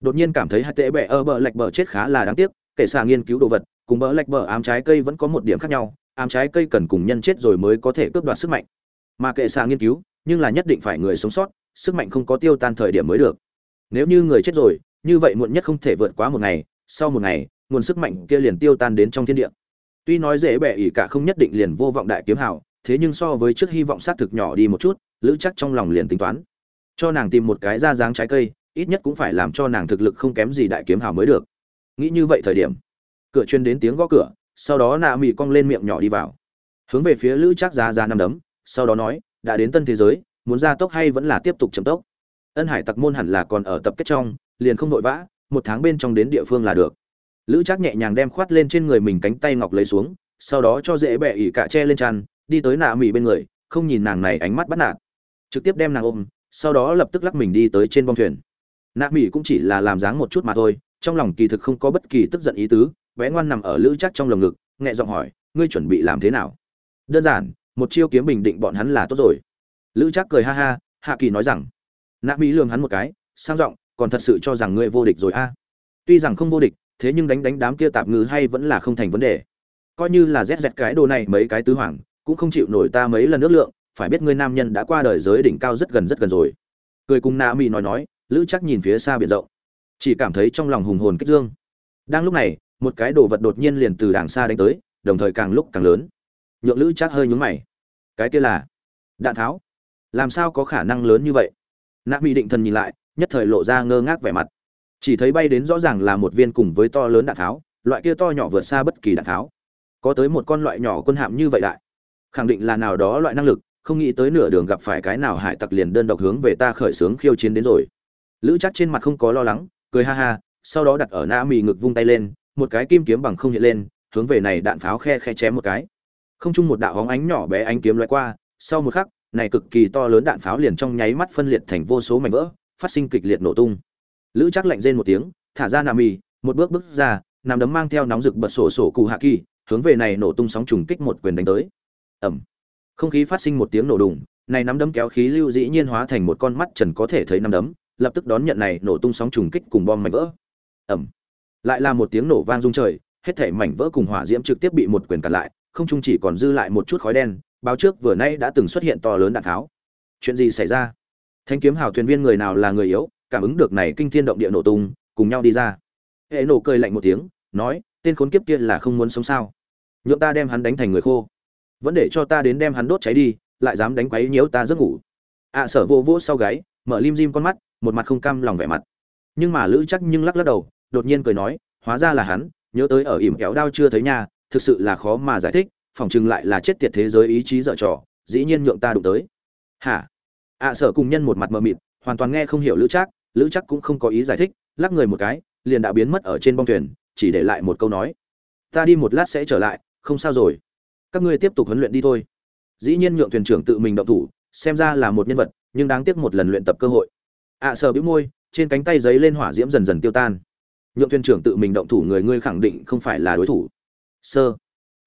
đột nhiên cảm thấy hai tệ bẹ ở bờ lạch bờ chết khá là đáng tiếc, kể xạ nghiên cứu đồ vật, cùng bờ lạch bờ ám trái cây vẫn có một điểm khác nhau, ám trái cây cần cùng nhân chết rồi mới có thể cướp đoạt sức mạnh. Mà kệ xạ nghiên cứu, nhưng là nhất định phải người sống sót, sức mạnh không có tiêu tan thời điểm mới được. Nếu như người chết rồi, như vậy muộn nhất không thể vượt quá một ngày, sau một ngày, nguồn sức mạnh kia liền tiêu tan đến trong thiên địa. Tuy nói dễ bẻ ỉ cả không nhất định liền vô vọng đại kiếm hào, thế nhưng so với trước hy vọng xác thực nhỏ đi một chút, lữ chắc trong lòng liền tính toán. Cho nàng tìm một cái ra dáng trái cây ít nhất cũng phải làm cho nàng thực lực không kém gì đại kiếm hào mới được. Nghĩ như vậy thời điểm, cửa chuyên đến tiếng gõ cửa, sau đó nạ mị cong lên miệng nhỏ đi vào. Hướng về phía lữ trác ra ra năm đấm, sau đó nói, đã đến tân thế giới, muốn ra tốc hay vẫn là tiếp tục chậm tốc? Ân hải tặc môn hẳn là còn ở tập kết trong, liền không vội vã, một tháng bên trong đến địa phương là được. Lữ trác nhẹ nhàng đem khoát lên trên người mình cánh tay ngọc lấy xuống, sau đó cho dễ bẹ ỉ cả che lên tràn đi tới nạ mỹ bên người, không nhìn nàng này ánh mắt bắt nạt. Trực tiếp đem nàng ôm, sau đó lập tức lắc mình đi tới trên bong thuyền nạ mỹ cũng chỉ là làm dáng một chút mà thôi, trong lòng kỳ thực không có bất kỳ tức giận ý tứ, bé ngoan nằm ở lữ chắc trong lồng ngực, nhẹ giọng hỏi, ngươi chuẩn bị làm thế nào? Đơn giản, một chiêu kiếm bình định bọn hắn là tốt rồi. Lữ chắc cười ha ha, hạ kỳ nói rằng, nạ mỹ lường hắn một cái, sang giọng, còn thật sự cho rằng ngươi vô địch rồi a? Tuy rằng không vô địch, thế nhưng đánh đánh đám kia tạp ngư hay vẫn là không thành vấn đề. Coi như là rét rét cái đồ này mấy cái tứ hoàng, cũng không chịu nổi ta mấy lần nước lượng, phải biết ngươi nam nhân đã qua đời giới đỉnh cao rất gần rất gần rồi. Cười cùng nạ mỹ nói nói lữ chắc nhìn phía xa biển rộng, chỉ cảm thấy trong lòng hùng hồn kích dương. Đang lúc này, một cái đồ vật đột nhiên liền từ đàng xa đánh tới, đồng thời càng lúc càng lớn. Nhượng lữ chắc hơi nhúng mày. Cái kia là đạn tháo. Làm sao có khả năng lớn như vậy? Nạ mỹ định thần nhìn lại, nhất thời lộ ra ngơ ngác vẻ mặt. Chỉ thấy bay đến rõ ràng là một viên cùng với to lớn đạn tháo, loại kia to nhỏ vượt xa bất kỳ đạn tháo. Có tới một con loại nhỏ quân hạm như vậy đại. Khẳng định là nào đó loại năng lực, không nghĩ tới nửa đường gặp phải cái nào hải tặc liền đơn độc hướng về ta khởi xướng khiêu chiến đến rồi lữ chắc trên mặt không có lo lắng, cười ha ha, sau đó đặt ở na mì ngực vung tay lên, một cái kim kiếm bằng không hiện lên, hướng về này đạn pháo khe khe chém một cái. Không chung một đạo hóng ánh nhỏ bé ánh kiếm loại qua, sau một khắc, này cực kỳ to lớn đạn pháo liền trong nháy mắt phân liệt thành vô số mảnh vỡ, phát sinh kịch liệt nổ tung. Lữ chắc lạnh rên một tiếng, thả ra nà mì, một bước bước ra nằm đấm mang theo nóng rực bật sổ sổ cụ hạ kỳ, hướng về này nổ tung sóng trùng kích một quyền đánh tới. Ẩm không khí phát sinh một tiếng nổ đùng, này nắm đấm kéo khí lưu dĩ nhiên hóa thành một con mắt trần có thể thấy nắm đấm lập tức đón nhận này nổ tung sóng trùng kích cùng bom mảnh vỡ. Ẩm lại là một tiếng nổ vang rung trời, hết thảy mảnh vỡ cùng hỏa diễm trực tiếp bị một quyền cản lại, không trung chỉ còn dư lại một chút khói đen, báo trước vừa nay đã từng xuất hiện to lớn đạn tháo. Chuyện gì xảy ra? Thanh kiếm hào thuyền viên người nào là người yếu, cảm ứng được này kinh thiên động địa nổ tung, cùng nhau đi ra. Hệ nổ cười lạnh một tiếng, nói, tên khốn kiếp kia là không muốn sống sao? Nhượng ta đem hắn đánh thành người khô. Vẫn để cho ta đến đem hắn đốt cháy đi, lại dám đánh quấy nhiễu ta giấc ngủ. Ạ sở vô vỗ sau gáy, mở lim dim con mắt một mặt không cam lòng vẻ mặt. Nhưng mà lữ chắc nhưng lắc lắc đầu, đột nhiên cười nói, hóa ra là hắn, nhớ tới ở ỉm kéo đao chưa thấy nhà thực sự là khó mà giải thích, phỏng chừng lại là chết tiệt thế giới ý chí dở trò, dĩ nhiên nhượng ta đụng tới. Hả? Ạ sở cùng nhân một mặt mờ mịt, hoàn toàn nghe không hiểu lữ chắc lữ chắc cũng không có ý giải thích, lắc người một cái, liền đã biến mất ở trên bong thuyền, chỉ để lại một câu nói, ta đi một lát sẽ trở lại, không sao rồi. Các ngươi tiếp tục huấn luyện đi thôi. Dĩ nhiên nhượng thuyền trưởng tự mình động thủ, xem ra là một nhân vật, nhưng đáng tiếc một lần luyện tập cơ hội ạ sờ bĩu môi, trên cánh tay giấy lên hỏa diễm dần dần tiêu tan. Nhượng thuyền trưởng tự mình động thủ người ngươi khẳng định không phải là đối thủ. Sơ.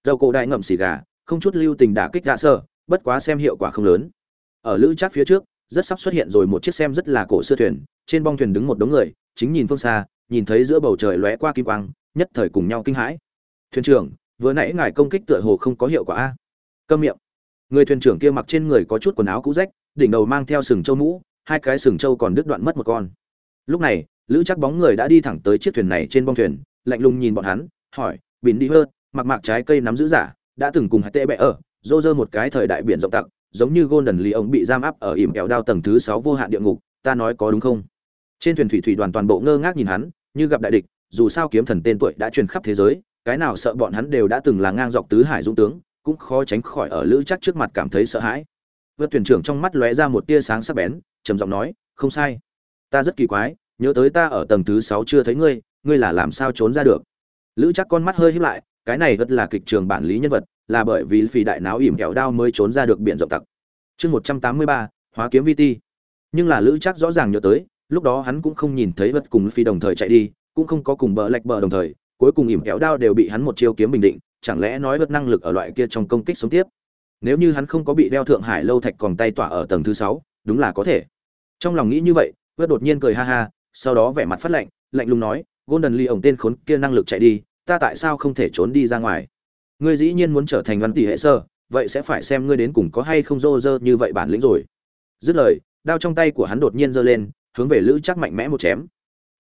Dầu cổ đại ngậm xì gà, không chút lưu tình đả kích gã sơ, bất quá xem hiệu quả không lớn. Ở lữ chắc phía trước, rất sắp xuất hiện rồi một chiếc xem rất là cổ xưa thuyền, trên bong thuyền đứng một đống người, chính nhìn phương xa, nhìn thấy giữa bầu trời lóe qua kim quang, nhất thời cùng nhau kinh hãi. Thuyền trưởng, vừa nãy ngài công kích tựa hồ không có hiệu quả a. Câm miệng. Người thuyền trưởng kia mặc trên người có chút quần áo cũ rách, đỉnh đầu mang theo sừng châu mũ hai cái sừng trâu còn đứt đoạn mất một con. Lúc này, lữ chắc bóng người đã đi thẳng tới chiếc thuyền này trên bong thuyền, lạnh lùng nhìn bọn hắn, hỏi bỉn đi hơn, mặc mạc trái cây nắm giữ giả, đã từng cùng hai tệ bẹ ở dô dơ một cái thời đại biển rộng tặc, giống như golden lee ông bị giam áp ở ỉm kẹo đao tầng thứ sáu vô hạn địa ngục, ta nói có đúng không? Trên thuyền thủy thủy đoàn toàn bộ ngơ ngác nhìn hắn, như gặp đại địch, dù sao kiếm thần tên tuổi đã truyền khắp thế giới, cái nào sợ bọn hắn đều đã từng là ngang dọc tứ hải dũng tướng, cũng khó tránh khỏi ở lữ chắc trước mặt cảm thấy sợ hãi. Vượt thuyền trưởng trong mắt lóe ra một tia sáng sắc bén trầm giọng nói, không sai. Ta rất kỳ quái, nhớ tới ta ở tầng thứ sáu chưa thấy ngươi ngươi là làm sao trốn ra được? Lữ chắc con mắt hơi híp lại, cái này rất là kịch trường bản lý nhân vật, là bởi vì phì đại náo ỉm kẹo đao mới trốn ra được biển rộng tặc. Chương một trăm tám mươi ba, hóa kiếm vi ti. Nhưng là lữ chắc rõ ràng nhớ tới, lúc đó hắn cũng không nhìn thấy vật cùng phi đồng thời chạy đi, cũng không có cùng bờ lạch bờ đồng thời, cuối cùng ỉm kẹo đao đều bị hắn một chiêu kiếm bình định, chẳng lẽ nói vật năng lực ở loại kia trong công kích sống tiếp? Nếu như hắn không có bị đeo thượng hải lâu thạch còn tay tỏa ở tầng thứ sáu đúng là có thể. Trong lòng nghĩ như vậy vớt đột nhiên cười ha ha, sau đó vẻ mặt phát lạnh lạnh lùng nói, golden lee ổng tên khốn kia năng lực chạy đi, ta tại sao không thể trốn đi ra ngoài? Ngươi dĩ nhiên muốn trở thành văn tỷ hệ sơ, vậy sẽ phải xem ngươi đến cùng có hay không rô rơ như vậy bản lĩnh rồi. Dứt lời, đao trong tay của hắn đột nhiên giơ lên, hướng về lữ chắc mạnh mẽ một chém.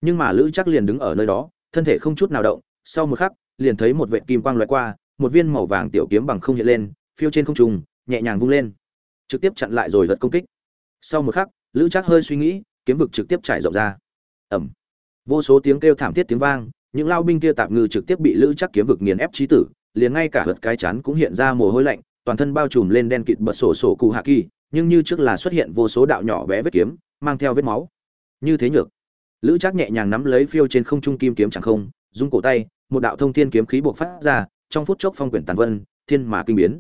Nhưng mà lữ chắc liền đứng ở nơi đó, thân thể không chút nào động, sau một khắc, liền thấy một vệ kim quang loại qua, một viên màu vàng tiểu kiếm bằng không hiện lên, phiêu trên không trung, nhẹ nhàng vung lên. Trực tiếp chặn lại rồi vật công kích sau một khắc, lữ chắc hơi suy nghĩ, kiếm vực trực tiếp trải rộng ra. Ẩm vô số tiếng kêu thảm thiết tiếng vang, những lao binh kia tạm ngư trực tiếp bị lữ chắc kiếm vực nghiền ép trí tử, liền ngay cả hật cái chán cũng hiện ra mồ hôi lạnh, toàn thân bao trùm lên đen kịt bật sổ sổ cụ hạ kỳ, nhưng như trước là xuất hiện vô số đạo nhỏ bé vết kiếm, mang theo vết máu. Như thế nhược. Lữ chắc nhẹ nhàng nắm lấy phiêu trên không trung kim kiếm chẳng không dung cổ tay, một đạo thông thiên kiếm khí buộc phát ra, trong phút chốc phong quyển tàn vân, thiên mà kinh biến.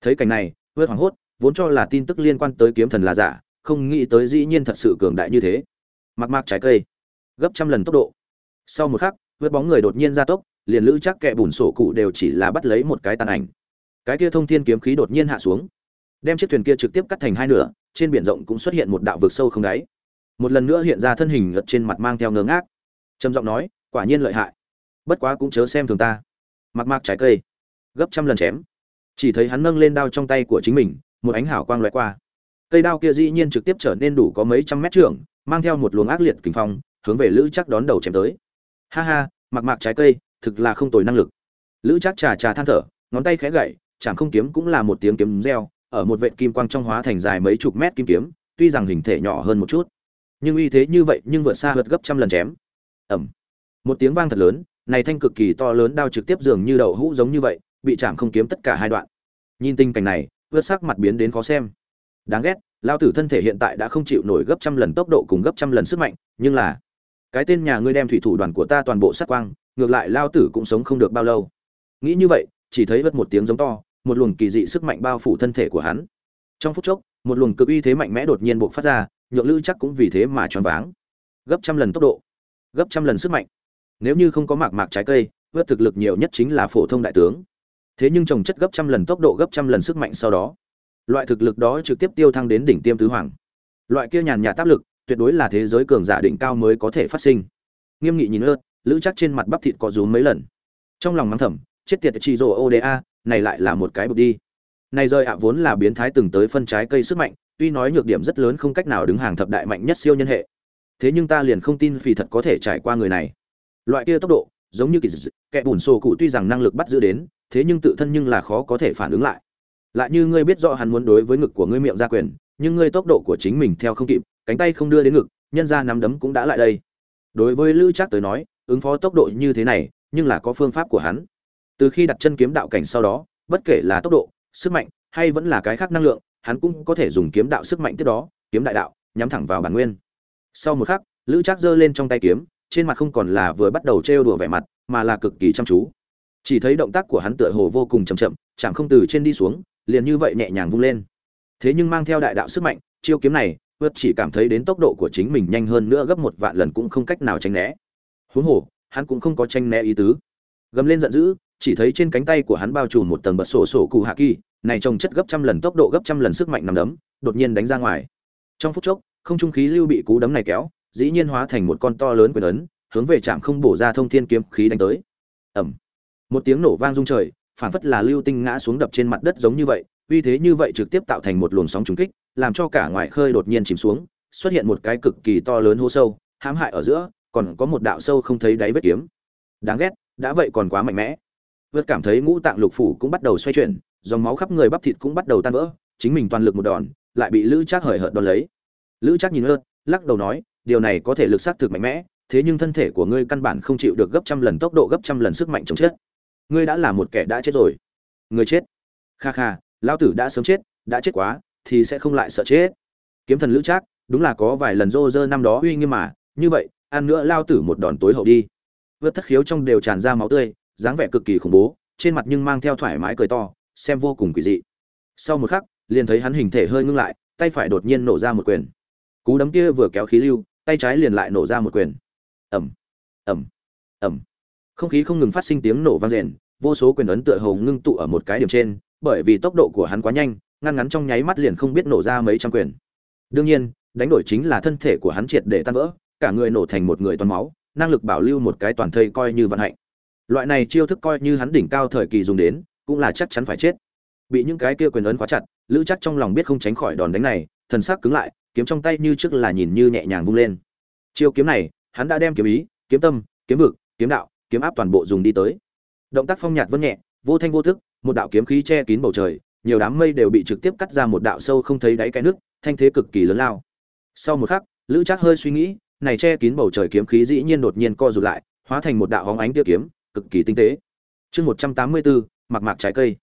Thấy cảnh này vớt hoảng hốt, vốn cho là tin tức liên quan tới kiếm thần là giả không nghĩ tới dĩ nhiên thật sự cường đại như thế. Mặc mạc trái cây, gấp trăm lần tốc độ. Sau một khắc vớt bóng người đột nhiên ra tốc, liền lữ chắc kẹ bùn sổ cụ đều chỉ là bắt lấy một cái tàn ảnh. Cái kia thông thiên kiếm khí đột nhiên hạ xuống, đem chiếc thuyền kia trực tiếp cắt thành hai nửa, trên biển rộng cũng xuất hiện một đạo vực sâu không đáy. Một lần nữa hiện ra thân hình ngật trên mặt mang theo ngớ ngác. Trầm giọng nói, quả nhiên lợi hại. Bất quá cũng chớ xem thường ta. Mặc mạc trái cây, gấp trăm lần chém. Chỉ thấy hắn nâng lên đao trong tay của chính mình, một ánh hảo quang loại qua cây đao kia dĩ nhiên trực tiếp trở nên đủ có mấy trăm mét trưởng, mang theo một luồng ác liệt kinh phong, hướng về lữ chắc đón đầu chém tới. Ha ha, mặc mạc trái cây, thực là không tồi năng lực. Lữ chắc trà trà than thở, ngón tay khẽ gậy, chẳng không kiếm cũng là một tiếng kiếm reo, ở một vệt kim quang trong hóa thành dài mấy chục mét kim kiếm, tuy rằng hình thể nhỏ hơn một chút, nhưng uy thế như vậy nhưng vượt xa vượt gấp trăm lần chém. Ẩm một tiếng vang thật lớn, này thanh cực kỳ to lớn đao trực tiếp dường như đậu hũ giống như vậy, bị chạm không kiếm tất cả hai đoạn. Nhìn tình cảnh này, vượt sắc mặt biến đến khó xem đáng ghét, lao tử thân thể hiện tại đã không chịu nổi gấp trăm lần tốc độ cùng gấp trăm lần sức mạnh, nhưng là, cái tên nhà ngươi đem thủy thủ đoàn của ta toàn bộ sát quang, ngược lại lao tử cũng sống không được bao lâu. Nghĩ như vậy, chỉ thấy vất một tiếng giống to, một luồng kỳ dị sức mạnh bao phủ thân thể của hắn. Trong phút chốc, một luồng cực uy thế mạnh mẽ đột nhiên bộc phát ra, nhượng lữ chắc cũng vì thế mà choáng váng. Gấp trăm lần tốc độ, gấp trăm lần sức mạnh. Nếu như không có mạc mạc trái cây vớt thực lực nhiều nhất chính là phổ thông đại tướng. Thế nhưng trồng chất gấp trăm lần tốc độ, gấp trăm lần sức mạnh sau đó loại thực lực đó trực tiếp tiêu thăng đến đỉnh tiêm tứ hoàng. Loại kia nhàn nhạt áp lực, tuyệt đối là thế giới cường giả đỉnh cao mới có thể phát sinh. Nghiêm nghị nhìn ớt lữ chắc trên mặt bắp thịt có rúm mấy lần. Trong lòng mắng thầm, chết tiệt chi rồ oda này lại là một cái bực đi. Này rơi ạ vốn là biến thái từng tới phân trái cây sức mạnh, tuy nói nhược điểm rất lớn không cách nào đứng hàng thập đại mạnh nhất siêu nhân hệ. Thế nhưng ta liền không tin vì thật có thể trải qua người này. Loại kia tốc độ, giống như kỳ dị, kẻ bùn sổ cụ tuy rằng năng lực bắt giữ đến, thế nhưng tự thân nhưng là khó có thể phản ứng lại lại như ngươi biết rõ hắn muốn đối với ngực của ngươi miệng ra quyền, nhưng ngươi tốc độ của chính mình theo không kịp, cánh tay không đưa đến ngực, nhân ra nắm đấm cũng đã lại đây. Đối với lữ trác tới nói, ứng phó tốc độ như thế này, nhưng là có phương pháp của hắn. Từ khi đặt chân kiếm đạo cảnh sau đó, bất kể là tốc độ, sức mạnh, hay vẫn là cái khác năng lượng, hắn cũng có thể dùng kiếm đạo sức mạnh tiếp đó, kiếm đại đạo, nhắm thẳng vào bản nguyên. Sau một khắc, lữ trác giơ lên trong tay kiếm, trên mặt không còn là vừa bắt đầu trêu đùa vẻ mặt, mà là cực kỳ chăm chú. Chỉ thấy động tác của hắn tựa hồ vô cùng chậm chậm chẳng không từ trên đi xuống liền như vậy nhẹ nhàng vung lên. Thế nhưng mang theo đại đạo sức mạnh, chiêu kiếm này vượt chỉ cảm thấy đến tốc độ của chính mình nhanh hơn nữa gấp một vạn lần cũng không cách nào tránh né. Huống hồ, hắn cũng không có tranh né ý tứ. Gầm lên giận dữ, chỉ thấy trên cánh tay của hắn bao trùm một tầng bật sổ sổ cụ hạ kỳ, này trồng chất gấp trăm lần tốc độ gấp trăm lần sức mạnh nằm đấm, đột nhiên đánh ra ngoài. Trong phút chốc, không trung khí lưu bị cú đấm này kéo, dĩ nhiên hóa thành một con to lớn quyền ấn, hướng về trạm không bổ ra thông thiên kiếm khí đánh tới. Ẩm một tiếng nổ vang rung trời phản phất là lưu tinh ngã xuống đập trên mặt đất giống như vậy uy thế như vậy trực tiếp tạo thành một luồng sóng trùng kích làm cho cả ngoài khơi đột nhiên chìm xuống xuất hiện một cái cực kỳ to lớn hố sâu hãm hại ở giữa còn có một đạo sâu không thấy đáy vết kiếm. Đáng ghét đã vậy còn quá mạnh mẽ. Vượt cảm thấy ngũ tạng lục phủ cũng bắt đầu xoay chuyển dòng máu khắp người bắp thịt cũng bắt đầu tan vỡ chính mình toàn lực một đòn lại bị lữ trác hời hợt đòn lấy. Lữ trác nhìn hơn, lắc đầu nói điều này có thể lực sát thực mạnh mẽ thế nhưng thân thể của ngươi căn bản không chịu được gấp trăm lần tốc độ gấp trăm lần sức mạnh chống chết. Ngươi đã là một kẻ đã chết rồi. Người chết? Kha kha lao tử đã sớm chết, đã chết quá, thì sẽ không lại sợ chết. Kiếm thần lữ trác, đúng là có vài lần rô rơ năm đó uy nghiêm mà, như vậy, ăn nữa lao tử một đòn tối hậu đi. Vớt thất khiếu trong đều tràn ra máu tươi, dáng vẻ cực kỳ khủng bố, trên mặt nhưng mang theo thoải mái cười to, xem vô cùng quỷ dị. Sau một khắc, liền thấy hắn hình thể hơi ngưng lại, tay phải đột nhiên nổ ra một quyền. Cú đấm kia vừa kéo khí lưu, tay trái liền lại nổ ra một quyền. Ẩm ẩm ẩm không khí không ngừng phát sinh tiếng nổ vang rền, vô số quyền ấn tựa hầu ngưng tụ ở một cái điểm trên bởi vì tốc độ của hắn quá nhanh, ngăn ngắn trong nháy mắt liền không biết nổ ra mấy trăm quyền. Đương nhiên, đánh đổi chính là thân thể của hắn triệt để tan vỡ, cả người nổ thành một người toàn máu, năng lực bảo lưu một cái toàn thây coi như vận hạnh. Loại này chiêu thức coi như hắn đỉnh cao thời kỳ dùng đến, cũng là chắc chắn phải chết. Bị những cái kia quyền ấn khóa chặt, lữ chắc trong lòng biết không tránh khỏi đòn đánh này, thần sắc cứng lại, kiếm trong tay như trước là nhìn như nhẹ nhàng vung lên. Chiêu kiếm này, hắn đã đem kiếm ý, kiếm tâm, kiếm vực, kiếm đạo, kiếm áp toàn bộ dùng đi tới. Động tác phong nhạt vân nhẹ, vô thanh vô thức một đạo kiếm khí che kín bầu trời, nhiều đám mây đều bị trực tiếp cắt ra một đạo sâu không thấy đáy cái nước, thanh thế cực kỳ lớn lao. Sau một khắc, lữ trác hơi suy nghĩ, này che kín bầu trời kiếm khí dĩ nhiên đột nhiên co rụt lại, hóa thành một đạo hóng ánh tia kiếm, cực kỳ tinh tế. Chương một trăm tám mươi bốn mặc mạc trái cây.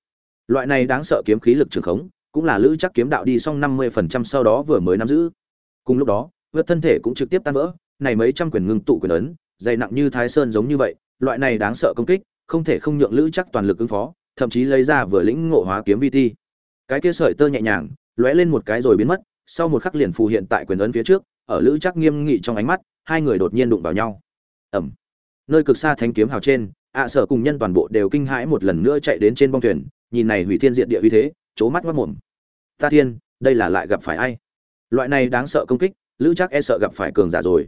Loại này đáng sợ kiếm khí lực trường khống, cũng là lữ chắc kiếm đạo đi xong năm mươi phần trăm sau đó vừa mới nắm giữ. Cùng lúc đó vượt thân thể cũng trực tiếp tan vỡ, này mấy trăm quyền ngưng tụ quyền ấn, dày nặng như thái sơn giống như vậy, loại này đáng sợ công kích, không thể không nhượng lữ chắc toàn lực ứng phó thậm chí lấy ra vừa lĩnh ngộ hóa kiếm vi ti. Cái kia sợi tơ nhẹ nhàng, lóe lên một cái rồi biến mất, sau một khắc liền phù hiện tại quyền ấn phía trước, ở lữ chắc nghiêm nghị trong ánh mắt, hai người đột nhiên đụng vào nhau. Ẩm nơi cực xa thanh kiếm hào trên, ạ sở cùng nhân toàn bộ đều kinh hãi một lần nữa chạy đến trên bong thuyền, nhìn này hủy thiên diện địa uy thế, chố mắt mắt mồm. Ta thiên, đây là lại gặp phải ai? Loại này đáng sợ công kích, lữ chắc e sợ gặp phải cường giả rồi.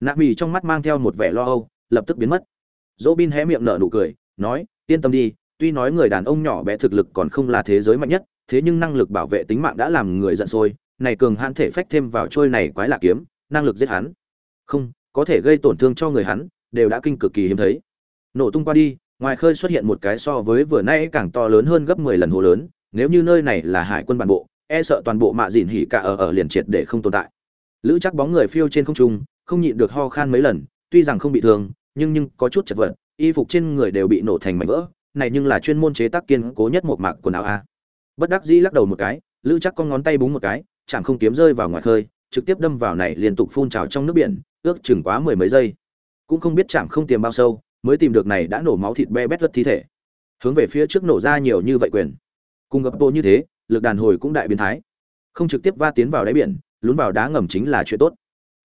Nạ mì trong mắt mang theo một vẻ lo âu, lập tức biến mất. Dỗ bin hé miệng nở nụ cười, nói, yên tâm đi tuy nói người đàn ông nhỏ bé thực lực còn không là thế giới mạnh nhất, thế nhưng năng lực bảo vệ tính mạng đã làm người giận sôi, này cường hãn thể phách thêm vào trôi này quái lạ kiếm, năng lực giết hắn. Không, có thể gây tổn thương cho người hắn, đều đã kinh cực kỳ hiếm thấy. Nổ tung qua đi, ngoài khơi xuất hiện một cái so với vừa nay càng to lớn hơn gấp mười lần hồ lớn, nếu như nơi này là hải quân bản bộ e sợ toàn bộ mạ dìn hỉ cả ở ở liền triệt để không tồn tại. Lữ chắc bóng người phiêu trên không trung, không nhịn được ho khan mấy lần, tuy rằng không bị thương, nhưng nhưng có chút chật vật, y phục trên người đều bị nổ thành mảnh vỡ này nhưng là chuyên môn chế tác kiên cố nhất một mạc quần áo a. Bất đắc dĩ lắc đầu một cái, lữ chắc con ngón tay búng một cái chẳng không kiếm rơi vào ngoài khơi, trực tiếp đâm vào này liên tục phun trào trong nước biển, ước chừng quá mười mấy giây. Cũng không biết chạm không tìm bao sâu, mới tìm được này đã nổ máu thịt be bét đất thi thể. Hướng về phía trước nổ ra nhiều như vậy quyền. Cùng gặp bộ như thế, lực đàn hồi cũng đại biến thái. Không trực tiếp va tiến vào đáy biển, lún vào đá ngầm chính là chuyện tốt.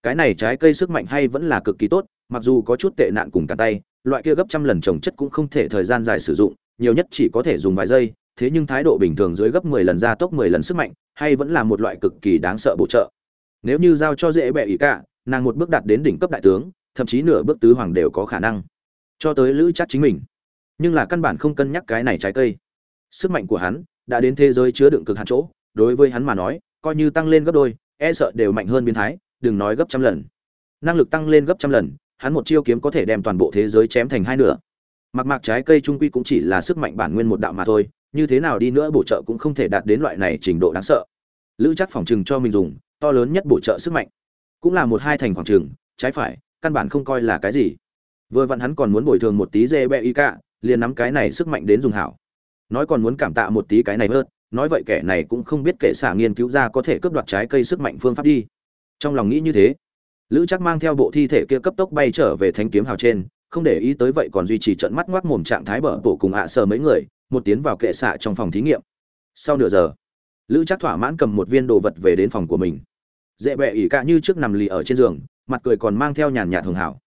Cái này trái cây sức mạnh hay vẫn là cực kỳ tốt, mặc dù có chút tệ nạn cùng cả tay loại kia gấp trăm lần trồng chất cũng không thể thời gian dài sử dụng, nhiều nhất chỉ có thể dùng vài giây, thế nhưng thái độ bình thường dưới gấp 10 lần gia tốc 10 lần sức mạnh, hay vẫn là một loại cực kỳ đáng sợ bổ trợ. Nếu như giao cho dễ bẹ ý cả nàng một bước đạt đến đỉnh cấp đại tướng, thậm chí nửa bước tứ hoàng đều có khả năng. Cho tới lữ chắc chính mình. Nhưng là căn bản không cân nhắc cái này trái cây. Sức mạnh của hắn đã đến thế giới chứa đựng cực hạn chỗ, đối với hắn mà nói, coi như tăng lên gấp đôi e sợ đều mạnh hơn biến thái, đừng nói gấp trăm lần. Năng lực tăng lên gấp trăm lần hắn một chiêu kiếm có thể đem toàn bộ thế giới chém thành hai nửa. Mặc mặc trái cây trung quy cũng chỉ là sức mạnh bản nguyên một đạo mà thôi, như thế nào đi nữa bổ trợ cũng không thể đạt đến loại này trình độ đáng sợ. Lữ chắc phòng trừng cho mình dùng, to lớn nhất bổ trợ sức mạnh. Cũng là một hai thành khoảng trừng trái phải, căn bản không coi là cái gì. Vừa vặn hắn còn muốn bồi thường một tí dê bẹ y cả liền nắm cái này sức mạnh đến dùng hảo. Nói còn muốn cảm tạ một tí cái này hơn, nói vậy kẻ này cũng không biết kẻ xả nghiên cứu ra có thể cướp đoạt trái cây sức mạnh phương pháp đi. Trong lòng nghĩ như thế lữ chắc mang theo bộ thi thể kia cấp tốc bay trở về thanh kiếm hào trên, không để ý tới vậy còn duy trì trận mắt ngoác mồm trạng thái bở bộ cùng ạ sờ mấy người, một tiến vào kệ xạ trong phòng thí nghiệm. Sau nửa giờ, lữ chắc thỏa mãn cầm một viên đồ vật về đến phòng của mình. Dễ bẹ ỉ cả như trước nằm lì ở trên giường, mặt cười còn mang theo nhàn nhạt hường hảo.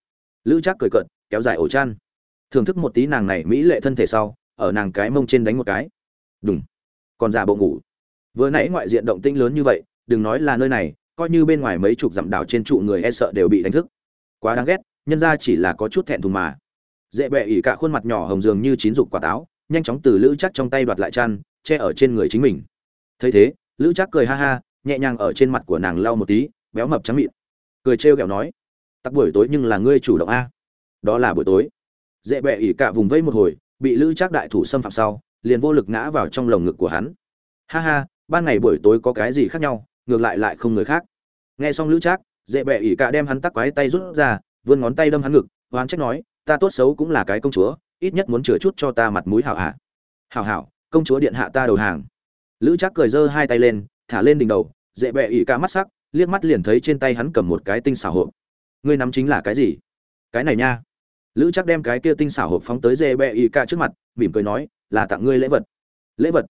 Lữ chắc cười cợt, kéo dài ổ chăn. Thưởng thức một tí nàng này mỹ lệ thân thể sau, ở nàng cái mông trên đánh một cái. Đúng còn già bộ ngủ. Vừa nãy ngoại diện động tĩnh lớn như vậy, đừng nói là nơi này coi như bên ngoài mấy chục dặm đảo trên trụ người e sợ đều bị đánh thức. Quá đáng ghét, nhân ra chỉ là có chút thẹn thùng mà. Dễ bệ ỉ cả khuôn mặt nhỏ hồng dường như chín dục quả táo, nhanh chóng từ lữ chắc trong tay đoạt lại chăn, che ở trên người chính mình. Thấy thế, lữ chắc cười ha ha, nhẹ nhàng ở trên mặt của nàng lau một tí, béo mập trắng mịn. Cười trêu ghẹo nói tắc buổi tối nhưng là ngươi chủ động a. Đó là buổi tối. Dễ bệ ỉ cả vùng vây một hồi, bị lữ chắc đại thủ xâm phạm sau, liền vô lực ngã vào trong lồng ngực của hắn. Ha ha, ban ngày buổi tối có cái gì khác nhau ngược lại lại không người khác. Nghe xong lữ trác, dễ bẹ ỉ cả đem hắn tắc quái tay rút ra, vươn ngón tay đâm hắn ngực, hoán trách nói, ta tốt xấu cũng là cái công chúa, ít nhất muốn chừa chút cho ta mặt mũi hảo hạ hảo hảo, công chúa điện hạ ta đầu hàng. Lữ trác cười giơ hai tay lên, thả lên đỉnh đầu, dễ bẹ ỉ cả mắt sắc, liếc mắt liền thấy trên tay hắn cầm một cái tinh xảo hộp. Ngươi nắm chính là cái gì? Cái này nha. Lữ chắc đem cái kia tinh xảo hộp phóng tới dễ bẹ ỉ cả trước mặt, mỉm cười nói, là tặng ngươi lễ vật. Lễ vật?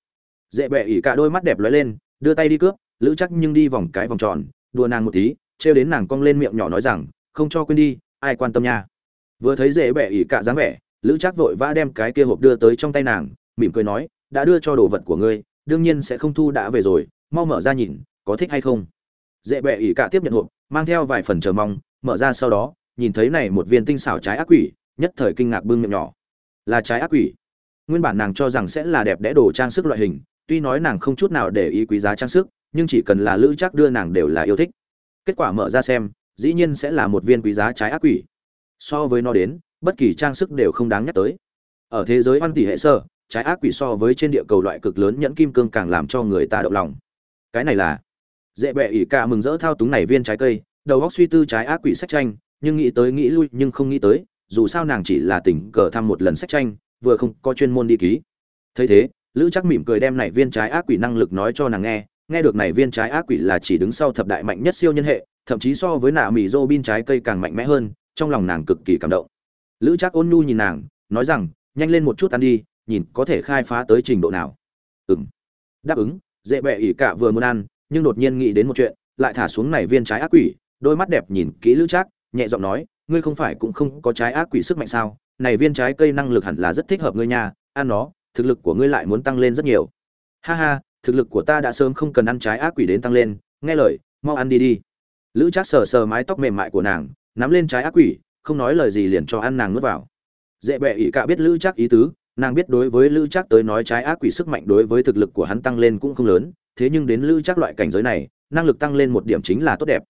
Dễ bẹ ỉ cả đôi mắt đẹp lóe lên, đưa tay đi cướp lữ chắc nhưng đi vòng cái vòng tròn, đùa nàng một tí, trêu đến nàng cong lên miệng nhỏ nói rằng, không cho quên đi, ai quan tâm nha. Vừa thấy dễ bẻ ỉ cả dáng vẻ, lữ chắc vội vã đem cái kia hộp đưa tới trong tay nàng, mỉm cười nói, đã đưa cho đồ vật của ngươi, đương nhiên sẽ không thu đã về rồi, mau mở ra nhìn, có thích hay không? Dễ bẹ ỉ cả tiếp nhận hộp, mang theo vài phần chờ mong, mở ra sau đó, nhìn thấy này một viên tinh xảo trái ác quỷ, nhất thời kinh ngạc bưng miệng nhỏ. Là trái ác quỷ? Nguyên bản nàng cho rằng sẽ là đẹp đẽ đồ trang sức loại hình, tuy nói nàng không chút nào để ý quý giá trang sức nhưng chỉ cần là lữ chắc đưa nàng đều là yêu thích. Kết quả mở ra xem, dĩ nhiên sẽ là một viên quý giá trái ác quỷ. So với nó đến, bất kỳ trang sức đều không đáng nhắc tới. Ở thế giới văn tỷ hệ sơ, trái ác quỷ so với trên địa cầu loại cực lớn nhẫn kim cương càng làm cho người ta động lòng. Cái này là, dễ bẹ ỉ cả mừng rỡ thao túng này viên trái cây, đầu góc suy tư trái ác quỷ sách tranh, nhưng nghĩ tới nghĩ lui nhưng không nghĩ tới, dù sao nàng chỉ là tình cờ thăm một lần sách tranh, vừa không có chuyên môn đi ký. Thấy thế, lữ chắc mỉm cười đem này viên trái ác quỷ năng lực nói cho nàng nghe nghe được này viên trái ác quỷ là chỉ đứng sau thập đại mạnh nhất siêu nhân hệ, thậm chí so với nạ mỹ dô bin trái cây càng mạnh mẽ hơn, trong lòng nàng cực kỳ cảm động. Lữ trác ôn nhu nhìn nàng, nói rằng, nhanh lên một chút ăn đi, nhìn có thể khai phá tới trình độ nào. Ừm. Đáp ứng, dễ bẹ ỉ cả vừa muốn ăn, nhưng đột nhiên nghĩ đến một chuyện, lại thả xuống này viên trái ác quỷ, đôi mắt đẹp nhìn kỹ lữ trác, nhẹ giọng nói, ngươi không phải cũng không có trái ác quỷ sức mạnh sao? Này viên trái cây năng lực hẳn là rất thích hợp ngươi nha, ăn nó, thực lực của ngươi lại muốn tăng lên rất nhiều. Ha ha thực lực của ta đã sớm không cần ăn trái ác quỷ đến tăng lên, nghe lời, mau ăn đi đi. Lữ trác sờ sờ mái tóc mềm mại của nàng, nắm lên trái ác quỷ, không nói lời gì liền cho ăn nàng nuốt vào. Dễ bệ ỷ cả biết lữ trác ý tứ, nàng biết đối với lữ trác tới nói trái ác quỷ sức mạnh đối với thực lực của hắn tăng lên cũng không lớn, thế nhưng đến lữ trác loại cảnh giới này, năng lực tăng lên một điểm chính là tốt đẹp.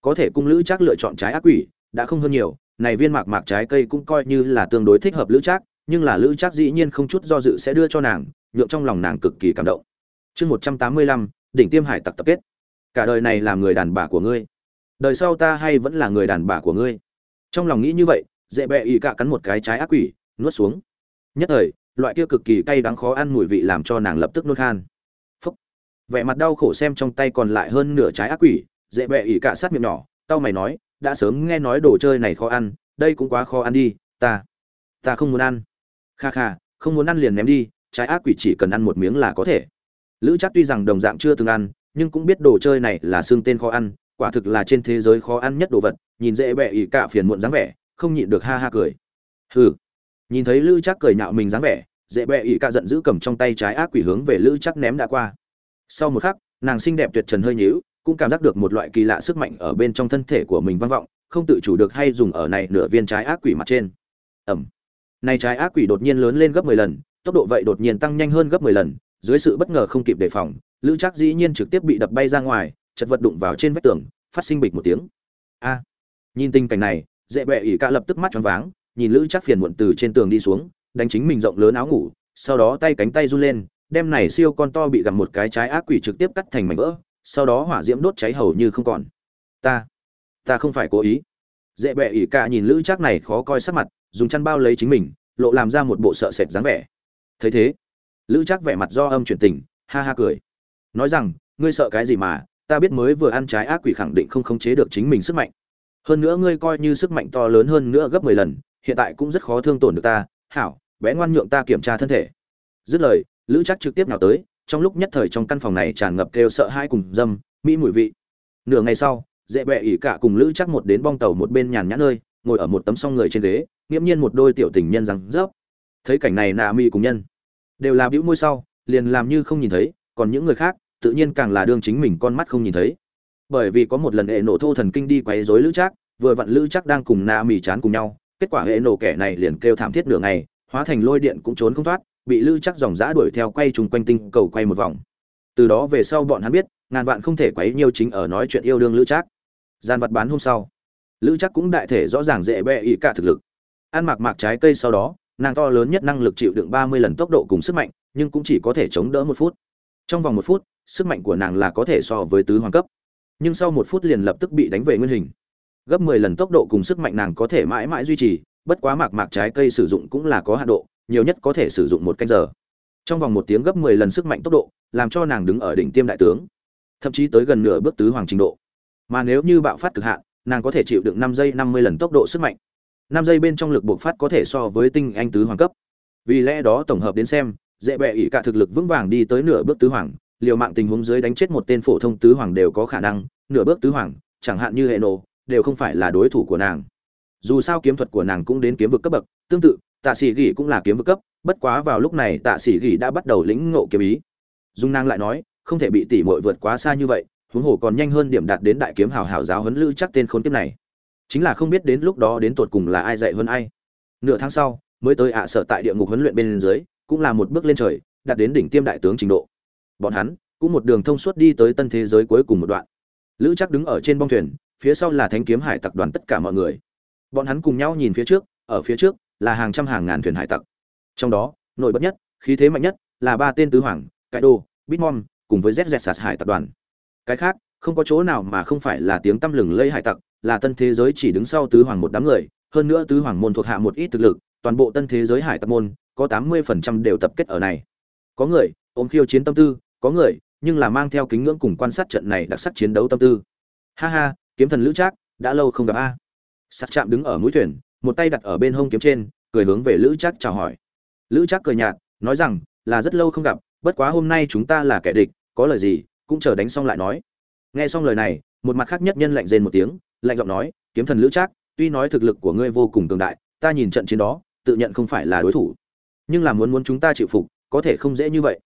Có thể cung lữ trác lựa chọn trái ác quỷ, đã không hơn nhiều, này viên mạc mạc trái cây cũng coi như là tương đối thích hợp lữ trác, nhưng là lữ trác dĩ nhiên không chút do dự sẽ đưa cho nàng, nhượng trong lòng nàng cực kỳ cảm động chương một trăm tám mươi lăm, đỉnh tiêm hải tặc tập kết. Cả đời này làm người đàn bà của ngươi. Đời sau ta hay vẫn là người đàn bà của ngươi. Trong lòng nghĩ như vậy, dễ bẹ y cạ cắn một cái trái ác quỷ, nuốt xuống. Nhất thời, loại kia cực kỳ cay đắng khó ăn mùi vị làm cho nàng lập tức nuốt khan. Phúc. Vẻ mặt đau khổ xem trong tay còn lại hơn nửa trái ác quỷ, dễ bẹ ỉ cạ sát miệng nhỏ tao mày nói, đã sớm nghe nói đồ chơi này khó ăn, đây cũng quá khó ăn đi, ta ta không muốn ăn. Kha kha, không muốn ăn liền ném đi, trái ác quỷ chỉ cần ăn một miếng là có thể lữ chắc tuy rằng đồng dạng chưa từng ăn, nhưng cũng biết đồ chơi này là xương tên khó ăn, quả thực là trên thế giới khó ăn nhất đồ vật, nhìn dễ bẹ ỉ cả phiền muộn dáng vẻ, không nhịn được ha ha cười. Hừ. Nhìn thấy lữ chắc cười nhạo mình dáng vẻ, dễ bẹ ỉ cả giận dữ cầm trong tay trái ác quỷ hướng về lữ chắc ném đã qua. Sau một khắc, nàng xinh đẹp tuyệt trần hơi nhíu, cũng cảm giác được một loại kỳ lạ sức mạnh ở bên trong thân thể của mình vang vọng, không tự chủ được hay dùng ở này nửa viên trái ác quỷ mặt trên. Ẩm. Này trái ác quỷ đột nhiên lớn lên gấp 10 lần, tốc độ vậy đột nhiên tăng nhanh hơn gấp 10 lần dưới sự bất ngờ không kịp đề phòng, lữ trác dĩ nhiên trực tiếp bị đập bay ra ngoài, chật vật đụng vào trên vách tường, phát sinh bịch một tiếng. A! Nhìn tình cảnh này dễ bẹ ỉ cả lập tức mắt choáng váng, nhìn lữ trác phiền muộn từ trên tường đi xuống, đánh chính mình rộng lớn áo ngủ, sau đó tay cánh tay run lên, đem này siêu con to bị gặm một cái trái ác quỷ trực tiếp cắt thành mảnh vỡ, sau đó hỏa diễm đốt cháy hầu như không còn. Ta ta không phải cố ý. Dễ bẹ ỉ cả nhìn lữ trác này khó coi sắc mặt, dùng chăn bao lấy chính mình, lộ làm ra một bộ sợ sệt dáng vẻ. Thấy thế lữ chắc vẻ mặt do âm chuyển tình, ha ha cười. Nói rằng, ngươi sợ cái gì mà, ta biết mới vừa ăn trái ác quỷ khẳng định không khống chế được chính mình sức mạnh. Hơn nữa ngươi coi như sức mạnh to lớn hơn nữa gấp mười lần, hiện tại cũng rất khó thương tổn được ta. Hảo, bé ngoan nhượng ta kiểm tra thân thể. Dứt lời, lữ chắc trực tiếp nào tới, trong lúc nhất thời trong căn phòng này tràn ngập kêu sợ hai cùng dâm, mỹ mùi vị. Nửa ngày sau, dễ bẹ ỉ cả cùng lữ chắc một đến bong tàu một bên nhàn nhã nơi, ngồi ở một tấm song người trên ghế, nghiễm nhiên một đôi tiểu tình nhân rằng rớp. Thấy cảnh này nà Mi cùng nhân đều là bĩu môi sau, liền làm như không nhìn thấy, còn những người khác, tự nhiên càng là đương chính mình con mắt không nhìn thấy. Bởi vì có một lần hệ nổ thô thần kinh đi quấy rối lữ chắc vừa vặn lữ chắc đang cùng na mì chán cùng nhau, kết quả hệ nổ kẻ này liền kêu thảm thiết nửa ngày, hóa thành lôi điện cũng trốn không thoát, bị lữ chắc dòng dã đuổi theo quay trùng quanh tinh cầu quay một vòng. Từ đó về sau bọn hắn biết, ngàn vạn không thể quấy nhiều chính ở nói chuyện yêu đương lữ chắc gian vật bán hôm sau, lữ chắc cũng đại thể rõ ràng dễ bẹ ý cả thực lực. Ăn mặc mạc trái cây sau đó nàng to lớn nhất năng lực chịu đựng ba mươi lần tốc độ cùng sức mạnh, nhưng cũng chỉ có thể chống đỡ một phút. Trong vòng một phút, sức mạnh của nàng là có thể so với tứ hoàng cấp. Nhưng sau một phút liền lập tức bị đánh về nguyên hình. Gấp mười lần tốc độ cùng sức mạnh nàng có thể mãi mãi duy trì, bất quá mạc mạc trái cây sử dụng cũng là có hạn độ, nhiều nhất có thể sử dụng một canh giờ. Trong vòng một tiếng gấp mười lần sức mạnh tốc độ, làm cho nàng đứng ở đỉnh tiêm đại tướng, thậm chí tới gần nửa bước tứ hoàng trình độ. Mà nếu như bạo phát cực hạn, nàng có thể chịu đựng năm giây năm mươi lần tốc độ sức mạnh năm giây bên trong lực bộc phát có thể so với tinh anh tứ hoàng cấp. Vì lẽ đó tổng hợp đến xem, dễ bẹ ỷ cả thực lực vững vàng đi tới nửa bước tứ hoàng, liều mạng tình huống dưới đánh chết một tên phổ thông tứ hoàng đều có khả năng, nửa bước tứ hoàng, chẳng hạn như hệ nổ, đều không phải là đối thủ của nàng. Dù sao kiếm thuật của nàng cũng đến kiếm vực cấp bậc, tương tự, tạ sĩ gỉ cũng là kiếm vực cấp, bất quá vào lúc này tạ sĩ gỉ đã bắt đầu lĩnh ngộ kiếm ý. Dung nàng lại nói, không thể bị tỉ mội vượt quá xa như vậy, huống hồ còn nhanh hơn điểm đạt đến đại kiếm hào hào giáo huấn lữ chắc tên khốn kiếp này chính là không biết đến lúc đó đến tột cùng là ai dạy hơn ai. Nửa tháng sau, mới tới ạ sở tại địa ngục huấn luyện bên dưới, cũng là một bước lên trời, đạt đến đỉnh tiêm đại tướng trình độ. Bọn hắn cũng một đường thông suốt đi tới tân thế giới cuối cùng một đoạn. Lữ chắc đứng ở trên bong thuyền, phía sau là thánh kiếm hải tặc đoàn tất cả mọi người. Bọn hắn cùng nhau nhìn phía trước, ở phía trước là hàng trăm hàng ngàn thuyền hải tặc. Trong đó, nổi bật nhất, khí thế mạnh nhất là ba tên tứ hoàng cải đô bitmom cùng với zzsas hải tặc đoàn. Cái khác, không có chỗ nào mà không phải là tiếng tăm lừng lây hải tặc là tân thế giới chỉ đứng sau tứ hoàng một đám người, hơn nữa tứ hoàng môn thuộc hạ một ít thực lực, toàn bộ tân thế giới hải tặc môn, có tám mươi phần trăm đều tập kết ở này. Có người, ôm khiêu chiến tâm tư, có người, nhưng là mang theo kính ngưỡng cùng quan sát trận này đặc sắc chiến đấu tâm tư. Ha ha, kiếm thần lữ trác, đã lâu không gặp a. Sắt chạm đứng ở mũi thuyền, một tay đặt ở bên hông kiếm trên, cười hướng về lữ trác chào hỏi. Lữ trác cười nhạt, nói rằng, là rất lâu không gặp, bất quá hôm nay chúng ta là kẻ địch, có lời gì, cũng chờ đánh xong lại nói. Nghe xong lời này, một mặt khác nhất nhân lạnh rên một tiếng lạnh giọng nói, kiếm thần lữ trác, tuy nói thực lực của ngươi vô cùng cường đại, ta nhìn trận chiến đó, tự nhận không phải là đối thủ. Nhưng là muốn muốn chúng ta chịu phục, có thể không dễ như vậy.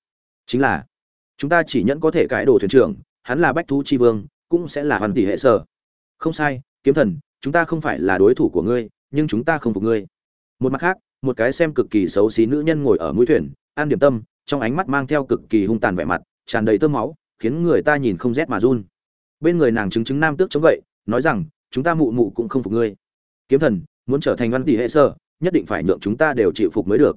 Chính là, chúng ta chỉ nhận có thể cãi đồ thuyền trưởng, hắn là bách thú chi vương, cũng sẽ là hoàn tỷ hệ sở. Không sai, kiếm thần, chúng ta không phải là đối thủ của ngươi, nhưng chúng ta không phục ngươi. Một mặt khác, một cái xem cực kỳ xấu xí nữ nhân ngồi ở mũi thuyền, an điểm tâm, trong ánh mắt mang theo cực kỳ hung tàn vẻ mặt, tràn đầy tơ máu, khiến người ta nhìn không rét mà run. Bên người nàng chứng chứng nam tước chống gậy nói rằng, chúng ta mụ mụ cũng không phục ngươi. Kiếm thần, muốn trở thành văn tỷ hệ sơ nhất định phải nhượng chúng ta đều chịu phục mới được.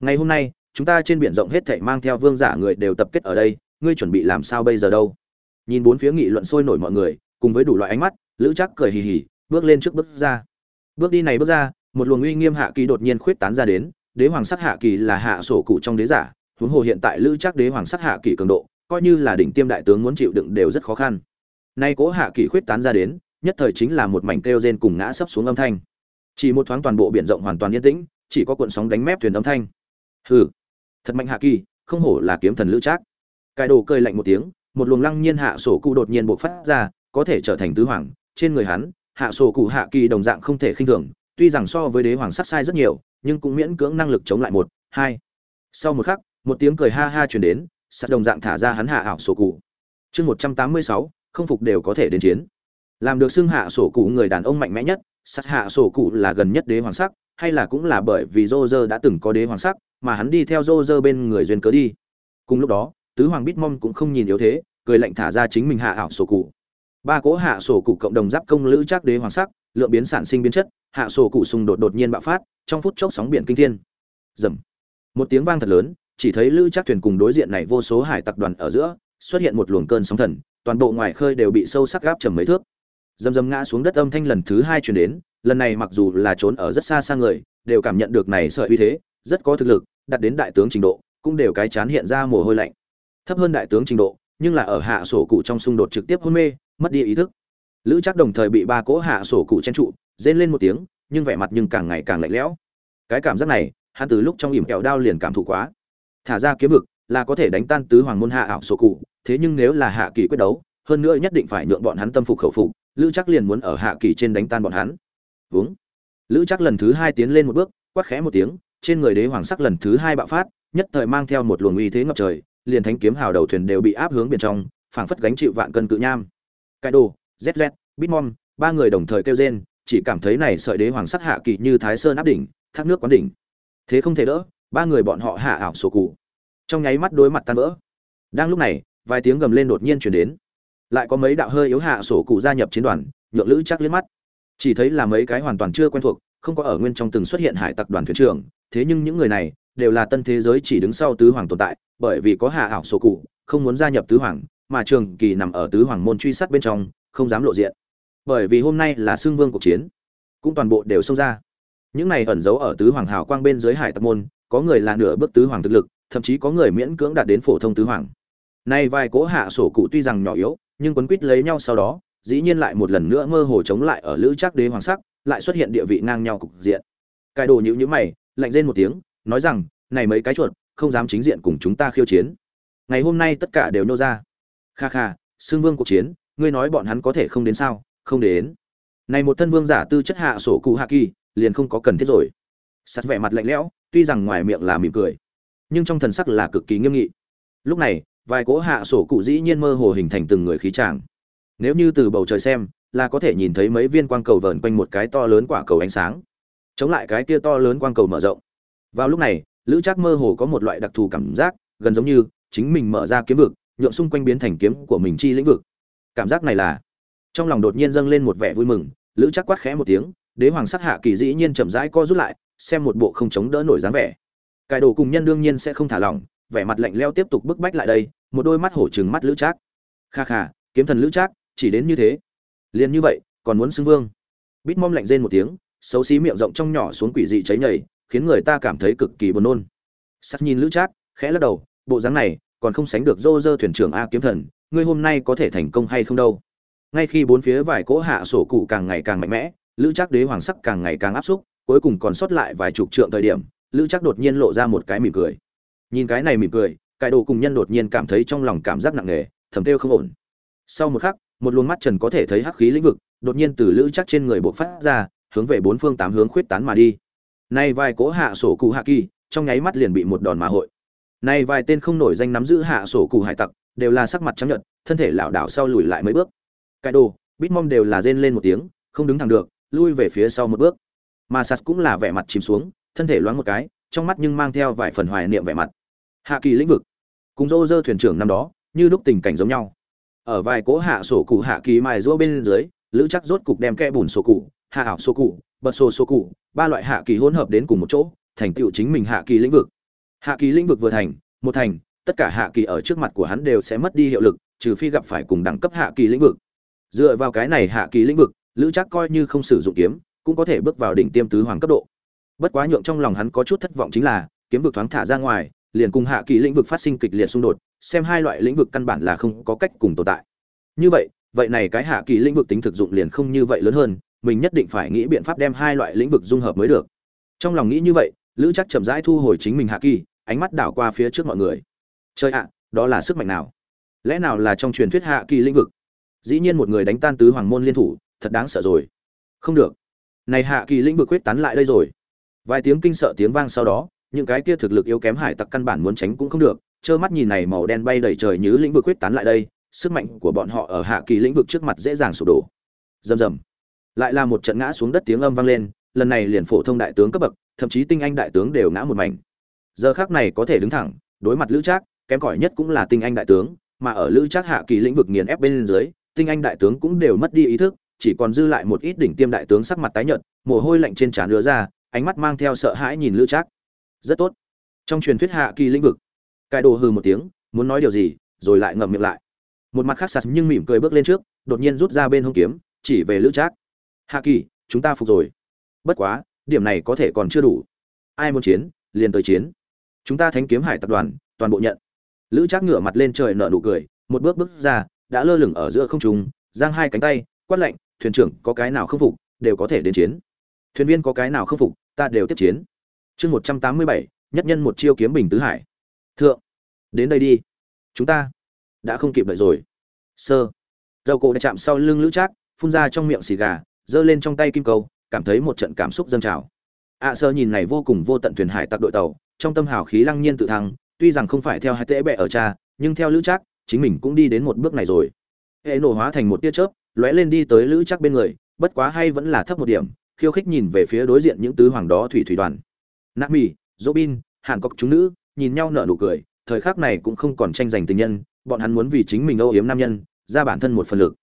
Ngày hôm nay, chúng ta trên biển rộng hết thảy mang theo vương giả người đều tập kết ở đây, ngươi chuẩn bị làm sao bây giờ đâu? Nhìn bốn phía nghị luận sôi nổi mọi người, cùng với đủ loại ánh mắt, lữ chắc cười hì hì, bước lên trước bước ra. Bước đi này bước ra, một luồng uy nghiêm hạ kỳ đột nhiên khuyết tán ra đến, đế hoàng sắc hạ kỳ là hạ sổ cụ trong đế giả, huống hồ hiện tại lữ chắc đế hoàng sắc hạ kỳ cường độ, coi như là đỉnh tiêm đại tướng muốn chịu đựng đều rất khó khăn. Nay cố hạ kỳ khuyết tán ra đến nhất thời chính là một mảnh kêu rên cùng ngã sấp xuống âm thanh. Chỉ một thoáng toàn bộ biển rộng hoàn toàn yên tĩnh, chỉ có cuộn sóng đánh mép thuyền âm thanh. Hừ, thật mạnh hạ kỳ, không hổ là kiếm thần lữ trác. Cái đồ cười lạnh một tiếng, một luồng lăng nhiên hạ sổ cụ đột nhiên bộc phát ra, có thể trở thành tứ hoàng. Trên người hắn, hạ sổ cụ hạ kỳ đồng dạng không thể khinh thường, tuy rằng so với đế hoàng sắc sai rất nhiều, nhưng cũng miễn cưỡng năng lực chống lại một, hai. Sau một khắc, một tiếng cười ha ha truyền đến sát đồng dạng thả ra hắn hạ ảo sổ cụ. Chương một trăm tám mươi sáu, không phục đều có thể đến chiến làm được xưng hạ sổ cụ người đàn ông mạnh mẽ nhất, sát hạ sổ cụ là gần nhất đế hoàng sắc, hay là cũng là bởi vì dô dơ đã từng có đế hoàng sắc, mà hắn đi theo dô dơ bên người duyên cớ đi. Cùng lúc đó, tứ hoàng bít mong cũng không nhìn yếu thế, cười lạnh thả ra chính mình hạ ảo sổ cụ. Ba cỗ hạ sổ cụ cộng đồng giáp công lữ chắc đế hoàng sắc, lượng biến sản sinh biến chất, hạ sổ cụ xung đột đột nhiên bạo phát, trong phút chốc sóng biển kinh thiên. Dầm một tiếng vang thật lớn, chỉ thấy lữ chắc thuyền cùng đối diện này vô số hải tặc đoàn ở giữa, xuất hiện một luồng cơn sóng thần, toàn bộ ngoài khơi đều bị sâu sắc gáp trầm mấy thước dầm dầm ngã xuống đất âm thanh lần thứ hai chuyển đến, lần này mặc dù là trốn ở rất xa xa người, đều cảm nhận được này sợi uy thế, rất có thực lực đặt đến đại tướng trình độ, cũng đều cái chán hiện ra mồ hôi lạnh. Thấp hơn đại tướng trình độ, nhưng là ở hạ sổ cụ trong xung đột trực tiếp hôn mê, mất đi ý thức. Lữ chắc đồng thời bị ba cỗ hạ sổ cụ chen trụ, rên lên một tiếng, nhưng vẻ mặt nhưng càng ngày càng lạnh lẽo. Cái cảm giác này, hắn từ lúc trong ỉm kẹo đao liền cảm thụ quá. Thả ra kiếm vực, là có thể đánh tan tứ hoàng môn hạ ảo sổ cụ, thế nhưng nếu là hạ kỳ quyết đấu, hơn nữa nhất định phải nhượng bọn hắn tâm phục khẩu phục lữ chắc liền muốn ở hạ kỳ trên đánh tan bọn hắn. Uống lữ chắc lần thứ hai tiến lên một bước, quát khẽ một tiếng, trên người đế hoàng sắc lần thứ hai bạo phát, nhất thời mang theo một luồng uy thế ngập trời, liền thánh kiếm hào đầu thuyền đều bị áp hướng biển trong, phảng phất gánh chịu vạn cân cự nham. Cái đồ zz bitmom ba người đồng thời kêu rên, chỉ cảm thấy này sợi đế hoàng sắc hạ kỳ như thái sơn áp đỉnh, thác nước quán đỉnh. Thế không thể đỡ, ba người bọn họ hạ ảo sổ cụ. Trong nháy mắt đối mặt tan vỡ. Đang lúc này, vài tiếng gầm lên đột nhiên chuyển đến lại có mấy đạo hơi yếu hạ sổ cụ gia nhập chiến đoàn, nhượng lữ chắc liếc mắt. Chỉ thấy là mấy cái hoàn toàn chưa quen thuộc, không có ở nguyên trong từng xuất hiện hải tặc đoàn thuyền trưởng, thế nhưng những người này đều là tân thế giới chỉ đứng sau tứ hoàng tồn tại, bởi vì có hạ ảo sổ cụ, không muốn gia nhập tứ hoàng, mà trường kỳ nằm ở tứ hoàng môn truy sát bên trong, không dám lộ diện. Bởi vì hôm nay là xương vương cuộc chiến, cũng toàn bộ đều xông ra. Những này ẩn giấu ở tứ hoàng hào quang bên dưới hải tặc môn, có người là nửa bước tứ hoàng thực lực, thậm chí có người miễn cưỡng đạt đến phổ thông tứ hoàng. Nay vài cố hạ sổ cụ tuy rằng nhỏ yếu nhưng quấn quýt lấy nhau sau đó, dĩ nhiên lại một lần nữa mơ hồ chống lại ở lữ trác đế hoàng sắc, lại xuất hiện địa vị ngang nhau cục diện. Cài đồ nhữ nhữ mày, lạnh rên một tiếng, nói rằng, này mấy cái chuột, không dám chính diện cùng chúng ta khiêu chiến. Ngày hôm nay tất cả đều nô ra. Kha kha xương vương cuộc chiến, ngươi nói bọn hắn có thể không đến sao? Không đến. Này một thân vương giả tư chất hạ sổ cụ hạ kỳ, liền không có cần thiết rồi. Sắt vẻ mặt lạnh lẽo, tuy rằng ngoài miệng là mỉm cười, nhưng trong thần sắc là cực kỳ nghiêm nghị. Lúc này vài cỗ hạ sổ cụ dĩ nhiên mơ hồ hình thành từng người khí tràng. Nếu như từ bầu trời xem, là có thể nhìn thấy mấy viên quang cầu vờn quanh một cái to lớn quả cầu ánh sáng. Chống lại cái kia to lớn quang cầu mở rộng. Vào lúc này, lữ trác mơ hồ có một loại đặc thù cảm giác, gần giống như chính mình mở ra kiếm vực nhượng xung quanh biến thành kiếm của mình chi lĩnh vực. Cảm giác này là trong lòng đột nhiên dâng lên một vẻ vui mừng, lữ trác quát khẽ một tiếng, đế hoàng sát hạ kỳ dĩ nhiên chậm rãi co rút lại, xem một bộ không chống đỡ nổi dáng vẻ. Cải đồ cùng nhân đương nhiên sẽ không thả lỏng vẻ mặt lạnh leo tiếp tục bức bách lại đây, một đôi mắt hổ trừng mắt lữ trác. Kha kha, kiếm thần lữ trác, chỉ đến như thế. Liền như vậy, còn muốn xưng vương. Bít mom lạnh rên một tiếng, xấu xí miệng rộng trong nhỏ xuống quỷ dị cháy nhảy khiến người ta cảm thấy cực kỳ buồn nôn. Sắt nhìn lữ trác, khẽ lắc đầu, bộ dáng này, còn không sánh được rô rơ thuyền trưởng a kiếm thần, ngươi hôm nay có thể thành công hay không đâu? Ngay khi bốn phía vài cỗ hạ sổ cụ càng ngày càng mạnh mẽ, lữ trác đế hoàng sắc càng ngày càng áp xúc, cuối cùng còn sót lại vài chục trượng thời điểm, lữ trác đột nhiên lộ ra một cái mỉm cười nhìn cái này mỉm cười, cải đồ cùng nhân đột nhiên cảm thấy trong lòng cảm giác nặng nề, thầm kêu không ổn. Sau một khắc, một luồng mắt trần có thể thấy hắc khí lĩnh vực, đột nhiên từ lữ chắc trên người bộc phát ra, hướng về bốn phương tám hướng khuyết tán mà đi. Nay vài cố hạ sổ cụ hạ kỳ, trong nháy mắt liền bị một đòn mà hội. Nay vài tên không nổi danh nắm giữ hạ sổ cụ hải tặc, đều là sắc mặt trắng nhợt, thân thể lảo đảo sau lùi lại mấy bước. Cái đồ bitmom đều là rên lên một tiếng, không đứng thẳng được, lui về phía sau một bước. Mà sas cũng là vẻ mặt chìm xuống, thân thể loáng một cái, trong mắt nhưng mang theo vài phần hoài niệm vẻ mặt hạ kỳ lĩnh vực. Cùng dô dơ thuyền trưởng năm đó, như lúc tình cảnh giống nhau. Ở vài cố hạ sổ cụ hạ kỳ mài rũa bên dưới, lữ chắc rốt cục đem kẽ bùn sổ cụ, hạ ảo sổ cụ, bật sổ sổ cụ, ba loại hạ kỳ hỗn hợp đến cùng một chỗ, thành tựu chính mình hạ kỳ lĩnh vực. Hạ kỳ lĩnh vực vừa thành, một thành, tất cả hạ kỳ ở trước mặt của hắn đều sẽ mất đi hiệu lực, trừ phi gặp phải cùng đẳng cấp hạ kỳ lĩnh vực. Dựa vào cái này hạ kỳ lĩnh vực, lữ chắc coi như không sử dụng kiếm, cũng có thể bước vào đỉnh tiêm tứ hoàng cấp độ. Bất quá nhượng trong lòng hắn có chút thất vọng chính là, kiếm vực thoáng thả ra ngoài liền cùng hạ kỳ lĩnh vực phát sinh kịch liệt xung đột, xem hai loại lĩnh vực căn bản là không có cách cùng tồn tại. Như vậy vậy này cái hạ kỳ lĩnh vực tính thực dụng liền không như vậy lớn hơn, mình nhất định phải nghĩ biện pháp đem hai loại lĩnh vực dung hợp mới được. Trong lòng nghĩ như vậy, lữ chắc chậm rãi thu hồi chính mình hạ kỳ, ánh mắt đảo qua phía trước mọi người. Chơi ạ, đó là sức mạnh nào? Lẽ nào là trong truyền thuyết hạ kỳ lĩnh vực? Dĩ nhiên một người đánh tan tứ hoàng môn liên thủ, thật đáng sợ rồi. Không được. Này hạ kỳ lĩnh vực quyết tán lại đây rồi. Vài tiếng kinh sợ tiếng vang sau đó những cái kia thực lực yếu kém hải tặc căn bản muốn tránh cũng không được, trơ mắt nhìn này màu đen bay đầy trời như lĩnh vực quyết tán lại đây, sức mạnh của bọn họ ở hạ kỳ lĩnh vực trước mặt dễ dàng sụp đổ. Rầm rầm. Lại là một trận ngã xuống đất tiếng âm vang lên, lần này liền phổ thông đại tướng cấp bậc, thậm chí tinh anh đại tướng đều ngã một mảnh. Giờ khác này có thể đứng thẳng, đối mặt lữ trác, kém cỏi nhất cũng là tinh anh đại tướng, mà ở lữ trác hạ kỳ lĩnh vực nghiền ép bên dưới, tinh anh đại tướng cũng đều mất đi ý thức, chỉ còn dư lại một ít đỉnh tiêm đại tướng sắc mặt tái nhợt, mồ hôi lạnh trên trán đưa ra, ánh mắt mang theo sợ hãi nhìn lữ trác rất tốt. Trong truyền thuyết hạ kỳ lĩnh vực cải đồ hừ một tiếng, muốn nói điều gì, rồi lại ngậm miệng lại. Một mặt khác sạt nhưng mỉm cười bước lên trước, đột nhiên rút ra bên hông kiếm, chỉ về lữ trác. Hạ kỳ, chúng ta phục rồi. Bất quá, điểm này có thể còn chưa đủ. Ai muốn chiến, liền tới chiến. Chúng ta thánh kiếm hải tập đoàn, toàn bộ nhận. Lữ trác ngửa mặt lên trời nở nụ cười, một bước bước ra, đã lơ lửng ở giữa không trung, giang hai cánh tay, quát lệnh thuyền trưởng, có cái nào không phục, đều có thể đến chiến. Thuyền viên có cái nào không phục, ta đều tiếp chiến chương một trăm tám mươi bảy, nhất nhân một chiêu kiếm bình tứ hải. Thượng, đến đây đi. Chúng ta đã không kịp đợi rồi. Sơ dầu cổ đã chạm sau lưng lữ trác, phun ra trong miệng xì gà, giơ lên trong tay kim câu cảm thấy một trận cảm xúc dâng trào. Ạ sơ nhìn này vô cùng vô tận thuyền hải tặc đội tàu, trong tâm hào khí lăng nhiên tự thăng, tuy rằng không phải theo hai tễ bệ ở cha, nhưng theo lữ trác, chính mình cũng đi đến một bước này rồi. Hệ nổ hóa thành một tia chớp, lóe lên đi tới lữ trác bên người, bất quá hay vẫn là thấp một điểm, khiêu khích nhìn về phía đối diện những tứ hoàng đó thủy thủy đoàn nạp mì, robin, hàn cọc chúng nữ nhìn nhau nở nụ cười, thời khắc này cũng không còn tranh giành tình nhân, bọn hắn muốn vì chính mình âu yếm nam nhân, ra bản thân một phần lực.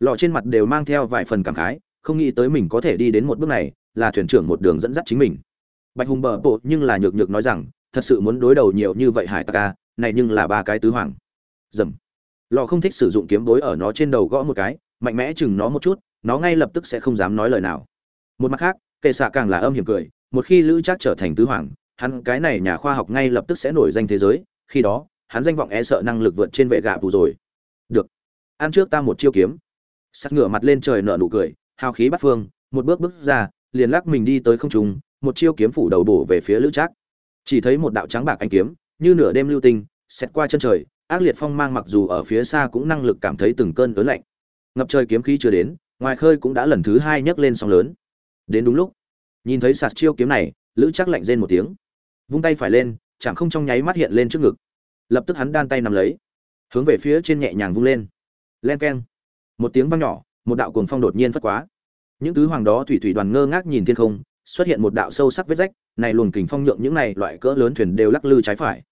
Lọ trên mặt đều mang theo vài phần cảm khái, không nghĩ tới mình có thể đi đến một bước này, là thuyền trưởng một đường dẫn dắt chính mình. Bạch hùng bờ bộ nhưng là nhược nhược nói rằng, thật sự muốn đối đầu nhiều như vậy hải tặc ca này nhưng là ba cái tứ hoàng. Dầm. Lọ không thích sử dụng kiếm bối ở nó trên đầu gõ một cái, mạnh mẽ chừng nó một chút, nó ngay lập tức sẽ không dám nói lời nào. Một mặt khác, kệ xạ càng là âm hiểm cười một khi lữ trác trở thành tứ hoàng, hắn cái này nhà khoa học ngay lập tức sẽ nổi danh thế giới, khi đó, hắn danh vọng e sợ năng lực vượt trên vệ gạ bù rồi. Được. Ăn trước ta một chiêu kiếm. Sắt ngửa mặt lên trời nở nụ cười, hào khí bắt phương, một bước bước ra, liền lắc mình đi tới không trung, một chiêu kiếm phủ đầu bổ về phía lữ trác. Chỉ thấy một đạo trắng bạc anh kiếm, như nửa đêm lưu tinh xét qua chân trời, ác liệt phong mang mặc dù ở phía xa cũng năng lực cảm thấy từng cơn ớn lạnh. Ngập trời kiếm khí chưa đến, ngoài khơi cũng đã lần thứ hai nhấc lên sóng lớn. Đến đúng lúc nhìn thấy sạt chiêu kiếm này, lữ chắc lạnh rên một tiếng. Vung tay phải lên chẳng không trong nháy mắt hiện lên trước ngực. Lập tức hắn đan tay nằm lấy. Hướng về phía trên nhẹ nhàng vung lên. Len keng. Một tiếng vang nhỏ, một đạo cuồng phong đột nhiên phất quá. Những tứ hoàng đó thủy thủy đoàn ngơ ngác nhìn thiên không, xuất hiện một đạo sâu sắc vết rách, này luồng kình phong nhượng những này loại cỡ lớn thuyền đều lắc lư trái phải.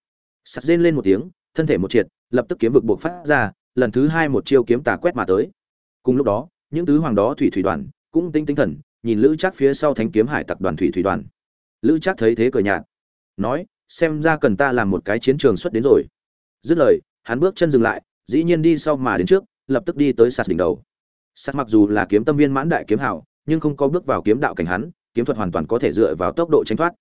Sạt rên lên một tiếng, thân thể một triệt, lập tức kiếm vực buộc phát ra, lần thứ hai một chiêu kiếm tà quét mà tới. Cùng lúc đó, những tứ hoàng đó thủy thủy đoàn cũng tinh tinh thần nhìn lữ trác phía sau thánh kiếm hải tặc đoàn thủy thủy đoàn. Lữ trác thấy thế cười nhạt, nói, xem ra cần ta làm một cái chiến trường xuất đến rồi. Dứt lời, hắn bước chân dừng lại, dĩ nhiên đi sau mà đến trước, lập tức đi tới sạt đỉnh đầu. Sạt mặc dù là kiếm tâm viên mãn đại kiếm hảo, nhưng không có bước vào kiếm đạo cảnh hắn, kiếm thuật hoàn toàn có thể dựa vào tốc độ tránh thoát.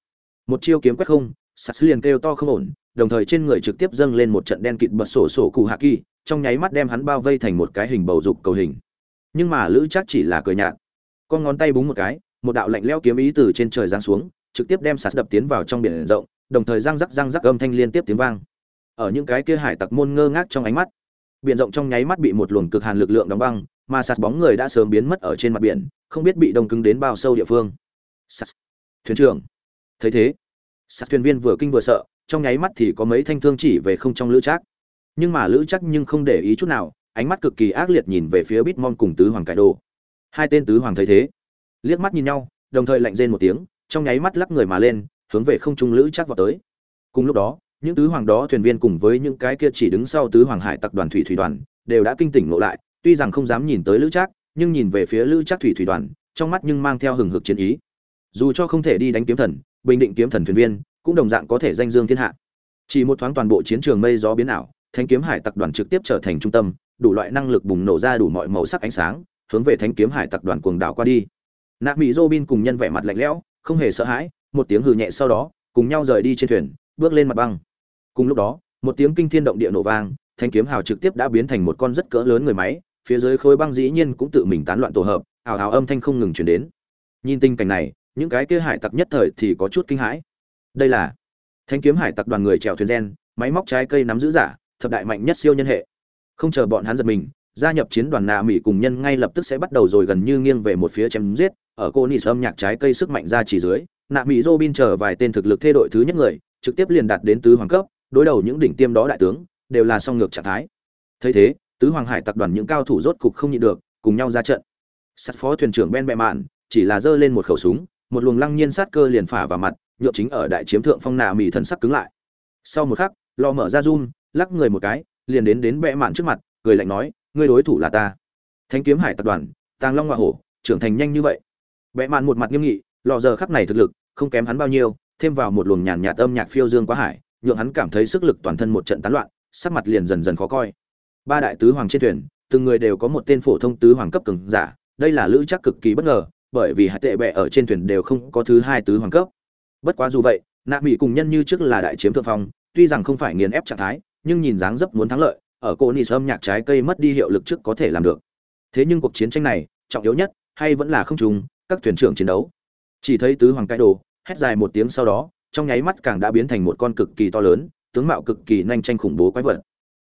Một chiêu kiếm quét không, sạt liền kêu to không ổn, đồng thời trên người trực tiếp dâng lên một trận đen kịt bật sổ sổ cụ hạ kỳ, trong nháy mắt đem hắn bao vây thành một cái hình bầu dục cầu hình. Nhưng mà lữ chắc chỉ là cười nhạt con ngón tay búng một cái, một đạo lạnh lẽo kiếm ý từ trên trời giáng xuống, trực tiếp đem sạt đập tiến vào trong biển rộng, đồng thời răng rắc răng rắc âm thanh liên tiếp tiếng vang. Ở những cái kia hải tặc môn ngơ ngác trong ánh mắt, biển rộng trong nháy mắt bị một luồng cực hàn lực lượng đóng băng, mà sạt bóng người đã sớm biến mất ở trên mặt biển, không biết bị đông cứng đến bao sâu địa phương. Sạt. Thuyền trưởng. Thấy thế, sạt thuyền viên vừa kinh vừa sợ, trong nháy mắt thì có mấy thanh thương chỉ về không trong lữ trác. Nhưng mà lữ chắc nhưng không để ý chút nào, ánh mắt cực kỳ ác liệt nhìn về phía bitmon cùng tứ hoàng cải đồ hai tên tứ hoàng thấy thế, liếc mắt nhìn nhau, đồng thời lạnh rên một tiếng, trong nháy mắt lắc người mà lên, hướng về không trung lữ chắc vào tới. Cùng lúc đó, những tứ hoàng đó thuyền viên cùng với những cái kia chỉ đứng sau tứ hoàng hải tặc đoàn thủy thủy đoàn, đều đã kinh tỉnh ngộ lại, tuy rằng không dám nhìn tới lữ trác nhưng nhìn về phía lữ trác thủy thủy đoàn, trong mắt nhưng mang theo hừng hực chiến ý. Dù cho không thể đi đánh kiếm thần, bình định kiếm thần thuyền viên, cũng đồng dạng có thể danh dương thiên hạ. Chỉ một thoáng toàn bộ chiến trường mây gió biến ảo, thanh kiếm hải tặc đoàn trực tiếp trở thành trung tâm, đủ loại năng lực bùng nổ ra đủ mọi màu sắc ánh sáng hướng về thánh kiếm hải tặc đoàn cuồng đảo qua đi. Nạ mỹ robin cùng nhân vẻ mặt lạnh lẽo, không hề sợ hãi, một tiếng hừ nhẹ sau đó, cùng nhau rời đi trên thuyền, bước lên mặt băng. Cùng lúc đó, một tiếng kinh thiên động địa nổ vang thanh kiếm hào trực tiếp đã biến thành một con rất cỡ lớn người máy, phía dưới khối băng dĩ nhiên cũng tự mình tán loạn tổ hợp hào hào âm thanh không ngừng chuyển đến. Nhìn tình cảnh này, những cái kia hải tặc nhất thời thì có chút kinh hãi. Đây là thanh kiếm hải tặc đoàn người trèo thuyền gen, máy móc trái cây nắm giữ giả, thập đại mạnh nhất siêu nhân hệ. Không chờ bọn hắn giật mình gia nhập chiến đoàn nạ mỹ cùng nhân ngay lập tức sẽ bắt đầu rồi gần như nghiêng về một phía chém giết, ở cô nỉ âm nhạc trái cây sức mạnh ra chỉ dưới, nạ mỹ robin chờ vài tên thực lực thê đội thứ nhất người, trực tiếp liền đạt đến tứ hoàng cấp, đối đầu những đỉnh tiêm đó đại tướng, đều là song ngược trạng thái. Thấy thế, tứ hoàng hải tập đoàn những cao thủ rốt cục không nhịn được, cùng nhau ra trận. Sát phó thuyền trưởng ben bẹ mạn, chỉ là giơ lên một khẩu súng, một luồng lăng nhiên sát cơ liền phả vào mặt nhộn chính ở đại chiếm thượng phong nạ mỹ thần sắc cứng lại. Sau một khắc, lo mở ra zoom, lắc người một cái, liền đến đến bẹ mạn trước mặt, cười lạnh nói ngươi đối thủ là ta. Thánh kiếm hải tập đoàn tàng long hoa hổ trưởng thành nhanh như vậy. Bẽ mạn một mặt nghiêm nghị lò giờ khắc này thực lực không kém hắn bao nhiêu thêm vào một luồng nhàn nhạt âm nhạc phiêu dương quá hải nhượng hắn cảm thấy sức lực toàn thân một trận tán loạn sắc mặt liền dần dần khó coi. Ba đại tứ hoàng trên thuyền từng người đều có một tên phổ thông tứ hoàng cấp cường giả đây là lữ chắc cực kỳ bất ngờ bởi vì hạ tệ bệ ở trên thuyền đều không có thứ hai tứ hoàng cấp. Bất quá dù vậy nạ mỹ cùng nhân như trước là đại chiếm thượng phong tuy rằng không phải nghiền ép trạng thái nhưng nhìn dáng dấp muốn thắng lợi, ở cô Nis âm nhạc trái cây mất đi hiệu lực trước có thể làm được. Thế nhưng cuộc chiến tranh này, trọng yếu nhất hay vẫn là không trùng, các thuyền trưởng chiến đấu. Chỉ thấy tứ hoàng cái đồ, hét dài một tiếng sau đó, trong nháy mắt càng đã biến thành một con cực kỳ to lớn, tướng mạo cực kỳ nhanh tranh khủng bố quái vật.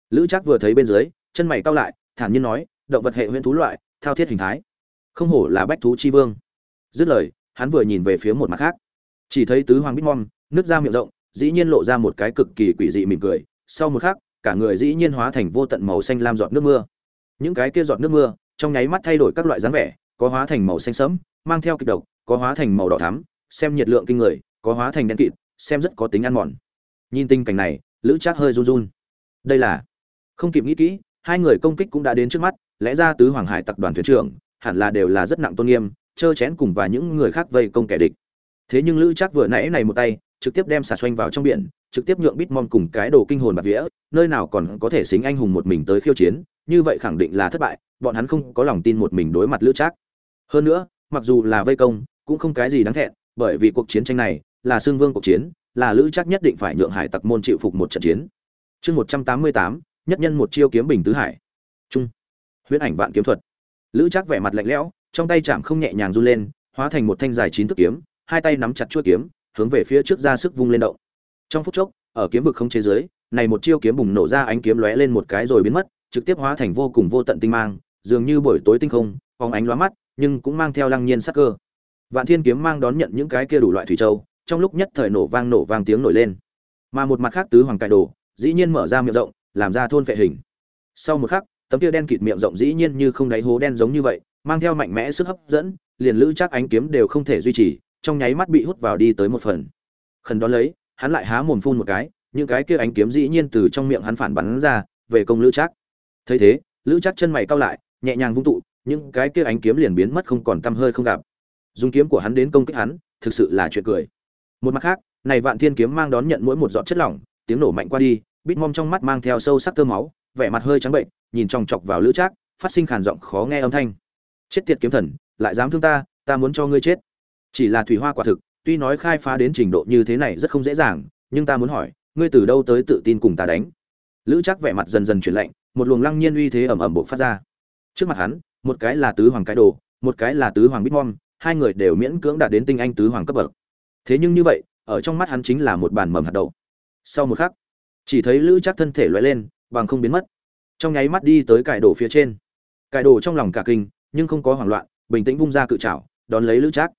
Lữ Trác vừa thấy bên dưới, chân mày cao lại, thản nhiên nói, động vật hệ huyễn thú loại, thao thiết hình thái. Không hổ là bách thú chi vương. Dứt lời, hắn vừa nhìn về phía một mặt khác. Chỉ thấy tứ hoàng Bitmon, nước ra miệng rộng, dĩ nhiên lộ ra một cái cực kỳ quỷ dị mỉm cười, sau một khắc cả người dĩ nhiên hóa thành vô tận màu xanh lam giọt nước mưa. Những cái kia giọt nước mưa, trong nháy mắt thay đổi các loại dáng vẻ, có hóa thành màu xanh sẫm, mang theo kịch độc, có hóa thành màu đỏ thắm, xem nhiệt lượng kinh người, có hóa thành đen kịt, xem rất có tính ăn mòn. Nhìn tình cảnh này, lữ trác hơi run run. Đây là, không kịp nghĩ kỹ, hai người công kích cũng đã đến trước mắt, lẽ ra tứ hoàng hải tập đoàn thuyền trưởng, hẳn là đều là rất nặng tôn nghiêm, chơ chén cùng và những người khác vây công kẻ địch. Thế nhưng lữ trác vừa nãy này một tay, trực tiếp đem xà xoanh vào trong biển trực tiếp nhượng Bitmon cùng cái đồ kinh hồn bạc vía, nơi nào còn có thể xính anh hùng một mình tới khiêu chiến, như vậy khẳng định là thất bại, bọn hắn không có lòng tin một mình đối mặt Lữ Trác. Hơn nữa, mặc dù là vây công, cũng không cái gì đáng thẹn, bởi vì cuộc chiến tranh này là xương vương cuộc chiến, là Lữ Trác nhất định phải nhượng hải tặc môn chịu phục một trận chiến. Chương 188, nhất nhân một chiêu kiếm bình tứ hải. Trung. Huyễn ảnh vạn kiếm thuật. Lữ Trác vẻ mặt lạnh lẽo, trong tay chạm không nhẹ nhàng run lên, hóa thành một thanh dài chín thước kiếm, hai tay nắm chặt chuôi kiếm, hướng về phía trước ra sức vung lên động trong phút chốc, ở kiếm vực không chế giới này một chiêu kiếm bùng nổ ra ánh kiếm lóe lên một cái rồi biến mất, trực tiếp hóa thành vô cùng vô tận tinh mang, dường như buổi tối tinh không, phóng ánh lóa mắt, nhưng cũng mang theo lăng nhiên sắc cơ. Vạn thiên kiếm mang đón nhận những cái kia đủ loại thủy châu, trong lúc nhất thời nổ vang nổ vang tiếng nổi lên. Mà một mặt khác tứ hoàng cải đồ, dĩ nhiên mở ra miệng rộng, làm ra thôn vệ hình. Sau một khắc, tấm kia đen kịt miệng rộng dĩ nhiên như không đáy hố đen giống như vậy, mang theo mạnh mẽ sức hấp dẫn, liền lữ chắc ánh kiếm đều không thể duy trì, trong nháy mắt bị hút vào đi tới một phần. Khẩn đón lấy hắn lại há mồm phun một cái, những cái kia ánh kiếm dĩ nhiên từ trong miệng hắn phản bắn ra, về công lữ chắc thấy thế, lữ chắc chân mày cao lại, nhẹ nhàng vung tụ, những cái kia ánh kiếm liền biến mất không còn tăm hơi không gặp. Dùng kiếm của hắn đến công kích hắn, thực sự là chuyện cười. Một mặt khác, này vạn thiên kiếm mang đón nhận mỗi một giọt chất lỏng, tiếng nổ mạnh qua đi, bít mom trong mắt mang theo sâu sắc tơ máu, vẻ mặt hơi trắng bệnh, nhìn chòng chọc vào lữ trác, phát sinh khàn giọng khó nghe âm thanh. Chết tiệt kiếm thần, lại dám thương ta ta muốn cho ngươi chết. Chỉ là thủy hoa quả thực tuy nói khai phá đến trình độ như thế này rất không dễ dàng, nhưng ta muốn hỏi, ngươi từ đâu tới tự tin cùng ta đánh? Lữ trác vẻ mặt dần dần chuyển lạnh, một luồng lăng nhiên uy thế ẩm ẩm bộc phát ra. Trước mặt hắn, một cái là tứ hoàng cái đồ, một cái là tứ hoàng bitmom hai người đều miễn cưỡng đạt đến tinh anh tứ hoàng cấp bậc. Thế nhưng như vậy, ở trong mắt hắn chính là một bàn mầm hạt đậu. Sau một khắc, chỉ thấy lữ chắc thân thể loại lên, bằng không biến mất. Trong nháy mắt đi tới cải đồ phía trên. Cải đồ trong lòng cả kinh, nhưng không có hoảng loạn, bình tĩnh vung ra cự trảo, đón lấy lữ trác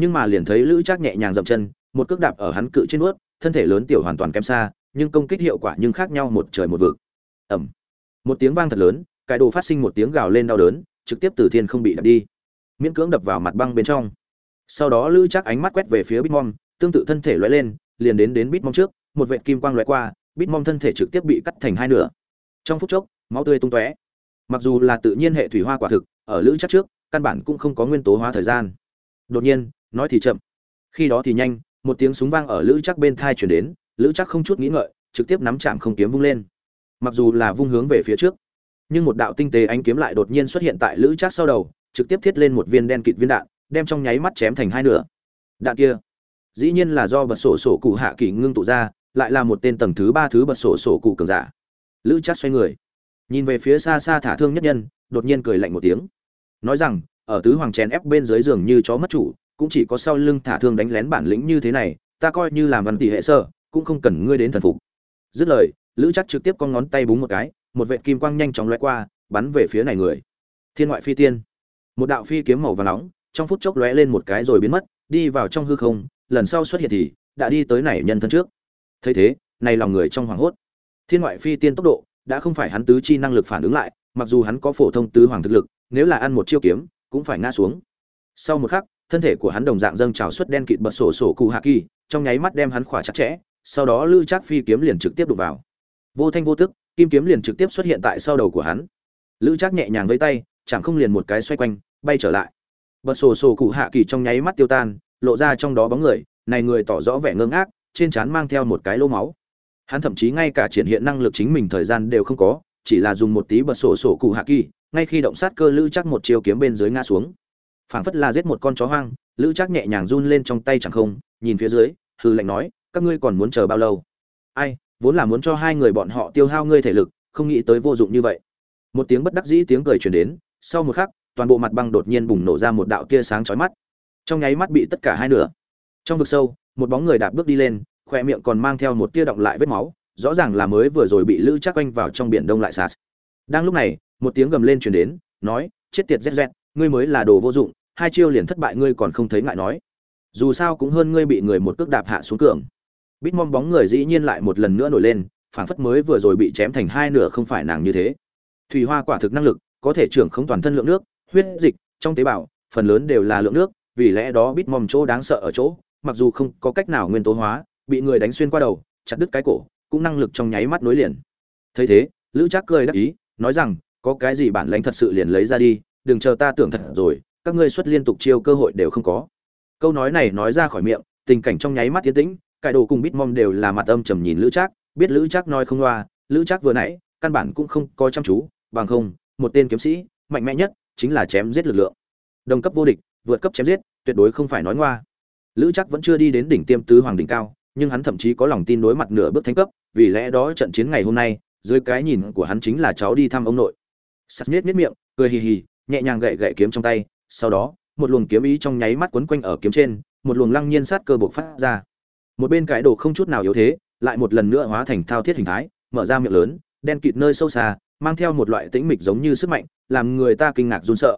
nhưng mà liền thấy lữ trác nhẹ nhàng dậm chân, một cước đạp ở hắn cự trên ướt thân thể lớn tiểu hoàn toàn kém xa, nhưng công kích hiệu quả nhưng khác nhau một trời một vực. Ẩm một tiếng vang thật lớn, cái đồ phát sinh một tiếng gào lên đau đớn, trực tiếp từ thiên không bị đập đi. Miễn cưỡng đập vào mặt băng bên trong. Sau đó lữ trác ánh mắt quét về phía bitmom, tương tự thân thể lóe lên, liền đến đến bitmom trước, một vệ kim quang lóe qua, bitmom thân thể trực tiếp bị cắt thành hai nửa. Trong phút chốc, máu tươi tung tóe. Mặc dù là tự nhiên hệ thủy hoa quả thực, ở lữ chắc trước, căn bản cũng không có nguyên tố hóa thời gian. Đột nhiên nói thì chậm. Khi đó thì nhanh, một tiếng súng vang ở lữ chắc bên thai chuyển đến, lữ chắc không chút nghĩ ngợi, trực tiếp nắm chạm không kiếm vung lên. Mặc dù là vung hướng về phía trước, nhưng một đạo tinh tế ánh kiếm lại đột nhiên xuất hiện tại lữ chắc sau đầu, trực tiếp thiết lên một viên đen kịt viên đạn, đem trong nháy mắt chém thành hai nửa. Đạn kia, dĩ nhiên là do bật sổ sổ cụ hạ kỳ ngưng tụ ra, lại là một tên tầng thứ ba thứ bật sổ sổ cụ cường giả. Lữ chắc xoay người, nhìn về phía xa xa thả thương nhất nhân, đột nhiên cười lạnh một tiếng. Nói rằng, ở tứ hoàng chèn ép bên dưới giường như chó mất chủ cũng chỉ có sau lưng thả thương đánh lén bản lĩnh như thế này, ta coi như làm văn tỷ hệ sơ, cũng không cần ngươi đến thần phục. Dứt lời, lữ chắc trực tiếp con ngón tay búng một cái, một vệ kim quang nhanh chóng lóe qua, bắn về phía này người. Thiên ngoại phi tiên. Một đạo phi kiếm màu vàng nóng, trong phút chốc lóe lên một cái rồi biến mất, đi vào trong hư không, lần sau xuất hiện thì, đã đi tới này nhân thân trước. Thấy thế, này lòng người trong hoàng hốt. Thiên ngoại phi tiên tốc độ, đã không phải hắn tứ chi năng lực phản ứng lại, mặc dù hắn có phổ thông tứ hoàng thực lực, nếu là ăn một chiêu kiếm, cũng phải ngã xuống. Sau một khắc thân thể của hắn đồng dạng dâng trào xuất đen kịt bật sổ sổ cụ hạ kỳ, trong nháy mắt đem hắn khỏa chặt chẽ, sau đó lư trác phi kiếm liền trực tiếp đục vào. Vô thanh vô tức, kim kiếm liền trực tiếp xuất hiện tại sau đầu của hắn. Lữ trác nhẹ nhàng với tay, chẳng không liền một cái xoay quanh, bay trở lại. Bật sổ sổ cụ hạ kỳ trong nháy mắt tiêu tan, lộ ra trong đó bóng người, này người tỏ rõ vẻ ngơ ngác, trên trán mang theo một cái lỗ máu. Hắn thậm chí ngay cả triển hiện năng lực chính mình thời gian đều không có, chỉ là dùng một tí bật sổ sổ cụ hạ kỳ, ngay khi động sát cơ lữ chắc một chiêu kiếm bên dưới ngã xuống phảng phất là giết một con chó hoang, lữ trác nhẹ nhàng run lên trong tay chẳng không, nhìn phía dưới hư lệnh nói, các ngươi còn muốn chờ bao lâu? Ai, vốn là muốn cho hai người bọn họ tiêu hao ngươi thể lực, không nghĩ tới vô dụng như vậy. Một tiếng bất đắc dĩ tiếng cười truyền đến, sau một khắc, toàn bộ mặt băng đột nhiên bùng nổ ra một đạo tia sáng chói mắt. Trong nháy mắt bị tất cả hai nửa. Trong vực sâu, một bóng người đạp bước đi lên khoe miệng còn mang theo một tia động lại vết máu, rõ ràng là mới vừa rồi bị lữ chắc quanh vào trong biển đông lại sạt đang lúc này, một tiếng gầm lên truyền đến, nói, chết tiệt rét rét ngươi mới là đồ vô dụng hai chiêu liền thất bại ngươi còn không thấy ngại nói. Dù sao cũng hơn ngươi bị người một cước đạp hạ xuống cường. Bít mong bóng người dĩ nhiên lại một lần nữa nổi lên phảng phất mới vừa rồi bị chém thành hai nửa không phải nàng như thế. Thủy hoa quả thực năng lực, có thể trưởng không toàn thân lượng nước, huyết dịch, trong tế bào, phần lớn đều là lượng nước, vì lẽ đó bít mong chỗ đáng sợ ở chỗ, mặc dù không có cách nào nguyên tố hóa, bị người đánh xuyên qua đầu, chặt đứt cái cổ, cũng năng lực trong nháy mắt nối liền. Thấy thế, lữ trác cười đắc ý, nói rằng, có cái gì bản lãnh thật sự liền lấy ra đi, đừng chờ ta tưởng thật rồi các ngươi xuất liên tục chiêu cơ hội đều không có. Câu nói này nói ra khỏi miệng, tình cảnh trong nháy mắt tiến tĩnh, cải đồ cùng bít mong đều là mặt âm trầm nhìn lữ trác, biết lữ trác nói không loa, lữ trác vừa nãy, căn bản cũng không có chăm chú, bằng không, một tên kiếm sĩ, mạnh mẽ nhất, chính là chém giết lực lượng. Đồng cấp vô địch, vượt cấp chém giết, tuyệt đối không phải nói ngoa. Lữ trác vẫn chưa đi đến đỉnh tiêm tứ hoàng đỉnh cao, nhưng hắn thậm chí có lòng tin đối mặt nửa bước thánh cấp, vì lẽ đó trận chiến ngày hôm nay, dưới cái nhìn của hắn chính là cháu đi thăm ông nội. Sắt miết miết miệng, cười hì hì, nhẹ nhàng gậy gậy kiếm trong tay sau đó, một luồng kiếm ý trong nháy mắt quấn quanh ở kiếm trên, một luồng lăng nhiên sát cơ bộc phát ra. Một bên cái đồ không chút nào yếu thế, lại một lần nữa hóa thành thao thiết hình thái, mở ra miệng lớn, đen kịt nơi sâu xa, mang theo một loại tĩnh mịch giống như sức mạnh, làm người ta kinh ngạc run sợ.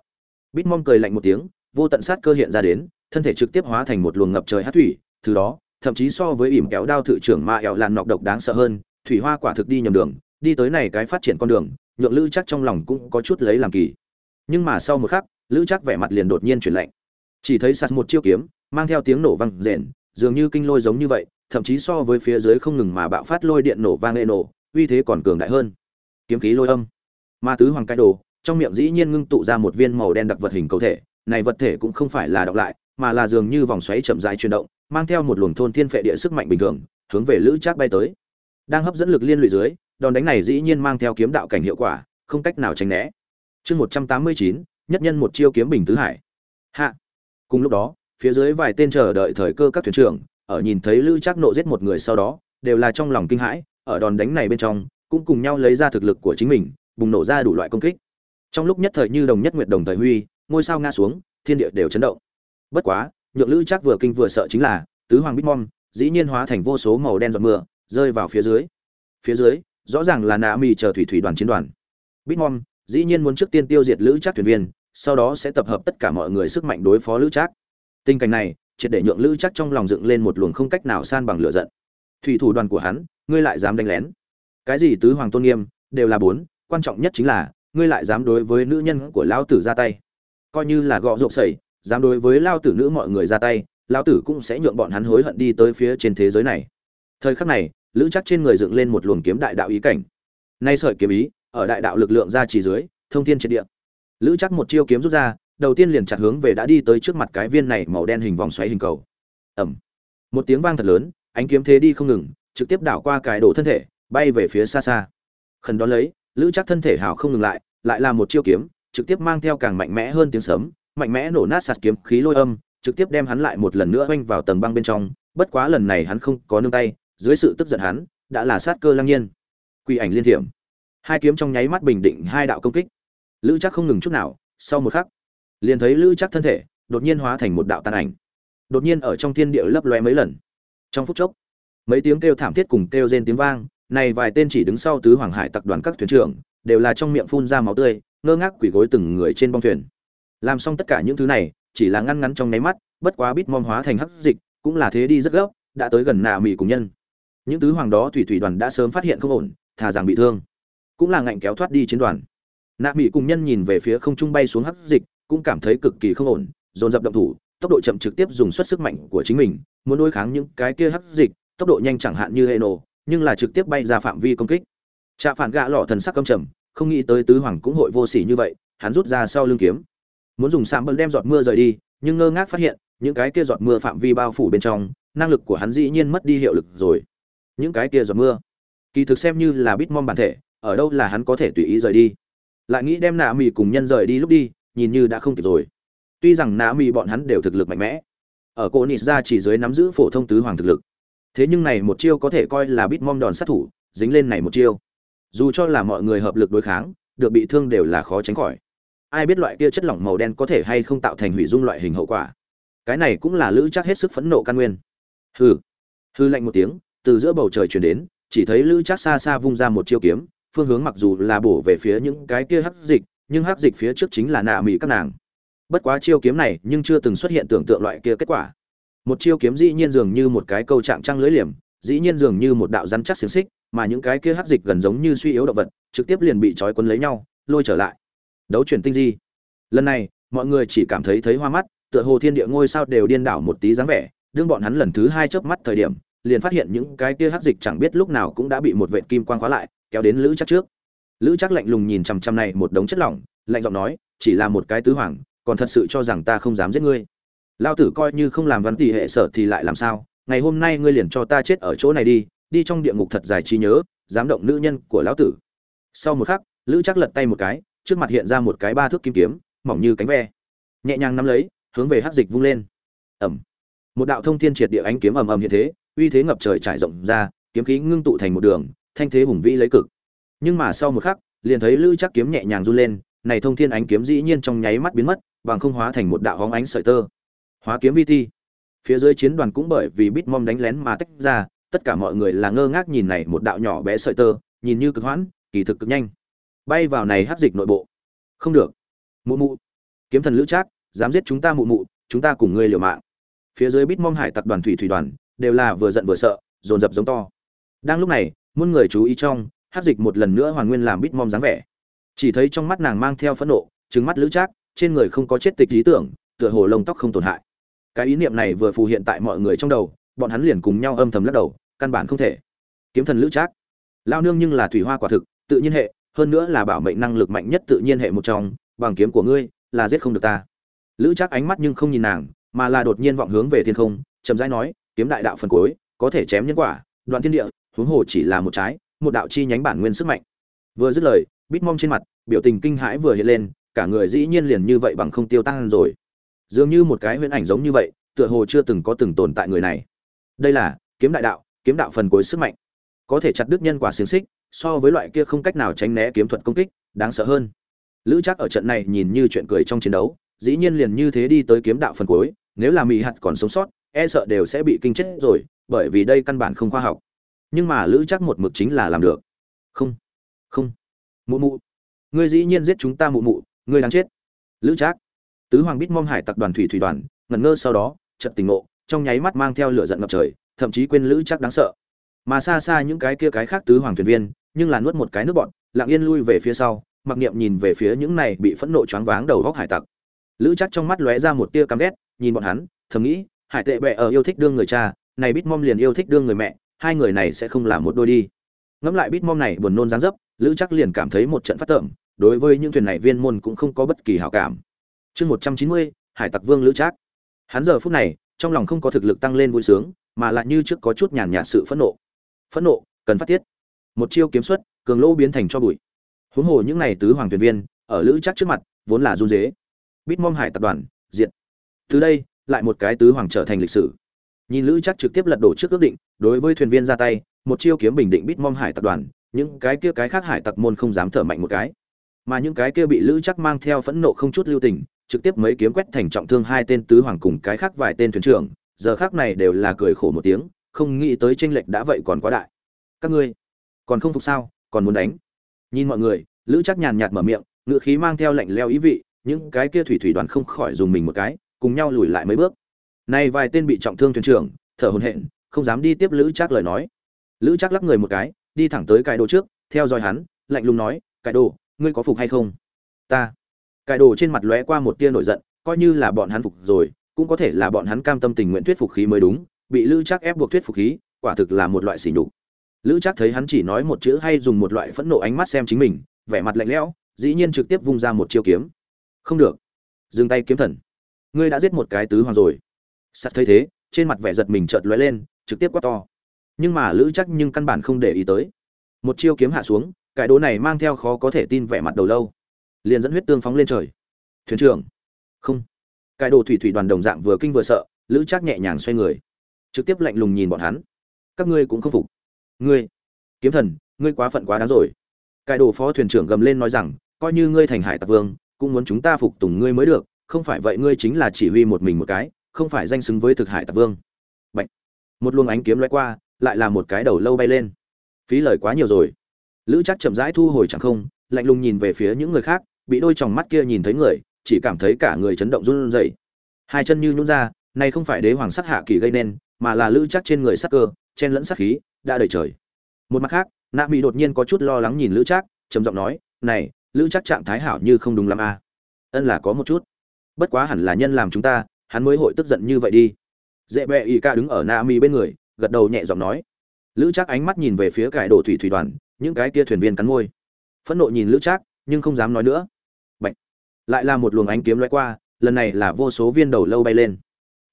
Bít mong cười lạnh một tiếng, vô tận sát cơ hiện ra đến, thân thể trực tiếp hóa thành một luồng ngập trời hát thủy, từ đó, thậm chí so với ỉm kéo đao thự trưởng ma ẹo làn nọc độc đáng sợ hơn, thủy hoa quả thực đi nhầm đường, đi tới này cái phát triển con đường, nhượng lữ chắc trong lòng cũng có chút lấy làm kỳ. Nhưng mà sau một khắc lữ chắc vẻ mặt liền đột nhiên chuyển lạnh. Chỉ thấy sạt một chiêu kiếm, mang theo tiếng nổ vang rền, dường như kinh lôi giống như vậy, thậm chí so với phía dưới không ngừng mà bạo phát lôi điện nổ vang nghệ nổ, uy thế còn cường đại hơn. Kiếm khí lôi âm. Ma tứ hoàng cái đồ, trong miệng dĩ nhiên ngưng tụ ra một viên màu đen đặc vật hình cầu thể, này vật thể cũng không phải là đọc lại, mà là dường như vòng xoáy chậm rãi chuyển động, mang theo một luồng thôn thiên phệ địa sức mạnh bình thường, hướng về lữ trác bay tới. Đang hấp dẫn lực liên lụy dưới, đòn đánh này dĩ nhiên mang theo kiếm đạo cảnh hiệu quả, không cách nào tránh né. Chương một trăm tám mươi chín nhất nhân một chiêu kiếm bình tứ hải. Hạ. Cùng lúc đó, phía dưới vài tên chờ đợi thời cơ các thuyền trưởng, ở nhìn thấy lữ trác nộ giết một người sau đó, đều là trong lòng kinh hãi, ở đòn đánh này bên trong, cũng cùng nhau lấy ra thực lực của chính mình, bùng nổ ra đủ loại công kích. Trong lúc nhất thời như đồng nhất nguyệt đồng thời huy, ngôi sao ngã xuống, thiên địa đều chấn động. Bất quá, nhượng lữ chắc vừa kinh vừa sợ chính là, tứ hoàng bít mom dĩ nhiên hóa thành vô số màu đen giọt mưa, rơi vào phía dưới. Phía dưới, rõ ràng là nạ mì chờ thủy thủy đoàn chiến đoàn. Bít mom dĩ nhiên muốn trước tiên tiêu diệt lữ chắc thuyền viên sau đó sẽ tập hợp tất cả mọi người sức mạnh đối phó lữ trác. Tình cảnh này, triệt để nhượng lữ trác trong lòng dựng lên một luồng không cách nào san bằng lửa giận. Thủy thủ đoàn của hắn, ngươi lại dám đánh lén? Cái gì tứ hoàng tôn nghiêm, đều là bốn, quan trọng nhất chính là, ngươi lại dám đối với nữ nhân của lão tử ra tay. Coi như là gọ rộp sẩy, dám đối với lao tử nữ mọi người ra tay lao tử cũng sẽ nhượng bọn hắn hối hận đi tới phía trên thế giới này. Thời khắc này, lữ chắc trên người dựng lên một luồng kiếm đại đạo ý cảnh. Nay sợi kiếm ý, ở đại đạo lực lượng ra chỉ dưới, thông thiên triệt địa lữ chắc một chiêu kiếm rút ra, đầu tiên liền chặt hướng về đã đi tới trước mặt cái viên này màu đen hình vòng xoáy hình cầu. Ẩm một tiếng vang thật lớn, ánh kiếm thế đi không ngừng, trực tiếp đảo qua cái đổ thân thể, bay về phía xa xa. Khẩn đón lấy, lữ chắc thân thể hào không ngừng lại lại là một chiêu kiếm, trực tiếp mang theo càng mạnh mẽ hơn tiếng sấm, mạnh mẽ nổ nát sạt kiếm khí lôi âm, trực tiếp đem hắn lại một lần nữa oanh vào tầng băng bên trong, bất quá lần này hắn không có nương tay, dưới sự tức giận hắn, đã là sát cơ lăng nhiên. Quy ảnh liên thiểm. Hai kiếm trong nháy mắt bình định hai đạo công kích lữ chắc không ngừng chút nào, sau một khắc, liền thấy lữ chắc thân thể đột nhiên hóa thành một đạo tàn ảnh. Đột nhiên ở trong thiên địa lấp lóe mấy lần. Trong phút chốc, mấy tiếng kêu thảm thiết cùng kêu rên tiếng vang, này vài tên chỉ đứng sau tứ hoàng hải tập đoàn các thuyền trưởng, đều là trong miệng phun ra máu tươi, ngơ ngác quỷ gối từng người trên bong thuyền. Làm xong tất cả những thứ này, chỉ là ngăn ngắn trong nháy mắt, bất quá bít mom hóa thành hắc dịch, cũng là thế đi rất gấp, đã tới gần nạ mỹ cùng nhân. Những tứ hoàng đó thủy thủy đoàn đã sớm phát hiện không ổn, thà rằng bị thương. Cũng là ngạnh kéo thoát đi chiến đoàn nạ mỹ cùng nhân nhìn về phía không trung bay xuống hắc dịch, cũng cảm thấy cực kỳ không ổn, dồn dập động thủ, tốc độ chậm trực tiếp dùng suất sức mạnh của chính mình, muốn đối kháng những cái kia hắc dịch, tốc độ nhanh chẳng hạn như hệ nổ nhưng là trực tiếp bay ra phạm vi công kích. Trạ phản gạ lọ thần sắc căm trầm, không nghĩ tới tứ hoàng cũng hội vô sỉ như vậy, hắn rút ra sau lưng kiếm. Muốn dùng sạm bờ đem giọt mưa rời đi, nhưng ngơ ngác phát hiện, những cái kia giọt mưa phạm vi bao phủ bên trong, năng lực của hắn dĩ nhiên mất đi hiệu lực rồi. Những cái kia giọt mưa, kỳ thực xem như là bít mom bản thể, ở đâu là hắn có thể tùy ý rời đi lại nghĩ đem nạ mì cùng nhân rời đi lúc đi, nhìn như đã không kịp rồi. Tuy rằng nạ mì bọn hắn đều thực lực mạnh mẽ, ở cô nịt ra chỉ dưới nắm giữ phổ thông tứ hoàng thực lực. Thế nhưng này một chiêu có thể coi là bít mom đòn sát thủ, dính lên này một chiêu. Dù cho là mọi người hợp lực đối kháng, được bị thương đều là khó tránh khỏi. Ai biết loại kia chất lỏng màu đen có thể hay không tạo thành hủy dung loại hình hậu quả. Cái này cũng là lữ chắc hết sức phẫn nộ căn nguyên. Hư hư lạnh một tiếng, từ giữa bầu trời chuyển đến, chỉ thấy lữ chắc xa xa vung ra một chiêu kiếm phương hướng mặc dù là bổ về phía những cái kia hắc dịch, nhưng hắc dịch phía trước chính là nạ mị các nàng. Bất quá chiêu kiếm này nhưng chưa từng xuất hiện tưởng tượng loại kia kết quả. Một chiêu kiếm dĩ nhiên dường như một cái câu trạng trăng lưới liềm, dĩ nhiên dường như một đạo rắn chắc xiềng xích, mà những cái kia hắc dịch gần giống như suy yếu động vật, trực tiếp liền bị trói quấn lấy nhau, lôi trở lại. Đấu chuyển tinh di. Lần này, mọi người chỉ cảm thấy thấy hoa mắt, tựa hồ thiên địa ngôi sao đều điên đảo một tí dáng vẻ, đương bọn hắn lần thứ hai chớp mắt thời điểm, liền phát hiện những cái kia hắc dịch chẳng biết lúc nào cũng đã bị một vệt kim quang khóa lại kéo đến lữ chắc trước. Lữ chắc lạnh lùng nhìn chằm chằm này một đống chất lỏng, lạnh giọng nói, chỉ là một cái tứ hoàng, còn thật sự cho rằng ta không dám giết ngươi. Lao tử coi như không làm văn tỷ hệ sở thì lại làm sao? Ngày hôm nay ngươi liền cho ta chết ở chỗ này đi đi trong địa ngục thật dài trí nhớ, dám động nữ nhân của lão tử. Sau một khắc, lữ chắc lật tay một cái, trước mặt hiện ra một cái ba thước kim kiếm, mỏng như cánh ve. Nhẹ nhàng nắm lấy, hướng về hắc dịch vung lên. Ẩm. Một đạo thông thiên triệt địa ánh kiếm ầm ầm hiện thế, uy thế ngập trời trải rộng ra, kiếm khí ngưng tụ thành một đường thanh thế hùng vĩ lấy cực. Nhưng mà sau một khắc, liền thấy lữ chắc kiếm nhẹ nhàng run lên, này thông thiên ánh kiếm dĩ nhiên trong nháy mắt biến mất, bằng không hóa thành một đạo hóng ánh sợi tơ. Hóa kiếm vi thi. Phía dưới chiến đoàn cũng bởi vì bít mom đánh lén mà tách ra, tất cả mọi người là ngơ ngác nhìn này một đạo nhỏ bé sợi tơ, nhìn như cực hoãn, kỳ thực cực nhanh. Bay vào này hắc dịch nội bộ. Không được. Mụ mụ. Kiếm thần lữ trác, dám giết chúng ta mụ mụ, chúng ta cùng ngươi liều mạng. Phía dưới bít mom hải tặc đoàn thủy thủy đoàn, đều là vừa giận vừa sợ, dồn dập giống to. Đang lúc này muôn người chú ý trong, hát dịch một lần nữa hoàn nguyên làm bít mom dáng vẻ. Chỉ thấy trong mắt nàng mang theo phẫn nộ trứng mắt lữ trác, trên người không có chết tịch lý tưởng, tựa hồ lông tóc không tổn hại. Cái ý niệm này vừa phù hiện tại mọi người trong đầu, bọn hắn liền cùng nhau âm thầm lắc đầu, căn bản không thể. Kiếm thần lữ trác. Lao nương nhưng là thủy hoa quả thực, tự nhiên hệ, hơn nữa là bảo mệnh năng lực mạnh nhất tự nhiên hệ một trong, bằng kiếm của ngươi, là giết không được ta. Lữ trác ánh mắt nhưng không nhìn nàng, mà là đột nhiên vọng hướng về thiên không, chậm rãi nói, kiếm đại đạo phần cuối, có thể chém nhân quả, đoạn thiên địa huống hồ chỉ là một trái, một đạo chi nhánh bản nguyên sức mạnh. Vừa dứt lời, bít mong trên mặt, biểu tình kinh hãi vừa hiện lên, cả người dĩ nhiên liền như vậy bằng không tiêu tan rồi. Dường như một cái huyễn ảnh giống như vậy, tựa hồ chưa từng có từng tồn tại người này. Đây là, kiếm đại đạo, kiếm đạo phần cuối sức mạnh. Có thể chặt đứt nhân quả xiềng xích, so với loại kia không cách nào tránh né kiếm thuật công kích, đáng sợ hơn. Lữ chắc ở trận này nhìn như chuyện cười trong chiến đấu, dĩ nhiên liền như thế đi tới kiếm đạo phần cuối, nếu là mỹ hạt còn sống sót e sợ đều sẽ bị kinh chết rồi, bởi vì đây căn bản không khoa học nhưng mà lữ chắc một mực chính là làm được. Không không. Mụ mụ, ngươi dĩ nhiên giết chúng ta mụ mụ, ngươi đáng chết. Lữ trác tứ hoàng bít mong hải tặc đoàn thủy thủy đoàn, ngẩn ngơ sau đó chật tình ngộ, trong nháy mắt mang theo lửa giận ngập trời, thậm chí quên lữ trác đáng sợ. Mà xa xa những cái kia cái khác tứ hoàng thuyền viên, nhưng là nuốt một cái nước bọn lặng yên lui về phía sau, mặc niệm nhìn về phía những này bị phẫn nộ choáng váng đầu góc hải tặc. Lữ chắc trong mắt lóe ra một tia căm ghét, nhìn bọn hắn, thầm nghĩ, hải tệ bệ ở yêu thích đương người cha, này bít mong liền yêu thích đương người mẹ hai người này sẽ không làm một đôi đi. Ngẫm lại bít mom này buồn nôn dáng dấp, lữ chắc liền cảm thấy một trận phát tởm, đối với những thuyền này viên môn cũng không có bất kỳ hảo cảm. Chương một trăm chín mươi, hải tặc vương lữ trác. Hắn giờ phút này, trong lòng không có thực lực tăng lên vui sướng, mà lại như trước có chút nhàn nhạt sự phẫn nộ. Phẫn nộ, cần phát tiết. Một chiêu kiếm xuất, cường lô biến thành cho bụi. Huống hồ những này tứ hoàng thuyền viên, ở lữ chắc trước mặt, vốn là run dế bít mom hải tập đoàn, diệt. Từ đây, lại một cái tứ hoàng trở thành lịch sử nhìn lữ chắc trực tiếp lật đổ trước ước định, đối với thuyền viên ra tay, một chiêu kiếm bình định bít mom hải tập đoàn, những cái kia cái khác hải tặc môn không dám thở mạnh một cái. Mà những cái kia bị lữ chắc mang theo phẫn nộ không chút lưu tình, trực tiếp mấy kiếm quét thành trọng thương hai tên tứ hoàng cùng cái khác vài tên thuyền trưởng, giờ khác này đều là cười khổ một tiếng, không nghĩ tới tranh lệch đã vậy còn quá đại. Các ngươi, còn không phục sao, còn muốn đánh? Nhìn mọi người, lữ chắc nhàn nhạt mở miệng ngựa khí mang theo lạnh leo ý vị, những cái kia thủy thủy đoàn không khỏi dùng mình một cái, cùng nhau lùi lại mấy bước nay vài tên bị trọng thương thuyền trưởng, thở hổn hển, không dám đi tiếp lữ Trác lời nói. Lữ Trác lắc người một cái, đi thẳng tới cải đồ trước, theo dõi hắn, lạnh lùng nói cải đồ, ngươi có phục hay không? Ta. Cải đồ trên mặt lóe qua một tia nổi giận, coi như là bọn hắn phục rồi, cũng có thể là bọn hắn cam tâm tình nguyện thuyết phục khí mới đúng, bị lữ Trác ép buộc thuyết phục khí, quả thực là một loại sỉ nhục. Lữ Trác thấy hắn chỉ nói một chữ hay dùng một loại phẫn nộ ánh mắt xem chính mình, vẻ mặt lạnh lẽo, dĩ nhiên trực tiếp vung ra một chiêu kiếm. Không được. Dừng tay kiếm thần. Ngươi đã giết một cái tứ hoàng rồi sắt thấy thế, trên mặt vẻ giật mình chợt lóe lên, trực tiếp quát to. Nhưng mà lữ chắc nhưng căn bản không để ý tới. Một chiêu kiếm hạ xuống, cái đố này mang theo khó có thể tin vẻ mặt đầu lâu. Liền dẫn huyết tương phóng lên trời. Thuyền trưởng. Không. Cái đồ thủy thủy đoàn đồng dạng vừa kinh vừa sợ, lữ chắc nhẹ nhàng xoay người. Trực tiếp lạnh lùng nhìn bọn hắn. Các ngươi cũng không phục. Ngươi. Kiếm thần, ngươi quá phận quá đáng rồi. Cái đồ phó thuyền trưởng gầm lên nói rằng, coi như ngươi thành hải tặc vương, cũng muốn chúng ta phục tùng ngươi mới được, không phải vậy ngươi chính là chỉ huy một mình một cái không phải danh xứng với thực hải tặc vương. Bạch. một luồng ánh kiếm lóe qua, lại là một cái đầu lâu bay lên. Phí lời quá nhiều rồi. Lữ chắc chậm rãi thu hồi chẳng không, lạnh lùng nhìn về phía những người khác, bị đôi tròng mắt kia nhìn thấy người, chỉ cảm thấy cả người chấn động run rẩy. Hai chân như nhún ra, này không phải đế hoàng sắc hạ kỳ gây nên, mà là lữ chắc trên người sắc cơ, chen lẫn sắc khí, đã đầy trời. Một mặt khác, nạ mỹ đột nhiên có chút lo lắng nhìn lữ trác, trầm giọng nói, này, lữ trác trạng thái hảo như không đúng lắm à. ân là có một chút. Bất quá hẳn là nhân làm chúng ta hắn mới hội tức giận như vậy đi. Dễ bẹ y ca đứng ở na mi bên người, gật đầu nhẹ giọng nói. Lữ trác ánh mắt nhìn về phía cải đồ thủy thủy đoàn, những cái kia thuyền viên cắn môi. Phẫn nộ nhìn lữ trác, nhưng không dám nói nữa. Bạch. lại là một luồng ánh kiếm lóe qua, lần này là vô số viên đầu lâu bay lên.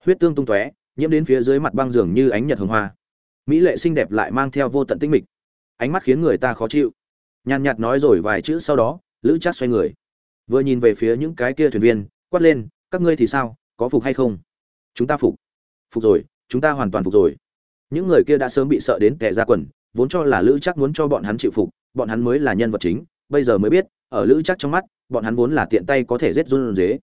Huyết tương tung tóe, nhiễm đến phía dưới mặt băng dường như ánh nhật hồng hoa. Mỹ lệ xinh đẹp lại mang theo vô tận tinh mịch. Ánh mắt khiến người ta khó chịu. Nhàn nhạt nói rồi vài chữ sau đó, lữ trác xoay người. Vừa nhìn về phía những cái kia thuyền viên, quát lên, các ngươi thì sao? Có phục hay không? Chúng ta phục. Phục rồi, chúng ta hoàn toàn phục rồi. Những người kia đã sớm bị sợ đến tệ ra quần, vốn cho là lữ chắc muốn cho bọn hắn chịu phục, bọn hắn mới là nhân vật chính, bây giờ mới biết, ở lữ chắc trong mắt, bọn hắn vốn là tiện tay có thể giết run dế.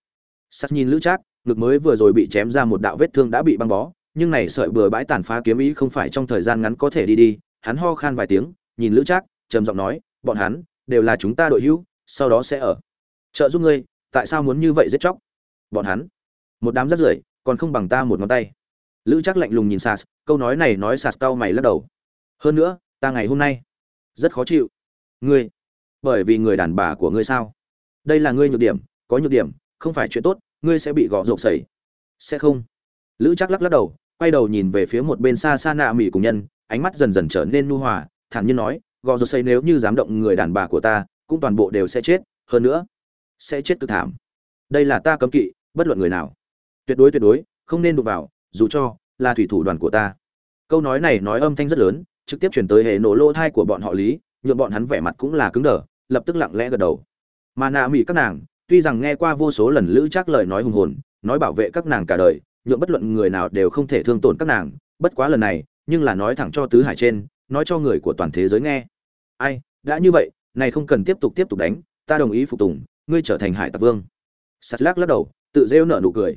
Sắt nhìn lữ chắc ngực mới vừa rồi bị chém ra một đạo vết thương đã bị băng bó, nhưng này sợi bừa bãi tàn phá kiếm ý không phải trong thời gian ngắn có thể đi đi, hắn ho khan vài tiếng, nhìn lữ trác, trầm giọng nói, bọn hắn đều là chúng ta đội hữu, sau đó sẽ ở. Trợ giúp ngươi, tại sao muốn như vậy giết chóc? Bọn hắn một đám rất rưởi, còn không bằng ta một ngón tay. Lữ trác lạnh lùng nhìn sas, câu nói này nói sas cau mày lắc đầu. Hơn nữa, ta ngày hôm nay rất khó chịu. Ngươi, bởi vì người đàn bà của ngươi sao? Đây là ngươi nhược điểm, có nhược điểm, không phải chuyện tốt, ngươi sẽ bị gọ rộp sẩy. Sẽ không. Lữ chắc lắc lắc đầu, quay đầu nhìn về phía một bên xa xa nạ mỹ cùng nhân, ánh mắt dần dần trở nên nu hòa, thản nhiên nói gò rột xây nếu như dám động người đàn bà của ta, cũng toàn bộ đều sẽ chết, hơn nữa sẽ chết cực thảm. Đây là ta cấm kỵ, bất luận người nào tuyệt đối tuyệt đối, không nên đụng vào, dù cho là thủy thủ đoàn của ta. Câu nói này nói âm thanh rất lớn, trực tiếp chuyển tới hệ nổ lỗ thai của bọn họ lý nhuộm bọn hắn vẻ mặt cũng là cứng đờ, lập tức lặng lẽ gật đầu. Mà nạ mỹ các nàng, tuy rằng nghe qua vô số lần lữ chắc lời nói hùng hồn, nói bảo vệ các nàng cả đời nhuộm bất luận người nào đều không thể thương tổn các nàng, bất quá lần này, nhưng là nói thẳng cho tứ hải trên, nói cho người của toàn thế giới nghe. Ai, đã như vậy, này không cần tiếp tục tiếp tục đánh, ta đồng ý phục tùng, ngươi trở thành hải tặc vương. Sắt lắc lắc đầu, tự rêu nở nụ cười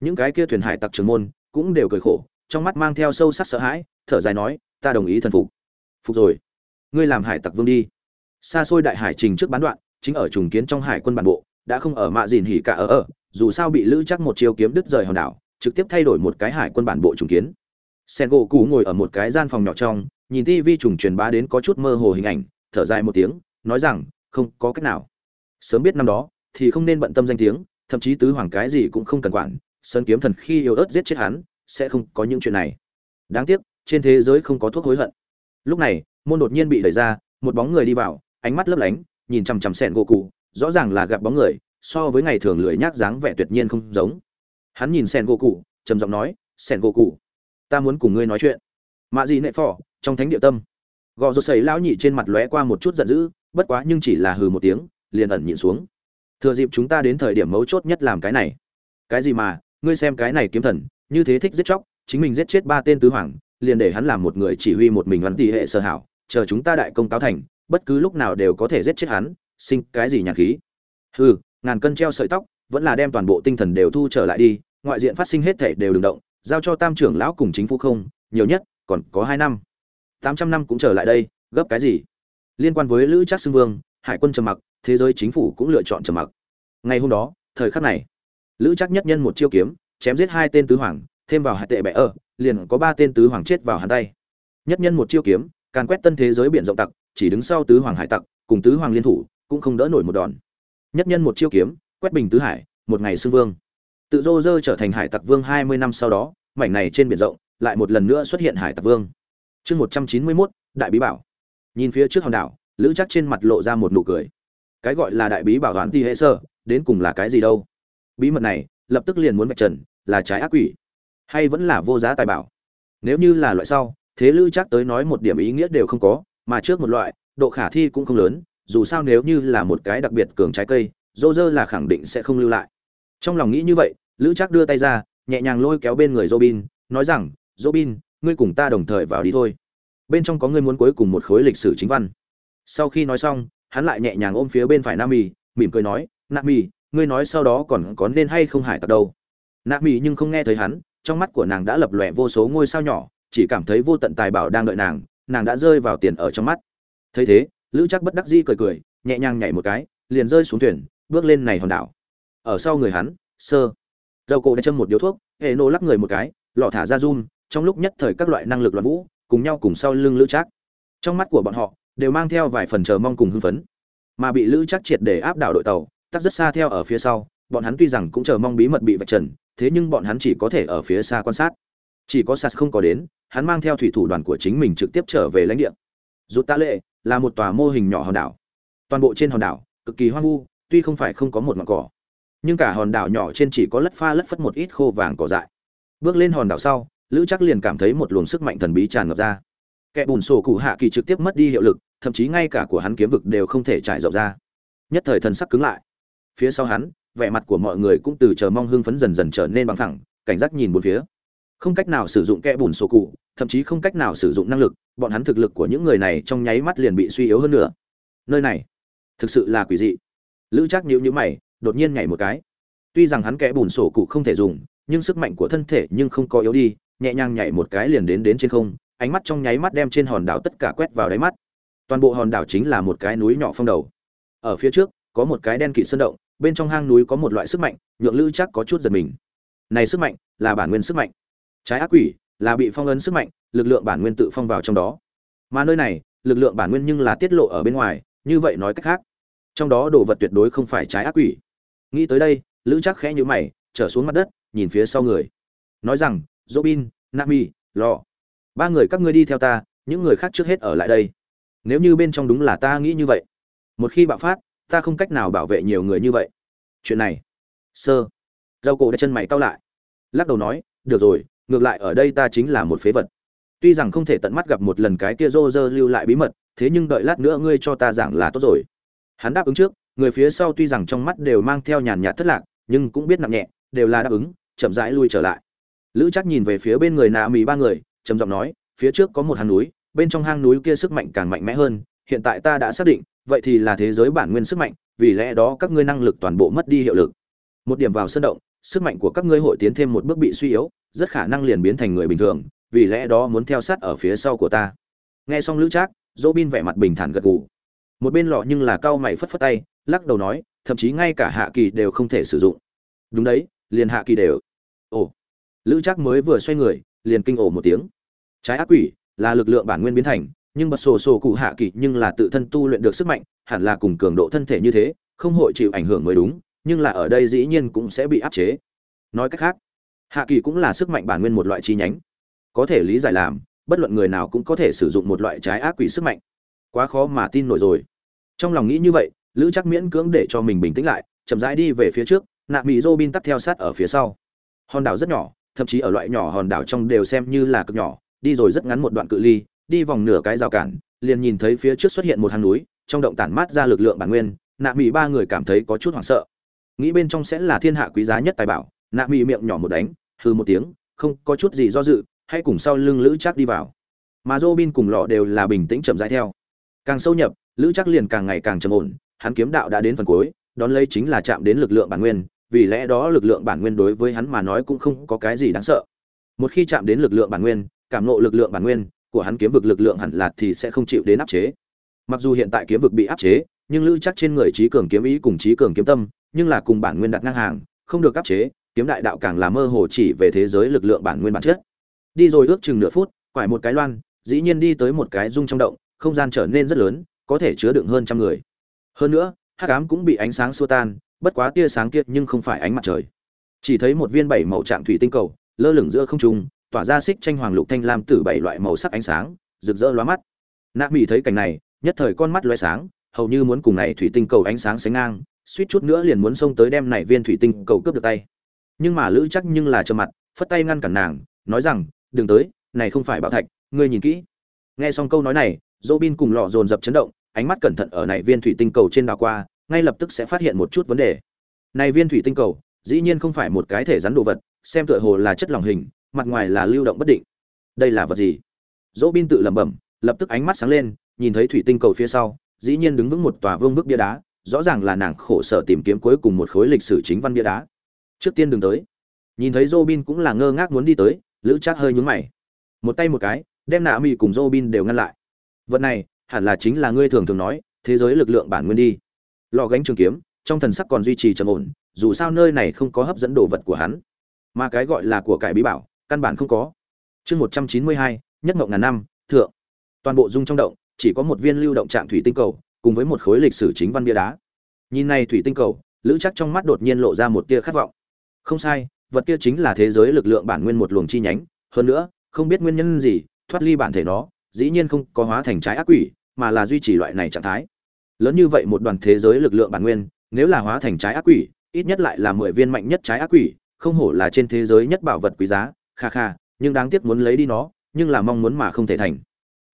những cái kia thuyền hải tặc trưởng môn cũng đều cười khổ, trong mắt mang theo sâu sắc sợ hãi, thở dài nói, ta đồng ý thần phục. Phục rồi. Ngươi làm hải tặc vương đi. Xa xôi đại hải trình trước bán đoạn, chính ở trùng kiến trong hải quân bản bộ, đã không ở mạ dìn hỉ cả ở ở, dù sao bị lữ chắc một chiêu kiếm đứt rời hòn đảo, trực tiếp thay đổi một cái hải quân bản bộ trùng kiến. Sen gỗ cũ ngồi ở một cái gian phòng nhỏ trong, nhìn tv trùng truyền bá đến có chút mơ hồ hình ảnh, thở dài một tiếng, nói rằng, không có cách nào. Sớm biết năm đó thì không nên bận tâm danh tiếng, thậm chí tứ hoàng cái gì cũng không cần quản sơn kiếm thần khi yêu ớt giết chết hắn, sẽ không có những chuyện này. Đáng tiếc, trên thế giới không có thuốc hối hận. Lúc này, môn đột nhiên bị đẩy ra, một bóng người đi vào, ánh mắt lấp lánh, nhìn chằm chằm sẹn gỗ cụ, rõ ràng là gặp bóng người, so với ngày thường lười nhác dáng vẻ tuyệt nhiên không giống. Hắn nhìn sẹn gỗ cụ, trầm giọng nói, sẹn gỗ cụ, ta muốn cùng ngươi nói chuyện. Mạ gì nệ phỏ trong thánh địa tâm. Gò rột sầy lão nhị trên mặt lóe qua một chút giận dữ, bất quá nhưng chỉ là hừ một tiếng, liền ẩn nhịn xuống. Thừa dịp chúng ta đến thời điểm mấu chốt nhất làm cái này. Cái gì mà? Ngươi xem cái này kiếm thần, như thế thích giết chóc, chính mình giết chết ba tên tứ hoàng, liền để hắn làm một người chỉ huy một mình văn tỷ hệ sơ hảo, chờ chúng ta đại công cáo thành, bất cứ lúc nào đều có thể giết chết hắn, sinh cái gì nhàn khí. Hừ, ngàn cân treo sợi tóc, vẫn là đem toàn bộ tinh thần đều thu trở lại đi, ngoại diện phát sinh hết thể đều đừng động, giao cho tam trưởng lão cùng chính phủ không, nhiều nhất, còn có hai năm. Tám trăm năm cũng trở lại đây, gấp cái gì? Liên quan với lữ trác xưng vương, hải quân trầm mặc, thế giới chính phủ cũng lựa chọn trầm mặc. Ngày hôm đó, thời khắc này lữ chắc nhất nhân một chiêu kiếm, chém giết hai tên tứ hoàng, thêm vào hải tệ bẻ ở liền có ba tên tứ hoàng chết vào hắn tay. Nhất nhân một chiêu kiếm, càn quét tân thế giới biển rộng tặc, chỉ đứng sau tứ hoàng hải tặc, cùng tứ hoàng liên thủ, cũng không đỡ nổi một đòn. Nhất nhân một chiêu kiếm, quét bình tứ hải, một ngày xưng vương. Tự dô dơ trở thành hải tặc vương hai mươi năm sau đó, mảnh này trên biển rộng, lại một lần nữa xuất hiện hải tặc vương. Chương một trăm chín mươi mốt, đại bí bảo. Nhìn phía trước hòn đảo, lữ chắc trên mặt lộ ra một nụ cười. Cái gọi là đại bí bảo đoàn ti hệ sơ, đến cùng là cái gì đâu? Bí mật này, lập tức liền muốn vạch trần, là trái ác quỷ, hay vẫn là vô giá tài bảo. Nếu như là loại sau, thế lữ chắc tới nói một điểm ý nghĩa đều không có, mà trước một loại, độ khả thi cũng không lớn, dù sao nếu như là một cái đặc biệt cường trái cây, dô dơ là khẳng định sẽ không lưu lại. Trong lòng nghĩ như vậy, lữ chắc đưa tay ra, nhẹ nhàng lôi kéo bên người robin, nói rằng, robin, ngươi cùng ta đồng thời vào đi thôi. Bên trong có ngươi muốn cuối cùng một khối lịch sử chính văn. Sau khi nói xong, hắn lại nhẹ nhàng ôm phía bên phải nam mì mỉm cười nói nam mì ngươi nói sau đó còn có nên hay không hải tặc đâu. Nạ mỹ nhưng không nghe thấy hắn, trong mắt của nàng đã lập lòe vô số ngôi sao nhỏ, chỉ cảm thấy vô tận tài bảo đang đợi nàng nàng đã rơi vào tiền ở trong mắt. Thấy thế, lữ chắc bất đắc dĩ cười cười, nhẹ nhàng nhảy một cái, liền rơi xuống thuyền, bước lên này hòn đảo. Ở sau người hắn, sơ. Dầu cổ đã châm một điếu thuốc, hệ nô lắc người một cái, lọ thả ra run, trong lúc nhất thời các loại năng lực loạn vũ, cùng nhau cùng sau lưng lữ trác. Trong mắt của bọn họ, đều mang theo vài phần chờ mong cùng hưng phấn. Mà bị lữ trác triệt để áp đảo đội tàu tắc rất xa theo ở phía sau, bọn hắn tuy rằng cũng chờ mong bí mật bị vạch trần, thế nhưng bọn hắn chỉ có thể ở phía xa quan sát. Chỉ có sas không có đến, hắn mang theo thủy thủ đoàn của chính mình trực tiếp trở về lãnh địa. Rút tạ lệ là một tòa mô hình nhỏ hòn đảo. Toàn bộ trên hòn đảo, cực kỳ hoang vu, tuy không phải không có một mặt cỏ. Nhưng cả hòn đảo nhỏ trên chỉ có lất pha lất phất một ít khô vàng cỏ dại. Bước lên hòn đảo sau, lữ chắc liền cảm thấy một luồng sức mạnh thần bí tràn ngập ra. Kẻ bùn sổ cụ hạ kỳ trực tiếp mất đi hiệu lực, thậm chí ngay cả của hắn kiếm vực đều không thể trải rộng ra. Nhất thời thần sắc cứng lại phía sau hắn, vẻ mặt của mọi người cũng từ chờ mong hưng phấn dần dần trở nên bằng thẳng cảnh giác nhìn bốn phía. Không cách nào sử dụng kẽ bùn sổ cụ, thậm chí không cách nào sử dụng năng lực, bọn hắn thực lực của những người này trong nháy mắt liền bị suy yếu hơn nữa. Nơi này, thực sự là quỷ dị. Lữ Trác nhíu nhíu mày, đột nhiên nhảy một cái. Tuy rằng hắn kẽ bùn sổ cụ không thể dùng, nhưng sức mạnh của thân thể nhưng không có yếu đi, nhẹ nhàng nhảy một cái liền đến đến trên không, ánh mắt trong nháy mắt đem trên hòn đảo tất cả quét vào đáy mắt. Toàn bộ hòn đảo chính là một cái núi nhỏ phong đầu. Ở phía trước, có một cái đen kịt sơn động bên trong hang núi có một loại sức mạnh, nhượng lữ chắc có chút giật mình. Này sức mạnh là bản nguyên sức mạnh. Trái ác quỷ là bị phong ấn sức mạnh, lực lượng bản nguyên tự phong vào trong đó. Mà nơi này, lực lượng bản nguyên nhưng là tiết lộ ở bên ngoài, như vậy nói cách khác, trong đó đồ vật tuyệt đối không phải trái ác quỷ. Nghĩ tới đây, lữ chắc khẽ nhíu mày, trở xuống mặt đất, nhìn phía sau người. Nói rằng, robin, nami, lò, ba người các ngươi đi theo ta, những người khác trước hết ở lại đây. Nếu như bên trong đúng là ta nghĩ như vậy. Một khi bạo phát ta không cách nào bảo vệ nhiều người như vậy. Chuyện này, sơ. Rau cổ đã chân mày cau lại. Lắc đầu nói, được rồi, ngược lại ở đây ta chính là một phế vật. Tuy rằng không thể tận mắt gặp một lần cái kia rô rơ lưu lại bí mật, thế nhưng đợi lát nữa ngươi cho ta giảng là tốt rồi. Hắn đáp ứng trước, người phía sau tuy rằng trong mắt đều mang theo nhàn nhạt thất lạc, nhưng cũng biết nặng nhẹ, đều là đáp ứng, chậm rãi lui trở lại. Lữ chắc nhìn về phía bên người nạ mì ba người, trầm giọng nói, phía trước có một hang núi, bên trong hang núi kia sức mạnh càng mạnh mẽ hơn, hiện tại ta đã xác định vậy thì là thế giới bản nguyên sức mạnh, vì lẽ đó các ngươi năng lực toàn bộ mất đi hiệu lực. Một điểm vào sân động, sức mạnh của các ngươi hội tiến thêm một bước bị suy yếu, rất khả năng liền biến thành người bình thường, vì lẽ đó muốn theo sát ở phía sau của ta. Nghe xong lữ trác dỗ bin vẻ mặt bình thản gật gù. Một bên lọ nhưng là cao mày phất phất tay, lắc đầu nói, thậm chí ngay cả hạ kỳ đều không thể sử dụng. Đúng đấy, liền hạ kỳ đều. Ồ. Lữ trác mới vừa xoay người, liền kinh ổ một tiếng. Trái ác quỷ, là lực lượng bản nguyên biến thành nhưng bật sổ sổ cụ hạ kỳ nhưng là tự thân tu luyện được sức mạnh, hẳn là cùng cường độ thân thể như thế, không hội chịu ảnh hưởng mới đúng, nhưng là ở đây dĩ nhiên cũng sẽ bị áp chế. Nói cách khác, hạ kỳ cũng là sức mạnh bản nguyên một loại chi nhánh. Có thể lý giải làm, bất luận người nào cũng có thể sử dụng một loại trái ác quỷ sức mạnh. Quá khó mà tin nổi rồi. Trong lòng nghĩ như vậy, lữ chắc miễn cưỡng để cho mình bình tĩnh lại, chậm rãi đi về phía trước, nạ mỹ dô bin tắt theo sát ở phía sau. Hòn đảo rất nhỏ, thậm chí ở loại nhỏ hòn đảo trong đều xem như là cực nhỏ, đi rồi rất ngắn một đoạn cự ly đi vòng nửa cái rào cản, liền nhìn thấy phía trước xuất hiện một hang núi, trong động tản mát ra lực lượng bản nguyên, nạ mỹ ba người cảm thấy có chút hoảng sợ. Nghĩ bên trong sẽ là thiên hạ quý giá nhất tài bảo, nạ mỹ miệng nhỏ một đánh hư một tiếng, không có chút gì do dự, hãy cùng sau lưng lữ chắc đi vào. Mà dô bin cùng lọ đều là bình tĩnh chậm rãi theo. Càng sâu nhập, lữ chắc liền càng ngày càng trầm ổn, hắn kiếm đạo đã đến phần cuối, đón lấy chính là chạm đến lực lượng bản nguyên, vì lẽ đó lực lượng bản nguyên đối với hắn mà nói cũng không có cái gì đáng sợ. Một khi chạm đến lực lượng bản nguyên, cảm nộ lực lượng bản nguyên của hắn kiếm vực lực lượng hẳn là thì sẽ không chịu đến áp chế. Mặc dù hiện tại kiếm vực bị áp chế, nhưng lữ chắc trên người trí cường kiếm ý cùng trí cường kiếm tâm, nhưng là cùng bản nguyên đặt ngang hàng, không được áp chế, kiếm đại đạo càng là mơ hồ chỉ về thế giới lực lượng bản nguyên bản chất. Đi rồi ước chừng nửa phút, quải một cái loan, dĩ nhiên đi tới một cái dung trong động, không gian trở nên rất lớn, có thể chứa đựng hơn trăm người. Hơn nữa, hắc ám cũng bị ánh sáng xua tan, bất quá tia sáng kia nhưng không phải ánh mặt trời. Chỉ thấy một viên bảy màu trạng thủy tinh cầu, lơ lửng giữa không trung tỏa ra xích tranh hoàng lục thanh lam tử bảy loại màu sắc ánh sáng, rực rỡ lóa mắt. Nạ mỹ thấy cảnh này, nhất thời con mắt lóe sáng, hầu như muốn cùng này thủy tinh cầu ánh sáng sánh ngang, suýt chút nữa liền muốn xông tới đem này viên thủy tinh cầu cướp được tay. Nhưng mà lữ chắc nhưng là trơ mặt, phất tay ngăn cản nàng, nói rằng, đừng tới, này không phải bảo thạch, ngươi nhìn kỹ. Nghe xong câu nói này dỗ bin cùng lọ dồn dập chấn động, ánh mắt cẩn thận ở này viên thủy tinh cầu trên đảo qua, ngay lập tức sẽ phát hiện một chút vấn đề. Này viên thủy tinh cầu, dĩ nhiên không phải một cái thể rắn đồ vật, xem tựa hồ là chất lỏng hình mặt ngoài là lưu động bất định. Đây là vật gì? Dỗ bin tự lẩm bẩm, lập tức ánh mắt sáng lên, nhìn thấy thủy tinh cầu phía sau, dĩ nhiên đứng vững một tòa vương bức bia đá, rõ ràng là nàng khổ sở tìm kiếm cuối cùng một khối lịch sử chính văn bia đá. Trước tiên đừng tới. Nhìn thấy Robin cũng là ngơ ngác muốn đi tới, lữ trác hơi nhướng mày. Một tay một cái, đem nạ mỹ cùng Robin đều ngăn lại. Vật này, hẳn là chính là ngươi thường thường nói, thế giới lực lượng bản nguyên đi. Lò gánh trường kiếm, trong thần sắc còn duy trì trầm ổn, dù sao nơi này không có hấp dẫn đồ vật của hắn. Mà cái gọi là của cải bí bảo căn bản không có. Chương một trăm chín mươi hai, nhất mộng ngàn năm, thượng. Toàn bộ dung trong động, chỉ có một viên lưu động trạng thủy tinh cầu, cùng với một khối lịch sử chính văn bia đá. Nhìn này thủy tinh cầu, lữ chắc trong mắt đột nhiên lộ ra một tia khát vọng. Không sai, vật kia chính là thế giới lực lượng bản nguyên một luồng chi nhánh, hơn nữa, không biết nguyên nhân gì, thoát ly bản thể nó, dĩ nhiên không có hóa thành trái ác quỷ, mà là duy trì loại này trạng thái. Lớn như vậy một đoàn thế giới lực lượng bản nguyên, nếu là hóa thành trái ác quỷ, ít nhất lại là mười viên mạnh nhất trái ác quỷ, không hổ là trên thế giới nhất bảo vật quý giá kha kha, nhưng đáng tiếc muốn lấy đi nó, nhưng là mong muốn mà không thể thành.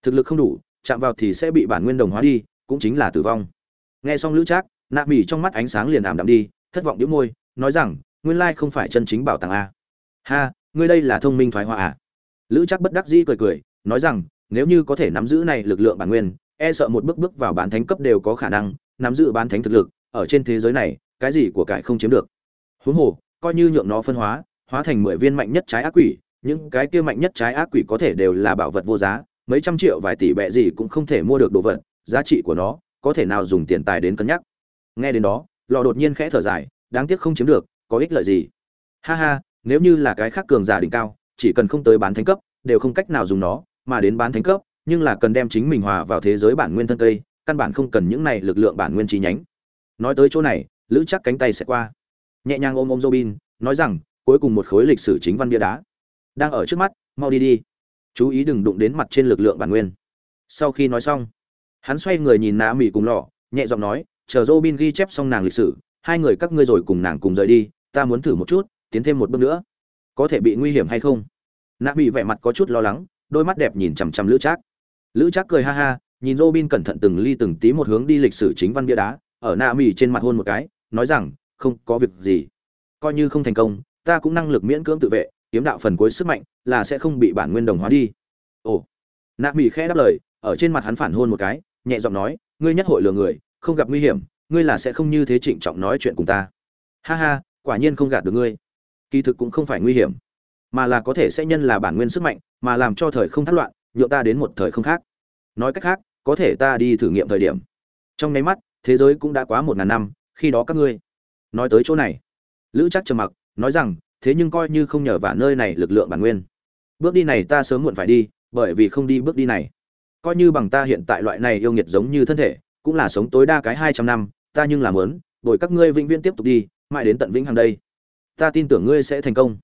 Thực lực không đủ, chạm vào thì sẽ bị bản nguyên đồng hóa đi, cũng chính là tử vong. Nghe xong lữ trác, nạ bỉ trong mắt ánh sáng liền ảm đạm đi, thất vọng đĩu môi, nói rằng, nguyên lai không phải chân chính bảo tàng a. Ha, ngươi đây là thông minh thoái hóa à? Lữ Trác bất đắc dĩ cười cười, nói rằng, nếu như có thể nắm giữ này lực lượng bản nguyên e sợ một bước bước vào bán thánh cấp đều có khả năng nắm giữ bán thánh thực lực, ở trên thế giới này, cái gì của cải không chiếm được. Huống hồ, coi như nhượng nó phân hóa hóa thành mười viên mạnh nhất trái ác quỷ, những cái kia mạnh nhất trái ác quỷ có thể đều là bảo vật vô giá, mấy trăm triệu vài tỷ bệ gì cũng không thể mua được đồ vật, giá trị của nó có thể nào dùng tiền tài đến cân nhắc. Nghe đến đó, lò đột nhiên khẽ thở dài, đáng tiếc không chiếm được, có ích lợi gì? Ha ha, nếu như là cái khác cường giả đỉnh cao, chỉ cần không tới bán thánh cấp, đều không cách nào dùng nó, mà đến bán thánh cấp, nhưng là cần đem chính mình hòa vào thế giới bản nguyên thân cây, căn bản không cần những này lực lượng bản nguyên chi nhánh. Nói tới chỗ này, lữ chắc cánh tay sẽ qua. Nhẹ nhàng ôm ôm robin, nói rằng cuối cùng một khối lịch sử chính văn bia đá. Đang ở trước mắt, mau đi đi. Chú ý đừng đụng đến mặt trên lực lượng bản nguyên. Sau khi nói xong, hắn xoay người nhìn nạ mỹ cùng lọ, nhẹ giọng nói, chờ robin ghi chép xong nàng lịch sử, hai người các ngươi rồi cùng nàng cùng rời đi, ta muốn thử một chút, tiến thêm một bước nữa. Có thể bị nguy hiểm hay không? Nạ mỹ vẻ mặt có chút lo lắng, đôi mắt đẹp nhìn chằm chằm lữ trác. Lữ trác cười ha ha, nhìn robin cẩn thận từng ly từng tí một hướng đi lịch sử chính văn bia đá, ở nạ mỹ trên mặt hôn một cái, nói rằng, không có việc gì. Coi như không thành công ta cũng năng lực miễn cưỡng tự vệ, kiếm đạo phần cuối sức mạnh là sẽ không bị bản nguyên đồng hóa đi. Ồ, nạ mỹ khẽ đáp lời, ở trên mặt hắn phản hôn một cái, nhẹ giọng nói, ngươi nhất hội lừa người, không gặp nguy hiểm, ngươi là sẽ không như thế trịnh trọng nói chuyện cùng ta. Ha ha, quả nhiên không gạt được ngươi. Kỳ thực cũng không phải nguy hiểm, mà là có thể sẽ nhân là bản nguyên sức mạnh, mà làm cho thời không thất loạn nhựa ta đến một thời không khác. Nói cách khác, có thể ta đi thử nghiệm thời điểm. Trong nháy mắt, thế giới cũng đã quá một ngàn năm, khi đó các ngươi. Nói tới chỗ này, lữ chắc trầm mặc nói rằng, thế nhưng coi như không nhờ vả nơi này lực lượng bản nguyên. Bước đi này ta sớm muộn phải đi, bởi vì không đi bước đi này. Coi như bằng ta hiện tại loại này yêu nghiệt giống như thân thể, cũng là sống tối đa cái hai trăm năm, ta nhưng làm lớn, bồi các ngươi vĩnh viễn tiếp tục đi, mãi đến tận vĩnh hằng đây. Ta tin tưởng ngươi sẽ thành công.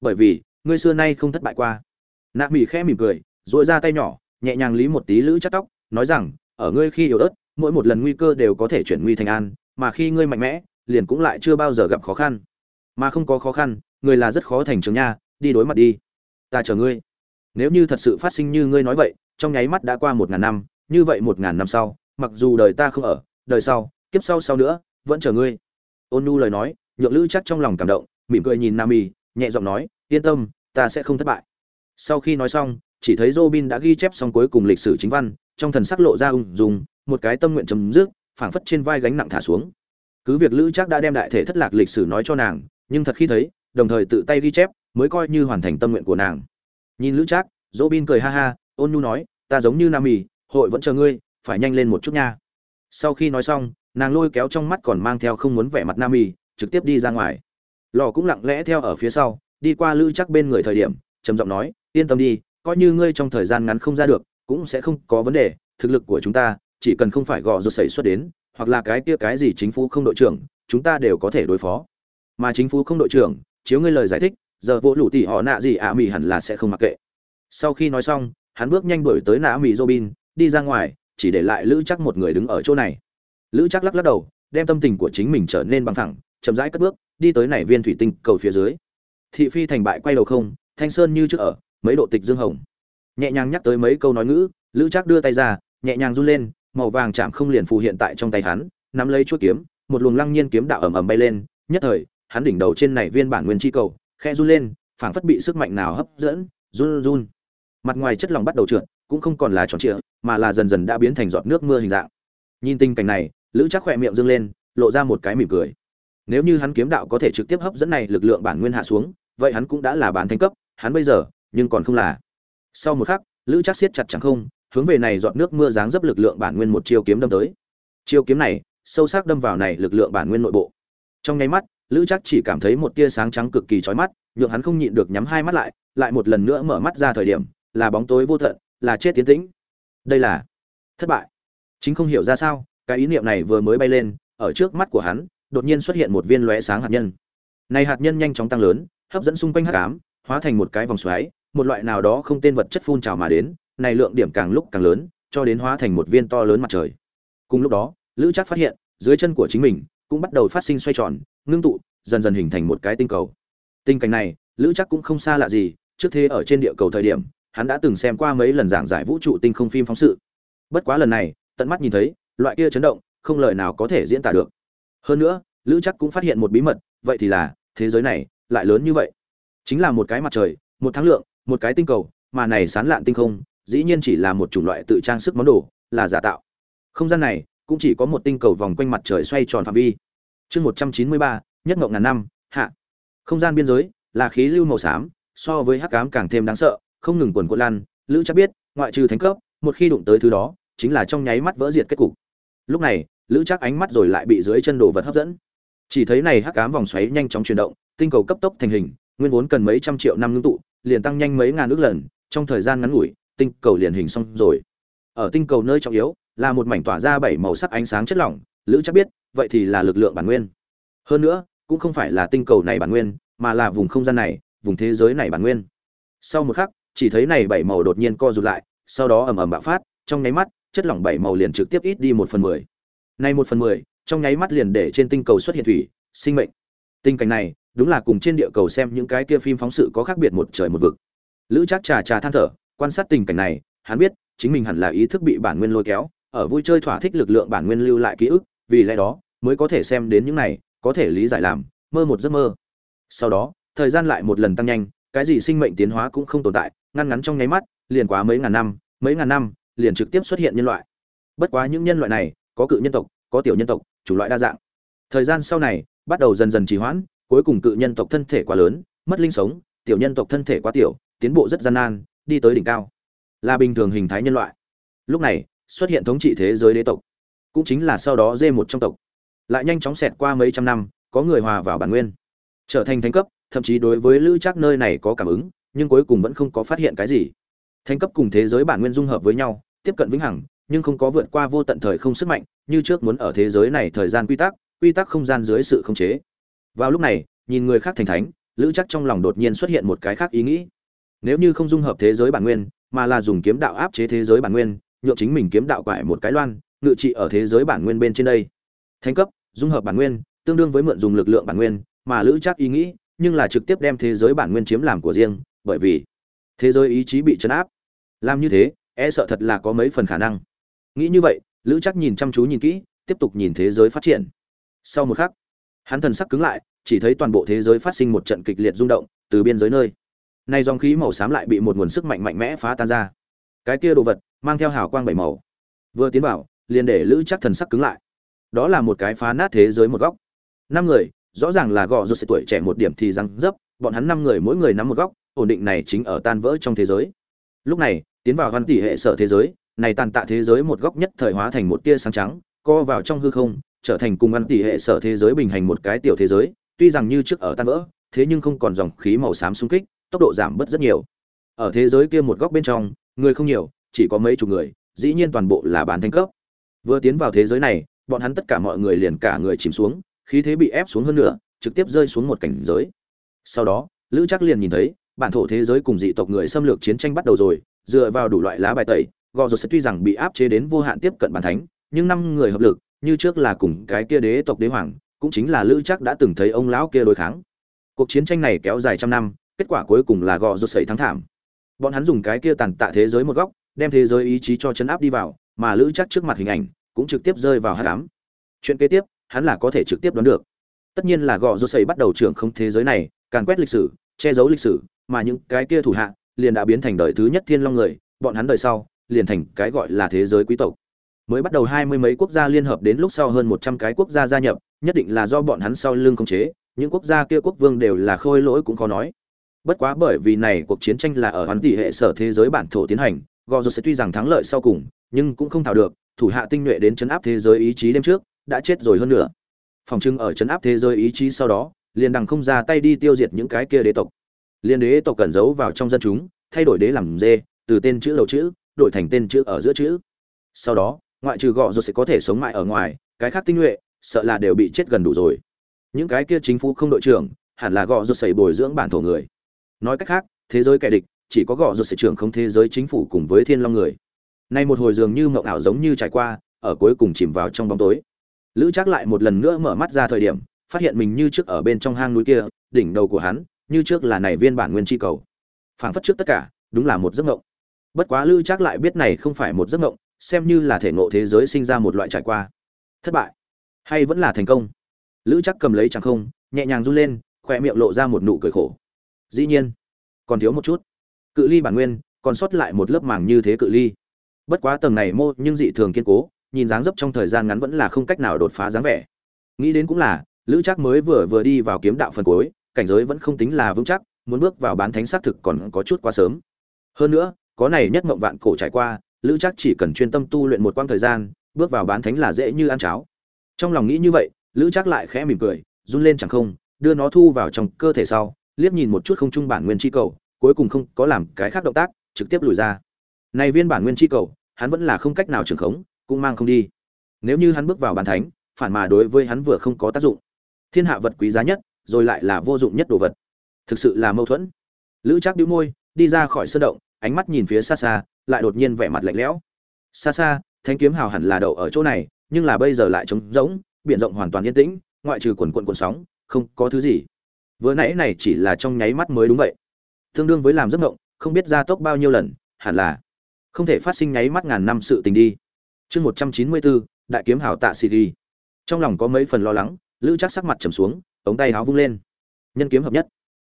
Bởi vì, ngươi xưa nay không thất bại qua. Nạ mỹ khẽ mỉm cười dội ra tay nhỏ, nhẹ nhàng lý một tí lữ chắc tóc, nói rằng, ở ngươi khi yếu ớt, mỗi một lần nguy cơ đều có thể chuyển nguy thành an, mà khi ngươi mạnh mẽ, liền cũng lại chưa bao giờ gặp khó khăn mà không có khó khăn, người là rất khó thành trường nha, đi đối mặt đi. Ta chờ ngươi. Nếu như thật sự phát sinh như ngươi nói vậy, trong nháy mắt đã qua một ngàn năm, như vậy một ngàn năm sau, mặc dù đời ta không ở, đời sau, kiếp sau sau nữa, vẫn chờ ngươi. Ôn nu lời nói, nhượng lữ chắc trong lòng cảm động, mỉm cười nhìn nam y, nhẹ giọng nói, yên tâm, ta sẽ không thất bại. Sau khi nói xong, chỉ thấy robin đã ghi chép xong cuối cùng lịch sử chính văn, trong thần sắc lộ ra ung dung, một cái tâm nguyện chấm dứt, phảng phất trên vai gánh nặng thả xuống. Cứ việc lữ chắc đã đem đại thể thất lạc lịch sử nói cho nàng nhưng thật khi thấy, đồng thời tự tay ghi chép, mới coi như hoàn thành tâm nguyện của nàng. Nhìn lữ trác bin cười ha ha, ôn nhu nói, ta giống như nam mì hội vẫn chờ ngươi, phải nhanh lên một chút nha. Sau khi nói xong, nàng lôi kéo trong mắt còn mang theo không muốn vẻ mặt nam mì trực tiếp đi ra ngoài. Lò cũng lặng lẽ theo ở phía sau, đi qua lữ chắc bên người thời điểm, trầm giọng nói, yên tâm đi, coi như ngươi trong thời gian ngắn không ra được, cũng sẽ không có vấn đề, thực lực của chúng ta, chỉ cần không phải gò rột xảy xuất đến, hoặc là cái kia cái gì chính phủ không đội trưởng, chúng ta đều có thể đối phó mà chính phủ không đội trưởng, chiếu ngươi lời giải thích, giờ vỗ lũ tỉ họ nạ gì ạ à mì hẳn là sẽ không mặc kệ. Sau khi nói xong, hắn bước nhanh đuổi tới nạ mỹ robin, đi ra ngoài, chỉ để lại lữ chắc một người đứng ở chỗ này. Lữ chắc lắc lắc đầu, đem tâm tình của chính mình trở nên bằng thẳng chậm rãi cất bước, đi tới nảy viên thủy tinh cầu phía dưới. Thị phi thành bại quay đầu không, thanh sơn như trước ở, mấy độ tịch dương hồng. Nhẹ nhàng nhắc tới mấy câu nói ngữ, lữ chắc đưa tay ra, nhẹ nhàng run lên, màu vàng chạm không liền phù hiện tại trong tay hắn, nắm lấy chuỗi kiếm, một luồng lăng nhiên kiếm đạo ầm ầm bay lên, nhất thời hắn đỉnh đầu trên này viên bản nguyên chi cầu khe run lên, phảng phất bị sức mạnh nào hấp dẫn, run run. Mặt ngoài chất lỏng bắt đầu trượt, cũng không còn là tròn trịa, mà là dần dần đã biến thành giọt nước mưa hình dạng. Nhìn tình cảnh này, lữ chắc khỏe miệng dâng lên, lộ ra một cái mỉm cười. Nếu như hắn kiếm đạo có thể trực tiếp hấp dẫn này lực lượng bản nguyên hạ xuống, vậy hắn cũng đã là bản thanh cấp, hắn bây giờ, nhưng còn không là. Sau một khắc, lữ chắc siết chặt chẳng không, hướng về này giọt nước mưa dáng dấp lực lượng bản nguyên một chiêu kiếm đâm tới. Chiêu kiếm này, sâu sắc đâm vào này lực lượng bản nguyên nội bộ. Trong nháy mắt lữ chắc chỉ cảm thấy một tia sáng trắng cực kỳ chói mắt, nhượng hắn không nhịn được nhắm hai mắt lại lại một lần nữa mở mắt ra thời điểm, là bóng tối vô tận, là chết tiến tĩnh. Đây là thất bại. Chính không hiểu ra sao, cái ý niệm này vừa mới bay lên, ở trước mắt của hắn, đột nhiên xuất hiện một viên lóe sáng hạt nhân. Này hạt nhân nhanh chóng tăng lớn, hấp dẫn xung quanh hắc ám, hóa thành một cái vòng xoáy, một loại nào đó không tên vật chất phun trào mà đến, này lượng điểm càng lúc càng lớn, cho đến hóa thành một viên to lớn mặt trời. Cùng lúc đó, lữ chắc phát hiện, dưới chân của chính mình, cũng bắt đầu phát sinh xoay tròn ngưng tụ, dần dần hình thành một cái tinh cầu. Tình cảnh này, lữ chắc cũng không xa lạ gì, trước thế ở trên địa cầu thời điểm, hắn đã từng xem qua mấy lần giảng giải vũ trụ tinh không phim phóng sự. Bất quá lần này, tận mắt nhìn thấy, loại kia chấn động, không lời nào có thể diễn tả được. Hơn nữa, lữ chắc cũng phát hiện một bí mật, vậy thì là, thế giới này, lại lớn như vậy. Chính là một cái mặt trời, một tháng lượng, một cái tinh cầu, mà này sán lạn tinh không, dĩ nhiên chỉ là một chủng loại tự trang sức món đồ, là giả tạo. Không gian này, cũng chỉ có một tinh cầu vòng quanh mặt trời xoay tròn phạm vi chương một trăm chín mươi ba, nhất ngộng ngàn năm, hạ. Không gian biên giới là khí lưu màu xám, so với hắc ám càng thêm đáng sợ, không ngừng quần quật lan, lữ chắc biết, ngoại trừ thánh cấp, một khi đụng tới thứ đó, chính là trong nháy mắt vỡ diệt kết cục. Lúc này, lữ chắc ánh mắt rồi lại bị dưới chân đồ vật hấp dẫn. Chỉ thấy này hắc ám vòng xoáy nhanh chóng chuyển động, tinh cầu cấp tốc thành hình, nguyên vốn cần mấy trăm triệu năm ngưng tụ, liền tăng nhanh mấy ngàn ước lần, trong thời gian ngắn ngủi, tinh cầu liền hình xong rồi. Ở tinh cầu nơi trọng yếu là một mảnh tỏa ra bảy màu sắc ánh sáng chất lỏng, lữ chắc biết vậy thì là lực lượng bản nguyên. Hơn nữa, cũng không phải là tinh cầu này bản nguyên, mà là vùng không gian này, vùng thế giới này bản nguyên. Sau một khắc, chỉ thấy này bảy màu đột nhiên co rụt lại, sau đó ầm ầm bạo phát, trong nháy mắt, chất lỏng bảy màu liền trực tiếp ít đi một phần mười. Nay một phần mười, trong nháy mắt liền để trên tinh cầu xuất hiện thủy, sinh mệnh. Tình cảnh này, đúng là cùng trên địa cầu xem những cái kia phim phóng sự có khác biệt một trời một vực. Lữ trác trà trà than thở, quan sát tình cảnh này, hắn biết, chính mình hẳn là ý thức bị bản nguyên lôi kéo, ở vui chơi thỏa thích lực lượng bản nguyên lưu lại ký ức vì lẽ đó, mới có thể xem đến những này, có thể lý giải làm, mơ một giấc mơ. Sau đó, thời gian lại một lần tăng nhanh, cái gì sinh mệnh tiến hóa cũng không tồn tại, ngăn ngắn trong nháy mắt, liền quá mấy ngàn năm, mấy ngàn năm, liền trực tiếp xuất hiện nhân loại. Bất quá những nhân loại này, có cự nhân tộc, có tiểu nhân tộc, chủ loại đa dạng. Thời gian sau này, bắt đầu dần dần trì hoãn, cuối cùng cự nhân tộc thân thể quá lớn, mất linh sống, tiểu nhân tộc thân thể quá tiểu, tiến bộ rất gian nan, đi tới đỉnh cao. Là bình thường hình thái nhân loại. Lúc này, xuất hiện thống trị thế giới đế tộc cũng chính là sau đó dê một trong tộc. Lại nhanh chóng xẹt qua mấy trăm năm, có người hòa vào bản nguyên, trở thành thánh cấp, thậm chí đối với lữ chắc nơi này có cảm ứng, nhưng cuối cùng vẫn không có phát hiện cái gì. Thánh cấp cùng thế giới bản nguyên dung hợp với nhau, tiếp cận vĩnh hằng, nhưng không có vượt qua vô tận thời không sức mạnh, như trước muốn ở thế giới này thời gian quy tắc quy tắc không gian dưới sự khống chế. Vào lúc này, nhìn người khác thành thánh, lữ chắc trong lòng đột nhiên xuất hiện một cái khác ý nghĩ. Nếu như không dung hợp thế giới bản nguyên, mà là dùng kiếm đạo áp chế thế giới bản nguyên, nhượng chính mình kiếm đạo quải một cái loan ngự trị ở thế giới bản nguyên bên trên đây. Thánh cấp, dung hợp bản nguyên, tương đương với mượn dùng lực lượng bản nguyên, mà lữ chắc ý nghĩ, nhưng là trực tiếp đem thế giới bản nguyên chiếm làm của riêng, bởi vì thế giới ý chí bị chấn áp. Làm như thế e sợ thật là có mấy phần khả năng. Nghĩ như vậy, lữ chắc nhìn chăm chú nhìn kỹ, tiếp tục nhìn thế giới phát triển. Sau một khắc, hắn thần sắc cứng lại, chỉ thấy toàn bộ thế giới phát sinh một trận kịch liệt rung động, từ biên giới nơi. Nay dòng khí màu xám lại bị một nguồn sức mạnh mạnh mẽ phá tan ra. Cái kia đồ vật, mang theo hào quang bảy màu. Vừa tiến vào liền để lữ chắc thần sắc cứng lại. Đó là một cái phá nát thế giới một góc. Năm người, rõ ràng là gò rột sẽ tuổi trẻ một điểm thì răng dấp, bọn hắn năm người mỗi người nắm một góc, ổn định này chính ở tan vỡ trong thế giới. Lúc này, tiến vào văn tỷ hệ sở thế giới, này tàn tạ thế giới một góc nhất thời hóa thành một tia sáng trắng, co vào trong hư không, trở thành cùng văn tỷ hệ sở thế giới bình hành một cái tiểu thế giới, tuy rằng như trước ở tan vỡ, thế nhưng không còn dòng khí màu xám xung kích, tốc độ giảm bớt rất nhiều. Ở thế giới kia một góc bên trong, người không nhiều, chỉ có mấy chục người, dĩ nhiên toàn bộ là bán thanh cấp vừa tiến vào thế giới này, bọn hắn tất cả mọi người liền cả người chìm xuống, khí thế bị ép xuống hơn nữa trực tiếp rơi xuống một cảnh giới. Sau đó, lữ chắc liền nhìn thấy, bản thổ thế giới cùng dị tộc người xâm lược chiến tranh bắt đầu rồi, dựa vào đủ loại lá bài tẩy gò rồi sẽ tuy rằng bị áp chế đến vô hạn tiếp cận bản thánh, nhưng năm người hợp lực, như trước là cùng cái kia đế tộc đế hoàng, cũng chính là lữ chắc đã từng thấy ông lão kia đối kháng. Cuộc chiến tranh này kéo dài trăm năm, kết quả cuối cùng là gò rột sẩy thắng thảm. Bọn hắn dùng cái kia tàn tạ thế giới một góc, đem thế giới ý chí cho chấn áp đi vào mà lữ chắc trước mặt hình ảnh cũng trực tiếp rơi vào hát đám chuyện kế tiếp, hắn là có thể trực tiếp đoán được. Tất nhiên là gò rô xây bắt đầu trưởng không thế giới này, càn quét lịch sử, che giấu lịch sử, mà những cái kia thủ hạ liền đã biến thành đời thứ nhất thiên long người, bọn hắn đời sau liền thành cái gọi là thế giới quý tộc. Mới bắt đầu hai mươi mấy quốc gia liên hợp đến lúc sau hơn một trăm cái quốc gia gia nhập, nhất định là do bọn hắn sau lưng khống chế, những quốc gia kia quốc vương đều là khôi lỗi cũng khó nói. Bất quá bởi vì này cuộc chiến tranh là ở hắn tỷ hệ sở thế giới bản thổ tiến hành, gò sẽ tuy rằng thắng lợi sau cùng nhưng cũng không thảo được, thủ hạ tinh nhuệ đến chấn áp thế giới ý chí đêm trước, đã chết rồi hơn nữa phòng trưng ở chấn áp thế giới ý chí sau đó, liền đằng không ra tay đi tiêu diệt những cái kia đế tộc. Liên đế tộc cẩn giấu vào trong dân chúng, thay đổi đế làm dê, từ tên chữ đầu chữ, đổi thành tên chữ ở giữa chữ. Sau đó, ngoại trừ gọ rồi sẽ có thể sống mãi ở ngoài, cái khác tinh nhuệ, sợ là đều bị chết gần đủ rồi. Những cái kia chính phủ không đội trưởng, hẳn là gọ rồi sẩy bồi dưỡng bản thổ người. Nói cách khác, thế giới kẻ địch, chỉ có gọ rồi sẽ trưởng không thế giới chính phủ cùng với thiên long người nay một hồi dường như mộng ảo giống như trải qua, ở cuối cùng chìm vào trong bóng tối. Lữ Trác lại một lần nữa mở mắt ra thời điểm, phát hiện mình như trước ở bên trong hang núi kia, đỉnh đầu của hắn, như trước là này viên bản nguyên chi cầu. Phảng phất trước tất cả, đúng là một giấc mộng. Bất quá lữ Trác lại biết này không phải một giấc mộng, xem như là thể ngộ thế giới sinh ra một loại trải qua. Thất bại. Hay vẫn là thành công? Lữ chắc cầm lấy chẳng không, nhẹ nhàng run lên khoe miệng lộ ra một nụ cười khổ. Dĩ nhiên, còn thiếu một chút. Cự ly bản nguyên, còn sót lại một lớp màng như thế cự ly bất quá tầng này mô nhưng dị thường kiên cố, nhìn dáng dấp trong thời gian ngắn vẫn là không cách nào đột phá dáng vẻ. Nghĩ đến cũng là, lữ trác mới vừa vừa đi vào kiếm đạo phần cuối, cảnh giới vẫn không tính là vững chắc, muốn bước vào bán thánh xác thực còn có chút quá sớm. Hơn nữa, có này nhất mộng vạn cổ trải qua, lữ trác chỉ cần chuyên tâm tu luyện một quãng thời gian, bước vào bán thánh là dễ như ăn cháo. Trong lòng nghĩ như vậy, lữ trác lại khẽ mỉm cười, run lên chẳng không, đưa nó thu vào trong cơ thể sau, liếc nhìn một chút không trung bản nguyên chi cầu, cuối cùng không có làm cái khác động tác, trực tiếp lùi ra. Này viên bản nguyên chi cầu hắn vẫn là không cách nào trưởng khống, cũng mang không đi. Nếu như hắn bước vào bàn thánh, phản mà đối với hắn vừa không có tác dụng. Thiên hạ vật quý giá nhất, rồi lại là vô dụng nhất đồ vật. Thực sự là mâu thuẫn. Lữ Trác bĩu môi, đi ra khỏi sơn động, ánh mắt nhìn phía xa xa, lại đột nhiên vẻ mặt lạnh lẽo. Xa xa thanh kiếm hào hẳn là đậu ở chỗ này, nhưng là bây giờ lại trống rỗng, biển rộng hoàn toàn yên tĩnh, ngoại trừ quần quần cuộn sóng, không có thứ gì. Vừa nãy này chỉ là trong nháy mắt mới đúng vậy. Tương đương với làm giấc mộng, không biết gia tốc bao nhiêu lần, hẳn là không thể phát sinh nháy mắt ngàn năm sự tình đi. Chương một trăm chín mươi bốn đại kiếm hảo tạ xì ghi trong lòng có mấy phần lo lắng, lữ chắc sắc mặt trầm xuống, ống tay áo vung lên. Nhân kiếm hợp nhất.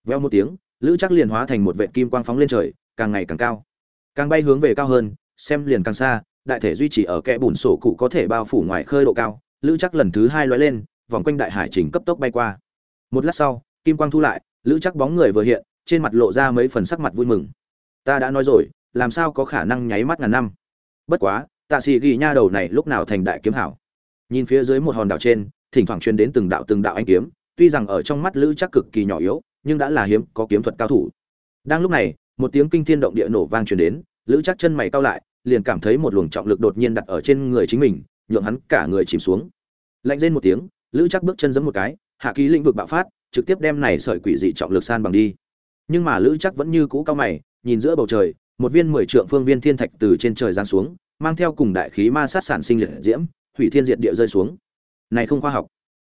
Veo một tiếng, lữ chắc liền hóa thành một vệ kim quang phóng lên trời, càng ngày càng cao. Càng bay hướng về cao hơn, xem liền càng xa, đại thể duy trì ở kẽ bùn sổ cụ có thể bao phủ ngoài khơi độ cao. Lữ chắc lần thứ hai lóe lên, vòng quanh đại hải trình cấp tốc bay qua. Một lát sau, kim quang thu lại, lữ chắc bóng người vừa hiện, trên mặt lộ ra mấy phần sắc mặt vui mừng. Ta đã nói rồi làm sao có khả năng nháy mắt ngàn năm? Bất quá, tạ sĩ ghi nha đầu này lúc nào thành đại kiếm hảo? Nhìn phía dưới một hòn đảo trên, thỉnh thoảng truyền đến từng đạo từng đạo anh kiếm, tuy rằng ở trong mắt lữ chắc cực kỳ nhỏ yếu, nhưng đã là hiếm có kiếm thuật cao thủ. Đang lúc này, một tiếng kinh thiên động địa nổ vang truyền đến, lữ chắc chân mày cao lại, liền cảm thấy một luồng trọng lực đột nhiên đặt ở trên người chính mình, nhượng hắn cả người chìm xuống. Lạnh lên một tiếng, lữ chắc bước chân giẫm một cái, hạ ký lĩnh vực bạo phát, trực tiếp đem này sợi quỷ dị trọng lực san bằng đi. Nhưng mà lữ chắc vẫn như cũ cao mày, nhìn giữa bầu trời một viên mười trượng phương viên thiên thạch từ trên trời giáng xuống mang theo cùng đại khí ma sát sản sinh liệt diễm hủy thiên diệt địa rơi xuống. Này không khoa học.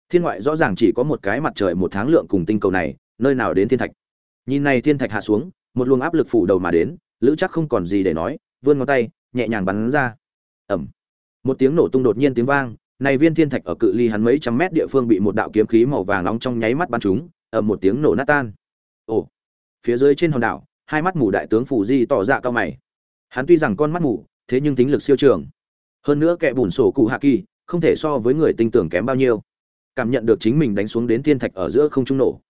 Thiên ngoại rõ ràng chỉ có một cái mặt trời một tháng lượng cùng tinh cầu này nơi nào đến thiên thạch. Nhìn này thiên thạch hạ xuống một luồng áp lực phủ đầu mà đến lữ chắc không còn gì để nói vươn ngón tay nhẹ nhàng bắn ra. Ầm, một tiếng nổ tung đột nhiên tiếng vang này viên thiên thạch ở cự ly hắn mấy trăm mét địa phương bị một đạo kiếm khí màu vàng nóng trong nháy mắt bắn trúng ầm một tiếng nổ nát tan. Ồ. Phía dưới trên hòn đảo hai mắt mù đại tướng phủ di tỏ ra cao mày. Hắn tuy rằng con mắt mù, thế nhưng tính lực siêu trường. Hơn nữa kẻ bùn sổ cụ hạ kỳ, không thể so với người tinh tưởng kém bao nhiêu. Cảm nhận được chính mình đánh xuống đến thiên thạch ở giữa không trung nổ.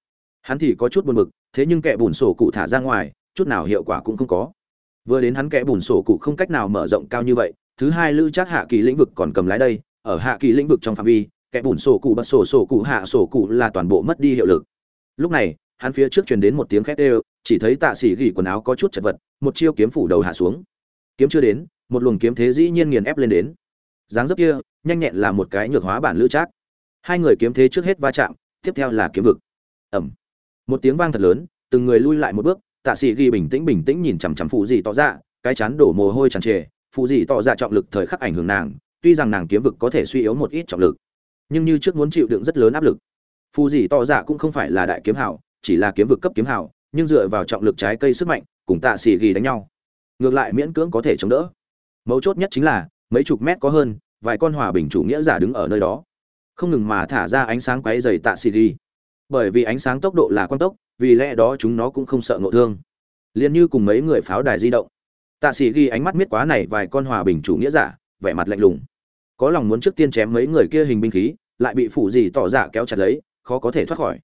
Hắn thì có chút buồn bực, thế nhưng kẻ bùn sổ cụ thả ra ngoài, chút nào hiệu quả cũng không có. Vừa đến hắn kẻ bùn sổ cụ không cách nào mở rộng cao như vậy, thứ hai lữ chắc hạ kỳ lĩnh vực còn cầm lái đây, ở hạ kỳ lĩnh vực trong phạm vi, kẻ bùn sổ cụ bật sổ sổ cụ hạ sổ cụ là toàn bộ mất đi hiệu lực. Lúc này, hắn phía trước truyền đến một tiếng khét ê chỉ thấy tạ sĩ gỉ quần áo có chút chật vật, một chiêu kiếm phủ đầu hạ xuống. Kiếm chưa đến, một luồng kiếm thế dĩ nhiên nghiền ép lên đến. Dáng dấp kia, nhanh nhẹn là một cái nhược hóa bản lữ trác. Hai người kiếm thế trước hết va chạm, tiếp theo là kiếm vực. Ẩm một tiếng vang thật lớn, từng người lui lại một bước, tạ sĩ ghi bình tĩnh bình tĩnh nhìn chằm chằm phụ gì tỏ ra cái chán đổ mồ hôi tràn trề, phụ gì tỏ ra trọng lực thời khắc ảnh hưởng nàng, tuy rằng nàng kiếm vực có thể suy yếu một ít trọng lực, nhưng như trước muốn chịu đựng rất lớn áp lực. Phụ dì tỏ ra cũng không phải là đại kiếm hảo, chỉ là kiếm vực cấp kiếm hảo nhưng dựa vào trọng lực trái cây sức mạnh, cùng tạ xỉ ghi đánh nhau. Ngược lại miễn cưỡng có thể chống đỡ. Mấu chốt nhất chính là, mấy chục mét có hơn, vài con hòa bình chủ nghĩa giả đứng ở nơi đó. Không ngừng mà thả ra ánh sáng quáy dày tạ xỉ ghi. Bởi vì ánh sáng tốc độ là quan tốc, vì lẽ đó chúng nó cũng không sợ ngộ thương. Liền như cùng mấy người pháo đài di động. Tạ sĩ ghi ánh mắt miết quá này vài con hòa bình chủ nghĩa giả, vẻ mặt lạnh lùng. Có lòng muốn trước tiên chém mấy người kia hình binh khí, lại bị phủ gì tỏ giả kéo chặt lấy, khó có thể thoát khỏi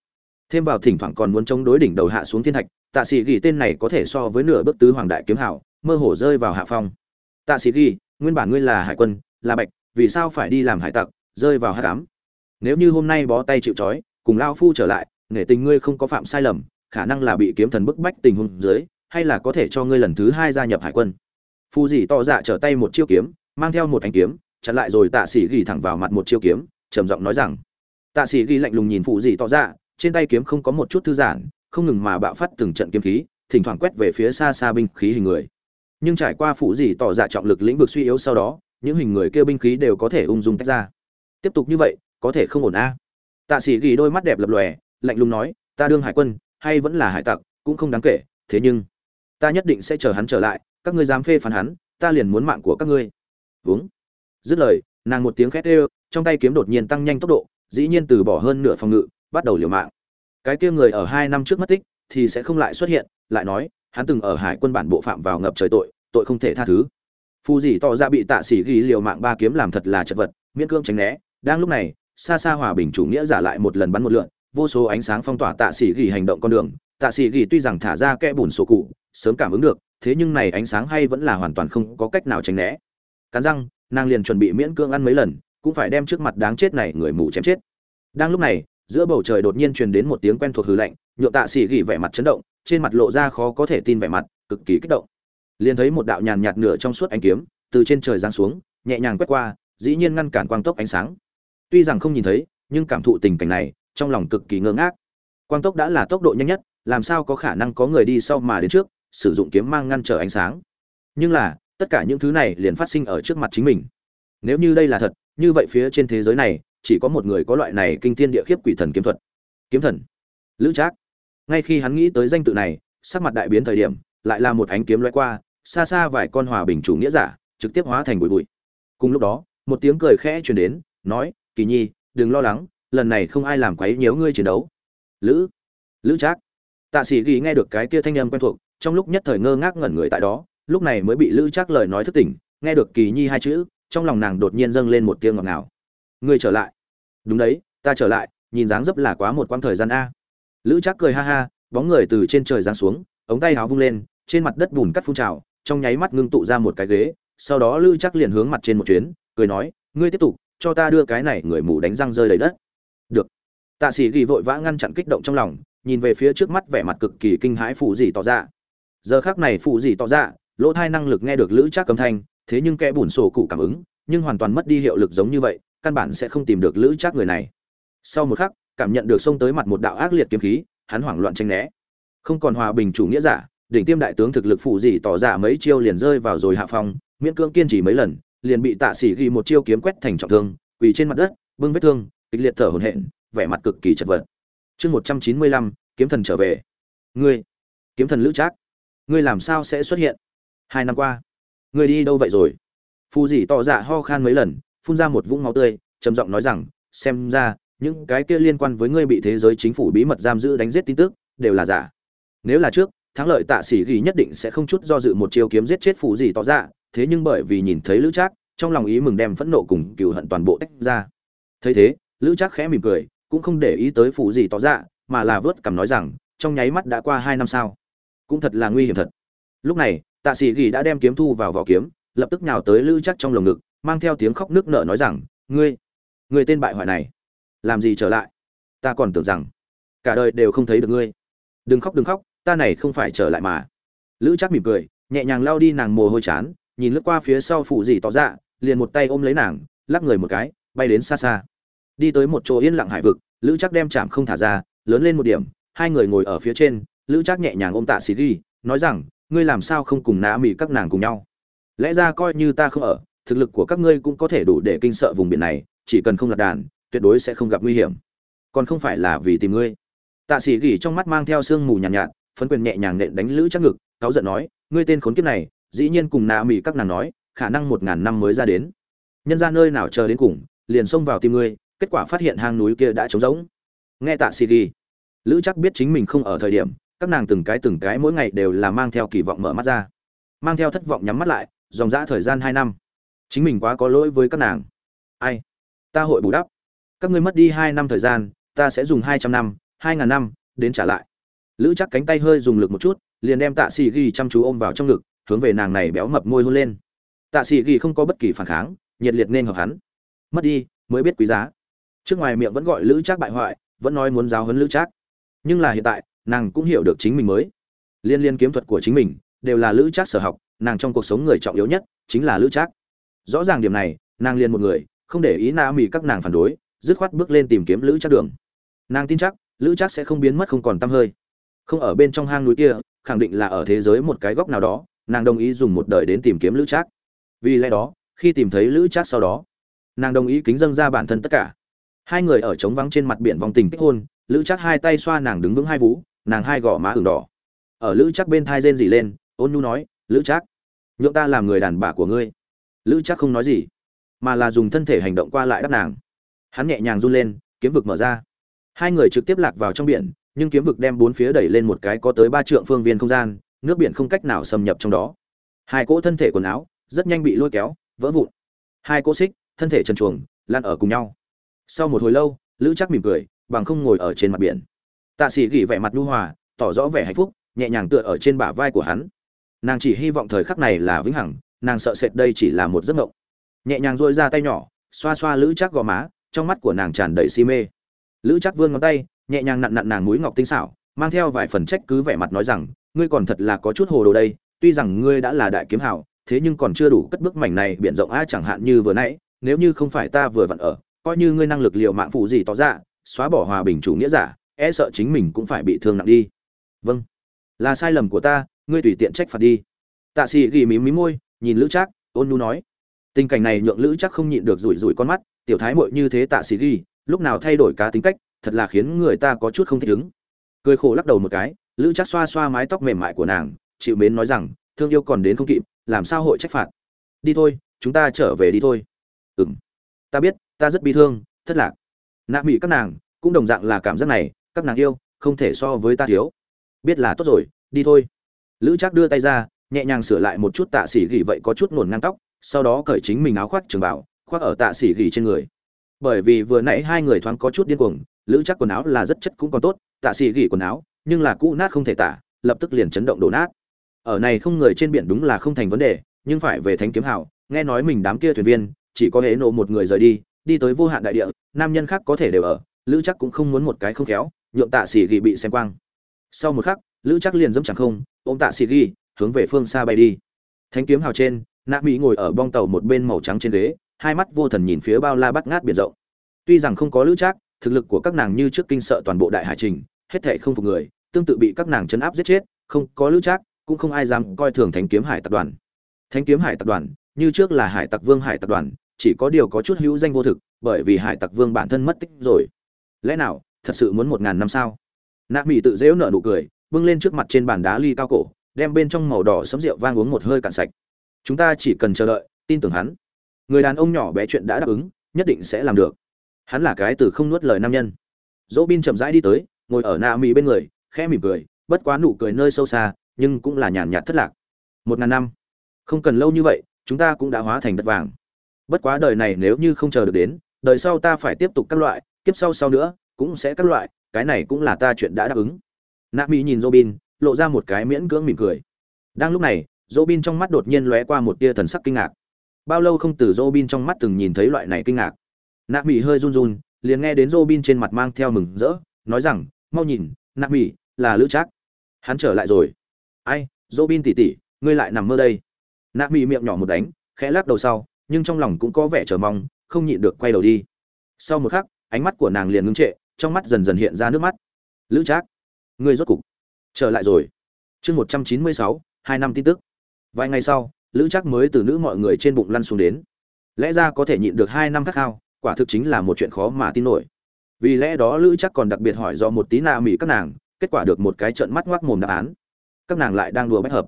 thêm vào thỉnh thoảng còn muốn chống đối đỉnh đầu hạ xuống thiên thạch, tạ sĩ ghi tên này có thể so với nửa bước tứ hoàng đại kiếm hảo mơ hồ rơi vào hạ phong. Tạ sĩ ghi, nguyên bản ngươi là hải quân, là bạch, vì sao phải đi làm hải tặc, rơi vào hạ cám? Nếu như hôm nay bó tay chịu trói, cùng lao phu trở lại, nể tình ngươi không có phạm sai lầm, khả năng là bị kiếm thần bức bách tình huống dưới, hay là có thể cho ngươi lần thứ hai gia nhập hải quân? Phu dì to dạ trở tay một chiêu kiếm, mang theo một thanh kiếm, chặn lại rồi tạ sĩ ghi thẳng vào mặt một chiêu kiếm, trầm giọng nói rằng. Tạ sĩ ghi lạnh lùng nhìn phụ dì to dạ trên tay kiếm không có một chút thư giãn, không ngừng mà bạo phát từng trận kiếm khí, thỉnh thoảng quét về phía xa xa binh khí hình người. Nhưng trải qua phụ gì tỏ dạ trọng lực lĩnh vực suy yếu sau đó, những hình người kia binh khí đều có thể ung dung tách ra. Tiếp tục như vậy, có thể không ổn a. Tạ sĩ gỉ đôi mắt đẹp lập lòe, lạnh lùng nói, ta đương hải quân, hay vẫn là hải tặc, cũng không đáng kể, thế nhưng ta nhất định sẽ chờ hắn trở lại, các ngươi dám phê phán hắn, ta liền muốn mạng của các ngươi. Uống dứt lời, nàng một tiếng khét ê trong tay kiếm đột nhiên tăng nhanh tốc độ, dĩ nhiên từ bỏ hơn nửa phòng ngự bắt đầu liều mạng. Cái kia người ở hai năm trước mất tích, thì sẽ không lại xuất hiện, lại nói, hắn từng ở hải quân bản bộ phạm vào ngập trời tội tội không thể tha thứ. Phù dì tỏ ra bị tạ sĩ ghi liều mạng ba kiếm làm thật là chật vật, miễn cương tránh né. Đang lúc này, xa xa hòa bình chủ nghĩa giả lại một lần bắn một lượn, vô số ánh sáng phong tỏa tạ sĩ ghi hành động con đường. Tạ sĩ ghi tuy rằng thả ra kẽ bùn sổ cụ, sớm cảm ứng được, thế nhưng này ánh sáng hay vẫn là hoàn toàn không có cách nào tránh né. Cắn răng, nàng liền chuẩn bị miễn cưỡng ăn mấy lần, cũng phải đem trước mặt đáng chết này người mù chém chết. Đang lúc này giữa bầu trời đột nhiên truyền đến một tiếng quen thuộc hư lạnh, nhượng tạ xỉ gỉ vẻ mặt chấn động, trên mặt lộ ra khó có thể tin vẻ mặt, cực kỳ kích động. Liền thấy một đạo nhàn nhạt nửa trong suốt ánh kiếm, từ trên trời giáng xuống, nhẹ nhàng quét qua, dĩ nhiên ngăn cản quang tốc ánh sáng. Tuy rằng không nhìn thấy, nhưng cảm thụ tình cảnh này, trong lòng cực kỳ ngơ ngác. Quang tốc đã là tốc độ nhanh nhất, làm sao có khả năng có người đi sau mà đến trước, sử dụng kiếm mang ngăn trở ánh sáng. Nhưng là, tất cả những thứ này liền phát sinh ở trước mặt chính mình. Nếu như đây là thật, như vậy phía trên thế giới này chỉ có một người có loại này kinh thiên địa khiếp quỷ thần kiếm thuật. Kiếm thần. Lữ trác. Ngay khi hắn nghĩ tới danh tự này, sắc mặt đại biến thời điểm, lại là một ánh kiếm loay qua, xa xa vài con hòa bình chủ nghĩa giả, trực tiếp hóa thành bụi bụi. Cùng lúc đó, một tiếng cười khẽ truyền đến, nói, kỳ nhi, đừng lo lắng, lần này không ai làm quấy nhiễu ngươi chiến đấu. Lữ. Lữ trác. Tạ sĩ ghi nghe được cái kia thanh âm quen thuộc, trong lúc nhất thời ngơ ngác ngẩn người tại đó, lúc này mới bị lữ trác lời nói thức tỉnh, nghe được kỳ nhi hai chữ, trong lòng nàng đột nhiên dâng lên một tiếng ngọt ngào. Ngươi trở lại đúng đấy, ta trở lại, nhìn dáng dấp là quá một quãng thời gian a. Lữ trác cười ha ha, bóng người từ trên trời giáng xuống, ống tay áo vung lên, trên mặt đất bùn cắt phun trào, trong nháy mắt ngưng tụ ra một cái ghế, sau đó lữ trác liền hướng mặt trên một chuyến, cười nói, ngươi tiếp tục, cho ta đưa cái này người mù đánh răng rơi đầy đất. Được. Tạ sĩ ghi vội vã ngăn chặn kích động trong lòng, nhìn về phía trước mắt vẻ mặt cực kỳ kinh hãi phụ gì tỏ ra. Giờ khác này phụ gì tỏ ra, lỗ thai năng lực nghe được lữ trác âm thanh, thế nhưng kẽ bùn sổ cụ cảm ứng, nhưng hoàn toàn mất đi hiệu lực giống như vậy căn bản sẽ không tìm được lữ trác người này. Sau một khắc, cảm nhận được xông tới mặt một đạo ác liệt kiếm khí, hắn hoảng loạn tranh né. Không còn hòa bình chủ nghĩa giả, đỉnh tiêm đại tướng thực lực phụ gì tỏ ra mấy chiêu liền rơi vào rồi hạ phong, miễn cưỡng kiên trì mấy lần, liền bị tạ sĩ ghi một chiêu kiếm quét thành trọng thương, quỳ trên mặt đất, bưng vết thương, kịch liệt thở hổn hển, vẻ mặt cực kỳ chật vật. Chương một trăm chín mươi lăm, kiếm thần trở về. Ngươi, kiếm thần lữ trác, ngươi làm sao sẽ xuất hiện? Hai năm qua, ngươi đi đâu vậy rồi? Phù dì tỏ dạ ho khan mấy lần phun ra một vũng máu tươi, trầm giọng nói rằng, xem ra, những cái kia liên quan với ngươi bị thế giới chính phủ bí mật giam giữ đánh giết tin tức, đều là giả. Nếu là trước, thắng lợi tạ sĩ ghi nhất định sẽ không chút do dự một chiêu kiếm giết chết phủ gì tỏ dạ. Thế nhưng bởi vì nhìn thấy lữ trác, trong lòng ý mừng đem phẫn nộ cùng cừu hận toàn bộ tách ra. Thấy thế, lữ trác khẽ mỉm cười, cũng không để ý tới phủ gì tỏ dạ mà là vớt cằm nói rằng, trong nháy mắt đã qua hai năm sao? Cũng thật là nguy hiểm thật. Lúc này, tạ sĩ ghi đã đem kiếm thu vào vỏ kiếm, lập tức nhào tới lữ trác trong lồng ngực mang theo tiếng khóc nước nở nói rằng, ngươi ngươi tên bại hoại này, làm gì trở lại? Ta còn tưởng rằng cả đời đều không thấy được ngươi. Đừng khóc đừng khóc, ta này không phải trở lại mà. Lữ chắc mỉm cười, nhẹ nhàng lao đi nàng mồ hôi chán, nhìn lướt qua phía sau phụ dì tỏ ra liền một tay ôm lấy nàng, lắc người một cái, bay đến xa xa. Đi tới một chỗ yên lặng hải vực, lữ chắc đem chạm không thả ra, lớn lên một điểm, hai người ngồi ở phía trên, lữ chắc nhẹ nhàng ôm tạ xì ghi, nói rằng, ngươi làm sao không cùng nã mỹ các nàng cùng nhau? Lẽ ra coi như ta không ở thực lực của các ngươi cũng có thể đủ để kinh sợ vùng biển này chỉ cần không lạc đàn tuyệt đối sẽ không gặp nguy hiểm. Còn không phải là vì tìm ngươi. Tạ sĩ gỉ trong mắt mang theo sương mù nhàn nhạt, nhạt phấn quyền nhẹ nhàng nện đánh lữ chắc ngực cáu giận nói ngươi tên khốn kiếp này dĩ nhiên cùng nạ mỹ các nàng nói khả năng một ngàn năm mới ra đến. Nhân ra nơi nào chờ đến cùng liền xông vào tìm ngươi kết quả phát hiện hang núi kia đã trống rỗng. Nghe tạ sĩ gỉ lữ chắc biết chính mình không ở thời điểm các nàng từng cái từng cái mỗi ngày đều là mang theo kỳ vọng mở mắt ra mang theo thất vọng nhắm mắt lại dòng dã thời gian hai năm chính mình quá có lỗi với các nàng. Ai? Ta hội bù đắp. Các ngươi mất đi hai năm thời gian, ta sẽ dùng hai trăm năm, hai ngàn năm đến trả lại. Lữ chắc cánh tay hơi dùng lực một chút, liền đem tạ xì ghi chăm chú ôm vào trong ngực, hướng về nàng này béo mập môi hôn lên. Tạ xì ghi không có bất kỳ phản kháng, nhiệt liệt nên hợp hắn. Mất đi, mới biết quý giá. Trước ngoài miệng vẫn gọi lữ trác bại hoại, vẫn nói muốn giáo huấn lữ trác. Nhưng là hiện tại, nàng cũng hiểu được chính mình mới. Liên liên kiếm thuật của chính mình đều là lữ trác sở học, nàng trong cuộc sống người trọng yếu nhất chính là lữ trác rõ ràng điểm này, nàng liền một người, không để ý na mì các nàng phản đối, dứt khoát bước lên tìm kiếm lữ chắc đường. Nàng tin chắc, lữ chắc sẽ không biến mất không còn t hơi. Không ở bên trong hang núi kia, khẳng định là ở thế giới một cái góc nào đó, nàng đồng ý dùng một đời đến tìm kiếm lữ trác. Vì lẽ đó, khi tìm thấy lữ trác sau đó, nàng đồng ý kính dâng ra bản thân tất cả. Hai người ở trống vắng trên mặt biển vòng tình kết hôn, lữ trác hai tay xoa nàng đứng vững hai vú, nàng hai gò má ửng đỏ. Ở lữ trác bên thai rên dỉ lên, ôn nhu nói, lữ trác, nhượng ta làm người đàn bà của ngươi lữ trác không nói gì, mà là dùng thân thể hành động qua lại đắp nàng. Hắn nhẹ nhàng run lên, kiếm vực mở ra. Hai người trực tiếp lạc vào trong biển, nhưng kiếm vực đem bốn phía đẩy lên một cái có tới ba trượng phương viên không gian, nước biển không cách nào xâm nhập trong đó. Hai cỗ thân thể quần áo rất nhanh bị lôi kéo, vỡ vụn. Hai cỗ xích, thân thể trần chuồng lan ở cùng nhau. Sau một hồi lâu, lữ chắc mỉm cười, bằng không ngồi ở trên mặt biển. Tạ sĩ gỉ vẻ mặt nhu hòa, tỏ rõ vẻ hạnh phúc, nhẹ nhàng tựa ở trên bả vai của hắn. Nàng chỉ hy vọng thời khắc này là vĩnh hằng nàng sợ sệt đây chỉ là một giấc mộng. Nhẹ nhàng dội ra tay nhỏ, xoa xoa lữ chắc gò má, trong mắt của nàng tràn đầy si mê. Lữ chắc vươn ngón tay, nhẹ nhàng nặn nặn nàng mũi ngọc tinh xảo, mang theo vài phần trách cứ vẻ mặt nói rằng, ngươi còn thật là có chút hồ đồ đây, tuy rằng ngươi đã là đại kiếm hảo thế nhưng còn chưa đủ cất bước mảnh này biển rộng a, chẳng hạn như vừa nãy, nếu như không phải ta vừa vặn ở, coi như ngươi năng lực liệu mạng phụ gì tỏ ra, xóa bỏ hòa bình chủ nghĩa giả e sợ chính mình cũng phải bị thương nặng đi. Vâng. Là sai lầm của ta, ngươi tùy tiện trách phạt đi. Tạ sĩ ghi mí mí môi nhìn lữ trác, ôn nhu nói. Tình cảnh này nhượng lữ trác không nhịn được rủi rủi con mắt, tiểu thái muội như thế tạ sĩ ghi, lúc nào thay đổi cá tính cách, thật là khiến người ta có chút không thích ứng. Cười khổ lắc đầu một cái, lữ trác xoa xoa mái tóc mềm mại của nàng, chịu mến nói rằng, thương yêu còn đến không kịp, làm sao hội trách phạt. Đi thôi, chúng ta trở về đi thôi. Ừm. Ta biết, ta rất bi thương, thất lạc. Nạ mỹ các nàng, cũng đồng dạng là cảm giác này, các nàng yêu, không thể so với ta thiếu. Biết là tốt rồi, đi thôi. Lữ trác đưa tay ra nhẹ nhàng sửa lại một chút tạ sĩ gỉ vậy có chút nổn ngang tóc, sau đó cởi chính mình áo khoác trường bảo, khoác ở tạ sĩ gỉ trên người. Bởi vì vừa nãy hai người thoáng có chút điên cuồng, lữ chắc quần áo là rất chất cũng còn tốt, tạ sĩ gỉ quần áo, nhưng là cũ nát không thể tả, lập tức liền chấn động đổ nát. Ở này không người trên biển đúng là không thành vấn đề, nhưng phải về thánh kiếm hào, nghe nói mình đám kia thuyền viên, chỉ có hễ nộ một người rời đi đi tới vô hạn đại địa, nam nhân khác có thể đều ở, lữ chắc cũng không muốn một cái không khéo, nhượng tạ sĩ gỉ bị xem quang. Sau một khắc, lữ chắc liền dẫm chẳng không, ôm tạ sĩ gỉ hướng về phương xa bay đi. Thánh kiếm hào trên nạ mỹ ngồi ở bong tàu một bên màu trắng trên ghế, hai mắt vô thần nhìn phía bao la bắt ngát biển rộng. Tuy rằng không có lữ trác, thực lực của các nàng như trước kinh sợ toàn bộ đại hải trình, hết thệ không phục người, tương tự bị các nàng chấn áp giết chết, không có lữ trác, cũng không ai dám coi thường thánh kiếm hải tập đoàn. Thánh kiếm hải tập đoàn, như trước là hải tặc vương hải tập đoàn, chỉ có điều có chút hữu danh vô thực, bởi vì hải tặc vương bản thân mất tích rồi. Lẽ nào, thật sự muốn một ngàn năm sao? Nạ mỹ tự dễu nở nụ cười, bưng lên trước mặt trên bàn đá ly cao cổ đem bên trong màu đỏ sấm rượu vang uống một hơi cạn sạch. Chúng ta chỉ cần chờ đợi, tin tưởng hắn. Người đàn ông nhỏ bé chuyện đã đáp ứng, nhất định sẽ làm được. Hắn là cái từ không nuốt lời nam nhân. Dỗ bin chậm rãi đi tới, ngồi ở Na mỹ bên người, khẽ mỉm cười, bất quá nụ cười nơi sâu xa, nhưng cũng là nhàn nhạt thất lạc. Một ngàn năm. Không cần lâu như vậy, chúng ta cũng đã hóa thành đất vàng. Bất quá đời này nếu như không chờ được đến, đời sau ta phải tiếp tục các loại, kiếp sau sau nữa, cũng sẽ các loại, cái này cũng là ta chuyện đã đáp ứng. Nạ mỹ nhìn robin lộ ra một cái miễn cưỡng mỉm cười đang lúc này Robin trong mắt đột nhiên lóe qua một tia thần sắc kinh ngạc. Bao lâu không từ Robin trong mắt từng nhìn thấy loại này kinh ngạc. Nạp Mỹ hơi run run, liền nghe đến Robin trên mặt mang theo mừng rỡ, nói rằng, "Mau nhìn, Nạp Mỹ, là Lữ Trác. Hắn trở lại rồi." "Ai, Robin tỷ tỷ, ngươi lại nằm mơ đây?" Nạp Mỹ miệng nhỏ một đánh, khẽ lắc đầu sau, nhưng trong lòng cũng có vẻ chờ mong, không nhịn được quay đầu đi. Sau một khắc, ánh mắt của nàng liền ngưng trệ, trong mắt dần dần hiện ra nước mắt. "Lữ Trác, ngươi rốt cục trở lại rồi." Chương 196, hai năm tin tức. Vài ngày sau lữ chắc mới từ nữ mọi người trên bụng lăn xuống đến. Lẽ ra có thể nhịn được hai năm khắc khao quả thực chính là một chuyện khó mà tin nổi. Vì lẽ đó lữ chắc còn đặc biệt hỏi do một tí na mỹ các nàng kết quả được một cái trận mắt ngoác mồm đáp án. Các nàng lại đang đùa bách hợp.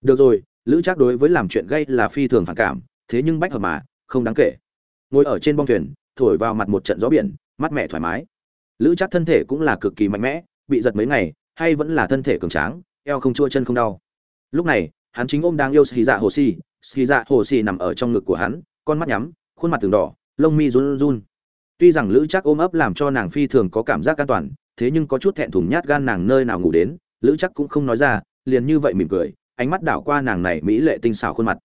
Được rồi lữ chắc đối với làm chuyện gây là phi thường phản cảm thế nhưng bách hợp mà không đáng kể. Ngồi ở trên bong thuyền thổi vào mặt một trận gió biển mát mẻ thoải mái. Lữ chắc thân thể cũng là cực kỳ mạnh mẽ bị giật mấy ngày hay vẫn là thân thể cường tráng, eo không chua chân không đau. Lúc này, hắn chính ôm đang yêu xì dạ hồ xì xì dạ hồ xì nằm ở trong ngực của hắn, con mắt nhắm, khuôn mặt từng đỏ, lông mi run run. Tuy rằng lữ chắc ôm ấp làm cho nàng phi thường có cảm giác an toàn, thế nhưng có chút thẹn thùng nhát gan nàng nơi nào ngủ đến, lữ chắc cũng không nói ra, liền như vậy mỉm cười, ánh mắt đảo qua nàng này mỹ lệ tinh xảo khuôn mặt.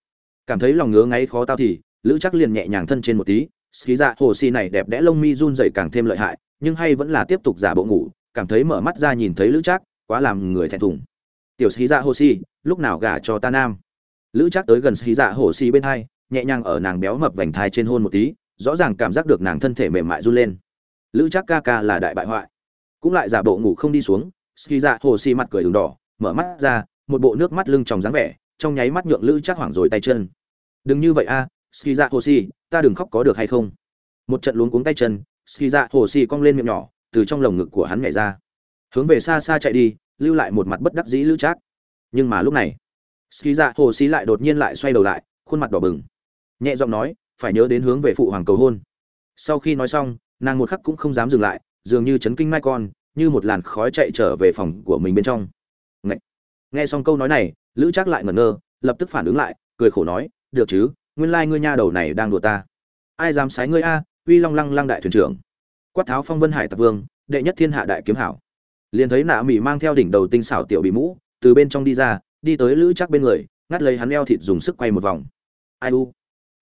Cảm thấy lòng ngứa ngáy khó tao thì, lữ chắc liền nhẹ nhàng thân trên một tí, ski dạ hồ xì này đẹp đẽ lông mi run rẩy càng thêm lợi hại, nhưng hay vẫn là tiếp tục giả bộ ngủ cảm thấy mở mắt ra nhìn thấy lữ trác quá làm người thẹn thùng. Tiểu sĩ dạ hồ si lúc nào gả cho ta nam? Lữ trác tới gần sĩ dạ hồ si bên hai nhẹ nhàng ở nàng béo mập vành thai trên hôn một tí rõ ràng cảm giác được nàng thân thể mềm mại run lên. Lữ trác ca ca là đại bại hoại. Cũng lại giả bộ ngủ không đi xuống ski dạ hồ si mặt cười đường đỏ mở mắt ra một bộ nước mắt lưng tròng dáng vẻ trong nháy mắt nhượng lữ trác hoảng rồi tay chân. Đừng như vậy a à, ski dạ hồ si ta đừng khóc có được hay không? Một trận luống cuống tay chân ski dạ hồ si cong lên miệng nhỏ từ trong lồng ngực của hắn nhảy ra. Hướng về xa xa chạy đi, lưu lại một mặt bất đắc dĩ lữ trác. Nhưng mà lúc này ski dạ hồ xí lại đột nhiên lại xoay đầu lại, khuôn mặt đỏ bừng. Nhẹ giọng nói, phải nhớ đến hướng về phụ hoàng cầu hôn. Sau khi nói xong, nàng một khắc cũng không dám dừng lại, dường như chấn kinh mai con, như một làn khói chạy trở về phòng của mình bên trong. Ngậy! nghe xong câu nói này, lữ trác lại ngẩn ngơ, lập tức phản ứng lại, cười khổ nói, được chứ, nguyên lai ngươi nha đầu này đang đùa ta. Ai dám sái ngươi a, uy long lăng lăng đại thuyền trưởng quát tháo phong vân hải tặc vương, đệ nhất thiên hạ đại kiếm hảo. Liền thấy nạ mỹ mang theo đỉnh đầu tinh xảo tiểu bị mũ, từ bên trong đi ra, đi tới lữ chắc bên người, ngắt lấy hắn eo thịt dùng sức quay một vòng. Ai u?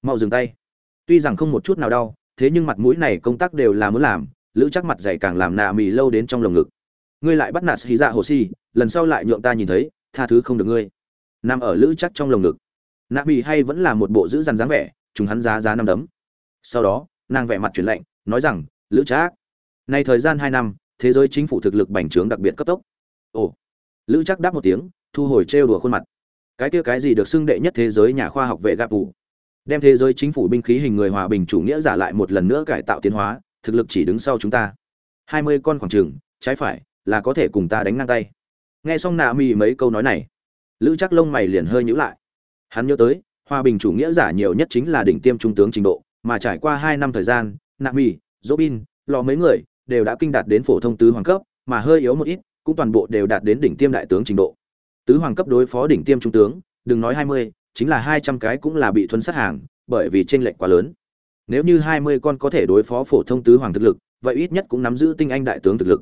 Mau dừng tay. Tuy rằng không một chút nào đau, thế nhưng mặt mũi này công tác đều là muốn làm, lữ chắc mặt dày càng làm nạ mì lâu đến trong lồng ngực. Ngươi lại bắt nạt xì dạ hồ si, lần sau lại nhượng ta nhìn thấy, tha thứ không được ngươi. Nằm ở lữ chắc trong lồng ngực. Nạ mì hay vẫn là một bộ giữ dằn dáng vẻ chúng hắn giá giá năm đấm. Sau đó, nàng vẻ mặt chuyển lạnh, nói rằng lữ trác Nay thời gian hai năm, thế giới chính phủ thực lực bành trướng đặc biệt cấp tốc. Ồ. Lữ Trác đáp một tiếng, thu hồi trêu đùa khuôn mặt. Cái kia cái gì được xưng đệ nhất thế giới nhà khoa học vệ gạp vụ. Đem thế giới chính phủ binh khí hình người hòa bình chủ nghĩa giả lại một lần nữa cải tạo tiến hóa, thực lực chỉ đứng sau chúng ta. hai mươi con khoảng trường, trái phải, là có thể cùng ta đánh ngang tay. Nghe xong nạ mì mấy câu nói này, Lữ Chắc lông mày liền hơi nhíu lại. Hắn nhớ tới, hòa bình chủ nghĩa giả nhiều nhất chính là đỉnh tiêm trung tướng trình độ, mà trải qua hai năm thời gian, nạ mì, Robin, lò mấy người đều đã kinh đạt đến phổ thông tứ hoàng cấp, mà hơi yếu một ít, cũng toàn bộ đều đạt đến đỉnh tiêm đại tướng trình độ. Tứ hoàng cấp đối phó đỉnh tiêm trung tướng, đừng nói hai mươi, chính là hai trăm cái cũng là bị thuần sát hàng, bởi vì chênh lệch quá lớn. Nếu như hai mươi con có thể đối phó phổ thông tứ hoàng thực lực, vậy ít nhất cũng nắm giữ tinh anh đại tướng thực lực.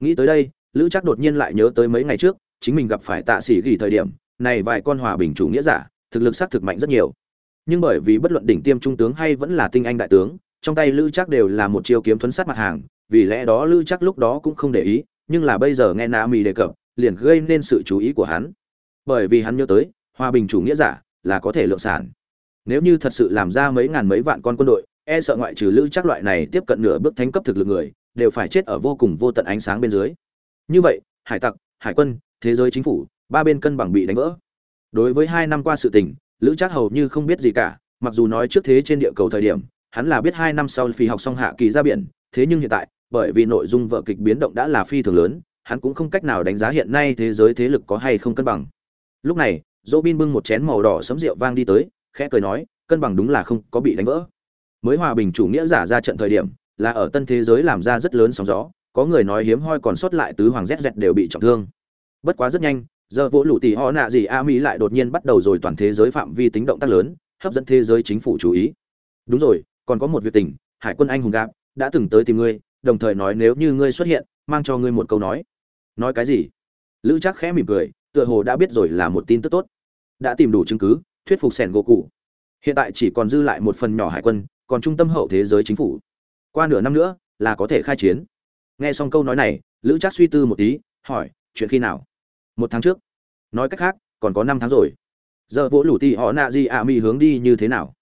Nghĩ tới đây, Lữ Trác đột nhiên lại nhớ tới mấy ngày trước, chính mình gặp phải Tạ Sĩ Gỉ thời điểm, này vài con hòa bình chủ nghĩa giả, thực lực sát thực mạnh rất nhiều. Nhưng bởi vì bất luận đỉnh tiêm trung tướng hay vẫn là tinh anh đại tướng, trong tay Lữ Trác đều là một chiêu kiếm thuấn sát mặt hàng, vì lẽ đó Lữ Trác lúc đó cũng không để ý, nhưng là bây giờ nghe Na Mi đề cập, liền gây nên sự chú ý của hắn. Bởi vì hắn nhớ tới, hòa bình chủ nghĩa giả là có thể lượng sản. Nếu như thật sự làm ra mấy ngàn mấy vạn con quân đội, e sợ ngoại trừ Lữ Trác loại này tiếp cận nửa bước thánh cấp thực lực người, đều phải chết ở vô cùng vô tận ánh sáng bên dưới. Như vậy, hải tặc, hải quân, thế giới chính phủ, ba bên cân bằng bị đánh vỡ. Đối với hai năm qua sự tình, Lữ Trác hầu như không biết gì cả, mặc dù nói trước thế trên địa cầu thời điểm, hắn là biết hai năm sau phi học xong hạ kỳ ra biển, thế nhưng hiện tại, bởi vì nội dung vở kịch biến động đã là phi thường lớn, hắn cũng không cách nào đánh giá hiện nay thế giới thế lực có hay không cân bằng. Lúc này, Robin bưng một chén màu đỏ sấm rượu vang đi tới, khẽ cười nói, cân bằng đúng là không có bị đánh vỡ. Mới hòa bình chủ nghĩa giả ra trận thời điểm, là ở tân thế giới làm ra rất lớn sóng gió, có người nói hiếm hoi còn sót lại tứ hoàng rét rẹt đều bị trọng thương. Bất quá rất nhanh, giờ vỗ lũ tỷ họ nạ gì a mỹ lại đột nhiên bắt đầu rồi toàn thế giới phạm vi tính động tác lớn, hấp dẫn thế giới chính phủ chú ý. Đúng rồi, còn có một việc tình, hải quân anh hùng gạp đã từng tới tìm ngươi, đồng thời nói nếu như ngươi xuất hiện, mang cho ngươi một câu nói. Nói cái gì? Lữ chắc khẽ mỉm cười, tựa hồ đã biết rồi là một tin tức tốt. Đã tìm đủ chứng cứ, thuyết phục Sẻn gỗ cụ. Hiện tại chỉ còn dư lại một phần nhỏ hải quân, còn trung tâm hậu thế giới chính phủ. Qua nửa năm nữa là có thể khai chiến. Nghe xong câu nói này, Lữ chắc suy tư một tí, hỏi, chuyện khi nào? Một tháng trước. Nói cách khác, còn có năm tháng rồi. Giờ vỗ lũ tì họ nạ gì ạ à mi hướng đi như thế nào?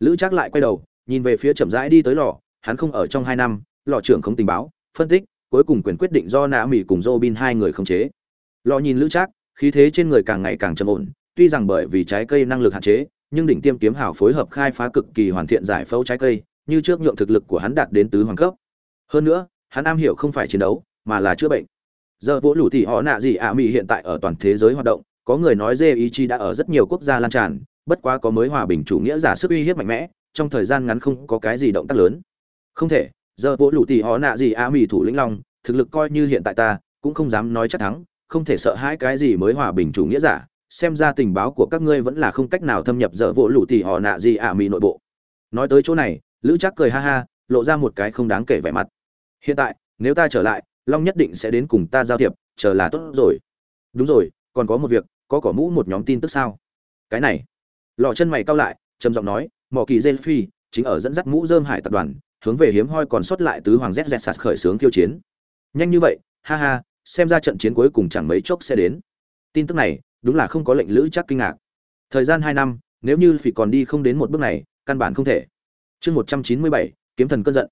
Lữ chắc lại quay đầu, nhìn về phía chậm rãi đi tới lò, hắn không ở trong hai năm, lò trưởng không tình báo, phân tích, cuối cùng quyền quyết định do nạ mỹ cùng Robin hai người khống chế. Lò nhìn Lữ Trác, khí thế trên người càng ngày càng trầm ổn, tuy rằng bởi vì trái cây năng lực hạn chế, nhưng đỉnh tiêm kiếm hảo phối hợp khai phá cực kỳ hoàn thiện giải phẫu trái cây, như trước nhượng thực lực của hắn đạt đến tứ hoàng cấp. Hơn nữa, hắn am hiểu không phải chiến đấu, mà là chữa bệnh. Giờ vỗ lũ thì họ nạ gì ạ mỹ hiện tại ở toàn thế giới hoạt động, có người nói dê ý chi đã ở rất nhiều quốc gia lan tràn, bất quá có mới hòa bình chủ nghĩa giả sức uy hiếp mạnh mẽ, trong thời gian ngắn không có cái gì động tác lớn. Không thể, giờ vỗ lũ tỷ họ nạ gì ạ mỹ thủ lĩnh long, thực lực coi như hiện tại ta, cũng không dám nói chắc thắng, không thể sợ hãi cái gì mới hòa bình chủ nghĩa giả, xem ra tình báo của các ngươi vẫn là không cách nào thâm nhập giờ vỗ lũ tỷ họ nạ gì ạ mỹ nội bộ. Nói tới chỗ này, Lữ Trác cười ha ha, lộ ra một cái không đáng kể vẻ mặt. Hiện tại, nếu ta trở lại, Long nhất định sẽ đến cùng ta giao thiệp, chờ là tốt rồi. Đúng rồi, còn có một việc, có cỏ mũ một nhóm tin tức sao? Cái này. Lọ chân mày cau lại, trầm giọng nói, Mộ Kỳ Zelphi chính ở dẫn dắt mũ dơm hải tập đoàn, hướng về hiếm hoi còn sót lại tứ hoàng Z sạt khởi xướng khiêu chiến. Nhanh như vậy, ha ha, xem ra trận chiến cuối cùng chẳng mấy chốc sẽ đến. Tin tức này, đúng là không có lệnh lữ chắc kinh ngạc. Thời gian hai năm, nếu như phỉ còn đi không đến một bước này, căn bản không thể. Chương một trăm chín mươi bảy kiếm thần cơn giận.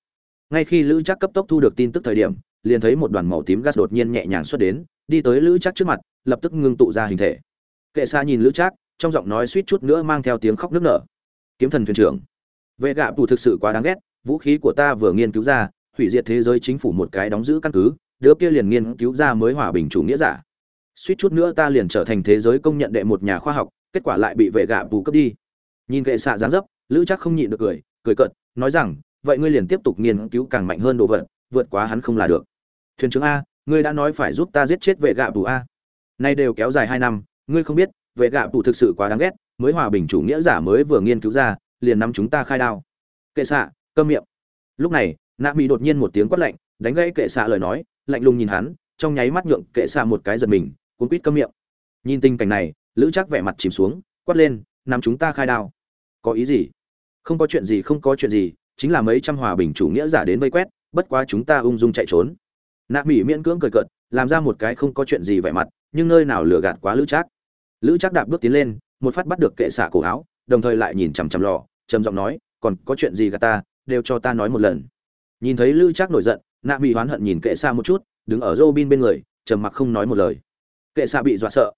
Ngay khi lữ chắc cấp tốc thu được tin tức thời điểm, liền thấy một đoàn màu tím gas đột nhiên nhẹ nhàng xuất đến, đi tới lữ chắc trước mặt, lập tức ngưng tụ ra hình thể. Kệ xa nhìn lữ chắc, trong giọng nói suýt chút nữa mang theo tiếng khóc nức nở. Kiếm thần thuyền trưởng, vệ gạ tù thực sự quá đáng ghét, vũ khí của ta vừa nghiên cứu ra, hủy diệt thế giới chính phủ một cái đóng giữ căn cứ, đứa kia liền nghiên cứu ra mới hòa bình chủ nghĩa giả. Suýt chút nữa ta liền trở thành thế giới công nhận đệ một nhà khoa học, kết quả lại bị vệ gạ tù cấp đi. Nhìn kệ xạ dáng dấp, lữ chắc không nhịn được cười, cười cợt, nói rằng, vậy ngươi liền tiếp tục nghiên cứu càng mạnh hơn đồ vật, vượt quá hắn không là được. Thuyền trưởng a, ngươi đã nói phải giúp ta giết chết vệ gạ tù a. Nay đều kéo dài hai năm, ngươi không biết, vệ gạ tù thực sự quá đáng ghét, mới hòa bình chủ nghĩa giả mới vừa nghiên cứu ra, liền nắm chúng ta khai đao. Kệ xạ, câm miệng. Lúc này, Nạ Mỹ đột nhiên một tiếng quát lạnh, đánh gãy kệ xạ lời nói, lạnh lùng nhìn hắn, trong nháy mắt nhượng kệ xạ một cái giật mình, cuốn quýt câm miệng. Nhìn tình cảnh này, Lữ Trác vẻ mặt chìm xuống, quát lên, nắm chúng ta khai đao. Có ý gì? Không có chuyện gì, không có chuyện gì, chính là mấy trăm hòa bình chủ nghĩa giả đến vây quét, bất quá chúng ta ung dung chạy trốn. Nạ Mỹ miễn cưỡng cười cợt, làm ra một cái không có chuyện gì vẻ mặt, nhưng nơi nào lừa gạt quá Lữ Trác. Lữ Trác đạp bước tiến lên, một phát bắt được kệ xạ cổ áo, đồng thời lại nhìn chằm chằm lò, trầm giọng nói, còn có chuyện gì gà ta, đều cho ta nói một lần. Nhìn thấy Lữ Trác nổi giận, nạ mỹ hoán hận nhìn kệ xa một chút đứng ở robin bên người trầm mặc không nói một lời. Kệ xạ bị dọa sợ.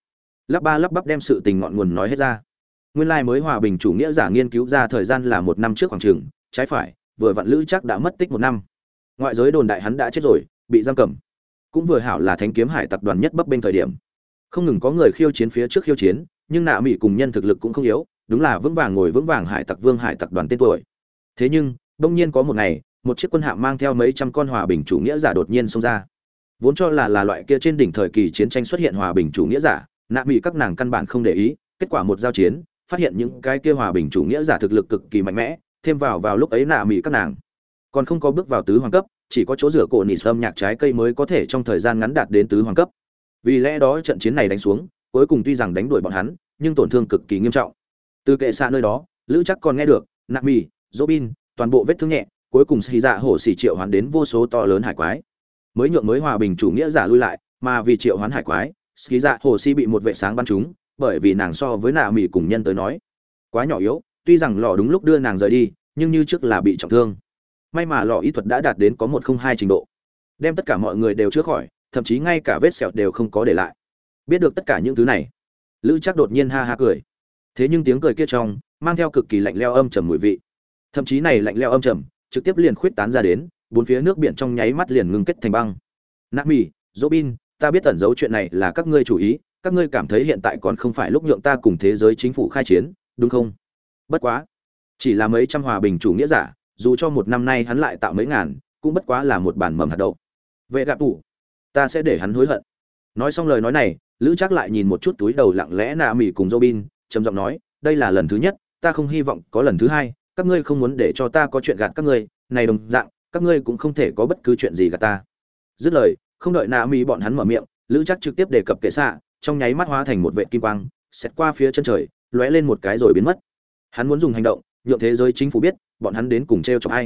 Lắp ba lắp bắp đem sự tình ngọn nguồn nói hết ra. Nguyên lai mới hòa bình chủ nghĩa giả nghiên cứu ra thời gian là một năm trước khoảng trường trái phải vừa vặn lữ chắc đã mất tích một năm. Ngoại giới đồn đại hắn đã chết rồi bị giam cầm. Cũng vừa hảo là thánh kiếm hải tập đoàn nhất bấp bên thời điểm. Không ngừng có người khiêu chiến phía trước khiêu chiến nhưng nạ mỹ cùng nhân thực lực cũng không yếu, đúng là vững vàng ngồi vững vàng hải tặc vương hải tặc đoàn tên tuổi. Thế nhưng đông nhiên có một ngày, một chiếc quân hạm mang theo mấy trăm con hòa bình chủ nghĩa giả đột nhiên xông ra. Vốn cho là là loại kia trên đỉnh thời kỳ chiến tranh xuất hiện hòa bình chủ nghĩa giả, nạ mỹ các nàng căn bản không để ý, kết quả một giao chiến, phát hiện những cái kia hòa bình chủ nghĩa giả thực lực cực kỳ mạnh mẽ, thêm vào vào lúc ấy nạ mỹ các nàng còn không có bước vào tứ hoàng cấp, chỉ có chỗ rửa cổ nỉ sâm nhạc trái cây mới có thể trong thời gian ngắn đạt đến tứ hoàng cấp. Vì lẽ đó trận chiến này đánh xuống cuối cùng tuy rằng đánh đuổi bọn hắn, nhưng tổn thương cực kỳ nghiêm trọng. Từ kệ xa nơi đó, lữ chắc còn nghe được, nạ dỗ bin toàn bộ vết thương nhẹ, cuối cùng xì dạ hổ xì triệu hoán đến vô số to lớn hải quái. Mới nhượng mới hòa bình chủ nghĩa giả lui lại, mà vì triệu hoán hải quái, xì dạ hổ xì bị một vệ sáng bắn trúng, bởi vì nàng so với nạ mì cùng nhân tới nói, quá nhỏ yếu, tuy rằng lò đúng lúc đưa nàng rời đi, nhưng như trước là bị trọng thương. May mà lò y thuật đã đạt đến có một không hai trình độ, đem tất cả mọi người đều chữa khỏi, thậm chí ngay cả vết sẹo đều không có để lại biết được tất cả những thứ này. Lữ chắc đột nhiên ha ha cười. Thế nhưng tiếng cười kia trong, mang theo cực kỳ lạnh leo âm trầm mùi vị. Thậm chí này lạnh leo âm trầm, trực tiếp liền khuyết tán ra đến, bốn phía nước biển trong nháy mắt liền ngưng kết thành băng. Nạp mì dỗ bin ta biết tẩn giấu chuyện này là các ngươi chủ ý, các ngươi cảm thấy hiện tại còn không phải lúc nhượng ta cùng thế giới chính phủ khai chiến, đúng không? Bất quá, chỉ là mấy trăm hòa bình chủ nghĩa giả, dù cho một năm nay hắn lại tạo mấy ngàn, cũng bất quá là một bản mầm hạt đậu. Vệ gạp tủ, ta sẽ để hắn hối hận. Nói xong lời nói này lữ Trác lại nhìn một chút túi đầu lặng lẽ nạ mỹ cùng robin, trầm giọng nói, đây là lần thứ nhất, ta không hy vọng có lần thứ hai, các ngươi không muốn để cho ta có chuyện gạt các ngươi, này đồng dạng, các ngươi cũng không thể có bất cứ chuyện gì gạt ta. Dứt lời, không đợi nạ mỹ bọn hắn mở miệng, lữ Trác trực tiếp đề cập kệ xạ, trong nháy mắt hóa thành một vệ kim quang xét qua phía chân trời, lóe lên một cái rồi biến mất. Hắn muốn dùng hành động, nhượng thế giới chính phủ biết, bọn hắn đến cùng t r e o chọc hay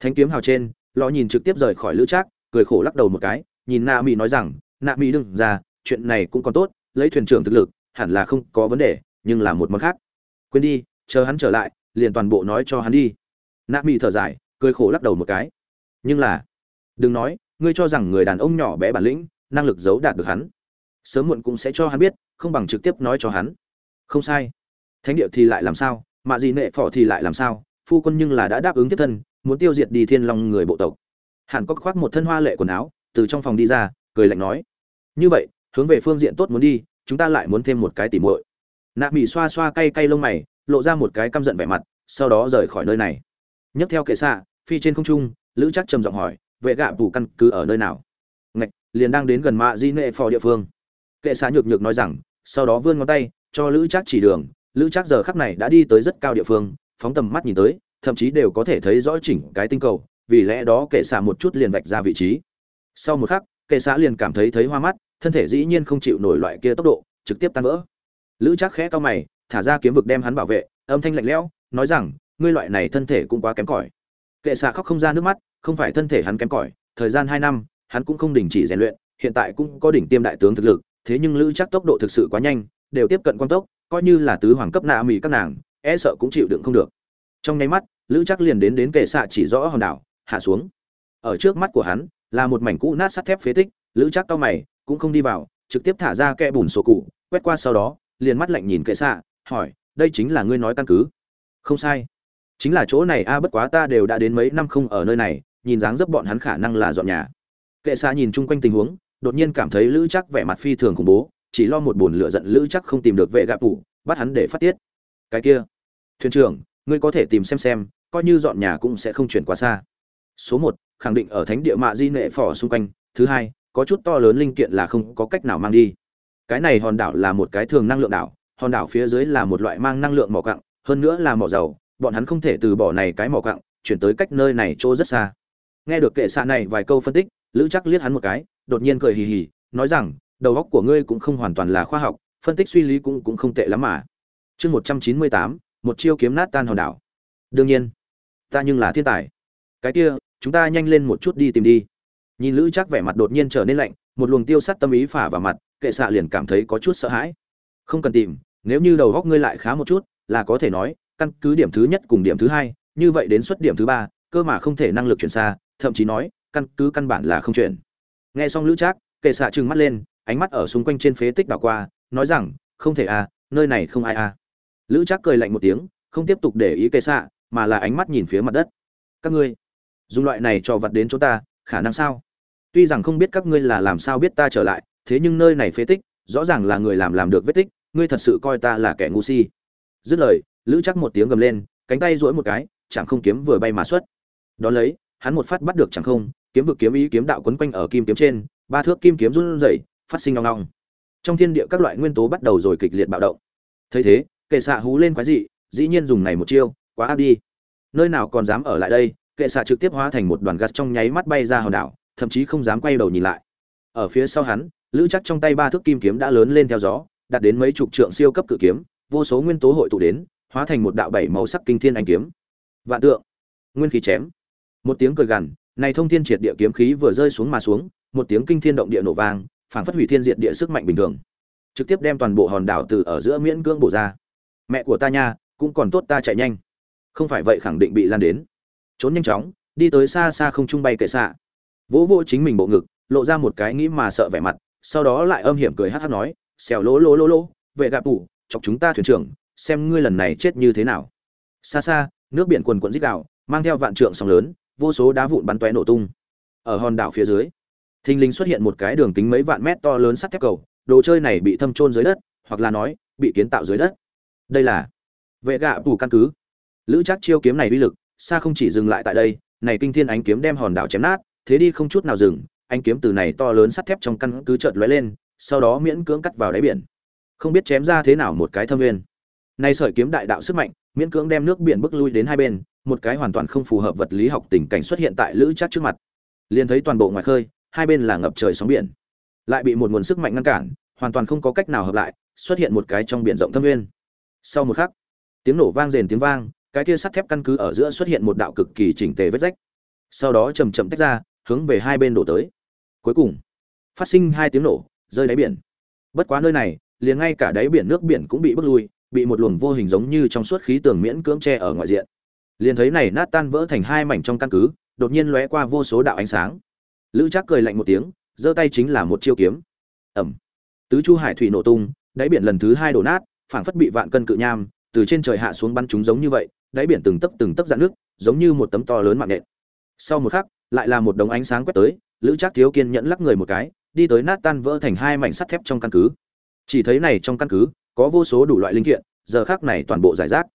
thanh kiếm hào trên lò nhìn trực tiếp rời khỏi lữ trác, cười khổ lắc đầu một cái, nhìn nạ mỹ nói rằng, nạ mỹ đừng ra chuyện này cũng còn tốt, lấy thuyền trưởng thực lực, hẳn là không có vấn đề, nhưng là một món khác. Quên đi, chờ hắn trở lại, liền toàn bộ nói cho hắn đi. Nạ mỹ thở dài, cười khổ lắc đầu một cái. Nhưng là, đừng nói, ngươi cho rằng người đàn ông nhỏ bé bản lĩnh, năng lực giấu đạt được hắn. Sớm muộn cũng sẽ cho hắn biết, không bằng trực tiếp nói cho hắn. Không sai. Thánh địa thì lại làm sao, mạ gì nệ phỏ thì lại làm sao, phu quân nhưng là đã đáp ứng tiếp thân, muốn tiêu diệt đi thiên long người bộ tộc. Hàn có khoác một thân hoa lệ quần áo, từ trong phòng đi ra, cười lạnh nói. Như vậy hướng về phương diện tốt muốn đi, chúng ta lại muốn thêm một cái tỉ muội. Nạ mỹ xoa xoa cay cay lông mày, lộ ra một cái căm giận vẻ mặt, sau đó rời khỏi nơi này. Nhấc theo kệ xạ, phi trên không trung, lữ chắc trầm giọng hỏi, vệ gạ bù căn cứ ở nơi nào? Ngạch, liền đang đến gần mạ di nệ phò địa phương. Kệ xạ nhược nhược nói rằng, sau đó vươn ngón tay, cho lữ chắc chỉ đường. Lữ chắc giờ khắc này đã đi tới rất cao địa phương, phóng tầm mắt nhìn tới, thậm chí đều có thể thấy rõ chỉnh cái tinh cầu, vì lẽ đó kệ xạ một chút liền vạch ra vị trí. Sau một khắc, kệ xạ liền cảm thấy thấy hoa mắt thân thể dĩ nhiên không chịu nổi loại kia tốc độ, trực tiếp tan vỡ. Lữ chắc khẽ cao mày, thả ra kiếm vực đem hắn bảo vệ, âm thanh lạnh lẽo, nói rằng, ngươi loại này thân thể cũng quá kém cỏi. Kệ xạ khóc không ra nước mắt, không phải thân thể hắn kém cỏi, thời gian hai năm, hắn cũng không đình chỉ rèn luyện, hiện tại cũng có đỉnh tiêm đại tướng thực lực, thế nhưng lữ chắc tốc độ thực sự quá nhanh, đều tiếp cận quan tốc, coi như là tứ hoàng cấp nạ mỹ các nàng e sợ cũng chịu đựng không được. Trong nháy mắt, lữ chắc liền đến đến kệ xạ chỉ rõ hòn đảo, hạ xuống. Ở trước mắt của hắn, là một mảnh cũ nát sắt thép phế tích, lữ chắc cao mày cũng không đi vào, trực tiếp thả ra kẽ bùn sổ cụ, quét qua sau đó, liền mắt lạnh nhìn kệ xạ, hỏi, đây chính là ngươi nói căn cứ? Không sai. Chính là chỗ này a, bất quá ta đều đã đến mấy năm không ở nơi này, nhìn dáng dấp bọn hắn khả năng là dọn nhà. Kệ xạ nhìn chung quanh tình huống, đột nhiên cảm thấy lữ chắc vẻ mặt phi thường khủng bố, chỉ lo một buồn lửa giận lữ chắc không tìm được vệ gạp phủ, bắt hắn để phát tiết. Cái kia, thuyền trưởng, ngươi có thể tìm xem xem, coi như dọn nhà cũng sẽ không chuyển quá xa. Số một, khẳng định ở thánh địa mạ di nệ phỏ xung quanh. Thứ hai có chút to lớn linh kiện là không có cách nào mang đi. Cái này hòn đảo là một cái thường năng lượng đảo, hòn đảo phía dưới là một loại mang năng lượng mỏ cặng, hơn nữa là mỏ dầu, bọn hắn không thể từ bỏ này cái mỏ cặng, chuyển tới cách nơi này chỗ rất xa. Nghe được kệ xạ này vài câu phân tích, lữ chắc liếc hắn một cái, đột nhiên cười hì hì, nói rằng, đầu óc của ngươi cũng không hoàn toàn là khoa học, phân tích suy lý cũng cũng không tệ lắm mà. Chương một trăm chín mươi tám, một chiêu kiếm nát tan hòn đảo. Đương nhiên, ta nhưng là thiên tài. Cái kia, chúng ta nhanh lên một chút đi tìm đi nhìn lữ chắc vẻ mặt đột nhiên trở nên lạnh, một luồng tiêu sắt tâm ý phả vào mặt, kệ xạ liền cảm thấy có chút sợ hãi. Không cần tìm, nếu như đầu góc ngươi lại khá một chút, là có thể nói, căn cứ điểm thứ nhất cùng điểm thứ hai, như vậy đến xuất điểm thứ ba, cơ mà không thể năng lực chuyển xa, thậm chí nói, căn cứ căn bản là không chuyển. Nghe xong lữ trác, kệ xạ trừng mắt lên, ánh mắt ở xung quanh trên phế tích đảo qua, nói rằng, không thể à nơi này không ai à. Lữ trác cười lạnh một tiếng, không tiếp tục để ý kệ xạ, mà là ánh mắt nhìn phía mặt đất. Các ngươi, dùng loại này cho vật đến chỗ ta, khả năng sao? Tuy rằng không biết các ngươi là làm sao biết ta trở lại, thế nhưng nơi này phế tích, rõ ràng là người làm làm được vết tích, ngươi thật sự coi ta là kẻ ngu si. Dứt lời, lữ chắc một tiếng gầm lên, cánh tay duỗi một cái, chẳng không kiếm vừa bay mà xuất. Đón lấy, hắn một phát bắt được chẳng không, kiếm vực kiếm ý kiếm đạo quấn quanh ở kim kiếm trên, ba thước kim kiếm run rẩy, phát sinh ngong ngong. Trong thiên địa các loại nguyên tố bắt đầu rồi kịch liệt bạo động. Thấy thế, kệ xạ hú lên quái dị, dĩ nhiên dùng này một chiêu, quá áp đi. Nơi nào còn dám ở lại đây, kệ xạ trực tiếp hóa thành một đoàn gas trong nháy mắt bay ra hòn đảo thậm chí không dám quay đầu nhìn lại. Ở phía sau hắn, lữ chắc trong tay ba thước kim kiếm đã lớn lên theo gió, đạt đến mấy chục trượng siêu cấp cự kiếm, vô số nguyên tố hội tụ đến, hóa thành một đạo bảy màu sắc kinh thiên anh kiếm. Vạn tượng. Nguyên khí chém. Một tiếng cười gằn, này thông thiên triệt địa kiếm khí vừa rơi xuống mà xuống, một tiếng kinh thiên động địa nổ vang, phảng phất hủy thiên diệt địa sức mạnh bình thường. Trực tiếp đem toàn bộ hòn đảo từ ở giữa miễn cưỡng bổ ra. Mẹ của ta nha, cũng còn tốt ta chạy nhanh. Không phải vậy khẳng định bị lan đến. Trốn nhanh chóng, đi tới xa xa không trung bay kệ xạ vỗ vỗ chính mình bộ ngực, lộ ra một cái nghĩ mà sợ vẻ mặt, sau đó lại âm hiểm cười hát hát nói, xèo lỗ lỗ lỗ lỗ, vệ gạp ủ, chọc chúng ta thuyền trưởng, xem ngươi lần này chết như thế nào. Xa xa, nước biển quần quận dích đạo mang theo vạn trượng sóng lớn, vô số đá vụn bắn tóe nổ tung. Ở hòn đảo phía dưới, thình lình xuất hiện một cái đường kính mấy vạn mét to lớn sắt thép cầu, đồ chơi này bị thâm chôn dưới đất, hoặc là nói, bị kiến tạo dưới đất. Đây là vệ gạ bù căn cứ. Lữ chắc chiêu kiếm này uy lực, xa không chỉ dừng lại tại đây, này kinh thiên ánh kiếm đem hòn đảo chém nát thế đi không chút nào dừng, anh kiếm từ này to lớn sắt thép trong căn cứ chợt lóe lên, sau đó miễn cưỡng cắt vào đáy biển. Không biết chém ra thế nào một cái thâm nguyên. Nay sợi kiếm đại đạo sức mạnh, miễn cưỡng đem nước biển bước lui đến hai bên, một cái hoàn toàn không phù hợp vật lý học tình cảnh xuất hiện tại lữ chắc trước mặt. Liền thấy toàn bộ ngoài khơi, hai bên là ngập trời sóng biển. Lại bị một nguồn sức mạnh ngăn cản, hoàn toàn không có cách nào hợp lại, xuất hiện một cái trong biển rộng thâm nguyên. Sau một khắc, tiếng nổ vang rền tiếng vang, cái kia sắt thép căn cứ ở giữa xuất hiện một đạo cực kỳ chỉnh tề vết rách. Sau đó chầm chậm tách ra hướng về hai bên đổ tới. Cuối cùng, phát sinh hai tiếng nổ, rơi đáy biển. Bất quá nơi này, liền ngay cả đáy biển nước biển cũng bị bức lui, bị một luồng vô hình giống như trong suốt khí tường miễn cưỡng che ở ngoài diện. Liền thấy này nát tan vỡ thành hai mảnh trong căn cứ, đột nhiên lóe qua vô số đạo ánh sáng. Lữ trác cười lạnh một tiếng, giơ tay chính là một chiêu kiếm. Ẩm tứ chu hải thủy nổ tung, đáy biển lần thứ hai đổ nát, phảng phất bị vạn cân cự nham, từ trên trời hạ xuống bắn chúng giống như vậy, đáy biển từng tấc từng tấc dạn nước giống như một tấm to lớn mạng nện. Sau một khắc lại là một đống ánh sáng quét tới, lữ trác thiếu kiên nhẫn lắc người một cái, đi tới nát tan vỡ thành hai mảnh sắt thép trong căn cứ. Chỉ thấy này trong căn cứ, có vô số đủ loại linh kiện, giờ khác này toàn bộ giải rác.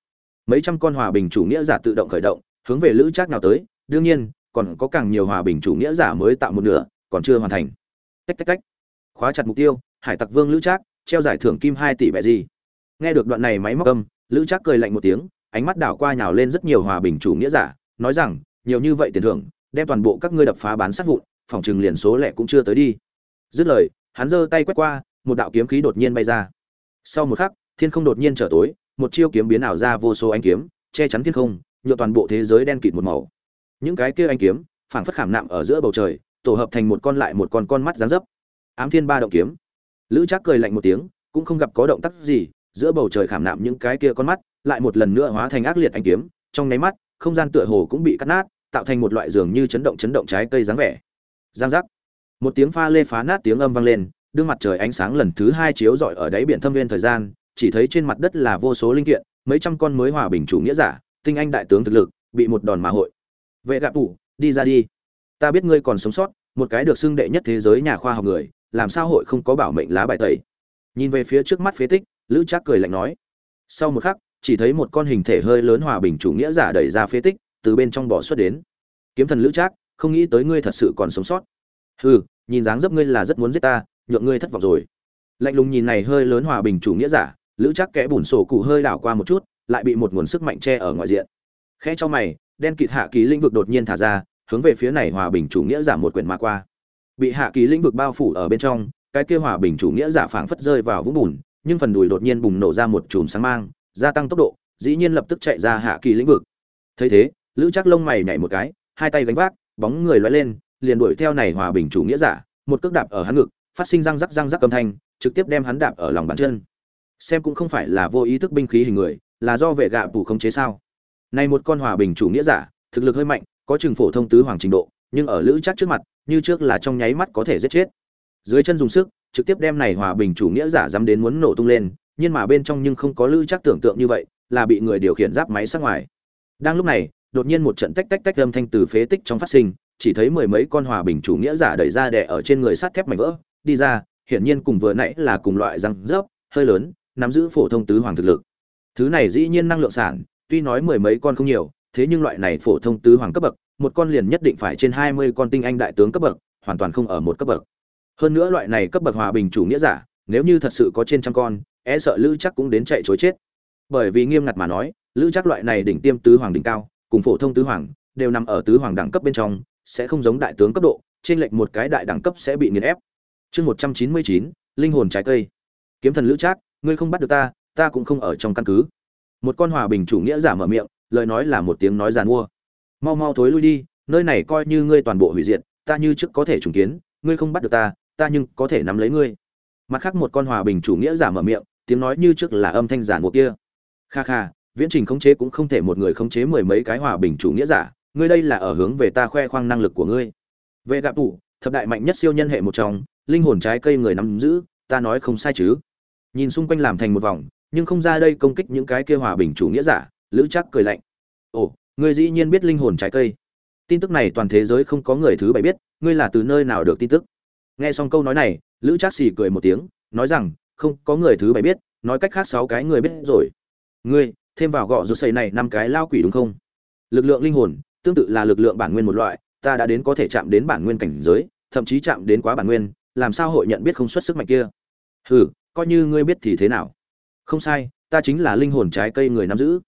Mấy trăm con hòa bình chủ nghĩa giả tự động khởi động, hướng về lữ trác nào tới, đương nhiên, còn có càng nhiều hòa bình chủ nghĩa giả mới tạo một nửa, còn chưa hoàn thành. Tách tách tách. Khóa chặt mục tiêu, hải tặc vương lữ trác, treo giải thưởng kim hai tỷ bẹ gì? Nghe được đoạn này máy móc âm, lữ trác cười lạnh một tiếng, ánh mắt đảo qua nhào lên rất nhiều hòa bình chủ nghĩa giả, nói rằng, nhiều như vậy tiền thưởng đem toàn bộ các ngươi đập phá bán sát vụn, phòng trường liền số lẻ cũng chưa tới đi. Dứt lời, hắn giơ tay quét qua, một đạo kiếm khí đột nhiên bay ra. Sau một khắc, thiên không đột nhiên trở tối, một chiêu kiếm biến ảo ra vô số ánh kiếm, che chắn thiên không nhuộm toàn bộ thế giới đen kịt một màu. Những cái kia ánh kiếm, phảng phất khảm nạm ở giữa bầu trời, tổ hợp thành một con lại một con con mắt dáng dấp. Ám thiên ba động kiếm. Lữ trác cười lạnh một tiếng, cũng không gặp có động tác gì, giữa bầu trời khảm nạm những cái kia con mắt, lại một lần nữa hóa thành ác liệt ánh kiếm, trong nháy mắt, không gian tựa hồ cũng bị cắt nát tạo thành một loại giường như chấn động chấn động trái cây dáng vẻ. Giang giác. Một tiếng pha lê phá nát tiếng âm vang lên, đương mặt trời ánh sáng lần thứ hai chiếu rọi ở đáy biển thâm viên thời gian, chỉ thấy trên mặt đất là vô số linh kiện, mấy trăm con mới hòa bình chủ nghĩa giả, tinh anh đại tướng thực lực, bị một đòn mà hội. Vệ gạp tủ, đi ra đi. Ta biết ngươi còn sống sót, một cái được xưng đệ nhất thế giới nhà khoa học người, làm sao hội không có bảo mệnh lá bài tẩy? Nhìn về phía trước mắt phế tích, lữ trác cười lạnh nói. Sau một khắc, chỉ thấy một con hình thể hơi lớn hòa bình chủ nghĩa giả đẩy ra phế tích từ bên trong bỏ xuất đến. Kiếm thần lữ trác, không nghĩ tới ngươi thật sự còn sống sót. Hừ, nhìn dáng dấp ngươi là rất muốn giết ta, nhượng ngươi thất vọng rồi. Lạnh lùng nhìn này hơi lớn hòa bình chủ nghĩa giả, lữ trác kẽ bùn sổ cụ hơi đảo qua một chút, lại bị một nguồn sức mạnh che ở ngoại diện. Khẽ cho mày, đen kịt hạ kỳ lĩnh vực đột nhiên thả ra, hướng về phía này hòa bình chủ nghĩa giả một quyển mà qua. Bị hạ kỳ lĩnh vực bao phủ ở bên trong, cái kia hòa bình chủ nghĩa giả phảng phất rơi vào vũng bùn, nhưng phần đùi đột nhiên bùng nổ ra một chùm sáng mang, gia tăng tốc độ, dĩ nhiên lập tức chạy ra hạ kỳ lĩnh vực. Thấy thế lữ chắc lông mày nhảy một cái, hai tay gánh vác, bóng người loay lên, liền đuổi theo này hòa bình chủ nghĩa giả, một cước đạp ở hắn ngực, phát sinh răng rắc răng rắc âm thanh, trực tiếp đem hắn đạp ở lòng bàn chân. Xem cũng không phải là vô ý thức binh khí hình người, là do vệ gạ phủ khống chế sao? Này một con hòa bình chủ nghĩa giả, thực lực hơi mạnh, có trường phổ thông tứ hoàng trình độ, nhưng ở lữ chắc trước mặt, như trước là trong nháy mắt có thể giết chết. Dưới chân dùng sức, trực tiếp đem này hòa bình chủ nghĩa giả dám đến muốn nổ tung lên, nhưng mà bên trong nhưng không có lữ chắc tưởng tượng như vậy, là bị người điều khiển giáp máy sát ngoài. Đang lúc này đột nhiên một trận tách tách tách âm thanh từ phế tích trong phát sinh, chỉ thấy mười mấy con hòa bình chủ nghĩa giả đẩy ra đè ở trên người sắt thép mảnh vỡ, đi ra, hiển nhiên cùng vừa nãy là cùng loại răng rớp, hơi lớn, nắm giữ phổ thông tứ hoàng thực lực. Thứ này dĩ nhiên năng lượng sản, tuy nói mười mấy con không nhiều, thế nhưng loại này phổ thông tứ hoàng cấp bậc, một con liền nhất định phải trên hai mươi con tinh anh đại tướng cấp bậc, hoàn toàn không ở một cấp bậc. Hơn nữa loại này cấp bậc hòa bình chủ nghĩa giả, nếu như thật sự có trên trăm con e sợ lữ chắc cũng đến chạy chối chết. Bởi vì nghiêm ngặt mà nói, lữ chắc loại này đỉnh tiêm tứ hoàng đỉnh cao cùng phổ thông tứ hoàng, đều nằm ở tứ hoàng đẳng cấp bên trong, sẽ không giống đại tướng cấp độ, trên lệnh một cái đại đẳng cấp sẽ bị nghiền ép. Chương một trăm chín mươi chín, linh hồn trái cây. Kiếm thần lữ trác, ngươi không bắt được ta ta cũng không ở trong căn cứ. Một con hòa bình chủ nghĩa giả mở miệng, lời nói là một tiếng nói giàn mua. Mau mau thối lui đi, nơi này coi như ngươi toàn bộ hủy diệt, ta như trước có thể trùng kiến, ngươi không bắt được ta ta nhưng có thể nắm lấy ngươi. Mặt khác một con hòa bình chủ nghĩa giả mở miệng, tiếng nói như trước là âm thanh giản mua kia. Kha kha viễn trình khống chế cũng không thể một người khống chế mười mấy cái hòa bình chủ nghĩa giả, ngươi đây là ở hướng về ta khoe khoang năng lực của ngươi. Về gạp tủ, thập đại mạnh nhất siêu nhân hệ một trong, linh hồn trái cây người nắm giữ, ta nói không sai chứ? Nhìn xung quanh làm thành một vòng, nhưng không ra đây công kích những cái kia hòa bình chủ nghĩa giả, lữ chắc cười lạnh. Ồ, ngươi dĩ nhiên biết linh hồn trái cây. Tin tức này toàn thế giới không có người thứ bảy biết, ngươi là từ nơi nào được tin tức? Nghe xong câu nói này, lữ trác xì cười một tiếng, nói rằng, không có người thứ bảy biết, nói cách khác sáu cái người biết rồi. Ngươi thêm vào gọ rột xây này năm cái lao quỷ đúng không? Lực lượng linh hồn, tương tự là lực lượng bản nguyên một loại, ta đã đến có thể chạm đến bản nguyên cảnh giới, thậm chí chạm đến quá bản nguyên, làm sao hội nhận biết không xuất sức mạnh kia? Hừ, coi như ngươi biết thì thế nào? Không sai, ta chính là linh hồn trái cây người nắm giữ.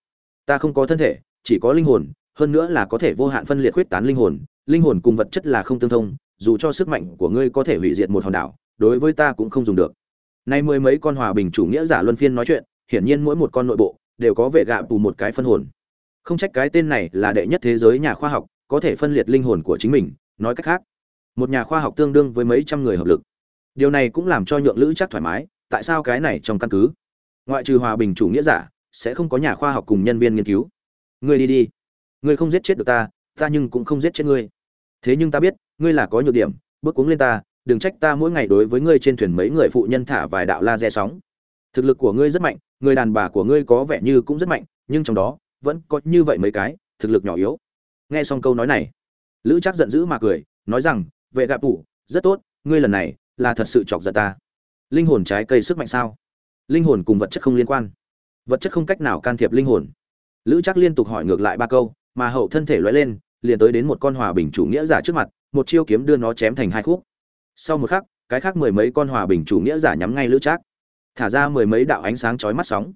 Ta không có thân thể, chỉ có linh hồn, hơn nữa là có thể vô hạn phân liệt khuyết tán linh hồn. Linh hồn cùng vật chất là không tương thông, dù cho sức mạnh của ngươi có thể hủy diệt một hòn đảo, đối với ta cũng không dùng được. Nay mười mấy con hòa bình chủ nghĩa giả luân phiên nói chuyện, hiển nhiên mỗi một con nội bộ đều có vệ gạ bù một cái phân hồn. Không trách cái tên này là đệ nhất thế giới nhà khoa học, có thể phân liệt linh hồn của chính mình, nói cách khác, một nhà khoa học tương đương với mấy trăm người hợp lực. Điều này cũng làm cho nhượng lữ chắc thoải mái, tại sao cái này trong căn cứ? Ngoại trừ hòa bình chủ nghĩa giả, sẽ không có nhà khoa học cùng nhân viên nghiên cứu. Ngươi đi đi. Ngươi không giết chết được ta ta nhưng cũng không giết chết ngươi. Thế nhưng ta biết, ngươi là có nhược điểm, bước cuống lên ta, đừng trách ta mỗi ngày đối với ngươi trên thuyền mấy người phụ nhân thả vài đạo laser sóng. Thực lực của ngươi rất mạnh người đàn bà của ngươi có vẻ như cũng rất mạnh, nhưng trong đó vẫn có như vậy mấy cái thực lực nhỏ yếu. Nghe xong câu nói này, lữ chắc giận dữ mà cười, nói rằng, vệ gạp tủ rất tốt, ngươi lần này là thật sự chọc giận ta. Linh hồn trái cây sức mạnh sao? Linh hồn cùng vật chất không liên quan. Vật chất không cách nào can thiệp linh hồn. Lữ chắc liên tục hỏi ngược lại ba câu, mà hậu thân thể lóe lên, liền tới đến một con hòa bình chủ nghĩa giả trước mặt, một chiêu kiếm đưa nó chém thành hai khúc. Sau một khắc, cái khác mười mấy con hòa bình chủ nghĩa giả nhắm ngay lữ trác thả ra mười mấy đạo ánh sáng chói mắt sóng.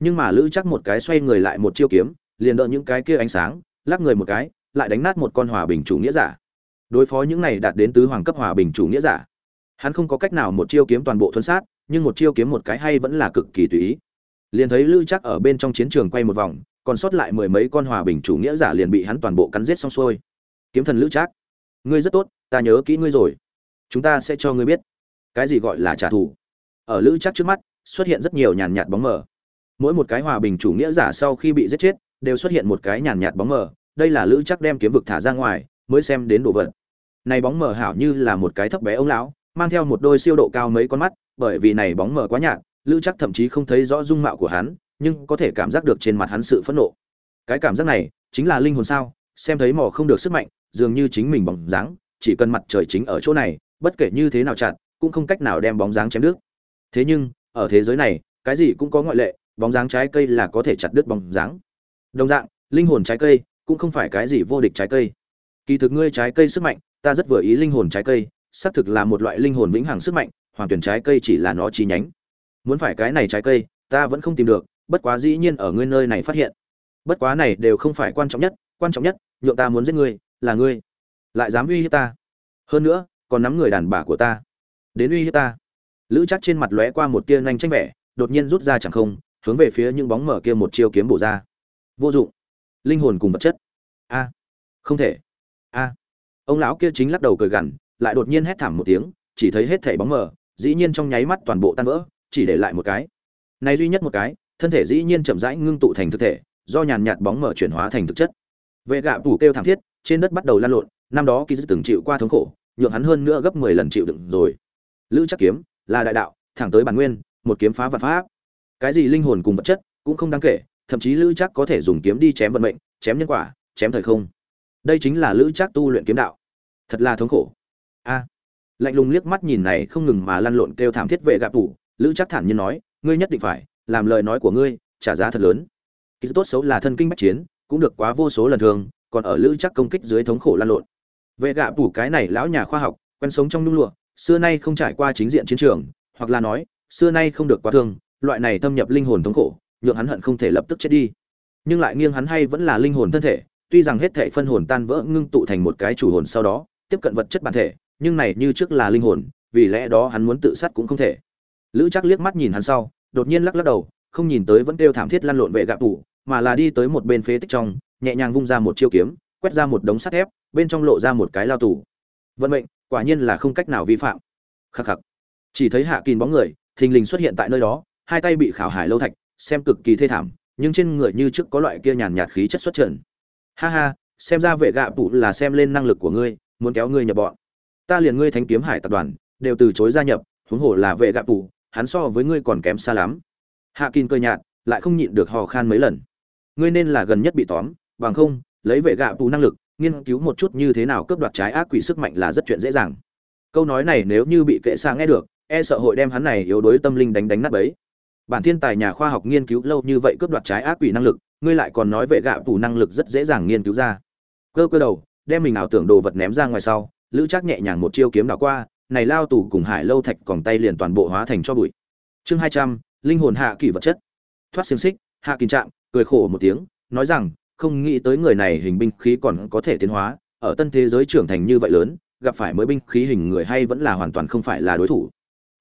Nhưng mà lữ trác một cái xoay người lại một chiêu kiếm, liền đỡ những cái kia ánh sáng, lắc người một cái, lại đánh nát một con hòa bình chủ nghĩa giả. Đối phó những này đạt đến tứ hoàng cấp hòa bình chủ nghĩa giả. Hắn không có cách nào một chiêu kiếm toàn bộ thuần sát, nhưng một chiêu kiếm một cái hay vẫn là cực kỳ tùy ý. Liền thấy lữ chắc ở bên trong chiến trường quay một vòng, còn sót lại mười mấy con hòa bình chủ nghĩa giả liền bị hắn toàn bộ cắn giết xong xuôi. Kiếm thần lữ trác, ngươi rất tốt, ta nhớ kỹ ngươi rồi. Chúng ta sẽ cho ngươi biết. Cái gì gọi là trả thù? Ở lữ chắc trước mắt, xuất hiện rất nhiều nhàn nhạt bóng mờ. Mỗi một cái hòa bình chủ nghĩa giả sau khi bị giết chết, đều xuất hiện một cái nhàn nhạt bóng mờ. Đây là lữ chắc đem kiếm vực thả ra ngoài, mới xem đến đồ vật. Này bóng mờ hảo như là một cái thấp bé ông lão, mang theo một đôi siêu độ cao mấy con mắt, bởi vì này bóng mờ quá nhạt, lữ chắc thậm chí không thấy rõ dung mạo của hắn, nhưng có thể cảm giác được trên mặt hắn sự phẫn nộ. Cái cảm giác này, chính là linh hồn sao, xem thấy mò không được sức mạnh, dường như chính mình bóng dáng, chỉ cần mặt trời chính ở chỗ này, bất kể như thế nào chặt cũng không cách nào đem bóng dáng chém đứt thế nhưng, ở thế giới này, cái gì cũng có ngoại lệ, bóng dáng trái cây là có thể chặt đứt bóng dáng. Đồng dạng, linh hồn trái cây cũng không phải cái gì vô địch trái cây. Kỳ thực ngươi trái cây sức mạnh, ta rất vừa ý linh hồn trái cây, xác thực là một loại linh hồn vĩnh hằng sức mạnh, hoàng tuyển trái cây chỉ là nó chi nhánh. Muốn phải cái này trái cây, ta vẫn không tìm được, bất quá dĩ nhiên ở ngươi nơi này phát hiện. Bất quá này đều không phải quan trọng nhất, quan trọng nhất, nhượng ta muốn giết ngươi, là ngươi. Lại dám uy hiếp ta. Hơn nữa, còn nắm người đàn bà của ta. Đến uy hiếp ta lữ chắc trên mặt lóe qua một tia nhanh tranh vẻ, đột nhiên rút ra chẳng không, hướng về phía những bóng mở kia một chiêu kiếm bổ ra. Vô dụng. Linh hồn cùng vật chất. A. Không thể. A. Ông lão kia chính lắc đầu cười gằn, lại đột nhiên hét thảm một tiếng, chỉ thấy hết thảy bóng mờ dĩ nhiên trong nháy mắt toàn bộ tan vỡ, chỉ để lại một cái. Này duy nhất một cái, thân thể dĩ nhiên chậm rãi ngưng tụ thành thực thể, do nhàn nhạt bóng mờ chuyển hóa thành thực chất. Vệ gạ phủ kêu thảm thiết, trên đất bắt đầu lan lộn, năm đó kỳ dư từng chịu qua thống khổ, nhượng hắn hơn nữa gấp mười lần chịu đựng rồi. Lữ chắc kiếm là đại đạo, thẳng tới bản nguyên, một kiếm phá vật pháp. Cái gì linh hồn cùng vật chất cũng không đáng kể, thậm chí lữ chắc có thể dùng kiếm đi chém vận mệnh, chém nhân quả, chém thời không. Đây chính là lữ chắc tu luyện kiếm đạo. Thật là thống khổ. A. Lạnh lùng liếc mắt nhìn này không ngừng mà lăn lộn kêu thảm thiết vệ gạp tủ lữ chắc thản nhiên nói, ngươi nhất định phải làm lời nói của ngươi, trả giá thật lớn. Kỳ tốt xấu là thân kinh bách chiến, cũng được quá vô số lần thường, còn ở lữ chắc công kích dưới thống khổ lan lộn. Vệ gạ phủ cái này lão nhà khoa học, quen sống trong nhung lụa xưa nay không trải qua chính diện chiến trường, hoặc là nói, xưa nay không được quá thương, loại này thâm nhập linh hồn thống khổ, nhượng hắn hận không thể lập tức chết đi. Nhưng lại nghiêng hắn hay vẫn là linh hồn thân thể, tuy rằng hết thể phân hồn tan vỡ ngưng tụ thành một cái chủ hồn sau đó, tiếp cận vật chất bản thể, nhưng này như trước là linh hồn, vì lẽ đó hắn muốn tự sát cũng không thể. Lữ chắc liếc mắt nhìn hắn sau, đột nhiên lắc lắc đầu, không nhìn tới vẫn kêu thảm thiết lăn lộn vệ gạ tủ, mà là đi tới một bên phế tích trong, nhẹ nhàng vung ra một chiêu kiếm, quét ra một đống sắt thép, bên trong lộ ra một cái lao tủ vận mệnh quả nhiên là không cách nào vi phạm. Khắc khắc. Chỉ thấy hạ kín bóng người, thình lình xuất hiện tại nơi đó, hai tay bị khảo hải lâu thạch, xem cực kỳ thê thảm, nhưng trên người như trước có loại kia nhàn nhạt khí chất xuất trần. Ha ha, xem ra vệ gạ bụ là xem lên năng lực của ngươi, muốn kéo ngươi nhập bọn. Ta liền ngươi thánh kiếm hải tập đoàn, đều từ chối gia nhập, huống hồ là vệ gạ bụ hắn so với ngươi còn kém xa lắm. Hạ kín cơ nhạt, lại không nhịn được hò khan mấy lần. Ngươi nên là gần nhất bị tóm, bằng không, lấy vệ gạ tù năng lực nghiên cứu một chút như thế nào cướp đoạt trái ác quỷ sức mạnh là rất chuyện dễ dàng. Câu nói này nếu như bị kệ xa nghe được e sợ hội đem hắn này yếu đuối tâm linh đánh đánh nát bấy. Bản thiên tài nhà khoa học nghiên cứu lâu như vậy cướp đoạt trái ác quỷ năng lực, ngươi lại còn nói về gạ tủ năng lực rất dễ dàng nghiên cứu ra. Cơ cơ đầu, đem mình ảo tưởng đồ vật ném ra ngoài sau, lữ chắc nhẹ nhàng một chiêu kiếm đảo qua, này lao tù cùng hải lâu thạch còn tay liền toàn bộ hóa thành cho bụi. Chương hai trăm, linh hồn hạ kỳ vật chất. Thoát xiềng xích, hạ kín trạng, cười khổ một tiếng, nói rằng không nghĩ tới người này hình binh khí còn có thể tiến hóa, ở tân thế giới trưởng thành như vậy lớn, gặp phải mới binh khí hình người hay vẫn là hoàn toàn không phải là đối thủ.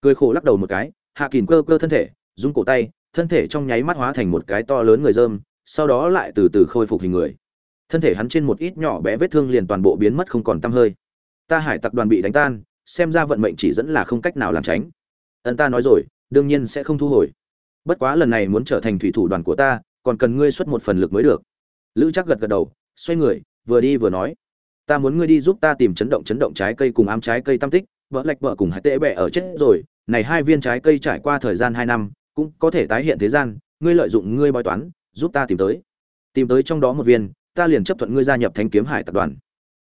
Cười khổ lắc đầu một cái, hạ Kình cơ cơ thân thể, rung cổ tay, thân thể trong nháy mắt hóa thành một cái to lớn người dơm, sau đó lại từ từ khôi phục hình người. Thân thể hắn trên một ít nhỏ bé vết thương liền toàn bộ biến mất không còn tăm hơi. Ta hải tặc đoàn bị đánh tan, xem ra vận mệnh chỉ dẫn là không cách nào làm tránh. Ấn ta nói rồi, đương nhiên sẽ không thu hồi. Bất quá lần này muốn trở thành thủy thủ đoàn của ta, còn cần ngươi xuất một phần lực mới được lữ chắc gật gật đầu, xoay người, vừa đi vừa nói. Ta muốn ngươi đi giúp ta tìm chấn động chấn động trái cây cùng ám trái cây tam tích vỡ lạch vợ cùng hai tệ bẹ ở chết rồi, này hai viên trái cây trải qua thời gian hai năm, cũng có thể tái hiện thế gian, ngươi lợi dụng ngươi bói toán, giúp ta tìm tới. Tìm tới trong đó một viên, ta liền chấp thuận ngươi gia nhập thanh kiếm hải tập đoàn.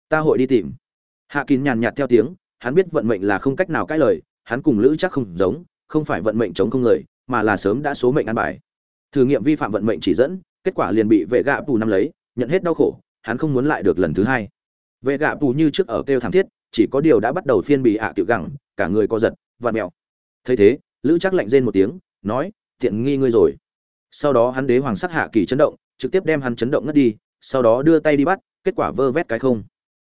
Ta hội đi tìm. Hạ kín nhàn nhạt theo tiếng, hắn biết vận mệnh là không cách nào cãi lời, hắn cùng lữ chắc không giống, không phải vận mệnh chống không người, mà là sớm đã số mệnh ăn bài. Thử nghiệm vi phạm vận mệnh chỉ dẫn kết quả liền bị vệ gạ bù năm lấy, nhận hết đau khổ, hắn không muốn lại được lần thứ hai. Vệ gạ bù như trước ở kêu thảm thiết, chỉ có điều đã bắt đầu phiên bị ạ tiểu gẳng, cả người co giật và mèo thấy thế, lữ chắc lạnh rên một tiếng, nói, tiện nghi ngươi rồi. Sau đó hắn đế hoàng sắc hạ kỳ chấn động, trực tiếp đem hắn chấn động ngất đi, sau đó đưa tay đi bắt, kết quả vơ vét cái không.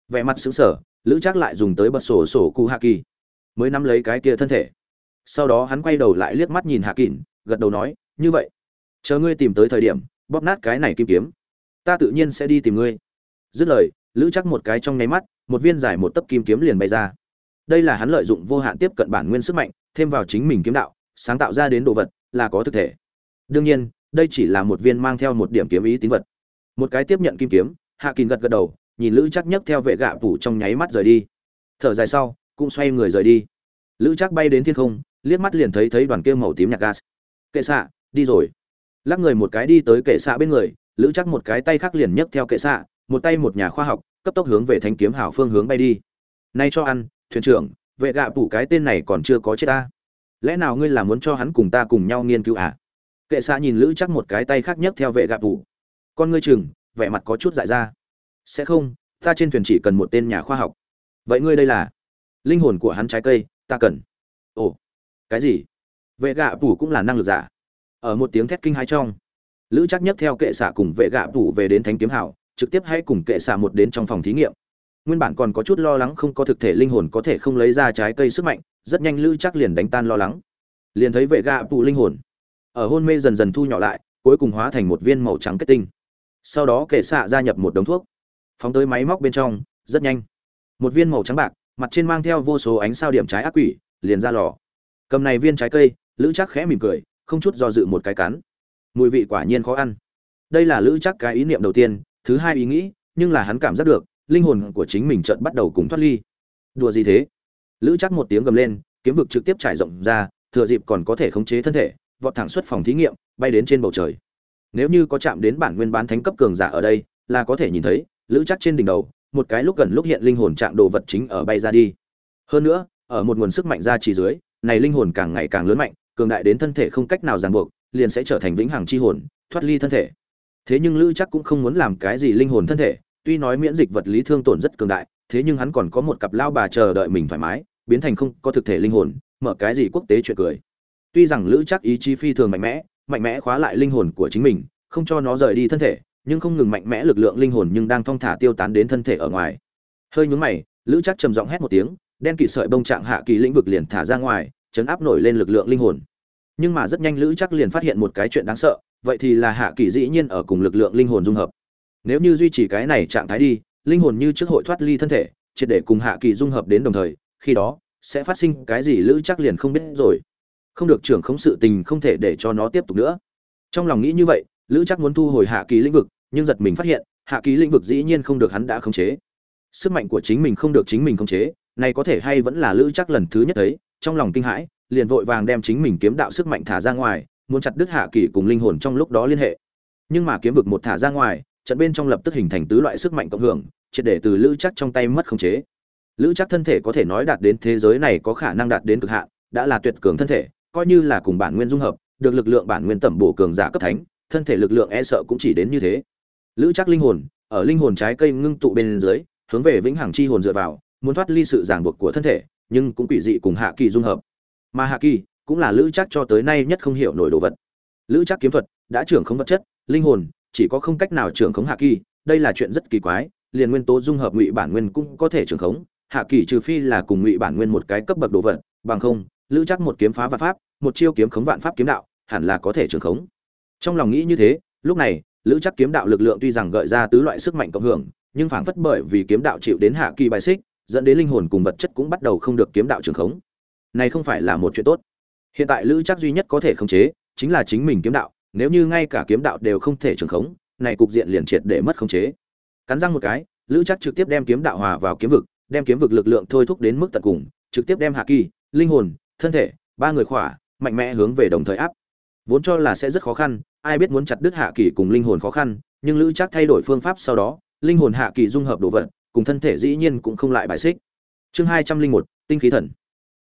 Vẻ mặt xứng sở lữ chắc lại dùng tới bật sổ sổ cụ hạ kỳ, mới nắm lấy cái kia thân thể. Sau đó hắn quay đầu lại liếc mắt nhìn hạ kỳn, gật đầu nói, như vậy, chờ ngươi tìm tới thời điểm bóp nát cái này kim kiếm. Ta tự nhiên sẽ đi tìm ngươi. Dứt lời, lữ chắc một cái trong nháy mắt, một viên giải một tấc kim kiếm liền bay ra. Đây là hắn lợi dụng vô hạn tiếp cận bản nguyên sức mạnh, thêm vào chính mình kiếm đạo, sáng tạo ra đến đồ vật là có thực thể. Đương nhiên, đây chỉ là một viên mang theo một điểm kiếm ý tín vật. Một cái tiếp nhận kim kiếm, hạ kín gật gật đầu, nhìn lữ chắc nhấc theo vệ gạ phủ trong nháy mắt rời đi. Thở dài sau, cũng xoay người rời đi. Lữ chắc bay đến thiên không, liếc mắt liền thấy thấy đoàn kia màu tím nhạt gas. Kệ xạ, đi rồi lắc người một cái đi tới kệ xạ bên người, lữ chắc một cái tay khác liền nhấc theo kệ xạ, một tay một nhà khoa học, cấp tốc hướng về thanh kiếm hảo phương hướng bay đi. Nay cho ăn, thuyền trưởng, vệ gạ phủ cái tên này còn chưa có chết ta. Lẽ nào ngươi là muốn cho hắn cùng ta cùng nhau nghiên cứu à? Kệ xạ nhìn lữ chắc một cái tay khác nhấc theo vệ gạ phủ con ngươi chừng, vẻ mặt có chút dại ra. Sẽ không, ta trên thuyền chỉ cần một tên nhà khoa học. Vậy ngươi đây là? Linh hồn của hắn trái cây, ta cần. Ồ, cái gì? Vệ gạ phủ cũng là năng lực giả ở một tiếng thét kinh hai trong. Lữ chắc nhất theo kệ xạ cùng vệ gạ phủ về đến thánh kiếm hảo trực tiếp hãy cùng kệ xạ một đến trong phòng thí nghiệm. Nguyên bản còn có chút lo lắng không có thực thể linh hồn có thể không lấy ra trái cây sức mạnh, rất nhanh lữ chắc liền đánh tan lo lắng. Liền thấy vệ gạ phủ linh hồn ở hôn mê dần dần thu nhỏ lại, cuối cùng hóa thành một viên màu trắng kết tinh. Sau đó kệ xạ gia nhập một đống thuốc, phóng tới máy móc bên trong, rất nhanh. Một viên màu trắng bạc, mặt trên mang theo vô số ánh sao điểm trái ác quỷ, liền ra lò. Cầm này viên trái cây, lữ chắc khẽ mỉm cười không chút do dự một cái cắn. Mùi vị quả nhiên khó ăn. Đây là lữ chắc cái ý niệm đầu tiên, thứ hai ý nghĩ, nhưng là hắn cảm giác được, linh hồn của chính mình chợt bắt đầu cùng thoát ly. Đùa gì thế? Lữ chắc một tiếng gầm lên, kiếm vực trực tiếp trải rộng ra, thừa dịp còn có thể khống chế thân thể, vọt thẳng xuất phòng thí nghiệm, bay đến trên bầu trời. Nếu như có chạm đến bản nguyên bán thánh cấp cường giả ở đây, là có thể nhìn thấy, lữ chắc trên đỉnh đầu, một cái lúc gần lúc hiện linh hồn trạng đồ vật chính ở bay ra đi. Hơn nữa, ở một nguồn sức mạnh ra chỉ dưới, này linh hồn càng ngày càng lớn mạnh cường đại đến thân thể không cách nào ràng buộc, liền sẽ trở thành vĩnh hằng chi hồn, thoát ly thân thể. Thế nhưng lữ chắc cũng không muốn làm cái gì linh hồn thân thể, tuy nói miễn dịch vật lý thương tổn rất cường đại, thế nhưng hắn còn có một cặp lao bà chờ đợi mình thoải mái, biến thành không có thực thể linh hồn, mở cái gì quốc tế chuyện cười. Tuy rằng lữ chắc ý chí phi thường mạnh mẽ mạnh mẽ khóa lại linh hồn của chính mình, không cho nó rời đi thân thể, nhưng không ngừng mạnh mẽ lực lượng linh hồn nhưng đang thong thả tiêu tán đến thân thể ở ngoài. Hơi nhún mày, lữ chắc trầm giọng hét một tiếng, đen kỳ sợi bông trạng hạ kỳ lĩnh vực liền thả ra ngoài chấn áp nổi lên lực lượng linh hồn. Nhưng mà rất nhanh lữ chắc liền phát hiện một cái chuyện đáng sợ, vậy thì là hạ kỳ dĩ nhiên ở cùng lực lượng linh hồn dung hợp. Nếu như duy trì cái này trạng thái đi, linh hồn như trước hội thoát ly thân thể, triệt để cùng hạ kỳ dung hợp đến đồng thời, khi đó, sẽ phát sinh cái gì lữ chắc liền không biết rồi. Không được trưởng khống sự tình không thể để cho nó tiếp tục nữa. Trong lòng nghĩ như vậy, lữ chắc muốn thu hồi hạ kỳ lĩnh vực, nhưng giật mình phát hiện, hạ kỳ lĩnh vực dĩ nhiên không được hắn đã khống chế. Sức mạnh của chính mình không được chính mình khống chế, này có thể hay vẫn là lữ chắc lần thứ nhất thấy trong lòng kinh hãi, liền vội vàng đem chính mình kiếm đạo sức mạnh thả ra ngoài, muốn chặt đứt hạ kỳ cùng linh hồn trong lúc đó liên hệ. Nhưng mà kiếm vực một thả ra ngoài, trận bên trong lập tức hình thành tứ loại sức mạnh cộng hưởng, triệt để từ lữ chắc trong tay mất khống chế. Lữ chắc thân thể có thể nói đạt đến thế giới này có khả năng đạt đến cực hạn, đã là tuyệt cường thân thể, coi như là cùng bản nguyên dung hợp, được lực lượng bản nguyên tẩm bổ cường giả cấp thánh, thân thể lực lượng e sợ cũng chỉ đến như thế. Lữ chắc linh hồn, ở linh hồn trái cây ngưng tụ bên dưới, hướng về vĩnh hằng chi hồn dựa vào, muốn thoát ly sự ràng buộc của thân thể nhưng cũng quỷ dị cùng hạ kỳ dung hợp. Mà hạ kỳ cũng là lữ chắc cho tới nay nhất không hiểu nổi đồ vật. Lữ chắc kiếm thuật, đã trưởng khống vật chất, linh hồn, chỉ có không cách nào trưởng khống hạ kỳ, đây là chuyện rất kỳ quái, liền nguyên tố dung hợp ngụy bản nguyên cũng có thể trưởng khống, hạ kỳ trừ phi là cùng ngụy bản nguyên một cái cấp bậc đồ vật, bằng không, lữ chắc một kiếm phá vạn pháp, một chiêu kiếm khống vạn pháp kiếm đạo, hẳn là có thể trưởng khống. Trong lòng nghĩ như thế, lúc này, lữ chắc kiếm đạo lực lượng tuy rằng gợi ra tứ loại sức mạnh cộng hưởng, nhưng phảng phất bởi vì kiếm đạo chịu đến hạ kỳ bài xích dẫn đến linh hồn cùng vật chất cũng bắt đầu không được kiếm đạo trường khống. Này không phải là một chuyện tốt. Hiện tại lữ chắc duy nhất có thể khống chế chính là chính mình kiếm đạo, nếu như ngay cả kiếm đạo đều không thể trường khống, này cục diện liền triệt để mất khống chế. Cắn răng một cái, lữ chắc trực tiếp đem kiếm đạo hòa vào kiếm vực, đem kiếm vực lực lượng thôi thúc đến mức tận cùng, trực tiếp đem hạ kỳ, linh hồn, thân thể, ba người khỏa, mạnh mẽ hướng về đồng thời áp. Vốn cho là sẽ rất khó khăn, ai biết muốn chặt đứt hạ kỳ cùng linh hồn khó khăn, nhưng lữ chắc thay đổi phương pháp sau đó, linh hồn hạ kỳ dung hợp đồ vật cùng thân thể dĩ nhiên cũng không lại bài xích. Chương hai trăm linh một, tinh khí thần.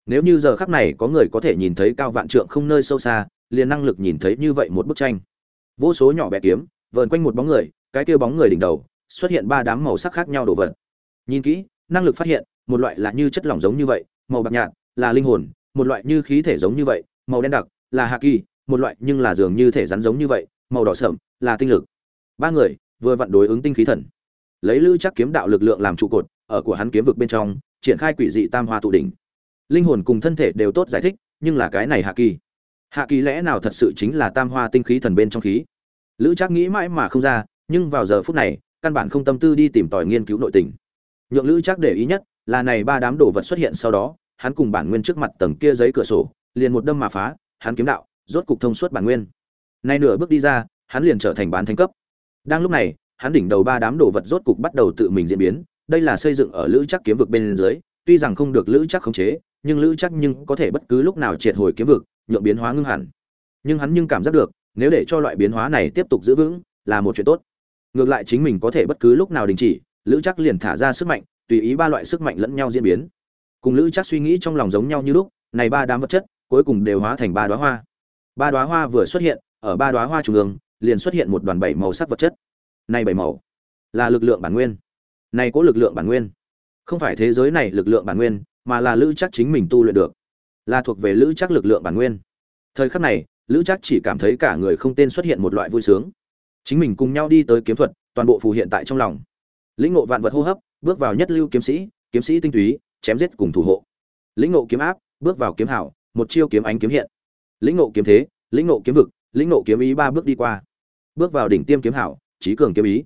Nếu như giờ khắc này có người có thể nhìn thấy cao vạn trượng không nơi sâu xa, liền năng lực nhìn thấy như vậy một bức tranh. Vô số nhỏ bé kiếm, vờn quanh một bóng người, cái kia bóng người đỉnh đầu, xuất hiện ba đám màu sắc khác nhau đồ vật. Nhìn kỹ, năng lực phát hiện, một loại là như chất lỏng giống như vậy, màu bạc nhạt, là linh hồn, một loại như khí thể giống như vậy, màu đen đặc, là hạ kỳ, một loại nhưng là dường như thể rắn giống như vậy, màu đỏ sẫm, là tinh lực. Ba người vừa vặn đối ứng tinh khí thần lấy lữ chắc kiếm đạo lực lượng làm trụ cột, ở của hắn kiếm vực bên trong, triển khai quỷ dị tam hoa tụ đỉnh. Linh hồn cùng thân thể đều tốt giải thích, nhưng là cái này hạ kỳ. Hạ kỳ lẽ nào thật sự chính là tam hoa tinh khí thần bên trong khí? Lữ chắc nghĩ mãi mà không ra, nhưng vào giờ phút này, căn bản không tâm tư đi tìm tòi nghiên cứu nội tình. Nhượng lữ chắc để ý nhất, là này ba đám đồ vật xuất hiện sau đó, hắn cùng bản nguyên trước mặt tầng kia giấy cửa sổ, liền một đâm mà phá, hắn kiếm đạo, rốt cục thông suốt bản nguyên. Nay nửa bước đi ra, hắn liền trở thành bán thánh cấp. Đang lúc này hắn đỉnh đầu ba đám đồ vật rốt cục bắt đầu tự mình diễn biến. Đây là xây dựng ở lữ chắc kiếm vực bên dưới, tuy rằng không được lữ chắc khống chế, nhưng lữ chắc nhưng có thể bất cứ lúc nào triệt hồi kiếm vực, nhượng biến hóa ngưng hẳn. Nhưng hắn nhưng cảm giác được, nếu để cho loại biến hóa này tiếp tục giữ vững, là một chuyện tốt. Ngược lại chính mình có thể bất cứ lúc nào đình chỉ, lữ chắc liền thả ra sức mạnh, tùy ý ba loại sức mạnh lẫn nhau diễn biến. Cùng lữ chắc suy nghĩ trong lòng giống nhau như lúc, này ba đám vật chất, cuối cùng đều hóa thành ba đoá hoa. Ba đoá hoa vừa xuất hiện, ở ba đoá hoa trung ương, liền xuất hiện một đoàn bảy màu sắc vật chất này bảy màu. Là lực lượng bản nguyên. Này có lực lượng bản nguyên. Không phải thế giới này lực lượng bản nguyên, mà là lữ chắc chính mình tu luyện được. Là thuộc về lữ chắc lực lượng bản nguyên. Thời khắc này, lữ chắc chỉ cảm thấy cả người không tên xuất hiện một loại vui sướng. Chính mình cùng nhau đi tới kiếm thuật, toàn bộ phù hiện tại trong lòng. Lĩnh ngộ vạn vật hô hấp, bước vào nhất lưu kiếm sĩ kiếm sĩ tinh túy, chém giết cùng thủ hộ. Lĩnh ngộ kiếm áp, bước vào kiếm hảo, một chiêu kiếm ánh kiếm hiện. Lĩnh ngộ kiếm thế, lĩnh ngộ kiếm vực, lĩnh ngộ kiếm ý ba bước đi qua. Bước vào đỉnh tiêm kiếm hảo trí cường kiếm ý.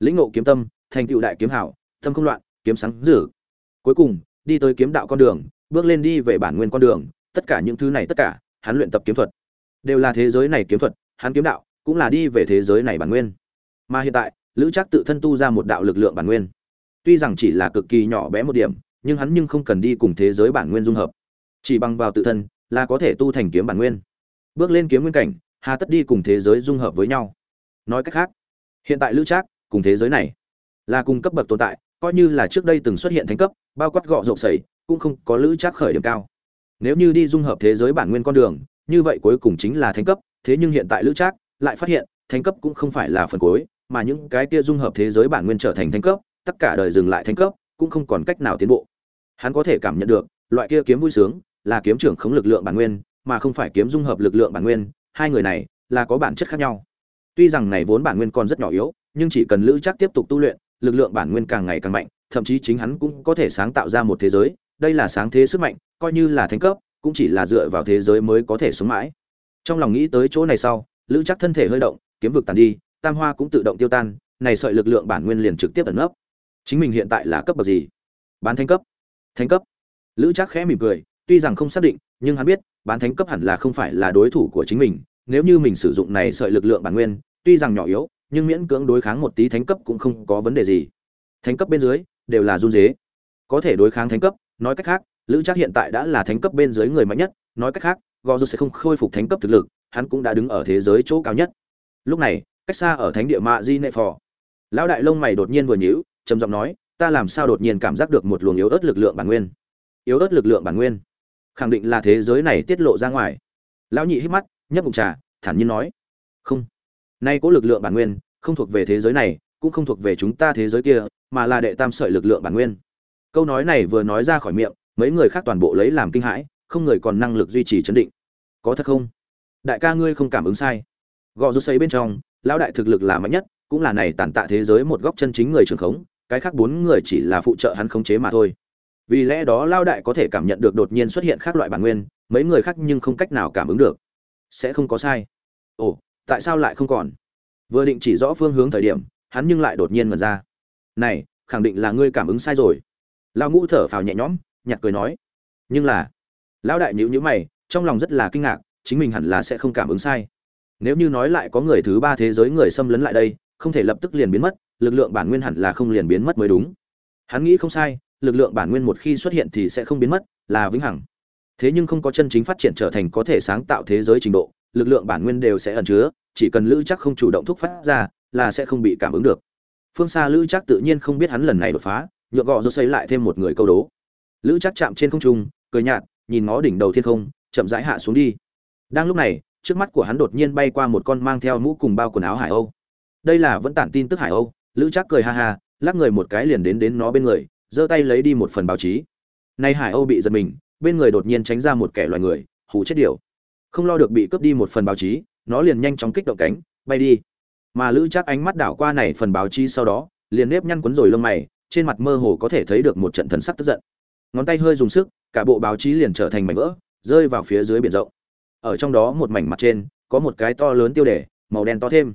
Lĩnh ngộ kiếm tâm, thành tựu đại kiếm hảo, tâm không loạn, kiếm sáng dữ cuối cùng, đi tới kiếm đạo con đường, bước lên đi về bản nguyên con đường, tất cả những thứ này tất cả, hắn luyện tập kiếm thuật. Đều là thế giới này kiếm thuật, hắn kiếm đạo cũng là đi về thế giới này bản nguyên. Mà hiện tại, lữ trác tự thân tu ra một đạo lực lượng bản nguyên. Tuy rằng chỉ là cực kỳ nhỏ bé một điểm, nhưng hắn nhưng không cần đi cùng thế giới bản nguyên dung hợp. Chỉ bằng vào tự thân là có thể tu thành kiếm bản nguyên. Bước lên kiếm nguyên cảnh, hà tất đi cùng thế giới dung hợp với nhau. Nói cách khác hiện tại lữ trác, cùng thế giới này, là cùng cấp bậc tồn tại, coi như là trước đây từng xuất hiện thánh cấp, bao quát gọ rộng sẩy cũng không có lữ trác khởi điểm cao. Nếu như đi dung hợp thế giới bản nguyên con đường, như vậy cuối cùng chính là thánh cấp, thế nhưng hiện tại lữ trác lại phát hiện, thánh cấp cũng không phải là phần cuối, mà những cái kia dung hợp thế giới bản nguyên trở thành thánh cấp, tất cả đời dừng lại thánh cấp, cũng không còn cách nào tiến bộ. Hắn có thể cảm nhận được, loại kia kiếm vui sướng, là kiếm trưởng khống lực lượng bản nguyên, mà không phải kiếm dung hợp lực lượng bản nguyên, hai người này là có bản chất khác nhau tuy rằng này vốn bản nguyên còn rất nhỏ yếu, nhưng chỉ cần lữ chắc tiếp tục tu luyện, lực lượng bản nguyên càng ngày càng mạnh, thậm chí chính hắn cũng có thể sáng tạo ra một thế giới. Đây là sáng thế sức mạnh, coi như là thánh cấp, cũng chỉ là dựa vào thế giới mới có thể sống mãi. Trong lòng nghĩ tới chỗ này sau, lữ chắc thân thể hơi động, kiếm vực tàn đi, tam hoa cũng tự động tiêu tan, này sợi lực lượng bản nguyên liền trực tiếp ẩn nấp. Chính mình hiện tại là cấp bậc gì? Bán thánh cấp. Thánh cấp. Lữ chắc khẽ mỉm cười, tuy rằng không xác định, nhưng hắn biết, bán thánh cấp hẳn là không phải là đối thủ của chính mình nếu như mình sử dụng này sợi lực lượng bản nguyên, tuy rằng nhỏ yếu, nhưng miễn cưỡng đối kháng một tí thánh cấp cũng không có vấn đề gì. Thánh cấp bên dưới, đều là run rế. có thể đối kháng thánh cấp, nói cách khác, lữ Trác hiện tại đã là thánh cấp bên dưới người mạnh nhất, nói cách khác gò sẽ không khôi phục thánh cấp thực lực, hắn cũng đã đứng ở thế giới chỗ cao nhất. Lúc này, cách xa ở thánh địa mạ di nệ phò, lão đại lông mày đột nhiên vừa nhíu, trầm giọng nói, ta làm sao đột nhiên cảm giác được một luồng yếu ớt lực lượng bản nguyên? Yếu ớt lực lượng bản nguyên, khẳng định là thế giới này tiết lộ ra ngoài. Lão nhị hít mắt nhấp bụng trà, thản nhiên nói. Không. Nay có lực lượng bản nguyên, không thuộc về thế giới này, cũng không thuộc về chúng ta thế giới kia, mà là đệ tam sợi lực lượng bản nguyên. Câu nói này vừa nói ra khỏi miệng, mấy người khác toàn bộ lấy làm kinh hãi, không người còn năng lực duy trì chấn định. Có thật không? Đại ca ngươi không cảm ứng sai. Gò rút xây bên trong, lão đại thực lực là mạnh nhất, cũng là này tàn tạ thế giới một góc chân chính người trường khống, cái khác bốn người chỉ là phụ trợ hắn khống chế mà thôi. Vì lẽ đó lao đại có thể cảm nhận được đột nhiên xuất hiện khác loại bản nguyên, mấy người khác nhưng không cách nào cảm ứng được sẽ không có sai. Ồ, tại sao lại không còn? Vừa định chỉ rõ phương hướng thời điểm, hắn nhưng lại đột nhiên mật ra. Này, khẳng định là ngươi cảm ứng sai rồi. Lão ngũ thở phào nhẹ nhõm nhặt cười nói. Nhưng là, lão đại nhữ nhữ mày, trong lòng rất là kinh ngạc, chính mình hẳn là sẽ không cảm ứng sai. Nếu như nói lại có người thứ ba thế giới người xâm lấn lại đây, không thể lập tức liền biến mất, lực lượng bản nguyên hẳn là không liền biến mất mới đúng. Hắn nghĩ không sai, lực lượng bản nguyên một khi xuất hiện thì sẽ không biến mất, là vĩnh hằng thế nhưng không có chân chính phát triển trở thành có thể sáng tạo thế giới trình độ, lực lượng bản nguyên đều sẽ ẩn chứa, chỉ cần lữ chắc không chủ động thúc phát ra, là sẽ không bị cảm ứng được. Phương xa lữ chắc tự nhiên không biết hắn lần này đột phá, nhượng gọ rồi xây lại thêm một người câu đố. Lữ chắc chạm trên không trung, cười nhạt, nhìn ngó đỉnh đầu thiên không, chậm rãi hạ xuống đi. Đang lúc này, trước mắt của hắn đột nhiên bay qua một con mang theo mũ cùng bao quần áo hải âu. Đây là vẫn tản tin tức hải âu, lữ chắc cười ha ha, lắc người một cái liền đến đến nó bên người, giơ tay lấy đi một phần báo chí. Nay hải âu bị giật mình bên người đột nhiên tránh ra một kẻ loài người hủ chết điều không lo được bị cướp đi một phần báo chí, nó liền nhanh chóng kích động cánh, bay đi. Mà lữ chắc ánh mắt đảo qua này phần báo chí sau đó, liền nếp nhăn quấn rồi lông mày, trên mặt mơ hồ có thể thấy được một trận thần sắc tức giận. Ngón tay hơi dùng sức, cả bộ báo chí liền trở thành mảnh vỡ, rơi vào phía dưới biển rộng. Ở trong đó một mảnh mặt trên, có một cái to lớn tiêu đề, màu đen to thêm.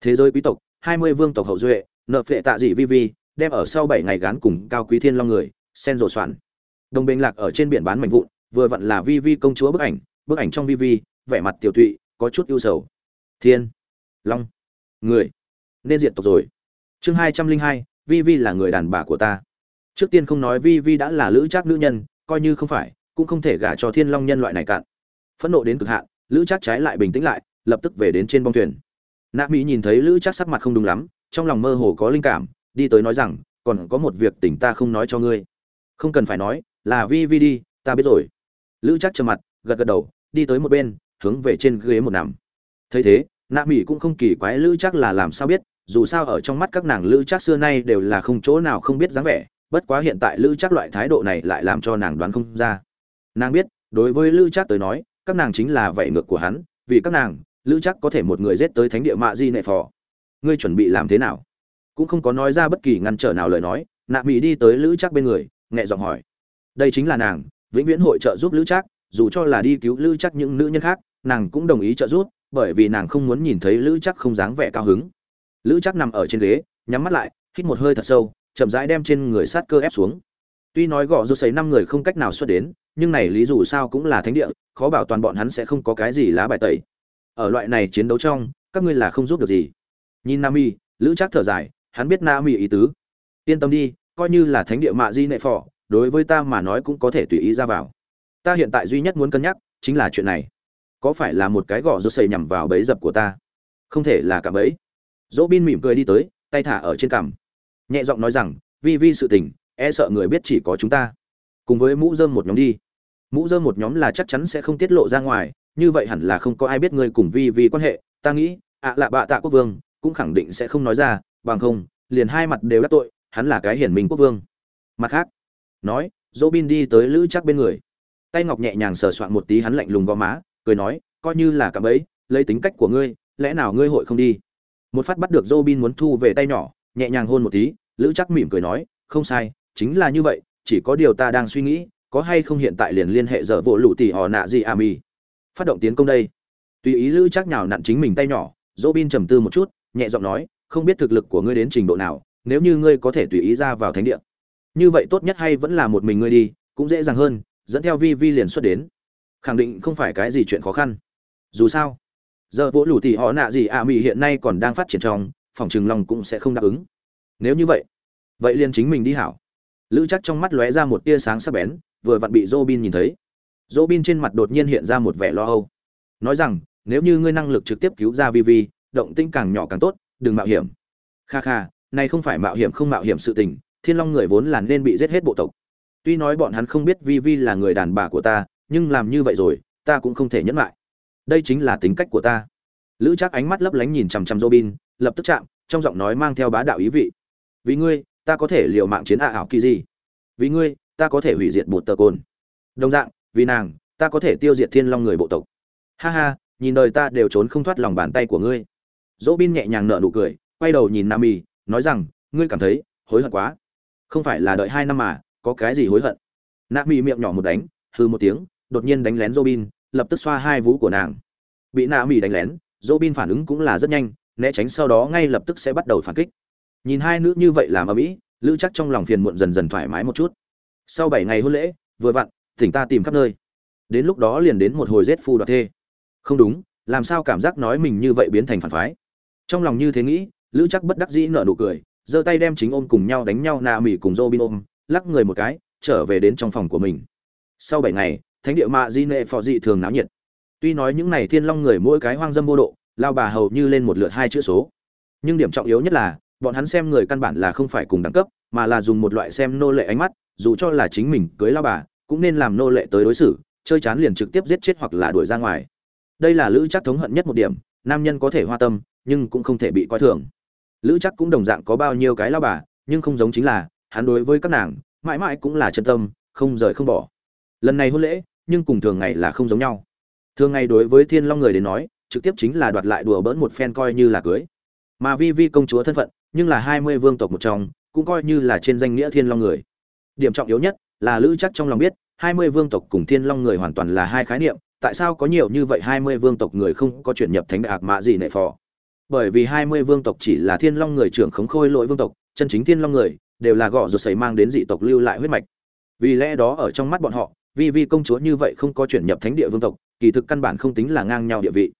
Thế giới quý tộc, hai mươi vương tộc hậu duệ, nợ phệ tạ dị vi vi, đem ở sau bảy ngày gán cùng cao quý thiên long người, sen rồ soạn đồng bình lạc ở trên biển bán mảnh vụn, vừa vặn là vi vi công chúa bức ảnh bức ảnh trong vi vi, vẻ mặt tiểu tụy, có chút ưu sầu. Thiên, long, người, nên diện tộc rồi. Chương hai trăm linh hai, vi vi là người đàn bà của ta. Trước tiên không nói vi vi đã là lữ trác nữ nhân, coi như không phải, cũng không thể gả cho thiên long nhân loại này cạn. Phẫn nộ đến cực hạn, lữ trác trái lại bình tĩnh lại, lập tức về đến trên bong thuyền. Nạ mỹ nhìn thấy lữ trác sắc mặt không đúng lắm, trong lòng mơ hồ có linh cảm, đi tới nói rằng, còn có một việc tỉnh ta không nói cho ngươi. Không cần phải nói là vi vi đi, ta biết rồi. Lữ trác trầm mặt, gật gật đầu, đi tới một bên, hướng về trên ghế một nằm. Thấy thế, nạ mỹ cũng không kỳ quái lữ trác là làm sao biết, dù sao ở trong mắt các nàng lữ trác xưa nay đều là không chỗ nào không biết dáng vẻ, bất quá hiện tại lữ trác loại thái độ này lại làm cho nàng đoán không ra. Nàng biết, đối với lữ trác tới nói, các nàng chính là vậy ngược của hắn, vì các nàng, lữ chắc có thể một người giết tới thánh địa mạ di nệ phò. Ngươi chuẩn bị làm thế nào? Cũng không có nói ra bất kỳ ngăn trở nào lời nói, nạ mỹ đi tới lữ chắc bên người, nhẹ giọng hỏi đây chính là nàng, vĩnh viễn hội trợ giúp lữ Trác. dù cho là đi cứu lữ Trác những nữ nhân khác, nàng cũng đồng ý trợ giúp, bởi vì nàng không muốn nhìn thấy lữ Trác không dáng vẻ cao hứng. Lữ Trác nằm ở trên ghế, nhắm mắt lại, hít một hơi thật sâu, chậm rãi đem trên người sát cơ ép xuống. Tuy nói gõ rút xấy năm người không cách nào xuất đến, nhưng này lý dù sao cũng là thánh địa, khó bảo toàn bọn hắn sẽ không có cái gì lá bài tẩy. Ở loại này chiến đấu trong, các ngươi là không giúp được gì. Nhìn nam y lữ Trác thở dài, hắn biết nam y ý tứ. Yên tâm đi, coi như là thánh địa mạ di nệ phò đối với ta mà nói cũng có thể tùy ý ra vào. Ta hiện tại duy nhất muốn cân nhắc chính là chuyện này. Có phải là một cái gõ rô xây nhằm vào bẫy dập của ta? Không thể là cả bẫy. Dỗ bin mỉm cười đi tới, tay thả ở trên cằm. Nhẹ giọng nói rằng, vi vi sự tình e sợ người biết chỉ có chúng ta. Cùng với mũ dơm một nhóm đi. Mũ dơm một nhóm là chắc chắn sẽ không tiết lộ ra ngoài, như vậy hẳn là không có ai biết ngươi cùng vi vi quan hệ. Ta nghĩ, ạ lạ bạ tạ quốc vương cũng khẳng định sẽ không nói ra, bằng không, liền hai mặt đều đắc tội, hắn là cái hiển minh quốc vương. Mặt khác nói dỗ bin đi tới lữ chắc bên người. Tay ngọc nhẹ nhàng sờ soạn một tí hắn lạnh lùng gò má, cười nói, coi như là cạm ấy lấy tính cách của ngươi, lẽ nào ngươi hội không đi? Một phát bắt được dỗ bin muốn thu về tay nhỏ, nhẹ nhàng hôn một tí, lữ chắc mỉm cười nói, không sai, chính là như vậy, chỉ có điều ta đang suy nghĩ, có hay không hiện tại liền liên hệ dở vỗ lũ tỉ họ nạ gì à mì. Phát động tiến công đây. Tùy ý lữ chắc nhào nặn chính mình tay nhỏ dỗ bin trầm tư một chút, nhẹ giọng nói, không biết thực lực của ngươi đến trình độ nào, nếu như ngươi có thể tùy ý ra vào thánh địa như vậy tốt nhất hay vẫn là một mình ngươi đi, cũng dễ dàng hơn, dẫn theo vi vi liền xuất đến. Khẳng định không phải cái gì chuyện khó khăn. Dù sao, giờ vỗ lù thì họ nạ gì ạ à hiện nay còn đang phát triển trong, phòng trường lòng cũng sẽ không đáp ứng. Nếu như vậy vậy liền chính mình đi hảo. Lữ chắc trong mắt lóe ra một tia sáng sắc bén, vừa vặn bị dô bin nhìn thấy. Dô bin trên mặt đột nhiên hiện ra một vẻ lo âu. Nói rằng, nếu như ngươi năng lực trực tiếp cứu ra vi vi, động tinh càng nhỏ càng tốt, đừng mạo hiểm. Kha kha, này không phải mạo hiểm không mạo hiểm sự tình thiên long người vốn là nên bị giết hết bộ tộc. Tuy nói bọn hắn không biết vi vi là người đàn bà của ta, nhưng làm như vậy rồi, ta cũng không thể nhẫn lại. Đây chính là tính cách của ta. Lữ chắc ánh mắt lấp lánh nhìn chằm chằm robin, lập tức chạm, trong giọng nói mang theo bá đạo ý vị. Vì ngươi, ta có thể liều mạng chiến ạ ảo kỳ gì vì ngươi, ta có thể hủy diệt bột tờ cồn. Đồng dạng, vì nàng, ta có thể tiêu diệt thiên long người bộ tộc. Ha ha, nhìn đời ta đều trốn không thoát lòng bàn tay của ngươi. Dỗ bin nhẹ nhàng nở nụ cười, quay đầu nhìn nam y nói rằng, ngươi cảm thấy hối hận quá không phải là đợi hai năm mà, có cái gì hối hận. Nạ mì miệng nhỏ một đánh hư một tiếng, đột nhiên đánh lén dỗ lập tức xoa hai vú của nàng. Bị nạ mì đánh lén dỗ phản ứng cũng là rất nhanh, né tránh sau đó ngay lập tức sẽ bắt đầu phản kích. Nhìn hai nữ như vậy làm ở mỹ, lữ chắc trong lòng phiền muộn dần dần thoải mái một chút. Sau bảy ngày hôn lễ, vừa vặn, tỉnh ta tìm khắp nơi. Đến lúc đó liền đến một hồi rét phu đoạt thê. Không đúng, làm sao cảm giác nói mình như vậy biến thành phản phái? Trong lòng như thế nghĩ, lữ chắc bất đắc dĩ nở nụ cười giơ tay đem chính ôm cùng nhau đánh nhau nạ mỉ cùng Robin ôm, lắc người một cái, trở về đến trong phòng của mình. Sau bảy ngày, thánh địa mạ di nệ phò dị thường náo nhiệt. Tuy nói những này thiên long người mỗi cái hoang dâm vô độ, lao bà hầu như lên một lượt hai chữ số. Nhưng điểm trọng yếu nhất là, bọn hắn xem người căn bản là không phải cùng đẳng cấp, mà là dùng một loại xem nô lệ ánh mắt, dù cho là chính mình cưới lao bà, cũng nên làm nô lệ tới đối xử, chơi chán liền trực tiếp giết chết hoặc là đuổi ra ngoài. Đây là lữ chắc thống hận nhất một điểm, nam nhân có thể hoa tâm, nhưng cũng không thể bị coi thường lữ chắc cũng đồng dạng có bao nhiêu cái lao bà, nhưng không giống chính là, hắn đối với các nàng, mãi mãi cũng là chân tâm, không rời không bỏ. Lần này hôn lễ, nhưng cùng thường ngày là không giống nhau. Thường ngày đối với thiên long người đến nói, trực tiếp chính là đoạt lại đùa bỡn một phen coi như là cưới. Mà vi vi công chúa thân phận, nhưng là hai mươi vương tộc một trong, cũng coi như là trên danh nghĩa thiên long người. Điểm trọng yếu nhất là lữ chắc trong lòng biết, hai mươi vương tộc cùng thiên long người hoàn toàn là hai khái niệm, tại sao có nhiều như vậy hai mươi vương tộc người không có chuyển nhập thánh đại ạc mạ gì nệ phò? Bởi vì hai mươi vương tộc chỉ là thiên long người trưởng khống khôi lỗi vương tộc, chân chính thiên long người đều là gõ rồi sấy mang đến dị tộc lưu lại huyết mạch. Vì lẽ đó ở trong mắt bọn họ vì vi công chúa như vậy không có chuyển nhập thánh địa vương tộc, kỳ thực căn bản không tính là ngang nhau địa vị.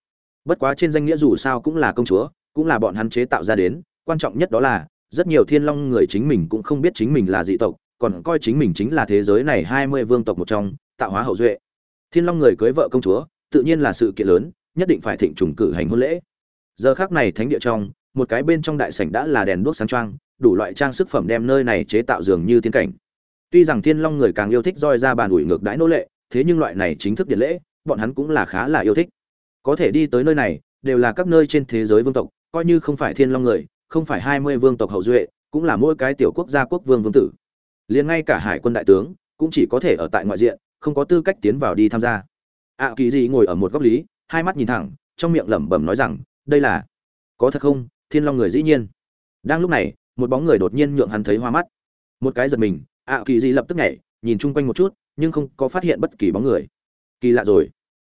Bất quá trên danh nghĩa dù sao cũng là công chúa, cũng là bọn hắn chế tạo ra đến, quan trọng nhất đó là, rất nhiều thiên long người chính mình cũng không biết chính mình là dị tộc, còn coi chính mình chính là thế giới này hai mươi vương tộc một trong, tạo hóa hậu duệ. Thiên long người cưới vợ công chúa, tự nhiên là sự kiện lớn, nhất định phải thịnh trùng cử hành hôn lễ giờ khác này thánh địa trong, một cái bên trong đại sảnh đã là đèn đuốc sáng trang đủ loại trang sức phẩm đem nơi này chế tạo dường như tiên cảnh. Tuy rằng thiên long người càng yêu thích roi ra bàn ủi ngược đãi nô lệ, thế nhưng loại này chính thức điện lễ, bọn hắn cũng là khá là yêu thích. Có thể đi tới nơi này, đều là các nơi trên thế giới vương tộc, coi như không phải thiên long người, không phải hai mươi vương tộc hậu duệ, cũng là mỗi cái tiểu quốc gia quốc vương vương tử. Liền ngay cả hải quân đại tướng, cũng chỉ có thể ở tại ngoại diện, không có tư cách tiến vào đi tham gia. Ạ kỳ gì ngồi ở một góc lý, hai mắt nhìn thẳng, trong miệng lẩm bẩm nói rằng đây là có thật không? Thiên long người dĩ nhiên. Đang lúc này, một bóng người đột nhiên nhượng hắn thấy hoa mắt. Một cái giật mình, ạ, kỳ gì lập tức nhảy, nhìn chung quanh một chút, nhưng không có phát hiện bất kỳ bóng người. Kỳ lạ rồi.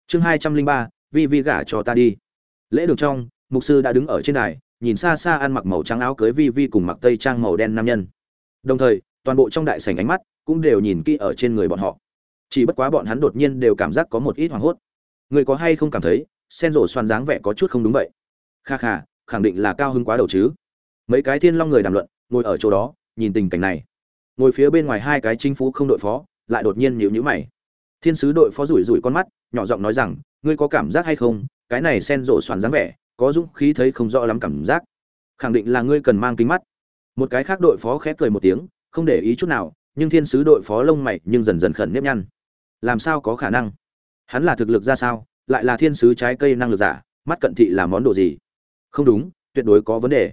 Chương hai trăm linh ba, vi vi gả cho ta đi. Lễ đường trong, mục sư đã đứng ở trên đài, nhìn xa xa ăn mặc màu trắng áo cưới vi vi cùng mặc tây trang màu đen nam nhân. Đồng thời, toàn bộ trong đại sảnh ánh mắt cũng đều nhìn kỹ ở trên người bọn họ. Chỉ bất quá bọn hắn đột nhiên đều cảm giác có một ít hoảng hốt. Người có hay không cảm thấy, sen rổ xoan dáng vẻ có chút không đúng vậy? Kha kha, khẳng định là cao hứng quá đầu chứ. Mấy cái thiên long người đàm luận, ngồi ở chỗ đó, nhìn tình cảnh này. Ngồi phía bên ngoài hai cái chính phủ không đội phó, lại đột nhiên nhíu nhíu mày. Thiên sứ đội phó rủi rủi con mắt, nhỏ giọng nói rằng, ngươi có cảm giác hay không? Cái này sen rộ xoắn dáng vẻ, có dũng khí thấy không rõ lắm cảm giác. Khẳng định là ngươi cần mang kính mắt. Một cái khác đội phó khép cười một tiếng, không để ý chút nào, nhưng thiên sứ đội phó lông mày nhưng dần dần khẩn nếp nhăn. Làm sao có khả năng? Hắn là thực lực ra sao? Lại là thiên sứ trái cây năng lực giả, mắt cận thị là món đồ gì? Không đúng, tuyệt đối có vấn đề.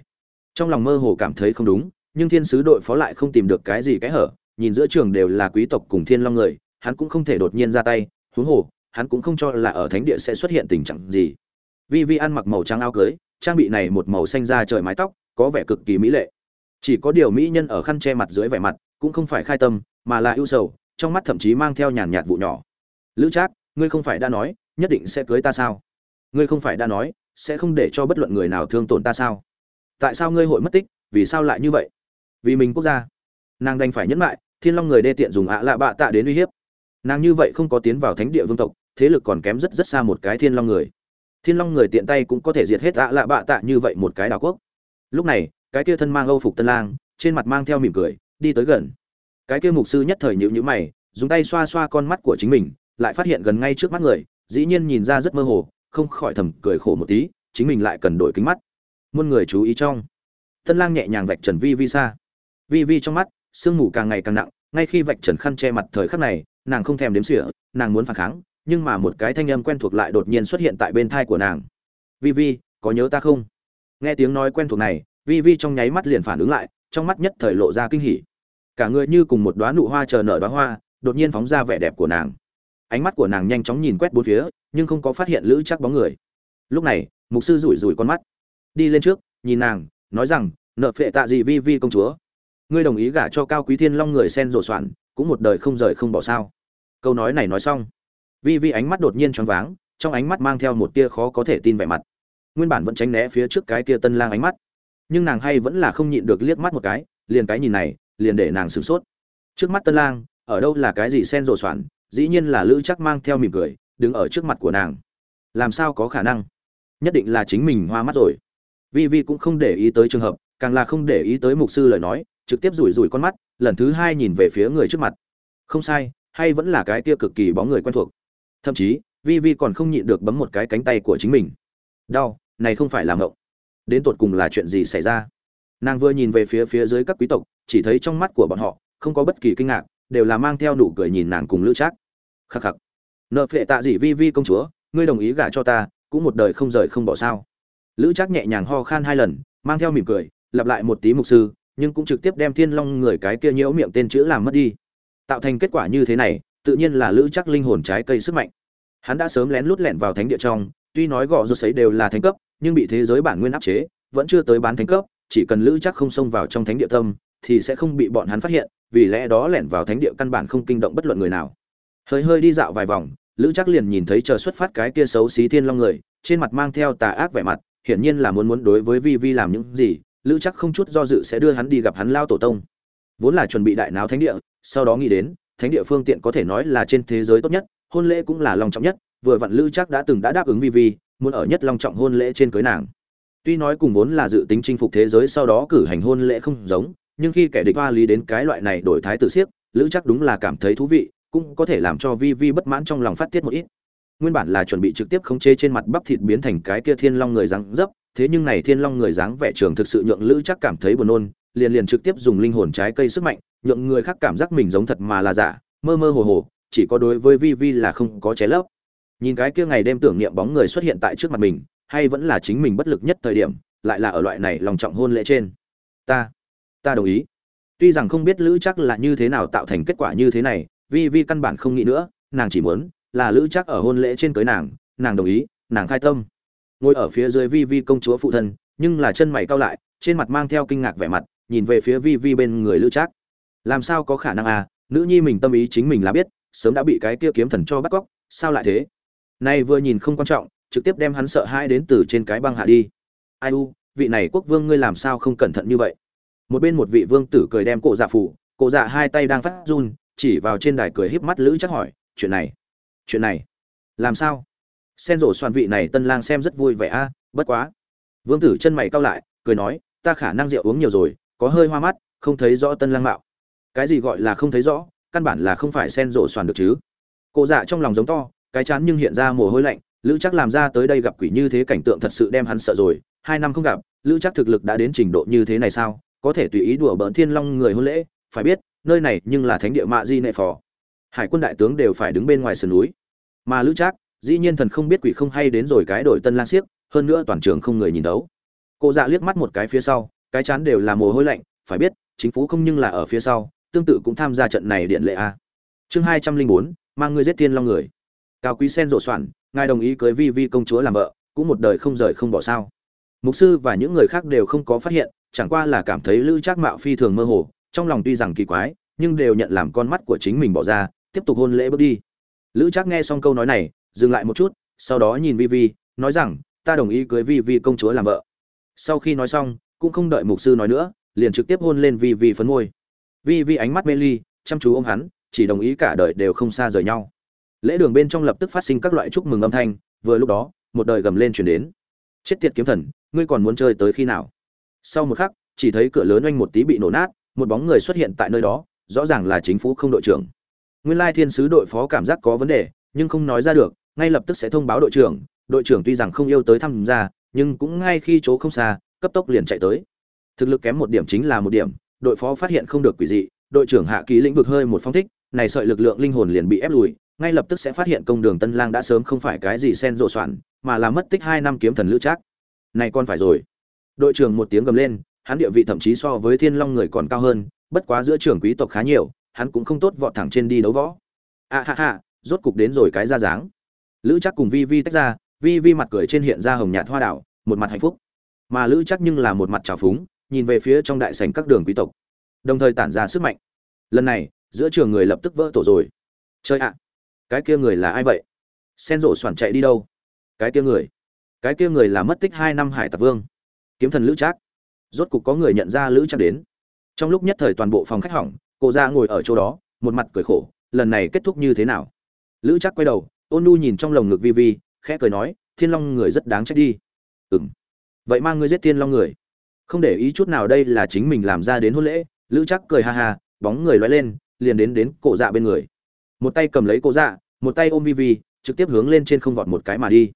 Trong lòng mơ hồ cảm thấy không đúng, nhưng thiên sứ đội phó lại không tìm được cái gì cái hở, nhìn giữa trường đều là quý tộc cùng thiên long người, hắn cũng không thể đột nhiên ra tay, huống hồ, hắn cũng không cho là ở thánh địa sẽ xuất hiện tình trạng gì. Vi vi ăn mặc màu trắng áo cưới, trang bị này một màu xanh da trời mái tóc, có vẻ cực kỳ mỹ lệ. Chỉ có điều mỹ nhân ở khăn che mặt dưới vẻ mặt, cũng không phải khai tâm, mà là ưu sầu, trong mắt thậm chí mang theo nhàn nhạt vụ nhỏ. Lữ trác, ngươi không phải đã nói, nhất định sẽ cưới ta sao? Ngươi không phải đã nói sẽ không để cho bất luận người nào thương tổn ta sao? Tại sao ngươi hội mất tích? Vì sao lại như vậy? Vì mình quốc gia. Nàng đành phải nhẫn lại thiên long người đê tiện dùng ạ lạ bạ tạ đến uy hiếp. Nàng như vậy không có tiến vào thánh địa vương tộc, thế lực còn kém rất rất xa một cái thiên long người. Thiên long người tiện tay cũng có thể diệt hết ạ lạ bạ tạ như vậy một cái đảo quốc. Lúc này, cái kia thân mang âu phục tân lang, trên mặt mang theo mỉm cười, đi tới gần. Cái kia mục sư nhất thời nhịu nhữ mày, dùng tay xoa xoa con mắt của chính mình, lại phát hiện gần ngay trước mắt người, dĩ nhiên nhìn ra rất mơ hồ không khỏi thầm cười khổ một tí, chính mình lại cần đổi kính mắt. Muôn người chú ý trong. Tân lang nhẹ nhàng vạch trần vi vi xa. Vi vi trong mắt, sương mù càng ngày càng nặng, ngay khi vạch trần khăn che mặt thời khắc này, nàng không thèm đếm sỉa nàng muốn phản kháng, nhưng mà một cái thanh âm quen thuộc lại đột nhiên xuất hiện tại bên thai của nàng. Vi vi, có nhớ ta không? Nghe tiếng nói quen thuộc này, vi vi trong nháy mắt liền phản ứng lại, trong mắt nhất thời lộ ra kinh hỉ. Cả người như cùng một đoá nụ hoa chờ nở đoá hoa, đột nhiên phóng ra vẻ đẹp của nàng ánh mắt của nàng nhanh chóng nhìn quét bốn phía, nhưng không có phát hiện lữ chắc bóng người. Lúc này, mục sư rủi rủi con mắt. Đi lên trước, nhìn nàng, nói rằng, nợ phệ tạ gì vi vi công chúa? Ngươi đồng ý gả cho cao quý thiên long người sen rộ soạn, cũng một đời không rời không bỏ sao? Câu nói này nói xong, vi vi ánh mắt đột nhiên choáng váng, trong ánh mắt mang theo một tia khó có thể tin vẻ mặt. Nguyên bản vẫn tránh né phía trước cái kia tân lang ánh mắt, nhưng nàng hay vẫn là không nhịn được liếc mắt một cái, liền cái nhìn này, liền để nàng sửng sốt. Trước mắt tân lang, ở đâu là cái gì sen rộ soạn dĩ nhiên là lữ chắc mang theo mỉm cười, đứng ở trước mặt của nàng. Làm sao có khả năng? Nhất định là chính mình hoa mắt rồi. Vi vi cũng không để ý tới trường hợp, càng là không để ý tới mục sư lời nói, trực tiếp rủi rủi con mắt, lần thứ hai nhìn về phía người trước mặt. Không sai, hay vẫn là cái kia cực kỳ bóng người quen thuộc. Thậm chí, vi vi còn không nhịn được bấm một cái cánh tay của chính mình. Đau, này không phải là ngộng. Đến tột cùng là chuyện gì xảy ra? Nàng vừa nhìn về phía phía dưới các quý tộc, chỉ thấy trong mắt của bọn họ, không có bất kỳ kinh ngạc đều là mang theo nụ cười nhìn nàng cùng lữ trác. Khắc khắc. Nợ phệ tạ dị vi vi công chúa, ngươi đồng ý gả cho ta, cũng một đời không rời không bỏ sao? Lữ trác nhẹ nhàng ho khan hai lần, mang theo mỉm cười, lặp lại một tí mục sư, nhưng cũng trực tiếp đem thiên long người cái kia nhiễu miệng tên chữ làm mất đi. Tạo thành kết quả như thế này, tự nhiên là lữ chắc linh hồn trái cây sức mạnh. Hắn đã sớm lén lút lẻn vào thánh địa trong, tuy nói gõ rột sấy đều là thánh cấp, nhưng bị thế giới bản nguyên áp chế, vẫn chưa tới bán thánh cấp, chỉ cần lữ chắc không xông vào trong thánh địa tâm, thì sẽ không bị bọn hắn phát hiện vì lẽ đó lẻn vào thánh địa căn bản không kinh động bất luận người nào. Hơi hơi đi dạo vài vòng, lữ chắc liền nhìn thấy chờ xuất phát cái kia xấu xí thiên long người, trên mặt mang theo tà ác vẻ mặt, hiển nhiên là muốn muốn đối với vi vi làm những gì, lữ chắc không chút do dự sẽ đưa hắn đi gặp hắn lao tổ tông. Vốn là chuẩn bị đại náo thánh địa, sau đó nghĩ đến, thánh địa phương tiện có thể nói là trên thế giới tốt nhất, hôn lễ cũng là long trọng nhất, vừa vặn lữ chắc đã từng đã đáp ứng vi vi, muốn ở nhất long trọng hôn lễ trên cưới nàng. Tuy nói cùng vốn là dự tính chinh phục thế giới sau đó cử hành hôn lễ không giống nhưng khi kẻ địch hoa lý đến cái loại này đổi thái tử siếc, lữ chắc đúng là cảm thấy thú vị, cũng có thể làm cho vi vi bất mãn trong lòng phát tiết một ít. Nguyên bản là chuẩn bị trực tiếp khống chế trên mặt bắp thịt biến thành cái kia thiên long người dáng dấp, thế nhưng này thiên long người dáng vẻ trường thực sự nhượng lữ chắc cảm thấy buồn nôn, liền liền trực tiếp dùng linh hồn trái cây sức mạnh, nhượng người khác cảm giác mình giống thật mà là giả, mơ mơ hồ hồ, chỉ có đối với vi vi là không có trái lấp. Nhìn cái kia ngày đêm tưởng niệm bóng người xuất hiện tại trước mặt mình, hay vẫn là chính mình bất lực nhất thời điểm, lại là ở loại này lòng trọng hôn lễ trên. Ta ta đồng ý. Tuy rằng không biết lữ chắc là như thế nào tạo thành kết quả như thế này, vi vi căn bản không nghĩ nữa, nàng chỉ muốn là lữ chắc ở hôn lễ trên cưới nàng nàng đồng ý, nàng khai tâm. Ngồi ở phía dưới vi vi công chúa phụ thân, nhưng là chân mày cao lại, trên mặt mang theo kinh ngạc vẻ mặt, nhìn về phía vi vi bên người lữ trác. Làm sao có khả năng à nữ nhi mình tâm ý chính mình là biết, sớm đã bị cái kia kiếm thần cho bắt cóc, sao lại thế? Nay vừa nhìn không quan trọng, trực tiếp đem hắn sợ hãi đến từ trên cái băng hạ đi. Ai u, vị này quốc vương ngươi làm sao không cẩn thận như vậy? Một bên một vị vương tử cười đem cổ dạ phủ, cổ dạ hai tay đang phát run, chỉ vào trên đài cười híp mắt lữ chắc hỏi, chuyện này chuyện này, làm sao? Sen rổ soạn vị này tân lang xem rất vui vẻ, a, bất quá. Vương tử chân mày cau lại, cười nói, ta khả năng rượu uống nhiều rồi, có hơi hoa mắt, không thấy rõ tân lang mạo. Cái gì gọi là không thấy rõ? Căn bản là không phải sen rổ soạn được chứ. Cổ dạ trong lòng giống to, cái chán nhưng hiện ra mồ hôi lạnh, lữ chắc làm ra tới đây gặp quỷ như thế cảnh tượng thật sự đem hắn sợ rồi. Hai năm không gặp, lữ chắc thực lực đã đến trình độ như thế này sao? Có thể tùy ý đùa bỡn thiên long người hôn lễ, phải biết, nơi này nhưng là thánh địa mạ di nệ phò. Hải quân đại tướng đều phải đứng bên ngoài sườn núi. Mà lữ trác, dĩ nhiên thần không biết quỷ không hay đến rồi cái đội tân lang siếc, hơn nữa toàn trường không người nhìn đấu cô dạ liếc mắt một cái phía sau, cái chán đều là mồ hôi lạnh, phải biết, chính phủ không nhưng là ở phía sau, tương tự cũng tham gia trận này điện lệ a. Chương hai trăm linh bốn, mang người giết thiên long người. Cao quý sen rộ soạn, ngài đồng ý cưới vi vi công chúa làm vợ, cũng một đời không rời không bỏ sao. Mục sư và những người khác đều không có phát hiện chẳng qua là cảm thấy lữ trác mạo phi thường mơ hồ, trong lòng tuy rằng kỳ quái, nhưng đều nhận làm con mắt của chính mình bỏ ra, tiếp tục hôn lễ bước đi. Lữ trác nghe xong câu nói này, dừng lại một chút, sau đó nhìn vi vi, nói rằng, ta đồng ý cưới vi vi công chúa làm vợ. Sau khi nói xong, cũng không đợi mục sư nói nữa, liền trực tiếp hôn lên vi vi phấn môi. Vi vi ánh mắt mê ly, chăm chú ôm hắn, chỉ đồng ý cả đời đều không xa rời nhau. Lễ đường bên trong lập tức phát sinh các loại chúc mừng âm thanh, vừa lúc đó, một đời gầm lên chuyển đến. Chết tiệt kiếm thần, ngươi còn muốn chơi tới khi nào? Sau một khắc, chỉ thấy cửa lớn oanh một tí bị nổ nát, một bóng người xuất hiện tại nơi đó, rõ ràng là chính phủ không đội trưởng. Nguyên lai thiên sứ đội phó cảm giác có vấn đề, nhưng không nói ra được, ngay lập tức sẽ thông báo đội trưởng. Đội trưởng tuy rằng không yêu tới tham gia, nhưng cũng ngay khi chỗ không xa, cấp tốc liền chạy tới. Thực lực kém một điểm chính là một điểm, đội phó phát hiện không được quỷ dị, đội trưởng hạ ký lĩnh vực hơi một phong thích, này sợi lực lượng linh hồn liền bị ép lùi, ngay lập tức sẽ phát hiện công đường tân lang đã sớm không phải cái gì sen rộ soạn, mà là mất tích hai năm kiếm thần lữ trác. Này con phải rồi đội trưởng một tiếng gầm lên, hắn địa vị thậm chí so với thiên long người còn cao hơn, bất quá giữa trưởng quý tộc khá nhiều, hắn cũng không tốt vọt thẳng trên đi đấu võ. A ha ha, rốt cục đến rồi cái ra dáng. Lữ chắc cùng vi vi tách ra, vi vi mặt cười trên hiện ra hồng nhạt hoa đảo, một mặt hạnh phúc. Mà lữ chắc nhưng là một mặt trào phúng, nhìn về phía trong đại sảnh các đường quý tộc, đồng thời tản ra sức mạnh. Lần này, giữa trường người lập tức vỡ tổ rồi. Chơi ạ, cái kia người là ai vậy? Sen rổ soản chạy đi đâu? Cái kia người, cái kia người là mất tích hai năm hải tặc vương kiếm thần lữ trác. Rốt cục có người nhận ra lữ trác đến. Trong lúc nhất thời toàn bộ phòng khách hỏng, cô ra ngồi ở chỗ đó, một mặt cười khổ, lần này kết thúc như thế nào? Lữ trác quay đầu, ôn nu nhìn trong lồng ngực vi vi, khẽ cười nói, thiên long người rất đáng trách đi. Ừ m vậy mang ngươi giết thiên long người. Không để ý chút nào đây là chính mình làm ra đến hôn lễ, lữ trác cười ha ha, bóng người loay lên, liền đến đến cổ dạ bên người. Một tay cầm lấy cổ dạ một tay ôm vi vi, trực tiếp hướng lên trên không vọt một cái mà đi.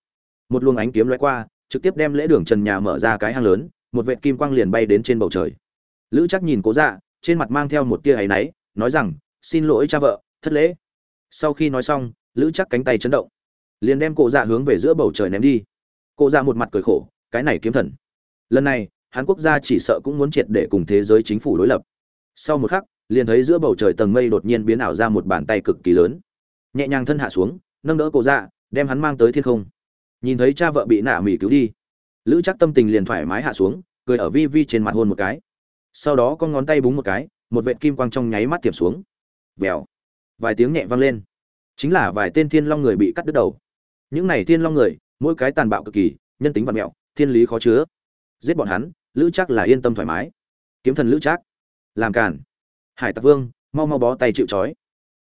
Một luồng ánh kiếm loay qua trực tiếp đem lễ đường trần nhà mở ra cái hang lớn, một vệt kim quang liền bay đến trên bầu trời. Lữ chắc nhìn cố dạ trên mặt mang theo một tia áy náy, nói rằng, xin lỗi cha vợ, thất lễ. Sau khi nói xong, lữ chắc cánh tay chấn động, liền đem cổ dạ hướng về giữa bầu trời ném đi. Cổ dạ một mặt cười khổ, cái này kiếm thần. Lần này hàn quốc gia chỉ sợ cũng muốn triệt để cùng thế giới chính phủ đối lập. Sau một khắc, liền thấy giữa bầu trời tầng mây đột nhiên biến ảo ra một bàn tay cực kỳ lớn. Nhẹ nhàng thân hạ xuống, nâng đỡ cổ dạ đem hắn mang tới thiên không nhìn thấy cha vợ bị nạ mỉ cứu đi. Lữ chắc tâm tình liền thoải mái hạ xuống, cười ở vi vi trên mặt hôn một cái. Sau đó con ngón tay búng một cái, một vệt kim quang trong nháy mắt tiệp xuống. Vèo. Vài tiếng nhẹ vang lên. Chính là vài tên thiên long người bị cắt đứt đầu. Những này thiên long người, mỗi cái tàn bạo cực kỳ, nhân tính vật mẹo, thiên lý khó chứa. Giết bọn hắn, lữ chắc là yên tâm thoải mái. Kiếm thần lữ chắc làm càn. Hải tặc vương, mau mau bó tay chịu trói.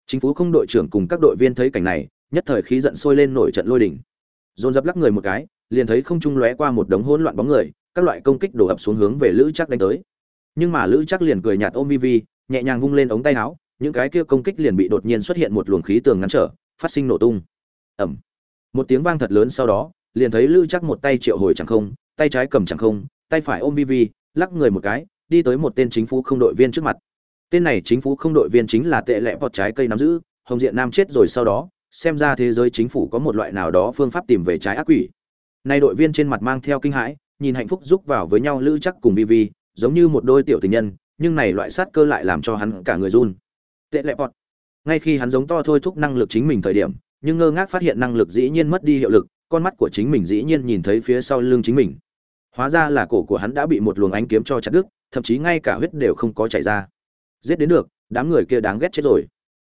Chính phủ không đội trưởng cùng các đội viên thấy cảnh này, nhất thời khí giận sôi lên nổi trận lôi đỉnh dồn dập lắc người một cái, liền thấy không trung lóe qua một đống hỗn loạn bóng người, các loại công kích đổ ập xuống hướng về lữ chắc đánh tới. Nhưng mà lữ chắc liền cười nhạt ôm vi vi, nhẹ nhàng vung lên ống tay áo, những cái kia công kích liền bị đột nhiên xuất hiện một luồng khí tường ngăn trở, phát sinh nổ tung. Ẩm một tiếng vang thật lớn sau đó, liền thấy lữ chắc một tay triệu hồi chẳng không, tay trái cầm chẳng không, tay phải ôm vi vi, lắc người một cái, đi tới một tên chính phủ không đội viên trước mặt. Tên này chính phủ không đội viên chính là tệ lẽ bọt trái cây nắm giữ, hồng diện nam chết rồi sau đó xem ra thế giới chính phủ có một loại nào đó phương pháp tìm về trái ác quỷ. Nay đội viên trên mặt mang theo kinh hãi, nhìn hạnh phúc giúp vào với nhau lữ chắc cùng vi vi giống như một đôi tiểu tình nhân, nhưng này loại sát cơ lại làm cho hắn cả người run. Tệ lẽ bọt. Ngay khi hắn giống to thôi thúc năng lực chính mình thời điểm, nhưng ngơ ngác phát hiện năng lực dĩ nhiên mất đi hiệu lực, con mắt của chính mình dĩ nhiên nhìn thấy phía sau lưng chính mình. Hóa ra là cổ của hắn đã bị một luồng ánh kiếm cho chặt đứt, thậm chí ngay cả huyết đều không có chảy ra. Giết đến được, đám người kia đáng ghét chết rồi.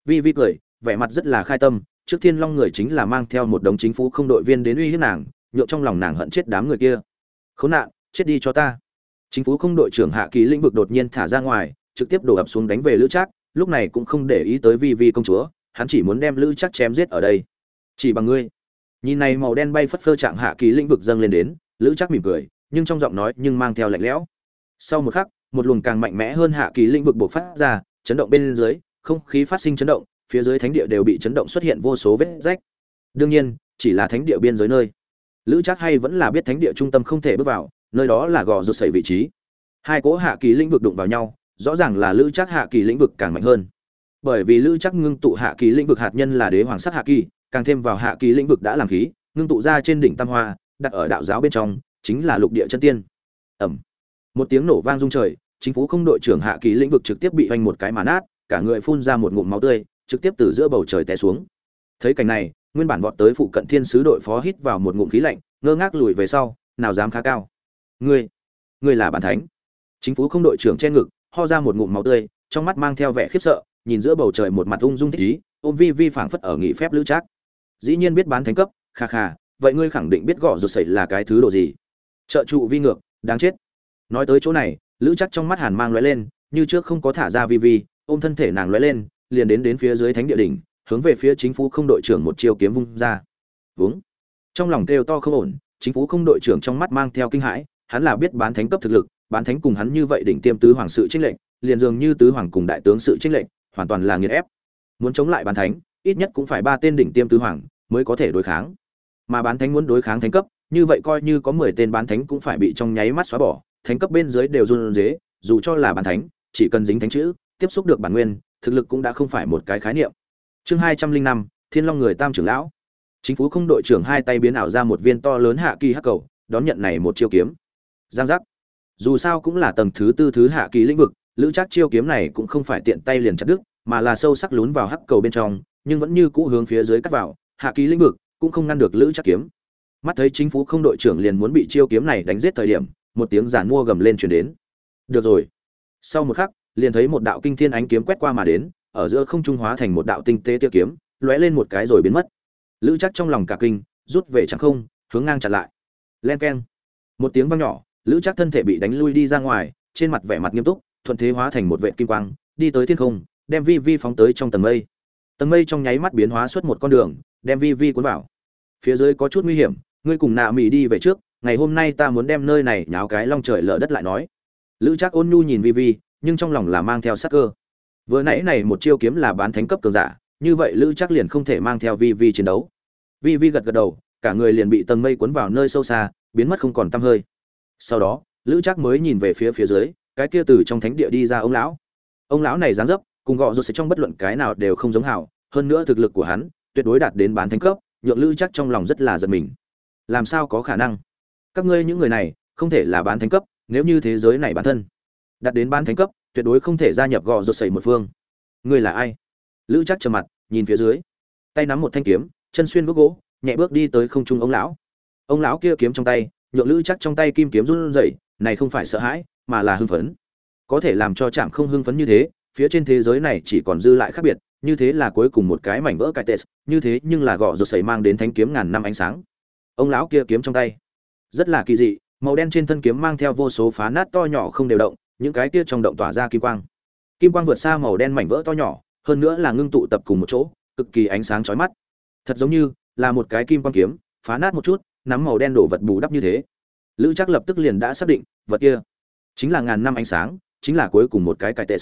Vi vi cười, vẻ mặt rất là khai tâm trước thiên long người chính là mang theo một đống chính phủ không đội viên đến uy hiếp nàng nhộn trong lòng nàng hận chết đám người kia. Khốn nạn, chết đi cho ta. Chính phủ không đội trưởng hạ kỳ lĩnh vực đột nhiên thả ra ngoài, trực tiếp đổ ập xuống đánh về lữ trác, lúc này cũng không để ý tới vi vi công chúa, hắn chỉ muốn đem lữ trác chém giết ở đây. Chỉ bằng ngươi. Nhìn này màu đen bay phất phơ trạng hạ kỳ lĩnh vực dâng lên đến, lữ trác mỉm cười, nhưng trong giọng nói nhưng mang theo lạnh lẽo. Sau một khắc, một luồng càng mạnh mẽ hơn hạ kỳ lĩnh vực bộc phát ra, chấn động bên dưới, không khí phát sinh chấn động phía dưới thánh địa đều bị chấn động xuất hiện vô số vết rách. Đương nhiên, chỉ là thánh địa biên giới nơi. Lữ chắc hay vẫn là biết thánh địa trung tâm không thể bước vào, nơi đó là gò rụt sẩy vị trí. Hai cỗ hạ kỳ lĩnh vực đụng vào nhau, rõ ràng là lữ chắc hạ kỳ lĩnh vực càng mạnh hơn. Bởi vì lữ chắc ngưng tụ hạ kỳ lĩnh vực hạt nhân là đế hoàng sắc hạ kỳ, càng thêm vào hạ kỳ lĩnh vực đã làm khí, ngưng tụ ra trên đỉnh tam hoa, đặt ở đạo giáo bên trong, chính là lục địa chân tiên. Ẩm một tiếng nổ vang rung trời, chính phủ không đội trưởng hạ kỳ lĩnh vực trực tiếp bị hoành một cái mà nát, cả người phun ra một ngụm máu tươi trực tiếp từ giữa bầu trời té xuống. Thấy cảnh này, nguyên bản vọt tới phụ cận thiên sứ đội phó hít vào một ngụm khí lạnh, ngơ ngác lùi về sau, nào dám khá cao. Ngươi ngươi là bản thánh. Chính phủ không đội trưởng che ngực, ho ra một ngụm máu tươi, trong mắt mang theo vẻ khiếp sợ, nhìn giữa bầu trời một mặt ung dung thích ý, ôm vi vi phảng phất ở nghị phép lữ trác. Dĩ nhiên biết bán thánh cấp, kha kha, vậy ngươi khẳng định biết gõ rụt sẩy là cái thứ đồ gì? Trợ trụ vi ngược, đáng chết. Nói tới chỗ này, lữ chắc trong mắt hàn mang lóe lên, như trước không có thả ra vi vi, ôm thân thể nàng lóe lên liền đến đến phía dưới thánh địa đỉnh, hướng về phía chính phủ không đội trưởng một chiêu kiếm vung ra. Vướng trong lòng kêu to không ổn, chính phủ không đội trưởng trong mắt mang theo kinh hãi, hắn là biết bán thánh cấp thực lực, bán thánh cùng hắn như vậy đỉnh tiêm tứ hoàng sự trinh lệnh liền dường như tứ hoàng cùng đại tướng sự trinh lệnh hoàn toàn là nghiền ép. Muốn chống lại bán thánh, ít nhất cũng phải ba tên đỉnh tiêm tứ hoàng mới có thể đối kháng. Mà bán thánh muốn đối kháng thánh cấp, như vậy coi như có mười tên bán thánh cũng phải bị trong nháy mắt xóa bỏ, thánh cấp bên dưới đều run rế, dù cho là bán thánh, chỉ cần dính thánh chữ, tiếp xúc được bản nguyên thực lực cũng đã không phải một cái khái niệm. Chương hai trăm linh năm, thiên long người tam trưởng lão. Chính phủ không đội trưởng hai tay biến ảo ra một viên to lớn hạ kỳ hắc cầu, đón nhận này một chiêu kiếm. Giang giác. Dù sao cũng là tầng thứ tư thứ hạ kỳ lĩnh vực, lữ chắc chiêu kiếm này cũng không phải tiện tay liền chặt đứt, mà là sâu sắc lún vào hắc cầu bên trong, nhưng vẫn như cũ hướng phía dưới cắt vào, hạ kỳ lĩnh vực cũng không ngăn được lữ chắc kiếm. Mắt thấy chính phủ không đội trưởng liền muốn bị chiêu kiếm này đánh giết thời điểm, một tiếng giàn mua gầm lên truyền đến. Được rồi. Sau một khắc liền thấy một đạo kinh thiên ánh kiếm quét qua mà đến, ở giữa không trung hóa thành một đạo tinh tế tiêu kiếm, lóe lên một cái rồi biến mất. Lữ chắc trong lòng cả kinh, rút về chẳng không, hướng ngang chặn lại. Len keng. Một tiếng vang nhỏ, lữ chắc thân thể bị đánh lui đi ra ngoài, trên mặt vẻ mặt nghiêm túc, thuận thế hóa thành một vệ kim quang, đi tới thiên không, đem vi vi phóng tới trong tầng mây. Tầng mây trong nháy mắt biến hóa suốt một con đường, đem vi vi cuốn vào. Phía dưới có chút nguy hiểm, ngươi cùng nạ mị đi về trước, ngày hôm nay ta muốn đem nơi này nháo cái long trời lở đất lại nói. Lữ trác ôn nhu nhìn vi vi nhưng trong lòng là mang theo sắc cơ. Vừa nãy này một chiêu kiếm là bán thánh cấp cường giả, như vậy lữ chắc liền không thể mang theo vi vi chiến đấu. Vi vi gật gật đầu, cả người liền bị tầng mây cuốn vào nơi sâu xa, biến mất không còn tăm hơi. Sau đó, lữ chắc mới nhìn về phía phía dưới, cái kia từ trong thánh địa đi ra ông lão. Ông lão này dáng dấp, cùng gọ rột sẽ trong bất luận cái nào đều không giống hảo, hơn nữa thực lực của hắn tuyệt đối đạt đến bán thánh cấp, nhượng lữ chắc trong lòng rất là giật mình. Làm sao có khả năng? Các ngươi những người này không thể là bán thánh cấp, nếu như thế giới này bản thân đạt đến bán thánh cấp, tuyệt đối không thể gia nhập gò rột sẩy một phương. Ngươi là ai? Lữ chắc trầm mặt, nhìn phía dưới. Tay nắm một thanh kiếm, chân xuyên bước gỗ, nhẹ bước đi tới không trung ông lão. Ông lão kia kiếm trong tay, nhượng lữ chắc trong tay kim kiếm run rẩy, này không phải sợ hãi, mà là hưng phấn. Có thể làm cho chạm không hưng phấn như thế, phía trên thế giới này chỉ còn dư lại khác biệt, như thế là cuối cùng một cái mảnh vỡ cải tệ, như thế nhưng là gọ rột sẩy mang đến thanh kiếm ngàn năm ánh sáng. Ông lão kia kiếm trong tay, rất là kỳ dị, màu đen trên thân kiếm mang theo vô số phá nát to nhỏ không đều động những cái kia trong động tỏa ra kim quang. Kim quang vượt xa màu đen mảnh vỡ to nhỏ, hơn nữa là ngưng tụ tập cùng một chỗ, cực kỳ ánh sáng chói mắt. Thật giống như là một cái kim quang kiếm, phá nát một chút, nắm màu đen đổ vật bù đắp như thế. Lữ chắc lập tức liền đã xác định, vật kia chính là ngàn năm ánh sáng, chính là cuối cùng một cái cái tệ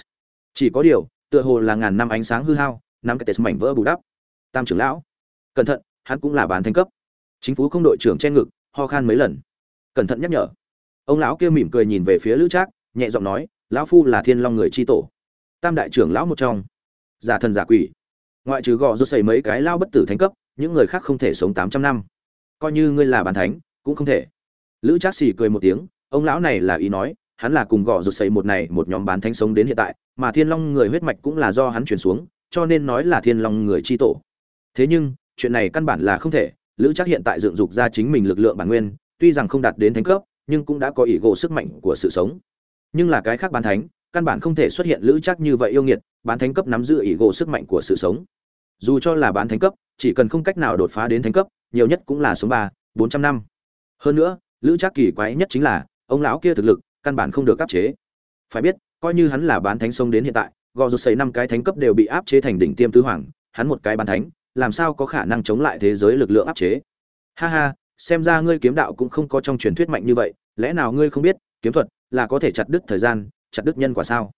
chỉ có điều, tựa hồ là ngàn năm ánh sáng hư hao, năm cái tệ mảnh vỡ bù đắp. Tam trưởng lão, cẩn thận, hắn cũng là bán thành cấp. Chính phủ không đội trưởng che ngực, ho khan mấy lần. Cẩn thận nhắc nhở. Ông lão kia mỉm cười nhìn về phía lữ trác nhẹ giọng nói, lão phu là thiên long người chi tổ, tam đại trưởng lão một trong, giả thần giả quỷ. Ngoại trừ gò rô xây mấy cái lao bất tử thánh cấp, những người khác không thể sống tám trăm năm. Coi như ngươi là bàn thánh, cũng không thể. Lữ trác xì cười một tiếng, ông lão này là ý nói, hắn là cùng gò rút xây một này một nhóm bán thánh sống đến hiện tại, mà thiên long người huyết mạch cũng là do hắn truyền xuống, cho nên nói là thiên long người chi tổ. Thế nhưng, chuyện này căn bản là không thể. Lữ chắc hiện tại dựng dục ra chính mình lực lượng bản nguyên, tuy rằng không đạt đến thánh cấp, nhưng cũng đã có ý gỗ sức mạnh của sự sống nhưng là cái khác bán thánh, căn bản không thể xuất hiện lữ chắc như vậy yêu nghiệt, bán thánh cấp nắm giữ ý gỗ sức mạnh của sự sống. Dù cho là bán thánh cấp, chỉ cần không cách nào đột phá đến thánh cấp, nhiều nhất cũng là số ba, bốn trăm năm. Hơn nữa, lữ chắc kỳ quái nhất chính là, ông lão kia thực lực, căn bản không được áp chế. Phải biết, coi như hắn là bán thánh sông đến hiện tại, gò rột xây năm cái thánh cấp đều bị áp chế thành đỉnh tiêm tứ hoàng, hắn một cái bán thánh, làm sao có khả năng chống lại thế giới lực lượng áp chế? Ha ha, xem ra ngươi kiếm đạo cũng không có trong truyền thuyết mạnh như vậy, lẽ nào ngươi không biết, kiếm thuật là có thể chặt đứt thời gian, chặt đứt nhân quả sao?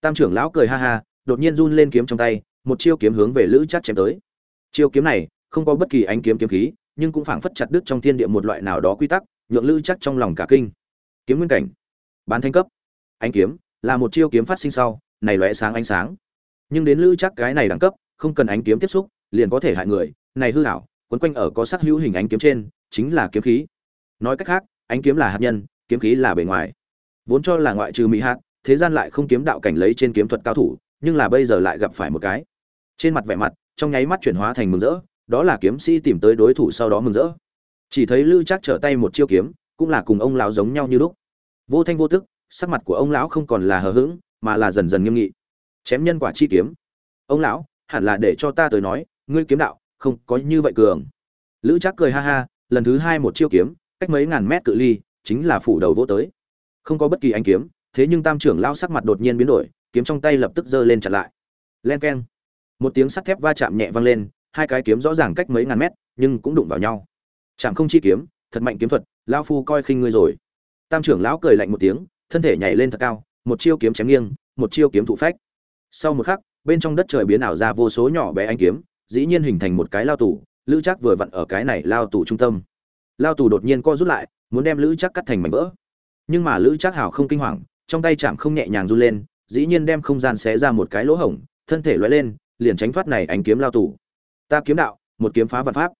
Tam trưởng lão cười ha ha, đột nhiên run lên kiếm trong tay, một chiêu kiếm hướng về lữ chắc chém tới. Chiêu kiếm này không có bất kỳ ánh kiếm kiếm khí, nhưng cũng phảng phất chặt đứt trong thiên địa một loại nào đó quy tắc, nhượng lữ chắc trong lòng cả kinh. Kiếm nguyên cảnh, bán thanh cấp. Ánh kiếm là một chiêu kiếm phát sinh sau, này lóe sáng ánh sáng. Nhưng đến lữ chắc cái này đẳng cấp, không cần ánh kiếm tiếp xúc, liền có thể hại người. Này hư hảo quấn quanh ở có sắc hữu hình ánh kiếm trên, chính là kiếm khí. Nói cách khác, ánh kiếm là hạt nhân, kiếm khí là bề ngoài vốn cho là ngoại trừ mỹ hạt, thế gian lại không kiếm đạo cảnh lấy trên kiếm thuật cao thủ, nhưng là bây giờ lại gặp phải một cái. Trên mặt vẻ mặt, trong nháy mắt chuyển hóa thành mừng rỡ, đó là kiếm sĩ tìm tới đối thủ sau đó mừng rỡ. Chỉ thấy lư trác trở tay một chiêu kiếm, cũng là cùng ông lão giống nhau như lúc. Vô thanh vô tức, sắc mặt của ông lão không còn là hờ hững, mà là dần dần nghiêm nghị. Chém nhân quả chi kiếm. Ông lão, hẳn là để cho ta tới nói, ngươi kiếm đạo, không có như vậy cường. Lữ trác cười ha ha, lần thứ hai một chiêu kiếm, cách mấy ngàn mét cự ly, chính là phủ đầu vô tới không có bất kỳ anh kiếm, thế nhưng tam trưởng lão sắc mặt đột nhiên biến đổi, kiếm trong tay lập tức giơ lên chặn lại. Len keng. Một tiếng sắt thép va chạm nhẹ vang lên, hai cái kiếm rõ ràng cách mấy ngàn mét, nhưng cũng đụng vào nhau. Chẳng không chi kiếm, thật mạnh kiếm thuật, lão phu coi khinh ngươi rồi. Tam trưởng lão cười lạnh một tiếng, thân thể nhảy lên thật cao, một chiêu kiếm chém nghiêng, một chiêu kiếm thụ phách. Sau một khắc, bên trong đất trời biến ảo ra vô số nhỏ bé anh kiếm, dĩ nhiên hình thành một cái lao tù, lữ chắc vừa vặn ở cái này lao tù trung tâm. Lao tù đột nhiên co rút lại, muốn đem lữ chắc cắt thành mảnh vỡ nhưng mà lữ trác hào không kinh hoàng, trong tay chạm không nhẹ nhàng run lên, dĩ nhiên đem không gian xé ra một cái lỗ hổng, thân thể loay lên, liền tránh thoát này ánh kiếm lao tù. Ta kiếm đạo, một kiếm phá vật pháp.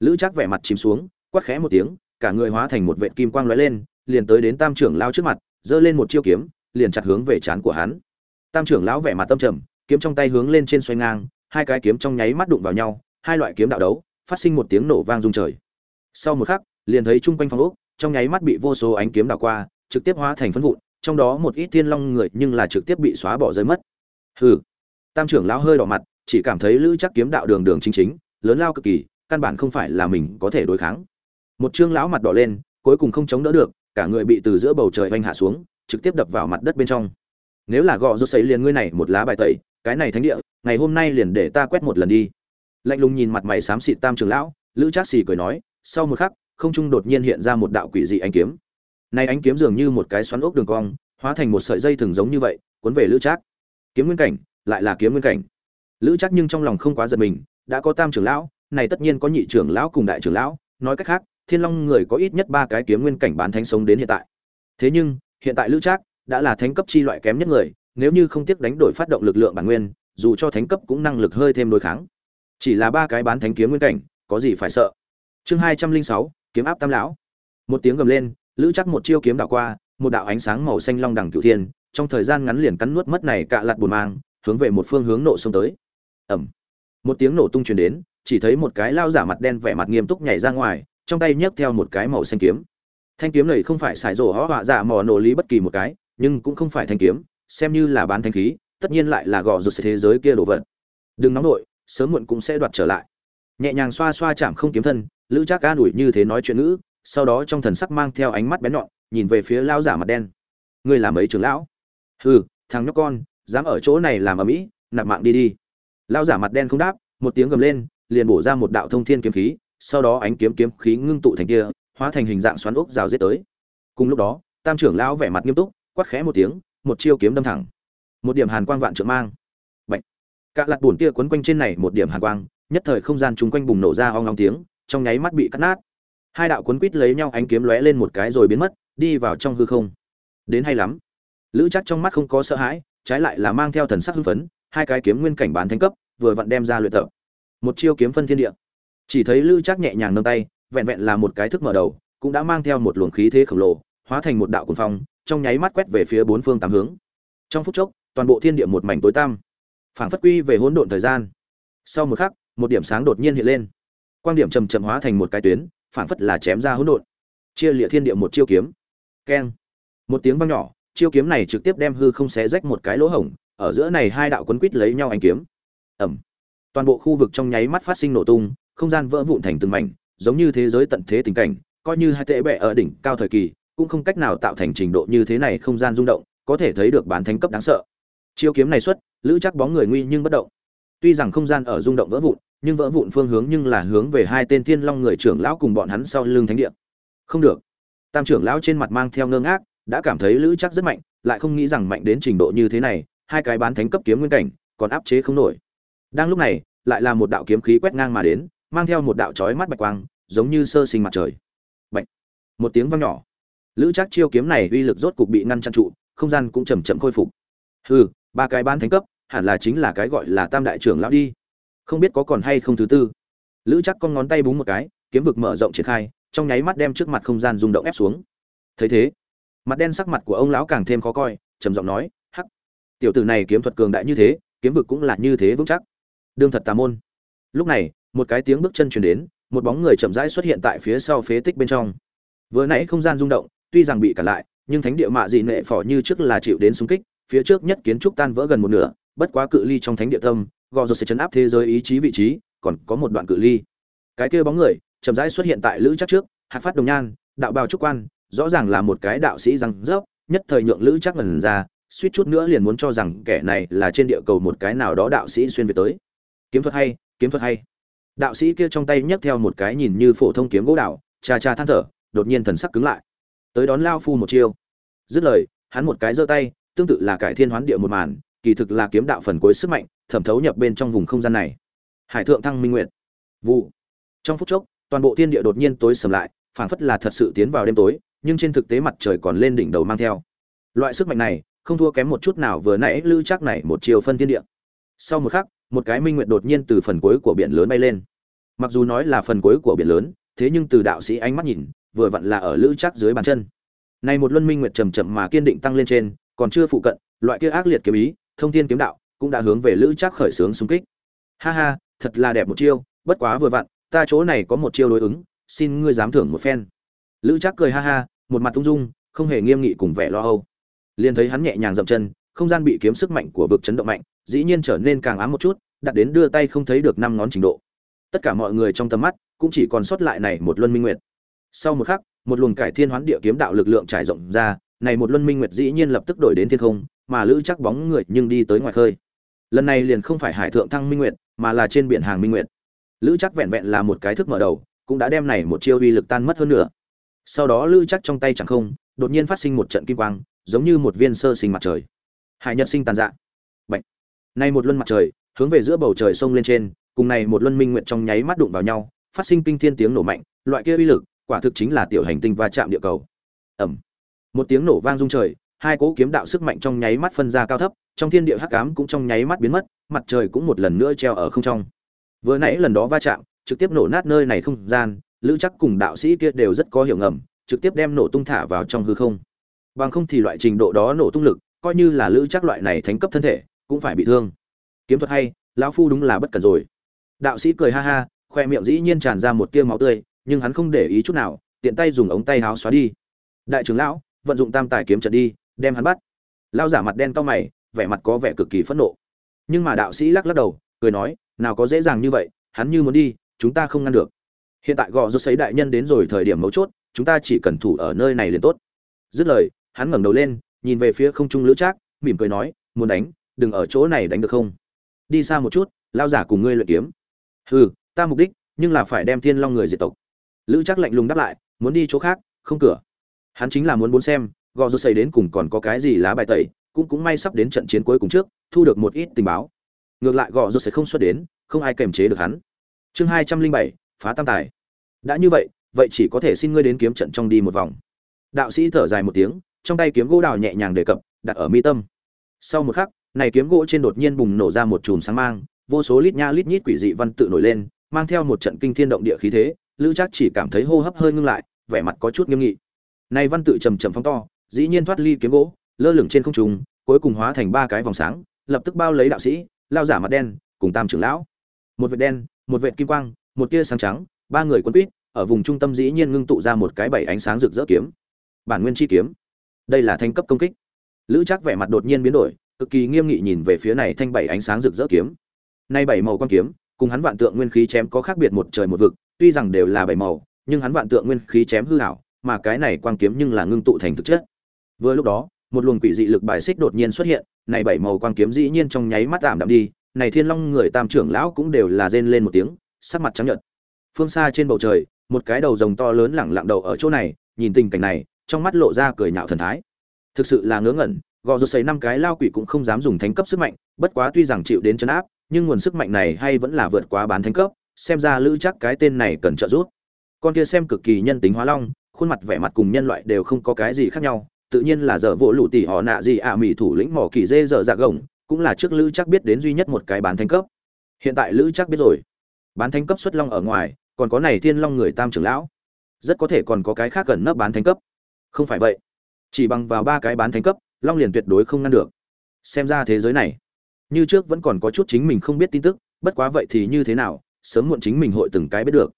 Lữ trác vẻ mặt chìm xuống, quát khẽ một tiếng, cả người hóa thành một vệ kim quang lóe lên, liền tới đến tam trưởng lao trước mặt, giơ lên một chiêu kiếm, liền chặt hướng về trán của hắn. Tam trưởng lão vẻ mặt tâm trầm, kiếm trong tay hướng lên trên xoay ngang, hai cái kiếm trong nháy mắt đụng vào nhau, hai loại kiếm đạo đấu, phát sinh một tiếng nổ vang rung trời. Sau một khắc, liền thấy chung quanh phòng ốc, trong nháy mắt bị vô số ánh kiếm đảo qua trực tiếp hóa thành phân vụn, trong đó một ít thiên long người nhưng là trực tiếp bị xóa bỏ rơi mất. Hừ. Tam trưởng lão hơi đỏ mặt, chỉ cảm thấy lữ chắc kiếm đạo đường đường chính chính, lớn lao cực kỳ, căn bản không phải là mình có thể đối kháng. Một trương lão mặt đỏ lên, cuối cùng không chống đỡ được, cả người bị từ giữa bầu trời oanh hạ xuống, trực tiếp đập vào mặt đất bên trong. Nếu là gọ rốt sấy liền ngươi này một lá bài tẩy, cái này thánh địa, ngày hôm nay liền để ta quét một lần đi. Lạnh lùng nhìn mặt mày xám xịt tam trưởng lão, lữ trác xì cười nói, sau một khắc, không trung đột nhiên hiện ra một đạo quỷ dị ánh kiếm nay ánh kiếm dường như một cái xoắn ốc đường cong, hóa thành một sợi dây thường giống như vậy, cuốn về lữ trác. Kiếm nguyên cảnh, lại là kiếm nguyên cảnh. Lữ trác nhưng trong lòng không quá giật mình, đã có tam trưởng lão, này tất nhiên có nhị trưởng lão cùng đại trưởng lão, nói cách khác, thiên long người có ít nhất ba cái kiếm nguyên cảnh bán thánh sống đến hiện tại. Thế nhưng, hiện tại lữ trác đã là thánh cấp chi loại kém nhất người, nếu như không tiếc đánh đổi phát động lực lượng bản nguyên, dù cho thánh cấp cũng năng lực hơi thêm đối kháng. Chỉ là ba cái bán thánh kiếm nguyên cảnh, có gì phải sợ? Chương hai trăm linh sáu, kiếm áp tam lão. Một tiếng gầm lên lữ chắc một chiêu kiếm đảo qua, một đạo ánh sáng màu xanh long đẳng cửu thiên, trong thời gian ngắn liền cắn nuốt mất này cạ lặt bùn mang, hướng về một phương hướng nộ xông tới. Ẩm một tiếng nổ tung truyền đến, chỉ thấy một cái lao giả mặt đen vẻ mặt nghiêm túc nhảy ra ngoài, trong tay nhấc theo một cái màu xanh kiếm. Thanh kiếm này không phải xài rổ hó họa giả mò nổ lý bất kỳ một cái, nhưng cũng không phải thanh kiếm, xem như là bán thanh khí, tất nhiên lại là gò rụt thế giới kia đồ vật. Đừng nóng nổi sớm muộn cũng sẽ đoạt trở lại. Nhẹ nhàng xoa xoa chạm không kiếm thân, lữ trác ca đuổi như thế nói chuyện ngữ sau đó trong thần sắc mang theo ánh mắt bén nhọn nhìn về phía lão giả mặt đen. Ngươi làm ấy trưởng lão? Hừ thằng nhóc con dám ở chỗ này làm ở mỹ nạp mạng đi đi. Lão giả mặt đen không đáp một tiếng gầm lên liền bổ ra một đạo thông thiên kiếm khí sau đó ánh kiếm kiếm khí ngưng tụ thành kia hóa thành hình dạng xoắn ốc rào giết tới. Cùng lúc đó tam trưởng lão vẻ mặt nghiêm túc quát khẽ một tiếng một chiêu kiếm đâm thẳng. Một điểm hàn quang vạn trượng mang. Bạch. Cả lật buồn kia quấn quanh trên này một điểm hàn quang, nhất thời không gian chung quanh bùng nổ ra ong ong tiếng, trong nháy mắt bị cắt nát. Hai đạo cuốn quít lấy nhau ánh kiếm lóe lên một cái rồi biến mất, đi vào trong hư không. Đến hay lắm. Lữ chắc trong mắt không có sợ hãi, trái lại là mang theo thần sắc hưng phấn, hai cái kiếm nguyên cảnh bán thánh cấp, vừa vặn đem ra luyện tập. Một chiêu kiếm phân thiên địa. Chỉ thấy Lữ chắc nhẹ nhàng nâng tay, vẹn vẹn là một cái thức mở đầu, cũng đã mang theo một luồng khí thế khổng lồ, hóa thành một đạo cuồng phong, trong nháy mắt quét về phía bốn phương tám hướng. Trong phút chốc, toàn bộ thiên địa một mảnh tối tăm phảng phất quy về hỗn độn thời gian sau một khắc một điểm sáng đột nhiên hiện lên quang điểm chầm chậm hóa thành một cái tuyến phảng phất là chém ra hỗn độn. Chia lịa thiên địa một chiêu kiếm. Keng. Một tiếng vang nhỏ, chiêu kiếm này trực tiếp đem hư không xé rách một cái lỗ hổng, ở giữa này hai đạo quấn quít lấy nhau anh kiếm. Ẩm toàn bộ khu vực trong nháy mắt phát sinh nổ tung, không gian vỡ vụn thành từng mảnh, giống như thế giới tận thế tình cảnh, coi như hai tệ bệ ở đỉnh cao thời kỳ, cũng không cách nào tạo thành trình độ như thế này không gian rung động, có thể thấy được bán thánh cấp đáng sợ. Chiêu kiếm này xuất, lữ chắc bóng người nguy nhưng bất động. Tuy rằng không gian ở rung động vỡ vụn nhưng vỡ vụn phương hướng nhưng là hướng về hai tên thiên long người trưởng lão cùng bọn hắn sau lưng thánh địa. Không được. Tam trưởng lão trên mặt mang theo ngơ ngác, đã cảm thấy lữ chắc rất mạnh, lại không nghĩ rằng mạnh đến trình độ như thế này, hai cái bán thánh cấp kiếm nguyên cảnh, còn áp chế không nổi. Đang lúc này, lại là một đạo kiếm khí quét ngang mà đến, mang theo một đạo chói mắt bạch quang, giống như sơ sinh mặt trời. Bạch. Một tiếng vang nhỏ. Lữ chắc chiêu kiếm này uy lực rốt cục bị ngăn chặn trụ, không gian cũng chầm chậm khôi phục. Hừ, ba cái bán thánh cấp, hẳn là chính là cái gọi là tam đại trưởng lão đi không biết có còn hay không thứ tư. Lữ chắc con ngón tay búng một cái, kiếm vực mở rộng triển khai, trong nháy mắt đem trước mặt không gian rung động ép xuống. Thấy thế, mặt đen sắc mặt của ông lão càng thêm khó coi, trầm giọng nói, hắc, tiểu tử này kiếm thuật cường đại như thế, kiếm vực cũng là như thế vững chắc. Đương thật tà môn. Lúc này, một cái tiếng bước chân chuyển đến, một bóng người chậm rãi xuất hiện tại phía sau phế tích bên trong. Vừa nãy không gian rung động, tuy rằng bị cản lại, nhưng thánh địa mạ dị nệ phỏ như trước là chịu đến xung kích, phía trước nhất kiến trúc tan vỡ gần một nửa, bất quá cự ly trong thánh địa tâm gò rồi sẽ chấn áp thế giới ý chí vị trí, còn có một đoạn cự ly. Cái kia bóng người, chậm rãi xuất hiện tại lữ chắc trước hạt phát đồng nhan, đạo bào trúc quan, rõ ràng là một cái đạo sĩ răng rớp, nhất thời nhượng lữ chắc ngần ra, suýt chút nữa liền muốn cho rằng kẻ này là trên địa cầu một cái nào đó đạo sĩ xuyên việt tới. Kiếm thuật hay, kiếm thuật hay. Đạo sĩ kia trong tay nhấc theo một cái nhìn như phổ thông kiếm gỗ đạo cha cha than thở, đột nhiên thần sắc cứng lại. Tới đón lao phu một chiêu. Dứt lời, hắn một cái giơ tay, tương tự là cải thiên hoán địa một màn, kỳ thực là kiếm đạo phần cuối sức mạnh thẩm thấu nhập bên trong vùng không gian này. Hải thượng thăng minh nguyện vụ. Trong phút chốc, toàn bộ thiên địa đột nhiên tối sầm lại, phảng phất là thật sự tiến vào đêm tối, nhưng trên thực tế mặt trời còn lên đỉnh đầu mang theo. Loại sức mạnh này, không thua kém một chút nào vừa nãy lưu chắc này một chiều phân thiên địa. Sau một khắc, một cái minh nguyệt đột nhiên từ phần cuối của biển lớn bay lên. Mặc dù nói là phần cuối của biển lớn, thế nhưng từ đạo sĩ ánh mắt nhìn, vừa vặn là ở lữ chắc dưới bàn chân. Này một luân minh nguyệt chậm chậm mà kiên định tăng lên trên, còn chưa phụ cận, loại kia ác liệt kiếm ý, thông thiên kiếm đạo cũng đã hướng về lữ trác khởi sướng xung kích. Ha ha, thật là đẹp một chiêu, bất quá vừa vặn, ta chỗ này có một chiêu đối ứng, xin ngươi dám thưởng một phen. Lữ trác cười ha ha, một mặt ung dung, không hề nghiêm nghị cùng vẻ lo âu. Liền thấy hắn nhẹ nhàng dậm chân, không gian bị kiếm sức mạnh của vực chấn động mạnh, dĩ nhiên trở nên càng ám một chút, đặt đến đưa tay không thấy được năm ngón trình độ. Tất cả mọi người trong tầm mắt cũng chỉ còn sót lại này một luân minh nguyệt. Sau một khắc, một luồng cải thiên hoán địa kiếm đạo lực lượng trải rộng ra, này một luân minh nguyệt dĩ nhiên lập tức đổi đến thiên không, mà lữ chắc bóng người nhưng đi tới ngoài khơi lần này liền không phải hải thượng thăng minh nguyệt, mà là trên biển hàng minh nguyệt. Lữ chắc vẹn vẹn là một cái thức mở đầu, cũng đã đem này một chiêu uy lực tan mất hơn nữa. Sau đó lữ chắc trong tay chẳng không, đột nhiên phát sinh một trận kim quang, giống như một viên sơ sinh mặt trời. Hải nhật sinh tàn dạ. Bệnh nay một luân mặt trời, hướng về giữa bầu trời sông lên trên, cùng này một luân minh nguyện trong nháy mắt đụng vào nhau, phát sinh kinh thiên tiếng nổ mạnh, loại kia uy lực, quả thực chính là tiểu hành tinh va chạm địa cầu. Ẩm một tiếng nổ vang rung trời hai cỗ kiếm đạo sức mạnh trong nháy mắt phân ra cao thấp, trong thiên địa hắc ám cũng trong nháy mắt biến mất, mặt trời cũng một lần nữa treo ở không trong. Vừa nãy lần đó va chạm, trực tiếp nổ nát nơi này không gian, lữ chắc cùng đạo sĩ kia đều rất có hiểu ngầm, trực tiếp đem nổ tung thả vào trong hư không. Bằng không thì loại trình độ đó nổ tung lực, coi như là lữ chắc loại này thánh cấp thân thể, cũng phải bị thương. Kiếm thuật hay, lão phu đúng là bất cần rồi. Đạo sĩ cười ha ha, khoe miệng dĩ nhiên tràn ra một tia máu tươi, nhưng hắn không để ý chút nào, tiện tay dùng ống tay háo xóa đi. Đại trưởng lão, vận dụng tam tài kiếm trận đi đem hắn bắt. Lao giả mặt đen to mày, vẻ mặt có vẻ cực kỳ phẫn nộ. Nhưng mà đạo sĩ lắc lắc đầu, cười nói, nào có dễ dàng như vậy, hắn như muốn đi, chúng ta không ngăn được. Hiện tại gò rút sấy đại nhân đến rồi thời điểm mấu chốt, chúng ta chỉ cần thủ ở nơi này liền tốt. Dứt lời, hắn ngẩng đầu lên, nhìn về phía không trung lữ trác, mỉm cười nói, muốn đánh, đừng ở chỗ này đánh được không? Đi xa một chút, lao giả cùng ngươi luyện kiếm. Hừ, ta mục đích, nhưng là phải đem thiên long người diệt tộc. Lữ trác lạnh lùng đáp lại, muốn đi chỗ khác, không cửa. Hắn chính là muốn muốn xem gò rô xây đến cùng còn có cái gì lá bài tẩy, cũng cũng may sắp đến trận chiến cuối cùng trước, thu được một ít tình báo. Ngược lại, gò rô sẽ không xuất đến, không ai kềm chế được hắn. Chương hai trăm linh bảy, phá tam tài. Đã như vậy vậy chỉ có thể xin ngươi đến kiếm trận trong đi một vòng. Đạo sĩ thở dài một tiếng, trong tay kiếm gỗ đào nhẹ nhàng đề cập, đặt ở mi tâm. Sau một khắc, này kiếm gỗ trên đột nhiên bùng nổ ra một chùm sáng mang, vô số lít nha lít nhít quỷ dị văn tự nổi lên, mang theo một trận kinh thiên động địa khí thế, lữ trác chỉ cảm thấy hô hấp hơi ngưng lại, vẻ mặt có chút nghiêm nghị. Này văn tự trầm trầm phóng to dĩ nhiên thoát ly kiếm gỗ, lơ lửng trên không trung, cuối cùng hóa thành ba cái vòng sáng, lập tức bao lấy đạo sĩ, lao giả mặt đen, cùng tam trưởng lão. Một vệt đen, một vệt kim quang, một tia sáng trắng, ba người quân quýt, ở vùng trung tâm dĩ nhiên ngưng tụ ra một cái bảy ánh sáng rực rỡ kiếm. Bản nguyên chi kiếm. Đây là thanh cấp công kích. Lữ chắc vẻ mặt đột nhiên biến đổi, cực kỳ nghiêm nghị nhìn về phía này thanh bảy ánh sáng rực rỡ kiếm. Nay bảy màu quan kiếm, cùng hắn vạn tượng nguyên khí chém có khác biệt một trời một vực, tuy rằng đều là bảy màu, nhưng hắn vạn tượng nguyên khí chém hư hảo, mà cái này quang kiếm nhưng là ngưng tụ thành thực chất vừa lúc đó, một luồng quỷ dị lực bài xích đột nhiên xuất hiện, này bảy màu quang kiếm dĩ nhiên trong nháy mắt giảm đạm đi, này thiên long người tam trưởng lão cũng đều là rên lên một tiếng, sắc mặt trắng nhợt. Phương xa trên bầu trời, một cái đầu rồng to lớn lẳng lặng đầu ở chỗ này, nhìn tình cảnh này, trong mắt lộ ra cười nhạo thần thái. Thực sự là ngớ ngẩn, gò rốt sấy năm cái lao quỷ cũng không dám dùng thánh cấp sức mạnh, bất quá tuy rằng chịu đến trấn áp, nhưng nguồn sức mạnh này hay vẫn là vượt quá bán thánh cấp, xem ra lữ chắc cái tên này cần trợ giúp. Con kia xem cực kỳ nhân tính hóa long, khuôn mặt vẻ mặt cùng nhân loại đều không có cái gì khác nhau tự nhiên là dở vỗ lũ tỷ họ nạ gì ạ à mỹ thủ lĩnh mỏ kỳ dê dở dạ gồng, cũng là trước lữ chắc biết đến duy nhất một cái bán thánh cấp. Hiện tại lữ chắc biết rồi. Bán thánh cấp xuất long ở ngoài, còn có này thiên long người tam trưởng lão. Rất có thể còn có cái khác gần nấp bán thánh cấp. Không phải vậy. Chỉ bằng vào ba cái bán thánh cấp, long liền tuyệt đối không ngăn được. Xem ra thế giới này, như trước vẫn còn có chút chính mình không biết tin tức, bất quá vậy thì như thế nào, sớm muộn chính mình hội từng cái biết được.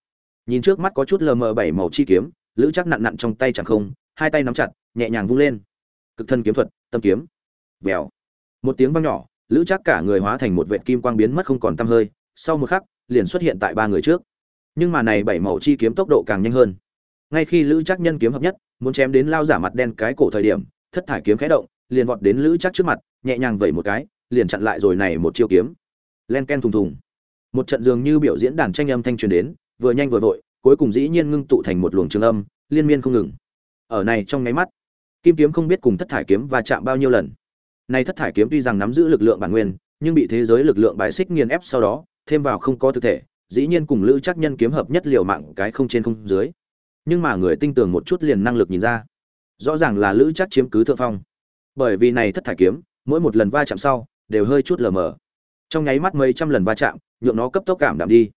Nhìn trước mắt có chút lờ mờ bảy màu chi kiếm, lữ chắc nặn nặn trong tay chẳng không, hai tay nắm chặt nhẹ nhàng vung lên. Cực thân kiếm thuật, tâm kiếm. Vèo. Một tiếng vang nhỏ, lữ chắc cả người hóa thành một vệt kim quang biến mất không còn tăm hơi. Sau một khắc, liền xuất hiện tại ba người trước. Nhưng mà này bảy màu chi kiếm tốc độ càng nhanh hơn. Ngay khi lữ chắc nhân kiếm hợp nhất, muốn chém đến lao giả mặt đen cái cổ thời điểm, thất thải kiếm khẽ động, liền vọt đến lữ chắc trước mặt, nhẹ nhàng vẩy một cái, liền chặn lại rồi này một chiêu kiếm. Len ken thùng thùng. Một trận dường như biểu diễn đàn tranh âm thanh truyền đến, vừa nhanh vừa vội, cuối cùng dĩ nhiên ngưng tụ thành một luồng trường âm, liên miên không ngừng. Ở này trong nháy mắt kim kiếm không biết cùng thất thải kiếm va chạm bao nhiêu lần. Nay thất thải kiếm tuy rằng nắm giữ lực lượng bản nguyên, nhưng bị thế giới lực lượng bài xích nghiền ép sau đó, thêm vào không có thực thể, dĩ nhiên cùng lữ chắc nhân kiếm hợp nhất liều mạng cái không trên không dưới. Nhưng mà người tinh tường một chút liền năng lực nhìn ra. Rõ ràng là lữ chắc chiếm cứ thượng phong. Bởi vì này thất thải kiếm, mỗi một lần va chạm sau, đều hơi chút lờ mờ. Trong nháy mắt mấy trăm lần va chạm, nhượng nó cấp tốc cảm đạm đi.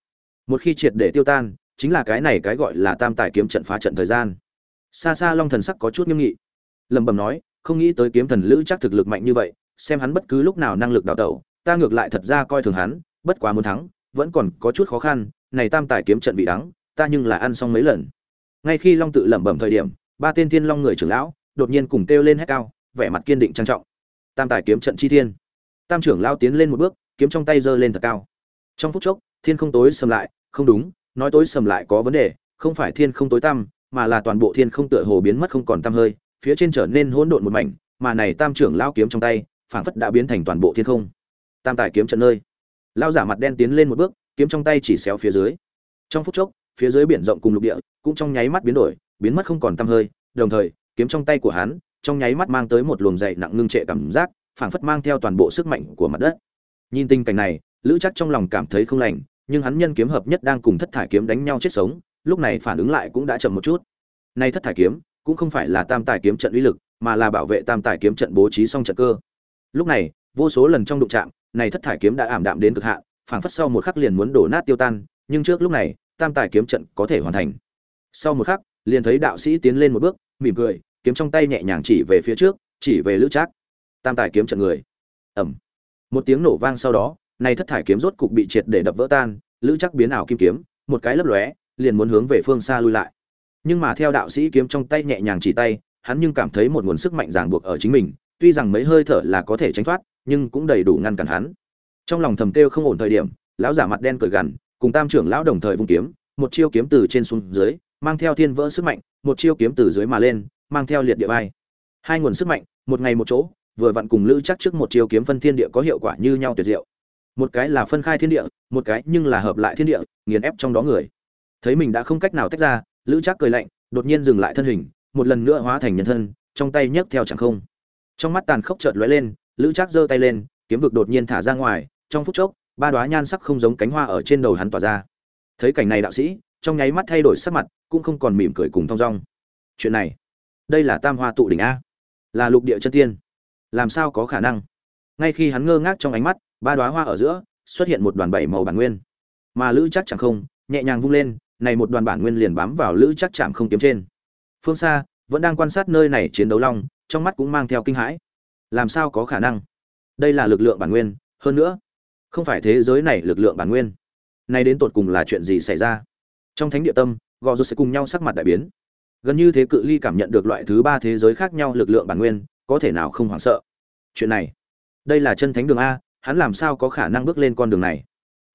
Một khi triệt để tiêu tan, chính là cái này cái gọi là tam tài kiếm trận phá trận thời gian. Xa xa long thần sắc có chút nghiêm nghị lẩm bẩm nói, không nghĩ tới kiếm thần lữ chắc thực lực mạnh như vậy, xem hắn bất cứ lúc nào năng lực đào tẩu, ta ngược lại thật ra coi thường hắn, bất quá muốn thắng, vẫn còn có chút khó khăn, này tam tài kiếm trận bị đắng, ta nhưng là ăn xong mấy lần. Ngay khi long tự lẩm bẩm thời điểm, ba tên thiên long người trưởng lão, đột nhiên cùng kêu lên hét cao, vẻ mặt kiên định trang trọng. Tam tài kiếm trận chi thiên. Tam trưởng lão tiến lên một bước, kiếm trong tay giơ lên thật cao. Trong phút chốc, thiên không tối sầm lại, không đúng, nói tối sầm lại có vấn đề, không phải thiên không tối tăm, mà là toàn bộ thiên không tựa hồ biến mất không còn tăm hơi phía trên trở nên hỗn độn một mảnh, mà này tam trưởng lão kiếm trong tay, phảng phất đã biến thành toàn bộ thiên không. Tam tài kiếm trận nơi, lão giả mặt đen tiến lên một bước, kiếm trong tay chỉ xéo phía dưới. Trong phút chốc, phía dưới biển rộng cùng lục địa cũng trong nháy mắt biến đổi, biến mất không còn tăm hơi, đồng thời, kiếm trong tay của hắn trong nháy mắt mang tới một luồng dày nặng ngưng trệ cảm giác, phảng phất mang theo toàn bộ sức mạnh của mặt đất. Nhìn tình cảnh này, lữ chắc trong lòng cảm thấy không lành, nhưng hắn nhân kiếm hợp nhất đang cùng thất thải kiếm đánh nhau chết sống, lúc này phản ứng lại cũng đã chậm một chút. Nay thất thải kiếm cũng không phải là tam tài kiếm trận uy lực, mà là bảo vệ tam tài kiếm trận bố trí xong trận cơ. Lúc này, vô số lần trong đụng chạm, này thất thải kiếm đã ảm đạm đến cực hạn, phảng phất sau một khắc liền muốn đổ nát tiêu tan, nhưng trước lúc này, tam tài kiếm trận có thể hoàn thành. Sau một khắc, liền thấy đạo sĩ tiến lên một bước, mỉm cười, kiếm trong tay nhẹ nhàng chỉ về phía trước, chỉ về lữ trác. Tam tài kiếm trận người. Ẩm một tiếng nổ vang sau đó, này thất thải kiếm rốt cục bị triệt để đập vỡ tan, lữ chắc biến ảo kim kiếm, một cái lấp lóe, liền muốn hướng về phương xa lui lại nhưng mà theo đạo sĩ kiếm trong tay nhẹ nhàng chỉ tay, hắn nhưng cảm thấy một nguồn sức mạnh ràng buộc ở chính mình, tuy rằng mấy hơi thở là có thể tránh thoát, nhưng cũng đầy đủ ngăn cản hắn. Trong lòng thầm kêu không ổn thời điểm, lão giả mặt đen cười gằn, cùng tam trưởng lão đồng thời vung kiếm, một chiêu kiếm từ trên xuống dưới, mang theo thiên vỡ sức mạnh, một chiêu kiếm từ dưới mà lên, mang theo liệt địa vai. Hai nguồn sức mạnh, một ngày một chỗ, vừa vặn cùng lữ chắc trước một chiêu kiếm phân thiên địa có hiệu quả như nhau tuyệt diệu. Một cái là phân khai thiên địa, một cái nhưng là hợp lại thiên địa, nghiền ép trong đó người. Thấy mình đã không cách nào tách ra lữ Trác cười lạnh, đột nhiên dừng lại thân hình, một lần nữa hóa thành nhân thân, trong tay nhấc theo chẳng không. Trong mắt tàn khốc chợt lóe lên, lữ Trác giơ tay lên, kiếm vực đột nhiên thả ra ngoài, trong phút chốc, ba đóa nhan sắc không giống cánh hoa ở trên đầu hắn tỏa ra. Thấy cảnh này đạo sĩ, trong nháy mắt thay đổi sắc mặt, cũng không còn mỉm cười cùng thong dong. Chuyện này, đây là tam hoa tụ đỉnh a. Là lục địa chân tiên. Làm sao có khả năng? Ngay khi hắn ngơ ngác trong ánh mắt, ba đóa hoa ở giữa, xuất hiện một đoàn bảy màu bản nguyên. Mà lữ chắc chẳng không, nhẹ nhàng vung lên này một đoàn bản nguyên liền bám vào lữ chắc chạm không kiếm trên. Phương xa vẫn đang quan sát nơi này chiến đấu long, trong mắt cũng mang theo kinh hãi. Làm sao có khả năng? Đây là lực lượng bản nguyên, hơn nữa, không phải thế giới này lực lượng bản nguyên. Nay đến tột cùng là chuyện gì xảy ra? Trong thánh địa tâm, gò rút sẽ cùng nhau sắc mặt đại biến. Gần như thế cự ly cảm nhận được loại thứ ba thế giới khác nhau lực lượng bản nguyên, có thể nào không hoảng sợ? Chuyện này, đây là chân thánh đường a, hắn làm sao có khả năng bước lên con đường này?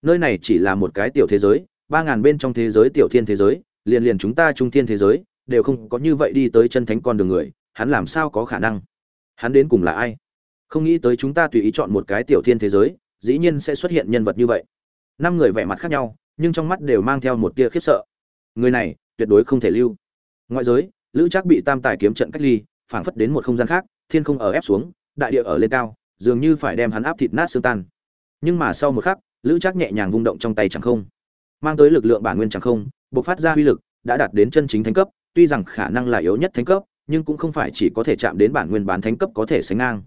Nơi này chỉ là một cái tiểu thế giới ba ngàn bên trong thế giới tiểu thiên thế giới, liền liền chúng ta trung thiên thế giới, đều không có như vậy đi tới chân thánh con đường người, hắn làm sao có khả năng? Hắn đến cùng là ai? Không nghĩ tới chúng ta tùy ý chọn một cái tiểu thiên thế giới, dĩ nhiên sẽ xuất hiện nhân vật như vậy. Năm người vẻ mặt khác nhau, nhưng trong mắt đều mang theo một tia khiếp sợ. Người này, tuyệt đối không thể lưu. Ngoại giới, lữ trác bị tam tài kiếm trận cách ly, phảng phất đến một không gian khác, thiên không ở ép xuống, đại địa ở lên cao, dường như phải đem hắn áp thịt nát xương tan. Nhưng mà sau một khắc, lữ trác nhẹ nhàng vung động trong tay chẳng không mang tới lực lượng bản nguyên chẳng không, bộc phát ra uy lực, đã đạt đến chân chính thánh cấp, tuy rằng khả năng là yếu nhất thánh cấp, nhưng cũng không phải chỉ có thể chạm đến bản nguyên bán thánh cấp có thể sánh ngang.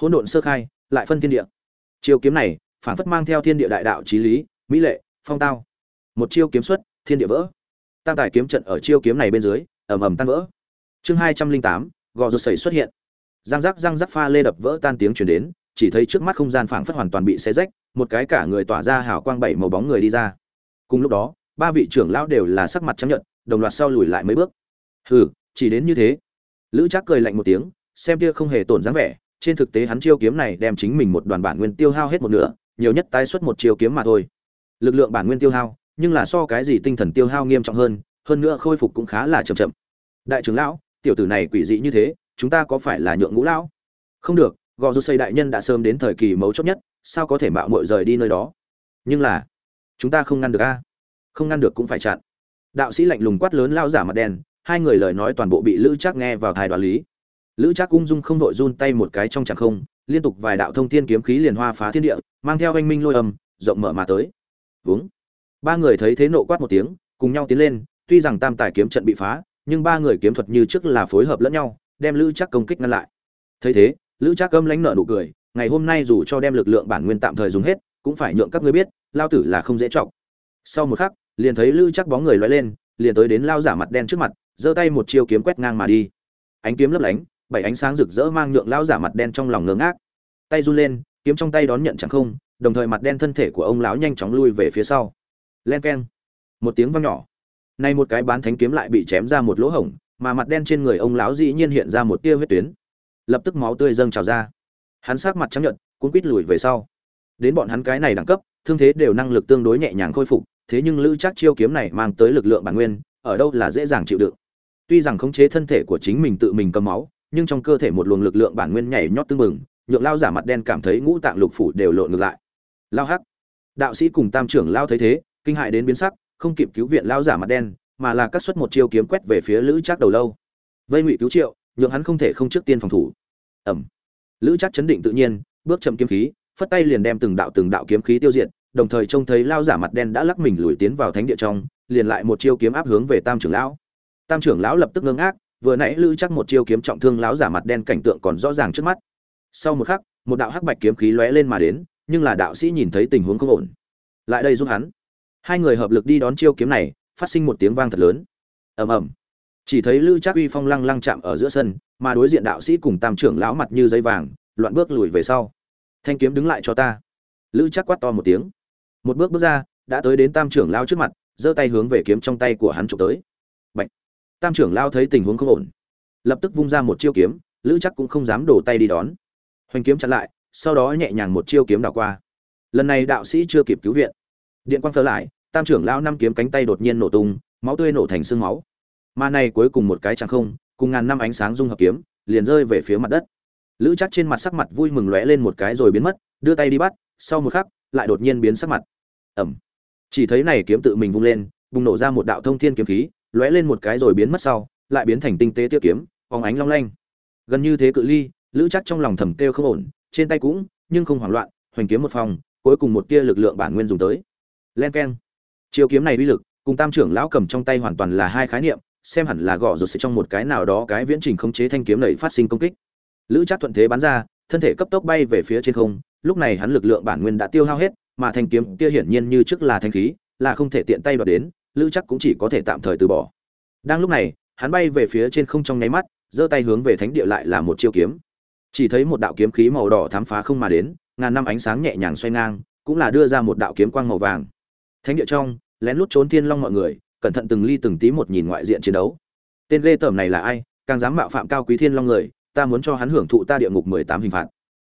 Hỗn độn sơ khai, lại phân thiên địa. Chiêu kiếm này, phản phất mang theo thiên địa đại đạo trí lý, mỹ lệ, phong tao. Một chiêu kiếm xuất, thiên địa vỡ. Tam tài kiếm trận ở chiêu kiếm này bên dưới, ầm ầm tan vỡ. Chương hai trăm linh tám, gò rột sẩy xuất hiện. Răng rắc răng rắc pha lê đập vỡ tan tiếng truyền đến, chỉ thấy trước mắt không gian phảng phất hoàn toàn bị xé rách, một cái cả người tỏa ra hào quang bảy màu bóng người đi ra cùng lúc đó, ba vị trưởng lão đều là sắc mặt chấp nhận đồng loạt sau lùi lại mấy bước. Hừ, chỉ đến như thế. Lữ trác cười lạnh một tiếng, xem kia không hề tổn dáng vẻ, trên thực tế hắn chiêu kiếm này đem chính mình một đoàn bản nguyên tiêu hao hết một nửa, nhiều nhất tái xuất một chiêu kiếm mà thôi. Lực lượng bản nguyên tiêu hao, nhưng là so cái gì tinh thần tiêu hao nghiêm trọng hơn hơn nữa khôi phục cũng khá là chậm chậm. Đại trưởng lão, tiểu tử này quỷ dị như thế, chúng ta có phải là nhượng ngũ lão? Không được, gò rút xây đại nhân đã sớm đến thời kỳ mấu chốt nhất, sao có thể mạo muội rời đi nơi đó? Nhưng là chúng ta không ngăn được a. Không ngăn được cũng phải chặn. Đạo sĩ lạnh lùng quát lớn lao giả mặt đen, hai người lời nói toàn bộ bị lữ trác nghe vào thai đoạn lý. Lữ trác ung dung không vội run tay một cái trong chẳng không, liên tục vài đạo thông thiên kiếm khí liền hoa phá thiên địa, mang theo anh minh lôi âm, rộng mở mà tới. Vướng ba người thấy thế nộ quát một tiếng, cùng nhau tiến lên, tuy rằng tam tài kiếm trận bị phá, nhưng ba người kiếm thuật như trước là phối hợp lẫn nhau, đem lữ trác công kích ngăn lại. Thấy thế, lữ trác âm lãnh nợ nụ cười, ngày hôm nay dù cho đem lực lượng bản nguyên tạm thời dùng hết cũng phải nhượng các ngươi biết lao tử là không dễ trọng sau một khắc liền thấy lư chắc bóng người loay lên liền tới đến lao giả mặt đen trước mặt giơ tay một chiêu kiếm quét ngang mà đi. Ánh kiếm lấp lánh bảy ánh sáng rực rỡ mang nhượng lao giả mặt đen trong lòng ngớ ngác. Tay run lên kiếm trong tay đón nhận chẳng không đồng thời mặt đen thân thể của ông lão nhanh chóng lui về phía sau. Len keng. Một tiếng vang nhỏ. Nay một cái bán thánh kiếm lại bị chém ra một lỗ hổng mà mặt đen trên người ông lão dĩ nhiên hiện ra một tia huyết tuyến. Lập tức máu tươi dâng trào ra. Hắn sát mặt trắng nhợt, cuốn quít lùi về sau đến bọn hắn cái này đẳng cấp thương thế đều năng lực tương đối nhẹ nhàng khôi phục thế nhưng lữ chắc chiêu kiếm này mang tới lực lượng bản nguyên ở đâu là dễ dàng chịu đựng. Tuy rằng khống chế thân thể của chính mình tự mình cầm máu nhưng trong cơ thể một luồng lực lượng bản nguyên nhảy nhót tư mừng, nhượng lao giả mặt đen cảm thấy ngũ tạng lục phủ đều lộn ngược lại. Lao hắc đạo sĩ cùng tam trưởng lao thấy thế kinh hại đến biến sắc không kịp cứu viện lao giả mặt đen mà là cắt xuất một chiêu kiếm quét về phía lữ trác đầu lâu. Vây ngụy cứu triệu nhượng hắn không thể không trước tiên phòng thủ. Ẩm lữ trác chấn định tự nhiên bước chậm kiếm khí phất tay liền đem từng đạo từng đạo kiếm khí tiêu diệt, đồng thời trông thấy lao giả mặt đen đã lắc mình lùi tiến vào thánh địa trong, liền lại một chiêu kiếm áp hướng về tam trưởng lão. Tam trưởng lão lập tức ngưng ác vừa nãy lữ chắc một chiêu kiếm trọng thương lão giả mặt đen cảnh tượng còn rõ ràng trước mắt. Sau một khắc, một đạo hắc bạch kiếm khí lóe lên mà đến, nhưng là đạo sĩ nhìn thấy tình huống không ổn. Lại đây giúp hắn. Hai người hợp lực đi đón chiêu kiếm này, phát sinh một tiếng vang thật lớn. Ầm ầm. Chỉ thấy lữ trác uy phong lăng lăng chạm ở giữa sân, mà đối diện đạo sĩ cùng tam trưởng lão mặt như dây vàng, loạn bước lùi về sau thanh kiếm đứng lại cho ta. Lữ chắc quát to một tiếng. Một bước bước ra, đã tới đến tam trưởng lão trước mặt, giơ tay hướng về kiếm trong tay của hắn chụp tới. Bạch. tam trưởng lão thấy tình huống không ổn. Lập tức vung ra một chiêu kiếm, lữ chắc cũng không dám đổ tay đi đón. Hoành kiếm chặn lại, sau đó nhẹ nhàng một chiêu kiếm đảo qua. Lần này đạo sĩ chưa kịp cứu viện. Điện quang phơ lại, tam trưởng lão năm kiếm cánh tay đột nhiên nổ tung, máu tươi nổ thành sương máu. Mà này cuối cùng một cái chẳng không, cùng ngàn năm ánh sáng dung hợp kiếm, liền rơi về phía mặt đất lữ chắc trên mặt sắc mặt vui mừng lóe lên một cái rồi biến mất, đưa tay đi bắt, sau một khắc, lại đột nhiên biến sắc mặt. Ẩm chỉ thấy này kiếm tự mình vung lên, bùng nổ ra một đạo thông thiên kiếm khí, lóe lên một cái rồi biến mất sau, lại biến thành tinh tế tiêu kiếm, phóng ánh long lanh. Gần như thế cự ly, lữ chắc trong lòng thầm kêu không ổn, trên tay cũng, nhưng không hoảng loạn, hoành kiếm một phòng, cuối cùng một tia lực lượng bản nguyên dùng tới. Len keng. Chiêu kiếm này uy lực, cùng tam trưởng lão cầm trong tay hoàn toàn là hai khái niệm, xem hẳn là gõ rồi sẽ trong một cái nào đó cái viễn trình khống chế thanh kiếm này phát sinh công kích lữ chắc thuận thế bắn ra, thân thể cấp tốc bay về phía trên không, lúc này hắn lực lượng bản nguyên đã tiêu hao hết, mà thanh kiếm kia hiển nhiên như trước là thanh khí, là không thể tiện tay đoạt đến, lữ chắc cũng chỉ có thể tạm thời từ bỏ. Đang lúc này, hắn bay về phía trên không trong nháy mắt, giơ tay hướng về thánh địa lại là một chiêu kiếm. Chỉ thấy một đạo kiếm khí màu đỏ thám phá không mà đến, ngàn năm ánh sáng nhẹ nhàng xoay ngang, cũng là đưa ra một đạo kiếm quang màu vàng. Thánh địa trong, lén lút trốn thiên long mọi người, cẩn thận từng ly từng tí một nhìn ngoại diện chiến đấu. Tên lê tởm này là ai? Càng dám mạo phạm cao quý thiên long người ta muốn cho hắn hưởng thụ ta địa ngục mười tám hình phạt.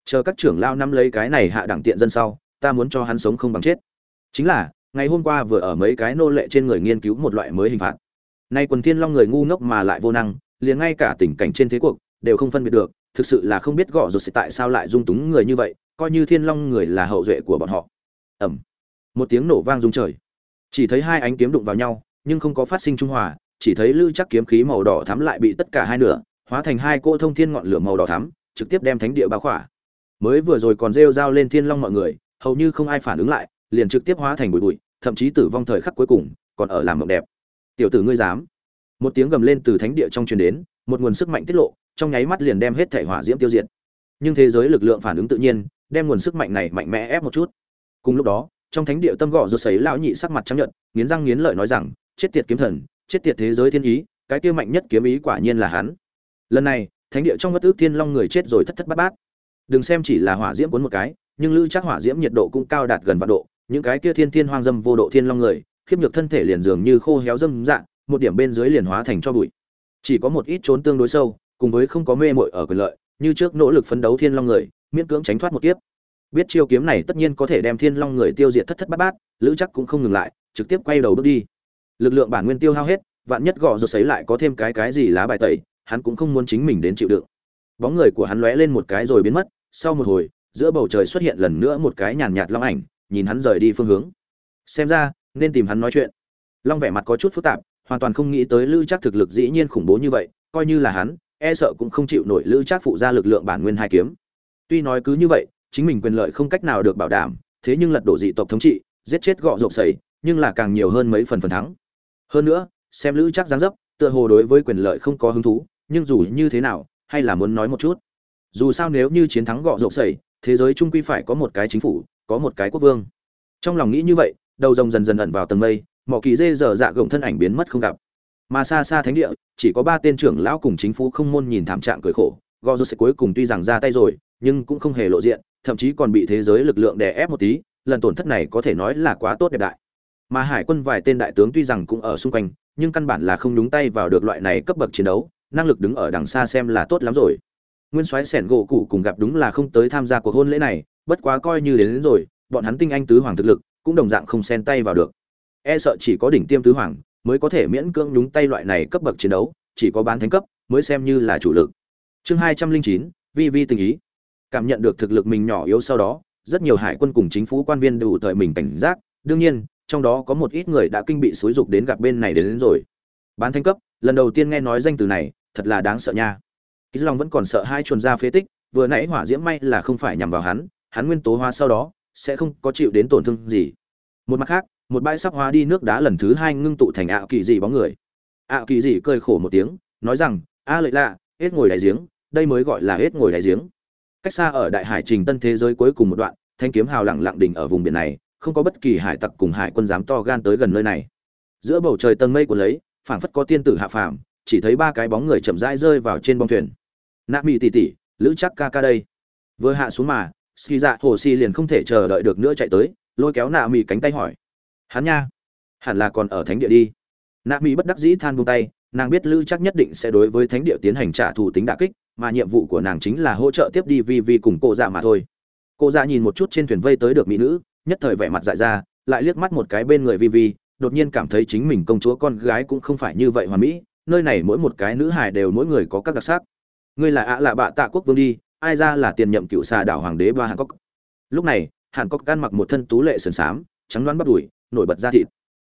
Chờ các trưởng lao năm lấy cái này hạ đẳng tiện dân sau, ta muốn cho hắn sống không bằng chết. Chính là, ngày hôm qua vừa ở mấy cái nô lệ trên người nghiên cứu một loại mới hình phạt. Nay quần thiên long người ngu ngốc mà lại vô năng, liền ngay cả tình cảnh trên thế cuộc đều không phân biệt được, thực sự là không biết gõ rồi sẽ tại sao lại dung túng người như vậy, coi như thiên long người là hậu duệ của bọn họ. Ẩm một tiếng nổ vang rung trời. Chỉ thấy hai ánh kiếm đụng vào nhau, nhưng không có phát sinh trung hòa, chỉ thấy lư chắc kiếm khí màu đỏ thắm lại bị tất cả hai nửa hóa thành hai cỗ thông thiên ngọn lửa màu đỏ thắm trực tiếp đem thánh địa bao khỏa. Mới vừa rồi còn rêu rao lên thiên long mọi người hầu như không ai phản ứng lại liền trực tiếp hóa thành bụi bụi thậm chí tử vong thời khắc cuối cùng còn ở làm mộng đẹp. Tiểu tử ngươi dám! Một tiếng gầm lên từ thánh địa trong truyền đến một nguồn sức mạnh tiết lộ trong nháy mắt liền đem hết thể hỏa diễm tiêu diệt. Nhưng thế giới lực lượng phản ứng tự nhiên đem nguồn sức mạnh này mạnh mẽ ép một chút. Cùng lúc đó trong thánh địa tâm gọ rụt sấy lão nhị sắc mặt trắng nhợt, nghiến răng nghiến lợi nói rằng chết tiệt kiếm thần chết tiệt thế giới thiên ý cái kia mạnh nhất kiếm ý quả nhiên là hắn lần này, thánh địa trong bất ước thiên long người chết rồi thất thất bát bát. Đừng xem chỉ là hỏa diễm cuốn một cái, nhưng lữ chắc hỏa diễm nhiệt độ cũng cao đạt gần vạn độ. Những cái kia thiên thiên hoang dâm vô độ thiên long người, khiếp nhược thân thể liền dường như khô héo dâm dạng một điểm bên dưới liền hóa thành cho bụi. Chỉ có một ít trốn tương đối sâu, cùng với không có mê mội ở quyền lợi, như trước nỗ lực phấn đấu thiên long người, miễn cưỡng tránh thoát một kiếp. Biết chiêu kiếm này tất nhiên có thể đem thiên long người tiêu diệt thất thất bát bát, lữ chắc cũng không ngừng lại, trực tiếp quay đầu bước đi. Lực lượng bản nguyên tiêu hao hết, vạn nhất gò rồi sấy lại có thêm cái cái gì lá bài tẩy hắn cũng không muốn chính mình đến chịu đựng. Bóng người của hắn lóe lên một cái rồi biến mất, sau một hồi, giữa bầu trời xuất hiện lần nữa một cái nhàn nhạt long ảnh, nhìn hắn rời đi phương hướng. Xem ra, nên tìm hắn nói chuyện. Long vẻ mặt có chút phức tạp, hoàn toàn không nghĩ tới lữ trác thực lực dĩ nhiên khủng bố như vậy, coi như là hắn e sợ cũng không chịu nổi lữ trác phụ ra lực lượng bản nguyên hai kiếm. Tuy nói cứ như vậy, chính mình quyền lợi không cách nào được bảo đảm, thế nhưng lật đổ dị tộc thống trị, giết chết gọ rộp sẩy nhưng là càng nhiều hơn mấy phần phần thắng. Hơn nữa, xem lữ trác dáng dấp, tựa hồ đối với quyền lợi không có hứng thú nhưng dù như thế nào, hay là muốn nói một chút? Dù sao nếu như chiến thắng gọ rộp sẩy, thế giới trung quy phải có một cái chính phủ, có một cái quốc vương. Trong lòng nghĩ như vậy, đầu rồng dần dần ẩn vào tầng mây, mỏ kỳ dê dở dạ gồng thân ảnh biến mất không gặp. Mà xa xa thánh địa, chỉ có ba tên trưởng lão cùng chính phủ không môn nhìn thảm trạng cười khổ. Gò rô sẽ cuối cùng tuy rằng ra tay rồi, nhưng cũng không hề lộ diện, thậm chí còn bị thế giới lực lượng đè ép một tí, lần tổn thất này có thể nói là quá tốt đẹp đại. Mà hải quân vài tên đại tướng tuy rằng cũng ở xung quanh, nhưng căn bản là không đúng tay vào được loại này cấp bậc chiến đấu năng lực đứng ở đằng xa xem là tốt lắm rồi. Nguyên soái sẻn gỗ cụ cùng gặp đúng là không tới tham gia cuộc hôn lễ này bất quá coi như đến, đến rồi bọn hắn tinh anh tứ hoàng thực lực cũng đồng dạng không xen tay vào được. E sợ chỉ có đỉnh tiêm tứ hoàng mới có thể miễn cưỡng nhúng tay loại này cấp bậc chiến đấu chỉ có bán thánh cấp mới xem như là chủ lực. Chương hai trăm linh chín vi vi tình ý. Cảm nhận được thực lực mình nhỏ yếu sau đó rất nhiều hải quân cùng chính phủ quan viên đủ thời mình cảnh giác đương nhiên trong đó có một ít người đã kinh bị xúi dục đến gặp bên này đến, đến rồi. Bán thánh cấp lần đầu tiên nghe nói danh từ này thật là đáng sợ nha. Ký long vẫn còn sợ hai chuồn ra phế tích, vừa nãy hỏa diễm may là không phải nhằm vào hắn hắn nguyên tố hóa sau đó, sẽ không có chịu đến tổn thương gì. Một mặt khác, một bãi sắp hóa đi nước đá lần thứ hai ngưng tụ thành ảo kỳ dị bóng người. Ảo kỳ dị cười khổ một tiếng, nói rằng, a lợi lạ, hết ngồi đại giếng, đây mới gọi là hết ngồi đại giếng. Cách xa ở đại hải trình tân thế giới cuối cùng một đoạn, thanh kiếm hào lặng lặng đỉnh ở vùng biển này, không có bất kỳ hải tặc cùng hải quân dám to gan tới gần nơi này. Giữa bầu trời tầng mây của lấy, phảng phất có tiên tử hạ phàm chỉ thấy ba cái bóng người chậm rãi rơi vào trên bong thuyền. Nạ mỹ tỉ tỉ, lữ chắc ca ca đây. Vừa hạ xuống mà ski dạ hồ si liền không thể chờ đợi được nữa chạy tới, lôi kéo nạ mỹ cánh tay hỏi. Hắn nha, hẳn là còn ở thánh địa đi. Nạ mỹ bất đắc dĩ than buông tay, nàng biết lữ chắc nhất định sẽ đối với thánh địa tiến hành trả thù tính đả kích, mà nhiệm vụ của nàng chính là hỗ trợ tiếp đi vi vi cùng cô dạ mà thôi. Cô dạ nhìn một chút trên thuyền vây tới được mỹ nữ, nhất thời vẻ mặt dại ra, lại liếc mắt một cái bên người vi vi, đột nhiên cảm thấy chính mình công chúa con gái cũng không phải như vậy hoàn mỹ nơi này mỗi một cái nữ hài đều mỗi người có các đặc sắc. Ngươi là ạ là bạ tạ quốc vương đi, ai ra là tiền nhậm cựu xà đảo hoàng đế ba hàn cốc lúc này, hàn cốc gan mặc một thân tú lệ sườn xám, trắng đoán bắp đùi, nổi bật ra thịt.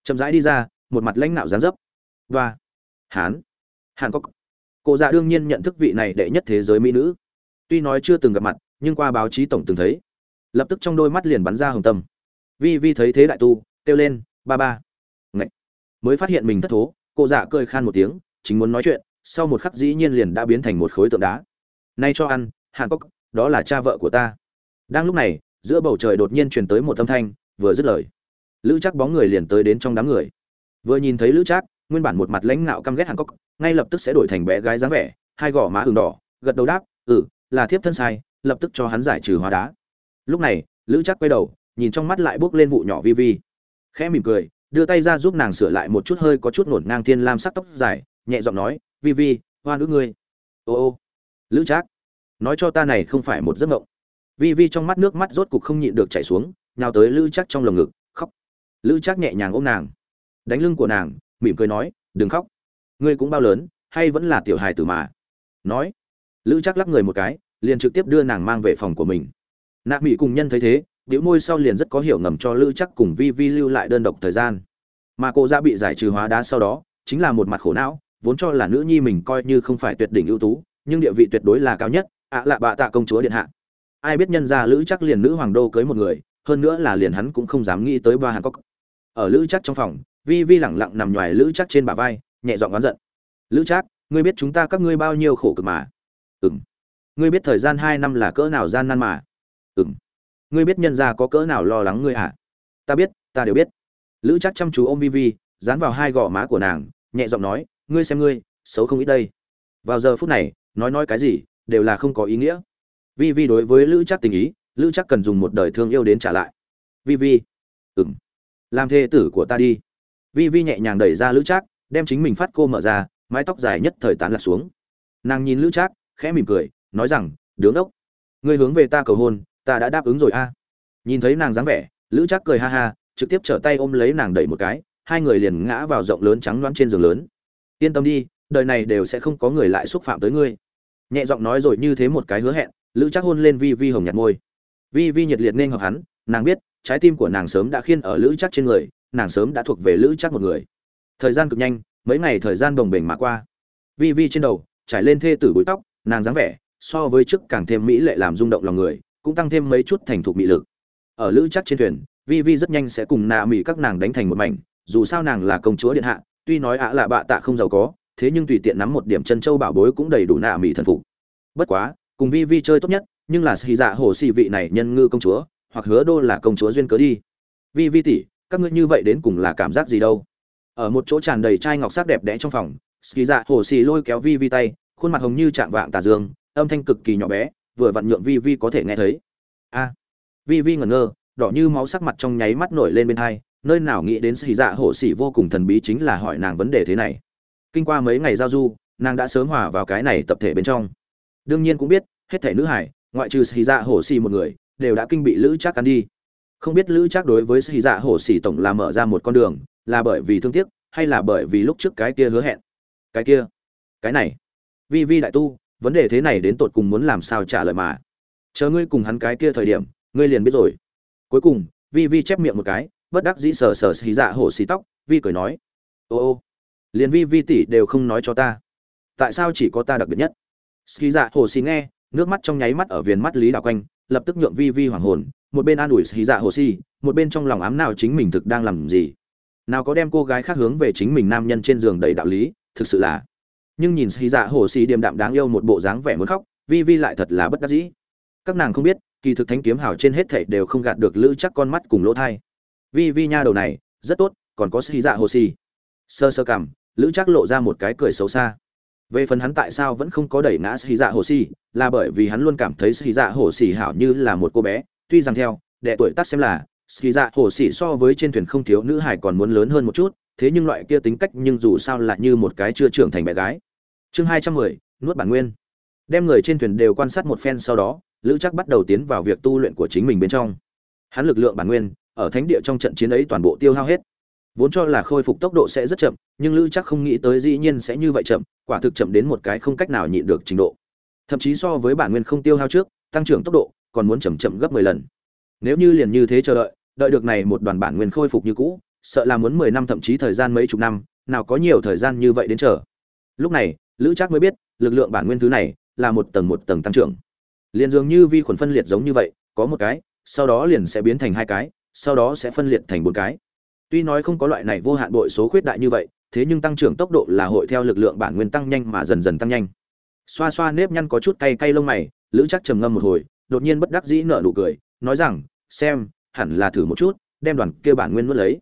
Chậm rãi đi ra, một mặt lãnh nạo dán dấp. Và, hán, hàn cốc cô dạ đương nhiên nhận thức vị này đệ nhất thế giới mỹ nữ. Tuy nói chưa từng gặp mặt, nhưng qua báo chí tổng từng thấy. Lập tức trong đôi mắt liền bắn ra hồng tâm. Vi vi thấy thế đại tu, kêu lên, ba ba. Ngậy. mới phát hiện mình thất thố cô dạ cười khan một tiếng, chính muốn nói chuyện, sau một khắc dĩ nhiên liền đã biến thành một khối tượng đá. Nay cho ăn, hàn cốc đó là cha vợ của ta. Đang lúc này, giữa bầu trời đột nhiên truyền tới một âm thanh, vừa dứt lời. Lữ chắc bóng người liền tới đến trong đám người. Vừa nhìn thấy lữ chắc nguyên bản một mặt lãnh ngạo căm ghét hàn cốc ngay lập tức sẽ đổi thành bé gái dáng vẻ, hai gò má ửng đỏ, gật đầu đáp ừ là thiếp thân sai, lập tức cho hắn giải trừ hóa đá. Lúc này, lữ chắc quay đầu, nhìn trong mắt lại bốc lên vụ nhỏ vi vi. Khẽ mỉm cười đưa tay ra giúp nàng sửa lại một chút hơi có chút nổn ngang thiên lam sắc tóc dài, nhẹ giọng nói, vi vi hoa nữ ngươi. Ô ô, lữ trác, nói cho ta này không phải một giấc mộng. Vi vi trong mắt nước mắt rốt cục không nhịn được chảy xuống, nhào tới lữ trác trong lồng ngực, khóc. Lữ trác nhẹ nhàng ôm nàng, đánh lưng của nàng, mỉm cười nói, đừng khóc, ngươi cũng bao lớn, hay vẫn là tiểu hài tử mà. Nói, lữ trác lắc người một cái, liền trực tiếp đưa nàng mang về phòng của mình. Nạ mỹ cùng nhân thấy thế biểu môi sau liền rất có hiểu ngầm cho lữ chắc cùng vi vi lưu lại đơn độc thời gian. Mà cô ra bị giải trừ hóa đá sau đó, chính là một mặt khổ não, vốn cho là nữ nhi mình coi như không phải tuyệt đỉnh ưu tú, nhưng địa vị tuyệt đối là cao nhất, ạ lạ bạ tạ công chúa điện hạ. Ai biết nhân ra lữ chắc liền nữ hoàng đô cưới một người, hơn nữa là liền hắn cũng không dám nghĩ tới ba hàn cốc. Ở lữ chắc trong phòng, vi vi lẳng lặng nằm ngoài lữ chắc trên bả vai, nhẹ giọng oán giận. Lữ chắc, ngươi biết chúng ta các ngươi bao nhiêu khổ cực mà? Ừm. Ngươi biết thời gian hai năm là cỡ nào gian nan mà? Ừm ngươi biết nhân gia có cỡ nào lo lắng ngươi à ta biết, ta đều biết. Lữ chắc chăm chú ôm vi vi dán vào hai gò má của nàng, nhẹ giọng nói, ngươi xem ngươi, xấu không ít đây. Vào giờ phút này, nói nói cái gì, đều là không có ý nghĩa. Vi vi đối với lữ chắc tình ý, lữ chắc cần dùng một đời thương yêu đến trả lại. Vi vi ừng làm thê tử của ta đi. Vi vi nhẹ nhàng đẩy ra lữ trác, đem chính mình phát cô mở ra, mái tóc dài nhất thời tán lạc xuống. Nàng nhìn lữ trác, khẽ mỉm cười, nói rằng, đứng đốc ngươi hướng về ta cầu hôn ta đã đáp ứng rồi a. Nhìn thấy nàng dáng vẻ, lữ trác cười ha ha, trực tiếp trở tay ôm lấy nàng đẩy một cái, hai người liền ngã vào rộng lớn trắng loáng trên giường lớn. Yên tâm đi, đời này đều sẽ không có người lại xúc phạm tới ngươi. Nhẹ giọng nói rồi như thế một cái hứa hẹn, lữ trác hôn lên vi vi hồng nhạt môi. Vi vi nhiệt liệt nên hợp hắn, nàng biết, trái tim của nàng sớm đã khiên ở lữ trác trên người, nàng sớm đã thuộc về lữ trác một người. Thời gian cực nhanh, mấy ngày thời gian đồng bình mà qua. Vi vi trên đầu, trải lên thê tử bụi tóc, nàng dáng vẻ, so với trước càng thêm mỹ lệ làm rung động lòng người cũng tăng thêm mấy chút thành thục mị lực. Ở lữ chắc trên thuyền, vi vi rất nhanh sẽ cùng nạ mỹ các nàng đánh thành một mảnh, dù sao nàng là công chúa điện hạ, tuy nói ạ là bạ tạ không giàu có, thế nhưng tùy tiện nắm một điểm chân châu bảo bối cũng đầy đủ nạ mỹ thần phục. Bất quá, cùng vi vi chơi tốt nhất, nhưng là xì dạ hồ xì vị này nhân ngư công chúa, hoặc hứa đô là công chúa duyên cớ đi. Vi vi tỷ, các ngươi như vậy đến cùng là cảm giác gì đâu? Ở một chỗ tràn đầy chai ngọc sắc đẹp đẽ trong phòng ski dạ hồ xì lôi kéo vi vi tay, khuôn mặt hồng như chạm vạng tà dương, âm thanh cực kỳ nhỏ bé vừa vặn nhượng vi vi có thể nghe thấy. A. Vi vi ngẩn ngơ, đỏ như máu sắc mặt trong nháy mắt nổi lên bên hai, nơi nào nghĩ đến xì dạ hổ xỉ vô cùng thần bí chính là hỏi nàng vấn đề thế này. Kinh qua mấy ngày giao du, nàng đã sớm hòa vào cái này tập thể bên trong. Đương nhiên cũng biết, hết thể nữ hải, ngoại trừ xì dạ hổ xỉ một người, đều đã kinh bị lữ chắc ăn đi. Không biết lữ chắc đối với xì dạ hổ xỉ tổng là mở ra một con đường, là bởi vì thương tiếc, hay là bởi vì lúc trước cái kia hứa hẹn? Cái kia? Cái này? Vi vi đại tu vấn đề thế này đến tột cùng muốn làm sao trả lời mà. Chờ ngươi cùng hắn cái kia thời điểm, ngươi liền biết rồi. Cuối cùng, vi vi chép miệng một cái, bất đắc dĩ sờ sờ xì dạ hổ xì tóc, vi cười nói, ô ô, liền vi vi tỷ đều không nói cho ta. Tại sao chỉ có ta đặc biệt nhất? Xì dạ hồ xì nghe, nước mắt trong nháy mắt ở viền mắt lý đạo quanh, lập tức nhượng vi vi hoàng hồn, một bên an ủi xì dạ hồ xì, một bên trong lòng ám nào chính mình thực đang làm gì. Nào có đem cô gái khác hướng về chính mình nam nhân trên giường đầy đạo lý, thực sự là nhưng nhìn xì dạ hồ xì điềm đạm đáng yêu một bộ dáng vẻ muốn khóc, vi vi lại thật là bất đắc dĩ. Các nàng không biết, kỳ thực thánh kiếm hào trên hết thảy đều không gạt được lữ chắc con mắt cùng lỗ thai. Vi vi nha đầu này, rất tốt, còn có xì dạ hồ xì. Sơ sơ cảm, lữ chắc lộ ra một cái cười xấu xa. Về phần hắn tại sao vẫn không có đẩy ngã xì dạ hồ xì, là bởi vì hắn luôn cảm thấy xì dạ hồ xì hảo như là một cô bé, tuy rằng theo, đệ tuổi tác xem là xì dạ hồ xì so với trên thuyền không thiếu nữ hải còn muốn lớn hơn một chút, thế nhưng loại kia tính cách nhưng dù sao là như một cái chưa trưởng thành bé gái chương hai trăm mười, nuốt bản nguyên. Đem người trên thuyền đều quan sát một phen sau đó, lữ chắc bắt đầu tiến vào việc tu luyện của chính mình bên trong. Hắn lực lượng bản nguyên, ở thánh địa trong trận chiến ấy toàn bộ tiêu hao hết. Vốn cho là khôi phục tốc độ sẽ rất chậm, nhưng lữ chắc không nghĩ tới dĩ nhiên sẽ như vậy chậm, quả thực chậm đến một cái không cách nào nhịn được trình độ. Thậm chí so với bản nguyên không tiêu hao trước, tăng trưởng tốc độ, còn muốn chậm chậm gấp mười lần. Nếu như liền như thế chờ đợi đợi được này một đoàn bản nguyên khôi phục như cũ, sợ là muốn mười năm thậm chí thời gian mấy chục năm, nào có nhiều thời gian như vậy đến chờ. Lúc này lữ trác mới biết, lực lượng bản nguyên thứ này là một tầng một tầng tăng trưởng. Liền dường như vi khuẩn phân liệt giống như vậy, có một cái, sau đó liền sẽ biến thành hai cái, sau đó sẽ phân liệt thành bốn cái. Tuy nói không có loại này vô hạn bội số khuyết đại như vậy, thế nhưng tăng trưởng tốc độ là hội theo lực lượng bản nguyên tăng nhanh mà dần dần tăng nhanh. Xoa xoa nếp nhăn có chút cay cay lông mày, lữ chắc trầm ngâm một hồi, đột nhiên bất đắc dĩ nở nụ cười, nói rằng, xem, hẳn là thử một chút, đem đoàn kia bản nguyên nuốt lấy.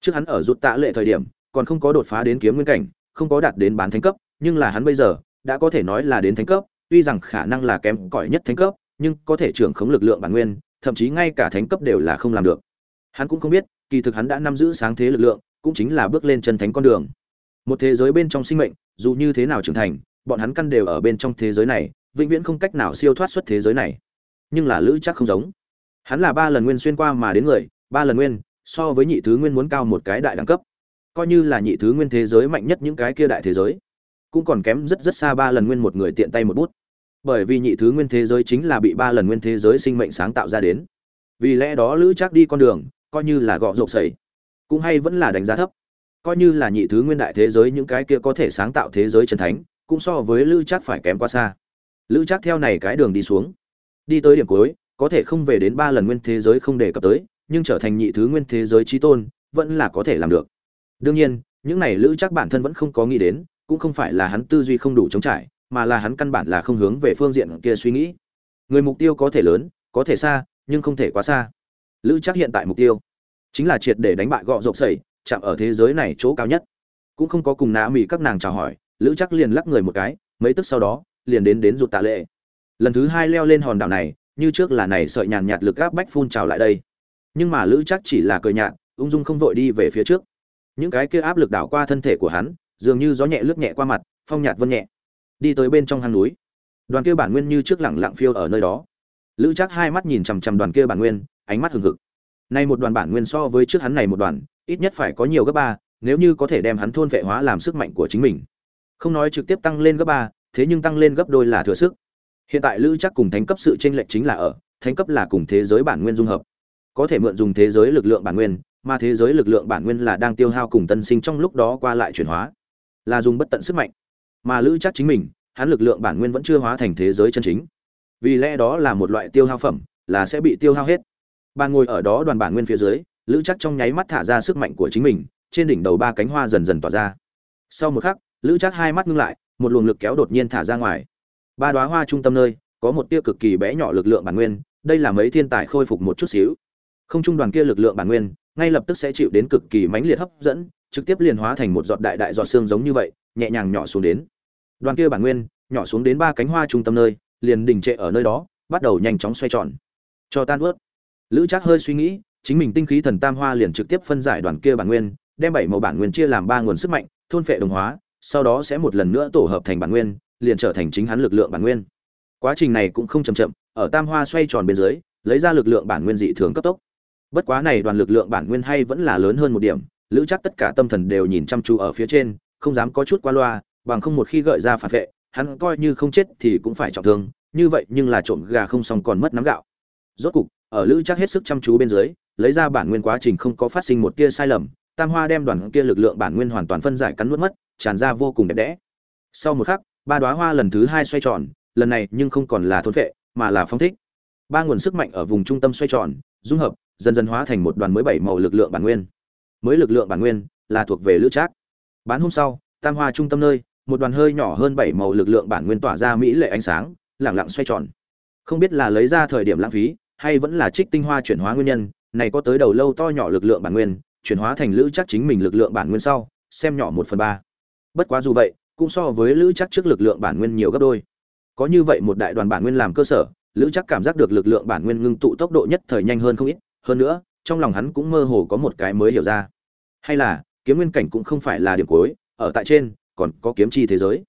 Trước hắn ở rút tạ lệ thời điểm, còn không có đột phá đến kiếm nguyên cảnh, không có đạt đến bán thánh cấp nhưng là hắn bây giờ, đã có thể nói là đến thánh cấp, tuy rằng khả năng là kém cỏi nhất thánh cấp, nhưng có thể trưởng khống lực lượng bản nguyên, thậm chí ngay cả thánh cấp đều là không làm được. Hắn cũng không biết, kỳ thực hắn đã nắm giữ sáng thế lực lượng, cũng chính là bước lên chân thánh con đường. Một thế giới bên trong sinh mệnh, dù như thế nào trưởng thành, bọn hắn căn đều ở bên trong thế giới này, vĩnh viễn không cách nào siêu thoát xuất thế giới này. Nhưng là lữ chắc không giống. Hắn là ba lần nguyên xuyên qua mà đến người, ba lần nguyên, so với nhị thứ nguyên muốn cao một cái đại đẳng cấp. Coi như là nhị thứ nguyên thế giới mạnh nhất những cái kia đại thế giới cũng còn kém rất rất xa ba lần nguyên một người tiện tay một bút. Bởi vì nhị thứ nguyên thế giới chính là bị ba lần nguyên thế giới sinh mệnh sáng tạo ra đến. Vì lẽ đó lữ chắc đi con đường, coi như là gọ rộp sầy cũng hay vẫn là đánh giá thấp. Coi như là nhị thứ nguyên đại thế giới những cái kia có thể sáng tạo thế giới chân thánh, cũng so với lữ chắc phải kém quá xa. Lữ chắc theo này cái đường đi xuống. Đi tới điểm cuối, có thể không về đến ba lần nguyên thế giới không đề cập tới, nhưng trở thành nhị thứ nguyên thế giới trí tôn, vẫn là có thể làm được. Đương nhiên, những này lữ chắc bản thân vẫn không có nghĩ đến cũng không phải là hắn tư duy không đủ chống trải, mà là hắn căn bản là không hướng về phương diện kia suy nghĩ. Người mục tiêu có thể lớn, có thể xa, nhưng không thể quá xa. Lữ chắc hiện tại mục tiêu chính là triệt để đánh bại gọ rộng sẩy, chạm ở thế giới này chỗ cao nhất. Cũng không có cùng nã mỹ các nàng chào hỏi, lữ chắc liền lắc người một cái, mấy tức sau đó, liền đến đến rụt tạ lệ. Lần thứ hai leo lên hòn đảo này, như trước là này sợi nhàn nhạt lực áp bách phun trào lại đây. Nhưng mà lữ chắc chỉ là cười nhạt, ung dung không vội đi về phía trước. Những cái kia áp lực đảo qua thân thể của hắn dường như gió nhẹ lướt nhẹ qua mặt, phong nhạt vân nhẹ, đi tới bên trong hang núi. Đoàn kia bản nguyên như trước lẳng lặng phiêu ở nơi đó. Lữ chắc hai mắt nhìn chằm chằm đoàn kia bản nguyên, ánh mắt hừng hực. Nay một đoàn bản nguyên so với trước hắn này một đoàn, ít nhất phải có nhiều gấp ba, nếu như có thể đem hắn thôn vệ hóa làm sức mạnh của chính mình. Không nói trực tiếp tăng lên gấp ba, thế nhưng tăng lên gấp đôi là thừa sức. Hiện tại lữ chắc cùng thánh cấp sự tranh lệch chính là ở, thánh cấp là cùng thế giới bản nguyên dung hợp. Có thể mượn dùng thế giới lực lượng bản nguyên, mà thế giới lực lượng bản nguyên là đang tiêu hao cùng tân sinh trong lúc đó qua lại chuyển hóa là dùng bất tận sức mạnh. Mà lữ chắc chính mình, hắn lực lượng bản nguyên vẫn chưa hóa thành thế giới chân chính. Vì lẽ đó là một loại tiêu hao phẩm, là sẽ bị tiêu hao hết. Bàn ngồi ở đó đoàn bản nguyên phía dưới, lữ chắc trong nháy mắt thả ra sức mạnh của chính mình, trên đỉnh đầu ba cánh hoa dần dần tỏa ra. Sau một khắc, lữ chắc hai mắt ngưng lại, một luồng lực kéo đột nhiên thả ra ngoài. Ba đoá hoa trung tâm nơi, có một tia cực kỳ bé nhỏ lực lượng bản nguyên, đây là mấy thiên tài khôi phục một chút xíu. Không trung đoàn kia lực lượng bản nguyên, ngay lập tức sẽ chịu đến cực kỳ mãnh liệt hấp dẫn trực tiếp liền hóa thành một giọt đại đại giọt xương giống như vậy, nhẹ nhàng nhỏ xuống đến. Đoàn kia bản nguyên, nhỏ xuống đến ba cánh hoa trung tâm nơi, liền đình trệ ở nơi đó, bắt đầu nhanh chóng xoay tròn. Cho tan ướt. Lữ trác hơi suy nghĩ, chính mình tinh khí thần tam hoa liền trực tiếp phân giải đoàn kia bản nguyên, đem bảy màu bản nguyên chia làm ba nguồn sức mạnh, thôn phệ đồng hóa, sau đó sẽ một lần nữa tổ hợp thành bản nguyên, liền trở thành chính hắn lực lượng bản nguyên. Quá trình này cũng không chậm chậm, ở tam hoa xoay tròn bên dưới, lấy ra lực lượng bản nguyên dị thường cấp tốc. Bất quá này đoàn lực lượng bản nguyên hay vẫn là lớn hơn một điểm lữ chắc tất cả tâm thần đều nhìn chăm chú ở phía trên, không dám có chút qua loa, bằng không một khi gợi ra phản vệ, hắn coi như không chết thì cũng phải trọng thương, như vậy nhưng là trộm gà không xong còn mất nắm gạo. Rốt cục, ở lữ chắc hết sức chăm chú bên dưới, lấy ra bản nguyên quá trình không có phát sinh một tia sai lầm, tam hoa đem đoàn kia lực lượng bản nguyên hoàn toàn phân giải cắn nuốt mất, tràn ra vô cùng đẹp đẽ. Sau một khắc, ba đoá hoa lần thứ hai xoay tròn, lần này nhưng không còn là thốn vệ, mà là phong thích. Ba nguồn sức mạnh ở vùng trung tâm xoay tròn, dung hợp, dần dần hóa thành một đoàn mới bảy màu lực lượng bản nguyên mới lực lượng bản nguyên, là thuộc về lữ trác. Bán hôm sau, tam hoa trung tâm nơi, một đoàn hơi nhỏ hơn bảy màu lực lượng bản nguyên tỏa ra mỹ lệ ánh sáng lẳng lặng xoay tròn. Không biết là lấy ra thời điểm lãng phí, hay vẫn là trích tinh hoa chuyển hóa nguyên nhân, này có tới đầu lâu to nhỏ lực lượng bản nguyên, chuyển hóa thành lữ chắc chính mình lực lượng bản nguyên sau, xem nhỏ một phần ba. Bất quá dù vậy, cũng so với lữ chắc trước lực lượng bản nguyên nhiều gấp đôi. Có như vậy một đại đoàn bản nguyên làm cơ sở, lữ chắc cảm giác được lực lượng bản nguyên ngưng tụ tốc độ nhất thời nhanh hơn không ít, hơn nữa trong lòng hắn cũng mơ hồ có một cái mới hiểu ra. Hay là, kiếm nguyên cảnh cũng không phải là điểm cuối, ở tại trên, còn có kiếm chi thế giới.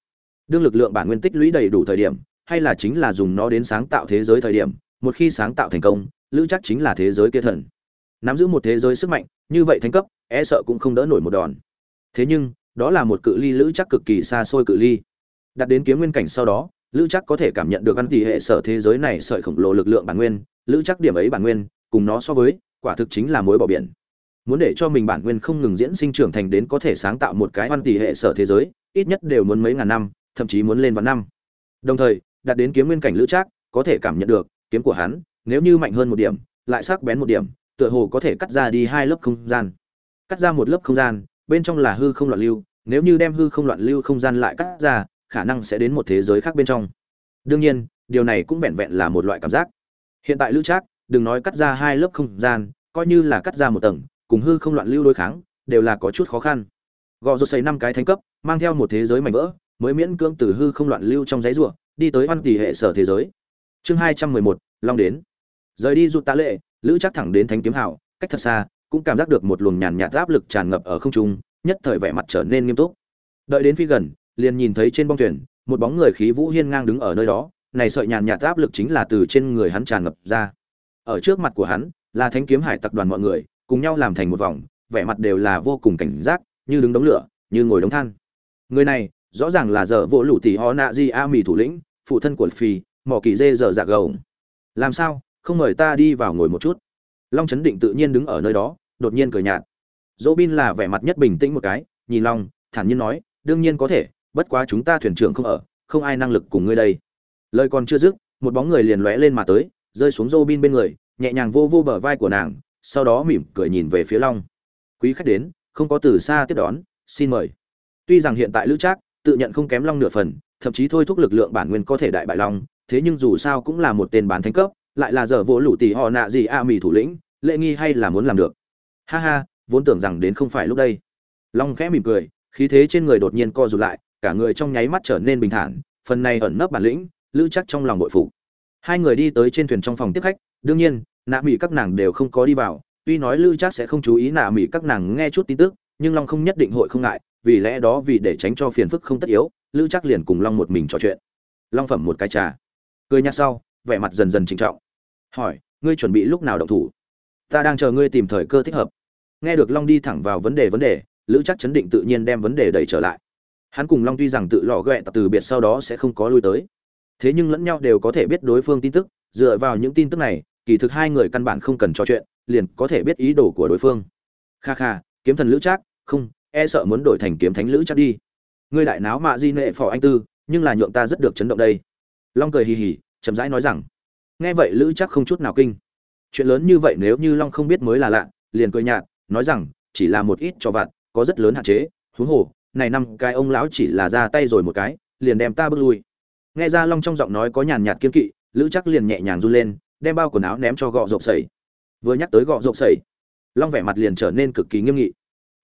Đương lực lượng bản nguyên tích lũy đầy đủ thời điểm, hay là chính là dùng nó đến sáng tạo thế giới thời điểm, một khi sáng tạo thành công, lữ chắc chính là thế giới kia thần. Nắm giữ một thế giới sức mạnh, như vậy thành cấp e sợ cũng không đỡ nổi một đòn. Thế nhưng, đó là một cự ly lữ chắc cực kỳ xa xôi cự ly. Đặt đến kiếm nguyên cảnh sau đó, lữ chắc có thể cảm nhận được ăn tỷ hệ sở thế giới này sợi khổng lồ lực lượng bản nguyên, lữ chắc điểm ấy bản nguyên, cùng nó so với quả thực chính là mối bỏ biển. Muốn để cho mình bản nguyên không ngừng diễn sinh trưởng thành đến có thể sáng tạo một cái văn tỷ hệ sở thế giới, ít nhất đều muốn mấy ngàn năm, thậm chí muốn lên vạn năm. Đồng thời, đạt đến kiếm nguyên cảnh lữ trác, có thể cảm nhận được, kiếm của hắn, nếu như mạnh hơn một điểm, lại sắc bén một điểm, tựa hồ có thể cắt ra đi hai lớp không gian. Cắt ra một lớp không gian, bên trong là hư không loạn lưu, nếu như đem hư không loạn lưu không gian lại cắt ra, khả năng sẽ đến một thế giới khác bên trong. Đương nhiên, điều này cũng vẹn vẹn là một loại cảm giác. Hiện tại lữ trác đừng nói cắt ra hai lớp không gian, coi như là cắt ra một tầng, cùng hư không loạn lưu đối kháng, đều là có chút khó khăn. Gò rột xây năm cái thánh cấp, mang theo một thế giới mảnh vỡ, mới miễn cưỡng từ hư không loạn lưu trong giấy rùa, đi tới văn tỷ hệ sở thế giới. Chương hai trăm mười một, long đến. Rời đi rụt tá lệ, lữ chắc thẳng đến thánh kiếm hào, cách thật xa, cũng cảm giác được một luồng nhàn nhạt áp lực tràn ngập ở không trung, nhất thời vẻ mặt trở nên nghiêm túc. Đợi đến phi gần, liền nhìn thấy trên bong thuyền, một bóng người khí vũ hiên ngang đứng ở nơi đó, này sợi nhàn nhạt áp lực chính là từ trên người hắn tràn ngập ra ở trước mặt của hắn, là thánh kiếm hải tập đoàn mọi người, cùng nhau làm thành một vòng, vẻ mặt đều là vô cùng cảnh giác, như đứng đống lửa, như ngồi đống than. Người này, rõ ràng là giờ vỗ lũ tỷ họ nạ di a mì thủ lĩnh, phụ thân của phi mỏ kỳ dê giờ dạc gồng. Làm sao, không mời ta đi vào ngồi một chút? Long chấn định tự nhiên đứng ở nơi đó, đột nhiên cười nhạt. Dỗ bin là vẻ mặt nhất bình tĩnh một cái, nhìn long, thản nhiên nói, đương nhiên có thể, bất quá chúng ta thuyền trưởng không ở, không ai năng lực cùng ngươi đây. Lời còn chưa dứt, một bóng người liền lóe lên mà tới rơi xuống Robin bên người, nhẹ nhàng vô vô bờ vai của nàng, sau đó mỉm cười nhìn về phía long. Quý khách đến, không có từ xa tiếp đón, xin mời. Tuy rằng hiện tại lữ trác tự nhận không kém long nửa phần, thậm chí thôi thúc lực lượng bản nguyên có thể đại bại long, thế nhưng dù sao cũng là một tên bán thánh cấp, lại là giờ vỗ lũ tỷ họ nạ gì a à mì thủ lĩnh, lệ nghi hay là muốn làm được. Ha ha, vốn tưởng rằng đến không phải lúc đây. Long khẽ mỉm cười, khí thế trên người đột nhiên co rụt lại, cả người trong nháy mắt trở nên bình thản, phần này ẩn nấp bản lĩnh, lữ Trác trong lòng bội phục hai người đi tới trên thuyền trong phòng tiếp khách, đương nhiên, nạ mỹ các nàng đều không có đi vào. Tuy nói lữ chắc sẽ không chú ý nạ mỹ các nàng nghe chút tin tức, nhưng long không nhất định hội không ngại, vì lẽ đó vì để tránh cho phiền phức không tất yếu lữ chắc liền cùng long một mình trò chuyện. Long phẩm một cái trà. Cười nhạt sau, vẻ mặt dần dần trịnh trọng. Hỏi, ngươi chuẩn bị lúc nào động thủ? Ta đang chờ ngươi tìm thời cơ thích hợp. Nghe được long đi thẳng vào vấn đề vấn đề lữ chắc chấn định tự nhiên đem vấn đề đẩy trở lại. Hắn cùng long tuy rằng tự lọ ghẹ tập từ biệt sau đó sẽ không có lui tới thế nhưng lẫn nhau đều có thể biết đối phương tin tức, dựa vào những tin tức này, kỳ thực hai người căn bản không cần trò chuyện, liền có thể biết ý đồ của đối phương. Kha kha, kiếm thần lữ trác, không e sợ muốn đổi thành kiếm thánh lữ trác đi. Ngươi đại náo mạ di nệ phò anh tư, nhưng là nhượng ta rất được chấn động đây. Long cười hì hì, chậm rãi nói rằng, nghe vậy lữ Trác không chút nào kinh. Chuyện lớn như vậy nếu như long không biết mới là lạ, liền cười nhạt, nói rằng, chỉ là một ít cho vặt, có rất lớn hạn chế, huống hồ, này năm cái ông lão chỉ là ra tay rồi một cái, liền đem ta bước lui nghe ra long trong giọng nói có nhàn nhạt kiên kỵ, lữ chắc liền nhẹ nhàng run lên, đem bao quần áo ném cho gọ rộp sẩy. Vừa nhắc tới gọ rộp sẩy, long vẻ mặt liền trở nên cực kỳ nghiêm nghị.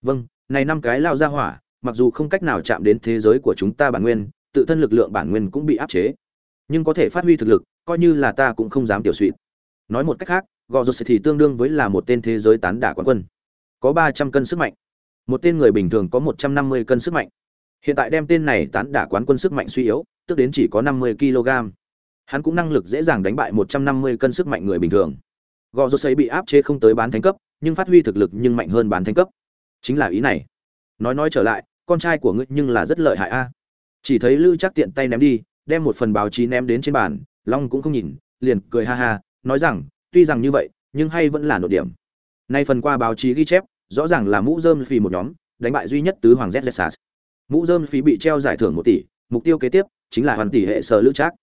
Vâng này năm cái lao ra hỏa, mặc dù không cách nào chạm đến thế giới của chúng ta bản nguyên, tự thân lực lượng bản nguyên cũng bị áp chế. Nhưng có thể phát huy thực lực, coi như là ta cũng không dám tiểu suỵt nói một cách khác gò rột thì tương đương với là một tên thế giới tán đả quán quân. Có ba trăm cân sức mạnh. Một tên người bình thường có một trăm năm mươi cân sức mạnh hiện tại đem tên này tán đả quán quân sức mạnh suy yếu, tức đến chỉ có năm mươi kg. Hắn cũng năng lực dễ dàng đánh bại một trăm năm mươi cân sức mạnh người bình thường. Gò rột sấy bị áp chế không tới bán thánh cấp, nhưng phát huy thực lực nhưng mạnh hơn bán thánh cấp. Chính là ý này. Nói nói trở lại, con trai của ngươi nhưng là rất lợi hại a. Chỉ thấy lư chắc tiện tay ném đi, đem một phần báo chí ném đến trên bàn, long cũng không nhìn, liền cười ha ha, nói rằng, tuy rằng như vậy, nhưng hay vẫn là nội điểm. Nay phần qua báo chí ghi chép, rõ ràng là mũ rơm phì một nhóm, đánh bại duy nhất tứ hoàng z mũ dơm phí bị treo giải thưởng một tỷ, mục tiêu kế tiếp chính là hoàn tỷ hệ sở lữ trác.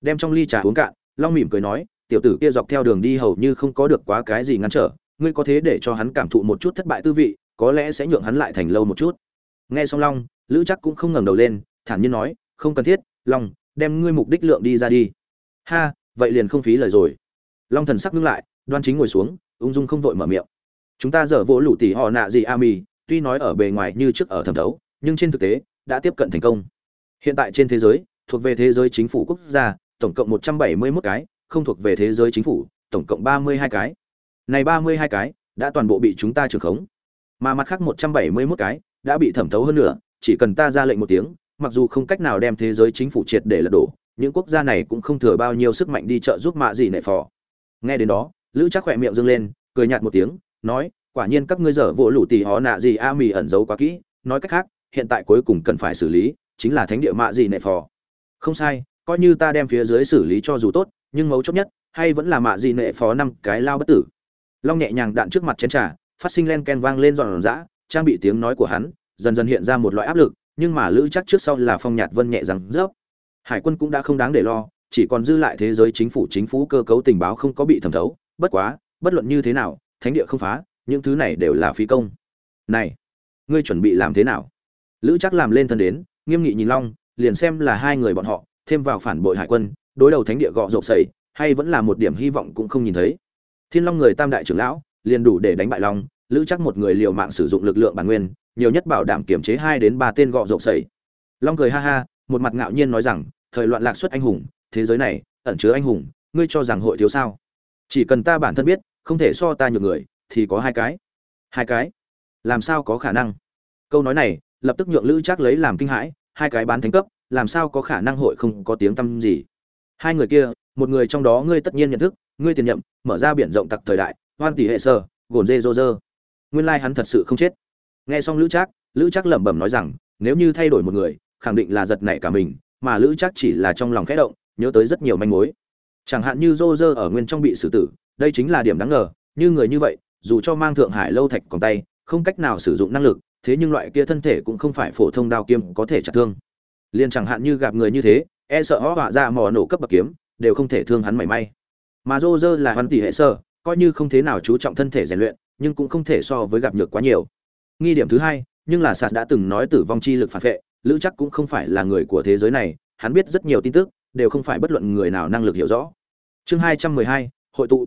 Đem trong ly trà uống cạn, long mỉm cười nói, tiểu tử kia dọc theo đường đi hầu như không có được quá cái gì ngăn trở, ngươi có thế để cho hắn cảm thụ một chút thất bại tư vị, có lẽ sẽ nhượng hắn lại thành lâu một chút. Nghe xong long, lữ chắc cũng không ngẩng đầu lên, thản nhiên nói, không cần thiết, long, đem ngươi mục đích lượng đi ra đi. Ha, vậy liền không phí lời rồi. Long thần sắc ngưng lại, đoan chính ngồi xuống, ung dung không vội mở miệng. Chúng ta dở vỗ lũ tỉ họ nạ gì a tuy nói ở bề ngoài như trước ở thẩm đấu nhưng trên thực tế, đã tiếp cận thành công. Hiện tại trên thế giới, thuộc về thế giới chính phủ quốc gia, tổng cộng một trăm bảy mươi 171 cái, không thuộc về thế giới chính phủ, tổng cộng ba mươi hai cái. Này ba mươi hai cái, đã toàn bộ bị chúng ta trừ khống. Mà mặt khác một trăm bảy mươi 171 cái, đã bị thẩm thấu hơn nữa chỉ cần ta ra lệnh một tiếng, mặc dù không cách nào đem thế giới chính phủ triệt để lật đổ, những quốc gia này cũng không thừa bao nhiêu sức mạnh đi trợ giúp mạ gì nệ phò. Nghe đến đó, lữ chắc khỏe miệng dâng lên, cười nhạt một tiếng, nói, quả nhiên các ngươi dở vỗ lũ tỷ họ nạ gì a mì ẩn giấu quá kỹ, nói cách khác hiện tại cuối cùng cần phải xử lý, chính là thánh địa mạ gì nệ phò. Không sai, coi như ta đem phía dưới xử lý cho dù tốt, nhưng mấu chốt nhất, hay vẫn là mạ gì nệ phó năm cái lao bất tử. Long nhẹ nhàng đạn trước mặt chén trà, phát sinh len ken vang lên giòn giã, trang bị tiếng nói của hắn, dần dần hiện ra một loại áp lực, nhưng mà lữ chắc trước sau là phong nhạt vân nhẹ rằng rớp. Hải quân cũng đã không đáng để lo, chỉ còn dư lại thế giới chính phủ chính phủ cơ cấu tình báo không có bị thẩm thấu. Bất quá, bất luận như thế nào, thánh địa không phá, những thứ này đều là phí công. Này, ngươi chuẩn bị làm thế nào? Lữ chắc làm lên thân đến, nghiêm nghị nhìn long, liền xem là hai người bọn họ, thêm vào phản bội hải quân, đối đầu thánh địa gọ rộp sầy, hay vẫn là một điểm hy vọng cũng không nhìn thấy. Thiên long người tam đại trưởng lão, liền đủ để đánh bại long, lữ chắc một người liều mạng sử dụng lực lượng bản nguyên, nhiều nhất bảo đảm kiểm chế hai đến ba tên gọ rộp sầy. Long cười ha ha, một mặt ngạo nhiên nói rằng, thời loạn lạc xuất anh hùng, thế giới này ẩn chứa anh hùng, ngươi cho rằng hội thiếu sao? Chỉ cần ta bản thân biết, không thể so ta nhược người, thì có hai cái. Hai cái? Làm sao có khả năng? Câu nói này lập tức nhượng lữ chắc lấy làm kinh hãi, hai cái bán thánh cấp, làm sao có khả năng hội không có tiếng tăm gì? Hai người kia, một người trong đó ngươi tất nhiên nhận thức, ngươi tiền nhậm, mở ra biển rộng tặc thời đại, hoan tỷ hệ sơ, gồn dê dô dơ nguyên lai hắn thật sự không chết. Nghe xong lữ trác lữ trác lẩm bẩm nói rằng, nếu như thay đổi một người, khẳng định là giật nảy cả mình, mà lữ trác chỉ là trong lòng khẽ động, nhớ tới rất nhiều manh mối. Chẳng hạn như dô dơ ở nguyên trong bị xử tử, đây chính là điểm đáng ngờ, như người như vậy, dù cho mang thượng hải lâu thạch còn tay, không cách nào sử dụng năng lực thế nhưng loại kia thân thể cũng không phải phổ thông đao kiếm có thể chặt thương. Liền chẳng hạn như gặp người như thế e sợ họ họa ra mò nổ cấp bậc kiếm, đều không thể thương hắn mảy may. Mà Roger là hoàn tỷ hệ sơ, coi như không thế nào chú trọng thân thể rèn luyện, nhưng cũng không thể so với gặp nhược quá nhiều. Nghi điểm thứ hai, nhưng là sạt đã từng nói tử vong chi lực phản vệ, lữ chắc cũng không phải là người của thế giới này, hắn biết rất nhiều tin tức, đều không phải bất luận người nào năng lực hiểu rõ. Chương hai trăm mười hai, hội tụ.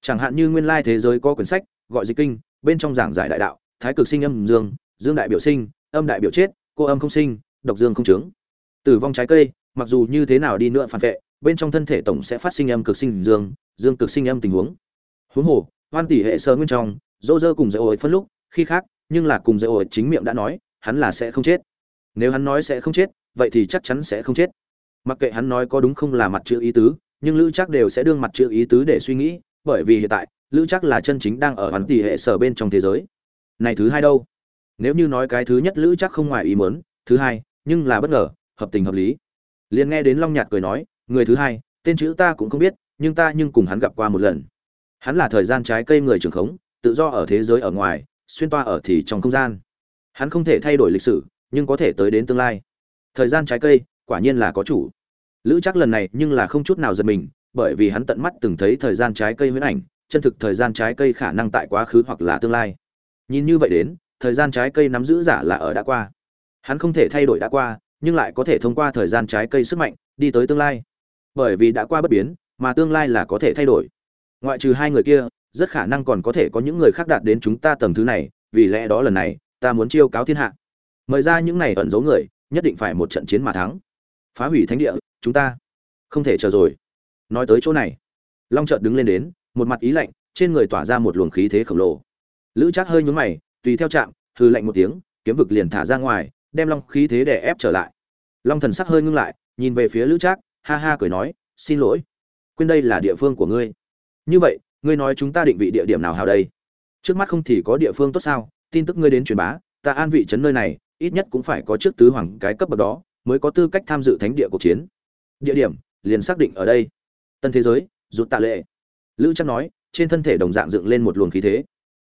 Chẳng hạn như nguyên lai thế giới có quyển sách, gọi dịch kinh, bên trong giảng giải đại đạo, thái cực sinh âm dương dương đại biểu sinh, âm đại biểu chết, cô âm không sinh, độc dương không trướng. Tử vong trái cây, mặc dù như thế nào đi nữa phản vệ, bên trong thân thể tổng sẽ phát sinh âm cực sinh dương dương cực sinh âm tình huống. Huống hồ, hoan tỷ hệ sơ nguyên trong dỗ dơ cùng dễ ổi phân lúc, khi khác, nhưng là cùng dễ ổi chính miệng đã nói, hắn là sẽ không chết. Nếu hắn nói sẽ không chết, vậy thì chắc chắn sẽ không chết. Mặc kệ hắn nói có đúng không là mặt chữ ý tứ, nhưng lữ chắc đều sẽ đương mặt chữ ý tứ để suy nghĩ, bởi vì hiện tại, lữ chắc là chân chính đang ở hắn tỷ hệ sở bên trong thế giới. Này thứ hai đâu? Nếu như nói cái thứ nhất lữ chắc không ngoài ý muốn, thứ hai, nhưng là bất ngờ, hợp tình hợp lý. Liền nghe đến long nhạt cười nói, người thứ hai, tên chữ ta cũng không biết, nhưng ta nhưng cùng hắn gặp qua một lần. Hắn là thời gian trái cây người trưởng khống, tự do ở thế giới ở ngoài, xuyên toa ở thì trong không gian. Hắn không thể thay đổi lịch sử, nhưng có thể tới đến tương lai. Thời gian trái cây, quả nhiên là có chủ. Lữ chắc lần này nhưng là không chút nào giật mình, bởi vì hắn tận mắt từng thấy thời gian trái cây huyễn ảnh, chân thực thời gian trái cây khả năng tại quá khứ hoặc là tương lai. Nhìn như vậy đến thời gian trái cây nắm giữ giả là ở đã qua. Hắn không thể thay đổi đã qua, nhưng lại có thể thông qua thời gian trái cây sức mạnh, đi tới tương lai. Bởi vì đã qua bất biến, mà tương lai là có thể thay đổi. Ngoại trừ hai người kia, rất khả năng còn có thể có những người khác đạt đến chúng ta tầng thứ này, vì lẽ đó lần này, ta muốn chiêu cáo thiên hạ. Mời ra những này ẩn giấu người, nhất định phải một trận chiến mà thắng. Phá hủy thánh địa, chúng ta không thể chờ rồi. Nói tới chỗ này, long trợt đứng lên đến, một mặt ý lạnh, trên người tỏa ra một luồng khí thế khổng lồ. Lữ trác hơi nhún mày tùy theo chạm hư lạnh một tiếng, kiếm vực liền thả ra ngoài, đem long khí thế để ép trở lại. Long thần sắc hơi ngưng lại, nhìn về phía lữ trác, ha ha cười nói, xin lỗi, quên đây là địa phương của ngươi. Như vậy, ngươi nói chúng ta định vị địa điểm nào hào đây? Trước mắt không thì có địa phương tốt sao, tin tức ngươi đến truyền bá, ta an vị trấn nơi này, ít nhất cũng phải có trước tứ hoàng cái cấp bậc đó, mới có tư cách tham dự thánh địa cuộc chiến. Địa điểm, liền xác định ở đây. Tân thế giới, rụt tạ lệ. Lữ chắc nói, trên thân thể đồng dạng dựng lên một luồng khí thế.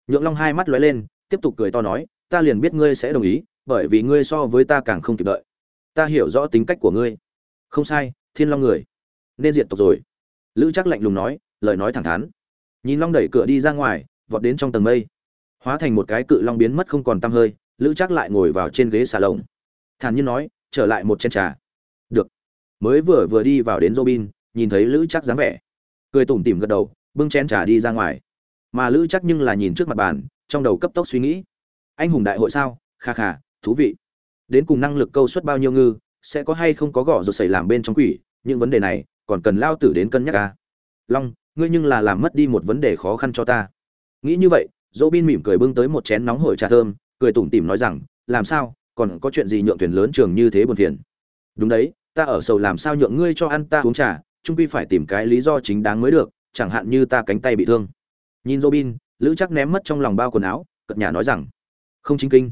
Nhượng long hai mắt lóe lên tiếp tục cười to nói, ta liền biết ngươi sẽ đồng ý, bởi vì ngươi so với ta càng không kịp đợi. Ta hiểu rõ tính cách của ngươi. Không sai, thiên long người. Nên diện tộc rồi. Lữ chắc lạnh lùng nói, lời nói thẳng thắn. Nhìn long đẩy cửa đi ra ngoài, vọt đến trong tầng mây. Hóa thành một cái cự long biến mất không còn tăm hơi, lữ chắc lại ngồi vào trên ghế xà lồng. Thản nhiên nói, trở lại một chén trà. Được. Mới vừa vừa đi vào đến robin, nhìn thấy lữ chắc dáng vẻ. Cười tủm tỉm gật đầu, bưng chén trà đi ra ngoài. Mà lữ chắc nhưng là nhìn trước mặt bàn trong đầu cấp tốc suy nghĩ. Anh hùng đại hội sao? Kha kha, thú vị. Đến cùng năng lực câu suất bao nhiêu ngư, sẽ có hay không có gõ rồi xảy làm bên trong quỷ? Những vấn đề này, còn cần lao tử đến cân nhắc ca long, ngươi nhưng là làm mất đi một vấn đề khó khăn cho ta. Nghĩ như vậy dỗ bin mỉm cười bưng tới một chén nóng hổi trà thơm, cười tủm tỉm nói rằng, làm sao? Còn có chuyện gì nhượng thuyền lớn trường như thế buồn phiền? Đúng đấy, ta ở sầu làm sao nhượng ngươi cho ăn ta uống trà trung quy phải tìm cái lý do chính đáng mới được, chẳng hạn như ta cánh tay bị thương. Nhìn robin lữ chắc ném mất trong lòng bao quần áo cật nhà nói rằng, không chính kinh.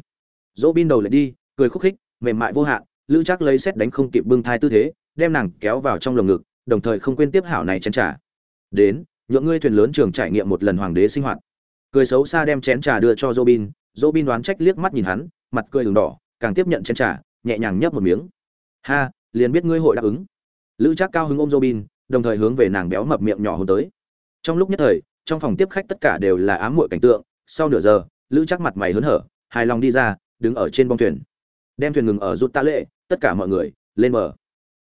Robin đầu lại đi, cười khúc khích, mềm mại vô hạn, lữ chắc lấy xét đánh không kịp bưng thai tư thế, đem nàng kéo vào trong lồng ngực, đồng thời không quên tiếp hảo này chén trà. Đến, nhượng ngươi thuyền lớn trường trải nghiệm một lần hoàng đế sinh hoạt. Cười xấu xa đem chén trà đưa cho robin robin đoán trách liếc mắt nhìn hắn, mặt cười đường đỏ, càng tiếp nhận chén trà, nhẹ nhàng nhấp một miếng. Ha, liền biết ngươi hội đáp ứng. Lữ trác cao hứng ôm robin đồng thời hướng về nàng béo mập miệng nhỏ hôn tới. Trong lúc nhất thời trong phòng tiếp khách tất cả đều là ám muội cảnh tượng. Sau nửa giờ, lữ chắc mặt mày hớn hở, hài lòng đi ra, đứng ở trên bong thuyền. Đem thuyền ngừng ở rút ta lệ, tất cả mọi người, lên bờ.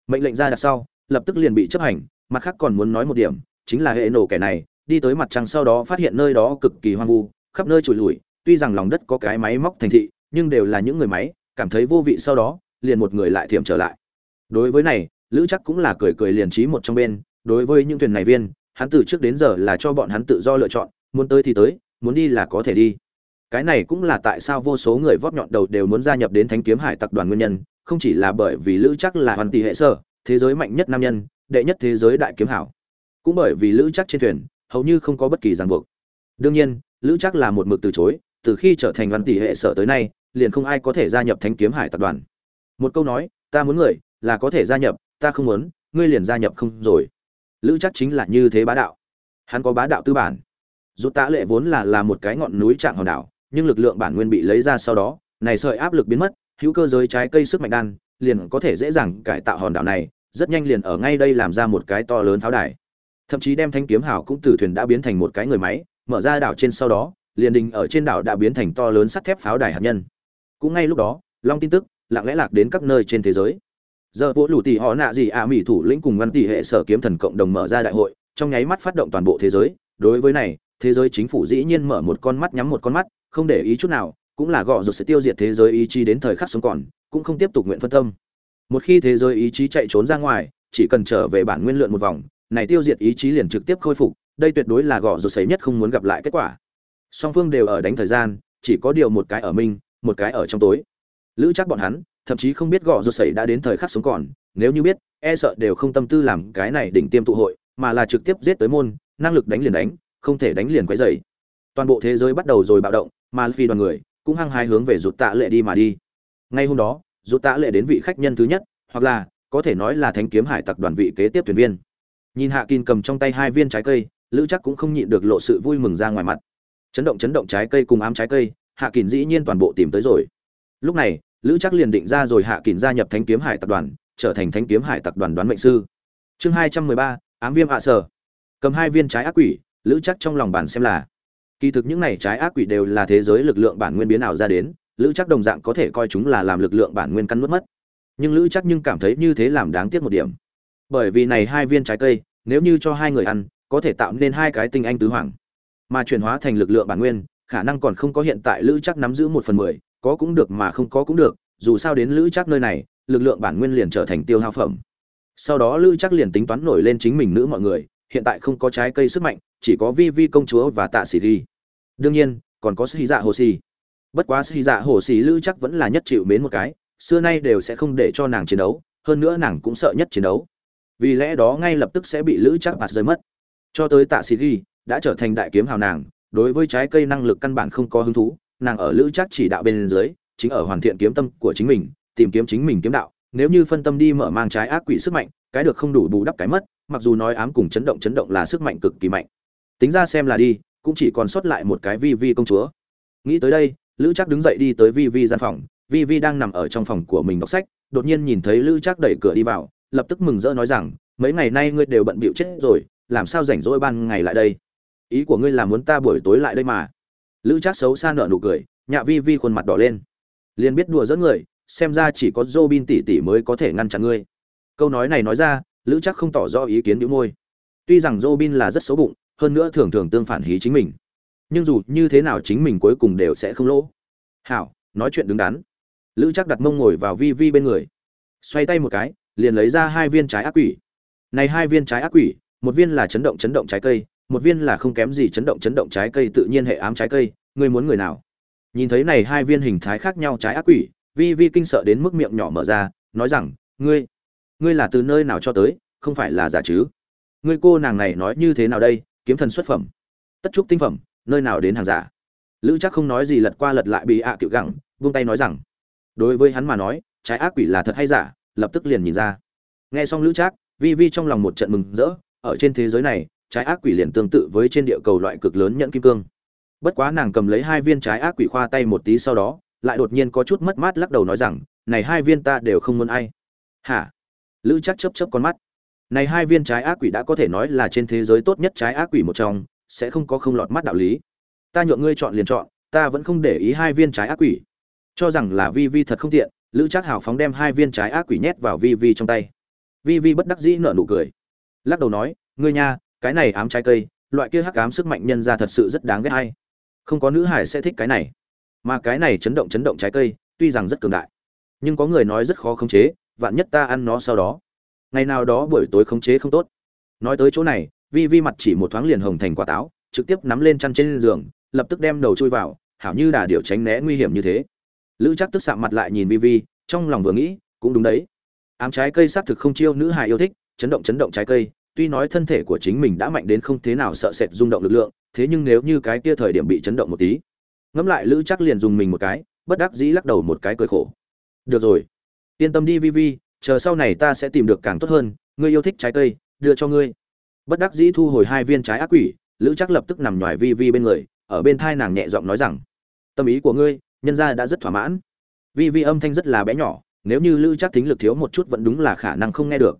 Mệnh lệnh ra đặt sau, lập tức liền bị chấp hành, mặt khác còn muốn nói một điểm, chính là hệ nổ kẻ này, đi tới mặt trăng sau đó phát hiện nơi đó cực kỳ hoang vu, khắp nơi trùi lùi, tuy rằng lòng đất có cái máy móc thành thị, nhưng đều là những người máy, cảm thấy vô vị sau đó, liền một người lại thiểm trở lại. Đối với này, lữ chắc cũng là cười cười liền trí một trong bên, đối với những thuyền này viên hắn từ trước đến giờ là cho bọn hắn tự do lựa chọn, muốn tới thì tới, muốn đi là có thể đi. Cái này cũng là tại sao vô số người vóp nhọn đầu đều muốn gia nhập đến thánh kiếm hải tập đoàn nguyên nhân, không chỉ là bởi vì lữ chắc là hoàn tỷ hệ sơ thế giới mạnh nhất nam nhân, đệ nhất thế giới đại kiếm hảo. Cũng bởi vì lữ chắc trên thuyền, hầu như không có bất kỳ ràng buộc. Đương nhiên, lữ chắc là một mực từ chối, từ khi trở thành hoàn tỷ hệ sở tới nay, liền không ai có thể gia nhập thánh kiếm hải tập đoàn. Một câu nói, ta muốn người, là có thể gia nhập, ta không muốn, ngươi liền gia nhập không rồi lữ chắc chính là như thế bá đạo. Hắn có bá đạo tư bản. Rút tạ lệ vốn là là một cái ngọn núi trạng hòn đảo, nhưng lực lượng bản nguyên bị lấy ra sau đó, này sợi áp lực biến mất, hữu cơ giới trái cây sức mạnh đan, liền có thể dễ dàng cải tạo hòn đảo này, rất nhanh liền ở ngay đây làm ra một cái to lớn pháo đài. Thậm chí đem thanh kiếm hào cũng từ thuyền đã biến thành một cái người máy, mở ra đảo trên sau đó, liền đình ở trên đảo đã biến thành to lớn sắt thép pháo đài hạt nhân. Cũng ngay lúc đó, long tin tức lặng lẽ lạc đến các nơi trên thế giới giờ vỗ lù tì họ nạ gì ạ à, mỹ thủ lĩnh cùng văn tỷ hệ sở kiếm thần cộng đồng mở ra đại hội trong nháy mắt phát động toàn bộ thế giới. Đối với này thế giới chính phủ dĩ nhiên mở một con mắt nhắm một con mắt không để ý chút nào cũng là gọ rồi sẽ tiêu diệt thế giới ý chí đến thời khắc sống còn cũng không tiếp tục nguyện phân tâm. Một khi thế giới ý chí chạy trốn ra ngoài chỉ cần trở về bản nguyên lượn một vòng này tiêu diệt ý chí liền trực tiếp khôi phục đây tuyệt đối là gọ rồi sấy nhất không muốn gặp lại kết quả. Song phương đều ở đánh thời gian chỉ có điều một cái ở minh một cái ở trong tối. Lữ chắc bọn hắn thậm chí không biết gọ rồi sẩy đã đến thời khắc sống còn, nếu như biết e sợ đều không tâm tư làm cái này đỉnh tiêm tụ hội, mà là trực tiếp giết tới môn, năng lực đánh liền đánh, không thể đánh liền quấy dày toàn bộ thế giới bắt đầu rồi bạo động, mà phi đoàn người cũng hăng hái hướng về rụt tạ lệ đi mà đi. Ngay hôm đó rụt tạ lệ đến vị khách nhân thứ nhất, hoặc là, có thể nói là thánh kiếm hải tặc đoàn vị kế tiếp thuyền viên. Nhìn hạ kín cầm trong tay hai viên trái cây, lữ chắc cũng không nhịn được lộ sự vui mừng ra ngoài mặt. Chấn động chấn động trái cây cùng ám trái cây, hạ kín dĩ nhiên toàn bộ tìm tới rồi. Lúc này lữ chắc liền định ra rồi hạ kỳn gia nhập thánh kiếm hải tập đoàn, trở thành thánh kiếm hải tập đoàn đoán mệnh sư. Chương hai trăm mười ba, ám viêm hạ sở. Cầm hai viên trái ác quỷ, lữ chắc trong lòng bản xem là, kỳ thực những này trái ác quỷ đều là thế giới lực lượng bản nguyên biến ảo ra đến, lữ chắc đồng dạng có thể coi chúng là làm lực lượng bản nguyên căn nuốt mất. Nhưng lữ chắc nhưng cảm thấy như thế làm đáng tiếc một điểm. Bởi vì này hai viên trái cây, nếu như cho hai người ăn, có thể tạo nên hai cái tinh anh tứ hoàng. Mà chuyển hóa thành lực lượng bản nguyên, khả năng còn không có hiện tại lữ chắc nắm giữ một phần mười có cũng được mà không có cũng được, dù sao đến lữ chắc nơi này, lực lượng bản nguyên liền trở thành tiêu hao phẩm. Sau đó lữ chắc liền tính toán nổi lên chính mình nữ mọi người, hiện tại không có trái cây sức mạnh, chỉ có vi vi công chúa và tạ sĩ ri. Đương nhiên, còn có sĩ dạ hồ xì bất quá sĩ dạ hồ xì lữ chắc vẫn là nhất chịu mến một cái, xưa nay đều sẽ không để cho nàng chiến đấu, hơn nữa nàng cũng sợ nhất chiến đấu. Vì lẽ đó ngay lập tức sẽ bị lữ chắc bạt rơi mất. Cho tới tạ sĩ ri, đã trở thành đại kiếm hào nàng, đối với trái cây năng lực căn bản không có hứng thú nàng ở lữ chắc chỉ đạo bên dưới, chính ở hoàn thiện kiếm tâm của chính mình, tìm kiếm chính mình kiếm đạo. Nếu như phân tâm đi mở mang trái ác quỷ sức mạnh, cái được không đủ bù đắp cái mất, mặc dù nói ám cùng chấn động chấn động là sức mạnh cực kỳ mạnh. Tính ra xem là đi, cũng chỉ còn sót lại một cái vi vi công chúa. Nghĩ tới đây, lữ chắc đứng dậy đi tới vi vi gian phòng. Vi vi đang nằm ở trong phòng của mình đọc sách, đột nhiên nhìn thấy lữ chắc đẩy cửa đi vào, lập tức mừng rỡ nói rằng, mấy ngày nay ngươi đều bận bịu chết rồi, làm sao rảnh rỗi ban ngày lại đây? Ý của ngươi là muốn ta buổi tối lại đây mà lữ Trác xấu xa nợ nụ cười nhạ vi vi khuôn mặt đỏ lên liền biết đùa dẫn người xem ra chỉ có Robin tỷ tỷ mới có thể ngăn chặn ngươi. Câu nói này nói ra, Lữ Chắc không tỏ rõ ý kiến đĩu môi. Tuy rằng Robin là rất xấu bụng, hơn nữa thường thường tương phản hí chính mình, nhưng dù như thế nào chính mình cuối cùng đều sẽ không lỗ. Hảo, nói chuyện đứng đắn. Lữ Chắc đặt mông ngồi vào Vi Vi bên người, xoay tay một cái, liền lấy ra hai viên trái ác quỷ. Này hai viên trái ác quỷ, một viên là chấn động chấn động trái cây, một viên là không kém gì chấn động chấn động trái cây tự nhiên hệ ám trái cây, ngươi muốn người nào? Nhìn thấy này hai viên hình thái khác nhau trái ác quỷ, vi vi kinh sợ đến mức miệng nhỏ mở ra nói rằng ngươi ngươi là từ nơi nào cho tới không phải là giả chứ? Ngươi cô nàng này nói như thế nào đây kiếm thần xuất phẩm tất trúc tinh phẩm nơi nào đến hàng giả? Lữ chắc không nói gì lật qua lật lại bị ạ à cựu gẳng vung tay nói rằng đối với hắn mà nói trái ác quỷ là thật hay giả? Lập tức liền nhìn ra. Nghe xong lữ trác vi vi trong lòng một trận mừng rỡ ở trên thế giới này trái ác quỷ liền tương tự với trên địa cầu loại cực lớn nhận kim cương. Bất quá nàng cầm lấy hai viên trái ác quỷ khoa tay một tí sau đó, lại đột nhiên có chút mất mát lắc đầu nói rằng, này hai viên ta đều không muốn ai. Hả? Lữ chắc chấp chấp con mắt. Này hai viên trái ác quỷ đã có thể nói là trên thế giới tốt nhất trái ác quỷ một trong, sẽ không có không lọt mắt đạo lý. Ta nhượng ngươi chọn liền chọn, ta vẫn không để ý hai viên trái ác quỷ. Cho rằng là vi vi thật không tiện, lữ chắc hào phóng đem hai viên trái ác quỷ nhét vào vi vi trong tay. Vi vi bất đắc dĩ nở nụ cười. Lắc đầu nói, ngươi nha cái này ám trái cây, loại kia hắc ám sức mạnh nhân ra thật sự rất đáng ghét hay. Không có nữ hải sẽ thích cái này. Mà cái này chấn động chấn động trái cây, tuy rằng rất cường đại, nhưng có người nói rất khó khống chế, vạn nhất ta ăn nó sau đó. Ngày nào đó buổi tối khống chế không tốt. Nói tới chỗ này, vi vi mặt chỉ một thoáng liền hồng thành quả táo, trực tiếp nắm lên chăn trên giường, lập tức đem đầu chui vào, hảo như đà điều tránh né nguy hiểm như thế. Lữ chắc tức sạm mặt lại nhìn vi vi, trong lòng vừa nghĩ, cũng đúng đấy. Ám trái cây xác thực không chiêu nữ hài yêu thích, chấn động chấn động trái cây tuy nói thân thể của chính mình đã mạnh đến không thế nào sợ sệt rung động lực lượng, thế nhưng nếu như cái kia thời điểm bị chấn động một tí, ngẫm lại lữ chắc liền dùng mình một cái, bất đắc dĩ lắc đầu một cái cười khổ. Được rồi. Yên tâm đi vi vi, chờ sau này ta sẽ tìm được càng tốt hơn, ngươi yêu thích trái cây, đưa cho ngươi. Bất đắc dĩ thu hồi hai viên trái ác quỷ, lữ chắc lập tức nằm ngoài vi vi bên người, ở bên thai nàng nhẹ giọng nói rằng, tâm ý của ngươi, nhân gia đã rất thỏa mãn. Vi vi âm thanh rất là bé nhỏ, nếu như lữ chắc thính lực thiếu một chút vẫn đúng là khả năng không nghe được.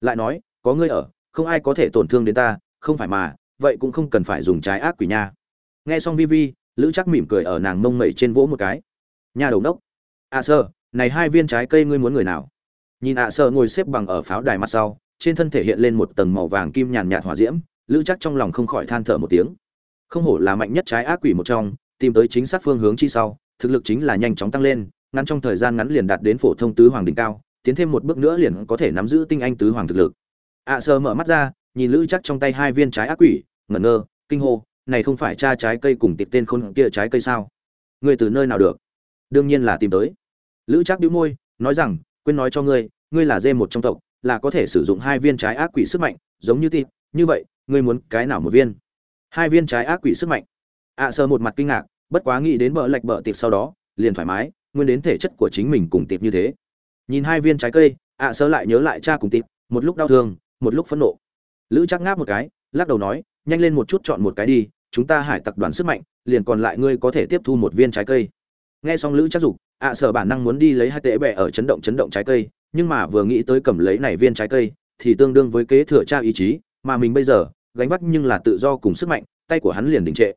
Lại nói, có ngươi ở không ai có thể tổn thương đến ta, không phải mà, vậy cũng không cần phải dùng trái ác quỷ nha. Nghe xong vi vi lữ chắc mỉm cười ở nàng mông mẩy trên vỗ một cái. Nhà đầu nốc ạ à sơ, này hai viên trái cây ngươi muốn người nào? Nhìn ạ à sơ ngồi xếp bằng ở pháo đài mặt sau, trên thân thể hiện lên một tầng màu vàng kim nhàn nhạt hỏa diễm, lữ chắc trong lòng không khỏi than thở một tiếng. Không hổ là mạnh nhất trái ác quỷ một trong, tìm tới chính xác phương hướng chi sau, thực lực chính là nhanh chóng tăng lên, ngắn trong thời gian ngắn liền đạt đến phổ thông tứ hoàng đỉnh cao, tiến thêm một bước nữa liền có thể nắm giữ tinh anh tứ hoàng thực lực ạ à sơ mở mắt ra nhìn lữ chắc trong tay hai viên trái ác quỷ ngẩn ngơ kinh hô này không phải cha trái cây cùng tiệp tên khôn kia trái cây sao? Ngươi từ nơi nào được? Đương nhiên là tìm tới. Lữ chắc đĩu môi nói rằng quên nói cho ngươi ngươi là dê một trong tộc là có thể sử dụng hai viên trái ác quỷ sức mạnh giống như tịp như vậy ngươi muốn cái nào một viên? Hai viên trái ác quỷ sức mạnh. ạ à, sơ một mặt kinh ngạc bất quá nghĩ đến bờ lạch bờ tiệp sau đó liền thoải mái nguyên đến thể chất của chính mình cùng tiệp như thế. Nhìn hai viên trái cây ạ à, sơ lại nhớ lại cha cùng tiệp một lúc đau thương một lúc phẫn nộ. Lữ chắc ngáp một cái, lắc đầu nói, nhanh lên một chút chọn một cái đi, chúng ta hải tặc đoàn sức mạnh, liền còn lại ngươi có thể tiếp thu một viên trái cây. Nghe xong lữ chắc dục, ạ sở bản năng muốn đi lấy hai tệ bẹ ở chấn động chấn động trái cây, nhưng mà vừa nghĩ tới cầm lấy này viên trái cây, thì tương đương với kế thừa cha ý chí, mà mình bây giờ, gánh vác nhưng là tự do cùng sức mạnh, tay của hắn liền đình trệ.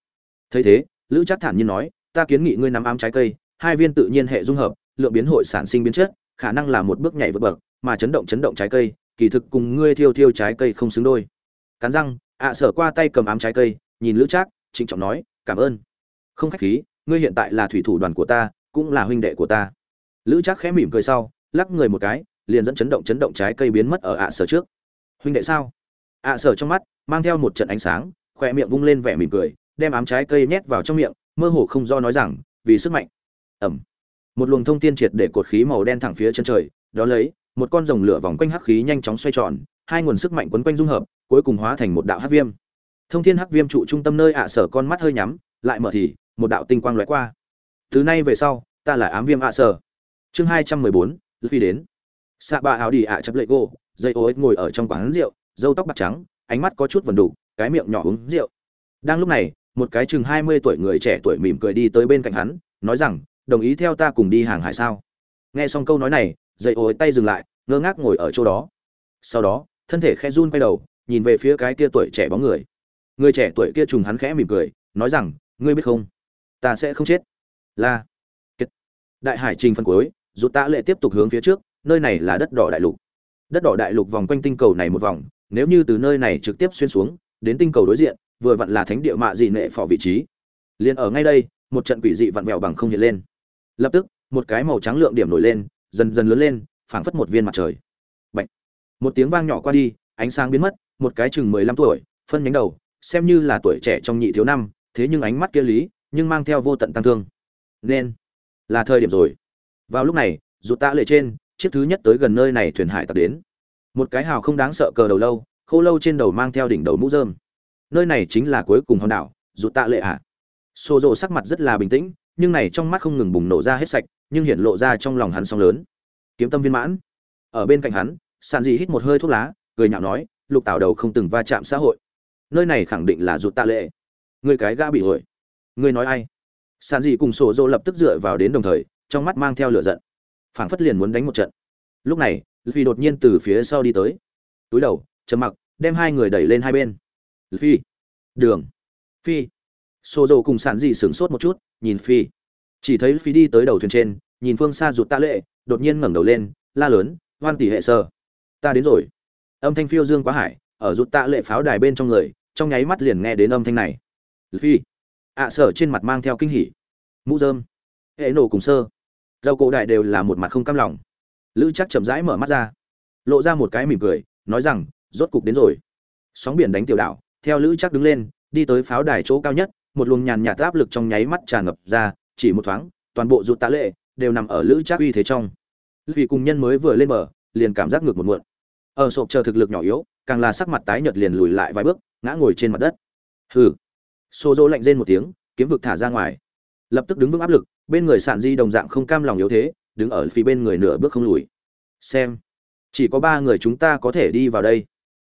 Thấy thế, lữ chắc thản nhiên nói, ta kiến nghị ngươi nắm ám trái cây, hai viên tự nhiên hệ dung hợp, lượng biến hội sản sinh biến chất, khả năng là một bước nhảy vượt bậc, mà chấn động chấn động trái cây kỳ thực cùng ngươi thiêu thiêu trái cây không xứng đôi. Cắn răng, ạ sở qua tay cầm ám trái cây, nhìn lữ trác, trịnh trọng nói, cảm ơn. Không khách khí, ngươi hiện tại là thủy thủ đoàn của ta, cũng là huynh đệ của ta. Lữ trác khẽ mỉm cười sau, lắc người một cái, liền dẫn chấn động chấn động trái cây biến mất ở ạ sở trước. Huynh đệ sao? ạ sở trong mắt mang theo một trận ánh sáng khỏe miệng vung lên vẻ mỉm cười, đem ám trái cây nhét vào trong miệng, mơ hồ không do nói rằng, vì sức mạnh. Ẩm một luồng thông tiên triệt để cột khí màu đen thẳng phía chân trời đó lấy một con rồng lửa vòng quanh hắc khí nhanh chóng xoay tròn, hai nguồn sức mạnh quấn quanh dung hợp, cuối cùng hóa thành một đạo hắc viêm. Thông thiên hắc viêm trụ trung tâm nơi ạ sở con mắt hơi nhắm, lại mở thì, một đạo tinh quang lóe qua. Từ nay về sau, ta là ám viêm ạ sở. Chương hai trăm mười bốn phi đến. Xạ bà áo đi ạ chấp lệ gỗ, dây ô ngồi ở trong quán rượu, râu tóc bạc trắng, ánh mắt có chút vần đủ cái miệng nhỏ uống rượu. Đang lúc này, một cái chừng hai mươi tuổi người trẻ tuổi mỉm cười đi tới bên cạnh hắn, nói rằng, đồng ý theo ta cùng đi hàng hải sao? Nghe xong câu nói này dậy ô tay dừng lại, ngơ ngác ngồi ở chỗ đó. Sau đó, thân thể khẽ run quay đầu, nhìn về phía cái kia tuổi trẻ bóng người. Người trẻ tuổi kia trùng hắn khẽ mỉm cười, nói rằng, ngươi biết không? Ta sẽ không chết. Là Kết. đại hải trình phân cuối, dù ta lệ tiếp tục hướng phía trước, nơi này là đất đỏ đại lục. Đất đỏ đại lục vòng quanh tinh cầu này một vòng, nếu như từ nơi này trực tiếp xuyên xuống, đến tinh cầu đối diện, vừa vặn là thánh địa mạ dị nệ phò vị trí. Liền ở ngay đây, một trận quỷ dị vặn vẹo bằng không hiện lên. Lập tức, một cái màu trắng lượng điểm nổi lên dần dần lớn lên, phảng phất một viên mặt trời. Bạch. một tiếng vang nhỏ qua đi, ánh sáng biến mất, một cái chừng mười lăm tuổi, phân nhánh đầu, xem như là tuổi trẻ trong nhị thiếu năm, thế nhưng ánh mắt kia lý, nhưng mang theo vô tận tăng thương. Nên là thời điểm rồi. Vào lúc này, rụt tạ lệ trên, chiếc thứ nhất tới gần nơi này thuyền hải tặc đến. Một cái hào không đáng sợ cờ đầu lâu, khô lâu trên đầu mang theo đỉnh đầu mũ rơm. Nơi này chính là cuối cùng hòn đảo, rụt tạ lệ ạ. À. xô rộ sắc mặt rất là bình tĩnh, nhưng này trong mắt không ngừng bùng nổ ra hết sạch nhưng hiện lộ ra trong lòng hắn song lớn. Kiếm tâm viên mãn. Ở bên cạnh hắn sàn dì hít một hơi thuốc lá, cười nhạo nói, lục tảo đầu không từng va chạm xã hội. Nơi này khẳng định là rụt tạ lệ. Người cái gã bị hội người nói ai? Sàn dì cùng sổ dô lập tức dựa vào đến đồng thời, trong mắt mang theo lửa giận. Phảng phất liền muốn đánh một trận. Lúc này vì đột nhiên từ phía sau đi tới. Túi đầu, trầm mặc, đem hai người đẩy lên hai bên. Phi đường. Phi. Xô dầu cùng sản dị sửng sốt một chút, nhìn phi chỉ thấy phi đi tới đầu thuyền trên, nhìn phương xa rụt tạ lệ, đột nhiên ngẩng đầu lên, la lớn, hoan tỷ hệ sơ, ta đến rồi. Âm thanh phiêu dương quá hải, ở rụt tạ lệ pháo đài bên trong người, trong nháy mắt liền nghe đến âm thanh này. Phi, ạ sở trên mặt mang theo kinh hỉ. Mũ dơm hệ nổ cùng sơ. Dầu cổ đại đều là một mặt không cam lòng. Lữ chắc chậm rãi mở mắt ra, lộ ra một cái mỉm cười, nói rằng, rốt cục đến rồi. Sóng biển đánh tiểu đảo, theo lữ chắc đứng lên, đi tới pháo đài chỗ cao nhất, một luồng nhàn nhạt áp lực trong nháy mắt tràn ngập ra chỉ một thoáng, toàn bộ rụt tạ lệ đều nằm ở lữ trác uy thế trong. Vì cùng nhân mới vừa lên bờ, liền cảm giác ngược một muộn. Ở sộp chờ thực lực nhỏ yếu, càng là sắc mặt tái nhợt liền lùi lại vài bước, ngã ngồi trên mặt đất. Hừ. Xô dỗ lạnh rên một tiếng, kiếm vực thả ra ngoài. Lập tức đứng vững áp lực, bên người sản di đồng dạng không cam lòng yếu thế, đứng ở phía bên người nửa bước không lùi. Xem, chỉ có ba người chúng ta có thể đi vào đây.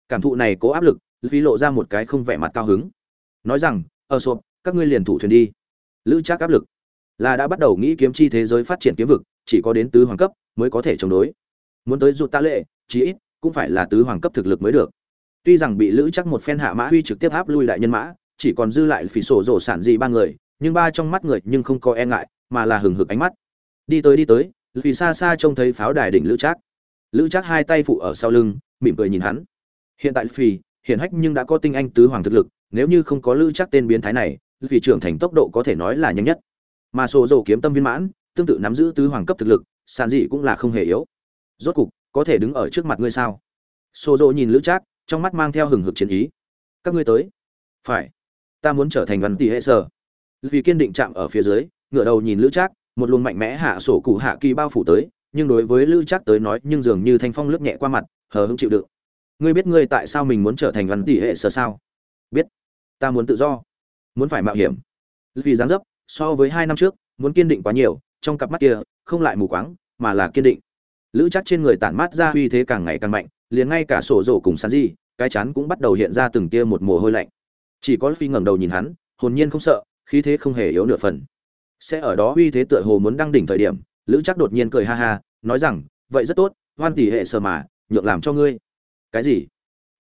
Cảm thụ này cố áp lực phí lộ ra một cái không vẻ mặt cao hứng. Nói rằng, ở sộp, các ngươi liền thủ thuyền đi. Lữ trác áp lực là đã bắt đầu nghĩ kiếm chi thế giới phát triển kiếm vực, chỉ có đến tứ hoàng cấp mới có thể chống đối. Muốn tới rụt ta lệ, chí ít cũng phải là tứ hoàng cấp thực lực mới được. Tuy rằng bị lữ chắc một phen hạ mã huy trực tiếp áp lui lại nhân mã, chỉ còn dư lại phỉ sổ rổ sản gì ba người, nhưng ba trong mắt người nhưng không có e ngại, mà là hừng hực ánh mắt. Đi tới đi tới vì xa xa trông thấy pháo đài đỉnh lữ trác. Lữ trác hai tay phụ ở sau lưng, mỉm cười nhìn hắn. Hiện tại phì hiện hách nhưng đã có tinh anh tứ hoàng thực lực, nếu như không có lữ trác tên biến thái này vì trưởng thành tốc độ có thể nói là nhanh nhất mà sổ dầu kiếm tâm viên mãn, tương tự nắm giữ tứ hoàng cấp thực lực, sàn dị cũng là không hề yếu. Rốt cục, có thể đứng ở trước mặt ngươi sao? Sổ dầu nhìn lữ trác, trong mắt mang theo hừng hực chiến ý. Các ngươi tới. Phải. Ta muốn trở thành văn tỷ hệ sở. Vì kiên định chạm ở phía dưới ngựa đầu nhìn lữ trác, một luồng mạnh mẽ hạ sổ cụ hạ kỳ bao phủ tới, nhưng đối với lữ trác tới nói, nhưng dường như thanh phong lướt nhẹ qua mặt, hờ hững chịu đựng. Ngươi biết ngươi tại sao mình muốn trở thành văn tỷ hệ sở sao? Biết. Ta muốn tự do. Muốn phải mạo hiểm. Vì dáng dấp so với hai năm trước, muốn kiên định quá nhiều, trong cặp mắt kia, không lại mù quáng, mà là kiên định. Lữ chắc trên người tản mát ra uy thế càng ngày càng mạnh, liền ngay cả sổ rổ cùng sán di, cái chán cũng bắt đầu hiện ra từng tia một mồ hôi lạnh. Chỉ có phi ngẩng đầu nhìn hắn, hồn nhiên không sợ, khí thế không hề yếu nửa phần. Sẽ ở đó uy thế tựa hồ muốn đăng đỉnh thời điểm, lữ chắc đột nhiên cười ha ha, nói rằng, vậy rất tốt, hoan tỷ hệ sờ mà, nhượng làm cho ngươi. Cái gì?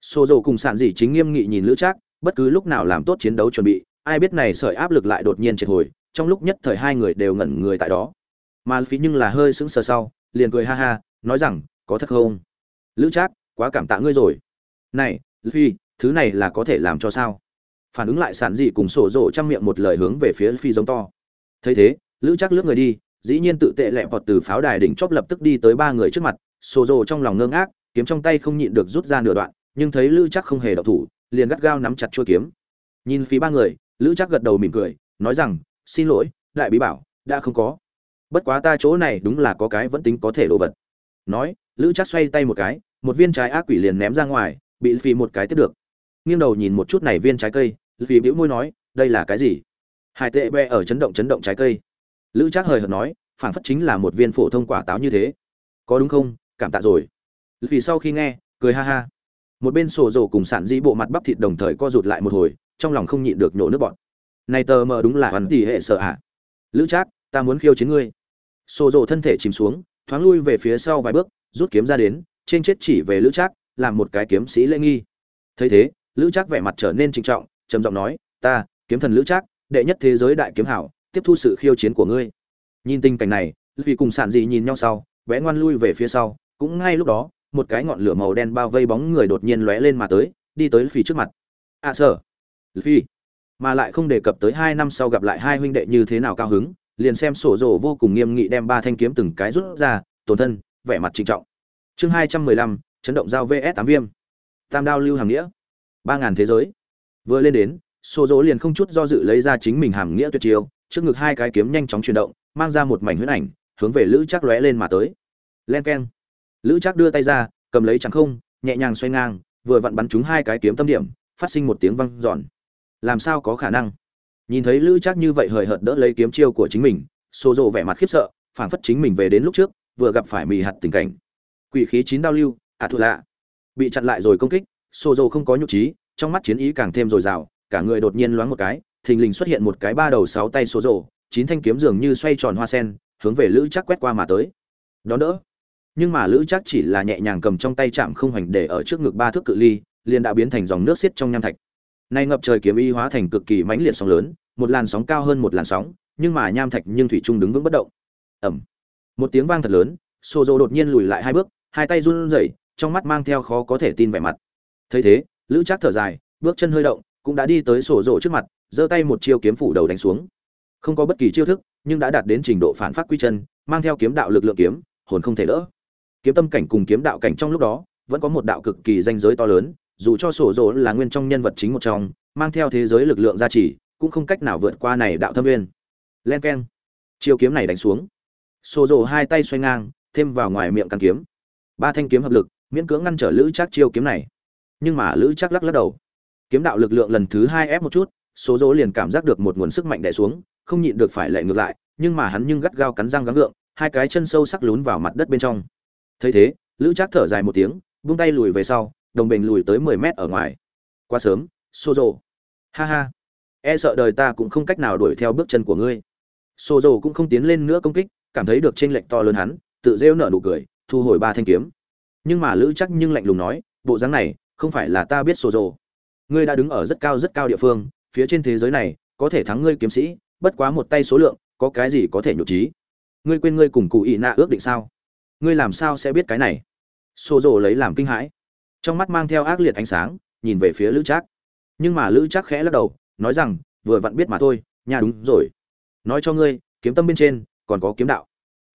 Xô dầu cùng sạn dị chính nghiêm nghị nhìn lữ trác, bất cứ lúc nào làm tốt chiến đấu chuẩn bị, ai biết này sợi áp lực lại đột nhiên triệt hồi trong lúc nhất thời hai người đều ngẩn người tại đó. Mà phí nhưng là hơi sững sờ sau, liền cười ha ha, nói rằng, có thật không? Lữ trác, quá cảm tạ ngươi rồi. Này phi, thứ này là có thể làm cho sao? Phản ứng lại sản dị cùng sổ rộ trong miệng một lời hướng về phía phi giống to. Thấy thế, lữ trác lướt người đi, dĩ nhiên tự tệ lẹ vọt từ pháo đài đỉnh chóp lập tức đi tới ba người trước mặt. Sổ rộ trong lòng ngơ ngác, kiếm trong tay không nhịn được rút ra nửa đoạn, nhưng thấy lữ trác không hề đậu thủ, liền gắt gao nắm chặt chuôi kiếm. Nhìn phí ba người, lữ trác gật đầu mỉm cười, nói rằng xin lỗi, đại bí bảo, đã không có. Bất quá ta chỗ này đúng là có cái vẫn tính có thể đồ vật. Nói, lữ chắc xoay tay một cái, một viên trái ác quỷ liền ném ra ngoài, bị phí một cái tiếp được. Nghiêng đầu nhìn một chút này viên trái cây phí bĩu môi nói, đây là cái gì? Hải tệ bẹ ở chấn động chấn động trái cây. Lữ chắc hời hợt nói phản phất chính là một viên phổ thông quả táo như thế. Có đúng không? Cảm tạ rồi. Vì sau khi nghe, cười ha ha. Một bên sổ rổ cùng sản di bộ mặt bắp thịt đồng thời co rụt lại một hồi, trong lòng không nhịn được nhổ nước bọn này tờ mờ đúng là hắn tỷ hệ sợ ạ. Lữ trác, ta muốn khiêu chiến ngươi. Xô rộ thân thể chìm xuống, thoáng lui về phía sau vài bước, rút kiếm ra đến, trên chết chỉ về lữ trác, làm một cái kiếm sĩ lễ nghi. Thấy thế, lữ trác vẻ mặt trở nên trịnh trọng, trầm giọng nói, ta, kiếm thần lữ trác, đệ nhất thế giới đại kiếm hảo, tiếp thu sự khiêu chiến của ngươi. Nhìn tình cảnh này, vì cùng sản dị nhìn nhau sau vẽ ngoan lui về phía sau, cũng ngay lúc đó, một cái ngọn lửa màu đen bao vây bóng người đột nhiên lóe lên mà tới, đi tới phi trước mặt. À sở phi mà lại không đề cập tới hai năm sau gặp lại hai huynh đệ như thế nào cao hứng, liền xem sổ rổ vô cùng nghiêm nghị đem ba thanh kiếm từng cái rút ra, tổn thân, vẻ mặt trịnh trọng. Chương hai trăm mười lăm, chấn động giao vs tám viêm. Tam đao lưu hàm nghĩa. Ba ngàn thế giới. Vừa lên đến, sổ rổ liền không chút do dự lấy ra chính mình hàm nghĩa tuyệt chiêu, trước ngực hai cái kiếm nhanh chóng chuyển động, mang ra một mảnh huyết ảnh, hướng về lữ chắc lóe lên mà tới. Len keng. Lữ chắc đưa tay ra, cầm lấy trắng không, nhẹ nhàng xoay ngang, vừa vặn bắn trúng hai cái kiếm tâm điểm, phát sinh một tiếng văng giòn làm sao có khả năng? Nhìn thấy lữ trác như vậy hời hợt đỡ lấy kiếm chiêu của chính mình xô rộ vẻ mặt khiếp sợ, phảng phất chính mình về đến lúc trước, vừa gặp phải mì hạt tình cảnh. Quỷ khí chín đao lưu, ạ à thụ lạ. Bị chặn lại rồi công kích xô rộ không có nhục trí, trong mắt chiến ý càng thêm dồi dào, cả người đột nhiên loáng một cái, thình lình xuất hiện một cái ba đầu sáu tay xô rộ chín thanh kiếm dường như xoay tròn hoa sen, hướng về lữ trác quét qua mà tới. Đón đỡ. Nhưng mà lữ trác chỉ là nhẹ nhàng cầm trong tay chạm không hành để ở trước ngực ba thước cự ly, liền đã biến thành dòng nước xiết trong nham thạch này ngập trời kiếm y hóa thành cực kỳ mãnh liệt sóng lớn một làn sóng cao hơn một làn sóng nhưng mà nham thạch nhưng thủy trung đứng vững bất động. Ầm, một tiếng vang thật lớn xô đột nhiên lùi lại hai bước hai tay run rẩy trong mắt mang theo khó có thể tin vẻ mặt. Thấy thế lữ trác thở dài bước chân hơi động cũng đã đi tới Sozo trước mặt giơ tay một chiêu kiếm phủ đầu đánh xuống. Không có bất kỳ chiêu thức nhưng đã đạt đến trình độ phản phát quy chân mang theo kiếm đạo lực lượng kiếm hồn không thể đỡ. Kiếm tâm cảnh cùng kiếm đạo cảnh trong lúc đó vẫn có một đạo cực kỳ danh giới to lớn dù cho sổ dỗ là nguyên trong nhân vật chính một trong, mang theo thế giới lực lượng gia trì, cũng không cách nào vượt qua này đạo thâm nguyên. Len keng. Chiêu kiếm này đánh xuống. Sổ dỗ hai tay xoay ngang, thêm vào ngoài miệng căn kiếm. Ba thanh kiếm hợp lực, miễn cưỡng ngăn trở lữ chắc chiêu kiếm này. Nhưng mà lữ chắc lắc lắc đầu. Kiếm đạo lực lượng lần thứ hai ép một chút số dỗ liền cảm giác được một nguồn sức mạnh đè xuống, không nhịn được phải lệ ngược lại, nhưng mà hắn nhưng gắt gao cắn răng gắng gượng, hai cái chân sâu sắc lún vào mặt đất bên trong. Thấy thế, lữ trác thở dài một tiếng buông tay lùi về sau đồng bình lùi tới mười mét ở ngoài. Quá sớm xô Rồ. ha ha. E sợ đời ta cũng không cách nào đuổi theo bước chân của ngươi. Xô Rồ cũng không tiến lên nữa công kích, cảm thấy được trên lệnh to lớn hắn, tự rêu nở nụ cười, thu hồi ba thanh kiếm. Nhưng mà lữ chắc nhưng lạnh lùng nói, bộ dáng này, không phải là ta biết xô Rồ. ngươi đã đứng ở rất cao rất cao địa phương, phía trên thế giới này, có thể thắng ngươi kiếm sĩ, bất quá một tay số lượng, có cái gì có thể nhục trí? Ngươi quên ngươi cùng cụ ị nạ ước định sao? Ngươi làm sao sẽ biết cái này? Xô Rồ lấy làm kinh hãi trong mắt mang theo ác liệt ánh sáng, nhìn về phía lữ trác. Nhưng mà lữ trác khẽ lắc đầu, nói rằng, vừa vặn biết mà thôi nhà đúng rồi. Nói cho ngươi, kiếm tâm bên trên, còn có kiếm đạo.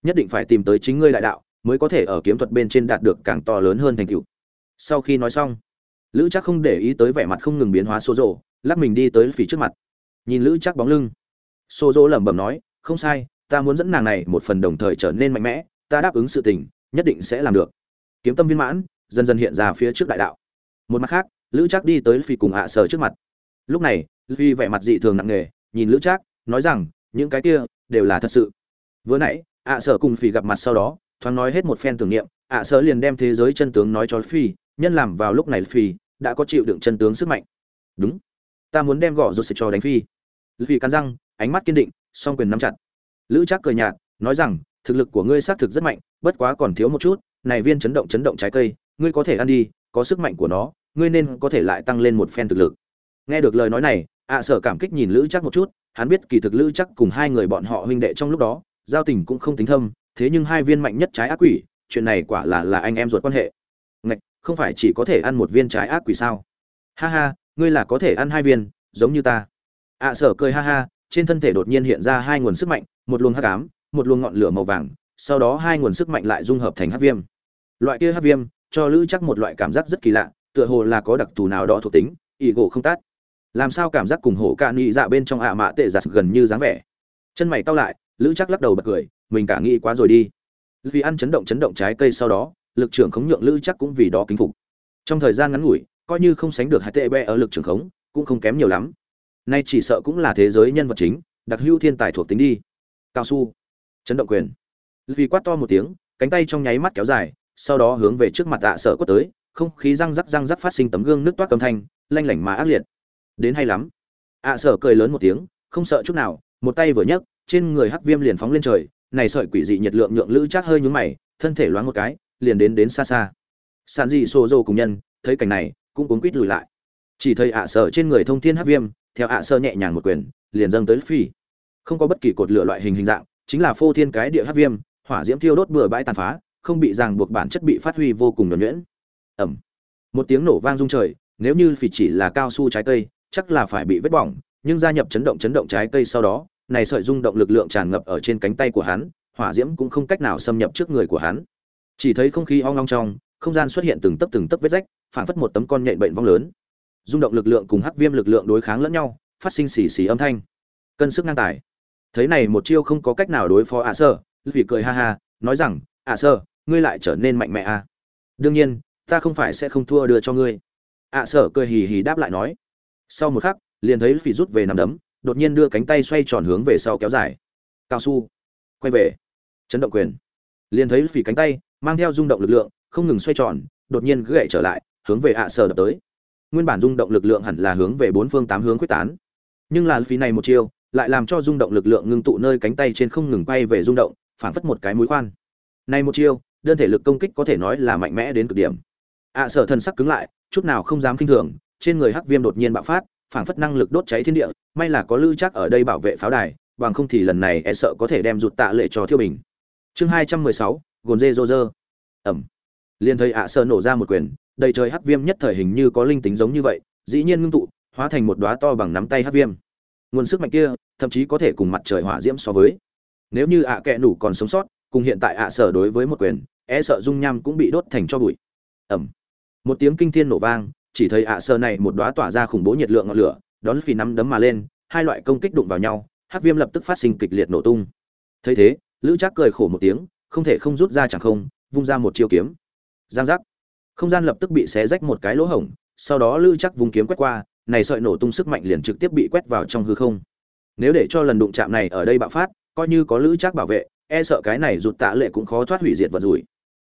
Nhất định phải tìm tới chính ngươi đại đạo, mới có thể ở kiếm thuật bên trên đạt được càng to lớn hơn thành tựu. Sau khi nói xong, lữ chắc không để ý tới vẻ mặt không ngừng biến hóa xô rộ lắc mình đi tới phỉ trước mặt. Nhìn lữ chắc bóng lưng xô rộ lẩm bẩm nói, không sai, ta muốn dẫn nàng này một phần đồng thời trở nên mạnh mẽ, ta đáp ứng sự tình, nhất định sẽ làm được. Kiếm tâm viên mãn dần dần hiện ra phía trước đại đạo. Một mặt khác, lữ trác đi tới phi cùng hạ sở trước mặt. Lúc này, phi vẻ mặt dị thường nặng nề, nhìn lữ trác, nói rằng, những cái kia đều là thật sự. Vừa nãy, ạ sở cùng phi gặp mặt sau đó, thoáng nói hết một phen tưởng niệm, ạ sở liền đem thế giới chân tướng nói cho phi, nhân làm vào lúc này phi đã có chịu đựng chân tướng sức mạnh. Đúng, ta muốn đem gõ rột sẽ cho đánh phi. Phi cắn răng, ánh mắt kiên định, song quyền nắm chặt. Lữ trác cười nhạt, nói rằng, thực lực của ngươi xác thực rất mạnh, bất quá còn thiếu một chút, này viên chấn động chấn động trái cây ngươi có thể ăn đi, có sức mạnh của nó, ngươi nên có thể lại tăng lên một phen thực lực. Nghe được lời nói này, ạ sở cảm kích nhìn lữ chắc một chút, hắn biết kỳ thực lữ chắc cùng hai người bọn họ huynh đệ trong lúc đó, giao tình cũng không tính thâm, thế nhưng hai viên mạnh nhất trái ác quỷ, chuyện này quả là là anh em ruột quan hệ. Ngạch, không phải chỉ có thể ăn một viên trái ác quỷ sao? Ha ha, ngươi là có thể ăn hai viên, giống như ta. Ạ sở cười ha ha, trên thân thể đột nhiên hiện ra hai nguồn sức mạnh, một luồng hắc ám, một luồng ngọn lửa màu vàng, sau đó hai nguồn sức mạnh lại dung hợp thành hắc viêm. Loại kia hắc viêm cho lữ chắc một loại cảm giác rất kỳ lạ, tựa hồ là có đặc thù nào đó thuộc tính, ý gỗ không tát. Làm sao cảm giác cùng hổ ca nghĩ dạ bên trong ạ mạ tệ giặt gần như dáng vẻ. Chân mày cau lại, lữ chắc lắc đầu bật cười, mình cả nghĩ quá rồi đi. Vì ăn chấn động chấn động trái cây sau đó, lực trưởng khống nhượng lữ chắc cũng vì đó kính phục. Trong thời gian ngắn ngủi, coi như không sánh được hai tệ bè ở lực trưởng khống, cũng không kém nhiều lắm. Nay chỉ sợ cũng là thế giới nhân vật chính, đặc hữu thiên tài thuộc tính đi. Cao su. Chấn động quyền. Vì quát to một tiếng, cánh tay trong nháy mắt kéo dài sau đó hướng về trước mặt tạ sở quất tới, không khí răng rắc răng rắc phát sinh tấm gương nước toát âm thanh, lanh lảnh mà ác liệt. Đến hay lắm. Ạ sở cười lớn một tiếng, không sợ chút nào, một tay vừa nhấc, trên người hắc viêm liền phóng lên trời, này sợi quỷ dị nhiệt lượng nhượng lữ chắc hơi nhúng mày, thân thể loáng một cái, liền đến đến xa xa. Sàn dị xô dô cùng nhân, thấy cảnh này, cũng cuốn quýt lùi lại. Chỉ thấy ạ sở trên người thông thiên hắc viêm, theo ạ sơ nhẹ nhàng một quyền, liền dâng tới phi. Không có bất kỳ cột lửa loại hình hình dạng, chính là phô thiên cái địa hắc viêm, hỏa diễm thiêu đốt bừa bãi tàn phá không bị ràng buộc bản chất bị phát huy vô cùng nhuẩn nhuyễn. Ẩm. Một tiếng nổ vang rung trời, nếu như phỉ chỉ là cao su trái cây, chắc là phải bị vết bỏng, nhưng gia nhập chấn động chấn động trái cây sau đó, này sợi rung động lực lượng tràn ngập ở trên cánh tay của hắn, hỏa diễm cũng không cách nào xâm nhập trước người của hắn. Chỉ thấy không khí ong long trong, không gian xuất hiện từng tấc từng tấc vết rách phản phất một tấm con nhện bệnh vong lớn. Rung động lực lượng cùng hắc viêm lực lượng đối kháng lẫn nhau, phát sinh xì xì âm thanh. Cân sức ngang tài. Thấy này một chiêu không có cách nào đối phó ạ sơ vì cười ha ha, nói rằng, ạ sơ ngươi lại trở nên mạnh mẽ à? Đương nhiên, ta không phải sẽ không thua đưa cho ngươi. Ạ sở cười hì hì đáp lại nói. Sau một khắc, liền thấy phỉ rút về nằm đấm, đột nhiên đưa cánh tay xoay tròn hướng về sau kéo dài. Cao su, quay về. Chấn động quyền. Liền thấy phỉ cánh tay mang theo rung động lực lượng, không ngừng xoay tròn, đột nhiên gậy trở lại, hướng về ạ sở đập tới. Nguyên bản rung động lực lượng hẳn là hướng về bốn phương tám hướng quyết tán. Nhưng là phí này một chiêu, lại làm cho rung động lực lượng ngưng tụ nơi cánh tay trên không ngừng quay về rung động phản phất một cái mũi khoan. Này một chiêu đơn thể lực công kích có thể nói là mạnh mẽ đến cực điểm. Ạ sở thần sắc cứng lại, chút nào không dám kinh thường, trên người hắc viêm đột nhiên bạo phát, phảng phất năng lực đốt cháy thiên địa, may là có lưu chắc ở đây bảo vệ pháo đài, bằng không thì lần này e sợ có thể đem rụt tạ lệ cho thiêu bình. Chương hai trăm mười sáu, gồn dê rô rơ. Ẩm. Liền thấy ạ sở nổ ra một quyền, đầy trời hắc viêm nhất thời hình như có linh tính giống như vậy, dĩ nhiên ngưng tụ, hóa thành một đóa to bằng nắm tay hắc viêm. Nguồn sức mạnh kia, thậm chí có thể cùng mặt trời hỏa diễm so với. Nếu như ạ kẹ nủ còn sống sót, cùng hiện tại ạ sở đối với một quyền e sợ dung nham cũng bị đốt thành cho bụi. Ẩm. Một tiếng kinh thiên nổ vang, chỉ thấy ạ sơ này một đóa tỏa ra khủng bố nhiệt lượng ngọn lửa, đón phi nắm đấm mà lên, hai loại công kích đụng vào nhau, hắc viêm lập tức phát sinh kịch liệt nổ tung. Thấy thế, lữ trác cười khổ một tiếng, không thể không rút ra chẳng không, vung ra một chiêu kiếm. Giang giác. Không gian lập tức bị xé rách một cái lỗ hổng, sau đó lữ trác vùng kiếm quét qua, này sợi nổ tung sức mạnh liền trực tiếp bị quét vào trong hư không. Nếu để cho lần đụng chạm này ở đây bạo phát, coi như có lữ trác bảo vệ e sợ cái này rụt tạ lệ cũng khó thoát hủy diệt vật rủi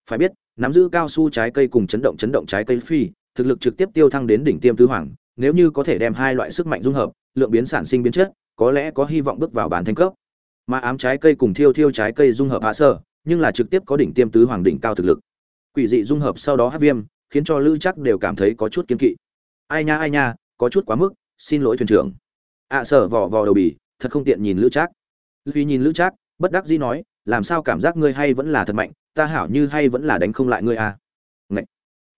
phải biết, nắm giữ cao su trái cây cùng chấn động chấn động trái cây phi, thực lực trực tiếp tiêu thăng đến đỉnh tiêm tứ hoàng, nếu như có thể đem hai loại sức mạnh dung hợp, lượng biến sản sinh biến chất, có lẽ có hy vọng bước vào bản thành cấp. Mà ám trái cây cùng thiêu thiêu trái cây dung hợp hạ sơ nhưng là trực tiếp có đỉnh tiêm tứ hoàng đỉnh cao thực lực. Quỷ dị dung hợp sau đó hát viêm, khiến cho lữ chắc đều cảm thấy có chút kiên kỵ. Ai nha ai nha, có chút quá mức, xin lỗi thuyền trưởng. Ạ sở vò vò đầu bì, thật không tiện nhìn lữ trác. Vì nhìn lữ trác, bất đắc dĩ nói làm sao cảm giác ngươi hay vẫn là thật mạnh, ta hảo như hay vẫn là đánh không lại ngươi à? Ngậy.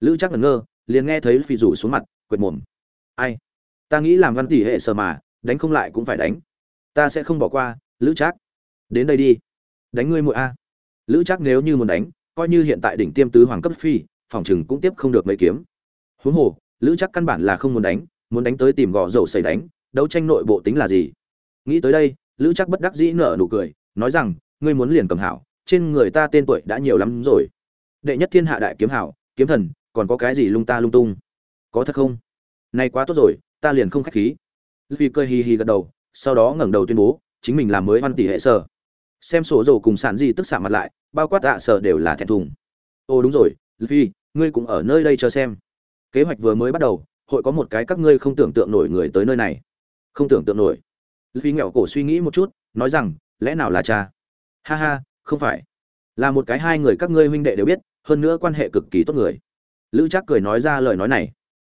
lữ trác ngẩn ngơ, liền nghe thấy phi rủ xuống mặt, quệt mồm. Ai? Ta nghĩ làm văn tỷ hệ sở mà, đánh không lại cũng phải đánh. Ta sẽ không bỏ qua, lữ trác. Đến đây đi. Đánh ngươi muội a. Lữ trác nếu như muốn đánh, coi như hiện tại đỉnh tiêm tứ hoàng cấp phi, phòng chừng cũng tiếp không được mấy kiếm. Huống hồ, lữ chắc căn bản là không muốn đánh muốn đánh tới tìm gò dầu xảy đánh, đấu tranh nội bộ tính là gì? Nghĩ tới đây, lữ chắc bất đắc dĩ nở nụ cười, nói rằng ngươi muốn liền cầm hảo, trên người ta tên tuổi đã nhiều lắm rồi. Đệ nhất thiên hạ đại kiếm hảo, kiếm thần, còn có cái gì lung ta lung tung? Có thật không? Này quá tốt rồi, ta liền không khách khí. Vì Cơ hì hì gật đầu, sau đó ngẩng đầu tuyên bố, chính mình làm mới văn tỷ hệ sở. Xem sổ dầu cùng sản gì tức xạ mặt lại, bao quát tạ sở đều là thẹn thùng. Ô đúng rồi vì ngươi cũng ở nơi đây chờ xem. Kế hoạch vừa mới bắt đầu, hội có một cái các ngươi không tưởng tượng nổi người tới nơi này. Không tưởng tượng nổi. Vì nghẹo cổ suy nghĩ một chút, nói rằng, lẽ nào là cha? Ha ha, không phải. Là một cái hai người các ngươi huynh đệ đều biết, hơn nữa quan hệ cực kỳ tốt người. Lữ trác cười nói ra lời nói này.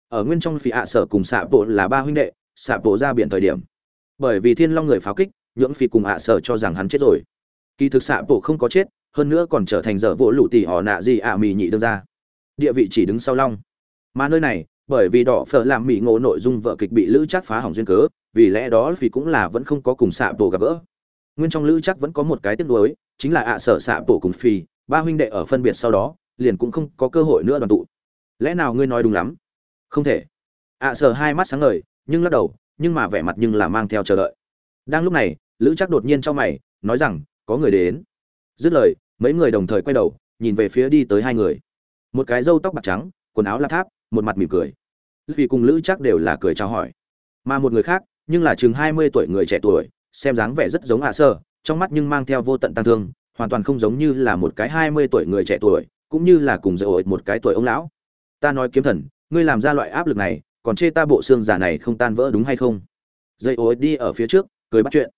Ở nguyên trong phi ạ sở cùng xạ bộ là ba huynh đệ xạ bộ ra biển thời điểm. Bởi vì thiên long người pháo kích nhưỡng phi cùng ạ sở cho rằng hắn chết rồi. Kỳ thực xạ bộ không có chết, hơn nữa còn trở thành dở vỗ lũ tỷ họ nạ gì ạ mì nhị đương ra. Địa vị chỉ đứng sau long. Mà nơi này, bởi vì đỏ phở làm mỹ ngộ nội dung vợ kịch bị lữ Trác phá hỏng duyên cớ, vì lẽ đó vì cũng là vẫn không có cùng xạ bộ gặp gỡ nguyên trong lữ chắc vẫn có một cái tiếc nuối, chính là ạ sở xạ bổ cùng phi ba huynh đệ ở phân biệt sau đó, liền cũng không có cơ hội nữa đoàn tụ. Lẽ nào ngươi nói đúng lắm? Không thể. Ạ sở hai mắt sáng ngời, nhưng lắc đầu, nhưng mà vẻ mặt nhưng là mang theo chờ đợi. Đang lúc này, lữ chắc đột nhiên cho mày, nói rằng, có người đến. Dứt lời, mấy người đồng thời quay đầu, nhìn về phía đi tới hai người. Một cái râu tóc bạc trắng, quần áo lạp tháp, một mặt mỉm cười. Vì cùng lữ chắc đều là cười chào hỏi. Mà một người khác, nhưng là chừng hai mươi tuổi người trẻ tuổi xem dáng vẻ rất giống hạ sơ, trong mắt nhưng mang theo vô tận tăng thương, hoàn toàn không giống như là một cái hai mươi tuổi người trẻ tuổi, cũng như là cùng dạy ổi một cái tuổi ông lão. Ta nói kiếm thần, ngươi làm ra loại áp lực này, còn chê ta bộ xương giả này không tan vỡ đúng hay không? Dây ối đi ở phía trước, cười bắt chuyện.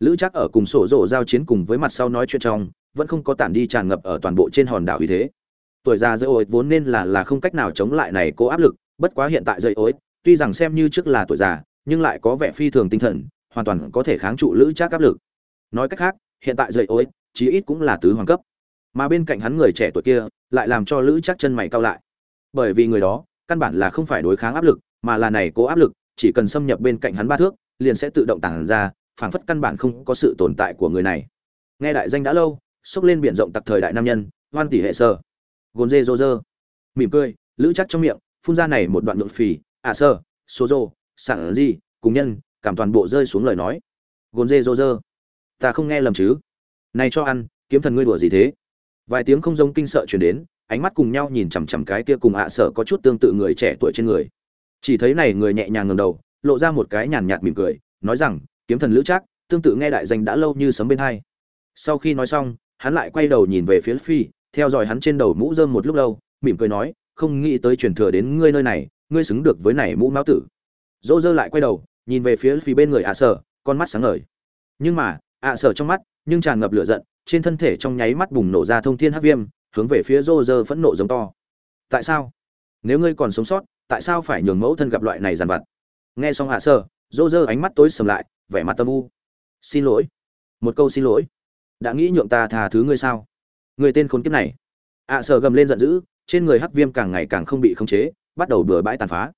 Lữ chắc ở cùng sổ rộ giao chiến cùng với mặt sau nói chuyện trong, vẫn không có tản đi tràn ngập ở toàn bộ trên hòn đảo như thế. Tuổi già dây ối vốn nên là là không cách nào chống lại này cố áp lực, bất quá hiện tại dây ối, tuy rằng xem như trước là tuổi già, nhưng lại có vẻ phi thường tinh thần hoàn toàn có thể kháng trụ lữ trác áp lực. Nói cách khác, hiện tại dậy ối chí ít cũng là tứ hoàng cấp. Mà bên cạnh hắn người trẻ tuổi kia, lại làm cho lữ trác chân mày cao lại. Bởi vì người đó, căn bản là không phải đối kháng áp lực, mà là này cố áp lực, chỉ cần xâm nhập bên cạnh hắn ba thước, liền sẽ tự động tản ra, phảng phất căn bản không có sự tồn tại của người này. Nghe đại danh đã lâu, xốc lên biển rộng tặc thời đại nam nhân, hoan tỷ hệ sơ. Gồn dê rô dơ. Mỉm cười, lữ chắc trong miệng, phun ra này một đoạn nội phì, ạ sơ số rô sẵn gì cùng nhân cảm toàn bộ rơi xuống lời nói. Gồn dê rô rơ ta không nghe lầm chứ? Này cho ăn, kiếm thần ngươi đùa gì thế? Vài tiếng không giống kinh sợ chuyển đến, ánh mắt cùng nhau nhìn chằm chằm cái kia cùng ạ sợ có chút tương tự người trẻ tuổi trên người. Chỉ thấy này người nhẹ nhàng ngầm đầu, lộ ra một cái nhàn nhạt mỉm cười, nói rằng, kiếm thần lữ trác, tương tự nghe đại danh đã lâu như sấm bên hai. Sau khi nói xong, hắn lại quay đầu nhìn về phía phi theo dõi hắn trên đầu mũ rơm một lúc lâu, mỉm cười nói, không nghĩ tới truyền thừa đến ngươi nơi này, ngươi xứng được với này mũ máu tử. Dỗ dơ lại quay đầu nhìn về phía phía bên người ạ sở con mắt sáng ngời. Nhưng mà ạ sở trong mắt nhưng tràn ngập lửa giận trên thân thể trong nháy mắt bùng nổ ra thông thiên hắc viêm hướng về phía rô rơ phẫn nộ giống to. Tại sao? Nếu ngươi còn sống sót tại sao phải nhường mẫu thân gặp loại này dàn vặt? Nghe xong ạ sở rô rơ ánh mắt tối sầm lại vẻ mặt tâm u. Xin lỗi. Một câu xin lỗi. Đã nghĩ nhượng ta tha thứ ngươi sao? Người tên khốn kiếp này. Ạ à, sợ gầm lên giận dữ trên người hắc viêm càng ngày càng không bị khống chế bắt đầu bừa bãi tàn phá.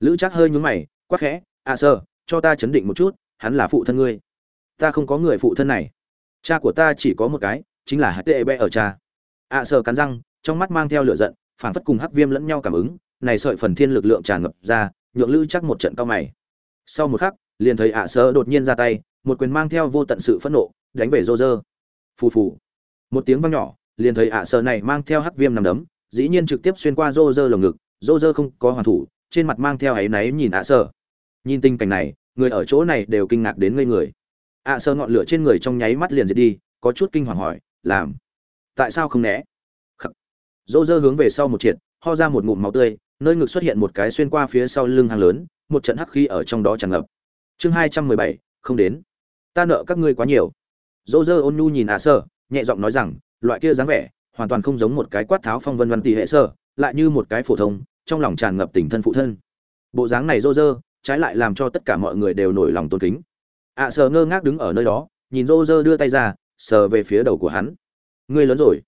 Lữ chắc hơi nhún mày quắc khẽ à, sơ, cho ta chấn định một chút hắn là phụ thân ngươi. Ta không có người phụ thân này. Cha của ta chỉ có một cái chính là hạt tệ bẹ ở cha. Ạ à, cắn răng trong mắt mang theo lửa giận phảng phất cùng hắc viêm lẫn nhau cảm ứng này sợi phần thiên lực lượng tràn ngập ra nhượng lư chắc một trận cao mày. Sau một khắc liền thấy à, ạ sơ đột nhiên ra tay một quyền mang theo vô tận sự phẫn nộ đánh về rô rơ phù phù. Một tiếng vang nhỏ liền thấy à, ạ sơ này mang theo hắc viêm nằm đấm dĩ nhiên trực tiếp xuyên qua rô rơ lồng ngực. Rô rơ không có hoàn thủ trên mặt mang theo áy náy nhìn à, ạ sơ nhìn tình cảnh này, người ở chỗ này đều kinh ngạc đến ngây người. Ạ sơ ngọn lửa trên người trong nháy mắt liền diệt đi, có chút kinh hoàng hỏi, làm? Tại sao không né? Khắc. Rô hướng về sau một triệt, ho ra một ngụm máu tươi, nơi ngực xuất hiện một cái xuyên qua phía sau lưng hàng lớn, một trận hắc khí ở trong đó tràn ngập. Chương hai trăm mười bảy, không đến. Ta nợ các ngươi quá nhiều. Dỗ dơ ôn nhu nhìn ạ sơ, nhẹ giọng nói rằng, loại kia dáng vẻ, hoàn toàn không giống một cái quát tháo phong vân văn tỷ hệ sơ, lại như một cái phổ thông, trong lòng tràn ngập tình thân phụ thân. Bộ dáng này dô dơ trái lại làm cho tất cả mọi người đều nổi lòng tôn kính. Ạ sờ ngơ ngác đứng ở nơi đó nhìn rô rơ đưa tay ra sờ về phía đầu của hắn. Ngươi lớn rồi.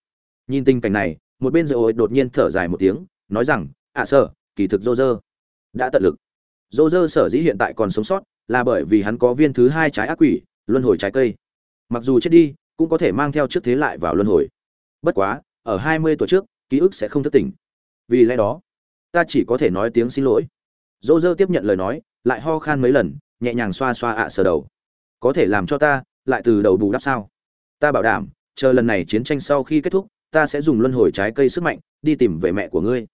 Nhìn tình cảnh này một bên dội đột nhiên thở dài một tiếng nói rằng ạ sờ, kỳ thực rô rơ đã tận lực. Rô rơ sở dĩ hiện tại còn sống sót là bởi vì hắn có viên thứ hai trái ác quỷ luân hồi trái cây. Mặc dù chết đi cũng có thể mang theo trước thế lại vào luân hồi. Bất quá ở hai mươi tuổi trước ký ức sẽ không thất tỉnh. Vì lẽ đó ta chỉ có thể nói tiếng xin lỗi dô dơ tiếp nhận lời nói, lại ho khan mấy lần, nhẹ nhàng xoa xoa ạ sờ đầu. Có thể làm cho ta, lại từ đầu bù đắp sao? Ta bảo đảm, chờ lần này chiến tranh sau khi kết thúc, ta sẽ dùng luân hồi trái cây sức mạnh, đi tìm về mẹ của ngươi.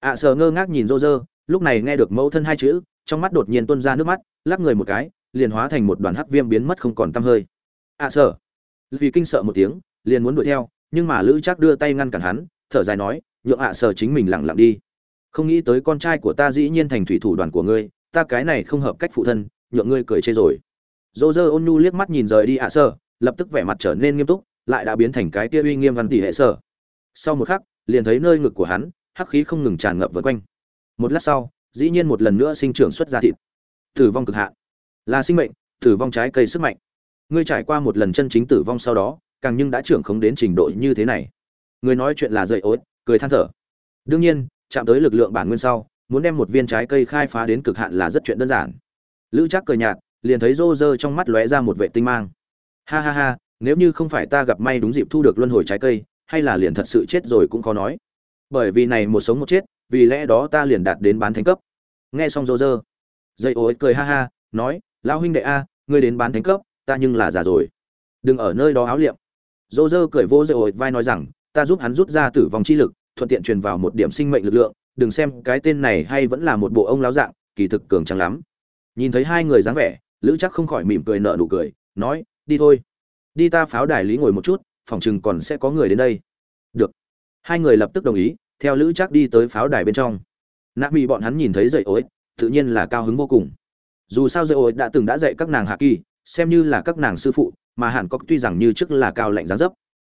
Ạ sờ ngơ ngác nhìn rô rơ lúc này nghe được mẫu thân hai chữ, trong mắt đột nhiên tuôn ra nước mắt, lắc người một cái, liền hóa thành một đoàn hắc viêm biến mất không còn tăm hơi. Ạ sờ. Vì kinh sợ một tiếng, liền muốn đuổi theo, nhưng mà lữ chắc đưa tay ngăn cản hắn, thở dài nói, nhượng ạ sờ chính mình lặng lặng đi không nghĩ tới con trai của ta dĩ nhiên thành thủy thủ đoàn của ngươi, ta cái này không hợp cách phụ thân, nhượng ngươi cười chê rồi. Dô dơ ôn nhu liếc mắt nhìn rời đi ạ sờ lập tức vẻ mặt trở nên nghiêm túc, lại đã biến thành cái tia uy nghiêm văn tỷ hệ sơ. Sau một khắc, liền thấy nơi ngực của hắn, hắc khí không ngừng tràn ngập vượt quanh. Một lát sau, dĩ nhiên một lần nữa sinh trưởng xuất ra thịt. Tử vong cực hạn. Là sinh mệnh, tử vong trái cây sức mạnh. Ngươi trải qua một lần chân chính tử vong sau đó, càng nhưng đã trưởng khống đến trình độ như thế này. Người nói chuyện là dậy ối, cười than thở. Đương nhiên chạm tới lực lượng bản nguyên sau, muốn đem một viên trái cây khai phá đến cực hạn là rất chuyện đơn giản. Lữ chắc cười nhạt, liền thấy rô rơ trong mắt lóe ra một vệ tinh mang. Ha ha ha, nếu như không phải ta gặp may đúng dịp thu được luân hồi trái cây, hay là liền thật sự chết rồi cũng khó nói. Bởi vì này một sống một chết, vì lẽ đó ta liền đạt đến bán thánh cấp. Nghe xong rô rơ dây ô cười ha ha, nói, lão huynh đệ a, ngươi đến bán thánh cấp, ta nhưng là già rồi. Đừng ở nơi đó áo liệm. Rô rơ cười vô dây ô vai nói rằng, ta giúp hắn rút ra tử vong chi lực thuận tiện truyền vào một điểm sinh mệnh lực lượng, đừng xem cái tên này hay vẫn là một bộ ông láo dạng, kỳ thực cường trắng lắm. Nhìn thấy hai người dáng vẻ, lữ chắc không khỏi mỉm cười nợ nụ cười, nói, đi thôi. Đi ta pháo đài lý ngồi một chút, phòng chừng còn sẽ có người đến đây. Được. Hai người lập tức đồng ý, theo lữ chắc đi tới pháo đài bên trong. Nạ bị bọn hắn nhìn thấy dậy ối, tự nhiên là cao hứng vô cùng. Dù sao dậy ối đã từng đã dạy các nàng hạ kỳ, xem như là các nàng sư phụ, mà hàn cốc tuy rằng như trước là cao lạnh giá dấp,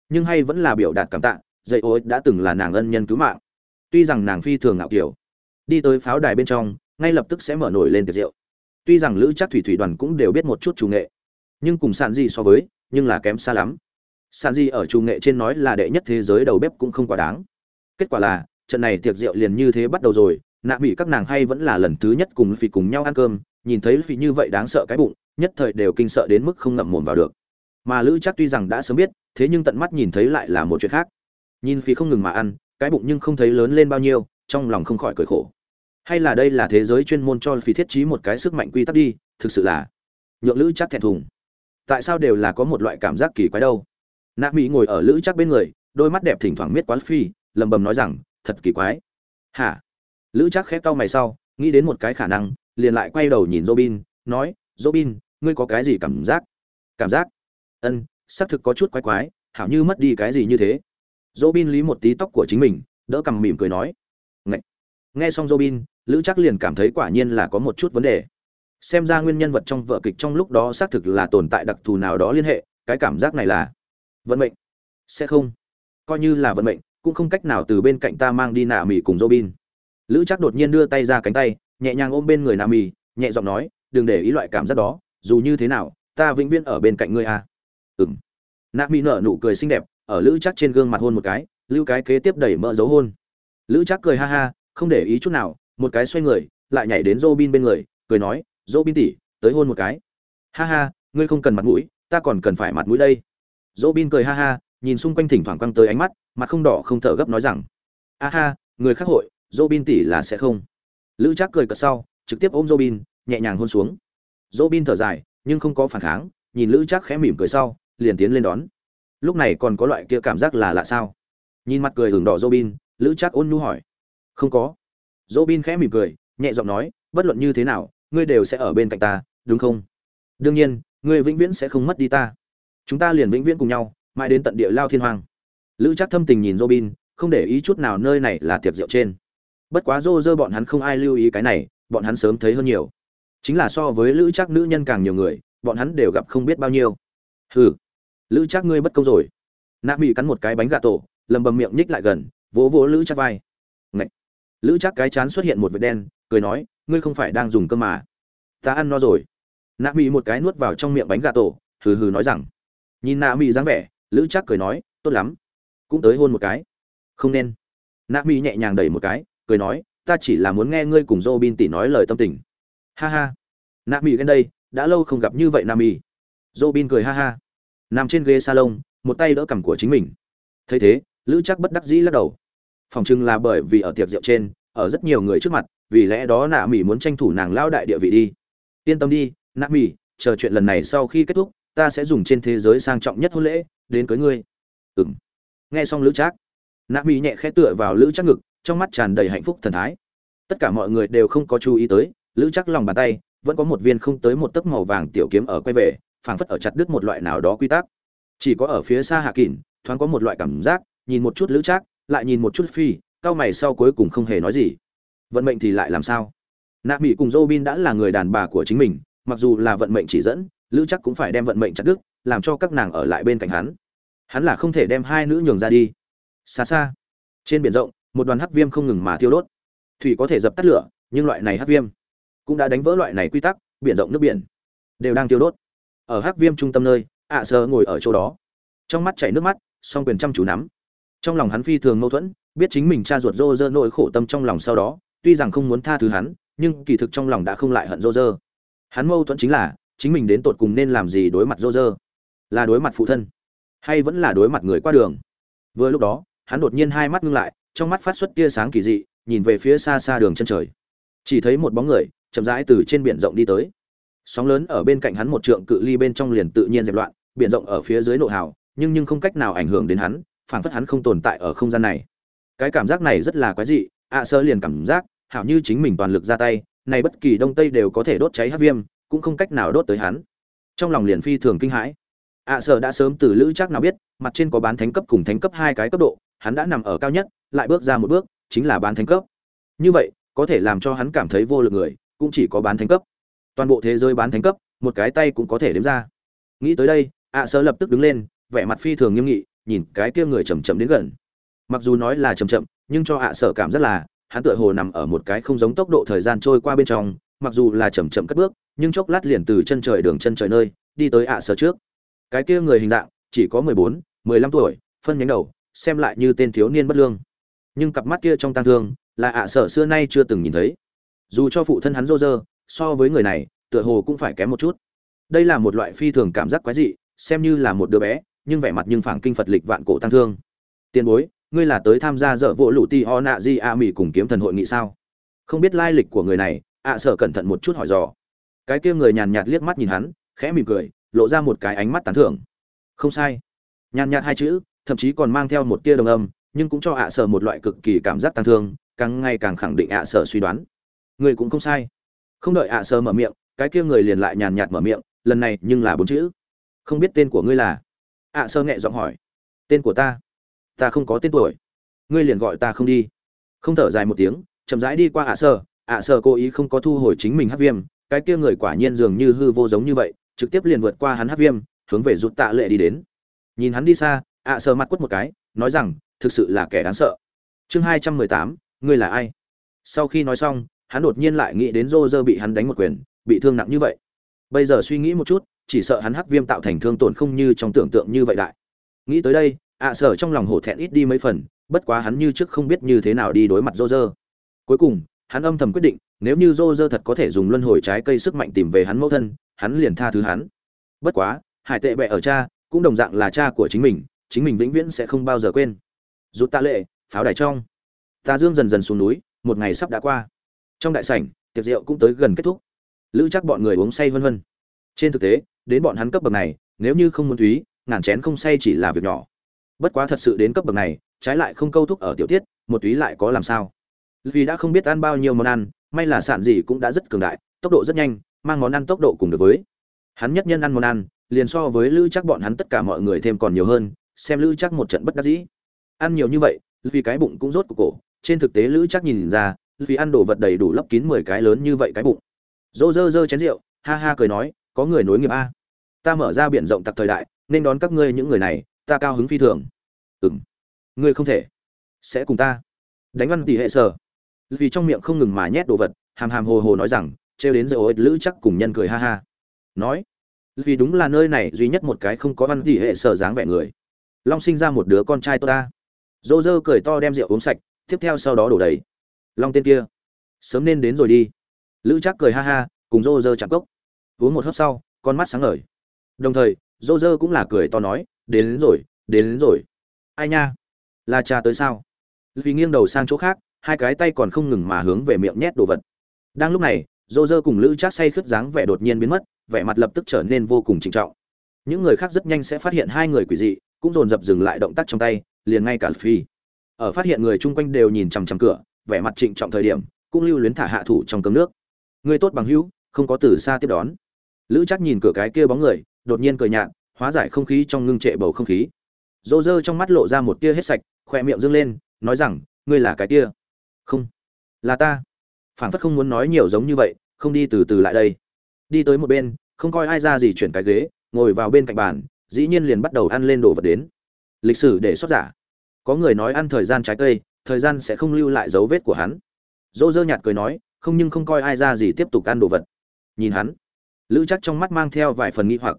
nhưng hay vẫn là biểu đạt cảm tạ dậy ối đã từng là nàng ân nhân cứu mạng. Tuy rằng nàng phi thường ngạo kiểu, đi tới pháo đài bên trong, ngay lập tức sẽ mở nổi lên tiệc rượu. Tuy rằng lữ chắc thủy thủy đoàn cũng đều biết một chút chủ nghệ, nhưng cùng sàn di so với, nhưng là kém xa lắm. Sàn di ở chủ nghệ trên nói là đệ nhất thế giới đầu bếp cũng không quá đáng. Kết quả là, trận này tiệc rượu liền như thế bắt đầu rồi, nạ bị các nàng hay vẫn là lần thứ nhất cùng phì cùng nhau ăn cơm, nhìn thấy phì như vậy đáng sợ cái bụng, nhất thời đều kinh sợ đến mức không ngậm mồm vào được. Mà lữ chắc tuy rằng đã sớm biết, thế nhưng tận mắt nhìn thấy lại là một chuyện khác nhìn phí không ngừng mà ăn, cái bụng nhưng không thấy lớn lên bao nhiêu, trong lòng không khỏi cười khổ. Hay là đây là thế giới chuyên môn cho phí thiết trí một cái sức mạnh quy tắc đi, thực sự là nhượng lữ chắc thẹn thùng. Tại sao đều là có một loại cảm giác kỳ quái đâu? Nạ mỹ ngồi ở lữ chắc bên người, đôi mắt đẹp thỉnh thoảng miết quán phi lầm bầm nói rằng, thật kỳ quái. Hả? Lữ chắc khép cau mày sau, nghĩ đến một cái khả năng, liền lại quay đầu nhìn robin, nói, robin, ngươi có cái gì cảm giác? Cảm giác? Ân, xác thực có chút quái quái, hảo như mất đi cái gì như thế robin lý một tí tóc của chính mình, đỡ cằm mỉm cười nói. Ngậy. nghe xong robin, lữ chắc liền cảm thấy quả nhiên là có một chút vấn đề. Xem ra nguyên nhân vật trong vở kịch trong lúc đó xác thực là tồn tại đặc thù nào đó liên hệ, cái cảm giác này là vận mệnh. Sẽ không. Coi như là vận mệnh, cũng không cách nào từ bên cạnh ta mang đi nạ mì cùng robin. Lữ chắc đột nhiên đưa tay ra cánh tay, nhẹ nhàng ôm bên người nạ mì, nhẹ giọng nói, đừng để ý loại cảm giác đó, dù như thế nào, ta vĩnh viễn ở bên cạnh ngươi à. ừ nạ mì nở nụ cười xinh đẹp ở lữ chắc trên gương mặt hôn một cái, lưu cái kế tiếp đẩy mỡ dấu hôn. Lữ chắc cười ha ha, không để ý chút nào, một cái xoay người, lại nhảy đến robin bên người, cười nói dỗ bin tỉ tới hôn một cái. Ha ha, ngươi không cần mặt mũi, ta còn cần phải mặt mũi đây. Dỗ bin cười ha ha, nhìn xung quanh thỉnh thoảng quăng tới ánh mắt, mặt không đỏ không thở gấp nói rằng, a ha, người khác hội dỗ bin tỉ là sẽ không. Lữ chắc cười cợt sau, trực tiếp ôm dỗ bin nhẹ nhàng hôn xuống. Dỗ bin thở dài, nhưng không có phản kháng, nhìn lữ chắc khẽ mỉm cười sau, liền tiến lên đón lúc này còn có loại kia cảm giác là lạ sao? Nhìn mặt cười hưởng đỏ robin, lữ chắc ôn nhu hỏi. Không có. Robin khẽ mỉm cười, nhẹ giọng nói, bất luận như thế nào, ngươi đều sẽ ở bên cạnh ta, đúng không? Đương nhiên, ngươi vĩnh viễn sẽ không mất đi ta. Chúng ta liền vĩnh viễn cùng nhau, mãi đến tận địa lao thiên hoàng lữ chắc thâm tình nhìn robin, không để ý chút nào nơi này là tiệc rượu trên. Bất quá rô rơ bọn hắn không ai lưu ý cái này, bọn hắn sớm thấy hơn nhiều. Chính là so với lữ chắc nữ nhân càng nhiều người, bọn hắn đều gặp không biết bao nhiêu. Hừ lữ chắc ngươi bất công rồi. Nạ mỹ cắn một cái bánh gà tổ, lầm bầm miệng nhích lại gần, vỗ vỗ lữ chắc vai. Ngậy. lữ chắc cái chán xuất hiện một vệt đen, cười nói, ngươi không phải đang dùng cơm mà. Ta ăn no rồi. Nạ mỹ một cái nuốt vào trong miệng bánh gà tổ, hừ hừ nói rằng. Nhìn nạ mỹ dáng vẻ, lữ chắc cười nói, tốt lắm. Cũng tới hôn một cái. Không nên. Nạ mỹ nhẹ nhàng đẩy một cái, cười nói, ta chỉ là muốn nghe ngươi cùng dô bin tỉ nói lời tâm tình. Ha ha. Nạ mỹ gần đây, đã lâu không gặp như vậy Nạ mỹ dô bin cười ha ha nằm trên ghế salon, một tay đỡ cằm của chính mình. Thấy thế, lữ chắc bất đắc dĩ lắc đầu. Phòng chừng là bởi vì ở tiệc rượu trên, ở rất nhiều người trước mặt, vì lẽ đó nạ mỹ muốn tranh thủ nàng lao đại địa vị đi. Yên tâm đi, nạ mỹ chờ chuyện lần này sau khi kết thúc, ta sẽ dùng trên thế giới sang trọng nhất hôn lễ, đến cưới ngươi. Ừm. nghe xong lữ trác, nạ mỹ nhẹ khẽ tựa vào lữ trác ngực, trong mắt tràn đầy hạnh phúc thần thái. Tất cả mọi người đều không có chú ý tới, lữ trác lòng bàn tay, vẫn có một viên không tới một tấc màu vàng tiểu kiếm ở quay về phảng phất ở chặt đứt một loại nào đó quy tắc. Chỉ có ở phía xa hạ kỳn thoáng có một loại cảm giác, nhìn một chút lữ trác, lại nhìn một chút phi cao mày sau cuối cùng không hề nói gì. Vận mệnh thì lại làm sao? Nạ mỹ cùng Robin đã là người đàn bà của chính mình, mặc dù là vận mệnh chỉ dẫn, lữ chắc cũng phải đem vận mệnh chặt đứt, làm cho các nàng ở lại bên cạnh hắn. Hắn là không thể đem hai nữ nhường ra đi. Xa xa, trên biển rộng, một đoàn hắc viêm không ngừng mà thiêu đốt. Thủy có thể dập tắt lửa, nhưng loại này hắc viêm cũng đã đánh vỡ loại này quy tắc, biển rộng nước biển đều đang thiêu đốt ở hắc viêm trung tâm nơi, ạ sơ ngồi ở chỗ đó. Trong mắt chảy nước mắt, song quyền chăm chú nắm. Trong lòng hắn phi thường mâu thuẫn, biết chính mình cha ruột rô rơ nỗi khổ tâm trong lòng sau đó, tuy rằng không muốn tha thứ hắn, nhưng kỳ thực trong lòng đã không lại hận rô rơ. Hắn mâu thuẫn chính là, chính mình đến tột cùng nên làm gì đối mặt rô rơ? Là đối mặt phụ thân, hay vẫn là đối mặt người qua đường? Vừa lúc đó, hắn đột nhiên hai mắt ngưng lại, trong mắt phát xuất tia sáng kỳ dị, nhìn về phía xa xa đường chân trời. Chỉ thấy một bóng người, chậm rãi từ trên biển rộng đi tới sóng lớn ở bên cạnh hắn một trượng cự ly bên trong liền tự nhiên dẹp loạn, biển rộng ở phía dưới nộ hào, nhưng nhưng không cách nào ảnh hưởng đến hắn, phảng phất hắn không tồn tại ở không gian này. Cái cảm giác này rất là quái dị ạ sơ liền cảm giác, hảo như chính mình toàn lực ra tay, này bất kỳ đông tây đều có thể đốt cháy hát viêm, cũng không cách nào đốt tới hắn. Trong lòng liền phi thường kinh hãi. Ạ sơ đã sớm từ lữ chắc nào biết, mặt trên có bán thánh cấp cùng thánh cấp hai cái cấp độ, hắn đã nằm ở cao nhất, lại bước ra một bước, chính là bán thánh cấp. Như vậy, có thể làm cho hắn cảm thấy vô lực người, cũng chỉ có bán thánh cấp toàn bộ thế giới bán thánh cấp, một cái tay cũng có thể đếm ra. Nghĩ tới đây ạ sơ lập tức đứng lên, vẻ mặt phi thường nghiêm nghị, nhìn cái kia người chầm chậm đến gần. Mặc dù nói là chầm chậm, nhưng cho ạ sở cảm rất là, hắn tựa hồ nằm ở một cái không giống tốc độ thời gian trôi qua bên trong, mặc dù là chầm chậm cất bước, nhưng chốc lát liền từ chân trời đường chân trời nơi, đi tới ạ sở trước. Cái kia người hình dạng, chỉ có mười bốn, mười lăm tuổi, phân nhánh đầu, xem lại như tên thiếu niên bất lương. Nhưng cặp mắt kia trong tang thương, là ạ sở xưa nay chưa từng nhìn thấy. Dù cho phụ thân hắn rô rơ so với người này, tựa hồ cũng phải kém một chút. Đây là một loại phi thường cảm giác quái dị, xem như là một đứa bé, nhưng vẻ mặt nhưng phảng kinh phật lịch vạn cổ tăng thương. Tiền bối, ngươi là tới tham gia dở vỗ lũ ti ho nạ di a mỹ cùng kiếm thần hội nghị sao? Không biết lai lịch của người này, ạ sở cẩn thận một chút hỏi dò. Cái kia người nhàn nhạt liếc mắt nhìn hắn, khẽ mỉm cười, lộ ra một cái ánh mắt tán thưởng. Không sai. Nhàn nhạt hai chữ, thậm chí còn mang theo một tia đồng âm, nhưng cũng cho ạ sở một loại cực kỳ cảm giác tăng thương, càng ngày càng khẳng định ạ sở suy đoán. Người cũng không sai không đợi ạ sơ mở miệng, cái kia người liền lại nhàn nhạt mở miệng, lần này nhưng là bốn chữ. Không biết tên của ngươi là? ạ sơ nhẹ giọng hỏi. Tên của ta? Ta không có tên tuổi. Ngươi liền gọi ta không đi. Không thở dài một tiếng, chậm rãi đi qua ạ sơ. Ạ sơ cố ý không có thu hồi chính mình hát viêm. Cái kia người quả nhiên dường như hư vô giống như vậy, trực tiếp liền vượt qua hắn hát viêm, hướng về rút tạ lệ đi đến. Nhìn hắn đi xa, ạ sơ mặt quất một cái, nói rằng, thực sự là kẻ đáng sợ. Chương hai trăm mười tám, ngươi là ai? Sau khi nói xong hắn đột nhiên lại nghĩ đến rô rơ bị hắn đánh một quyền, bị thương nặng như vậy. Bây giờ suy nghĩ một chút, chỉ sợ hắn hắc viêm tạo thành thương tổn không như trong tưởng tượng như vậy đại. Nghĩ tới đây, ạ sở trong lòng hổ thẹn ít đi mấy phần, bất quá hắn như trước không biết như thế nào đi đối mặt rô rơ cuối cùng, hắn âm thầm quyết định, nếu như rô rơ thật có thể dùng luân hồi trái cây sức mạnh tìm về hắn mẫu thân, hắn liền tha thứ hắn. Bất quá, hải tệ bệ ở cha, cũng đồng dạng là cha của chính mình chính mình vĩnh viễn sẽ không bao giờ quên. Rút ta lệ, pháo đài trong. Ta dương dần dần xuống núi, một ngày sắp đã qua trong đại sảnh, tiệc rượu cũng tới gần kết thúc. Lữ chắc bọn người uống say vân vân trên thực tế, đến bọn hắn cấp bậc này, nếu như không muốn túy, ngàn chén không say chỉ là việc nhỏ. Bất quá thật sự đến cấp bậc này, trái lại không câu thúc ở tiểu tiết, một túy lại có làm sao? Vì đã không biết ăn bao nhiêu món ăn, may là sản gì cũng đã rất cường đại, tốc độ rất nhanh, mang món ăn tốc độ cùng được với. Hắn nhất nhân ăn món ăn, liền so với lữ chắc bọn hắn tất cả mọi người thêm còn nhiều hơn, xem lữ chắc một trận bất đắc dĩ. Ăn nhiều như vậy, vì cái bụng cũng rốt của cổ, trên thực tế lữ chắc nhìn ra vì ăn đồ vật đầy đủ lấp kín mười cái lớn như vậy cái bụng. Dô dơ dơ chén rượu, ha ha cười nói, có người nối nghiệp a. Ta mở ra biển rộng tặc thời đại, nên đón các ngươi những người này, ta cao hứng phi thường. Ừng ngươi không thể. Sẽ cùng ta. Đánh văn tỷ hệ sở. Vì trong miệng không ngừng mà nhét đồ vật, hàm hàm hồ hồ nói rằng, trêu đến giờ ôi, lữ chắc cùng nhân cười ha ha. Nói, vì đúng là nơi này duy nhất một cái không có văn tỷ hệ sở dáng vẻ người. Long sinh ra một đứa con trai tôi ta. Dô dơ cười to đem rượu uống sạch, tiếp theo sau đó đổ đầy long tên kia. Sớm nên đến rồi đi. Lữ Trác cười ha ha cùng rô rơ chạm cốc. Uống một hớp sau con mắt sáng ngời. Đồng thời rô rơ cũng là cười to nói đến, đến rồi đến, đến rồi. Ai nha? Là cha tới sao? Vì nghiêng đầu sang chỗ khác hai cái tay còn không ngừng mà hướng về miệng nhét đồ vật. Đang lúc này rô rơ cùng lữ Trác say khướt dáng vẻ đột nhiên biến mất vẻ mặt lập tức trở nên vô cùng trịnh trọng. Những người khác rất nhanh sẽ phát hiện hai người quỷ dị cũng dồn dập dừng lại động tác trong tay liền ngay cả phi ở phát hiện người chung quanh đều nhìn chằm chằm cửa vẻ mặt trịnh trọng thời điểm, cũng lưu luyến thả hạ thủ trong cấm nước. Người tốt bằng hữu, không có từ xa tiếp đón. Lữ chắc nhìn cửa cái kia bóng người, đột nhiên cười nhạt, hóa giải không khí trong ngưng trệ bầu không khí. Dô dơ trong mắt lộ ra một tia hết sạch khoe miệng dâng lên, nói rằng, ngươi là cái kia? Không. Là ta. Phản phất không muốn nói nhiều giống như vậy, không đi từ từ lại đây. Đi tới một bên, không coi ai ra gì chuyển cái ghế, ngồi vào bên cạnh bàn, dĩ nhiên liền bắt đầu ăn lên đồ vật đến. Lịch sử để xót giả. Có người nói ăn thời gian trái cây thời gian sẽ không lưu lại dấu vết của hắn. Dỗ dơ nhạt cười nói, không nhưng không coi ai ra gì tiếp tục ăn đồ vật. Nhìn hắn, lữ chắc trong mắt mang theo vài phần nghi hoặc.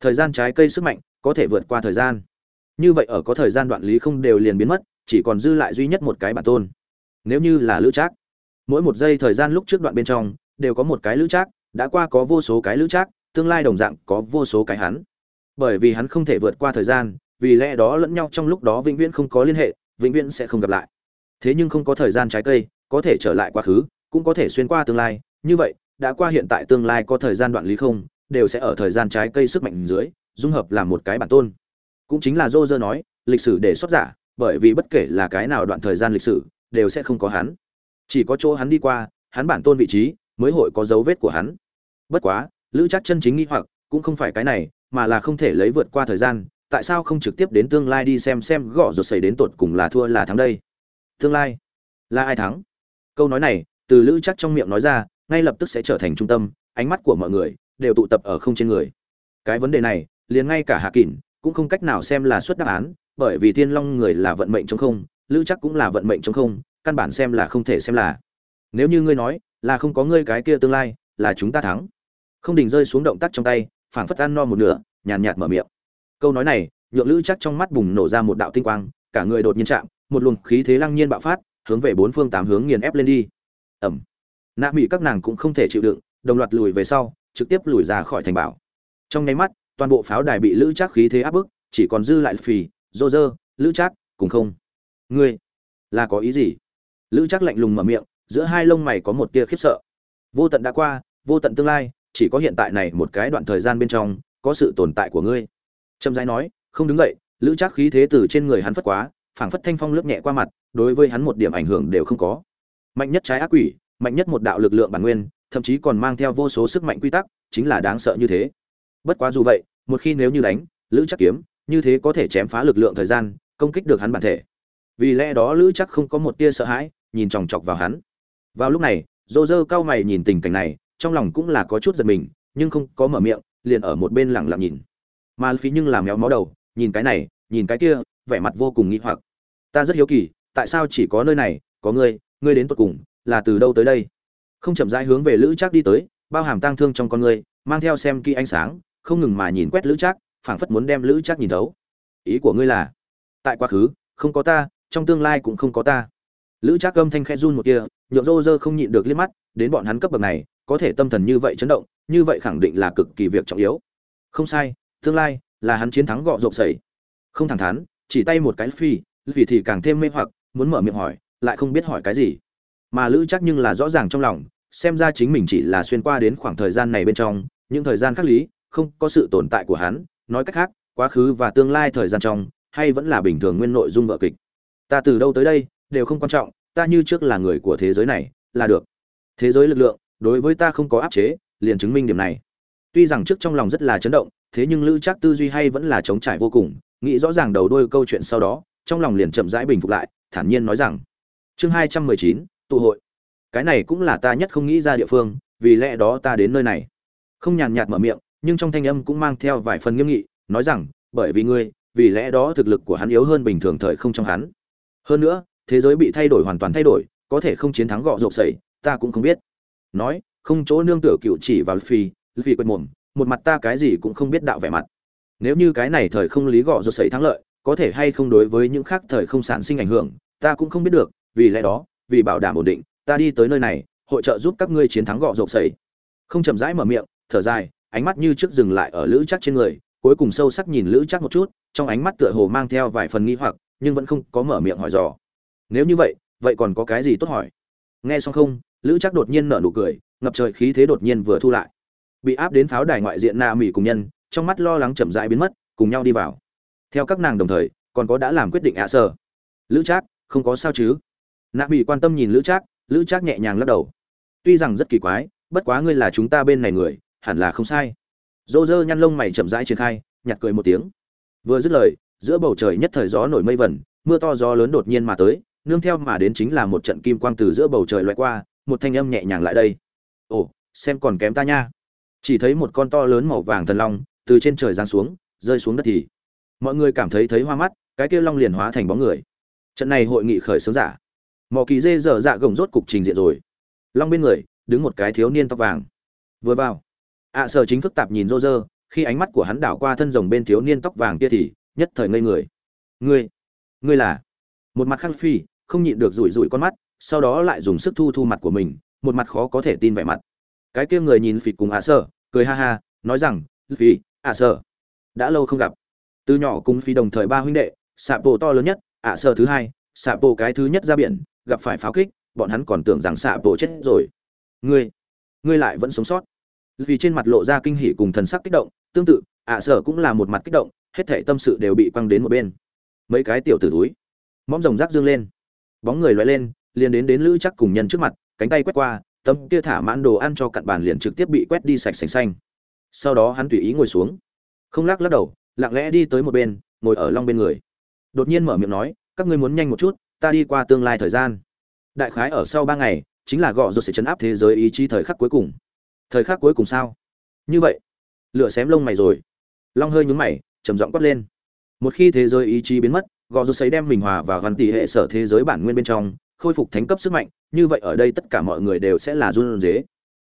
Thời gian trái cây sức mạnh có thể vượt qua thời gian. Như vậy ở có thời gian đoạn lý không đều liền biến mất, chỉ còn dư lại duy nhất một cái bản tôn. Nếu như là lữ trác, mỗi một giây thời gian lúc trước đoạn bên trong, đều có một cái lữ trác, đã qua có vô số cái lữ trác, tương lai đồng dạng có vô số cái hắn. Bởi vì hắn không thể vượt qua thời gian, vì lẽ đó lẫn nhau trong lúc đó vĩnh viễn không có liên hệ, vĩnh viễn sẽ không gặp lại thế nhưng không có thời gian trái cây, có thể trở lại quá khứ, cũng có thể xuyên qua tương lai. Như vậy, đã qua hiện tại tương lai có thời gian đoạn lý không, đều sẽ ở thời gian trái cây sức mạnh dưới, dung hợp làm một cái bản tôn. Cũng chính là dô dơ nói, lịch sử để xuất giả, bởi vì bất kể là cái nào đoạn thời gian lịch sử, đều sẽ không có hắn. Chỉ có chỗ hắn đi qua, hắn bản tôn vị trí, mới hội có dấu vết của hắn. Bất quá, lữ chắc chân chính nghĩ hoặc, cũng không phải cái này, mà là không thể lấy vượt qua thời gian, tại sao không trực tiếp đến tương lai đi xem xem gõ rồi xảy đến tột cùng là thua là thắng đây? Tương lai. Là ai thắng? Câu nói này, từ lữ chắc trong miệng nói ra, ngay lập tức sẽ trở thành trung tâm, ánh mắt của mọi người đều tụ tập ở không trên người. Cái vấn đề này, liền ngay cả hạ kỷ cũng không cách nào xem là xuất đáp án, bởi vì thiên long người là vận mệnh trong không, lữ chắc cũng là vận mệnh trong không, căn bản xem là không thể xem là. Nếu như ngươi nói là không có ngươi cái kia tương lai, là chúng ta thắng. Không đình rơi xuống động tác trong tay, phảng phất ăn no một nửa, nhàn nhạt mở miệng. Câu nói này, nhượng lữ chắc trong mắt bùng nổ ra một đạo tinh quang, cả người đột nhiên chạm một luồng khí thế lăng nhiên bạo phát hướng về bốn phương tám hướng nghiền ép lên đi. Ẩm. Nạ mỹ các nàng cũng không thể chịu đựng đồng loạt lùi về sau trực tiếp lùi ra khỏi thành bảo. Trong nháy mắt toàn bộ pháo đài bị lữ trác khí thế áp bức chỉ còn dư lại phì rô rơ lữ trác, cùng không. Ngươi là có ý gì? Lữ trác lạnh lùng mở miệng giữa hai lông mày có một tia khiếp sợ. Vô tận đã qua vô tận tương lai chỉ có hiện tại này một cái đoạn thời gian bên trong có sự tồn tại của ngươi. Trầm giai nói không đứng dậy lữ trác khí thế từ trên người hắn phất quá phảng phất thanh phong lướt nhẹ qua mặt, đối với hắn một điểm ảnh hưởng đều không có. Mạnh nhất trái ác quỷ, mạnh nhất một đạo lực lượng bản nguyên, thậm chí còn mang theo vô số sức mạnh quy tắc, chính là đáng sợ như thế. Bất quá dù vậy, một khi nếu như đánh, lữ chắc kiếm, như thế có thể chém phá lực lượng thời gian, công kích được hắn bản thể. Vì lẽ đó lữ chắc không có một tia sợ hãi, nhìn chòng chọc vào hắn. Vào lúc này, dô dơ cao mày nhìn tình cảnh này, trong lòng cũng là có chút giật mình, nhưng không có mở miệng, liền ở một bên lẳng lặng nhìn. Mà phí nhưng làm méo mó đầu, nhìn cái này, nhìn cái kia vẻ mặt vô cùng nghi hoặc. Ta rất hiếu kỳ, tại sao chỉ có nơi này, có ngươi ngươi đến tột cùng là từ đâu tới đây? Không chậm rãi hướng về lữ trác đi tới, bao hàm tang thương trong con ngươi mang theo xem kỹ ánh sáng, không ngừng mà nhìn quét lữ trác, phảng phất muốn đem lữ trác nhìn thấu. Ý của ngươi là, tại quá khứ, không có ta, trong tương lai cũng không có ta. Lữ trác âm thanh khẽ run một kia nhượng rô rơ không nhịn được liếc mắt, đến bọn hắn cấp bậc này, có thể tâm thần như vậy chấn động, như vậy khẳng định là cực kỳ việc trọng yếu. Không sai, tương lai là hắn chiến thắng gọ rộp sẩy. Không thẳng thắn chỉ tay một cái phi, vì thì càng thêm mê hoặc, muốn mở miệng hỏi, lại không biết hỏi cái gì. Mà lữ chắc nhưng là rõ ràng trong lòng, xem ra chính mình chỉ là xuyên qua đến khoảng thời gian này bên trong, những thời gian khác lý, không có sự tồn tại của hắn, nói cách khác, quá khứ và tương lai thời gian trong, hay vẫn là bình thường nguyên nội dung vợ kịch. Ta từ đâu tới đây, đều không quan trọng, ta như trước là người của thế giới này, là được. Thế giới lực lượng, đối với ta không có áp chế, liền chứng minh điểm này. Tuy rằng trước trong lòng rất là chấn động, thế nhưng lữ chắc tư duy hay vẫn là chống trải vô cùng nghĩ rõ ràng đầu đuôi câu chuyện sau đó, trong lòng liền chậm rãi bình phục lại, thản nhiên nói rằng, chương hai trăm mười chín, tụ hội. Cái này cũng là ta nhất không nghĩ ra địa phương, vì lẽ đó ta đến nơi này. Không nhàn nhạt mở miệng, nhưng trong thanh âm cũng mang theo vài phần nghiêm nghị, nói rằng, bởi vì ngươi, vì lẽ đó thực lực của hắn yếu hơn bình thường thời không trong hắn. Hơn nữa, thế giới bị thay đổi hoàn toàn thay đổi, có thể không chiến thắng gọ rộp sẩy, ta cũng không biết. Nói, không chỗ nương tựa cựu chỉ vào phi phi quên mồm, một mặt ta cái gì cũng không biết đạo vẻ mặt nếu như cái này thời không lý gọ rộp sẩy thắng lợi, có thể hay không đối với những khác thời không sản sinh ảnh hưởng, ta cũng không biết được, vì lẽ đó, vì bảo đảm ổn định, ta đi tới nơi này, hội trợ giúp các ngươi chiến thắng gọ rộp sẩy không chậm rãi mở miệng, thở dài, ánh mắt như trước dừng lại ở lữ chắc trên người, cuối cùng sâu sắc nhìn lữ chắc một chút, trong ánh mắt tựa hồ mang theo vài phần nghi hoặc, nhưng vẫn không có mở miệng hỏi dò. Nếu như vậy vậy còn có cái gì tốt hỏi? Nghe xong không, lữ chắc đột nhiên nở nụ cười, ngập trời khí thế đột nhiên vừa thu lại. Bị áp đến pháo đài ngoại diện na mỹ cùng nhân trong mắt lo lắng chậm rãi biến mất, cùng nhau đi vào. Theo các nàng đồng thời, còn có đã làm quyết định ạ sơ lữ trác, không có sao chứ? Nạ mỹ quan tâm nhìn lữ trác lữ trác nhẹ nhàng lắc đầu. Tuy rằng rất kỳ quái, bất quá ngươi là chúng ta bên này người, hẳn là không sai. Dô dơ nhăn lông mày chậm rãi triển khai, nhặt cười một tiếng. Vừa dứt lời, giữa bầu trời nhất thời gió nổi mây vẩn, mưa to gió lớn đột nhiên mà tới, nương theo mà đến chính là một trận kim quang từ giữa bầu trời loại qua, một thanh âm nhẹ nhàng lại đây. Ồ, xem còn kém ta nha. Chỉ thấy một con to lớn màu vàng thần long từ trên trời giáng xuống, rơi xuống đất thì mọi người cảm thấy thấy hoa mắt, cái kia long liền hóa thành bóng người. Trận này hội nghị khởi xướng giả. Mỏ kỳ dê dở dạ gồng rốt cục trình diện rồi. Long bên người, đứng một cái thiếu niên tóc vàng. Vừa vào, ạ sở chính phức tạp nhìn rô rơ khi ánh mắt của hắn đảo qua thân rồng bên thiếu niên tóc vàng kia thì nhất thời ngây người. Ngươi ngươi là? Một mặt khăn phi, không nhịn được rủi rủi con mắt, sau đó lại dùng sức thu thu mặt của mình, một mặt khó có thể tin vẻ mặt. Cái kia người nhìn phịt cùng ạ sở cười ha ha, nói rằng, phi ạ sở. Đã lâu không gặp. Từ nhỏ cùng phi đồng thời ba huynh đệ xạ bộ to lớn nhất, ạ sở thứ hai xạ bộ cái thứ nhất ra biển, gặp phải pháo kích, bọn hắn còn tưởng rằng xạ bộ chết rồi. Ngươi ngươi lại vẫn sống sót. Vì trên mặt lộ ra kinh hỉ cùng thần sắc kích động, tương tự, ạ sở cũng là một mặt kích động, hết thảy tâm sự đều bị quăng đến một bên. Mấy cái tiểu tử túi móng rồng rác dương lên. Bóng người loay lên, liền đến đến lữ chắc cùng nhân trước mặt, cánh tay quét qua, tấm kia thả mãn đồ ăn cho cặn bàn liền trực tiếp bị quét đi sạch sành xanh sau đó hắn tùy ý ngồi xuống. Không lắc lắc đầu, lặng lẽ đi tới một bên, ngồi ở long bên người. Đột nhiên mở miệng nói, các ngươi muốn nhanh một chút, ta đi qua tương lai thời gian. Đại khái ở sau ba ngày, chính là gọ rồi sẽ chấn áp thế giới ý chí thời khắc cuối cùng. Thời khắc cuối cùng sao? Như vậy, lửa xém lông mày rồi. Long hơi nhúng mày, trầm giọng quát lên. Một khi thế giới ý chí biến mất gò rô sấy đem mình hòa vào gắn tỷ hệ sở thế giới bản nguyên bên trong, khôi phục thánh cấp sức mạnh, như vậy ở đây tất cả mọi người đều sẽ là run dế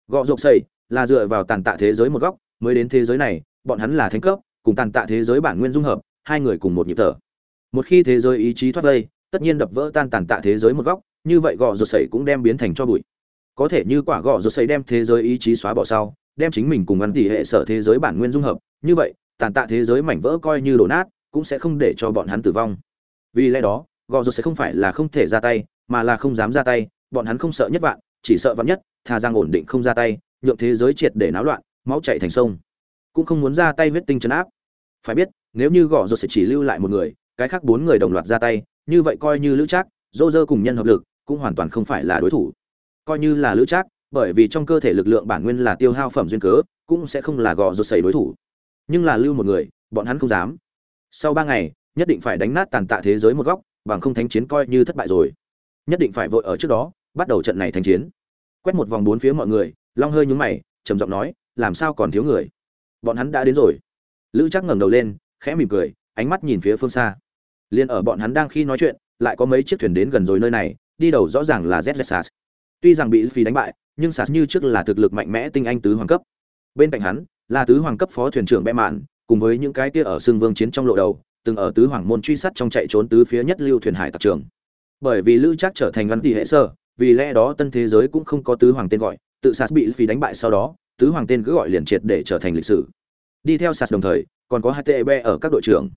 gò rô sấy là dựa vào tàn tạ thế giới một góc mới đến thế giới này, bọn hắn là thánh cấp, cùng tàn tạ thế giới bản nguyên dung hợp, hai người cùng một nhịp thở. Một khi thế giới ý chí thoát vây, tất nhiên đập vỡ tan tàn tạ thế giới một góc, như vậy gò ruột sấy cũng đem biến thành cho bụi. Có thể như quả gò rột xây đem thế giới ý chí xóa bỏ sau, đem chính mình cùng ngắn tỷ hệ sở thế giới bản nguyên dung hợp, như vậy, tàn tạ thế giới mảnh vỡ coi như đổ nát, cũng sẽ không để cho bọn hắn tử vong. Vì lẽ đó, gò rột sẽ không phải là không thể ra tay, mà là không dám ra tay, bọn hắn không sợ nhất vạn, chỉ sợ vạn nhất, thà rằng ổn định không ra tay, nhượng thế giới triệt để náo loạn máu chảy thành sông. Cũng không muốn ra tay huyết tinh chấn áp. Phải biết, nếu như gọ rột sẽ chỉ lưu lại một người, cái khác bốn người đồng loạt ra tay, như vậy coi như lữ trác dô dơ cùng nhân hợp lực, cũng hoàn toàn không phải là đối thủ. Coi như là lữ trác, bởi vì trong cơ thể lực lượng bản nguyên là tiêu hao phẩm duyên cớ, cũng sẽ không là gò rột xảy đối thủ. Nhưng là lưu một người, bọn hắn không dám. Sau ba ngày, nhất định phải đánh nát tàn tạ thế giới một góc, bằng không thánh chiến coi như thất bại rồi. Nhất định phải vội ở trước đó, bắt đầu trận này thánh chiến. Quét một vòng bốn phía mọi người, long hơi nhúng mày, trầm giọng nói làm sao còn thiếu người bọn hắn đã đến rồi lữ chắc ngẩng đầu lên khẽ mỉm cười ánh mắt nhìn phía phương xa liền ở bọn hắn đang khi nói chuyện lại có mấy chiếc thuyền đến gần rồi nơi này đi đầu rõ ràng là z Tuy rằng bị Phi đánh bại, nhưng sas như trước là thực lực mạnh mẽ tinh anh tứ hoàng cấp. Bên cạnh hắn là tứ hoàng cấp phó thuyền trưởng bẹ Mạn, cùng với những cái kia ở xương vương chiến trong lộ đầu, từng ở tứ hoàng môn truy sát trong chạy trốn tứ phía nhất lưu thuyền hải tặc trưởng. Bởi vì Lữ chắc trở thành văn tỷ hệ sơ, vì lẽ đó tân thế giới cũng không có tứ hoàng tên gọi, tự sas bị Phi đánh bại sau đó, tứ hoàng tên cứ gọi liền triệt để trở thành lịch sử. Đi theo Sạt đồng thời, còn có htb ở các đội trưởng.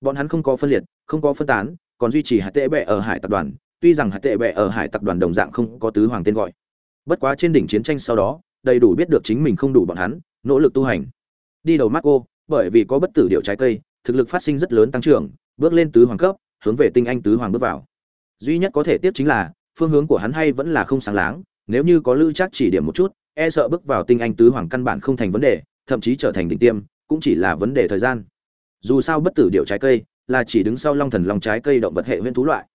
Bọn hắn không có phân liệt, không có phân tán, còn duy trì htb ở hải tập đoàn, tuy rằng hạt tệ ở hải tập đoàn đồng dạng không có tứ hoàng tên gọi bất quá trên đỉnh chiến tranh sau đó đầy đủ biết được chính mình không đủ bọn hắn nỗ lực tu hành đi đầu marco bởi vì có bất tử điệu trái cây thực lực phát sinh rất lớn tăng trưởng bước lên tứ hoàng cấp hướng về tinh anh tứ hoàng bước vào duy nhất có thể tiếp chính là phương hướng của hắn hay vẫn là không sáng láng nếu như có lưu chắc chỉ điểm một chút e sợ bước vào tinh anh tứ hoàng căn bản không thành vấn đề, thậm chí trở thành đỉnh tiêm, cũng chỉ là vấn đề thời gian. Dù sao bất tử điệu trái cây là chỉ đứng sau long thần long trái cây động vật hệ nguyên thú loại.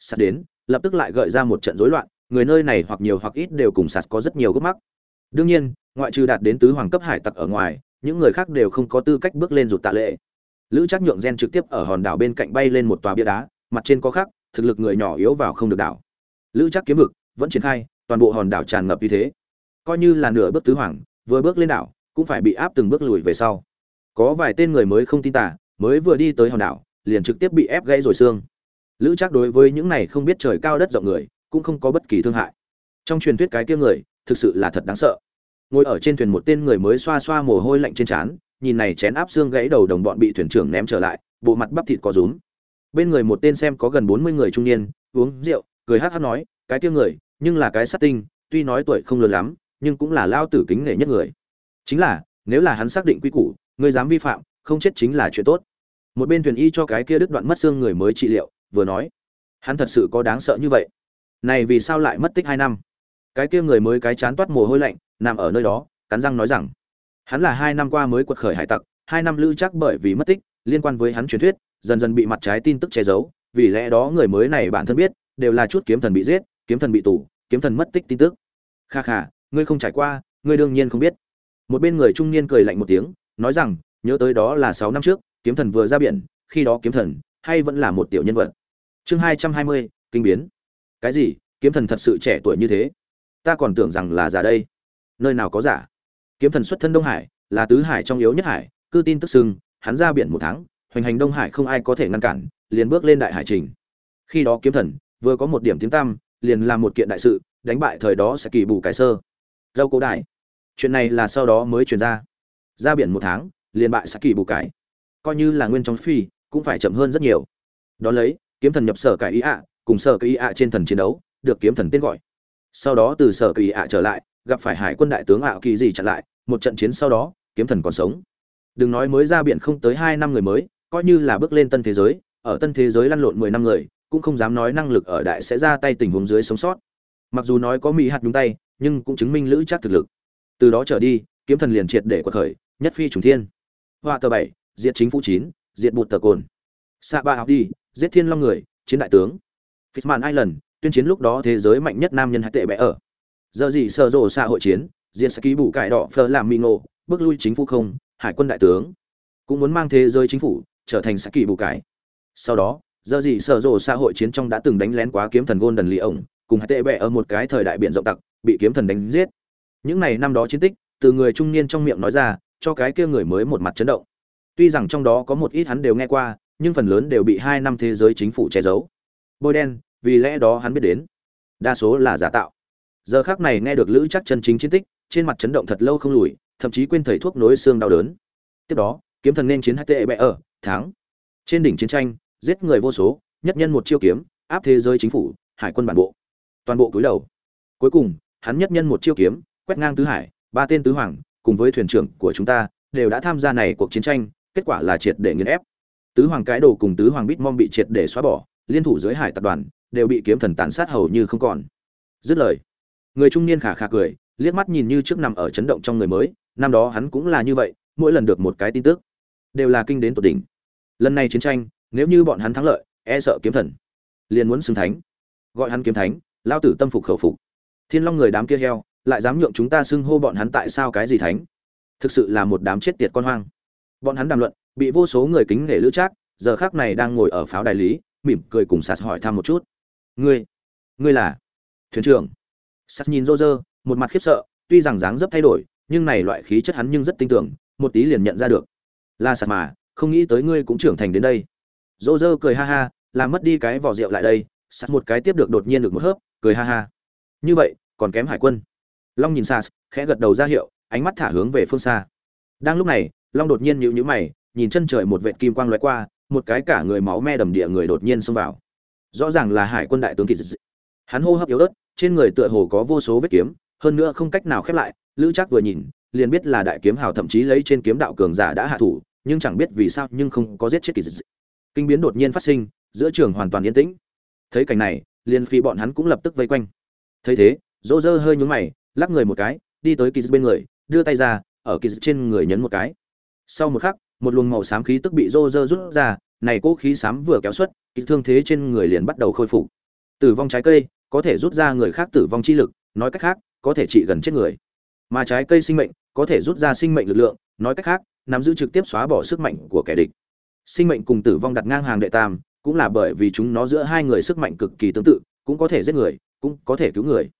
Sạt đến, lập tức lại gợi ra một trận rối loạn, người nơi này hoặc nhiều hoặc ít đều cùng sạt có rất nhiều gốc mắc. Đương nhiên, ngoại trừ đạt đến tứ hoàng cấp hải tặc ở ngoài, những người khác đều không có tư cách bước lên rụt tạ lệ. Lữ chắc nhượng gen trực tiếp ở hòn đảo bên cạnh bay lên một tòa bia đá, mặt trên có khắc, thực lực người nhỏ yếu vào không được đảo. Lữ chắc kiếm vực, vẫn triển khai, toàn bộ hòn đảo tràn ngập như thế coi như là nửa bước tứ hoàng, vừa bước lên đảo, cũng phải bị áp từng bước lùi về sau. Có vài tên người mới không tin tả mới vừa đi tới hòn đảo, liền trực tiếp bị ép gãy rồi xương. Lữ chắc đối với những này không biết trời cao đất rộng người, cũng không có bất kỳ thương hại. Trong truyền thuyết cái kia người, thực sự là thật đáng sợ. Ngồi ở trên thuyền một tên người mới xoa xoa mồ hôi lạnh trên trán, nhìn này chén áp xương gãy đầu đồng bọn bị thuyền trưởng ném trở lại, bộ mặt bắp thịt có rúm. Bên người một tên xem có gần bốn mươi người trung niên, uống rượu, cười hát hát nói, cái kia người, nhưng là cái sát tinh, tuy nói tuổi không lớn lắm nhưng cũng là lao tử kính nể nhất người. Chính là, nếu là hắn xác định quy củ, người dám vi phạm, không chết chính là chuyện tốt. Một bên thuyền y cho cái kia đứt đoạn mất xương người mới trị liệu, vừa nói, hắn thật sự có đáng sợ như vậy? Này vì sao lại mất tích hai năm? Cái kia người mới cái chán toát mồ hôi lạnh, nằm ở nơi đó, cắn răng nói rằng, hắn là hai năm qua mới quật khởi hải tặc, hai năm lưu chắc bởi vì mất tích, liên quan với hắn truyền thuyết, dần dần bị mặt trái tin tức che giấu, vì lẽ đó người mới này bản thân biết, đều là chút kiếm thần bị giết, kiếm thần bị tù, kiếm thần mất tích tin tức. Kha kha ngươi không trải qua, ngươi đương nhiên không biết. Một bên người trung niên cười lạnh một tiếng, nói rằng, nhớ tới đó là sáu năm trước, kiếm thần vừa ra biển, khi đó kiếm thần hay vẫn là một tiểu nhân vật. Chương hai trăm hai mươi, kinh biến. Cái gì? Kiếm thần thật sự trẻ tuổi như thế? Ta còn tưởng rằng là giả đây. Nơi nào có giả? Kiếm thần xuất thân đông hải, là tứ hải trong yếu nhất hải, cư tin tức sưng hắn ra biển một tháng, hoành hành đông hải không ai có thể ngăn cản, liền bước lên đại hải trình. Khi đó kiếm thần, vừa có một điểm tiếng tăm, liền làm một kiện đại sự, đánh bại thời đó sẽ kỳ bù cái sơ râu cổ đại chuyện này là sau đó mới truyền ra. Ra biển một tháng liền bại sẽ kỳ bù cải, coi như là nguyên trong phi cũng phải chậm hơn rất nhiều. Đó lấy kiếm thần nhập sở cải ý ạ cùng sở cải ý ạ trên thần chiến đấu được kiếm thần tên gọi. Sau đó từ sở cải ý ạ trở lại gặp phải hải quân đại tướng ạ kỳ gì chặn lại một trận chiến sau đó kiếm thần còn sống. Đừng nói mới ra biển không tới hai năm người mới coi như là bước lên tân thế giới ở tân thế giới lăn lộn mười năm người cũng không dám nói năng lực ở đại sẽ ra tay tình huống dưới sống sót. Mặc dù nói có mỹ hạt đúng tay nhưng cũng chứng minh lữ chắc thực lực từ đó trở đi kiếm thần liền triệt để quật khởi nhất phi trùng thiên họa tờ bảy diệt chính phủ chín diệt bụt tờ cồn xạ ba học đi giết thiên long người chiến đại tướng fitzman Island, tuyên chiến lúc đó thế giới mạnh nhất nam nhân hải tệ bẽ ở. Giờ gì sở rồ xã hội chiến, diệt ký bù cải đỏ phờ làm Mingo, bước lui chính phủ không, hải quân đại tướng. Cũng muốn mang thế giới chính phủ trở thành Saki bù cải. Sau đó, giờ gì sở rồ xã hội chiến trong đã từng đánh lén quá kiếm thần Golden lì ổng, cùng hải tệ bẽ ở một cái thời đại biển rộng tặc, bị kiếm thần đánh giết. Những này năm đó chiến tích, từ người trung niên trong miệng nói ra, cho cái kia người mới một mặt chấn động. Tuy rằng trong đó có một ít hắn đều nghe qua, nhưng phần lớn đều bị hai năm thế giới chính phủ che giấu. Bôi đen, vì lẽ đó hắn biết đến, đa số là giả tạo. Giờ khắc này nghe được Lữ Chắc chân chính chiến tích, trên mặt chấn động thật lâu không lùi, thậm chí quên thầy thuốc nối xương đau đớn. Tiếp đó, kiếm thần nên chiến hai tệ bệ ở, thắng. Trên đỉnh chiến tranh, giết người vô số, nhất nhân một chiêu kiếm, áp thế giới chính phủ, hải quân bản bộ. Toàn bộ cúi đầu. Cuối cùng, hắn nhất nhân một chiêu kiếm, quét ngang tứ hải, ba tên tứ hoàng, cùng với thuyền trưởng của chúng ta, đều đã tham gia này cuộc chiến tranh, kết quả là triệt để nghiền ép. Tứ hoàng cái đồ cùng tứ hoàng bít mong bị triệt để xóa bỏ, liên thủ dưới hải tập đoàn đều bị kiếm thần tàn sát hầu như không còn. Dứt lời, người trung niên khả khả cười, liếc mắt nhìn như trước nằm ở chấn động trong người mới, năm đó hắn cũng là như vậy, mỗi lần được một cái tin tức, đều là kinh đến tột đỉnh. Lần này chiến tranh, nếu như bọn hắn thắng lợi, e sợ kiếm thần liền muốn xưng thánh. Gọi hắn kiếm thánh, lao tử tâm phục khẩu phục. Thiên Long người đám kia heo, lại dám nhượng chúng ta xưng hô bọn hắn tại sao cái gì thánh? Thực sự là một đám chết tiệt con hoang. Bọn hắn đàm luận, bị vô số người kính nể lữ trác, giờ khắc này đang ngồi ở pháo đài lý, mỉm cười cùng sạt hỏi thăm một chút. Ngươi, ngươi là thuyền trưởng? Sạt nhìn Rô Rơ, một mặt khiếp sợ, tuy rằng dáng dấp thay đổi, nhưng này loại khí chất hắn nhưng rất tinh tưởng, một tí liền nhận ra được. Là sạt mà, không nghĩ tới ngươi cũng trưởng thành đến đây. Rô Rơ cười ha ha, làm mất đi cái vỏ rượu lại đây, sạt một cái tiếp được đột nhiên được một hớp, cười ha ha. Như vậy, còn kém hải quân. Long nhìn sas khẽ gật đầu ra hiệu, ánh mắt thả hướng về phương xa. Đang lúc này, Long đột nhiên nhíu nhíu mày, nhìn chân trời một vệt kim quang lóe qua, một cái cả người máu me đầm địa người đột nhiên xông vào. Rõ ràng là hải quân đại tướng kỳ dị. Hắn hô hấp yếu ớt, trên người tựa hồ có vô số vết kiếm, hơn nữa không cách nào khép lại, Lữ Trác vừa nhìn, liền biết là đại kiếm hào thậm chí lấy trên kiếm đạo cường giả đã hạ thủ, nhưng chẳng biết vì sao nhưng không có giết chết kỳ dị. Kinh biến đột nhiên phát sinh, giữa trường hoàn toàn yên tĩnh. Thấy cảnh này, liền phi bọn hắn cũng lập tức vây quanh. Thấy thế, Dỗ Dơ hơi nhún mày, lắc người một cái, đi tới kỳ bên người, đưa tay ra, ở kỳ trên người nhấn một cái. Sau một khắc, một luồng màu xám khí tức bị dô Dơ rút ra, này cố khí xám vừa kéo xuất, kỳ thương thế trên người liền bắt đầu khôi phục. Tử vong trái cây có thể rút ra người khác tử vong chi lực, nói cách khác, có thể trị gần chết người. Mà trái cây sinh mệnh có thể rút ra sinh mệnh lực lượng, nói cách khác, nắm giữ trực tiếp xóa bỏ sức mạnh của kẻ địch. sinh mệnh cùng tử vong đặt ngang hàng đệ tam cũng là bởi vì chúng nó giữa hai người sức mạnh cực kỳ tương tự cũng có thể giết người cũng có thể cứu người.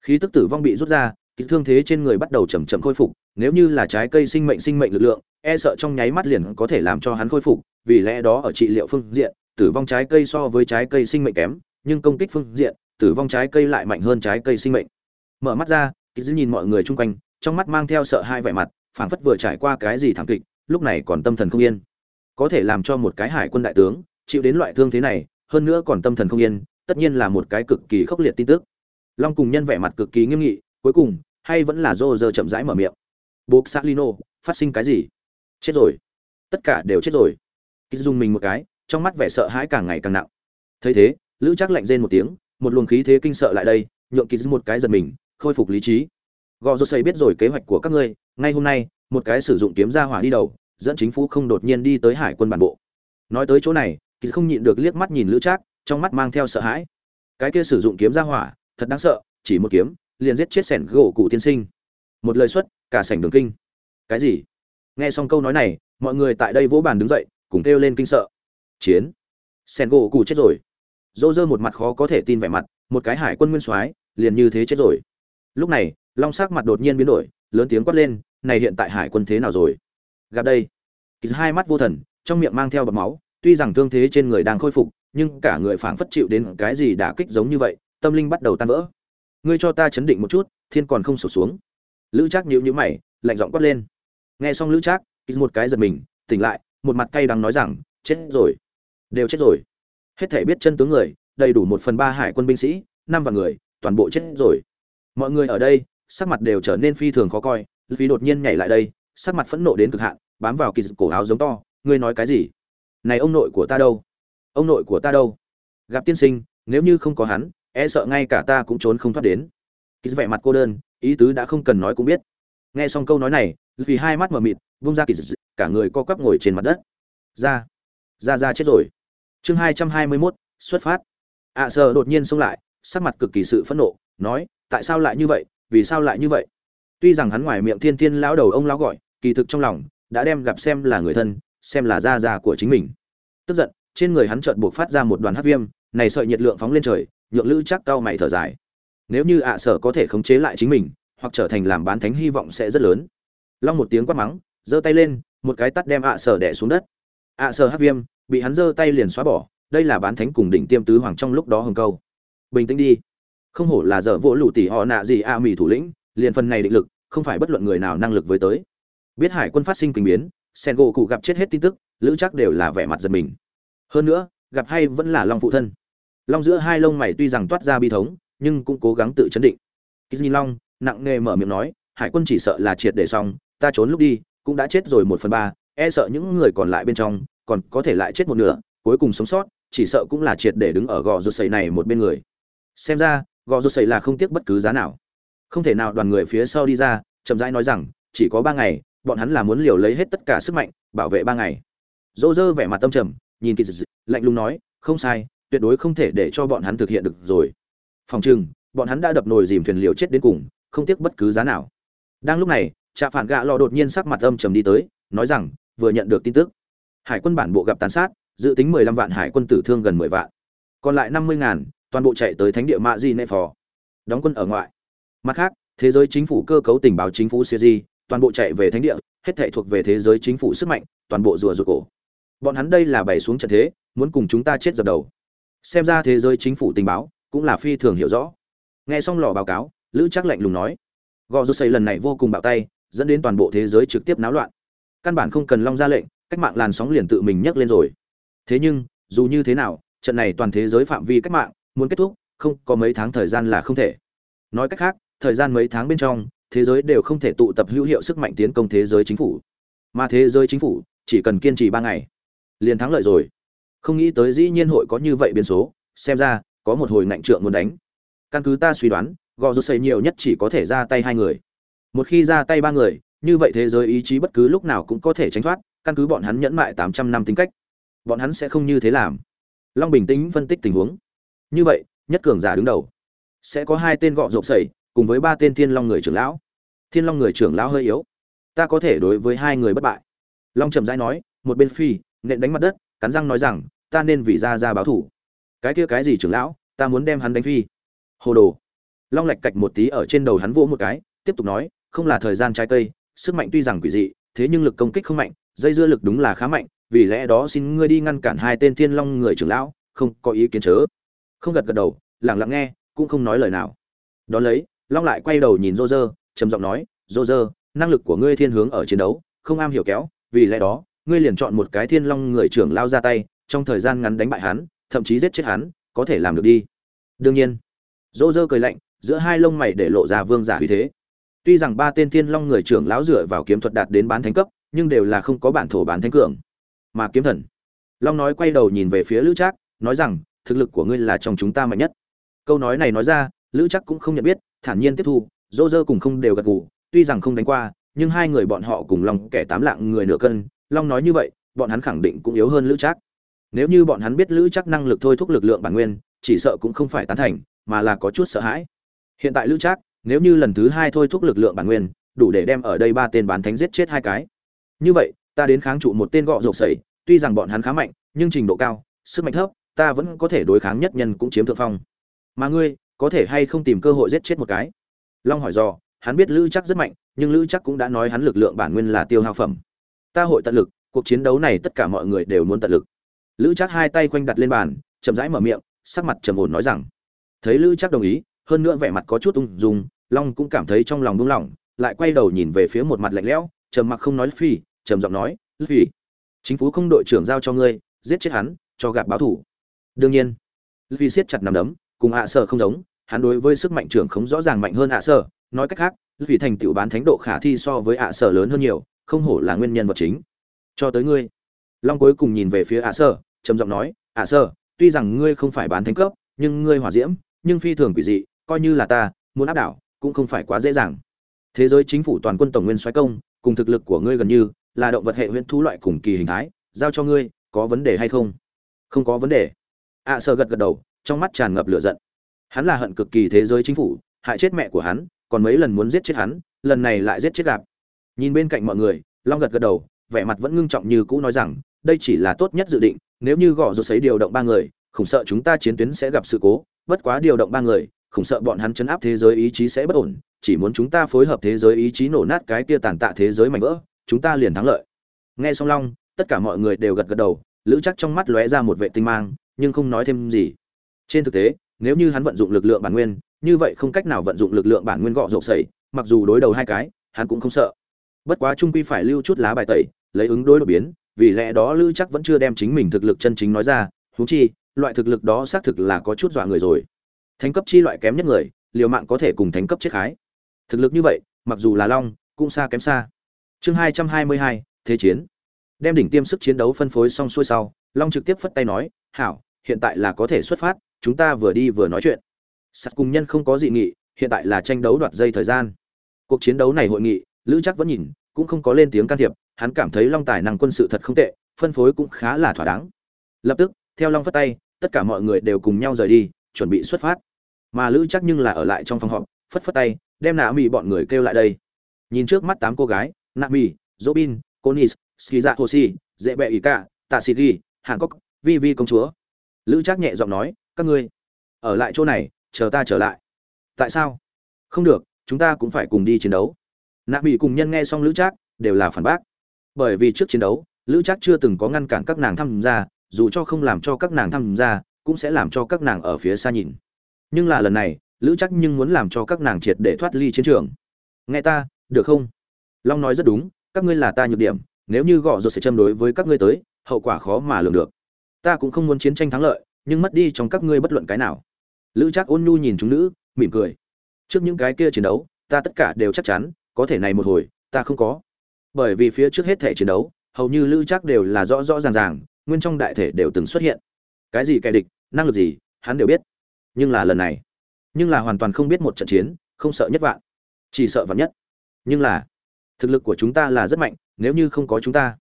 Khí tức tử vong bị rút ra, kỹ thương thế trên người bắt đầu chậm chậm khôi phục, nếu như là trái cây sinh mệnh sinh mệnh lực lượng e sợ trong nháy mắt liền có thể làm cho hắn khôi phục, vì lẽ đó ở trị liệu phương diện, tử vong trái cây so với trái cây sinh mệnh kém, nhưng công kích phương diện, tử vong trái cây lại mạnh hơn trái cây sinh mệnh. Mở mắt ra, kỹ nhìn mọi người chung quanh, trong mắt mang theo sợ hai vẻ mặt, phảng phất vừa trải qua cái gì thảm kịch, lúc này còn tâm thần không yên. Có thể làm cho một cái hải quân đại tướng chịu đến loại thương thế này, hơn nữa còn tâm thần không yên tất nhiên là một cái cực kỳ khốc liệt tin tức. Long cùng nhân vẻ mặt cực kỳ nghiêm nghị cuối cùng hay vẫn là dô dơ chậm rãi mở miệng. Buộc Lino, phát sinh cái gì? Chết rồi. Tất cả đều chết rồi. Kýt dùng mình một cái trong mắt vẻ sợ hãi càng ngày càng nặng. Thấy thế lữ chắc lạnh rên một tiếng một luồng khí thế kinh sợ lại đây nhượng kýt một cái giật mình khôi phục lý trí. Gò rô xây biết rồi kế hoạch của các ngươi ngay hôm nay một cái sử dụng kiếm ra hỏa đi đầu dẫn chính phủ không đột nhiên đi tới hải quân bản bộ. Nói tới chỗ này kýt không nhịn được liếc mắt nhìn lữ trác trong mắt mang theo sợ hãi. Cái kia sử dụng kiếm ra hỏa, thật đáng sợ, chỉ một kiếm, liền giết chết sẻn gỗ cụ tiên sinh. Một lời xuất, cả sảnh đường kinh. Cái gì? Nghe xong câu nói này, mọi người tại đây vỗ bàn đứng dậy, cùng kêu lên kinh sợ. Chiến. Sẻn gỗ cụ chết rồi. Dô dơ một mặt khó có thể tin vẻ mặt, một cái hải quân nguyên soái, liền như thế chết rồi. Lúc này, long sắc mặt đột nhiên biến đổi, lớn tiếng quát lên, này hiện tại hải quân thế nào rồi? Gặp đây kỳ hai mắt vô thần, trong miệng mang theo bọt máu, tuy rằng thương thế trên người đang khôi phục nhưng cả người phảng phất chịu đến cái gì đã kích giống như vậy, tâm linh bắt đầu tan vỡ. Ngươi cho ta chấn định một chút, thiên còn không sụp xuống. Lữ trác nhíu nhíu mày, lạnh giọng quát lên. Nghe xong lữ trác kỳ một cái giật mình, tỉnh lại, một mặt cay đắng nói rằng, chết rồi, đều chết rồi. Hết thể biết chân tướng người, đầy đủ một phần ba hải quân binh sĩ, năm vạn người, toàn bộ chết rồi. Mọi người ở đây, sắc mặt đều trở nên phi thường khó coi vì đột nhiên nhảy lại đây, sắc mặt phẫn nộ đến cực hạn, bám vào kỳ dịch cổ áo giống to, ngươi nói cái gì? Này ông nội của ta đâu? Ông nội của ta đâu? Gặp tiên sinh nếu như không có hắn e sợ ngay cả ta cũng trốn không thoát đến. Ký vẻ mặt cô đơn ý tứ đã không cần nói cũng biết. Nghe xong câu nói này vì hai mắt mờ mịt vung ra kỳ dị, cả người co quắp ngồi trên mặt đất. Ra ra ra chết rồi. Chương hai trăm hai mươi mốt xuất phát. Ạ à, sợ đột nhiên xông lại sắc mặt cực kỳ sự phẫn nộ nói tại sao lại như vậy vì sao lại như vậy? Tuy rằng hắn ngoài miệng thiên thiên lão đầu ông lão gọi kỳ thực trong lòng đã đem gặp xem là người thân xem là gia già của chính mình. Tức giận trên người hắn chợt buộc phát ra một đoàn hắc viêm, này sợi nhiệt lượng phóng lên trời, nhượng lữ chắc cao mày thở dài. Nếu như ạ sở có thể khống chế lại chính mình, hoặc trở thành làm bán thánh hy vọng sẽ rất lớn. Long một tiếng quát mắng, giơ tay lên, một cái tát đem ạ sở đè xuống đất. Ạ sở hắc viêm, bị hắn giơ tay liền xóa bỏ, đây là bán thánh cùng đỉnh tiêm tứ hoàng trong lúc đó hừng câu. Bình tĩnh đi. Không hổ là dở vỗ lũ tỷ họ nạ gì a mỉ thủ lĩnh, liền phần này định lực, không phải bất luận người nào năng lực với tới. Biết hải quân phát sinh kinh biến sen gỗ cụ gặp chết hết tin tức, lữ chắc đều là vẻ mặt giật mình hơn nữa, gặp hay vẫn là long phụ thân. Long giữa hai lông mày tuy rằng toát ra bi thống, nhưng cũng cố gắng tự chấn định. Kýt long nặng nề mở miệng nói, hải quân chỉ sợ là triệt để xong, ta trốn lúc đi, cũng đã chết rồi một phần ba e sợ những người còn lại bên trong, còn có thể lại chết một nửa, cuối cùng sống sót, chỉ sợ cũng là triệt để đứng ở gò rột sầy này một bên người. Xem ra, gò rột sầy là không tiếc bất cứ giá nào. Không thể nào đoàn người phía sau đi ra, chậm rãi nói rằng, chỉ có ba ngày, bọn hắn là muốn liều lấy hết tất cả sức mạnh, bảo vệ ba ngày. Dỗ dơ vẻ mặt tâm trầm nhìn kỳ dị lạnh lùng nói, không sai, tuyệt đối không thể để cho bọn hắn thực hiện được rồi. Phòng trừng, bọn hắn đã đập nồi dìm thuyền liều chết đến cùng, không tiếc bất cứ giá nào. Đang lúc này, trạ phản gạ lò đột nhiên sắc mặt âm trầm đi tới, nói rằng, vừa nhận được tin tức, hải quân bản bộ gặp tàn sát, dự tính mười lăm vạn hải quân tử thương gần mười vạn. Còn lại năm mươi ngàn, toàn bộ chạy tới thánh địa mạ di nệ phò, đóng quân ở ngoại. Mặt khác, thế giới chính phủ cơ cấu tình báo chính phủ siêu di toàn bộ chạy về thánh địa, hết thệ thuộc về thế giới chính phủ sức mạnh, toàn bộ rùa rụt cổ bọn hắn đây là bày xuống trận thế, muốn cùng chúng ta chết dập đầu. Xem ra thế giới chính phủ tình báo cũng là phi thường hiểu rõ. Nghe xong lò báo cáo, lữ chắc lạnh lùng nói, gò rút xây lần này vô cùng bạo tay, dẫn đến toàn bộ thế giới trực tiếp náo loạn. Căn bản không cần long ra lệnh, cách mạng làn sóng liền tự mình nhấc lên rồi. Thế nhưng, dù như thế nào, trận này toàn thế giới phạm vi cách mạng muốn kết thúc, không có mấy tháng thời gian là không thể. Nói cách khác, thời gian mấy tháng bên trong, thế giới đều không thể tụ tập hữu hiệu sức mạnh tiến công thế giới chính phủ. Mà thế giới chính phủ chỉ cần kiên trì ba ngày liền thắng lợi rồi. Không nghĩ tới dĩ nhiên hội có như vậy biến số, xem ra, có một hồi ngạnh trượng muốn đánh. Căn cứ ta suy đoán, gò rút xây nhiều nhất chỉ có thể ra tay hai người. Một khi ra tay ba người, như vậy thế giới ý chí bất cứ lúc nào cũng có thể tránh thoát, căn cứ bọn hắn nhẫn mại tám trăm năm tính cách. Bọn hắn sẽ không như thế làm. Long bình tĩnh phân tích tình huống. Như vậy, nhất cường giả đứng đầu. Sẽ có hai tên gọ rộp sẩy cùng với ba tên thiên long người trưởng lão. Thiên long người trưởng lão hơi yếu. Ta có thể đối với hai người bất bại. Long trầm rãi nói, một bên phi nện đánh mặt đất, cắn răng nói rằng, ta nên vì ra ra báo thủ. Cái kia cái gì trưởng lão, ta muốn đem hắn đánh phi. Hồ đồ. Long lạch cạch một tí ở trên đầu hắn vỗ một cái, tiếp tục nói, không là thời gian trái cây, sức mạnh tuy rằng quỷ dị, thế nhưng lực công kích không mạnh, dây dưa lực đúng là khá mạnh, vì lẽ đó xin ngươi đi ngăn cản hai tên thiên long người trưởng lão, không có ý kiến chớ. Không gật gật đầu, lặng lặng nghe, cũng không nói lời nào. Đón lấy, long lại quay đầu nhìn rô rơ trầm giọng nói rô rơ năng lực của ngươi thiên hướng ở chiến đấu, không am hiểu kéo, vì lẽ đó ngươi liền chọn một cái thiên long người trưởng lao ra tay, trong thời gian ngắn đánh bại hắn, thậm chí giết chết hắn, có thể làm được đi. Đương nhiên. Rô dơ cười lạnh, giữa hai lông mày để lộ ra vương giả uy thế. Tuy rằng ba tên thiên long người trưởng lão dựa vào kiếm thuật đạt đến bán thánh cấp, nhưng đều là không có bản thổ bán thánh cường. Mà kiếm thần. Long nói quay đầu nhìn về phía lữ trác, nói rằng, thực lực của ngươi là trong chúng ta mạnh nhất. Câu nói này nói ra, lữ Trác cũng không nhận biết, thản nhiên tiếp thu, dỗ dơ cùng không đều gật gù, tuy rằng không đánh qua, nhưng hai người bọn họ cùng lòng kẻ tám lạng người nửa cân long nói như vậy bọn hắn khẳng định cũng yếu hơn lữ Trác. nếu như bọn hắn biết lữ Trác năng lực thôi thúc lực lượng bản nguyên chỉ sợ cũng không phải tán thành mà là có chút sợ hãi. Hiện tại lữ Trác, nếu như lần thứ hai thôi thúc lực lượng bản nguyên đủ để đem ở đây ba tên bán thánh giết chết hai cái. Như vậy ta đến kháng trụ một tên gọ rộp sẩy tuy rằng bọn hắn khá mạnh nhưng trình độ cao sức mạnh thấp ta vẫn có thể đối kháng nhất nhân cũng chiếm thượng phong. Mà ngươi có thể hay không tìm cơ hội giết chết một cái? Long hỏi do hắn biết lữ chắc rất mạnh nhưng lữ chắc cũng đã nói hắn lực lượng bản nguyên là tiêu hao phẩm ta hội tận lực, cuộc chiến đấu này tất cả mọi người đều muốn tận lực. Lữ chắc hai tay quanh đặt lên bàn, chậm rãi mở miệng, sắc mặt trầm ổn nói rằng, thấy lữ chắc đồng ý, hơn nữa vẻ mặt có chút ung dung, long cũng cảm thấy trong lòng buông lỏng, lại quay đầu nhìn về phía một mặt lạnh lẽo, trầm mặc không nói phi, trầm giọng nói phi, chính phủ không đội trưởng giao cho ngươi, giết chết hắn, cho gặp báo thủ. Đương nhiên. Phi siết chặt nằm đấm, cùng ạ sở không giống, hắn đối với sức mạnh trưởng không rõ ràng mạnh hơn ạ sở, nói cách khác vì thành tựu bán thánh độ khả thi so với ạ sở lớn hơn nhiều không hổ là nguyên nhân vật chính. Cho tới ngươi. Long cuối cùng nhìn về phía ạ sở trầm giọng nói ạ sở tuy rằng ngươi không phải bán thánh cấp nhưng ngươi hỏa diễm nhưng phi thường quỷ dị coi như là ta muốn áp đảo cũng không phải quá dễ dàng. Thế giới chính phủ toàn quân tổng nguyên xoáy công cùng thực lực của ngươi gần như là động vật hệ huyễn thú loại cùng kỳ hình thái giao cho ngươi có vấn đề hay không? Không có vấn đề. Ạ sở gật gật đầu trong mắt tràn ngập lửa giận. Hắn là hận cực kỳ thế giới chính phủ, hại chết mẹ của hắn, còn mấy lần muốn giết chết hắn, lần này lại giết chết gặp. Nhìn bên cạnh mọi người, Long gật gật đầu, vẻ mặt vẫn ngưng trọng như cũ nói rằng, đây chỉ là tốt nhất dự định, nếu như gõ rồi sấy điều động ba người, khủng sợ chúng ta chiến tuyến sẽ gặp sự cố, bất quá điều động ba người, khủng sợ bọn hắn chấn áp thế giới ý chí sẽ bất ổn, chỉ muốn chúng ta phối hợp thế giới ý chí nổ nát cái kia tàn tạ thế giới mảnh vỡ, chúng ta liền thắng lợi. Nghe xong Long, tất cả mọi người đều gật gật đầu, Lữ Chắc trong mắt lóe ra một vẻ tinh mang, nhưng không nói thêm gì. Trên thực tế, nếu như hắn vận dụng lực lượng bản nguyên, như vậy không cách nào vận dụng lực lượng bản nguyên gọ rộp sẩy, mặc dù đối đầu hai cái, hắn cũng không sợ. Bất quá trung quy phải lưu chút lá bài tẩy, lấy ứng đối đột biến, vì lẽ đó Lưu chắc vẫn chưa đem chính mình thực lực chân chính nói ra, huống chi, loại thực lực đó xác thực là có chút dọa người rồi. Thánh cấp chi loại kém nhất người, liều mạng có thể cùng thánh cấp chết khái. Thực lực như vậy, mặc dù là long, cũng xa kém xa. Chương hai trăm hai mươi hai, thế chiến. Đem đỉnh tiêm sức chiến đấu phân phối xong xuôi sau, Long trực tiếp phất tay nói, "Hảo, hiện tại là có thể xuất phát, chúng ta vừa đi vừa nói chuyện. Sắt cùng nhân không có dị nghị, hiện tại là tranh đấu đoạt dây thời gian. Cuộc chiến đấu này hội nghị, lữ chắc vẫn nhìn, cũng không có lên tiếng can thiệp, hắn cảm thấy long tài năng quân sự thật không tệ, phân phối cũng khá là thỏa đáng. Lập tức, theo long phất tay, tất cả mọi người đều cùng nhau rời đi, chuẩn bị xuất phát. Mà lữ chắc nhưng là ở lại trong phòng họp, phất phất tay, đem nạ mỹ bọn người kêu lại đây. Nhìn trước mắt tám cô gái, nạ mỹ robin conis skiza hoshi dễ bẹ ý cả tạ sĩ ghi hàn cốc vi vi công chúa. Lữ chắc nhẹ giọng nói các ngươi, ở lại chỗ này, chờ ta trở lại. Tại sao? Không được, chúng ta cũng phải cùng đi chiến đấu. Nạ bị cùng nhân nghe xong lữ trác đều là phản bác. Bởi vì trước chiến đấu, lữ trác chưa từng có ngăn cản các nàng tham gia, dù cho không làm cho các nàng tham gia, cũng sẽ làm cho các nàng ở phía xa nhìn. Nhưng là lần này, lữ chắc nhưng muốn làm cho các nàng triệt để thoát ly chiến trường. Nghe ta, được không? Long nói rất đúng, các ngươi là ta nhược điểm, nếu như gọ rồi sẽ châm đối với các ngươi tới, hậu quả khó mà lường được. Ta cũng không muốn chiến tranh thắng lợi nhưng mất đi trong các ngươi bất luận cái nào. Lữ trác ôn nhu nhìn chúng nữ, mỉm cười. Trước những cái kia chiến đấu, ta tất cả đều chắc chắn, có thể này một hồi, ta không có. Bởi vì phía trước hết thể chiến đấu, hầu như lữ trác đều là rõ rõ ràng ràng, nguyên trong đại thể đều từng xuất hiện. Cái gì kẻ địch, năng lực gì, hắn đều biết. Nhưng là lần này, nhưng là hoàn toàn không biết một trận chiến, không sợ nhất vạn, chỉ sợ vạn nhất. Nhưng là, thực lực của chúng ta là rất mạnh, nếu như không có chúng ta,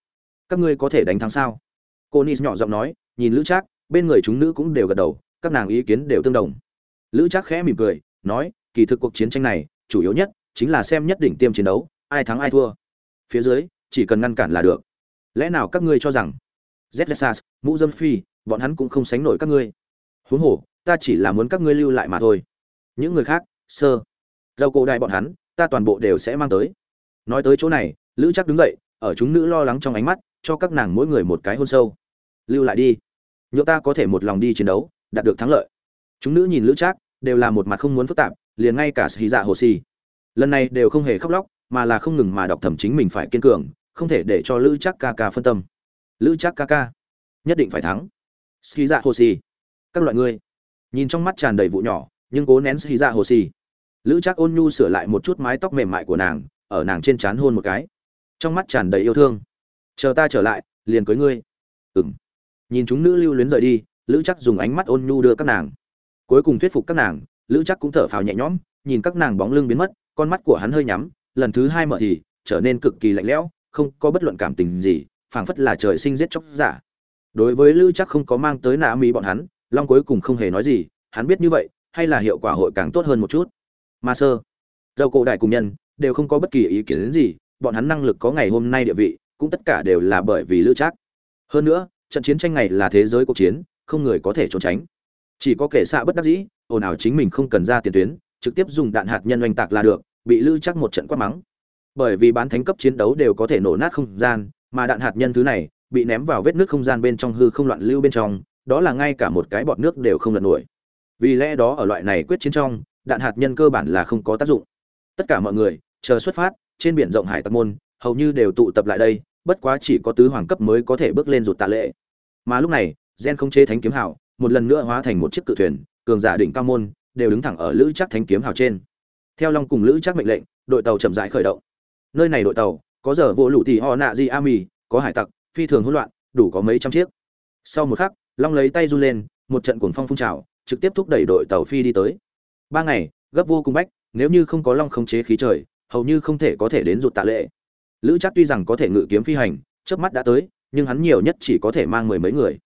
các ngươi có thể đánh thắng sao? Cô nis nhỏ giọng nói, nhìn lữ trác bên người chúng nữ cũng đều gật đầu, các nàng ý kiến đều tương đồng. Lữ trác khẽ mỉm cười, nói, kỳ thực cuộc chiến tranh này, chủ yếu nhất chính là xem nhất đỉnh tiêm chiến đấu, ai thắng ai thua. Phía dưới, chỉ cần ngăn cản là được. Lẽ nào các ngươi cho rằng zsas mũ dâm phi, bọn hắn cũng không sánh nổi các ngươi? Huống hồ, ta chỉ là muốn các ngươi lưu lại mà thôi. Những người khác, sơ dầu cổ đại bọn hắn, ta toàn bộ đều sẽ mang tới. Nói tới chỗ này, lữ chắc đứng dậy, ở chúng nữ lo lắng trong ánh mắt, cho các nàng mỗi người một cái hôn sâu. Lưu lại đi nhựa ta có thể một lòng đi chiến đấu, đạt được thắng lợi. Chúng nữ nhìn lữ trác, đều là một mặt không muốn phức tạp, liền ngay cả xì dạ hồ xì. Lần này đều không hề khóc lóc, mà là không ngừng mà đọc thẩm chính mình phải kiên cường, không thể để cho lữ trác ca ca phân tâm. Lữ trác ca ca, nhất định phải thắng. Xì dạ hồ xì. Các loại ngươi nhìn trong mắt tràn đầy vụ nhỏ, nhưng cố nén xì dạ hồ xì. Lữ trác ôn nhu sửa lại một chút mái tóc mềm mại của nàng, ở nàng trên trán hôn một cái. Trong mắt tràn đầy yêu thương. Chờ ta trở lại, liền cưới ngươi. Ừng nhìn chúng nữ lưu luyến rời đi, lữ chắc dùng ánh mắt ôn nhu đưa các nàng. Cuối cùng thuyết phục các nàng, lữ chắc cũng thở phào nhẹ nhõm, nhìn các nàng bóng lưng biến mất, con mắt của hắn hơi nhắm, lần thứ hai mở thì trở nên cực kỳ lạnh lẽo, không có bất luận cảm tình gì, phảng phất là trời sinh giết chóc giả. Đối với lữ chắc không có mang tới nạ mỹ bọn hắn, long cuối cùng không hề nói gì, hắn biết như vậy, hay là hiệu quả hội càng tốt hơn một chút. Ma sơ, dầu cổ đại cùng nhân, đều không có bất kỳ ý kiến đến gì, bọn hắn năng lực có ngày hôm nay địa vị, cũng tất cả đều là bởi vì lữ chắc. hơn nữa trận chiến tranh này là thế giới cuộc chiến, không người có thể trốn tránh. Chỉ có kẻ xạ bất đắc dĩ, ồn ào chính mình không cần ra tiền tuyến, trực tiếp dùng đạn hạt nhân oanh tạc là được, bị lư chắc một trận quát mắng. Bởi vì bán thánh cấp chiến đấu đều có thể nổ nát không gian, mà đạn hạt nhân thứ này bị ném vào vết nước không gian bên trong hư không loạn lưu bên trong, đó là ngay cả một cái bọt nước đều không lật nổi. Vì lẽ đó ở loại này quyết chiến trong, đạn hạt nhân cơ bản là không có tác dụng. Tất cả mọi người, chờ xuất phát, trên biển rộng hải tặc môn, hầu như đều tụ tập lại đây, bất quá chỉ có tứ hoàng cấp mới có thể bước lên rụt tạ lệ mà lúc này, gen không chế thánh kiếm hào, một lần nữa hóa thành một chiếc cự thuyền, cường giả đỉnh cao môn, đều đứng thẳng ở lữ chắc thánh kiếm hào trên. Theo long cùng lữ chắc mệnh lệnh, đội tàu chậm rãi khởi động. Nơi này đội tàu, có giờ vô lũ thì họ nạ di a mì, có hải tặc, phi thường hỗn loạn, đủ có mấy trăm chiếc. Sau một khắc, long lấy tay run lên, một trận cuồng phong phun trào, trực tiếp thúc đẩy đội tàu phi đi tới. Ba ngày, gấp vô cùng bách, nếu như không có long khống chế khí trời, hầu như không thể có thể đến rụt tạ lệ. Lữ chắc tuy rằng có thể ngự kiếm phi hành, chớp mắt đã tới nhưng hắn nhiều nhất chỉ có thể mang mười mấy người.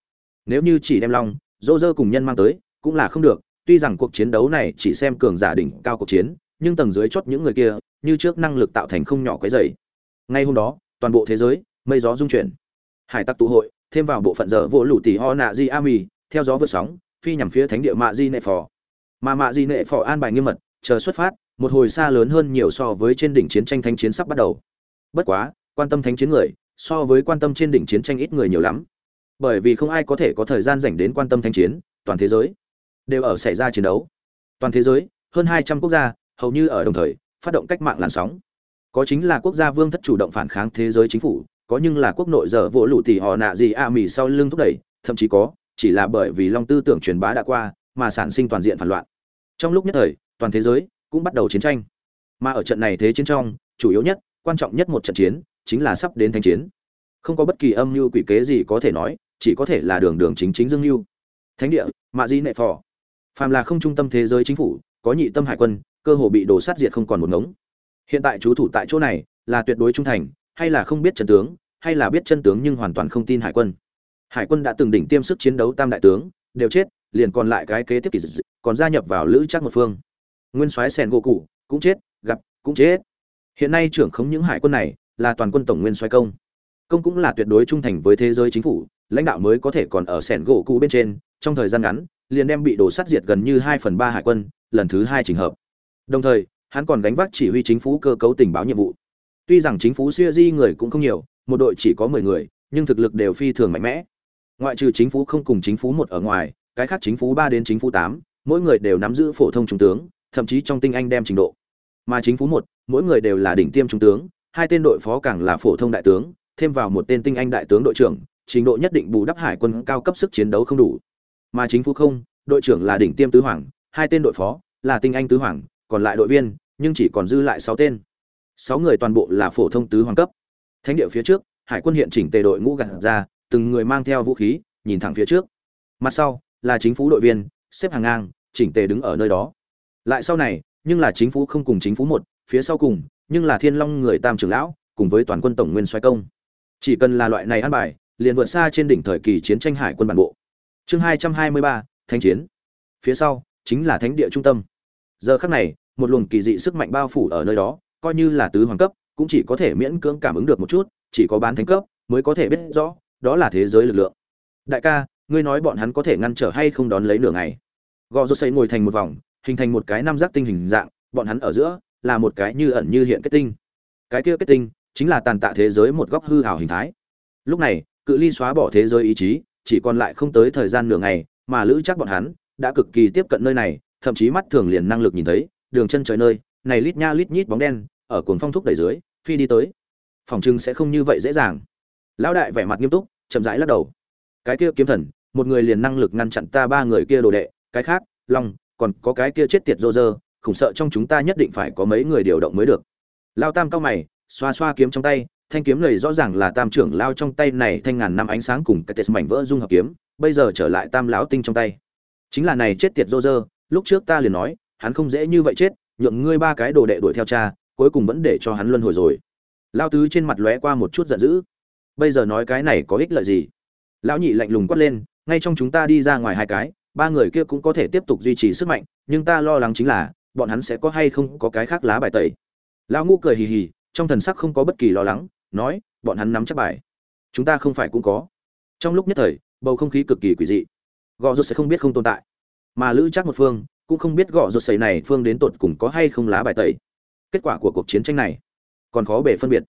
Nếu như chỉ đem long dô dơ cùng nhân mang tới, cũng là không được, tuy rằng cuộc chiến đấu này chỉ xem cường giả đỉnh cao cuộc chiến, nhưng tầng dưới chót những người kia, như trước năng lực tạo thành không nhỏ cái dày ngay hôm đó, toàn bộ thế giới, mây gió dung chuyển. Hải tặc tụ hội, thêm vào bộ phận giờ vỗ lũ tỷ ho nạ di a mì, theo gió vượt sóng, phi nhằm phía thánh địa mạ di nệ phò. Mà mạ di nệ phò an bài nghiêm mật, chờ xuất phát, một hồi xa lớn hơn nhiều so với trên đỉnh chiến tranh thánh chiến sắp bắt đầu. Bất quá, quan tâm thánh chiến người so với quan tâm trên đỉnh chiến tranh ít người nhiều lắm. Bởi vì không ai có thể có thời gian dành đến quan tâm thanh chiến, toàn thế giới đều ở xảy ra chiến đấu. Toàn thế giới, hơn hai trăm quốc gia, hầu như ở đồng thời, phát động cách mạng làn sóng. Có chính là quốc gia vương thất chủ động phản kháng thế giới chính phủ, có nhưng là quốc nội dở vỗ lụ tỉ họ nạ gì a à mì sau lưng thúc đẩy, thậm chí có, chỉ là bởi vì long tư tưởng truyền bá đã qua, mà sản sinh toàn diện phản loạn. Trong lúc nhất thời, toàn thế giới cũng bắt đầu chiến tranh. Mà ở trận này thế chiến trong, chủ yếu nhất, quan trọng nhất một trận chiến chính là sắp đến thanh chiến. Không có bất kỳ âm mưu quỷ kế gì có thể nói, chỉ có thể là đường đường chính chính dương mưu. Thánh địa, mạ di nệ phò. Phàm là không trung tâm thế giới chính phủ, có nhị tâm hải quân, cơ hồ bị đổ sát diệt không còn một ngống. Hiện tại chú thủ tại chỗ này, là tuyệt đối trung thành, hay là không biết chân tướng, hay là biết chân tướng nhưng hoàn toàn không tin hải quân. Hải quân đã từng đỉnh tiêm sức chiến đấu tam đại tướng, đều chết, liền còn lại cái kế tiếp kỳ dị còn gia nhập vào lữ chắc một phương. Nguyên soái sèn gỗ cụ cũng chết, gặp, cũng chết. Hiện nay trưởng khống những hải quân này là toàn quân tổng nguyên xoay công. Công cũng là tuyệt đối trung thành với thế giới chính phủ, lãnh đạo mới có thể còn ở sẻn gỗ cũ bên trên, trong thời gian ngắn, liền đem bị đổ sát diệt gần như hai phần ba hải quân, lần thứ hai trình hợp. Đồng thời, hắn còn gánh vác chỉ huy chính phủ cơ cấu tình báo nhiệm vụ. Tuy rằng chính phủ siêu di người cũng không nhiều, một đội chỉ có mười người, nhưng thực lực đều phi thường mạnh mẽ. Ngoại trừ chính phủ không cùng chính phủ một ở ngoài, cái khác chính phủ ba đến chính phủ tám, mỗi người đều nắm giữ phổ thông trung tướng, thậm chí trong tinh anh đem trình độ. Mà chính phủ một, mỗi người đều là đỉnh tiêm trung tướng hai tên đội phó càng là phổ thông đại tướng, thêm vào một tên tinh anh đại tướng đội trưởng, trình độ nhất định bù đắp hải quân cao cấp sức chiến đấu không đủ. Mà chính phủ không, đội trưởng là đỉnh tiêm tứ hoàng, hai tên đội phó là tinh anh tứ hoàng, còn lại đội viên, nhưng chỉ còn dư lại sáu tên. Sáu người toàn bộ là phổ thông tứ hoàng cấp. Thánh địa phía trước, hải quân hiện chỉnh tề đội ngũ gặt ra, từng người mang theo vũ khí, nhìn thẳng phía trước. Mặt sau, là chính phủ đội viên, xếp hàng ngang, chỉnh tề đứng ở nơi đó. Lại sau này, nhưng là chính phủ không cùng chính phủ một, phía sau cùng nhưng là thiên long người tam trưởng lão, cùng với toàn quân tổng nguyên xoay công. Chỉ cần là loại này ăn bài, liền vượt xa trên đỉnh thời kỳ chiến tranh hải quân bản bộ. Chương hai trăm hai mươi ba thanh chiến. Phía sau, chính là thánh địa trung tâm. Giờ khắc này, một luồng kỳ dị sức mạnh bao phủ ở nơi đó, coi như là tứ hoàng cấp, cũng chỉ có thể miễn cưỡng cảm ứng được một chút, chỉ có bán thánh cấp mới có thể biết rõ, đó là thế giới lực lượng. Đại ca, ngươi nói bọn hắn có thể ngăn trở hay không đón lấy nửa ngày? Gò rô xây ngồi thành một vòng, hình thành một cái năm giác tinh hình dạng, bọn hắn ở giữa là một cái như ẩn như hiện kết tinh. Cái kia kết tinh chính là tàn tạ thế giới một góc hư ảo hình thái. Lúc này, cự ly xóa bỏ thế giới ý chí, chỉ còn lại không tới thời gian nửa ngày, mà lữ chắc bọn hắn đã cực kỳ tiếp cận nơi này, thậm chí mắt thường liền năng lực nhìn thấy, đường chân trời nơi, này lít nha lít nhít bóng đen, ở cuồng phong thúc đẩy dưới, phi đi tới. Phòng trưng sẽ không như vậy dễ dàng. Lão đại vẻ mặt nghiêm túc, chậm rãi lắc đầu. Cái kia kiếm thần, một người liền năng lực ngăn chặn ta ba người kia đồ đệ, cái khác, long, còn có cái kia chết tiệt rô rơ khủng sợ trong chúng ta nhất định phải có mấy người điều động mới được. Lao tam cao mày, xoa xoa kiếm trong tay, thanh kiếm này rõ ràng là tam trưởng lao trong tay này thanh ngàn năm ánh sáng cùng cái tết mảnh vỡ dung hợp kiếm, bây giờ trở lại tam lão tinh trong tay. Chính là này chết tiệt rô rơ lúc trước ta liền nói, hắn không dễ như vậy chết, nhượng ngươi ba cái đồ đệ đuổi theo cha, cuối cùng vẫn để cho hắn luân hồi rồi. Lao tứ trên mặt lóe qua một chút giận dữ. Bây giờ nói cái này có ích lợi gì? Lão nhị lạnh lùng quát lên, ngay trong chúng ta đi ra ngoài hai cái, ba người kia cũng có thể tiếp tục duy trì sức mạnh, nhưng ta lo lắng chính là bọn hắn sẽ có hay không có cái khác lá bài tẩy. Lão ngũ cười hì hì trong thần sắc không có bất kỳ lo lắng nói bọn hắn nắm chắc bài. Chúng ta không phải cũng có. Trong lúc nhất thời bầu không khí cực kỳ quỷ dị. Gò rột sẽ không biết không tồn tại mà lữ chắc một phương cũng không biết gò rột sầy này phương đến tột cùng có hay không lá bài tẩy. Kết quả của cuộc chiến tranh này còn khó bể phân biệt.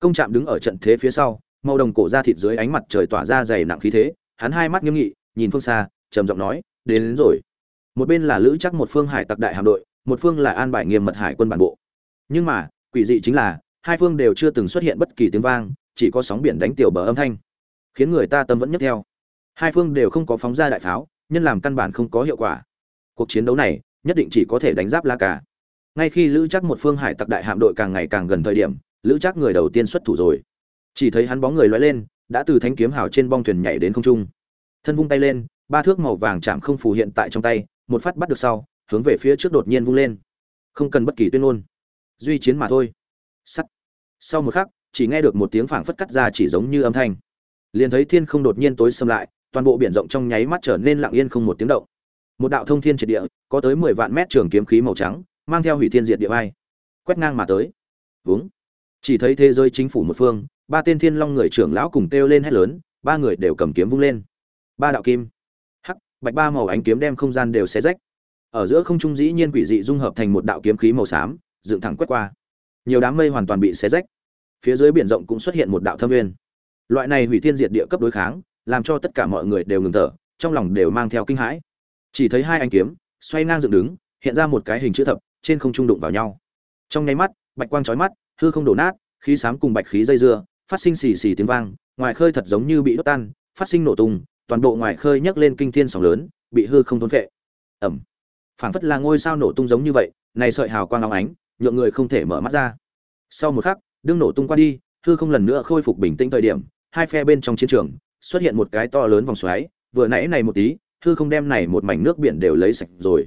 Công trạm đứng ở trận thế phía sau màu đồng cổ ra thịt dưới ánh mặt trời tỏa ra dày nặng khí thế hắn hai mắt nghiêm nghị nhìn phương xa trầm giọng nói đến, đến rồi. Một bên là lữ chắc một phương hải tặc đại hạm đội một phương là an bài nghiêm mật hải quân bản bộ. Nhưng mà, quỷ dị chính là, hai phương đều chưa từng xuất hiện bất kỳ tiếng vang, chỉ có sóng biển đánh tiểu bờ âm thanh. Khiến người ta tâm vẫn nhấp theo. Hai phương đều không có phóng ra đại pháo, nhân làm căn bản không có hiệu quả. Cuộc chiến đấu này, nhất định chỉ có thể đánh giáp la cả ngay khi lữ chắc một phương hải tặc đại hạm đội càng ngày càng gần thời điểm, lữ chắc người đầu tiên xuất thủ rồi. Chỉ thấy hắn bóng người loay lên, đã từ thánh kiếm hào trên bong thuyền nhảy đến không trung. Thân vung tay lên, ba thước màu vàng chạm không phù hiện tại trong tay, một phát bắt được sau hướng về phía trước đột nhiên vung lên. Không cần bất kỳ tuyên ngôn, duy chiến mà thôi. Sắt. Sau một khắc, chỉ nghe được một tiếng phảng phất cắt ra chỉ giống như âm thanh. Liền thấy thiên không đột nhiên tối xâm lại, toàn bộ biển rộng trong nháy mắt trở nên lặng yên không một tiếng động. Một đạo thông thiên triệt địa, có tới mười vạn mét trường kiếm khí màu trắng, mang theo hủy thiên diệt địa vai quét ngang mà tới. Vướng chỉ thấy thế giới chính phủ một phương, ba tên thiên long người trưởng lão cùng kêu lên hét lớn, ba người đều cầm kiếm vung lên. Ba đạo kim. Hắc, bạch ba màu ánh kiếm đem không gian đều xé rách ở giữa không trung dĩ nhiên quỷ dị dung hợp thành một đạo kiếm khí màu xám, dựng thẳng quét qua. Nhiều đám mây hoàn toàn bị xé rách. Phía dưới biển rộng cũng xuất hiện một đạo thâm nguyên. Loại này hủy thiên diệt địa cấp đối kháng, làm cho tất cả mọi người đều ngừng thở, trong lòng đều mang theo kinh hãi. Chỉ thấy hai anh kiếm, xoay ngang dựng đứng, hiện ra một cái hình chữ thập, trên không trung đụng vào nhau. Trong nháy mắt, bạch quang chói mắt, hư không đổ nát, khí xám cùng bạch khí dây dưa, phát sinh xì xì tiếng vang, ngoài khơi thật giống như bị đốt tan, phát sinh nổ tung, toàn bộ ngoài khơi nhấc lên kinh thiên sóng lớn, bị hư không thốn phệ. Ẩm phảng phất là ngôi sao nổ tung giống như vậy, này sợi hào quang óng ánh, nhượng người không thể mở mắt ra. Sau một khắc, đương nổ tung qua đi, hư không lần nữa khôi phục bình tĩnh thời điểm, hai phe bên trong chiến trường xuất hiện một cái to lớn vòng xoáy, vừa nãy này một tí, hư không đem này một mảnh nước biển đều lấy sạch rồi.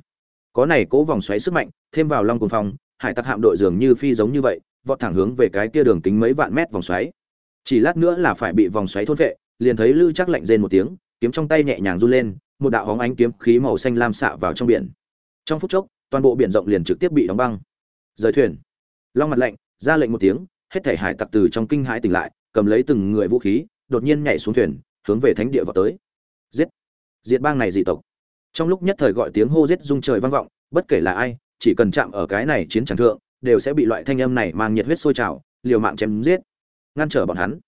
Có này cố vòng xoáy sức mạnh, thêm vào long cuồng phong, hải tặc hạm đội dường như phi giống như vậy, vọt thẳng hướng về cái kia đường kính mấy vạn mét vòng xoáy. Chỉ lát nữa là phải bị vòng xoáy thôn vệ, liền thấy lư chắc lạnh rên một tiếng, kiếm trong tay nhẹ nhàng run lên, một đạo hóng ánh kiếm khí màu xanh lam xạ vào trong biển trong phút chốc, toàn bộ biển rộng liền trực tiếp bị đóng băng. Rời thuyền. Long mặt lạnh, ra lệnh một tiếng, hết thể hải tặc từ trong kinh hãi tỉnh lại, cầm lấy từng người vũ khí, đột nhiên nhảy xuống thuyền, hướng về thánh địa vào tới. Giết. Diệt bang này dị tộc. Trong lúc nhất thời gọi tiếng hô giết rung trời vang vọng, bất kể là ai, chỉ cần chạm ở cái này chiến tràng thượng, đều sẽ bị loại thanh âm này mang nhiệt huyết sôi trào, liều mạng chém giết. Ngăn trở bọn hắn.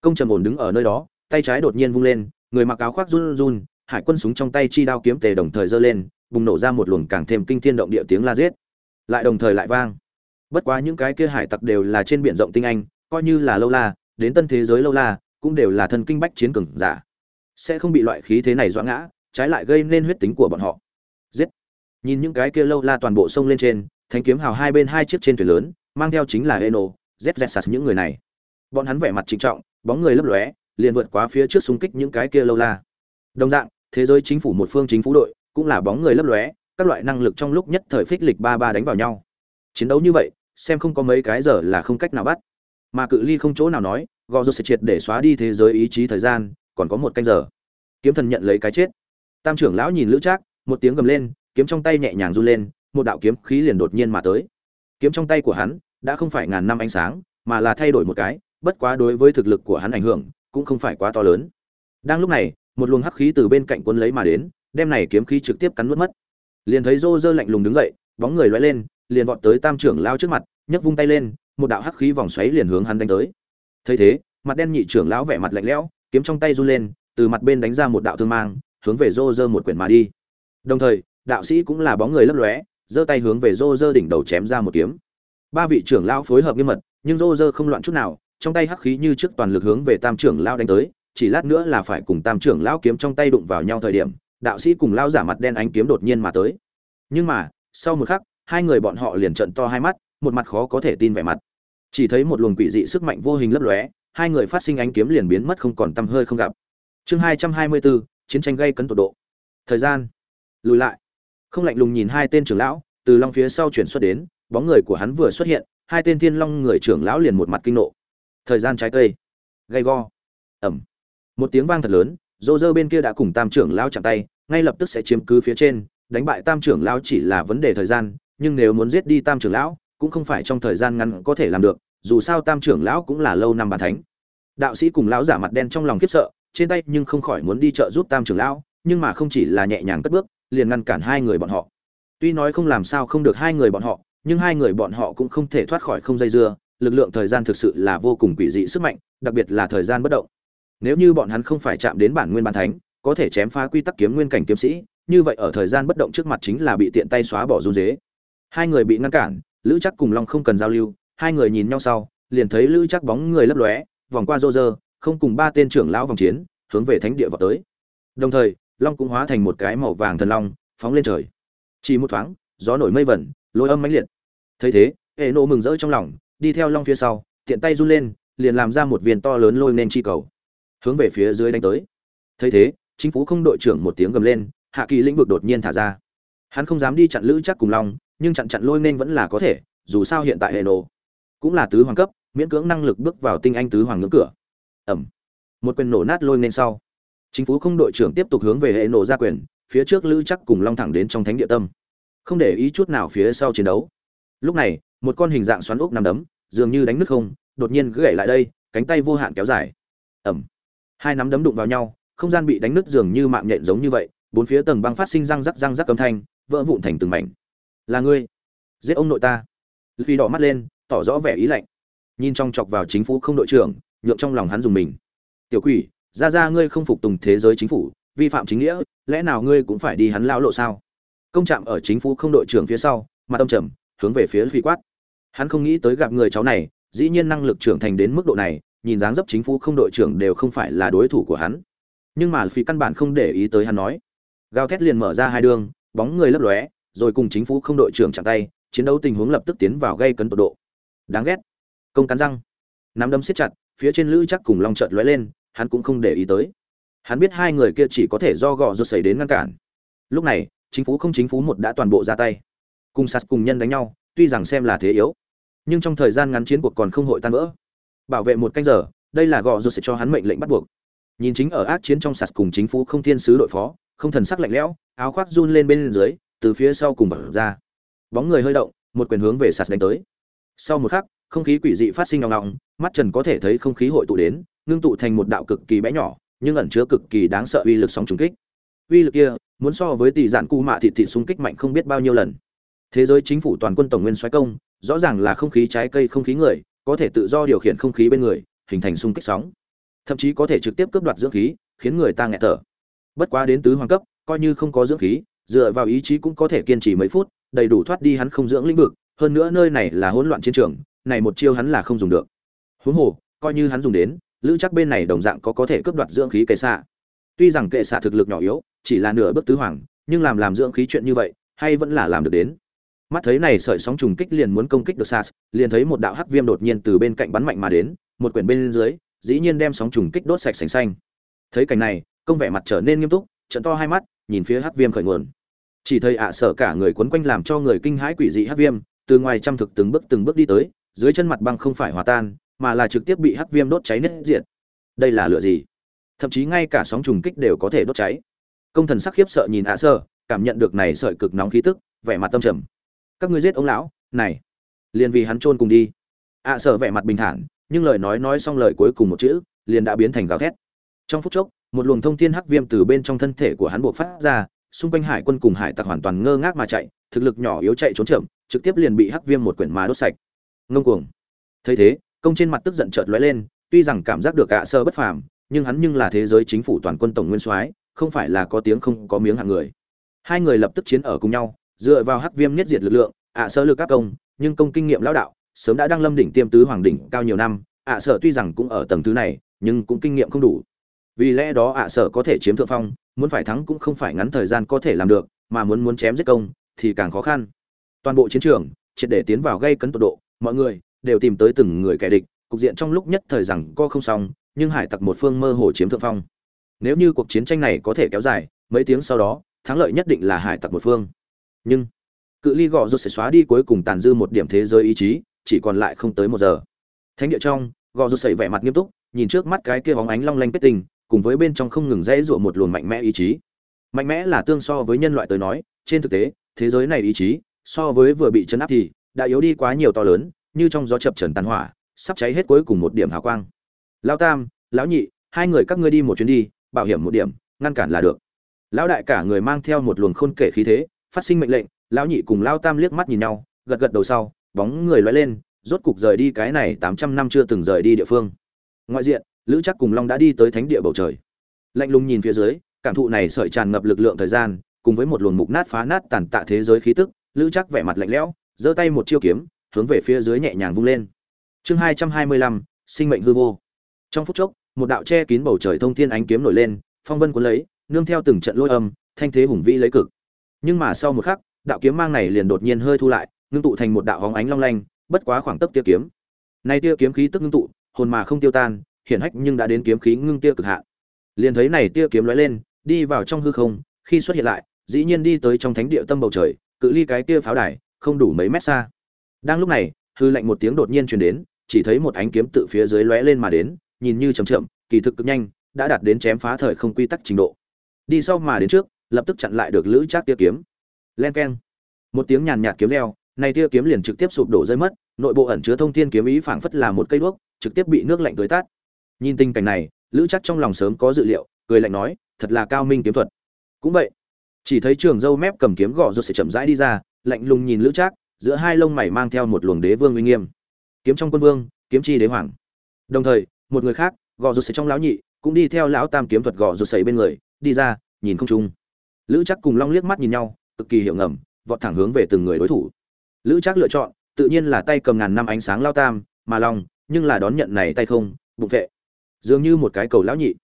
Công trầm ổn đứng ở nơi đó, tay trái đột nhiên vung lên, người mặc áo khoác run run, hải quân súng trong tay chi đao kiếm tề đồng thời giơ lên bùng nổ ra một luồng càng thêm kinh thiên động địa tiếng la giết. Lại đồng thời lại vang. Bất quá những cái kia hải tặc đều là trên biển rộng tinh anh, coi như là lâu la, đến tân thế giới lâu la, cũng đều là thân kinh bách chiến cường giả. Sẽ không bị loại khí thế này doãn ngã, trái lại gây nên huyết tính của bọn họ. Giết. Nhìn những cái kia lâu la toàn bộ sông lên trên, thanh kiếm hào hai bên hai chiếc trên thuyền lớn, mang theo chính là eno z những người này. Bọn hắn vẻ mặt trịnh trọng, bóng người lấp lóe, liền vượt qua phía trước xung kích những cái kia lâu la. Đồng dạng, thế giới chính phủ một phương chính phủ đội cũng là bóng người lấp lóe, các loại năng lực trong lúc nhất thời phích lịch ba ba đánh vào nhau. Chiến đấu như vậy, xem không có mấy cái giờ là không cách nào bắt. Mà cự ly không chỗ nào nói gò rô sẽ triệt để xóa đi thế giới ý chí thời gian, còn có một canh giờ. Kiếm thần nhận lấy cái chết. Tam trưởng lão nhìn lữ trác, một tiếng gầm lên, kiếm trong tay nhẹ nhàng run lên, một đạo kiếm khí liền đột nhiên mà tới. Kiếm trong tay của hắn, đã không phải ngàn năm ánh sáng, mà là thay đổi một cái, bất quá đối với thực lực của hắn ảnh hưởng, cũng không phải quá to lớn. Đang lúc này, một luồng hắc khí từ bên cạnh quân lấy mà đến đem này kiếm khí trực tiếp cắn nuốt mất. Liền thấy rô rơ lạnh lùng đứng dậy, bóng người lóe lên, liền vọt tới tam trưởng lão trước mặt, nhấc vung tay lên, một đạo hắc khí vòng xoáy liền hướng hắn đánh tới. Thấy thế, mặt đen nhị trưởng lão vẻ mặt lạnh lẽo, kiếm trong tay run lên, từ mặt bên đánh ra một đạo thương mang, hướng về rô rơ một quyển mà đi. Đồng thời, đạo sĩ cũng là bóng người lấp lóe, giơ tay hướng về rô rơ đỉnh đầu chém ra một kiếm. Ba vị trưởng lão phối hợp nghiêm mật, nhưng rô rơ không loạn chút nào, trong tay hắc khí như trước toàn lực hướng về tam trưởng lão đánh tới, chỉ lát nữa là phải cùng tam trưởng lão kiếm trong tay đụng vào nhau thời điểm đạo sĩ cùng lao giả mặt đen ánh kiếm đột nhiên mà tới. Nhưng mà, sau một khắc, hai người bọn họ liền trận to hai mắt, một mặt khó có thể tin vẻ mặt. Chỉ thấy một luồng quỷ dị sức mạnh vô hình lấp lóe, hai người phát sinh ánh kiếm liền biến mất không còn tăm hơi không gặp. Chương hai trăm hai mươi bốn, chiến tranh gây cấn tột độ. Thời gian. Lùi lại. Không lạnh lùng nhìn hai tên trưởng lão, từ long phía sau chuyển xuất đến, bóng người của hắn vừa xuất hiện, hai tên thiên long người trưởng lão liền một mặt kinh nộ. Thời gian trái cây. Gay go. Ẩm. Một tiếng vang thật lớn dô dơ bên kia đã cùng tam trưởng lão chạm tay ngay lập tức sẽ chiếm cứ phía trên, đánh bại tam trưởng lão chỉ là vấn đề thời gian, nhưng nếu muốn giết đi tam trưởng lão, cũng không phải trong thời gian ngắn có thể làm được, dù sao tam trưởng lão cũng là lâu năm bàn thánh. Đạo sĩ cùng lão giả mặt đen trong lòng khiếp sợ, trên tay nhưng không khỏi muốn đi chợ giúp tam trưởng lão, nhưng mà không chỉ là nhẹ nhàng cất bước, liền ngăn cản hai người bọn họ. Tuy nói không làm sao không được hai người bọn họ, nhưng hai người bọn họ cũng không thể thoát khỏi không dây dưa, lực lượng thời gian thực sự là vô cùng quỷ dị sức mạnh, đặc biệt là thời gian bất động. Nếu như bọn hắn không phải chạm đến bản nguyên bản thánh có thể chém phá quy tắc kiếm nguyên cảnh kiếm sĩ, như vậy ở thời gian bất động trước mặt chính là bị tiện tay xóa bỏ run dế hai người bị ngăn cản, lữ chắc cùng long không cần giao lưu, hai người nhìn nhau sau, liền thấy lữ chắc bóng người lấp lóe, vòng qua rô rơ không cùng ba tên trưởng lão vòng chiến, hướng về thánh địa vào tới. Đồng thời, long cũng hóa thành một cái màu vàng thần long, phóng lên trời. Chỉ một thoáng, gió nổi mây vẩn, lôi âm mãnh liệt. Thấy thế hệ nộ mừng rỡ trong lòng, đi theo long phía sau, tiện tay run lên, liền làm ra một viên to lớn lôi nên chi cầu, hướng về phía dưới đánh tới. Thấy thế chính phủ không đội trưởng một tiếng gầm lên, hạ kỳ lĩnh vực đột nhiên thả ra. Hắn không dám đi chặn lữ chắc cùng long, nhưng chặn chặn lôi nên vẫn là có thể, dù sao hiện tại hệ nổ cũng là tứ hoàng cấp, miễn cưỡng năng lực bước vào tinh anh tứ hoàng ngưỡng cửa. Ẩm một quyền nổ nát lôi nên sau. Chính phủ không đội trưởng tiếp tục hướng về hệ nổ ra quyền, phía trước lữ chắc cùng long thẳng đến trong thánh địa tâm. Không để ý chút nào phía sau chiến đấu. Lúc này, một con hình dạng xoắn ốc nằm đấm, dường như đánh nước không, đột nhiên gãy lại đây, cánh tay vô hạn kéo dài. Ẩm hai nắm đấm đụng vào nhau không gian bị đánh nứt dường như mạng nhện giống như vậy, bốn phía tầng băng phát sinh răng rắc răng rắc âm thanh, vỡ vụn thành từng mảnh. Là ngươi? Giết ông nội ta. Phi đỏ mắt lên, tỏ rõ vẻ ý lạnh. Nhìn trong chọc vào chính phủ không đội trưởng, nhượng trong lòng hắn dùng mình. Tiểu quỷ, ra ra ngươi không phục tùng thế giới chính phủ, vi phạm chính nghĩa, lẽ nào ngươi cũng phải đi hắn lao lộ sao? Công chạm ở chính phủ không đội trưởng phía sau mà tâm trầm, hướng về phía phi quát. Hắn không nghĩ tới gặp người cháu này, dĩ nhiên năng lực trưởng thành đến mức độ này, nhìn dáng dấp chính phủ không đội trưởng đều không phải là đối thủ của hắn nhưng mà phi căn bản không để ý tới hắn nói. Gào thét liền mở ra hai đường, bóng người lấp lóe, rồi cùng chính phủ không đội trưởng chạm tay, chiến đấu tình huống lập tức tiến vào gây cấn tột độ. Đáng ghét. Công cắn răng. Nắm đấm siết chặt, phía trên lữ chắc cùng long trợt lóe lên, hắn cũng không để ý tới. Hắn biết hai người kia chỉ có thể do gò rột xảy đến ngăn cản. Lúc này, chính phủ không chính phủ một đã toàn bộ ra tay. Cùng sạt cùng nhân đánh nhau, tuy rằng xem là thế yếu, nhưng trong thời gian ngắn chiến cuộc còn không hội tan vỡ. Bảo vệ một canh giờ, đây là gò rột sẽ cho hắn mệnh lệnh bắt buộc nhìn chính ở ác chiến trong sạt cùng chính phủ không thiên sứ đội phó, không thần sắc lạnh lẽo, áo khoác run lên bên dưới, từ phía sau cùng vào ra. Bóng người hơi động, một quyền hướng về sạt đánh tới. Sau một khắc, không khí quỷ dị phát sinh nòng nòng mắt trần có thể thấy không khí hội tụ đến, ngưng tụ thành một đạo cực kỳ bé nhỏ, nhưng ẩn chứa cực kỳ đáng sợ uy lực sóng trùng kích. Uy lực kia, muốn so với tỷ dạn cu mạ thịt thịt xung kích mạnh không biết bao nhiêu lần. Thế giới chính phủ toàn quân tổng nguyên xoáy công, rõ ràng là không khí trái cây không khí người, có thể tự do điều khiển không khí bên người, hình thành xung kích sóng thậm chí có thể trực tiếp cướp đoạt dưỡng khí, khiến người ta nghẹt thở. Bất quá đến tứ hoàng cấp, coi như không có dưỡng khí, dựa vào ý chí cũng có thể kiên trì mấy phút, đầy đủ thoát đi hắn không dưỡng lĩnh vực, hơn nữa nơi này là hỗn loạn chiến trường, này một chiêu hắn là không dùng được. Huống hồ, coi như hắn dùng đến, lữ chắc bên này đồng dạng có có thể cướp đoạt dưỡng khí kệ xạ. Tuy rằng kệ xạ thực lực nhỏ yếu, chỉ là nửa bước tứ hoàng, nhưng làm làm dưỡng khí chuyện như vậy, hay vẫn là làm được đến. Mắt thấy này sợi sóng trùng kích liền muốn công kích được sas, liền thấy một đạo hắc viêm đột nhiên từ bên cạnh bắn mạnh mà đến, một quyển bên dưới dĩ nhiên đem sóng trùng kích đốt sạch sành xanh. Thấy cảnh này, công vẻ mặt trở nên nghiêm túc trận to hai mắt, nhìn phía hắc viêm khởi nguồn. Chỉ thấy ạ sở cả người quấn quanh làm cho người kinh hãi quỷ dị hắc viêm, từ ngoài trăm thực từng bước từng bước đi tới, dưới chân mặt băng không phải hòa tan, mà là trực tiếp bị hắc viêm đốt cháy nứt diệt. Đây là lửa gì? Thậm chí ngay cả sóng trùng kích đều có thể đốt cháy. Công thần sắc khiếp sợ nhìn ạ sở, cảm nhận được này sợi cực nóng khí tức, vẻ mặt tâm trầm. Các ngươi giết ông lão, này, liền vì hắn chôn cùng đi. ạ sở vẻ mặt bình thản nhưng lời nói nói xong lời cuối cùng một chữ, liền đã biến thành gào thét. Trong phút chốc, một luồng thông thiên hắc viêm từ bên trong thân thể của hắn buộc phát ra, xung quanh hải quân cùng hải tặc hoàn toàn ngơ ngác mà chạy, thực lực nhỏ yếu chạy trốn chậm, trực tiếp liền bị hắc viêm một quyển mà đốt sạch. Ngông cuồng. Thấy thế, công trên mặt tức giận chợt lóe lên, tuy rằng cảm giác được ạ sơ bất phàm, nhưng hắn nhưng là thế giới chính phủ toàn quân tổng nguyên soái, không phải là có tiếng không có miếng hạng người. Hai người lập tức chiến ở cùng nhau, dựa vào hắc viêm nhất diệt lực lượng, ạ sơ lực các công, nhưng công kinh nghiệm lão đạo sớm đã đăng lâm đỉnh tiêm tứ hoàng đỉnh cao nhiều năm, ạ sở tuy rằng cũng ở tầng thứ này, nhưng cũng kinh nghiệm không đủ. Vì lẽ đó ạ sở có thể chiếm thượng phong, muốn phải thắng cũng không phải ngắn thời gian có thể làm được, mà muốn muốn chém giết công, thì càng khó khăn. Toàn bộ chiến trường, triệt để tiến vào gây cấn tột độ, mọi người đều tìm tới từng người kẻ địch, cục diện trong lúc nhất thời rằng co không xong, nhưng hải tặc một phương mơ hồ chiếm thượng phong. Nếu như cuộc chiến tranh này có thể kéo dài, mấy tiếng sau đó, thắng lợi nhất định là hải tặc một phương. Nhưng, cự ly gọ rốt sẽ xóa đi cuối cùng tàn dư một điểm thế giới ý chí chỉ còn lại không tới một giờ. Thánh địa trong, gò rút sẩy vẻ mặt nghiêm túc, nhìn trước mắt cái kia bóng ánh long lanh kết tình cùng với bên trong không ngừng rẽ rụa một luồng mạnh mẽ ý chí. Mạnh mẽ là tương so với nhân loại tới nói, trên thực tế, thế giới này ý chí, so với vừa bị chấn áp thì, đã yếu đi quá nhiều to lớn, như trong gió chập trần tàn hỏa, sắp cháy hết cuối cùng một điểm hào quang. Lão tam, lão nhị, hai người các ngươi đi một chuyến đi, bảo hiểm một điểm, ngăn cản là được. Lão đại cả người mang theo một luồng khôn kể khí thế, phát sinh mệnh lệnh, lão nhị cùng lão tam liếc mắt nhìn nhau, gật gật đầu sau bóng người lóe lên, rốt cục rời đi cái này tám trăm năm chưa từng rời đi địa phương. Ngoại diện, lữ chắc cùng long đã đi tới thánh địa bầu trời. Lạnh lùng nhìn phía dưới, cảm thụ này sợi tràn ngập lực lượng thời gian, cùng với một luồng mục nát phá nát tàn tạ thế giới khí tức, lữ chắc vẻ mặt lạnh lẽo, giơ tay một chiêu kiếm, hướng về phía dưới nhẹ nhàng vung lên. Chương hai trăm hai mươi lăm, sinh mệnh hư vô. Trong phút chốc, một đạo che kín bầu trời thông thiên ánh kiếm nổi lên, phong vân cuốn lấy, nương theo từng trận lôi âm, thanh thế hùng vĩ lấy cực. Nhưng mà sau một khắc, đạo kiếm mang này liền đột nhiên hơi thu lại ngưng tụ thành một đạo hóng ánh long lanh, bất quá khoảng tấc tia kiếm. Nay tia kiếm khí tức ngưng tụ, hồn mà không tiêu tan, hiển hách nhưng đã đến kiếm khí ngưng tia cực hạn. Liền thấy này tia kiếm lóe lên, đi vào trong hư không, khi xuất hiện lại, dĩ nhiên đi tới trong thánh địa tâm bầu trời, cự ly cái tia pháo đài, không đủ mấy mét xa. Đang lúc này, hư lạnh một tiếng đột nhiên truyền đến, chỉ thấy một ánh kiếm tự phía dưới lóe lên mà đến, nhìn như chậm chậm, kỳ thực cực nhanh, đã đạt đến chém phá thời không quy tắc trình độ. Đi sau mà đến trước, lập tức chặn lại được lữ trác tia kiếm. Len keng. Một tiếng nhàn nhạt kiếm reo này tia kiếm liền trực tiếp sụp đổ rơi mất, nội bộ ẩn chứa thông thiên kiếm ý phảng phất là một cây đuốc, trực tiếp bị nước lạnh tưới tát. Nhìn tình cảnh này, lữ chắc trong lòng sớm có dự liệu, cười lạnh nói, thật là cao minh kiếm thuật. Cũng vậy, chỉ thấy trường dâu mép cầm kiếm gõ rồi sẽ chậm rãi đi ra, lạnh lùng nhìn lữ trác, giữa hai lông mày mang theo một luồng đế vương uy nghiêm. Kiếm trong quân vương, kiếm chi đế hoàng. Đồng thời, một người khác, gõ rụt sẽ trong lão nhị, cũng đi theo lão tam kiếm thuật gõ rụt sẩy bên người, đi ra, nhìn không trung. Lữ chắc cùng long liếc mắt nhìn nhau, cực kỳ hiệu ngầm, vọt thẳng hướng về từng người đối thủ lữ Trác lựa chọn, tự nhiên là tay cầm ngàn năm ánh sáng lao tam, mà long nhưng là đón nhận này tay không, bụng vệ dường như một cái cầu lão nhị.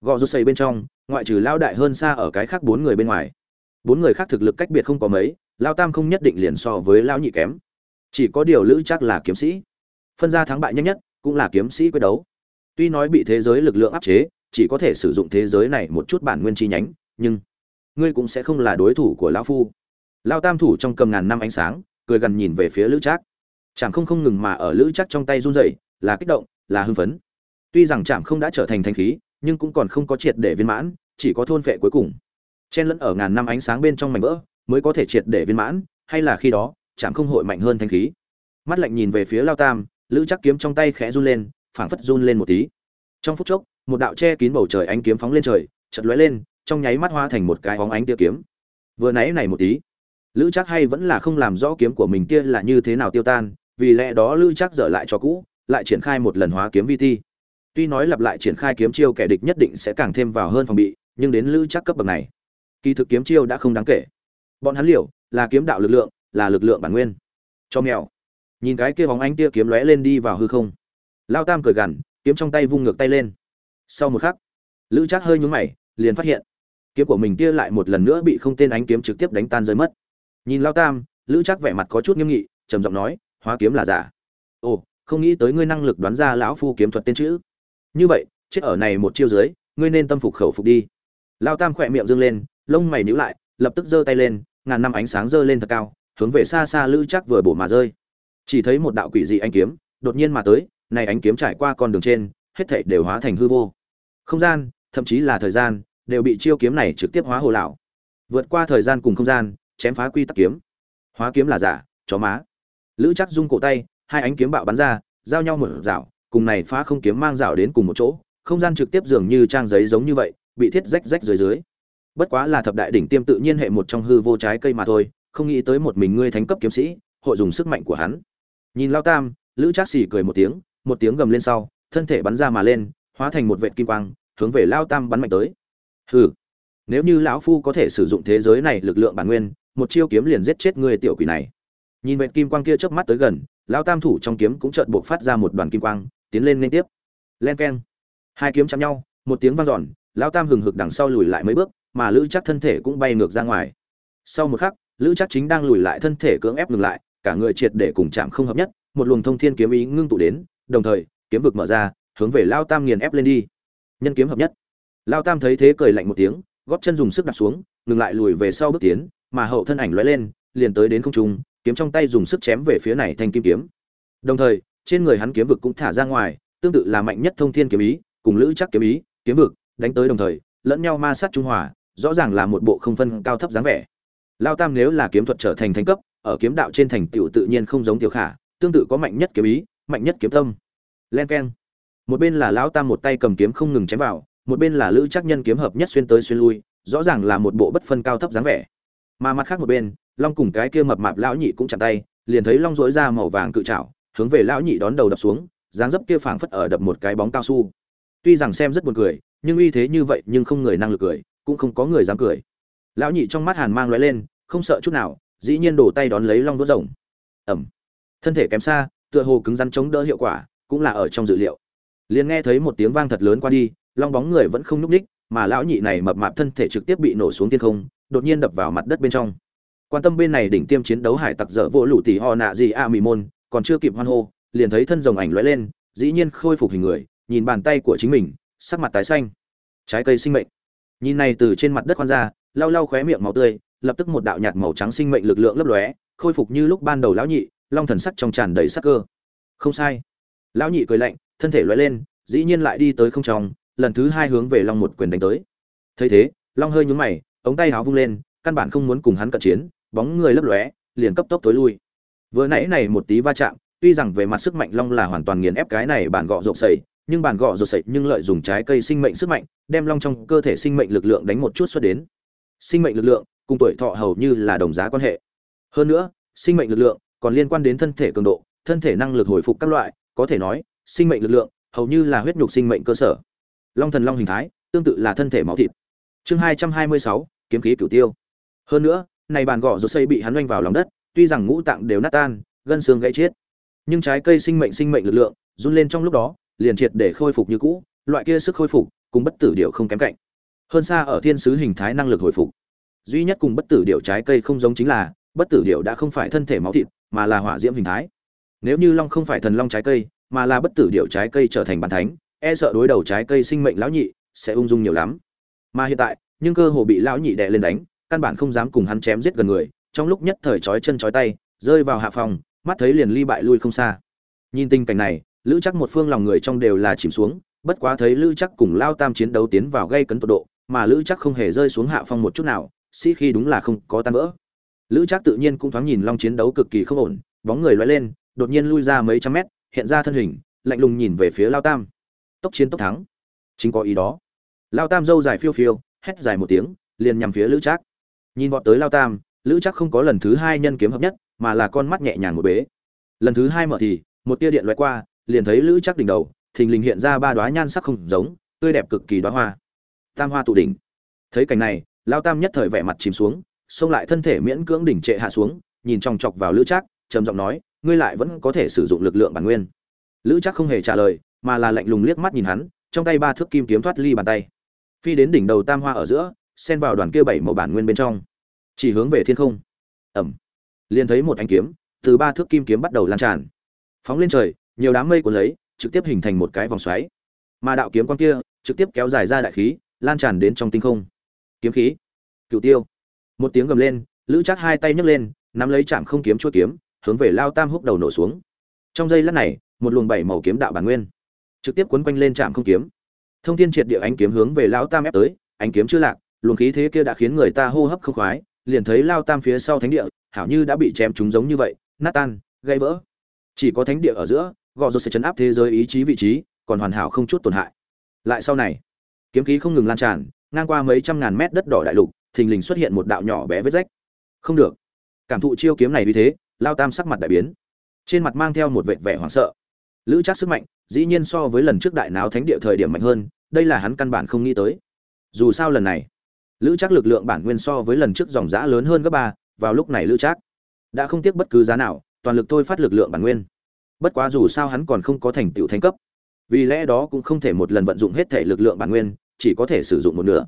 Gò rút xây bên trong, ngoại trừ lao đại hơn xa ở cái khác bốn người bên ngoài. Bốn người khác thực lực cách biệt không có mấy, lao tam không nhất định liền so với lão nhị kém. Chỉ có điều lữ chắc là kiếm sĩ. Phân ra thắng bại nhanh nhất, cũng là kiếm sĩ quyết đấu. Tuy nói bị thế giới lực lượng áp chế, chỉ có thể sử dụng thế giới này một chút bản nguyên chi nhánh, nhưng ngươi cũng sẽ không là đối thủ của lão phu. Lao tam thủ trong cầm ngàn năm ánh sáng cười gần nhìn về phía lữ trác. Chạm không không ngừng mà ở lữ trác trong tay run rẩy, là kích động, là hưng phấn. Tuy rằng chạm không đã trở thành thanh khí, nhưng cũng còn không có triệt để viên mãn, chỉ có thôn phệ cuối cùng. Chen lẫn ở ngàn năm ánh sáng bên trong mảnh vỡ, mới có thể triệt để viên mãn, hay là khi đó chạm không hội mạnh hơn thanh khí. Mắt lạnh nhìn về phía lao tam, lữ chắc kiếm trong tay khẽ run lên, phảng phất run lên một tí. Trong phút chốc, một đạo che kín bầu trời ánh kiếm phóng lên trời chật lóe lên, trong nháy mắt hoa thành một cái hóng ánh tia kiếm. Vừa nãy này một tí lữ chắc hay vẫn là không làm rõ kiếm của mình kia là như thế nào tiêu tan, vì lẽ đó lữ chắc dở lại cho cũ, lại triển khai một lần hóa kiếm vi thi. Tuy nói lặp lại triển khai kiếm chiêu kẻ địch nhất định sẽ càng thêm vào hơn phòng bị, nhưng đến lữ chắc cấp bậc này, kỳ thực kiếm chiêu đã không đáng kể. Bọn hắn liều là kiếm đạo lực lượng, là lực lượng bản nguyên? Cho mèo. Nhìn cái kia bóng anh tia kiếm lóe lên đi vào hư không. Lao tam cười gằn, kiếm trong tay vung ngược tay lên. Sau một khắc, lữ chắc hơi nhún mày, liền phát hiện, kiếm của mình kia lại một lần nữa bị không tên ánh kiếm trực tiếp đánh tan rơi mất nhìn lao tam, lữ chắc vẻ mặt có chút nghiêm nghị, trầm giọng nói, hóa kiếm là giả. Ồ, không nghĩ tới ngươi năng lực đoán ra lão phu kiếm thuật tên chữ. Như vậy, chết ở này một chiêu dưới, ngươi nên tâm phục khẩu phục đi. Lao tam khỏe miệng dương lên, lông mày nhíu lại, lập tức giơ tay lên, ngàn năm ánh sáng giơ lên thật cao, hướng về xa xa lữ chắc vừa bổ mà rơi. Chỉ thấy một đạo quỷ dị ánh kiếm, đột nhiên mà tới, này ánh kiếm trải qua con đường trên, hết thảy đều hóa thành hư vô. Không gian, thậm chí là thời gian, đều bị chiêu kiếm này trực tiếp hóa hồ lão. Vượt qua thời gian cùng không gian chém phá quy tắc kiếm. Hóa kiếm là giả, chó má. Lữ chắc rung cổ tay, hai ánh kiếm bạo bắn ra, giao nhau một rào cùng này phá không kiếm mang rào đến cùng một chỗ, không gian trực tiếp dường như trang giấy giống như vậy, bị thiết rách rách dưới dưới. Bất quá là thập đại đỉnh tiêm tự nhiên hệ một trong hư vô trái cây mà thôi, không nghĩ tới một mình ngươi thánh cấp kiếm sĩ, hội dùng sức mạnh của hắn. Nhìn lao tam, lữ trác xì cười một tiếng một tiếng gầm lên sau, thân thể bắn ra mà lên, hóa thành một vệt kim quang, hướng về lao tam bắn mạnh tới. Hừ, nếu như lão phu có thể sử dụng thế giới này lực lượng bản nguyên một chiêu kiếm liền giết chết ngươi tiểu quỷ này. Nhìn vệt kim quang kia chớp mắt tới gần, Lão tam thủ trong kiếm cũng chợt buộc phát ra một đoàn kim quang, tiến lên liên tiếp. Len keng. Hai kiếm chạm nhau, một tiếng vang dọn, Lão tam hừng hực đằng sau lùi lại mấy bước, mà lữ chắc thân thể cũng bay ngược ra ngoài. Sau một khắc, lữ chắc chính đang lùi lại thân thể cưỡng ép ngừng lại, cả người triệt để cùng chạm không hợp nhất, một luồng thông thiên kiếm ý ngưng tụ đến, đồng thời, kiếm vực mở ra, hướng về lao tam nghiền ép lên đi. Nhân kiếm hợp nhất. Lao tam thấy thế cười lạnh một tiếng, góp chân dùng sức đặt xuống, ngừng lại lùi về sau bước tiến mà hậu thân ảnh lóe lên, liền tới đến không trung, kiếm trong tay dùng sức chém về phía này thanh kim kiếm. Đồng thời, trên người hắn kiếm vực cũng thả ra ngoài, tương tự là mạnh nhất thông thiên kiếm ý, cùng lữ chắc kiếm ý, kiếm vực, đánh tới đồng thời, lẫn nhau ma sát trung hòa, rõ ràng là một bộ không phân cao thấp dáng vẻ. Lao tam nếu là kiếm thuật trở thành thánh cấp, ở kiếm đạo trên thành tựu tự nhiên không giống tiểu khả, tương tự có mạnh nhất kiếm ý, mạnh nhất kiếm tâm. Len keng. Một bên là lão tam một tay cầm kiếm không ngừng chém vào, một bên là lữ chắc nhân kiếm hợp nhất xuyên tới xuyên lui, rõ ràng là một bộ bất phân cao thấp dáng vẻ mà mặt khác một bên, long cùng cái kia mập mạp lão nhị cũng chặn tay, liền thấy long dối ra màu vàng cự trảo, hướng về lão nhị đón đầu đập xuống, dáng dấp kia phảng phất ở đập một cái bóng cao su. Tuy rằng xem rất buồn cười, nhưng uy thế như vậy nhưng không người năng lực cười, cũng không có người dám cười. Lão nhị trong mắt hàn mang lóe lên, không sợ chút nào, dĩ nhiên đổ tay đón lấy long đốt rồng. Ẩm thân thể kém xa, tựa hồ cứng rắn chống đỡ hiệu quả, cũng là ở trong dự liệu. Liền nghe thấy một tiếng vang thật lớn qua đi, long bóng người vẫn không nhúc ních mà lão nhị này mập mạp thân thể trực tiếp bị nổ xuống thiên không đột nhiên đập vào mặt đất bên trong. Quan tâm bên này đỉnh tiêm chiến đấu hải tặc dở vỗ lũ tỉ ho nạ gì a mì môn, còn chưa kịp hoan hô, liền thấy thân rồng ảnh lóe lên, dĩ nhiên khôi phục hình người, nhìn bàn tay của chính mình, sắc mặt tái xanh. Trái cây sinh mệnh. Nhìn này từ trên mặt đất khoan ra, lau lau khóe miệng máu tươi, lập tức một đạo nhạt màu trắng sinh mệnh lực lượng lấp lóe, khôi phục như lúc ban đầu lão nhị, long thần sắc trong tràn đầy sắc cơ. Không sai. Lão nhị cười lạnh, thân thể lóe lên, dĩ nhiên lại đi tới không trong lần thứ hai hướng về long một quyền đánh tới. Thấy thế, long hơi nhúng mày ống tay áo vung lên, căn bản không muốn cùng hắn cận chiến, bóng người lấp lóe, liền cấp tốc tối lui. Vừa nãy này một tí va chạm, tuy rằng về mặt sức mạnh long là hoàn toàn nghiền ép cái này bản gọ rộp sẩy, nhưng bản gọ rộp sẩy nhưng lợi dùng trái cây sinh mệnh sức mạnh, đem long trong cơ thể sinh mệnh lực lượng đánh một chút xuất đến. Sinh mệnh lực lượng cùng tuổi thọ hầu như là đồng giá quan hệ. Hơn nữa, sinh mệnh lực lượng còn liên quan đến thân thể cường độ, thân thể năng lực hồi phục các loại, có thể nói, sinh mệnh lực lượng hầu như là huyết nhục sinh mệnh cơ sở. Long thần long hình thái, tương tự là thân thể máu thịt. Chương 226, kiếm khí cửu tiêu. Hơn nữa, này bàn gõ rồi xây bị hắn oanh vào lòng đất, tuy rằng ngũ tạng đều nát tan, gân xương gãy chết. Nhưng trái cây sinh mệnh sinh mệnh lực lượng, run lên trong lúc đó, liền triệt để khôi phục như cũ, loại kia sức khôi phục cùng bất tử điệu không kém cạnh. Hơn xa ở thiên sứ hình thái năng lực hồi phục. Duy nhất cùng bất tử điệu trái cây không giống chính là, bất tử điệu đã không phải thân thể máu thịt, mà là hỏa diễm hình thái. Nếu như long không phải thần long trái cây, mà là bất tử điệu trái cây trở thành bàn thánh e sợ đối đầu trái cây sinh mệnh lão nhị sẽ ung dung nhiều lắm. Mà hiện tại nhưng cơ hồ bị lão nhị đè lên đánh, căn bản không dám cùng hắn chém giết gần người, trong lúc nhất thời chói chân chói tay, rơi vào hạ phòng, mắt thấy liền ly bại lui không xa. Nhìn tình cảnh này, lữ chắc một phương lòng người trong đều là chìm xuống, bất quá thấy lữ chắc cùng lao tam chiến đấu tiến vào gây cấn tột độ, mà lữ chắc không hề rơi xuống hạ phong một chút nào, sĩ khi đúng là không có tan vỡ. Lữ chắc tự nhiên cũng thoáng nhìn long chiến đấu cực kỳ không ổn, bóng người lóe lên, đột nhiên lui ra mấy trăm mét, hiện ra thân hình, lạnh lùng nhìn về phía lao tam. Tốc chiến tốc thắng. Chính có ý đó. Lao tam dâu dài phiêu phiêu hét dài một tiếng, liền nhằm phía lữ trác. Nhìn vọt tới lao tam, lữ trác không có lần thứ hai nhân kiếm hợp nhất, mà là con mắt nhẹ nhàng một bế. Lần thứ hai mở thì, một tia điện loại qua, liền thấy lữ trác đỉnh đầu, thình lình hiện ra ba đoá nhan sắc không giống, tươi đẹp cực kỳ đoá hoa. Tam hoa tụ đỉnh. Thấy cảnh này, lao tam nhất thời vẻ mặt chìm xuống, xông lại thân thể miễn cưỡng đỉnh trệ hạ xuống, nhìn chòng chọc vào lữ trác, trầm giọng nói, ngươi lại vẫn có thể sử dụng lực lượng bản nguyên. Lữ trác không hề trả lời, mà là lạnh lùng liếc mắt nhìn hắn, trong tay ba thước kim kiếm thoát ly bàn tay phi đến đỉnh đầu tam hoa ở giữa, xen vào đoàn kia bảy màu bản nguyên bên trong. Chỉ hướng về thiên không. Ẩm. Liền thấy một ánh kiếm, từ ba thước kim kiếm bắt đầu lan tràn. Phóng lên trời, nhiều đám mây cuốn lấy, trực tiếp hình thành một cái vòng xoáy. Mà đạo kiếm quang kia, trực tiếp kéo dài ra đại khí, lan tràn đến trong tinh không. Kiếm khí. Cựu tiêu. Một tiếng gầm lên, lữ chắc hai tay nhấc lên, nắm lấy chạm không kiếm chuôi kiếm, hướng về lao tam húc đầu nổ xuống. Trong giây lát này, một luồng bảy màu kiếm đạo bản nguyên, trực tiếp quấn quanh lên chạm không kiếm thông thiên triệt địa ánh kiếm hướng về lão tam ép tới, ánh kiếm chưa lạc, luồng khí thế kia đã khiến người ta hô hấp không khoái, liền thấy lao tam phía sau thánh địa, hảo như đã bị chém trúng giống như vậy, nát tan gây vỡ. Chỉ có thánh địa ở giữa, gò rột sẽ chấn áp thế giới ý chí vị trí, còn hoàn hảo không chút tổn hại. Lại sau này, kiếm khí không ngừng lan tràn, ngang qua mấy trăm ngàn mét đất đỏ đại lục, thình lình xuất hiện một đạo nhỏ bé vết rách. Không được. Cảm thụ chiêu kiếm này vì thế lao tam sắc mặt đại biến. Trên mặt mang theo một vệt vẻ hoảng sợ. Lữ chắc sức mạnh dĩ nhiên so với lần trước đại náo thánh địa thời điểm mạnh hơn, đây là hắn căn bản không nghĩ tới. Dù sao lần này, lữ chắc lực lượng bản nguyên so với lần trước dòng giã lớn hơn gấp ba, vào lúc này lữ chắc đã không tiếc bất cứ giá nào, toàn lực thôi phát lực lượng bản nguyên. Bất quá dù sao hắn còn không có thành tựu thánh cấp, vì lẽ đó cũng không thể một lần vận dụng hết thể lực lượng bản nguyên, chỉ có thể sử dụng một nửa.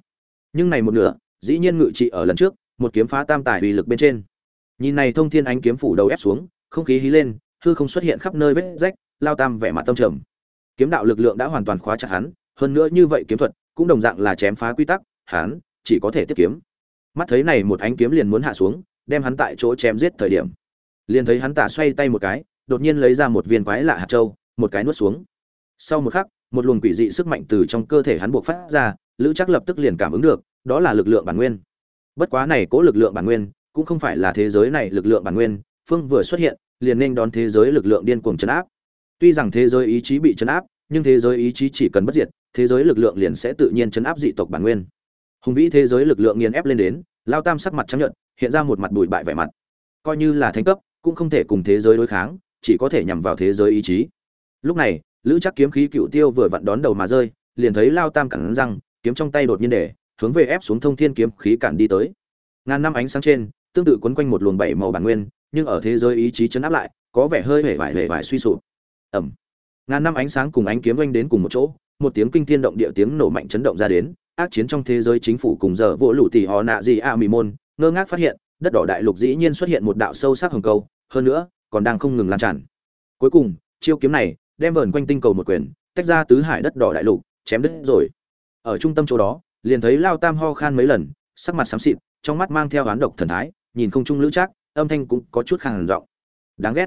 Nhưng này một nửa, dĩ nhiên ngự trị ở lần trước, một kiếm phá tam tài uy lực bên trên. Nhìn này thông thiên ánh kiếm phủ đầu ép xuống, không khí hí lên, hư không xuất hiện khắp nơi vết rách lao tam vẻ mặt tâm trầm. Kiếm đạo lực lượng đã hoàn toàn khóa chặt hắn, hơn nữa như vậy kiếm thuật cũng đồng dạng là chém phá quy tắc, hắn chỉ có thể tiếp kiếm. Mắt thấy này một ánh kiếm liền muốn hạ xuống, đem hắn tại chỗ chém giết thời điểm. Liền thấy hắn tả xoay tay một cái, đột nhiên lấy ra một viên quái lạ hạt châu, một cái nuốt xuống. Sau một khắc, một luồng quỷ dị sức mạnh từ trong cơ thể hắn buộc phát ra, lữ chắc lập tức liền cảm ứng được, đó là lực lượng bản nguyên. Bất quá này cố lực lượng bản nguyên, cũng không phải là thế giới này lực lượng bản nguyên, phương vừa xuất hiện, liền nên đón thế giới lực lượng điên cuồng chấn áp tuy rằng thế giới ý chí bị chấn áp, nhưng thế giới ý chí chỉ cần bất diệt, thế giới lực lượng liền sẽ tự nhiên chấn áp dị tộc bản nguyên. Hùng vĩ thế giới lực lượng nghiền ép lên đến, lao tam sắc mặt trắng nhận hiện ra một mặt bụi bại vẻ mặt. Coi như là thánh cấp, cũng không thể cùng thế giới đối kháng, chỉ có thể nhằm vào thế giới ý chí. Lúc này, lữ chắc kiếm khí cựu tiêu vừa vặn đón đầu mà rơi, liền thấy lao tam cắn răng, kiếm trong tay đột nhiên để, hướng về ép xuống thông thiên kiếm khí cản đi tới. Ngàn năm ánh sáng trên, tương tự quấn quanh một luồng bảy màu bản nguyên, nhưng ở thế giới ý chí chấn áp lại, có vẻ hơi hể vải hể vải suy sụp ẩm. Ngàn năm ánh sáng cùng ánh kiếm oanh đến cùng một chỗ, một tiếng kinh thiên động địa tiếng nổ mạnh chấn động ra đến, ác chiến trong thế giới chính phủ cùng giờ vỗ lũ tỷ họ nạ gì a mì môn, ngơ ngác phát hiện, đất đỏ đại lục dĩ nhiên xuất hiện một đạo sâu sắc hồng câu, hơn nữa, còn đang không ngừng lan tràn. Cuối cùng, chiêu kiếm này, đem vờn quanh tinh cầu một quyền, tách ra tứ hải đất đỏ đại lục, chém đứt rồi. Ở trung tâm chỗ đó, liền thấy lao tam ho khan mấy lần, sắc mặt xám xịt, trong mắt mang theo oán độc thần thái, nhìn không trung lữ trác, âm thanh cũng có chút khàn giọng. Đáng ghét.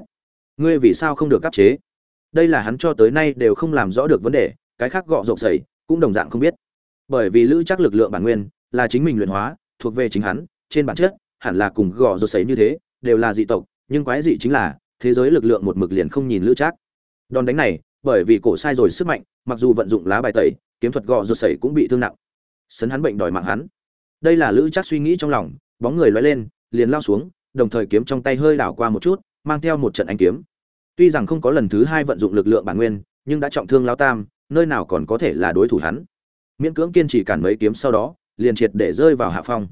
Ngươi vì sao không được cấp chế? Đây là hắn cho tới nay đều không làm rõ được vấn đề, cái khác gọ rộp sẩy cũng đồng dạng không biết. Bởi vì lữ chắc lực lượng bản nguyên là chính mình luyện hóa, thuộc về chính hắn, trên bản chất, hẳn là cùng gọ rộp sẩy như thế, đều là dị tộc, nhưng quái dị chính là, thế giới lực lượng một mực liền không nhìn lữ chắc. Đòn đánh này, bởi vì cổ sai rồi sức mạnh, mặc dù vận dụng lá bài tẩy, kiếm thuật gọ rộp sẩy cũng bị thương nặng. Sấn hắn bệnh đòi mạng hắn. Đây là lữ chắc suy nghĩ trong lòng, bóng người loay lên, liền lao xuống, đồng thời kiếm trong tay hơi đảo qua một chút, mang theo một trận ánh kiếm tuy rằng không có lần thứ hai vận dụng lực lượng bản nguyên, nhưng đã trọng thương lao tam, nơi nào còn có thể là đối thủ hắn. Miễn cưỡng kiên trì cản mấy kiếm sau đó, liền triệt để rơi vào hạ phong.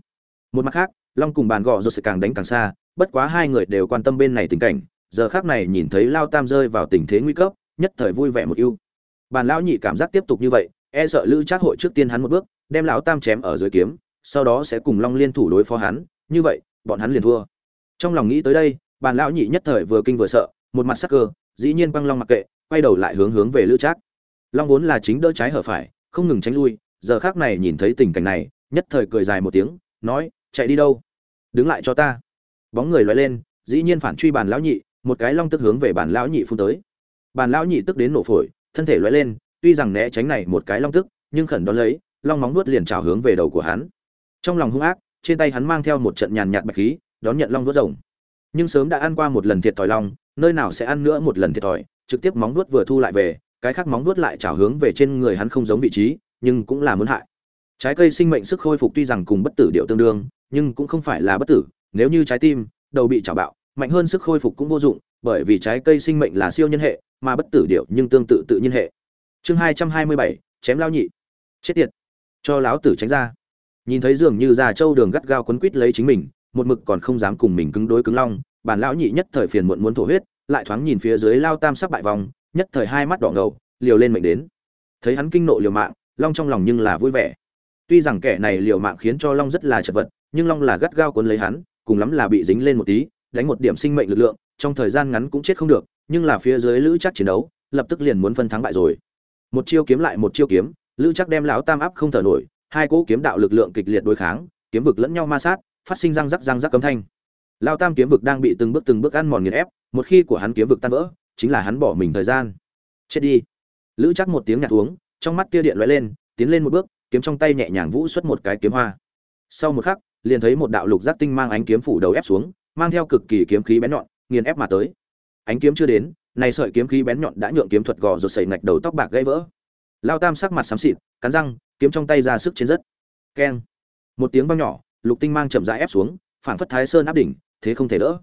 Một mặt khác, long cùng bàn gọ rồi sẽ càng đánh càng xa, bất quá hai người đều quan tâm bên này tình cảnh, giờ khác này nhìn thấy lao tam rơi vào tình thế nguy cấp, nhất thời vui vẻ một ưu. Bàn lão nhị cảm giác tiếp tục như vậy e sợ lữ trác hội trước tiên hắn một bước, đem lão tam chém ở dưới kiếm, sau đó sẽ cùng long liên thủ đối phó hắn, như vậy, bọn hắn liền thua. Trong lòng nghĩ tới đây, bàn lão nhị nhất thời vừa kinh vừa sợ một mặt sắc cơ, dĩ nhiên băng long mặc kệ, quay đầu lại hướng hướng về lữ trác. Long vốn là chính đỡ trái hở phải, không ngừng tránh lui, giờ khác này nhìn thấy tình cảnh này, nhất thời cười dài một tiếng, nói, chạy đi đâu? Đứng lại cho ta. Bóng người loay lên, dĩ nhiên phản truy bàn lão nhị, một cái long tức hướng về bàn lão nhị phun tới. Bàn lão nhị tức đến nổ phổi, thân thể loay lên, tuy rằng né tránh này một cái long tức, nhưng khẩn đón lấy, long móng nuốt liền trào hướng về đầu của hắn. Trong lòng hung ác, trên tay hắn mang theo một trận nhàn nhạt bạch khí, đón nhận long vuốt rồng nhưng sớm đã ăn qua một lần thiệt thòi long, nơi nào sẽ ăn nữa một lần thiệt thòi, trực tiếp móng nuốt vừa thu lại về, cái khác móng nuốt lại trào hướng về trên người hắn không giống vị trí, nhưng cũng là muốn hại. Trái cây sinh mệnh sức khôi phục tuy rằng cùng bất tử điệu tương đương, nhưng cũng không phải là bất tử, nếu như trái tim, đầu bị chảo bạo, mạnh hơn sức khôi phục cũng vô dụng, bởi vì trái cây sinh mệnh là siêu nhân hệ, mà bất tử điệu nhưng tương tự tự nhiên hệ. Chương hai trăm hai mươi bảy, chém lao nhị. Chết tiệt. Cho láo tử tránh ra. Nhìn thấy dường như già châu đường gắt gao quấn quít lấy chính mình một mực còn không dám cùng mình cứng đối cứng long, bản lão nhị nhất thời phiền muộn muốn thổ huyết, lại thoáng nhìn phía dưới lao tam sắp bại vòng nhất thời hai mắt đỏ ngầu, liều lên mệnh đến. Thấy hắn kinh nộ liều mạng, long trong lòng nhưng là vui vẻ. Tuy rằng kẻ này liều mạng khiến cho long rất là chật vật, nhưng long là gắt gao cuốn lấy hắn, cùng lắm là bị dính lên một tí, đánh một điểm sinh mệnh lực lượng, trong thời gian ngắn cũng chết không được, nhưng là phía dưới lữ chắc chiến đấu, lập tức liền muốn phân thắng bại rồi. Một chiêu kiếm lại một chiêu kiếm, lữ chắc đem lão tam áp không thở nổi, hai cỗ kiếm đạo lực lượng kịch liệt đối kháng, kiếm vực lẫn nhau ma sát phát sinh răng rắc răng rắc cấm thanh. Lao tam kiếm vực đang bị từng bước từng bước ăn mòn nghiền ép, một khi của hắn kiếm vực tan vỡ, chính là hắn bỏ mình thời gian. Chết đi. Lữ chắc một tiếng nhạt uống, trong mắt tia điện lóe lên, tiến lên một bước, kiếm trong tay nhẹ nhàng vũ xuất một cái kiếm hoa. Sau một khắc, liền thấy một đạo lục giác tinh mang ánh kiếm phủ đầu ép xuống, mang theo cực kỳ kiếm khí bén nhọn, nghiền ép mà tới. Ánh kiếm chưa đến, này sợi kiếm khí bén nhọn đã nhượng kiếm thuật gò rồi sẩy ngạch đầu tóc bạc gãy vỡ. Lao tam sắc mặt xám xịt, cắn răng, kiếm trong tay ra sức chiến rất. Keng. Một tiếng vang nhỏ lục tinh mang chậm rãi ép xuống, phảng phất thái sơn áp đỉnh, thế không thể đỡ.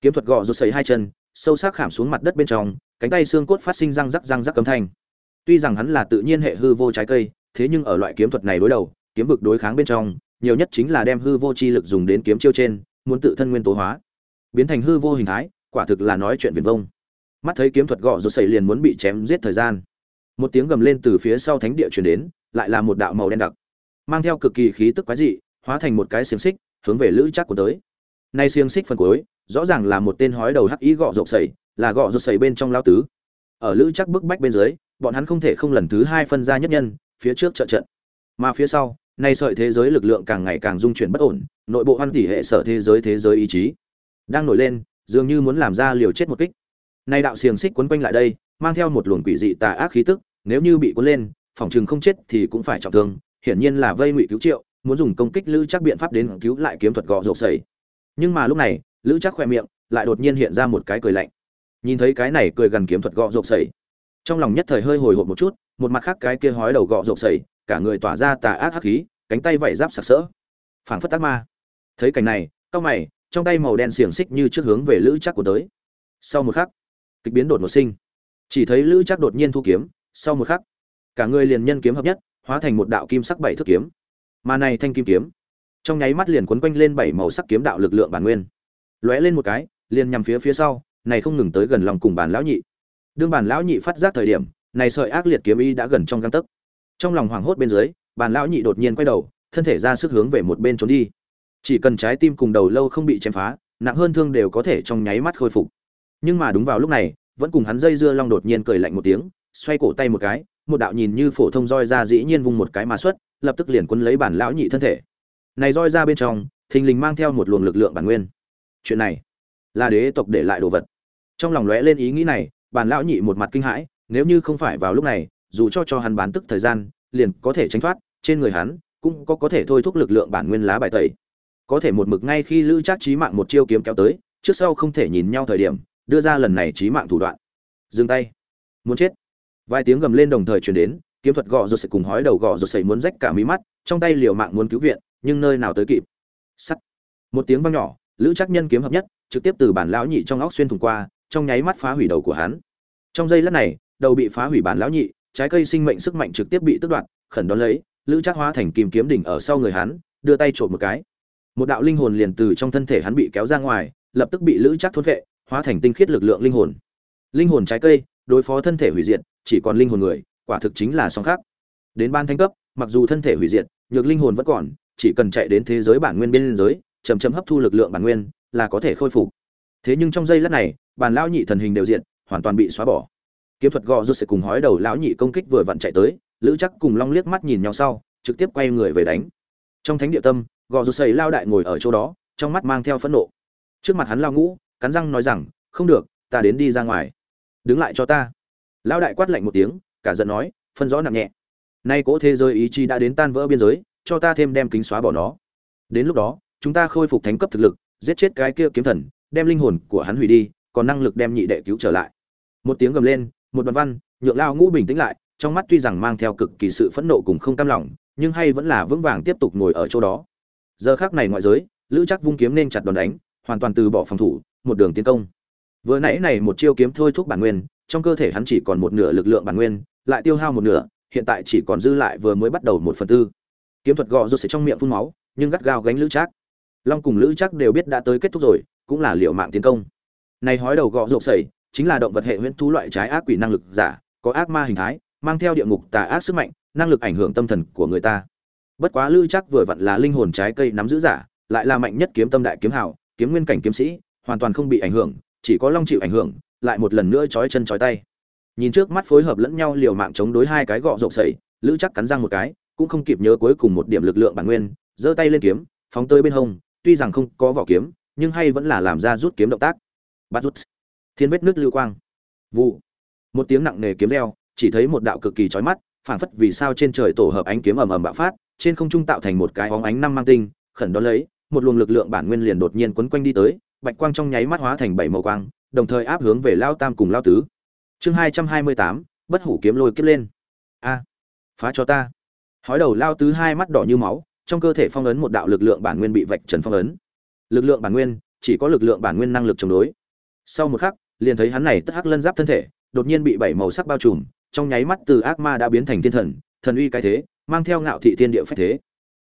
Kiếm thuật gọ rụt sấy hai chân, sâu sắc khảm xuống mặt đất bên trong, cánh tay xương cốt phát sinh răng rắc răng rắc cấm thanh. Tuy rằng hắn là tự nhiên hệ hư vô trái cây, thế nhưng ở loại kiếm thuật này đối đầu, kiếm vực đối kháng bên trong, nhiều nhất chính là đem hư vô chi lực dùng đến kiếm chiêu trên, muốn tự thân nguyên tố hóa. Biến thành hư vô hình thái, quả thực là nói chuyện viển vông. Mắt thấy kiếm thuật gọ rụt sấy liền muốn bị chém giết thời gian. Một tiếng gầm lên từ phía sau thánh địa truyền đến, lại là một đạo màu đen đặc, mang theo cực kỳ khí tức quái dị hóa thành một cái xiềng xích, hướng về lữ chắc của tới. Nay xiềng xích phần cuối, rõ ràng là một tên hói đầu hắc ý gọ rộp sẩy, là gọ rộp sẩy bên trong lao tứ. Ở lữ chắc bức bách bên dưới, bọn hắn không thể không lần thứ hai phân ra nhất nhân, phía trước trợ trận. Mà phía sau, nay sợi thế giới lực lượng càng ngày càng dung chuyển bất ổn, nội bộ hoan tỷ hệ sở thế giới thế giới ý chí đang nổi lên, dường như muốn làm ra liều chết một kích. Nay đạo xiềng xích quấn quanh lại đây, mang theo một luồng quỷ dị tà ác khí tức, nếu như bị cuốn lên, phòng chừng không chết thì cũng phải trọng thương, hiển nhiên là vây ngụy cứu triệu muốn dùng công kích lữ chắc biện pháp đến cứu lại kiếm thuật gọ rộp sẩy nhưng mà lúc này, lữ chắc khoe miệng lại đột nhiên hiện ra một cái cười lạnh. Nhìn thấy cái này cười gần kiếm thuật gọ rộp sẩy trong lòng nhất thời hơi hồi hộp một chút, một mặt khác cái kia hói đầu gọ rộp sẩy cả người tỏa ra tà ác hắc khí, cánh tay vẩy giáp sặc sỡ. Phảng phất tác ma. Thấy cảnh này, cao mày, trong tay màu đen xiềng xích như trước hướng về lữ chắc của tới. Sau một khắc, kịch biến đột một sinh. Chỉ thấy lữ chắc đột nhiên thu kiếm, sau một khắc, cả người liền nhân kiếm hợp nhất, hóa thành một đạo kim sắc bảy thước kiếm mà này thanh kim kiếm, trong nháy mắt liền quấn quanh lên bảy màu sắc kiếm đạo lực lượng bản nguyên. Lóe lên một cái, liền nhằm phía phía sau, này không ngừng tới gần lòng cùng bản lão nhị. Đương bản lão nhị phát giác thời điểm, này sợi ác liệt kiếm y đã gần trong găng tấc. Trong lòng hoảng hốt bên dưới, bản lão nhị đột nhiên quay đầu, thân thể ra sức hướng về một bên trốn đi. Chỉ cần trái tim cùng đầu lâu không bị chém phá, nặng hơn thương đều có thể trong nháy mắt khôi phục. Nhưng mà đúng vào lúc này, vẫn cùng hắn dây dưa long đột nhiên cười lạnh một tiếng, xoay cổ tay một cái, một đạo nhìn như phổ thông roi ra dĩ nhiên vung một cái mà xuất lập tức liền quân lấy bản lão nhị thân thể. Này roi ra bên trong, thình lình mang theo một luồng lực lượng bản nguyên. Chuyện này là đế tộc để lại đồ vật. Trong lòng lóe lên ý nghĩ này, bản lão nhị một mặt kinh hãi, nếu như không phải vào lúc này, dù cho cho hắn bán tức thời gian, liền có thể tránh thoát, trên người hắn cũng có có thể thôi thúc lực lượng bản nguyên lá bài tẩy. Có thể một mực ngay khi lữ trác trí mạng một chiêu kiếm kéo tới, trước sau không thể nhìn nhau thời điểm, đưa ra lần này trí mạng thủ đoạn. Dừng tay. Muốn chết. Vài tiếng gầm lên đồng thời truyền đến kiếm thuật gọ rột sậy cùng hói đầu gọ rột sậy muốn rách cả mí mắt, trong tay liều mạng muốn cứu viện, nhưng nơi nào tới kịp. Sắt. Một tiếng vang nhỏ, lữ Trác nhân kiếm hợp nhất, trực tiếp từ bản lão nhị trong óc xuyên thủng qua, trong nháy mắt phá hủy đầu của hắn. Trong giây lát này, đầu bị phá hủy bản lão nhị, trái cây sinh mệnh sức mạnh trực tiếp bị tước đoạt, khẩn đón lấy, lữ Trác hóa thành kim kiếm đỉnh ở sau người hắn, đưa tay trộm một cái. Một đạo linh hồn liền từ trong thân thể hắn bị kéo ra ngoài, lập tức bị lữ Trác thôn vệ, hóa thành tinh khiết lực lượng linh hồn. Linh hồn trái cây, đối phó thân thể hủy diệt, chỉ còn linh hồn người quả thực chính là song khác. Đến ban thánh cấp, mặc dù thân thể hủy diệt, nhược linh hồn vẫn còn, chỉ cần chạy đến thế giới bản nguyên biên giới chậm chậm hấp thu lực lượng bản nguyên, là có thể khôi phục. Thế nhưng trong giây lát này bản lão nhị thần hình đều diện hoàn toàn bị xóa bỏ. Kiếm thuật gò rút sẽ cùng hói đầu lão nhị công kích vừa vặn chạy tới, lữ chắc cùng long liếc mắt nhìn nhau sau, trực tiếp quay người về đánh. Trong thánh địa tâm, gò rút sẩy lao đại ngồi ở chỗ đó, trong mắt mang theo phẫn nộ. Trước mặt hắn lao ngũ, cắn răng nói rằng, không được, ta đến đi ra ngoài. Đứng lại cho ta. Lão đại quát lạnh một tiếng cả giận nói, phân rõ nặng nhẹ. Nay cỗ thế giới ý chí đã đến tan vỡ biên giới, cho ta thêm đem kính xóa bỏ nó. Đến lúc đó, chúng ta khôi phục thánh cấp thực lực, giết chết cái kia kiếm thần, đem linh hồn của hắn hủy đi, còn năng lực đem nhị đệ cứu trở lại. Một tiếng gầm lên, một đoạn văn, nhượng lao ngũ bình tĩnh lại, trong mắt tuy rằng mang theo cực kỳ sự phẫn nộ cùng không cam lòng, nhưng hay vẫn là vững vàng tiếp tục ngồi ở chỗ đó. Giờ khác này ngoại giới, lữ chắc vung kiếm nên chặt đòn đánh, hoàn toàn từ bỏ phòng thủ, một đường tiến công. Vừa nãy này một chiêu kiếm thôi thúc bản nguyên, trong cơ thể hắn chỉ còn một nửa lực lượng bản nguyên lại tiêu hao một nửa, hiện tại chỉ còn dư lại vừa mới bắt đầu một phần tư. Kiếm thuật gọ rột sẽ trong miệng phun máu, nhưng gắt gao gánh lữ trác. Long cùng lữ trác đều biết đã tới kết thúc rồi, cũng là liệu mạng tiến công. Này hói đầu gọ rộp sẩy, chính là động vật hệ huyễn thú loại trái ác quỷ năng lực giả, có ác ma hình thái, mang theo địa ngục tà ác sức mạnh, năng lực ảnh hưởng tâm thần của người ta. Bất quá lữ trác vừa vặn là linh hồn trái cây nắm giữ giả, lại là mạnh nhất kiếm tâm đại kiếm hảo kiếm nguyên cảnh kiếm sĩ, hoàn toàn không bị ảnh hưởng, chỉ có long chịu ảnh hưởng, lại một lần nữa chói chân chói tay nhìn trước mắt phối hợp lẫn nhau liều mạng chống đối hai cái gọ rộp sẩy lữ chắc cắn răng một cái, cũng không kịp nhớ cuối cùng một điểm lực lượng bản nguyên, giơ tay lên kiếm, phóng tới bên hông, tuy rằng không có vỏ kiếm, nhưng hay vẫn là làm ra rút kiếm động tác. Bắt rút. Thiên vết nước lưu quang. Vụ. Một tiếng nặng nề kiếm reo, chỉ thấy một đạo cực kỳ chói mắt, phảng phất vì sao trên trời tổ hợp ánh kiếm ầm ầm bạo phát, trên không trung tạo thành một cái óng ánh năm mang tinh, khẩn đó lấy, một luồng lực lượng bản nguyên liền đột nhiên quấn quanh đi tới, bạch quang trong nháy mắt hóa thành bảy màu quang, đồng thời áp hướng về lao tam cùng lao tứ chương hai trăm hai mươi tám, bất hủ kiếm lôi kiếp lên. A, phá cho ta. Hói đầu lao tứ hai mắt đỏ như máu, trong cơ thể phong ấn một đạo lực lượng bản nguyên bị vạch trần phong ấn. Lực lượng bản nguyên, chỉ có lực lượng bản nguyên năng lực chống đối. Sau một khắc, liền thấy hắn này tất hắc lân giáp thân thể, đột nhiên bị bảy màu sắc bao trùm, trong nháy mắt từ ác ma đã biến thành thiên thần thần uy cái thế, mang theo ngạo thị thiên địa phách thế.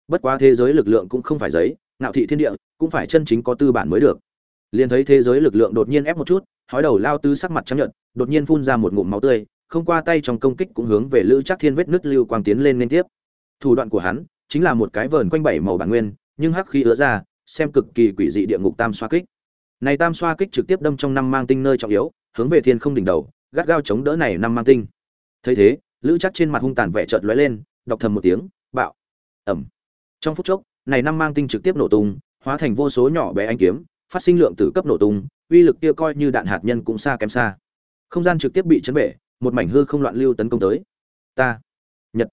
Bất quá thế giới lực lượng cũng không phải giấy, ngạo thị thiên địa cũng phải chân chính có tư bản mới được. Liền thấy thế giới lực lượng đột nhiên ép một chút hói đầu lao tứ sắc mặt trắng nhận đột nhiên phun ra một ngụm máu tươi, không qua tay trong công kích cũng hướng về lữ chắc thiên vết nứt lưu quang tiến lên liên tiếp. Thủ đoạn của hắn chính là một cái vờn quanh bảy màu bản nguyên, nhưng hắc khí ứa ra, xem cực kỳ quỷ dị địa ngục tam xoa kích. Này tam xoa kích trực tiếp đâm trong năm mang tinh nơi trọng yếu, hướng về thiên không đỉnh đầu, gắt gao chống đỡ này năm mang tinh. Thấy thế, lữ chắc trên mặt hung tàn vẻ chợt lóe lên, đọc thầm một tiếng, bạo. Ầm. trong phút chốc, này năm mang tinh trực tiếp nổ tung, hóa thành vô số nhỏ bé ánh kiếm phát sinh lượng tử cấp nổ tung, uy lực kia coi như đạn hạt nhân cũng xa kém xa. Không gian trực tiếp bị chấn bể, một mảnh hư không loạn lưu tấn công tới. Ta, nhật.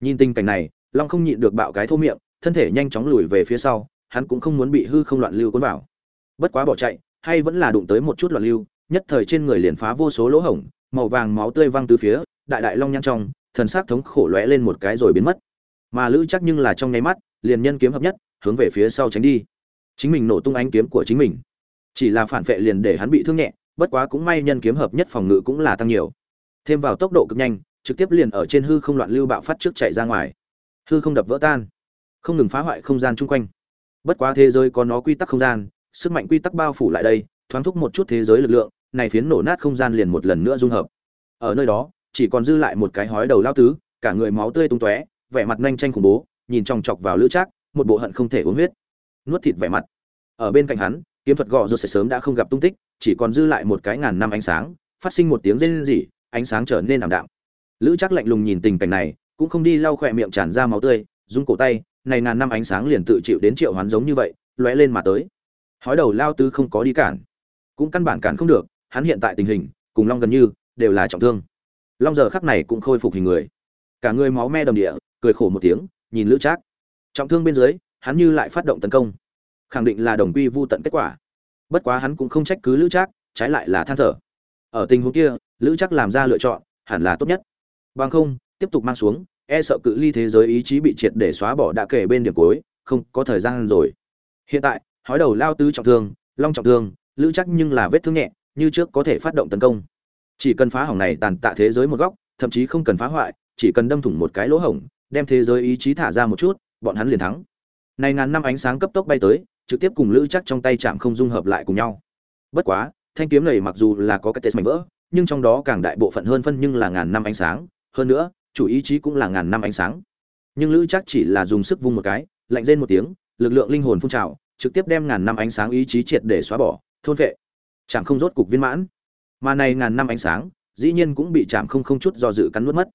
Nhìn tình cảnh này, long không nhịn được bạo cái thô miệng, thân thể nhanh chóng lùi về phía sau, hắn cũng không muốn bị hư không loạn lưu cuốn vào. Bất quá bỏ chạy, hay vẫn là đụng tới một chút loạn lưu, nhất thời trên người liền phá vô số lỗ hổng, màu vàng máu tươi văng từ phía, đại đại long nhăn trong, thần sắc thống khổ lóe lên một cái rồi biến mất. Mà lữ chắc nhưng là trong nháy mắt, liền nhân kiếm hợp nhất, hướng về phía sau tránh đi chính mình nổ tung ánh kiếm của chính mình. Chỉ là phản vệ liền để hắn bị thương nhẹ, bất quá cũng may nhân kiếm hợp nhất phòng ngự cũng là tăng nhiều. Thêm vào tốc độ cực nhanh, trực tiếp liền ở trên hư không loạn lưu bạo phát trước chạy ra ngoài. Hư không đập vỡ tan, không ngừng phá hoại không gian chung quanh. Bất quá thế giới có nó quy tắc không gian, sức mạnh quy tắc bao phủ lại đây, thoáng thúc một chút thế giới lực lượng, này phiến nổ nát không gian liền một lần nữa dung hợp. Ở nơi đó, chỉ còn dư lại một cái hói đầu lao tứ, cả người máu tươi tung tóe, vẻ mặt nhanh tranh khủng bố, nhìn chòng chọc vào lữ trác, một bộ hận không thể uống huyết nuốt thịt vẻ mặt. Ở bên cạnh hắn, kiếm thuật gọ rồi sẽ sớm đã không gặp tung tích, chỉ còn dư lại một cái ngàn năm ánh sáng, phát sinh một tiếng rên rỉ, ánh sáng trở nên ảm đạm. Lữ chắc lạnh lùng nhìn tình cảnh này, cũng không đi lau khỏe miệng tràn ra máu tươi, rung cổ tay, này ngàn năm ánh sáng liền tự chịu đến triệu hoán giống như vậy, lóe lên mà tới. Hói đầu lao tứ không có đi cản. Cũng căn bản cản không được, hắn hiện tại tình hình, cùng long gần như, đều là trọng thương. Long giờ khắc này cũng khôi phục hình người. Cả người máu me đầm địa, cười khổ một tiếng, nhìn lữ trác. Trọng thương bên dưới hắn như lại phát động tấn công. Khẳng định là đồng quy vu tận kết quả. Bất quá hắn cũng không trách cứ lữ trác, trái lại là than thở. Ở tình huống kia, lữ trác làm ra lựa chọn, hẳn là tốt nhất. Bằng không, tiếp tục mang xuống e sợ cự ly thế giới ý chí bị triệt để xóa bỏ đã kể bên điểm cuối, không có thời gian rồi. Hiện tại, hói đầu lao tứ trọng thương, long trọng thương, lữ chắc nhưng là vết thương nhẹ, như trước có thể phát động tấn công. Chỉ cần phá hỏng này tàn tạ thế giới một góc, thậm chí không cần phá hoại, chỉ cần đâm thủng một cái lỗ hổng, đem thế giới ý chí thả ra một chút, bọn hắn liền thắng này ngàn năm ánh sáng cấp tốc bay tới, trực tiếp cùng lữ chắc trong tay chạm không dung hợp lại cùng nhau. Bất quá, thanh kiếm này mặc dù là có cái tết mảnh vỡ, nhưng trong đó càng đại bộ phận hơn phân nhưng là ngàn năm ánh sáng. Hơn nữa, chủ ý chí cũng là ngàn năm ánh sáng. Nhưng lữ chắc chỉ là dùng sức vung một cái, lạnh rên một tiếng, lực lượng linh hồn phun trào, trực tiếp đem ngàn năm ánh sáng ý chí triệt để xóa bỏ, thôn vệ. Chạm không rốt cục viên mãn. Mà này ngàn năm ánh sáng, dĩ nhiên cũng bị chạm không không chút do dự cắn nuốt mất.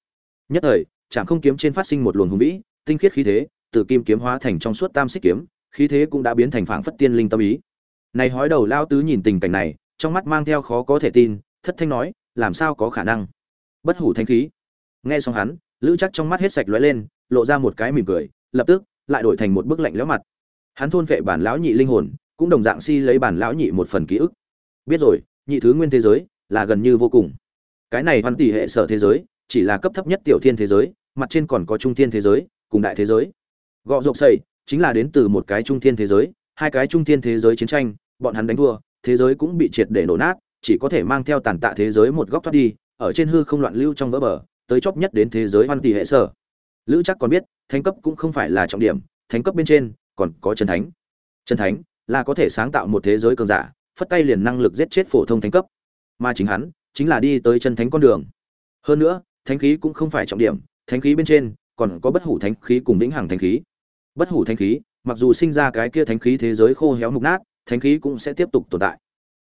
Nhất thời, chạm không kiếm trên phát sinh một luồng hùng vĩ, tinh khiết khí thế từ kim kiếm hóa thành trong suốt tam xích kiếm, khí thế cũng đã biến thành phảng phất tiên linh tâm ý. Này hói đầu lao tứ nhìn tình cảnh này, trong mắt mang theo khó có thể tin, thất thanh nói, làm sao có khả năng? Bất hủ thanh khí. Nghe xong hắn, lữ chắc trong mắt hết sạch lóe lên, lộ ra một cái mỉm cười, lập tức, lại đổi thành một bức lạnh lẽo mặt. Hắn thôn vệ bản lão nhị linh hồn, cũng đồng dạng si lấy bản lão nhị một phần ký ức. Biết rồi, nhị thứ nguyên thế giới, là gần như vô cùng. Cái này hoàn tỷ hệ sở thế giới, chỉ là cấp thấp nhất tiểu thiên thế giới, mặt trên còn có trung thiên thế giới, cùng đại thế giới gọ rộp xây chính là đến từ một cái trung thiên thế giới, hai cái trung thiên thế giới chiến tranh, bọn hắn đánh thua, thế giới cũng bị triệt để nổ nát, chỉ có thể mang theo tàn tạ thế giới một góc thoát đi, ở trên hư không loạn lưu trong vỡ bờ, tới chóp nhất đến thế giới hoan tỷ hệ sở. Lữ chắc còn biết, thánh cấp cũng không phải là trọng điểm, thánh cấp bên trên còn có chân thánh. Chân thánh là có thể sáng tạo một thế giới cường giả, phất tay liền năng lực giết chết phổ thông thánh cấp. Mà chính hắn chính là đi tới chân thánh con đường. Hơn nữa, thánh khí cũng không phải trọng điểm, thánh khí bên trên còn có bất hủ thánh khí cùng vĩnh hằng thánh khí bất hủ thánh khí, mặc dù sinh ra cái kia thánh khí thế giới khô héo mục nát, thánh khí cũng sẽ tiếp tục tồn tại.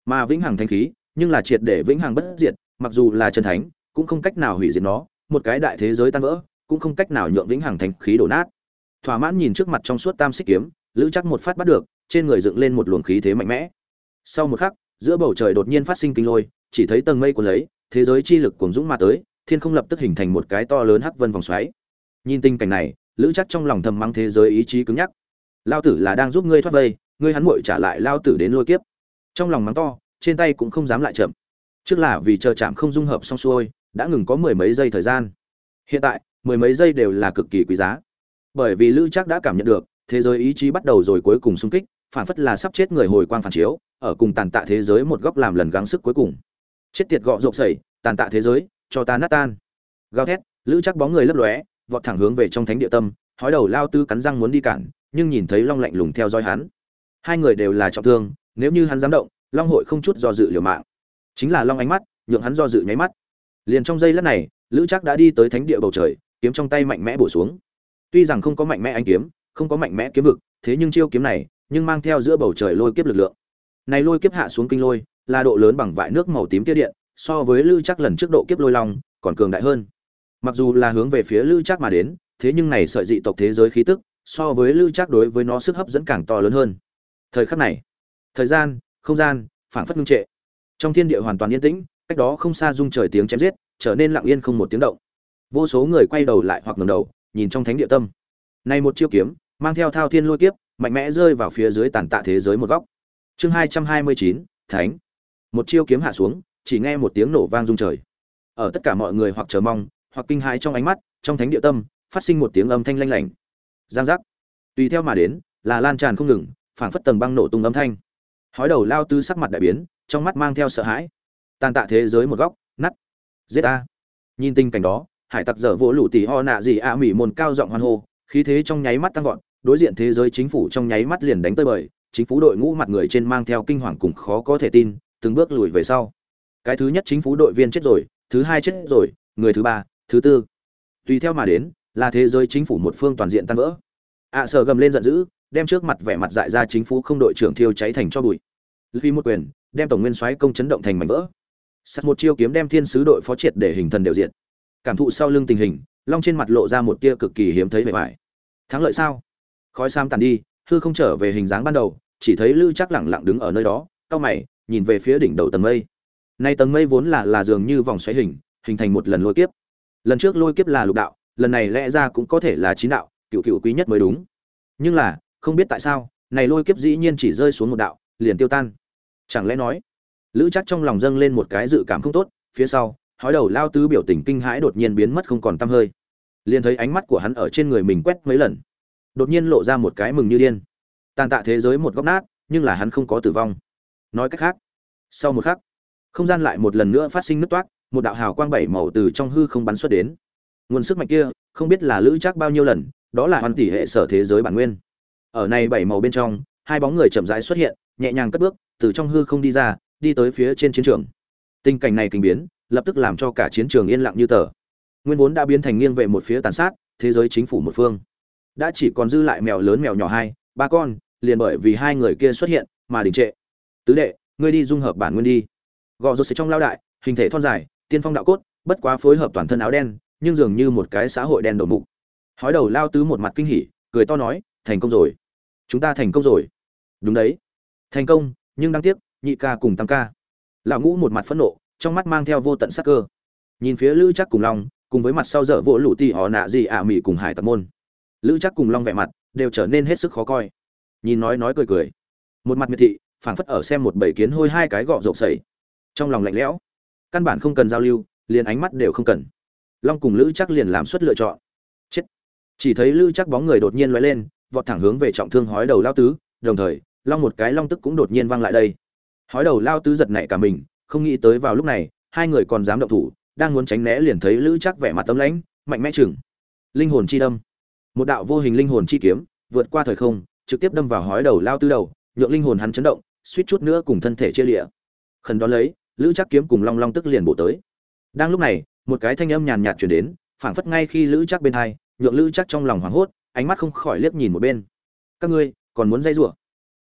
Mà vĩnh hằng thánh khí, nhưng là triệt để vĩnh hằng bất diệt, mặc dù là chân thánh, cũng không cách nào hủy diệt nó, một cái đại thế giới tan vỡ, cũng không cách nào nhượng vĩnh hằng thánh khí đổ nát. Thỏa mãn nhìn trước mặt trong suốt tam xích kiếm, lữ chắc một phát bắt được, trên người dựng lên một luồng khí thế mạnh mẽ. Sau một khắc, giữa bầu trời đột nhiên phát sinh kinh lôi, chỉ thấy tầng mây cuốn lấy, thế giới chi lực cuồng dũng mà tới, thiên không lập tức hình thành một cái to lớn hắc vân vòng xoáy. Nhìn tình cảnh này lữ chắc trong lòng thầm mắng thế giới ý chí cứng nhắc. Lao tử là đang giúp ngươi thoát vây, ngươi hắn muội trả lại lao tử đến lôi kiếp. Trong lòng mắng to, trên tay cũng không dám lại chậm. Trước là vì chờ chạm không dung hợp xong xuôi, đã ngừng có mười mấy giây thời gian. Hiện tại, mười mấy giây đều là cực kỳ quý giá. Bởi vì lữ chắc đã cảm nhận được, thế giới ý chí bắt đầu rồi cuối cùng xung kích, phản phất là sắp chết người hồi quang phản chiếu, ở cùng tàn tạ thế giới một góc làm lần gắng sức cuối cùng. Chết tiệt gọ rộp sẩy, tàn tạ thế giới, cho ta nát tan. Gào thét, lữ chắc bóng người lấp lóe vọt thẳng hướng về trong thánh địa tâm, hói đầu lao tư cắn răng muốn đi cản, nhưng nhìn thấy long lạnh lùng theo dõi hắn. Hai người đều là trọng thương, nếu như hắn dám động, long hội không chút do dự liều mạng. Chính là long ánh mắt, nhượng hắn do dự nháy mắt. Liền trong giây lát này, lữ chắc đã đi tới thánh địa bầu trời, kiếm trong tay mạnh mẽ bổ xuống. Tuy rằng không có mạnh mẽ anh kiếm, không có mạnh mẽ kiếm vực, thế nhưng chiêu kiếm này, nhưng mang theo giữa bầu trời lôi kiếp lực lượng. Này lôi kiếp hạ xuống kinh lôi, là độ lớn bằng vại nước màu tím tia điện, so với lữ chắc lần trước độ kiếp lôi long, còn cường đại hơn mặc dù là hướng về phía lữ Trác mà đến, thế nhưng này sợi dị tộc thế giới khí tức, so với lữ Trác đối với nó sức hấp dẫn càng to lớn hơn. Thời khắc này, thời gian, không gian, phảng phất ngưng trệ. Trong thiên địa hoàn toàn yên tĩnh, cách đó không xa rung trời tiếng chém giết, trở nên lặng yên không một tiếng động. Vô số người quay đầu lại hoặc ngẩng đầu, nhìn trong thánh địa tâm. Này một chiêu kiếm, mang theo thao thiên lôi kiếp, mạnh mẽ rơi vào phía dưới tàn tạ thế giới một góc. Chương hai trăm hai mươi chín, thánh. Một chiêu kiếm hạ xuống, chỉ nghe một tiếng nổ vang rung trời. Ở tất cả mọi người hoặc chờ mong hoặc kinh hãi trong ánh mắt, trong thánh địa tâm, phát sinh một tiếng âm thanh lanh lảnh. Giang giác. Tùy theo mà đến, là lan tràn không ngừng, phảng phất tầng băng nổ tung âm thanh. Hói đầu lao tư sắc mặt đại biến, trong mắt mang theo sợ hãi. Tàn tạ thế giới một góc nắt giết a nhìn tình cảnh đó, hải tặc dở vỗ lũ tỉ ho nạ gì a à mỉ mồn cao giọng hoan hô, khí thế trong nháy mắt tăng vọt, đối diện thế giới chính phủ trong nháy mắt liền đánh tới bời, chính phủ đội ngũ mặt người trên mang theo kinh hoàng cùng khó có thể tin, từng bước lùi về sau. Cái thứ nhất chính phủ đội viên chết rồi, thứ hai chết rồi, người thứ ba thứ tư tùy theo mà đến là thế giới chính phủ một phương toàn diện tan vỡ. Ạ à, sở gầm lên giận dữ đem trước mặt vẻ mặt dại ra chính phủ không đội trưởng thiêu cháy thành cho bụi. Vì một quyền đem tổng nguyên soái công chấn động thành mảnh vỡ. Sắt một chiêu kiếm đem thiên sứ đội phó triệt để hình thần đều diện cảm thụ sau lưng tình hình long trên mặt lộ ra một tia cực kỳ hiếm thấy vẻ vải. Thắng lợi sao? Khói sam tàn đi hư không trở về hình dáng ban đầu chỉ thấy lư chắc lẳng lặng đứng ở nơi đó cau mày nhìn về phía đỉnh đầu tầng mây. Nay tầng mây vốn là là dường như vòng xoáy hình hình thành một lần lôi kiếp lần trước lôi kiếp là lục đạo, lần này lẽ ra cũng có thể là chín đạo cựu cựu quý nhất mới đúng. Nhưng là, không biết tại sao, này lôi kiếp dĩ nhiên chỉ rơi xuống một đạo, liền tiêu tan. Chẳng lẽ nói, lữ chắc trong lòng dâng lên một cái dự cảm không tốt, phía sau, hói đầu lao tứ biểu tình kinh hãi đột nhiên biến mất không còn t hơi. Liền thấy ánh mắt của hắn ở trên người mình quét mấy lần. Đột nhiên lộ ra một cái mừng như điên. Tàn tạ thế giới một góc nát, nhưng là hắn không có tử vong. Nói cách khác, sau một khắc, không gian lại một lần nữa phát sinh nứt toát một đạo hào quang bảy màu từ trong hư không bắn xuất đến. Nguồn sức mạnh kia, không biết là lữ chắc bao nhiêu lần, đó là hoàn tỷ hệ sở thế giới bản nguyên. Ở này bảy màu bên trong, hai bóng người chậm rãi xuất hiện, nhẹ nhàng cất bước, từ trong hư không đi ra, đi tới phía trên chiến trường. Tình cảnh này kinh biến, lập tức làm cho cả chiến trường yên lặng như tờ. Nguyên vốn đã biến thành nghiêng về một phía tàn sát, thế giới chính phủ một phương. Đã chỉ còn dư lại mèo lớn mèo nhỏ hai, ba con, liền bởi vì hai người kia xuất hiện mà đình trệ. Tứ đệ, ngươi đi dung hợp bản nguyên đi. Gò rột sẽ trong lao đại, hình thể thon dài tiên phong đạo cốt, bất quá phối hợp toàn thân áo đen, nhưng dường như một cái xã hội đen đổ mục. Hói đầu lao tứ một mặt kinh hỉ, cười to nói, thành công rồi. Chúng ta thành công rồi. Đúng đấy. Thành công, nhưng đáng tiếc, nhị ca cùng tam ca. Lão ngũ một mặt phẫn nộ, trong mắt mang theo vô tận sắc cơ. Nhìn phía lữ chắc cùng long, cùng với mặt sau dở vỗ lũ tì họ nạ gì ả à mị cùng hải tặc môn. Lữ chắc cùng long vẻ mặt đều trở nên hết sức khó coi. Nhìn nói nói cười cười. Một mặt miệt thị, phảng phất ở xem một bầy kiến hôi hai cái gọ rộp sẩy trong lòng lạnh lẽo căn bản không cần giao lưu, liền ánh mắt đều không cần. Long cùng lữ chắc liền làm suất lựa chọn. Chết. Chỉ thấy lữ chắc bóng người đột nhiên lóe lên, vọt thẳng hướng về trọng thương hói đầu lao tứ, đồng thời, long một cái long tức cũng đột nhiên văng lại đây. Hói đầu lao tứ giật nảy cả mình, không nghĩ tới vào lúc này, hai người còn dám động thủ, đang muốn tránh né liền thấy lữ chắc vẻ mặt tấm lãnh, mạnh mẽ chừng. Linh hồn chi đâm. Một đạo vô hình linh hồn chi kiếm, vượt qua thời không, trực tiếp đâm vào hói đầu lao tứ đầu, nhượng linh hồn hắn chấn động, suýt chút nữa cùng thân thể chia lịa khẩn đón lấy lữ chắc kiếm cùng long long tức liền bổ tới. Đang lúc này, một cái thanh âm nhàn nhạt chuyển đến, phảng phất ngay khi lữ chắc bên hai, nhượng lữ chắc trong lòng hoảng hốt, ánh mắt không khỏi liếc nhìn một bên. Các ngươi, còn muốn dây rủa?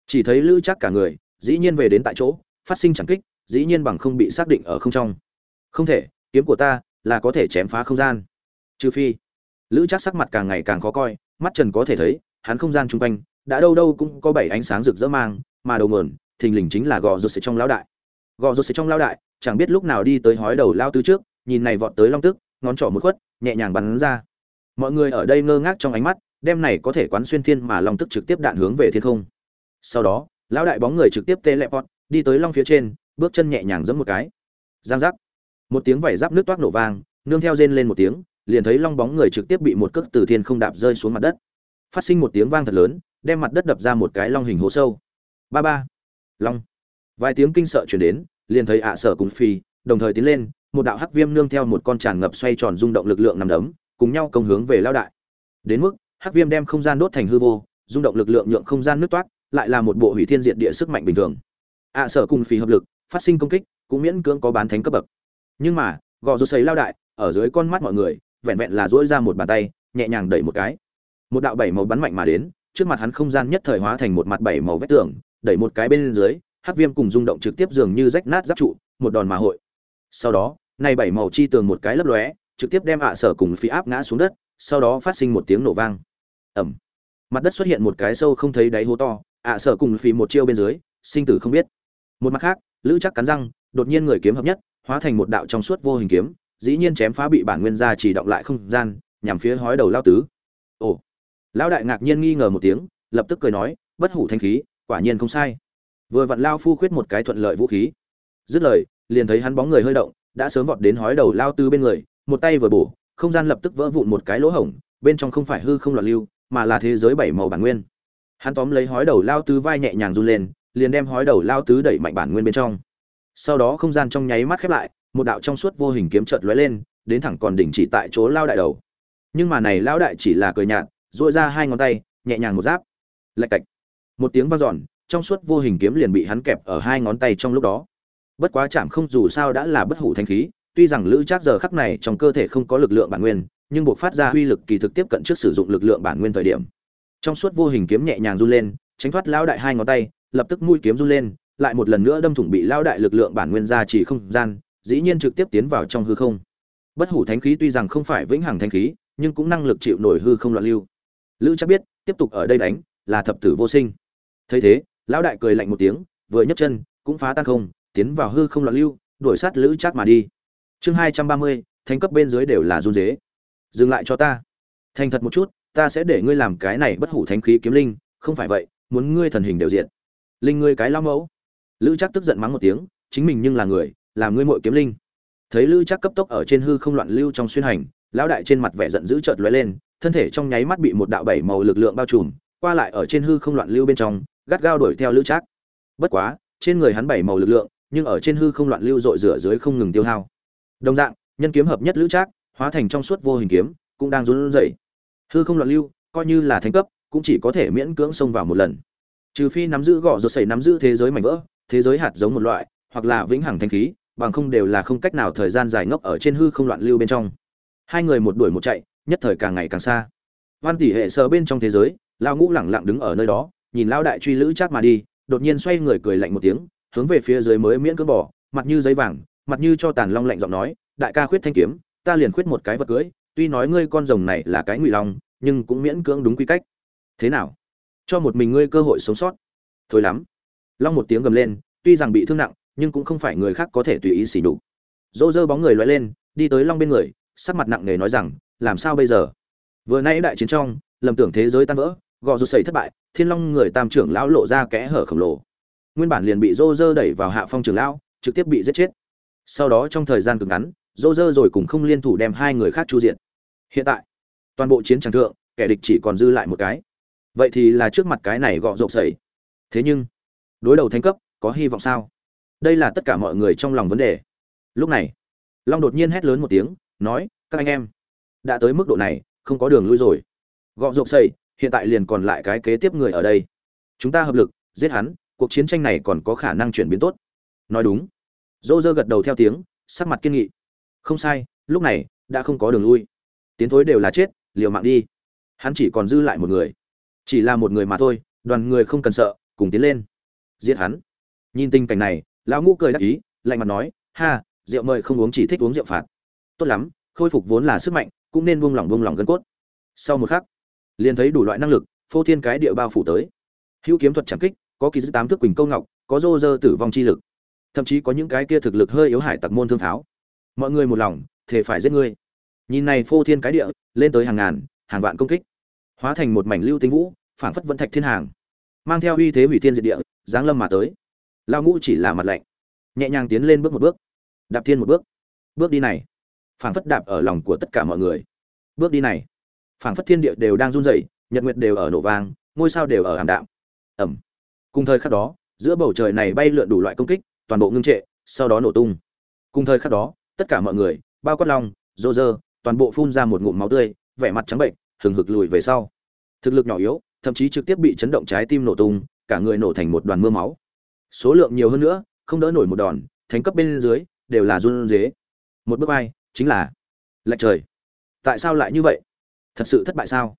Chỉ thấy lữ chắc cả người, dĩ nhiên về đến tại chỗ, phát sinh chẳng kích, dĩ nhiên bằng không bị xác định ở không trong. Không thể, kiếm của ta là có thể chém phá không gian. Trừ phi, lữ chắc sắc mặt càng ngày càng khó coi, mắt trần có thể thấy, hắn không gian chung quanh, đã đâu đâu cũng có bảy ánh sáng rực rỡ mang, mà đầu nguồn, thình lình chính là gò rượt sẽ trong lão đại gò rột sẽ trong lão đại, chẳng biết lúc nào đi tới hói đầu lao tứ trước, nhìn này vọt tới long tức ngón trỏ một khuất, nhẹ nhàng bắn ra. Mọi người ở đây ngơ ngác trong ánh mắt đem này có thể quán xuyên thiên mà long tức trực tiếp đạn hướng về thiên không. Sau đó lão đại bóng người trực tiếp tê teleport, đi tới long phía trên, bước chân nhẹ nhàng giẫm một cái. Giang giác. Một tiếng vảy giáp nước toát nổ vang, nương theo rên lên một tiếng, liền thấy long bóng người trực tiếp bị một cước từ thiên không đạp rơi xuống mặt đất. Phát sinh một tiếng vang thật lớn, đem mặt đất đập ra một cái long hình hố sâu. Ba ba. Long vài tiếng kinh sợ chuyển đến, liền thấy ạ sở cùng phi đồng thời tiến lên, một đạo hắc viêm nương theo một con tràn ngập xoay tròn rung động lực lượng nằm đấm, cùng nhau công hướng về lao đại. Đến mức, hắc viêm đem không gian đốt thành hư vô, rung động lực lượng nhượng không gian nước toát, lại là một bộ hủy thiên diệt địa sức mạnh bình thường. Ạ sở cùng phi hợp lực, phát sinh công kích, cũng miễn cưỡng có bán thánh cấp bậc. Nhưng mà, gò rô sấy lao đại, ở dưới con mắt mọi người, vẹn vẹn là dỗi ra một bàn tay, nhẹ nhàng đẩy một cái. Một đạo bảy màu bắn mạnh mà đến, trước mặt hắn không gian nhất thời hóa thành một mặt bảy màu vách tường, đẩy một cái bên dưới hắc viêm cùng rung động trực tiếp dường như rách nát giáp trụ, một đòn mà hội. Sau đó nay bảy màu chi tường một cái lấp lóe, trực tiếp đem ạ sở cùng phi áp ngã xuống đất, sau đó phát sinh một tiếng nổ vang. Ẩm mặt đất xuất hiện một cái sâu không thấy đáy hố to, ạ sở cùng phi một chiêu bên dưới, sinh tử không biết. Một mặt khác, lữ chắc cắn răng, đột nhiên người kiếm hợp nhất, hóa thành một đạo trong suốt vô hình kiếm, dĩ nhiên chém phá bị bản nguyên gia chỉ động lại không gian, nhằm phía hói đầu lao tứ. Ồ. Lão đại ngạc nhiên nghi ngờ một tiếng, lập tức cười nói, bất hủ thanh khí, quả nhiên không sai vừa vặn lao phu khuyết một cái thuận lợi vũ khí. Dứt lời, liền thấy hắn bóng người hơi động, đã sớm vọt đến hói đầu lao tứ bên người, một tay vừa bổ, không gian lập tức vỡ vụn một cái lỗ hổng, bên trong không phải hư không loạn lưu, mà là thế giới bảy màu bản nguyên. Hắn tóm lấy hói đầu lao tứ vai nhẹ nhàng run lên, liền đem hói đầu lao tứ đẩy mạnh bản nguyên bên trong. Sau đó không gian trong nháy mắt khép lại, một đạo trong suốt vô hình kiếm chợt lóe lên, đến thẳng còn đỉnh chỉ tại chỗ lao đại đầu. Nhưng mà này lao đại chỉ là cười nhạt dội ra hai ngón tay, nhẹ nhàng một giáp. Lạch cạch. Một tiếng vang dọn trong suốt vô hình kiếm liền bị hắn kẹp ở hai ngón tay trong lúc đó. Bất quá chạm không dù sao đã là bất hủ thanh khí, tuy rằng lữ trác giờ khắc này trong cơ thể không có lực lượng bản nguyên, nhưng buộc phát ra uy lực kỳ thực tiếp cận trước sử dụng lực lượng bản nguyên thời điểm. Trong suốt vô hình kiếm nhẹ nhàng run lên, tránh thoát lão đại hai ngón tay, lập tức mũi kiếm run lên, lại một lần nữa đâm thủng bị lão đại lực lượng bản nguyên ra chỉ không gian, dĩ nhiên trực tiếp tiến vào trong hư không. Bất hủ thánh khí tuy rằng không phải vĩnh hằng thánh khí, nhưng cũng năng lực chịu nổi hư không loạn lưu. Lữ chắc biết, tiếp tục ở đây đánh là thập tử vô sinh. Thấy thế lão đại cười lạnh một tiếng, vừa nhấc chân, cũng phá tan không, tiến vào hư không loạn lưu, đuổi sát lữ chắc mà đi. Chương hai trăm ba mươi, thành cấp bên dưới đều là run dế dừng lại cho ta. Thành thật một chút, ta sẽ để ngươi làm cái này bất hủ thánh khí kiếm linh, không phải vậy, muốn ngươi thần hình đều diện linh ngươi cái lao mẫu. Lữ chắc tức giận mắng một tiếng, chính mình nhưng là người, làm ngươi muội kiếm linh. Thấy lữ chắc cấp tốc ở trên hư không loạn lưu trong xuyên hành, lão đại trên mặt vẻ giận dữ chợt lóe lên, thân thể trong nháy mắt bị một đạo bảy màu lực lượng bao trùm, qua lại ở trên hư không loạn lưu bên trong gắt gao đuổi theo lữ trác. bất quá, trên người hắn bảy màu lực lượng, nhưng ở trên hư không loạn lưu dội rửa dưới không ngừng tiêu hao. Đồng dạng, nhân kiếm hợp nhất lữ trác, hóa thành trong suốt vô hình kiếm, cũng đang run rẩy. Hư không loạn lưu, coi như là thánh cấp, cũng chỉ có thể miễn cưỡng xông vào một lần. Trừ phi nắm giữ gõ rột sẩy nắm giữ thế giới mảnh vỡ, thế giới hạt giống một loại, hoặc là vĩnh hằng thanh khí, bằng không đều là không cách nào thời gian dài ngốc ở trên hư không loạn lưu bên trong. Hai người một đuổi một chạy, nhất thời càng ngày càng xa. Văn tỷ hệ sờ bên trong thế giới lao ngũ lẳng lặng đứng ở nơi đó nhìn Lão đại truy lữ chắc mà đi, đột nhiên xoay người cười lạnh một tiếng, hướng về phía dưới mới miễn cưỡng bỏ, mặt như giấy vàng, mặt như cho tàn long lạnh giọng nói, đại ca khuyết thanh kiếm, ta liền khuyết một cái vật cưới, tuy nói ngươi con rồng này là cái ngụy long, nhưng cũng miễn cưỡng đúng quy cách. Thế nào? Cho một mình ngươi cơ hội sống sót? Thôi lắm. Long một tiếng gầm lên, tuy rằng bị thương nặng, nhưng cũng không phải người khác có thể tùy ý xỉ đục dỗ dơ bóng người loay lên, đi tới long bên người, sắc mặt nặng nề nói rằng, làm sao bây giờ? Vừa nãy đại chiến trong, lầm tưởng thế giới tan vỡ gò rụt sẩy thất bại, thiên long người tam trưởng lão lộ ra kẽ hở khổng lồ. Nguyên bản liền bị rô rơ đẩy vào hạ phong trưởng lão, trực tiếp bị giết chết. Sau đó trong thời gian cực ngắn rô rơ rồi cùng không liên thủ đem hai người khác chu diện hiện tại, toàn bộ chiến tràng thượng, kẻ địch chỉ còn dư lại một cái. Vậy thì là trước mặt cái này gọ rộp sẩy thế nhưng, đối đầu thanh cấp, có hy vọng sao? Đây là tất cả mọi người trong lòng vấn đề. Lúc này, long đột nhiên hét lớn một tiếng, nói, các anh em, đã tới mức độ này, không có đường lui rồi. Gọ rộp sẩy hiện tại liền còn lại cái kế tiếp người ở đây. Chúng ta hợp lực, giết hắn, cuộc chiến tranh này còn có khả năng chuyển biến tốt. Nói đúng. Dô dơ gật đầu theo tiếng, sắc mặt kiên nghị. Không sai, lúc này, đã không có đường lui. Tiến thối đều là chết, liều mạng đi. Hắn chỉ còn dư lại một người. Chỉ là một người mà thôi, đoàn người không cần sợ, cùng tiến lên. Giết hắn. Nhìn tình cảnh này, lão ngũ cười đắc ý, lạnh mặt nói, ha, rượu mời không uống chỉ thích uống rượu phạt. Tốt lắm, khôi phục vốn là sức mạnh, cũng nên buông lỏng buông lỏng gân cốt. Sau một khắc liền thấy đủ loại năng lực, phô thiên cái địa bao phủ tới. Hữu kiếm thuật trảm kích, có kỳ dư tám thước quỳnh câu ngọc, có rô rơ tử vong chi lực. Thậm chí có những cái kia thực lực hơi yếu hải tặc môn thương tháo. Mọi người một lòng thể phải giết ngươi. Nhìn này phô thiên cái địa, lên tới hàng ngàn, hàng vạn công kích. Hóa thành một mảnh lưu tinh vũ, phảng phất vận thạch thiên hàng. Mang theo uy thế hủy thiên diệt địa, giáng lâm mà tới. Lao ngũ chỉ là mặt lạnh. Nhẹ nhàng tiến lên bước một bước. Đạp thiên một bước. Bước đi này. Phảng phất đạp ở lòng của tất cả mọi người. Bước đi này phảng phất thiên địa đều đang run rẩy, nhật nguyệt đều ở nổ vang, ngôi sao đều ở ảm đạm. Ầm. cùng thời khắc đó, giữa bầu trời này bay lượn đủ loại công kích, toàn bộ ngưng trệ, sau đó nổ tung. Cùng thời khắc đó, tất cả mọi người, bao quát long rô rơ toàn bộ phun ra một ngụm máu tươi, vẻ mặt trắng bệnh, hừng hực lùi về sau. Thực lực nhỏ yếu, thậm chí trực tiếp bị chấn động trái tim nổ tung, cả người nổ thành một đoàn mưa máu. Số lượng nhiều hơn nữa, không đỡ nổi một đòn, thánh cấp bên dưới, đều là run rế. một bước ai, chính là lệch trời. Tại sao lại như vậy? Thật sự thất bại sao?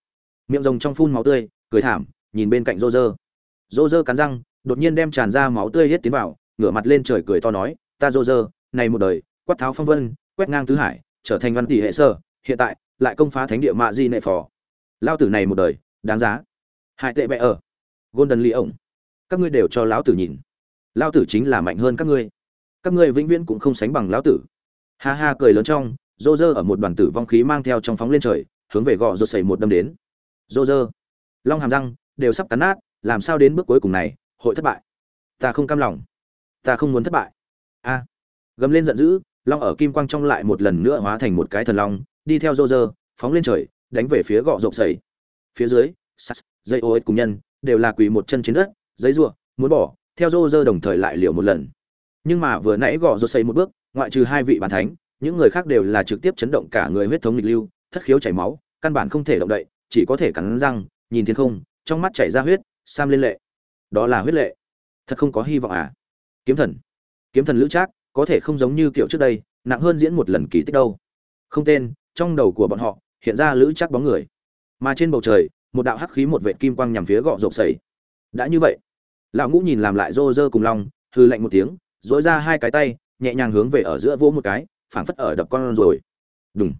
Miệng rồng trong phun máu tươi, cười thảm, nhìn bên cạnh rô rơ rô rơ cắn răng, đột nhiên đem tràn ra máu tươi hết tiến vào, ngửa mặt lên trời cười to nói, ta rô rơ này một đời, quát tháo phong vân, quét ngang tứ hải, trở thành văn tỷ hệ sơ, hiện tại lại công phá thánh địa mạ di nệ phò. Lao tử này một đời, đáng giá. Hại tệ bẹ ở. Golden ly ổng. Các ngươi đều cho lão tử nhìn. Lao tử chính là mạnh hơn các ngươi. Các ngươi vĩnh viễn cũng không sánh bằng lão tử. Ha ha cười lớn trong rô rơ ở một đoàn tử vong khí mang theo trong phóng lên trời hướng về gò rô sẩy một đâm đến. Rô rơ. Long hàm răng, đều sắp cắn nát, làm sao đến bước cuối cùng này, hội thất bại? Ta không cam lòng. Ta không muốn thất bại. A. Gầm lên giận dữ, long ở kim quang trong lại một lần nữa hóa thành một cái thần long, đi theo rô rơ, phóng lên trời, đánh về phía gò rộng sẩy phía dưới sas dây ô cùng nhân, đều là quỳ một chân trên đất, giấy ruộng muốn bỏ, theo rô rơ đồng thời lại liều một lần. Nhưng mà vừa nãy gò rô sẩy một bước, ngoại trừ hai vị bàn thánh, những người khác đều là trực tiếp chấn động cả người huyết thống nghịch lưu thất khiếu chảy máu, căn bản không thể động đậy, chỉ có thể cắn răng, nhìn thiên không, trong mắt chảy ra huyết, sam lên lệ. Đó là huyết lệ. Thật không có hy vọng à? Kiếm thần. Kiếm thần lữ trác, có thể không giống như kiểu trước đây, nặng hơn diễn một lần kỳ tích đâu. Không tên, trong đầu của bọn họ, hiện ra lữ trác bóng người. Mà trên bầu trời, một đạo hắc khí một vệt kim quang nhằm phía gọ rộp sẩy. Đã như vậy, lão ngũ nhìn làm lại rô rơ cùng long hư lạnh một tiếng dỗi ra hai cái tay, nhẹ nhàng hướng về ở giữa vỗ một cái, phảng phất ở đập con rồi. Đúng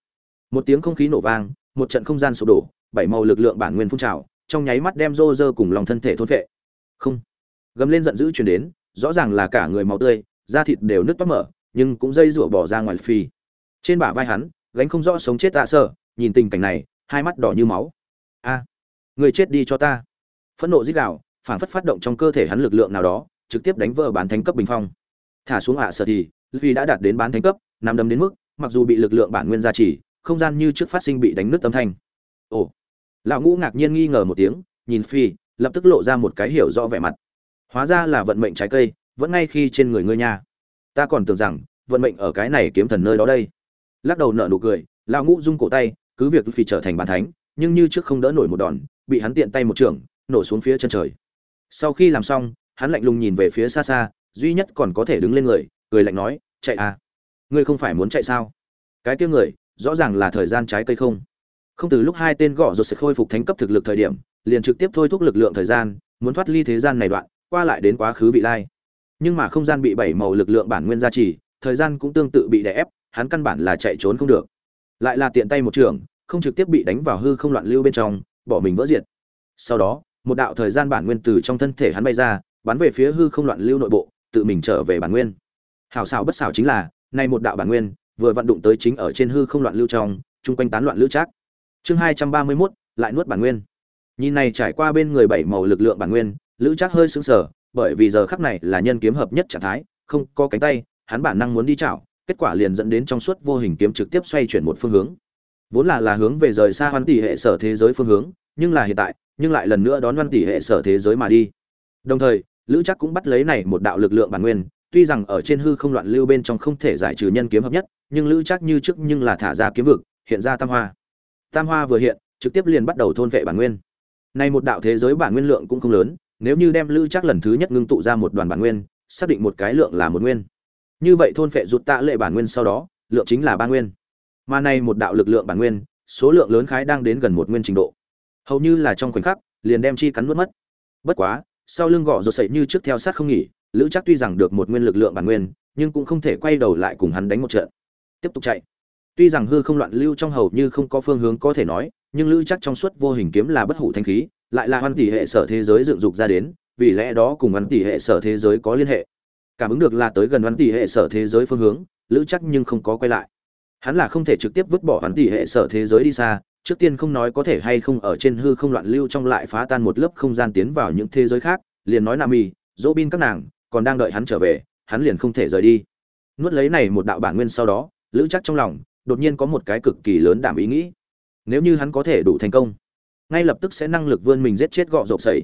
một tiếng không khí nổ vang, một trận không gian sụp đổ, bảy màu lực lượng bản nguyên phun trào, trong nháy mắt đem rô rơ cùng lòng thân thể thôn vệ không. Gầm lên giận dữ chuyển đến, rõ ràng là cả người máu tươi, da thịt đều nứt toát mở, nhưng cũng dây rủa bỏ ra ngoài phi. Trên bả vai hắn, gánh không rõ sống chết tạ sợ, nhìn tình cảnh này, hai mắt đỏ như máu. A, người chết đi cho ta. Phẫn nộ dích đạo phản phất phát động trong cơ thể hắn lực lượng nào đó, trực tiếp đánh vỡ bán thánh cấp bình phong. Thả xuống ạ à sợ thì, vì đã đạt đến bán thánh cấp nằm đấm đến mức, mặc dù bị lực lượng bản nguyên gia trì không gian như trước phát sinh bị đánh nứt âm thanh. Ồ, lão ngũ ngạc nhiên nghi ngờ một tiếng, nhìn phi, lập tức lộ ra một cái hiểu rõ vẻ mặt. Hóa ra là vận mệnh trái cây, vẫn ngay khi trên người ngươi nha. Ta còn tưởng rằng, vận mệnh ở cái này kiếm thần nơi đó đây. Lắc đầu nở nụ cười, lão ngũ rung cổ tay, cứ việc phi trở thành bàn thánh, nhưng như trước không đỡ nổi một đòn, bị hắn tiện tay một trường, nổ xuống phía chân trời. Sau khi làm xong, hắn lạnh lùng nhìn về phía xa xa, duy nhất còn có thể đứng lên người, cười lạnh nói, chạy à? Ngươi không phải muốn chạy sao? Cái kia người rõ ràng là thời gian trái cây không? Không, từ lúc hai tên gõ rồi sẽ khôi phục thánh cấp thực lực thời điểm, liền trực tiếp thôi thúc lực lượng thời gian, muốn thoát ly thế gian này đoạn, qua lại đến quá khứ vị lai. Nhưng mà không gian bị bảy màu lực lượng bản nguyên gia trì, thời gian cũng tương tự bị đè ép, hắn căn bản là chạy trốn không được. Lại là tiện tay một trường, không trực tiếp bị đánh vào hư không loạn lưu bên trong, bỏ mình vỡ diệt. Sau đó, một đạo thời gian bản nguyên từ trong thân thể hắn bay ra, bắn về phía hư không loạn lưu nội bộ, tự mình trở về bản nguyên. Hảo xảo bất xảo chính là nay một đạo bản nguyên vừa vận động tới chính ở trên hư không loạn lưu trong chung quanh tán loạn lưu trác. Chương hai trăm ba mươi 231, lại nuốt bản nguyên. Nhìn này trải qua bên người bảy màu lực lượng bản nguyên lữ trác hơi sững sờ bởi vì giờ khắc này là nhân kiếm hợp nhất trạng thái không có cánh tay hắn bản năng muốn đi chảo kết quả liền dẫn đến trong suốt vô hình kiếm trực tiếp xoay chuyển một phương hướng. Vốn là là hướng về rời xa hoan tỷ hệ sở thế giới phương hướng nhưng là hiện tại nhưng lại lần nữa đón hoan tỷ hệ sở thế giới mà đi. Đồng thời lữ trác cũng bắt lấy này một đạo lực lượng bản nguyên tuy rằng ở trên hư không loạn lưu bên trong không thể giải trừ nhân kiếm hợp nhất, nhưng lữ chắc như trước nhưng là thả ra kiếm vực, hiện ra tam hoa. Tam hoa vừa hiện, trực tiếp liền bắt đầu thôn vệ bản nguyên. Này một đạo thế giới bản nguyên lượng cũng không lớn, nếu như đem lữ chắc lần thứ nhất ngưng tụ ra một đoàn bản nguyên, xác định một cái lượng là một nguyên. Như vậy thôn vệ rụt tạ lệ bản nguyên sau đó, lượng chính là ba nguyên. Mà này một đạo lực lượng bản nguyên, số lượng lớn khái đang đến gần một nguyên trình độ. Hầu như là trong khoảnh khắc, liền đem chi cắn nuốt mất. Bất quá, sau lưng gọ rụt sẩy như trước theo sát không nghỉ lữ chắc tuy rằng được một nguyên lực lượng bản nguyên, nhưng cũng không thể quay đầu lại cùng hắn đánh một trận. Tiếp tục chạy. Tuy rằng hư không loạn lưu trong hầu như không có phương hướng có thể nói, nhưng lữ chắc trong suốt vô hình kiếm là bất hủ thanh khí, lại là hoan tỷ hệ sở thế giới dựng dục ra đến, vì lẽ đó cùng hoan tỷ hệ sở thế giới có liên hệ. Cảm ứng được là tới gần hoan tỷ hệ sở thế giới phương hướng, lữ chắc nhưng không có quay lại. Hắn là không thể trực tiếp vứt bỏ hoan tỷ hệ sở thế giới đi xa, trước tiên không nói có thể hay không ở trên hư không loạn lưu trong lại phá tan một lớp không gian tiến vào những thế giới khác, liền nói nam y dỗ bin các nàng còn đang đợi hắn trở về, hắn liền không thể rời đi. Nuốt lấy này một đạo bản nguyên sau đó, lữ chắc trong lòng đột nhiên có một cái cực kỳ lớn đảm ý nghĩ. Nếu như hắn có thể đủ thành công, ngay lập tức sẽ năng lực vươn mình giết chết gọ rộp sẩy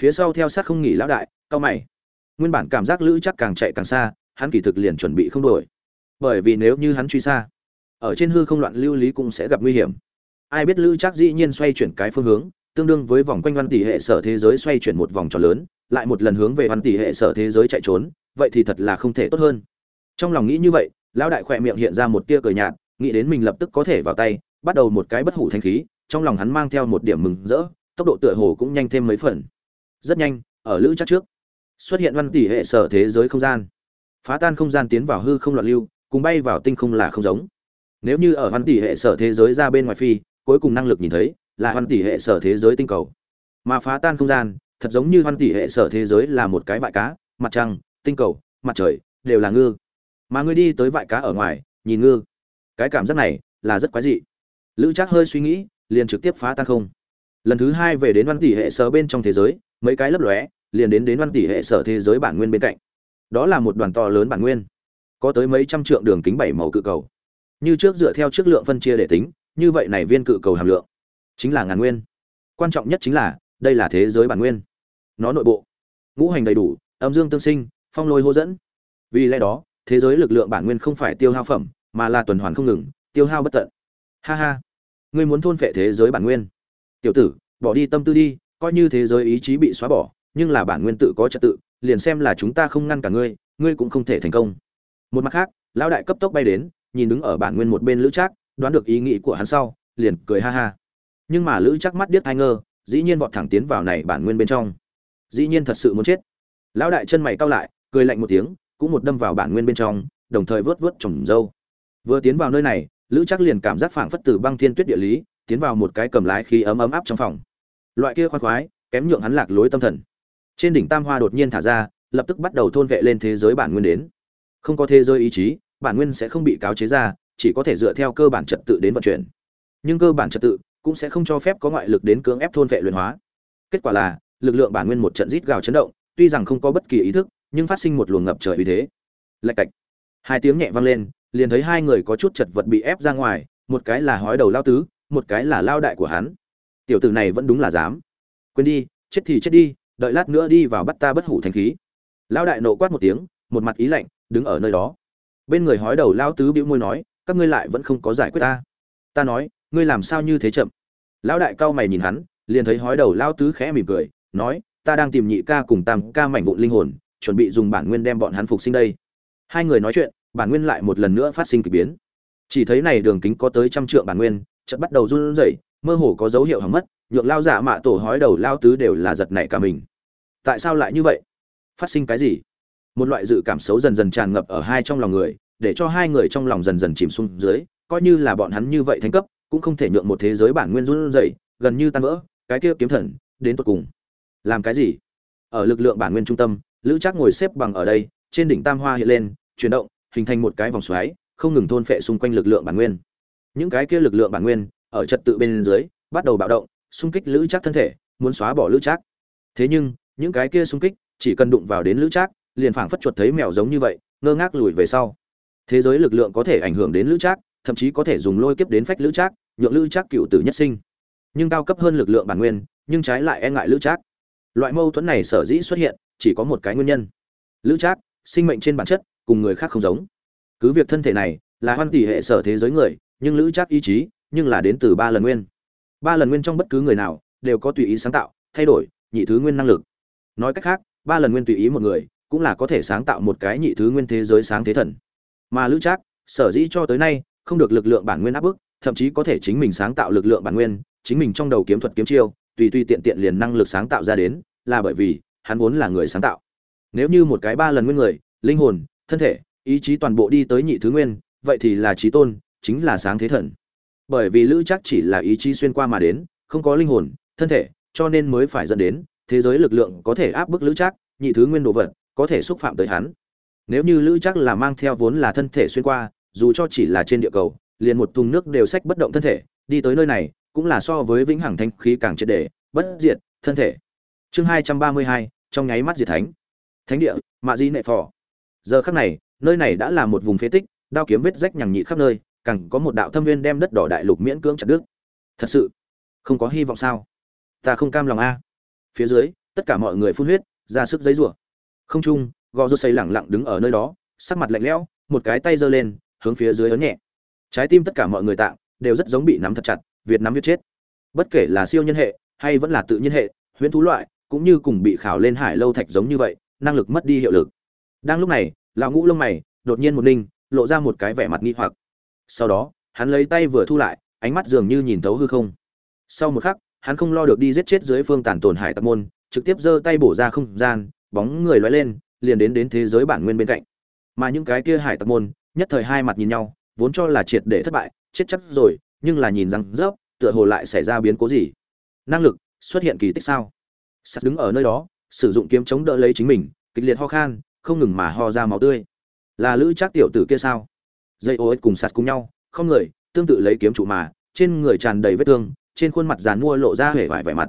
phía sau theo sát không nghỉ lão đại, cao mày. Nguyên bản cảm giác lữ chắc càng chạy càng xa, hắn kỳ thực liền chuẩn bị không đổi bởi vì nếu như hắn truy xa, ở trên hư không loạn lưu lý cũng sẽ gặp nguy hiểm. Ai biết lữ chắc dĩ nhiên xoay chuyển cái phương hướng, tương đương với vòng quanh văn tỷ hệ sở thế giới xoay chuyển một vòng tròn lớn lại một lần hướng về văn tỷ hệ sở thế giới chạy trốn, vậy thì thật là không thể tốt hơn. Trong lòng nghĩ như vậy, lão đại khỏe miệng hiện ra một tia cười nhạt, nghĩ đến mình lập tức có thể vào tay, bắt đầu một cái bất hủ thanh khí, trong lòng hắn mang theo một điểm mừng rỡ, tốc độ tựa hồ cũng nhanh thêm mấy phần. Rất nhanh, ở lữ chắc trước, xuất hiện văn tỷ hệ sở thế giới không gian. Phá tan không gian tiến vào hư không loạn lưu, cùng bay vào tinh không là không giống. Nếu như ở văn tỷ hệ sở thế giới ra bên ngoài phi, cuối cùng năng lực nhìn thấy, là văn tỷ hệ sở thế giới tinh cầu. Mà phá tan không gian thật giống như văn tỷ hệ sở thế giới là một cái vại cá, mặt trăng, tinh cầu, mặt trời, đều là ngư. Mà ngươi đi tới vại cá ở ngoài, nhìn ngư. Cái cảm giác này là rất quái dị. Lữ trác hơi suy nghĩ, liền trực tiếp phá tan không. Lần thứ hai về đến văn tỷ hệ sở bên trong thế giới, mấy cái lấp lóe, liền đến đến văn tỷ hệ sở thế giới bản nguyên bên cạnh. Đó là một đoàn to lớn bản nguyên. Có tới mấy trăm trượng đường kính bảy màu cự cầu. Như trước dựa theo chất lượng phân chia để tính, như vậy này viên cự cầu hàm lượng chính là ngàn nguyên. Quan trọng nhất chính là đây là thế giới bản nguyên. Nó nội bộ, ngũ hành đầy đủ, âm dương tương sinh, phong lôi hô dẫn. Vì lẽ đó, thế giới lực lượng bản nguyên không phải tiêu hao phẩm, mà là tuần hoàn không ngừng, tiêu hao bất tận. Ha ha. Ngươi muốn thôn phệ thế giới bản nguyên. Tiểu tử, bỏ đi tâm tư đi, coi như thế giới ý chí bị xóa bỏ, nhưng là bản nguyên tự có trật tự, liền xem là chúng ta không ngăn cả ngươi ngươi cũng không thể thành công. Một mặt khác, lão đại cấp tốc bay đến, nhìn đứng ở bản nguyên một bên lữ trác, đoán được ý nghĩ của hắn sau, liền cười ha ha. Nhưng mà lữ trác mắt điếc ai ngơ dĩ nhiên vọt thẳng tiến vào này bản nguyên bên trong. Dĩ nhiên thật sự muốn chết. Lão đại chân mày cau lại, cười lạnh một tiếng, cũng một đâm vào bản nguyên bên trong, đồng thời vớt vớt trồng dâu. Vừa tiến vào nơi này, lữ chắc liền cảm giác phảng phất từ băng thiên tuyết địa lý, tiến vào một cái cầm lái khí ấm ấm áp trong phòng. Loại kia khoan khoái, kém nhượng hắn lạc lối tâm thần. Trên đỉnh tam hoa đột nhiên thả ra, lập tức bắt đầu thôn vệ lên thế giới bản nguyên đến. Không có thế giới ý chí, bản nguyên sẽ không bị cáo chế ra, chỉ có thể dựa theo cơ bản trật tự đến vận chuyển. Nhưng cơ bản trật tự cũng sẽ không cho phép có ngoại lực đến cưỡng ép thôn vệ luyện hóa. Kết quả là, lực lượng bản nguyên một trận rít gào chấn động, tuy rằng không có bất kỳ ý thức, nhưng phát sinh một luồng ngập trời uy thế. Lạch cạch. Hai tiếng nhẹ vang lên, liền thấy hai người có chút chật vật bị ép ra ngoài, một cái là hói đầu lao tứ, một cái là lao đại của hắn. Tiểu tử này vẫn đúng là dám. Quên đi, chết thì chết đi, đợi lát nữa đi vào bắt ta bất hủ thánh khí. Lao đại nộ quát một tiếng, một mặt ý lạnh, đứng ở nơi đó. Bên người hói đầu lao tứ bĩu môi nói, các ngươi lại vẫn không có giải quyết ta. Ta nói ngươi làm sao như thế chậm? Lão đại cao mày nhìn hắn, liền thấy hói đầu lao tứ khẽ mỉm cười, nói, ta đang tìm nhị ca cùng tam ca mảnh vụn linh hồn, chuẩn bị dùng bản nguyên đem bọn hắn phục sinh đây. Hai người nói chuyện, bản nguyên lại một lần nữa phát sinh kỳ biến. Chỉ thấy này đường kính có tới trăm trượng bản nguyên, chợt bắt đầu run rẩy, mơ hồ có dấu hiệu hỏng mất, nhượng lao giả mạ tổ hói đầu lao tứ đều là giật nảy cả mình. Tại sao lại như vậy? Phát sinh cái gì? Một loại dự cảm xấu dần dần tràn ngập ở hai trong lòng người, để cho hai người trong lòng dần dần chìm xuống dưới, coi như là bọn hắn như vậy thành cấp cũng không thể nhượng một thế giới bản nguyên run rẩy, gần như tan vỡ, cái kia kiếm thần, đến tận cùng. Làm cái gì? Ở lực lượng bản nguyên trung tâm, lữ trác ngồi xếp bằng ở đây, trên đỉnh tam hoa hiện lên, chuyển động, hình thành một cái vòng xoáy, không ngừng thôn phệ xung quanh lực lượng bản nguyên. Những cái kia lực lượng bản nguyên, ở trật tự bên dưới, bắt đầu bạo động, xung kích lữ trác thân thể, muốn xóa bỏ lữ trác. Thế nhưng, những cái kia xung kích, chỉ cần đụng vào đến lữ trác, liền phảng phất chuột thấy mèo giống như vậy, ngơ ngác lùi về sau. Thế giới lực lượng có thể ảnh hưởng đến lữ trác thậm chí có thể dùng lôi kiếp đến phách lữ trác, nhượng lữ trác cựu tử nhất sinh. Nhưng cao cấp hơn lực lượng bản nguyên, nhưng trái lại e ngại lữ trác. Loại mâu thuẫn này sở dĩ xuất hiện, chỉ có một cái nguyên nhân. Lữ trác, sinh mệnh trên bản chất, cùng người khác không giống. Cứ việc thân thể này là hoan tỷ hệ sở thế giới người, nhưng lữ trác ý chí, nhưng là đến từ ba lần nguyên. Ba lần nguyên trong bất cứ người nào đều có tùy ý sáng tạo, thay đổi, nhị thứ nguyên năng lực. Nói cách khác, ba lần nguyên tùy ý một người, cũng là có thể sáng tạo một cái nhị thứ nguyên thế giới sáng thế thần. Mà lữ trác, sở dĩ cho tới nay không được lực lượng bản nguyên áp bức, thậm chí có thể chính mình sáng tạo lực lượng bản nguyên, chính mình trong đầu kiếm thuật kiếm chiêu, tùy tùy tiện tiện liền năng lực sáng tạo ra đến, là bởi vì hắn vốn là người sáng tạo. Nếu như một cái ba lần nguyên người, linh hồn, thân thể, ý chí toàn bộ đi tới nhị thứ nguyên, vậy thì là trí tôn, chính là sáng thế thần. Bởi vì lữ chắc chỉ là ý chí xuyên qua mà đến, không có linh hồn, thân thể, cho nên mới phải dẫn đến, thế giới lực lượng có thể áp bức lữ chắc, nhị thứ nguyên đồ vật, có thể xúc phạm tới hắn. Nếu như lữ chắc là mang theo vốn là thân thể xuyên qua dù cho chỉ là trên địa cầu, liền một thùng nước đều sách bất động thân thể, đi tới nơi này, cũng là so với vĩnh hằng thanh khí càng triệt để, bất diệt thân thể. Chương hai trăm ba mươi hai, trong nháy mắt diệt thánh. Thánh địa, mạ di nệ phò. Giờ khắc này, nơi này đã là một vùng phế tích, đao kiếm vết rách nhằng nhị khắp nơi, càng có một đạo thâm viên đem đất đỏ đại lục miễn cưỡng chặt đứt. Thật sự, không có hy vọng sao? Ta không cam lòng a. Phía dưới, tất cả mọi người phun huyết, ra sức giấy rủa không trung, gò rô xây lẳng lặng đứng ở nơi đó, sắc mặt lạnh lẽo, một cái tay giơ lên hướng phía dưới ấn nhẹ. Trái tim tất cả mọi người tạng đều rất giống bị nắm thật chặt, việt nắm viết chết. Bất kể là siêu nhân hệ hay vẫn là tự nhiên hệ, huyễn thú loại cũng như cùng bị khảo lên hải lâu thạch giống như vậy, năng lực mất đi hiệu lực. Đang lúc này, lão ngũ lông mày đột nhiên một ninh, lộ ra một cái vẻ mặt nghi hoặc. Sau đó, hắn lấy tay vừa thu lại, ánh mắt dường như nhìn thấu hư không. Sau một khắc, hắn không lo được đi giết chết dưới phương tàn tồn hải tặc môn, trực tiếp giơ tay bổ ra không gian, bóng người lóe lên, liền đến đến thế giới bản nguyên bên cạnh. Mà những cái kia hải tặc môn nhất thời hai mặt nhìn nhau, vốn cho là triệt để thất bại, chết chắc rồi, nhưng là nhìn rằng, rớp, tựa hồ lại xảy ra biến cố gì? Năng lực, xuất hiện kỳ tích sao? Sắt đứng ở nơi đó, sử dụng kiếm chống đỡ lấy chính mình, kịch liệt ho khan, không ngừng mà ho ra máu tươi. Là lữ trác tiểu tử kia sao? Dây ô ích cùng sạt cùng nhau, không người, tương tự lấy kiếm trụ mà, trên người tràn đầy vết thương, trên khuôn mặt dàn mua lộ ra hể vải vẻ mặt.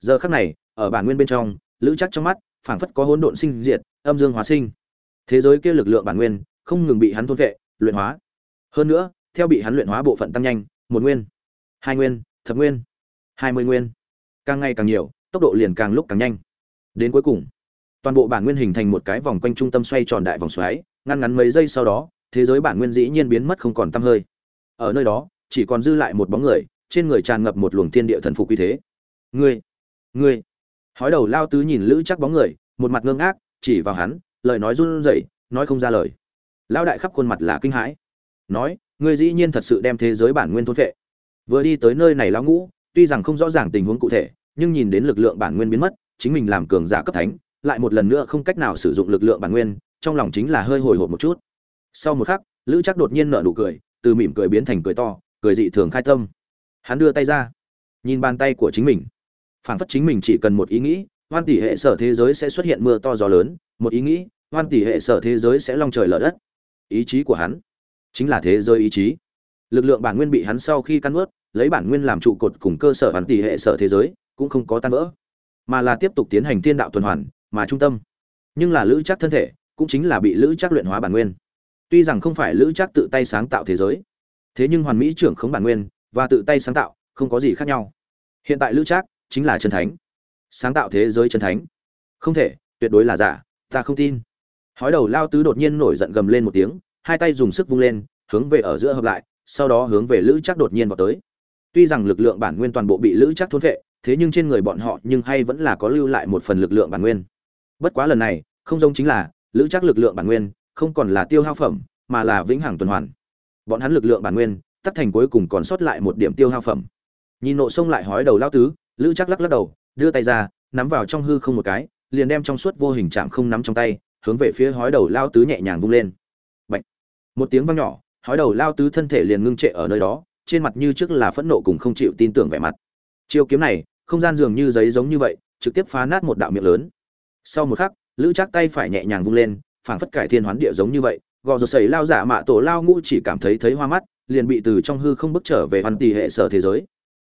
Giờ khắc này, ở bản nguyên bên trong, lữ chắc trong mắt, phảng phất có hỗn độn sinh diệt, âm dương hóa sinh. Thế giới kia lực lượng bản nguyên không ngừng bị hắn thôn vệ, luyện hóa. Hơn nữa, theo bị hắn luyện hóa bộ phận tăng nhanh, một nguyên, hai nguyên, thập nguyên, hai mươi nguyên. Càng ngày càng nhiều, tốc độ liền càng lúc càng nhanh. Đến cuối cùng, toàn bộ bản nguyên hình thành một cái vòng quanh trung tâm xoay tròn đại vòng xoáy, ngăn ngắn mấy giây sau đó, thế giới bản nguyên dĩ nhiên biến mất không còn tăm hơi. Ở nơi đó, chỉ còn dư lại một bóng người, trên người tràn ngập một luồng thiên địa thần phục uy thế. Ngươi ngươi. Hói đầu lao tứ nhìn lữ chắc bóng người, một mặt ngơ ngác, chỉ vào hắn, lời nói run rẩy, nói không ra lời lão đại khắp khuôn mặt là kinh hãi. Nói, ngươi dĩ nhiên thật sự đem thế giới bản nguyên thôn vệ vừa đi tới nơi này lão ngũ, tuy rằng không rõ ràng tình huống cụ thể, nhưng nhìn đến lực lượng bản nguyên biến mất, chính mình làm cường giả cấp thánh, lại một lần nữa không cách nào sử dụng lực lượng bản nguyên, trong lòng chính là hơi hồi hộp một chút. Sau một khắc, lữ chắc đột nhiên nở nụ cười, từ mỉm cười biến thành cười to, cười dị thường khai tâm. Hắn đưa tay ra, nhìn bàn tay của chính mình. Phản phất chính mình chỉ cần một ý nghĩ, hoan tỷ hệ sở thế giới sẽ xuất hiện mưa to gió lớn, một ý nghĩ, hoan tỷ hệ sở thế giới sẽ long trời lở đất ý chí của hắn. Chính là thế giới ý chí. Lực lượng bản nguyên bị hắn sau khi căn ướt lấy bản nguyên làm trụ cột cùng cơ sở hoàn tỷ hệ sở thế giới, cũng không có tan vỡ, mà là tiếp tục tiến hành thiên đạo tuần hoàn, mà trung tâm. Nhưng là lữ chắc thân thể, cũng chính là bị lữ chắc luyện hóa bản nguyên. Tuy rằng không phải lữ chắc tự tay sáng tạo thế giới, thế nhưng hoàn mỹ trưởng khống bản nguyên và tự tay sáng tạo không có gì khác nhau. Hiện tại lữ trác chính là chân thánh. Sáng tạo thế giới chân thánh. Không thể, tuyệt đối là giả, ta không tin hói đầu lao tứ đột nhiên nổi giận gầm lên một tiếng, hai tay dùng sức vung lên, hướng về ở giữa hợp lại, sau đó hướng về lữ chắc đột nhiên vào tới. Tuy rằng lực lượng bản nguyên toàn bộ bị lữ chắc thôn vệ, thế nhưng trên người bọn họ nhưng hay vẫn là có lưu lại một phần lực lượng bản nguyên. Bất quá lần này, không giống chính là, lữ chắc lực lượng bản nguyên không còn là tiêu hao phẩm, mà là vĩnh hằng tuần hoàn. Bọn hắn lực lượng bản nguyên tắt thành cuối cùng còn sót lại một điểm tiêu hao phẩm. Nhìn nộ sông lại hói đầu lao tứ, lữ chắc lắc lắc đầu, đưa tay ra, nắm vào trong hư không một cái, liền đem trong suốt vô hình chạm không nắm trong tay hướng về phía hói đầu lao tứ nhẹ nhàng vung lên. Bạch. một tiếng vang nhỏ, hói đầu lao tứ thân thể liền ngưng trệ ở nơi đó, trên mặt như trước là phẫn nộ cùng không chịu tin tưởng vẻ mặt. Chiêu kiếm này, không gian dường như giấy giống như vậy, trực tiếp phá nát một đạo miệng lớn. Sau một khắc, lữ chắc tay phải nhẹ nhàng vung lên, phảng phất cải thiên hoán địa giống như vậy, gò rột sẩy lao giả mạ tổ lao ngũ chỉ cảm thấy thấy hoa mắt, liền bị từ trong hư không bước trở về hoàn tỷ hệ sở thế giới.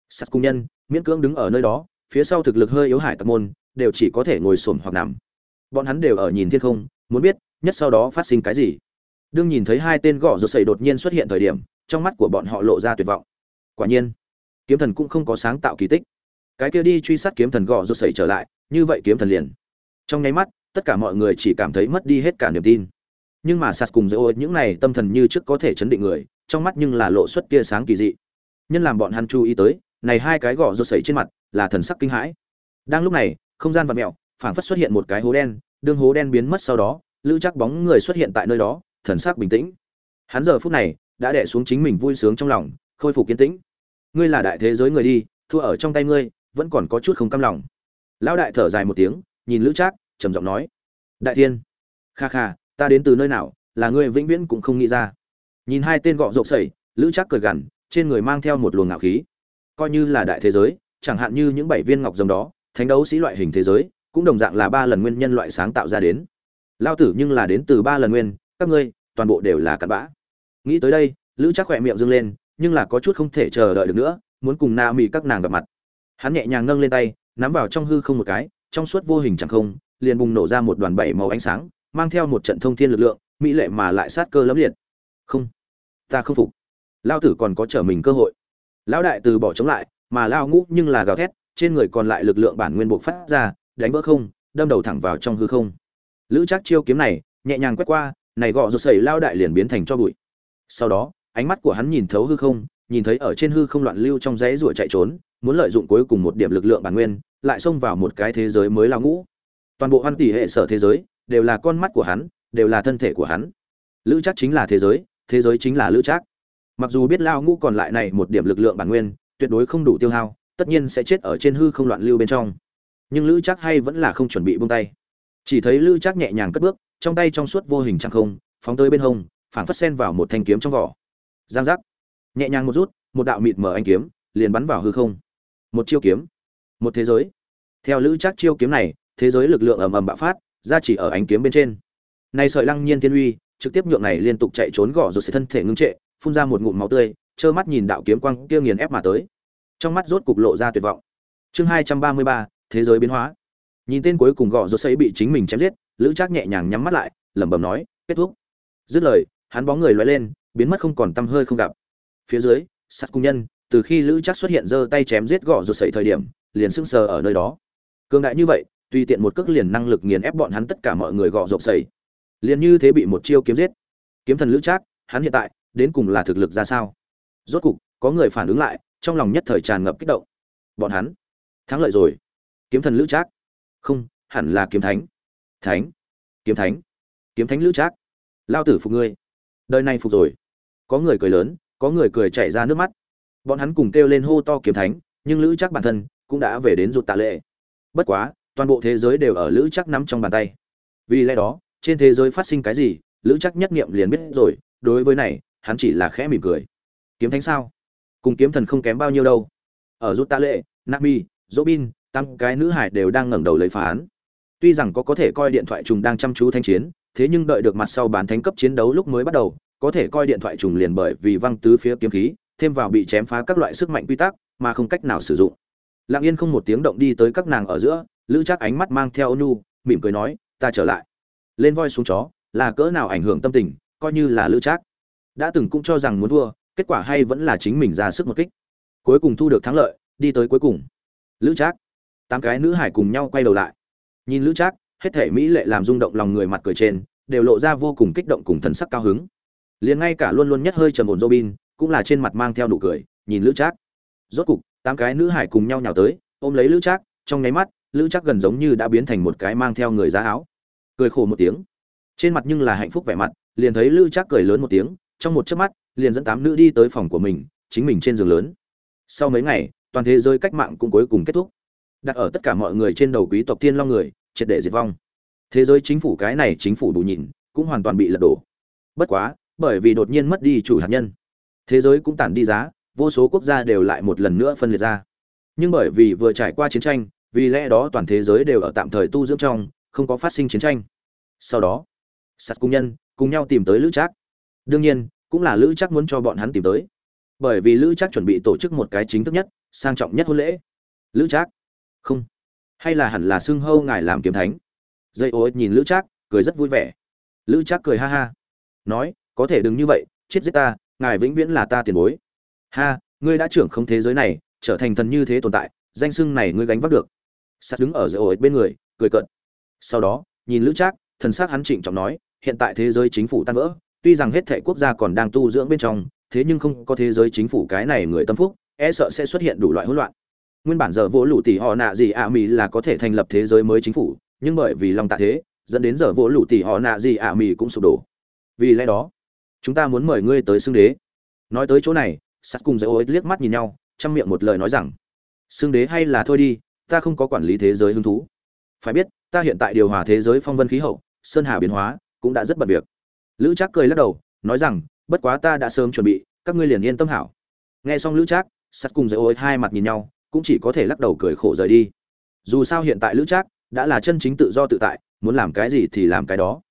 Sắt cung nhân, miễn cưỡng đứng ở nơi đó, phía sau thực lực hơi yếu hải tặc môn, đều chỉ có thể ngồi xổm hoặc nằm bọn hắn đều ở nhìn thiên không, muốn biết, nhất sau đó phát sinh cái gì. Đương nhìn thấy hai tên gõ rột sẩy đột nhiên xuất hiện thời điểm, trong mắt của bọn họ lộ ra tuyệt vọng. Quả nhiên, kiếm thần cũng không có sáng tạo kỳ tích. Cái kia đi truy sát kiếm thần gõ rột sẩy trở lại, như vậy kiếm thần liền. Trong nháy mắt, tất cả mọi người chỉ cảm thấy mất đi hết cả niềm tin. Nhưng mà sạt cùng dễ ô những này tâm thần như trước có thể chấn định người, trong mắt nhưng là lộ xuất tia sáng kỳ dị. Nhân làm bọn hắn chú ý tới, này hai cái gõ rột sẩy trên mặt, là thần sắc kinh hãi. Đang lúc này, không gian vật mẹo phảng phất xuất hiện một cái hố đen, đương hố đen biến mất sau đó, lữ Trác bóng người xuất hiện tại nơi đó, thần sắc bình tĩnh. Hắn giờ phút này đã đè xuống chính mình vui sướng trong lòng, khôi phục kiên tĩnh. Ngươi là đại thế giới người đi, thua ở trong tay ngươi, vẫn còn có chút không cam lòng. Lão đại thở dài một tiếng, nhìn lữ trác, trầm giọng nói, đại thiên kha kha, ta đến từ nơi nào, là ngươi vĩnh viễn cũng không nghĩ ra. Nhìn hai tên gọ rộp sẩy, lữ Trác cười gằn, trên người mang theo một luồng ngạo khí. Coi như là đại thế giới, chẳng hạn như những bảy viên ngọc rồng đó, thánh đấu sĩ loại hình thế giới cũng đồng dạng là ba lần nguyên nhân loại sáng tạo ra đến. Lao tử nhưng là đến từ ba lần nguyên, các ngươi, toàn bộ đều là cặn bã. Nghĩ tới đây, lữ chắc khỏe miệng dâng lên, nhưng là có chút không thể chờ đợi được nữa, muốn cùng na Mị các nàng gặp mặt. Hắn nhẹ nhàng nâng lên tay, nắm vào trong hư không một cái, trong suốt vô hình chẳng không, liền bùng nổ ra một đoàn bảy màu ánh sáng, mang theo một trận thông thiên lực lượng, mỹ lệ mà lại sát cơ lẫm liệt. Không, ta không phục. Lao tử còn có trở mình cơ hội. Lão đại từ bỏ chống lại, mà lao ngũ nhưng là gào thét, trên người còn lại lực lượng bản nguyên buộc phát ra đánh vỡ không, đâm đầu thẳng vào trong hư không. Lữ trác chiêu kiếm này, nhẹ nhàng quét qua, này gọ rột sẩy lao đại liền biến thành cho bụi. Sau đó, ánh mắt của hắn nhìn thấu hư không, nhìn thấy ở trên hư không loạn lưu trong dãy rủa chạy trốn, muốn lợi dụng cuối cùng một điểm lực lượng bản nguyên, lại xông vào một cái thế giới mới lao ngũ. Toàn bộ hoan tỷ hệ sở thế giới, đều là con mắt của hắn, đều là thân thể của hắn. Lữ Trác chính là thế giới thế giới chính là lữ trác. Mặc dù biết lao ngũ còn lại này một điểm lực lượng bản nguyên, tuyệt đối không đủ tiêu hao, tất nhiên sẽ chết ở trên hư không loạn lưu bên trong nhưng lữ chắc hay vẫn là không chuẩn bị buông tay. Chỉ thấy lữ chắc nhẹ nhàng cất bước, trong tay trong suốt vô hình chẳng không, phóng tới bên hông, phảng phất sen vào một thanh kiếm trong vỏ. Giang giác. Nhẹ nhàng một rút, một đạo mịt mở anh kiếm, liền bắn vào hư không. Một chiêu kiếm. Một thế giới. Theo lữ chắc chiêu kiếm này, thế giới lực lượng ầm ầm bạo phát, ra chỉ ở ánh kiếm bên trên. Này sợi lăng nhiên thiên uy, trực tiếp nhượng này liên tục chạy trốn gõ rồi sẽ thân thể ngưng trệ, phun ra một ngụm máu tươi, trơ mắt nhìn đạo kiếm quang kia nghiền ép mà tới. Trong mắt rốt cục lộ ra tuyệt vọng. Chương hai trăm ba mươi ba thế giới biến hóa. Nhìn tên cuối cùng gõ rốt sẽ bị chính mình chém giết, lữ trác nhẹ nhàng nhắm mắt lại, lẩm bẩm nói, kết thúc. Dứt lời, hắn bóng người loay lên, biến mất không còn tăm hơi không gặp. Phía dưới sắt cung nhân, từ khi lữ trác xuất hiện giơ tay chém giết gõ rốt sẩy thời điểm, liền sững sờ ở nơi đó. Cường đại như vậy, tùy tiện một cước liền năng lực nghiền ép bọn hắn tất cả mọi người gõ rộp sẩy liền như thế bị một chiêu kiếm giết. Kiếm thần lữ trác, hắn hiện tại, đến cùng là thực lực ra sao? Rốt cục, có người phản ứng lại, trong lòng nhất thời tràn ngập kích động. Bọn hắn, thắng lợi rồi kiếm thần lữ trác. Không, hẳn là kiếm thánh. Thánh. Kiếm thánh. Kiếm thánh lữ trác. Lao tử phục ngươi. Đời này phục rồi. Có người cười lớn, có người cười chảy ra nước mắt. Bọn hắn cùng kêu lên hô to kiếm thánh, nhưng lữ trác bản thân cũng đã về đến rụt tạ lệ. Bất quá, toàn bộ thế giới đều ở lữ trác nắm trong bàn tay. Vì lẽ đó, trên thế giới phát sinh cái gì, lữ trác nhất nghiệm liền biết rồi, đối với này, hắn chỉ là khẽ mỉm cười. Kiếm thánh sao? Cùng kiếm thần không kém bao nhiêu đâu. Ở rụt tạ lệ nami robin tăng cái nữ hải đều đang ngẩng đầu lấy phán. Tuy rằng có có thể coi điện thoại trùng đang chăm chú thanh chiến, thế nhưng đợi được mặt sau bán thánh cấp chiến đấu lúc mới bắt đầu, có thể coi điện thoại trùng liền bởi vì văng tứ phía kiếm khí, thêm vào bị chém phá các loại sức mạnh quy tắc, mà không cách nào sử dụng. Lặng yên không một tiếng động đi tới các nàng ở giữa, lữ chắc ánh mắt mang theo ônu mỉm cười nói, ta trở lại. Lên voi xuống chó, là cỡ nào ảnh hưởng tâm tình, coi như là lữ trác. Đã từng cũng cho rằng muốn thua, kết quả hay vẫn là chính mình ra sức một kích. Cuối cùng thu được thắng lợi, đi tới cuối cùng. Lữ trác tám cái nữ hải cùng nhau quay đầu lại. Nhìn lữ trác, hết thể mỹ lệ làm rung động lòng người mặt cười trên, đều lộ ra vô cùng kích động cùng thần sắc cao hứng. Liền ngay cả luôn luôn nhất hơi trầm ổn robin, cũng là trên mặt mang theo nụ cười, nhìn lữ trác. Rốt cục, tám cái nữ hải cùng nhau nhào tới, ôm lấy lữ trác, trong nháy mắt, lữ trác gần giống như đã biến thành một cái mang theo người giá áo. Cười khổ một tiếng. Trên mặt nhưng là hạnh phúc vẻ mặt, liền thấy lữ trác cười lớn một tiếng, trong một chớp mắt, liền dẫn tám nữ đi tới phòng của mình, chính mình trên giường lớn. Sau mấy ngày, toàn thế giới cách mạng cũng cuối cùng kết thúc đặt ở tất cả mọi người trên đầu quý tộc tiên long người, triệt để diệt vong. Thế giới chính phủ cái này chính phủ đủ nhìn cũng hoàn toàn bị lật đổ. Bất quá, bởi vì đột nhiên mất đi chủ hạt nhân, thế giới cũng tản đi giá, vô số quốc gia đều lại một lần nữa phân liệt ra. Nhưng bởi vì vừa trải qua chiến tranh, vì lẽ đó toàn thế giới đều ở tạm thời tu dưỡng trong, không có phát sinh chiến tranh. Sau đó, sắt cung nhân cùng nhau tìm tới lữ trác. Đương nhiên, cũng là lữ trác muốn cho bọn hắn tìm tới. Bởi vì lữ trác chuẩn bị tổ chức một cái chính thức nhất, sang trọng nhất hôn lễ. Lữ trác không. Hay là hẳn là xưng hâu ngài làm kiếm thánh? Dây ô nhìn lữ trác, cười rất vui vẻ. Lữ trác cười ha ha. Nói, có thể đừng như vậy, chết giết ta, ngài vĩnh viễn là ta tiền bối. Ha, ngươi đã trưởng không thế giới này, trở thành thần như thế tồn tại, danh xưng này ngươi gánh vác được. Sắt đứng ở giữa ổ bên người, cười cợt. Sau đó, nhìn lữ trác, thần sắc hắn trịnh trọng nói, hiện tại thế giới chính phủ tan vỡ, tuy rằng hết thảy quốc gia còn đang tu dưỡng bên trong, thế nhưng không có thế giới chính phủ cái này người tâm phúc e sợ sẽ xuất hiện đủ loại hỗn loạn nguyên bản giờ vỗ lũ tỷ họ nạ gì ạ à mì là có thể thành lập thế giới mới chính phủ, nhưng bởi vì lòng tạ thế, dẫn đến giờ vỗ lũ tỷ họ nạ gì ạ à mì cũng sụp đổ. Vì lẽ đó, chúng ta muốn mời ngươi tới xưng đế. Nói tới chỗ này, sắt cùng dây ô liếc mắt nhìn nhau, chăm miệng một lời nói rằng, xưng đế hay là thôi đi, ta không có quản lý thế giới hứng thú. Phải biết, ta hiện tại điều hòa thế giới phong vân khí hậu, sơn hà biến hóa cũng đã rất bật việc. Lữ trác cười lắc đầu, nói rằng, bất quá ta đã sớm chuẩn bị, các ngươi liền yên tâm hảo. Nghe xong lữ trác, sắt cùng dây ô hai mặt nhìn nhau cũng chỉ có thể lắc đầu cười khổ rời đi. Dù sao hiện tại lữ trác đã là chân chính tự do tự tại, muốn làm cái gì thì làm cái đó.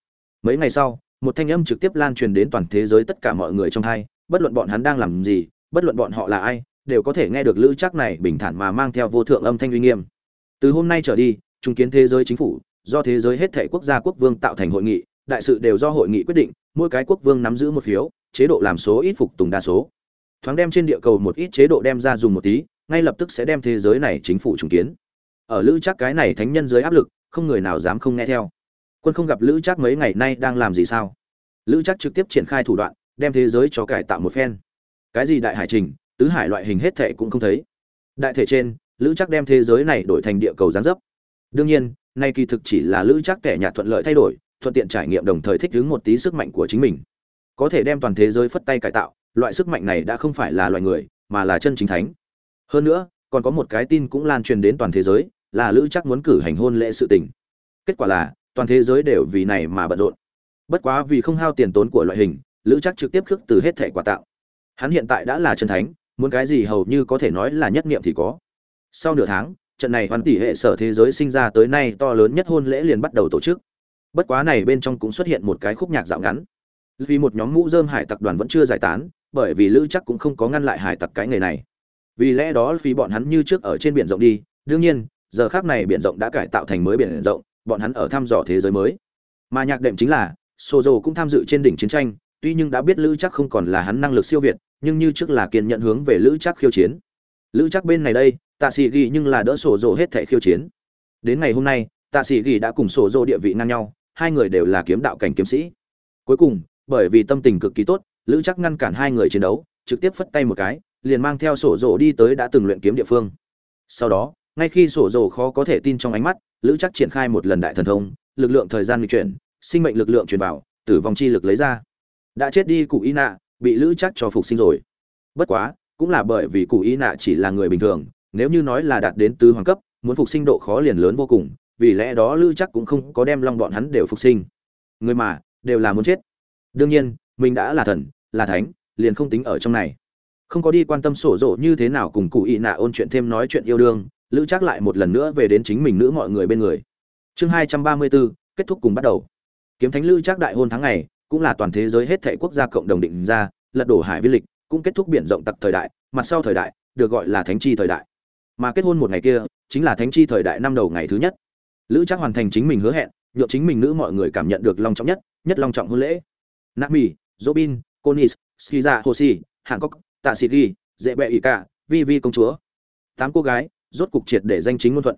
Mấy ngày sau, một thanh âm trực tiếp lan truyền đến toàn thế giới tất cả mọi người trong hai, bất luận bọn hắn đang làm gì, bất luận bọn họ là ai, đều có thể nghe được lữ trác này bình thản mà mang theo vô thượng âm thanh uy nghiêm. Từ hôm nay trở đi, trung kiến thế giới chính phủ, do thế giới hết thảy quốc gia quốc vương tạo thành hội nghị, đại sự đều do hội nghị quyết định, mỗi cái quốc vương nắm giữ một phiếu, chế độ làm số ít phục tùng đa số. Thoáng đem trên địa cầu một ít chế độ đem ra dùng một tí ngay lập tức sẽ đem thế giới này chính phủ trùng kiến. Ở lữ chắc cái này thánh nhân dưới áp lực, không người nào dám không nghe theo. Quân không gặp lữ chắc mấy ngày nay đang làm gì sao? Lữ chắc trực tiếp triển khai thủ đoạn, đem thế giới cho cải tạo một phen. Cái gì đại hải trình, tứ hải loại hình hết thệ cũng không thấy. Đại thể trên, lữ chắc đem thế giới này đổi thành địa cầu gián dấp. Đương nhiên, nay kỳ thực chỉ là lữ chắc kẻ nhạt thuận lợi thay đổi, thuận tiện trải nghiệm đồng thời thích ứng một tí sức mạnh của chính mình. Có thể đem toàn thế giới phất tay cải tạo, loại sức mạnh này đã không phải là loài người, mà là chân chính thánh hơn nữa, còn có một cái tin cũng lan truyền đến toàn thế giới, là lữ chắc muốn cử hành hôn lễ sự tình. Kết quả là, toàn thế giới đều vì này mà bận rộn. Bất quá vì không hao tiền tốn của loại hình, lữ chắc trực tiếp khước từ hết thẻ quà tạo hắn hiện tại đã là chân thánh, muốn cái gì hầu như có thể nói là nhất niệm thì có. Sau nửa tháng, trận này hoàn tỷ hệ sở thế giới sinh ra tới nay to lớn nhất hôn lễ liền bắt đầu tổ chức. Bất quá này bên trong cũng xuất hiện một cái khúc nhạc dạo ngắn. Vì một nhóm mũ dơm hải tặc đoàn vẫn chưa giải tán, bởi vì lữ chắc cũng không có ngăn lại hải tặc cái nghề này vì lẽ đó vì bọn hắn như trước ở trên biển rộng đi. Đương nhiên, giờ khác này biển rộng đã cải tạo thành mới biển rộng, bọn hắn ở thăm dò thế giới mới. Mà nhạc đệm chính là, Sozo cũng tham dự trên đỉnh chiến tranh, tuy nhưng đã biết lữ chắc không còn là hắn năng lực siêu việt, nhưng như trước là kiên nhận hướng về lữ chắc khiêu chiến. Lữ chắc bên này đây, tạ sĩ ghi nhưng là đỡ sổ rồ hết thẻ khiêu chiến. Đến ngày hôm nay, tạ sĩ ghi đã cùng sổ rồ địa vị ngang nhau, hai người đều là kiếm đạo cảnh kiếm sĩ. Cuối cùng, bởi vì tâm tình cực kỳ tốt, lữ chắc ngăn cản hai người chiến đấu, trực tiếp phất tay một cái liền mang theo sổ rồ đi tới đã từng luyện kiếm địa phương. Sau đó, ngay khi sổ rồ khó có thể tin trong ánh mắt, lữ chắc triển khai một lần đại thần thông, lực lượng thời gian di chuyển, sinh mệnh lực lượng truyền vào, tử vong chi lực lấy ra. Đã chết đi cụ y nạ, bị lữ chắc cho phục sinh rồi. Bất quá, cũng là bởi vì cụ y nạ chỉ là người bình thường, nếu như nói là đạt đến tứ hoàng cấp, muốn phục sinh độ khó liền lớn vô cùng, vì lẽ đó lữ chắc cũng không có đem long bọn hắn đều phục sinh. Người mà, đều là muốn chết. Đương nhiên, mình đã là thần, là thánh, liền không tính ở trong này không có đi quan tâm sổ rộ như thế nào cùng cụ y nạ ôn chuyện thêm nói chuyện yêu đương, lữ chắc lại một lần nữa về đến chính mình nữ mọi người bên người. Chương hai trăm ba mươi bốn, kết thúc cùng bắt đầu. Kiếm thánh lữ chắc đại hôn tháng ngày, cũng là toàn thế giới hết thảy quốc gia cộng đồng định ra, lật đổ hải vi lịch, cũng kết thúc biển rộng tặc thời đại, mặt sau thời đại, được gọi là thánh chi thời đại. Mà kết hôn một ngày kia, chính là thánh chi thời đại năm đầu ngày thứ nhất. Lữ chắc hoàn thành chính mình hứa hẹn nhộn chính mình nữ mọi người cảm nhận được long trọng nhất nhất long trọng hôn lễ. Nami, robin conis skiza, hoshi hàn cốc tạ sĩ ghi, dễ bẹ ỷ cả vi vi công chúa. Tám cô gái, rốt cục triệt để danh chính ngôn thuận.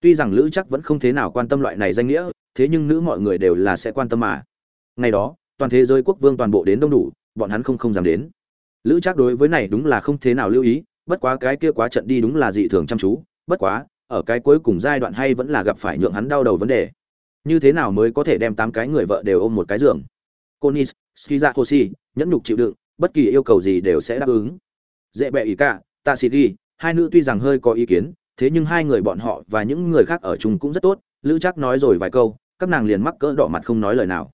Tuy rằng lữ chắc vẫn không thế nào quan tâm loại này danh nghĩa, thế nhưng nữ mọi người đều là sẽ quan tâm mà. Ngày đó, toàn thế giới quốc vương toàn bộ đến đông đủ, bọn hắn không không dám đến. Lữ chắc đối với này đúng là không thế nào lưu ý, bất quá cái kia quá trận đi đúng là dị thường chăm chú, bất quá, ở cái cuối cùng giai đoạn hay vẫn là gặp phải nhượng hắn đau đầu vấn đề. Như thế nào mới có thể đem tám cái người vợ đều ôm một cái giường? Conis skiza hoshi nhẫn nhục chịu đựng bất kỳ yêu cầu gì đều sẽ đáp ứng. Dễ bẹ ý cả, tạ sĩ ghi, hai nữ tuy rằng hơi có ý kiến, thế nhưng hai người bọn họ và những người khác ở chung cũng rất tốt. Lữ chắc nói rồi vài câu, các nàng liền mắc cỡ đỏ mặt không nói lời nào.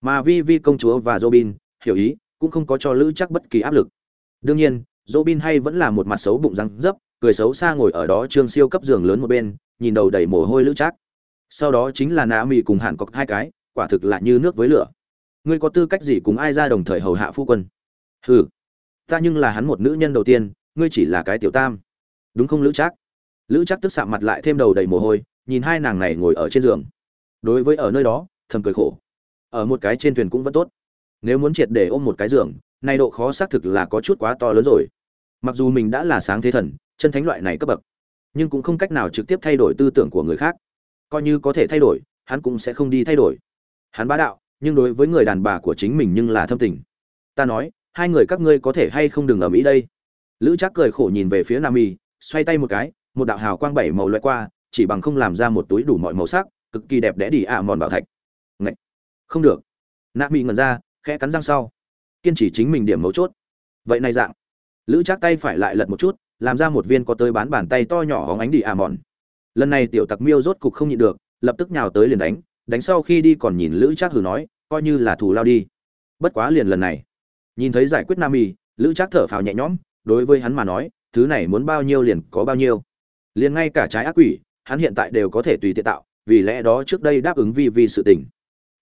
Mà vi vi công chúa và robin, hiểu ý, cũng không có cho lữ chắc bất kỳ áp lực. Đương nhiên, robin hay vẫn là một mặt xấu bụng răng dấp, cười xấu xa ngồi ở đó trương siêu cấp giường lớn một bên, nhìn đầu đầy mồ hôi lữ chắc sau đó chính là nạ mỹ cùng hàn cọc hai cái, quả thực là như nước với lửa. Ngươi có tư cách gì cùng ai ra đồng thời hầu hạ phu quân? Hừ, ta nhưng là hắn một nữ nhân đầu tiên, ngươi chỉ là cái tiểu tam. Đúng không, lữ trác? Lữ trác tức sạm mặt lại thêm đầu đầy mồ hôi, nhìn hai nàng này ngồi ở trên giường. Đối với ở nơi đó, thầm cười khổ. Ở một cái trên thuyền cũng vẫn tốt. Nếu muốn triệt để ôm một cái giường nay độ khó xác thực là có chút quá to lớn rồi. Mặc dù mình đã là sáng thế thần, chân thánh loại này cấp bậc, nhưng cũng không cách nào trực tiếp thay đổi tư tưởng của người khác. Coi như có thể thay đổi, hắn cũng sẽ không đi thay đổi. Hắn bá đạo, nhưng đối với người đàn bà của chính mình nhưng là thâm tình. Ta nói hai người các ngươi có thể hay không đừng ở mỹ đây? Lữ trác cười khổ nhìn về phía nam y, xoay tay một cái, một đạo hào quang bảy màu loại qua, chỉ bằng không làm ra một túi đủ mọi màu sắc, cực kỳ đẹp đẽ đi ạ, mòn bảo thạch. Ngậy! không được. Nam y ngẩn ra, khẽ cắn răng sau. Kiên trì chính mình điểm mấu chốt. Vậy này dạng. Lữ trác tay phải lại lật một chút, làm ra một viên có tới bán bàn tay to nhỏ hóng ánh đi ạ, mòn. Lần này tiểu tặc miêu rốt cục không nhịn được, lập tức nhào tới liền đánh đánh sau khi đi còn nhìn lữ trác hử nói, coi như là thù lao đi. Bất quá liền lần này nhìn thấy giải quyết nam y, lữ trác thở phào nhẹ nhõm, đối với hắn mà nói, thứ này muốn bao nhiêu liền có bao nhiêu. Liền ngay cả trái ác quỷ, hắn hiện tại đều có thể tùy tiện tạo, vì lẽ đó trước đây đáp ứng vi vi sự tình.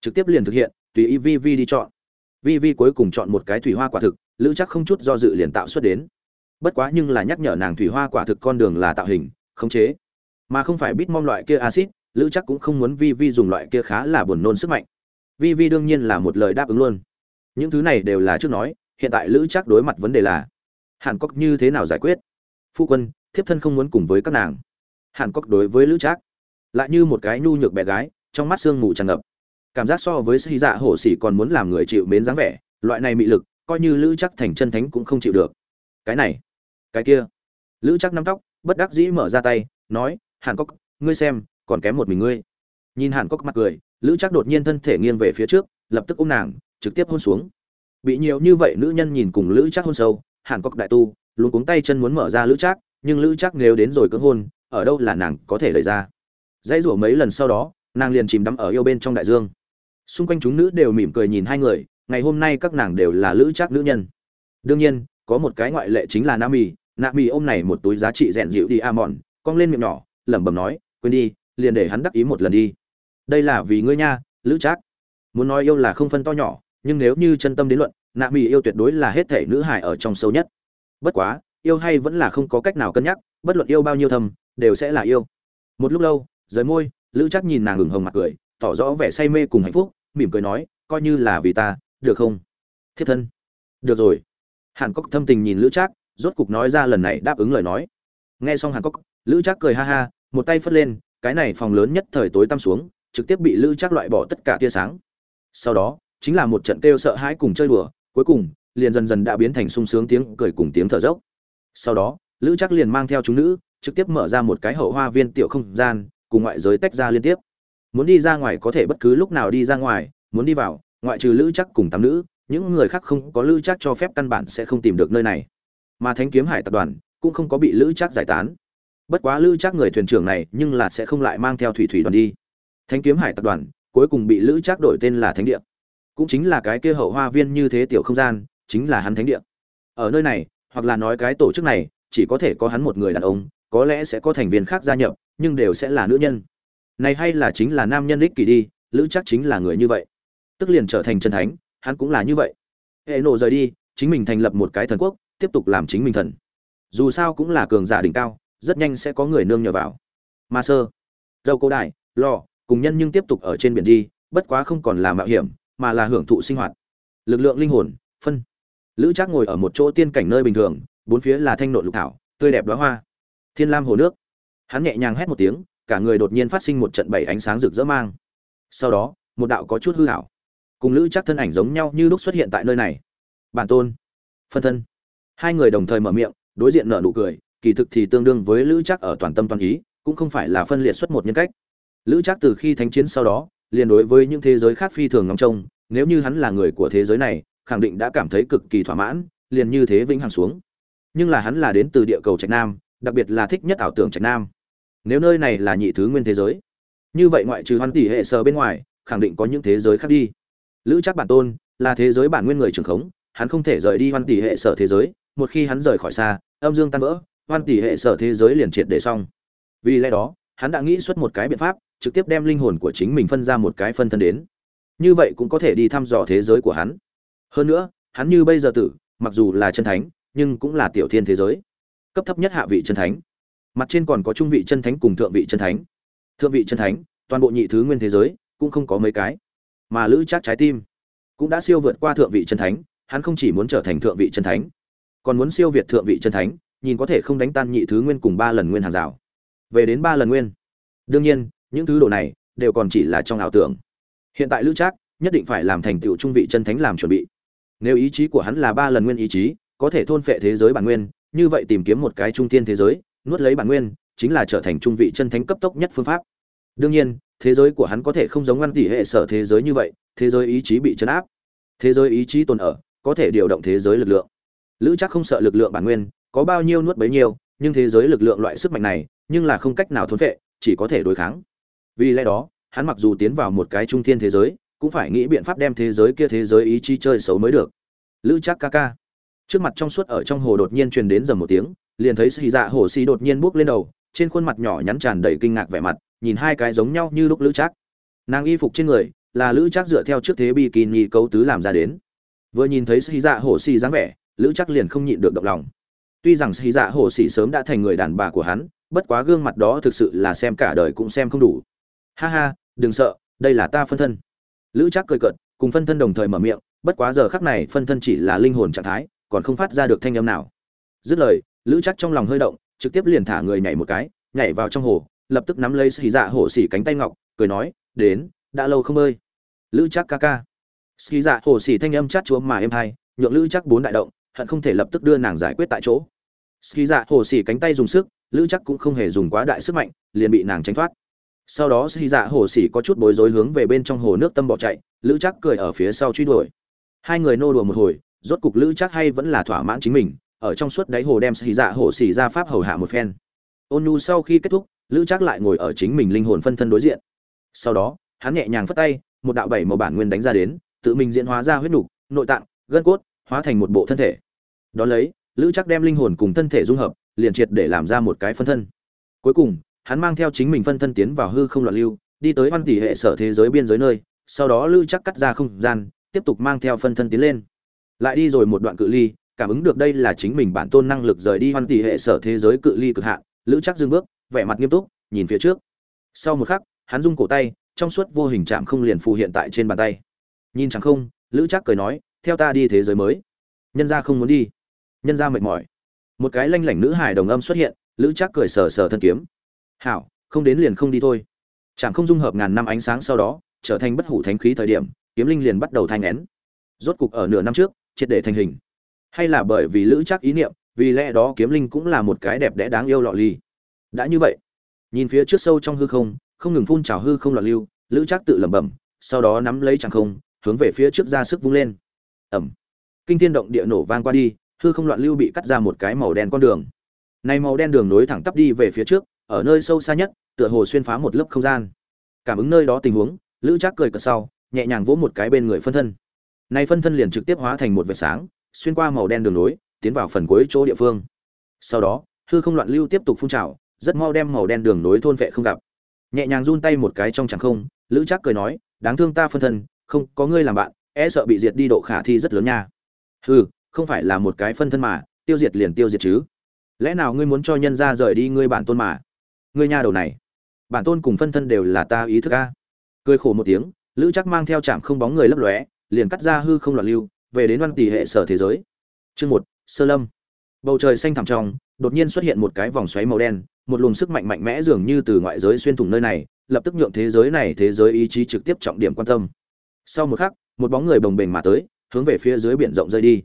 Trực tiếp liền thực hiện, tùy ý vi vi đi chọn. Vi vi cuối cùng chọn một cái thủy hoa quả thực, lữ chắc không chút do dự liền tạo xuất đến. Bất quá nhưng là nhắc nhở nàng thủy hoa quả thực con đường là tạo hình, khống chế. Mà không phải bít mong loại kia acid lữ chắc cũng không muốn vi vi dùng loại kia khá là buồn nôn sức mạnh. Vi vi đương nhiên là một lời đáp ứng luôn những thứ này đều là trước nói, hiện tại lữ chắc đối mặt vấn đề là, hàn cốc như thế nào giải quyết? Phu quân, thiếp thân không muốn cùng với các nàng. Hàn cốc đối với lữ trác, lại như một cái nhu nhược bé gái, trong mắt sương mù tràn ngập. Cảm giác so với sĩ dạ hổ xỉ còn muốn làm người chịu mến dáng vẻ, loại này mị lực, coi như lữ chắc thành chân thánh cũng không chịu được. Cái này, cái kia. Lữ chắc nắm tóc, bất đắc dĩ mở ra tay, nói, hàn cốc ngươi xem, còn kém một mình ngươi. Nhìn hàn cốc mặt cười, lữ chắc đột nhiên thân thể nghiêng về phía trước, lập tức ôm nàng trực tiếp hôn xuống. Bị nhiều như vậy nữ nhân nhìn cùng lữ trác hôn sâu hàn cốc đại tu luôn cuống tay chân muốn mở ra lữ trác, nhưng lữ trác nếu đến rồi cưỡng hôn ở đâu là nàng có thể lấy ra. Dãy rủa mấy lần sau đó nàng liền chìm đắm ở yêu bên trong đại dương. Xung quanh chúng nữ đều mỉm cười nhìn hai người ngày hôm nay các nàng đều là lữ trác nữ nhân. Đương nhiên có một cái ngoại lệ chính là nam mì nạ mì ôm này một túi giá trị rèn dịu đi a mòn cong lên miệng nhỏ lẩm bẩm nói quên đi liền để hắn đắc ý một lần đi. Đây là vì ngươi nha lữ trác. Muốn nói yêu là không phân to nhỏ nhưng nếu như chân tâm đến luận, nạ mỹ yêu tuyệt đối là hết thể nữ hải ở trong sâu nhất. Bất quá, yêu hay vẫn là không có cách nào cân nhắc, bất luận yêu bao nhiêu thầm đều sẽ là yêu. Một lúc lâu, rời môi, lữ chắc nhìn nàng ửng hồng mặt cười, tỏ rõ vẻ say mê cùng hạnh phúc, mỉm cười nói, coi như là vì ta, được không? Thiết thân. Được rồi. Hàn cốc thâm tình nhìn lữ trác, rốt cục nói ra lần này đáp ứng lời nói. Nghe xong hàn cốc lữ trác cười ha ha, một tay phất lên, cái này phòng lớn nhất thời tối tăm xuống, trực tiếp bị lữ trác loại bỏ tất cả tia sáng. Sau đó chính là một trận kêu sợ hãi cùng chơi đùa, cuối cùng, liền dần dần đã biến thành sung sướng tiếng cười cùng tiếng thở dốc. Sau đó, lữ trác liền mang theo chúng nữ, trực tiếp mở ra một cái hậu hoa viên tiểu không gian, cùng ngoại giới tách ra liên tiếp. Muốn đi ra ngoài có thể bất cứ lúc nào đi ra ngoài, muốn đi vào, ngoại trừ lữ chắc cùng tám nữ, những người khác không có lữ chắc cho phép căn bản sẽ không tìm được nơi này. Mà thánh kiếm hải tập đoàn cũng không có bị lữ chắc giải tán. Bất quá lữ chắc người thuyền trưởng này nhưng là sẽ không lại mang theo thủy thủy đoàn đi. Thánh kiếm hải tập đoàn cuối cùng bị lữ chắc đổi tên là thánh địa cũng chính là cái kia hậu hoa viên như thế tiểu không gian, chính là hắn thánh địa. Ở nơi này, hoặc là nói cái tổ chức này, chỉ có thể có hắn một người đàn ông, có lẽ sẽ có thành viên khác gia nhập, nhưng đều sẽ là nữ nhân. Này hay là chính là nam nhân ích kỷ đi, lữ chắc chính là người như vậy. Tức liền trở thành chân thánh, hắn cũng là như vậy. Hệ nộ rời đi, chính mình thành lập một cái thần quốc, tiếp tục làm chính mình thần. Dù sao cũng là cường giả đỉnh cao, rất nhanh sẽ có người nương nhờ vào. Ma sơ, dâu cô đại lò, cùng nhân nhưng tiếp tục ở trên biển đi, bất quá không còn là mạo hiểm mà là hưởng thụ sinh hoạt. Lực lượng linh hồn, phân. Lữ trác ngồi ở một chỗ tiên cảnh nơi bình thường, bốn phía là thanh nội lục thảo, tươi đẹp đóa hoa. Thiên lam hồ nước. Hắn nhẹ nhàng hét một tiếng, cả người đột nhiên phát sinh một trận bảy ánh sáng rực rỡ mang. Sau đó, một đạo có chút hư hảo cùng lữ chắc thân ảnh giống nhau như lúc xuất hiện tại nơi này. Bản tôn. Phân thân. Hai người đồng thời mở miệng, đối diện nở nụ cười, kỳ thực thì tương đương với lữ chắc ở toàn tâm toàn ý, cũng không phải là phân liệt xuất một nhân cách. Lữ chắc từ khi thánh chiến sau đó liền đối với những thế giới khác phi thường ngóng trông, nếu như hắn là người của thế giới này, khẳng định đã cảm thấy cực kỳ thỏa mãn, liền như thế vĩnh hằng xuống. Nhưng là hắn là đến từ địa cầu trạch nam, đặc biệt là thích nhất ảo tưởng trạch nam. Nếu nơi này là nhị thứ nguyên thế giới, như vậy ngoại trừ hoan tỷ hệ sở bên ngoài, khẳng định có những thế giới khác đi. Lữ chắc bản tôn là thế giới bản nguyên người trường khống, hắn không thể rời đi hoan tỷ hệ sở thế giới, một khi hắn rời khỏi xa, âm dương tan vỡ, hoan tỷ hệ sở thế giới liền triệt để xong. Vì lẽ đó, hắn đã nghĩ xuất một cái biện pháp trực tiếp đem linh hồn của chính mình phân ra một cái phân thân đến. Như vậy cũng có thể đi thăm dò thế giới của hắn. Hơn nữa, hắn như bây giờ tử, mặc dù là chân thánh, nhưng cũng là tiểu thiên thế giới. Cấp thấp nhất hạ vị chân thánh. Mặt trên còn có trung vị chân thánh cùng thượng vị chân thánh. Thượng vị chân thánh, toàn bộ nhị thứ nguyên thế giới, cũng không có mấy cái. Mà lữ chắc trái tim cũng đã siêu vượt qua thượng vị chân thánh, hắn không chỉ muốn trở thành thượng vị chân thánh, còn muốn siêu việt thượng vị chân thánh, nhìn có thể không đánh tan nhị thứ nguyên cùng ba lần nguyên hàng rào. Về đến ba lần nguyên. Đương nhiên những thứ đồ này đều còn chỉ là trong ảo tưởng. Hiện tại lữ trác nhất định phải làm thành tựu trung vị chân thánh làm chuẩn bị. Nếu ý chí của hắn là ba lần nguyên ý chí, có thể thôn phệ thế giới bản nguyên, như vậy tìm kiếm một cái trung tiên thế giới, nuốt lấy bản nguyên, chính là trở thành trung vị chân thánh cấp tốc nhất phương pháp. Đương nhiên, thế giới của hắn có thể không giống ngăn tỷ hệ sở thế giới như vậy, thế giới ý chí bị chấn áp. Thế giới ý chí tồn ở, có thể điều động thế giới lực lượng. Lữ chắc không sợ lực lượng bản nguyên, có bao nhiêu nuốt bấy nhiêu, nhưng thế giới lực lượng loại sức mạnh này, nhưng là không cách nào thốn vệ chỉ có thể đối kháng vì lẽ đó, hắn mặc dù tiến vào một cái trung thiên thế giới, cũng phải nghĩ biện pháp đem thế giới kia thế giới ý chí chơi xấu mới được. Lữ chắc ca ca. Trước mặt trong suốt ở trong hồ đột nhiên truyền đến dầm một tiếng, liền thấy xì dạ hồ xì đột nhiên buốc lên đầu, trên khuôn mặt nhỏ nhắn tràn đầy kinh ngạc vẻ mặt, nhìn hai cái giống nhau như lúc lữ trác. Nàng y phục trên người, là lữ trác dựa theo trước thế bikini cấu tứ làm ra đến. Vừa nhìn thấy xì dạ hồ xì dáng vẻ, lữ trác liền không nhịn được động lòng. Tuy rằng xì dạ hồ xì sớm đã thành người đàn bà của hắn, bất quá gương mặt đó thực sự là xem cả đời cũng xem không đủ ha ha, đừng sợ, đây là ta phân thân. Lữ trác cười cợt, cùng phân thân đồng thời mở miệng, bất quá giờ khắc này phân thân chỉ là linh hồn trạng thái, còn không phát ra được thanh âm nào. Dứt lời, lữ Trác trong lòng hơi động, trực tiếp liền thả người nhảy một cái, nhảy vào trong hồ, lập tức nắm lấy xì dạ hổ xỉ cánh tay ngọc, cười nói, đến, đã lâu không ơi. Lữ Trác ca ca. Xì dạ hổ xỉ thanh âm chát chúa mà êm hai nhượng lữ Trác bốn đại động, hận không thể lập tức đưa nàng giải quyết tại chỗ. Xì dạ hổ xỉ cánh tay dùng sức, lữ Trác cũng không hề dùng quá đại sức mạnh, liền bị nàng tránh thoát sau đó xì dạ hồ xỉ có chút bối rối hướng về bên trong hồ nước tâm bỏ chạy, lữ chắc cười ở phía sau truy đuổi. Hai người nô đùa một hồi, rốt cục lữ chắc hay vẫn là thỏa mãn chính mình, ở trong suốt đáy hồ đem xì dạ hồ xỉ ra pháp hầu hạ một phen. Ôn nhu sau khi kết thúc, lữ chắc lại ngồi ở chính mình linh hồn phân thân đối diện. Sau đó, hắn nhẹ nhàng phất tay, một đạo bảy màu bản nguyên đánh ra đến, tự mình diễn hóa ra huyết nục, nội tạng, gân cốt, hóa thành một bộ thân thể. Đ ó lấy, lữ chắc đem linh hồn cùng thân thể dung hợp, liền triệt để làm ra một cái phân thân. Cuối cùng hắn mang theo chính mình phân thân tiến vào hư không loạn lưu, đi tới văn tỷ hệ sở thế giới biên giới nơi, sau đó lữ chắc cắt ra không gian, tiếp tục mang theo phân thân tiến lên. Lại đi rồi một đoạn cự ly, cảm ứng được đây là chính mình bản tôn năng lực rời đi văn tỷ hệ sở thế giới cự ly cực hạn lữ chắc dừng bước, vẻ mặt nghiêm túc, nhìn phía trước. Sau một khắc, hắn rung cổ tay, trong suốt vô hình chạm không liền phù hiện tại trên bàn tay. Nhìn chẳng không lữ chắc cười nói, theo ta đi thế giới mới. Nhân gia không muốn đi. Nhân gia mệt mỏi. Một cái lanh lảnh nữ hài đồng âm xuất hiện lữ chắc cười sờ sờ thân kiếm hảo, không đến liền không đi thôi. Chẳng không dung hợp ngàn năm ánh sáng sau đó, trở thành bất hủ thánh khí thời điểm, kiếm linh liền bắt đầu thanh ngén rốt cục ở nửa năm trước, triệt để thành hình. Hay là bởi vì lữ chắc ý niệm, vì lẽ đó kiếm linh cũng là một cái đẹp đẽ đáng yêu lọ ly đã như vậy, nhìn phía trước sâu trong hư không không ngừng phun trào hư không loạn lưu, lữ trác tự lẩm bẩm, sau đó nắm lấy chẳng không, hướng về phía trước ra sức vung lên. Ẩm. Kinh thiên động địa nổ vang qua đi, hư không loạn lưu bị cắt ra một cái màu đen con đường. Này màu đen đường nối thẳng tắp đi về phía trước ở nơi sâu xa nhất, tựa hồ xuyên phá một lớp không gian. Cảm ứng nơi đó tình huống, lữ trác cười cợt sau, nhẹ nhàng vỗ một cái bên người phân thân. Này phân thân liền trực tiếp hóa thành một vệt sáng, xuyên qua màu đen đường lối, tiến vào phần cuối chỗ địa phương. Sau đó, hư không loạn lưu tiếp tục phun trào, rất mau đem màu đen đường nối thôn vệ không gặp. Nhẹ nhàng run tay một cái trong chẳng không, lữ trác cười nói, đáng thương ta phân thân, không, có ngươi làm bạn e sợ bị diệt đi độ khả thi rất lớn nha. Hừ, không phải là một cái phân thân mà, tiêu diệt liền tiêu diệt chứ. Lẽ nào ngươi muốn cho nhân ra rời đi ngươi bản tôn mà? Ngươi nhà đầu này. Bản tôn cùng phân thân đều là ta ý thức a. Cười khổ một tiếng, lữ chắc mang theo trạm không bóng người lấp lóe, liền cắt ra hư không loạn lưu, về đến văn tỷ hệ sở thế giới. Chương một, sơ lâm. Bầu trời xanh thẳm trong, đột nhiên xuất hiện một cái vòng xoáy màu đen, một luồng sức mạnh mạnh mẽ dường như từ ngoại giới xuyên thủng nơi này, lập tức nhượng thế giới này thế giới ý chí trực tiếp trọng điểm quan tâm. Sau một khắc, một bóng người bồng bềnh mà tới, hướng về phía dưới biển rộng rơi đi.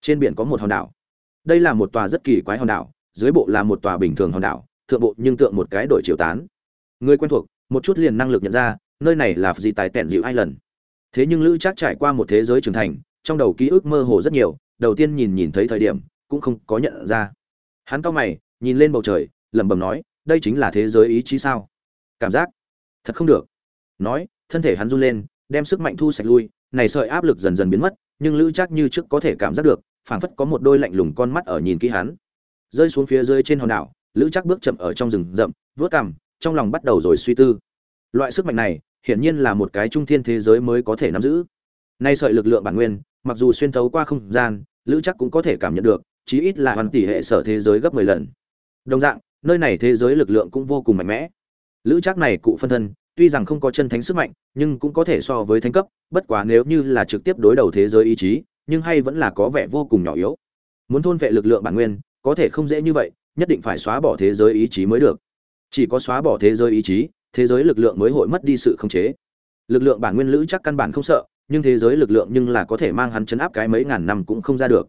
Trên biển có một hòn đảo. Đây là một tòa rất kỳ quái hòn đảo, dưới bộ là một tòa bình thường hòn đảo thượng bộ nhưng tượng một cái đổi chiều tán. Người quen thuộc, một chút liền năng lực nhận ra, nơi này là gì tài tẹn dịu hai lần thế nhưng lữ chắc trải qua một thế giới trưởng thành, trong đầu ký ức mơ hồ rất nhiều, đầu tiên nhìn nhìn thấy thời điểm, cũng không có nhận ra. Hắn cao mày, nhìn lên bầu trời, lẩm bẩm nói, đây chính là thế giới ý chí sao? Cảm giác? Thật không được. Nói, thân thể hắn run lên, đem sức mạnh thu sạch lui, này sợi áp lực dần dần biến mất, nhưng lữ chắc như trước có thể cảm giác được, phảng phất có một đôi lạnh lùng con mắt ở nhìn kỹ hắn. Rơi xuống phía dưới trên hòn đảo lữ chắc bước chậm ở trong rừng rậm vớt cằm, trong lòng bắt đầu rồi suy tư. Loại sức mạnh này, hiển nhiên là một cái trung thiên thế giới mới có thể nắm giữ. Nay sợi lực lượng bản nguyên, mặc dù xuyên thấu qua không gian, lữ chắc cũng có thể cảm nhận được, chí ít là hoàn tỷ hệ sở thế giới gấp 10 lần. Đồng dạng, nơi này thế giới lực lượng cũng vô cùng mạnh mẽ. Lữ chắc này cụ phân thân, tuy rằng không có chân thánh sức mạnh, nhưng cũng có thể so với thánh cấp, bất quá nếu như là trực tiếp đối đầu thế giới ý chí, nhưng hay vẫn là có vẻ vô cùng nhỏ yếu. Muốn thôn vệ lực lượng bản nguyên, có thể không dễ như vậy nhất định phải xóa bỏ thế giới ý chí mới được. Chỉ có xóa bỏ thế giới ý chí, thế giới lực lượng mới hội mất đi sự khống chế. Lực lượng bản nguyên lữ chắc căn bản không sợ, nhưng thế giới lực lượng nhưng là có thể mang hắn chấn áp cái mấy ngàn năm cũng không ra được.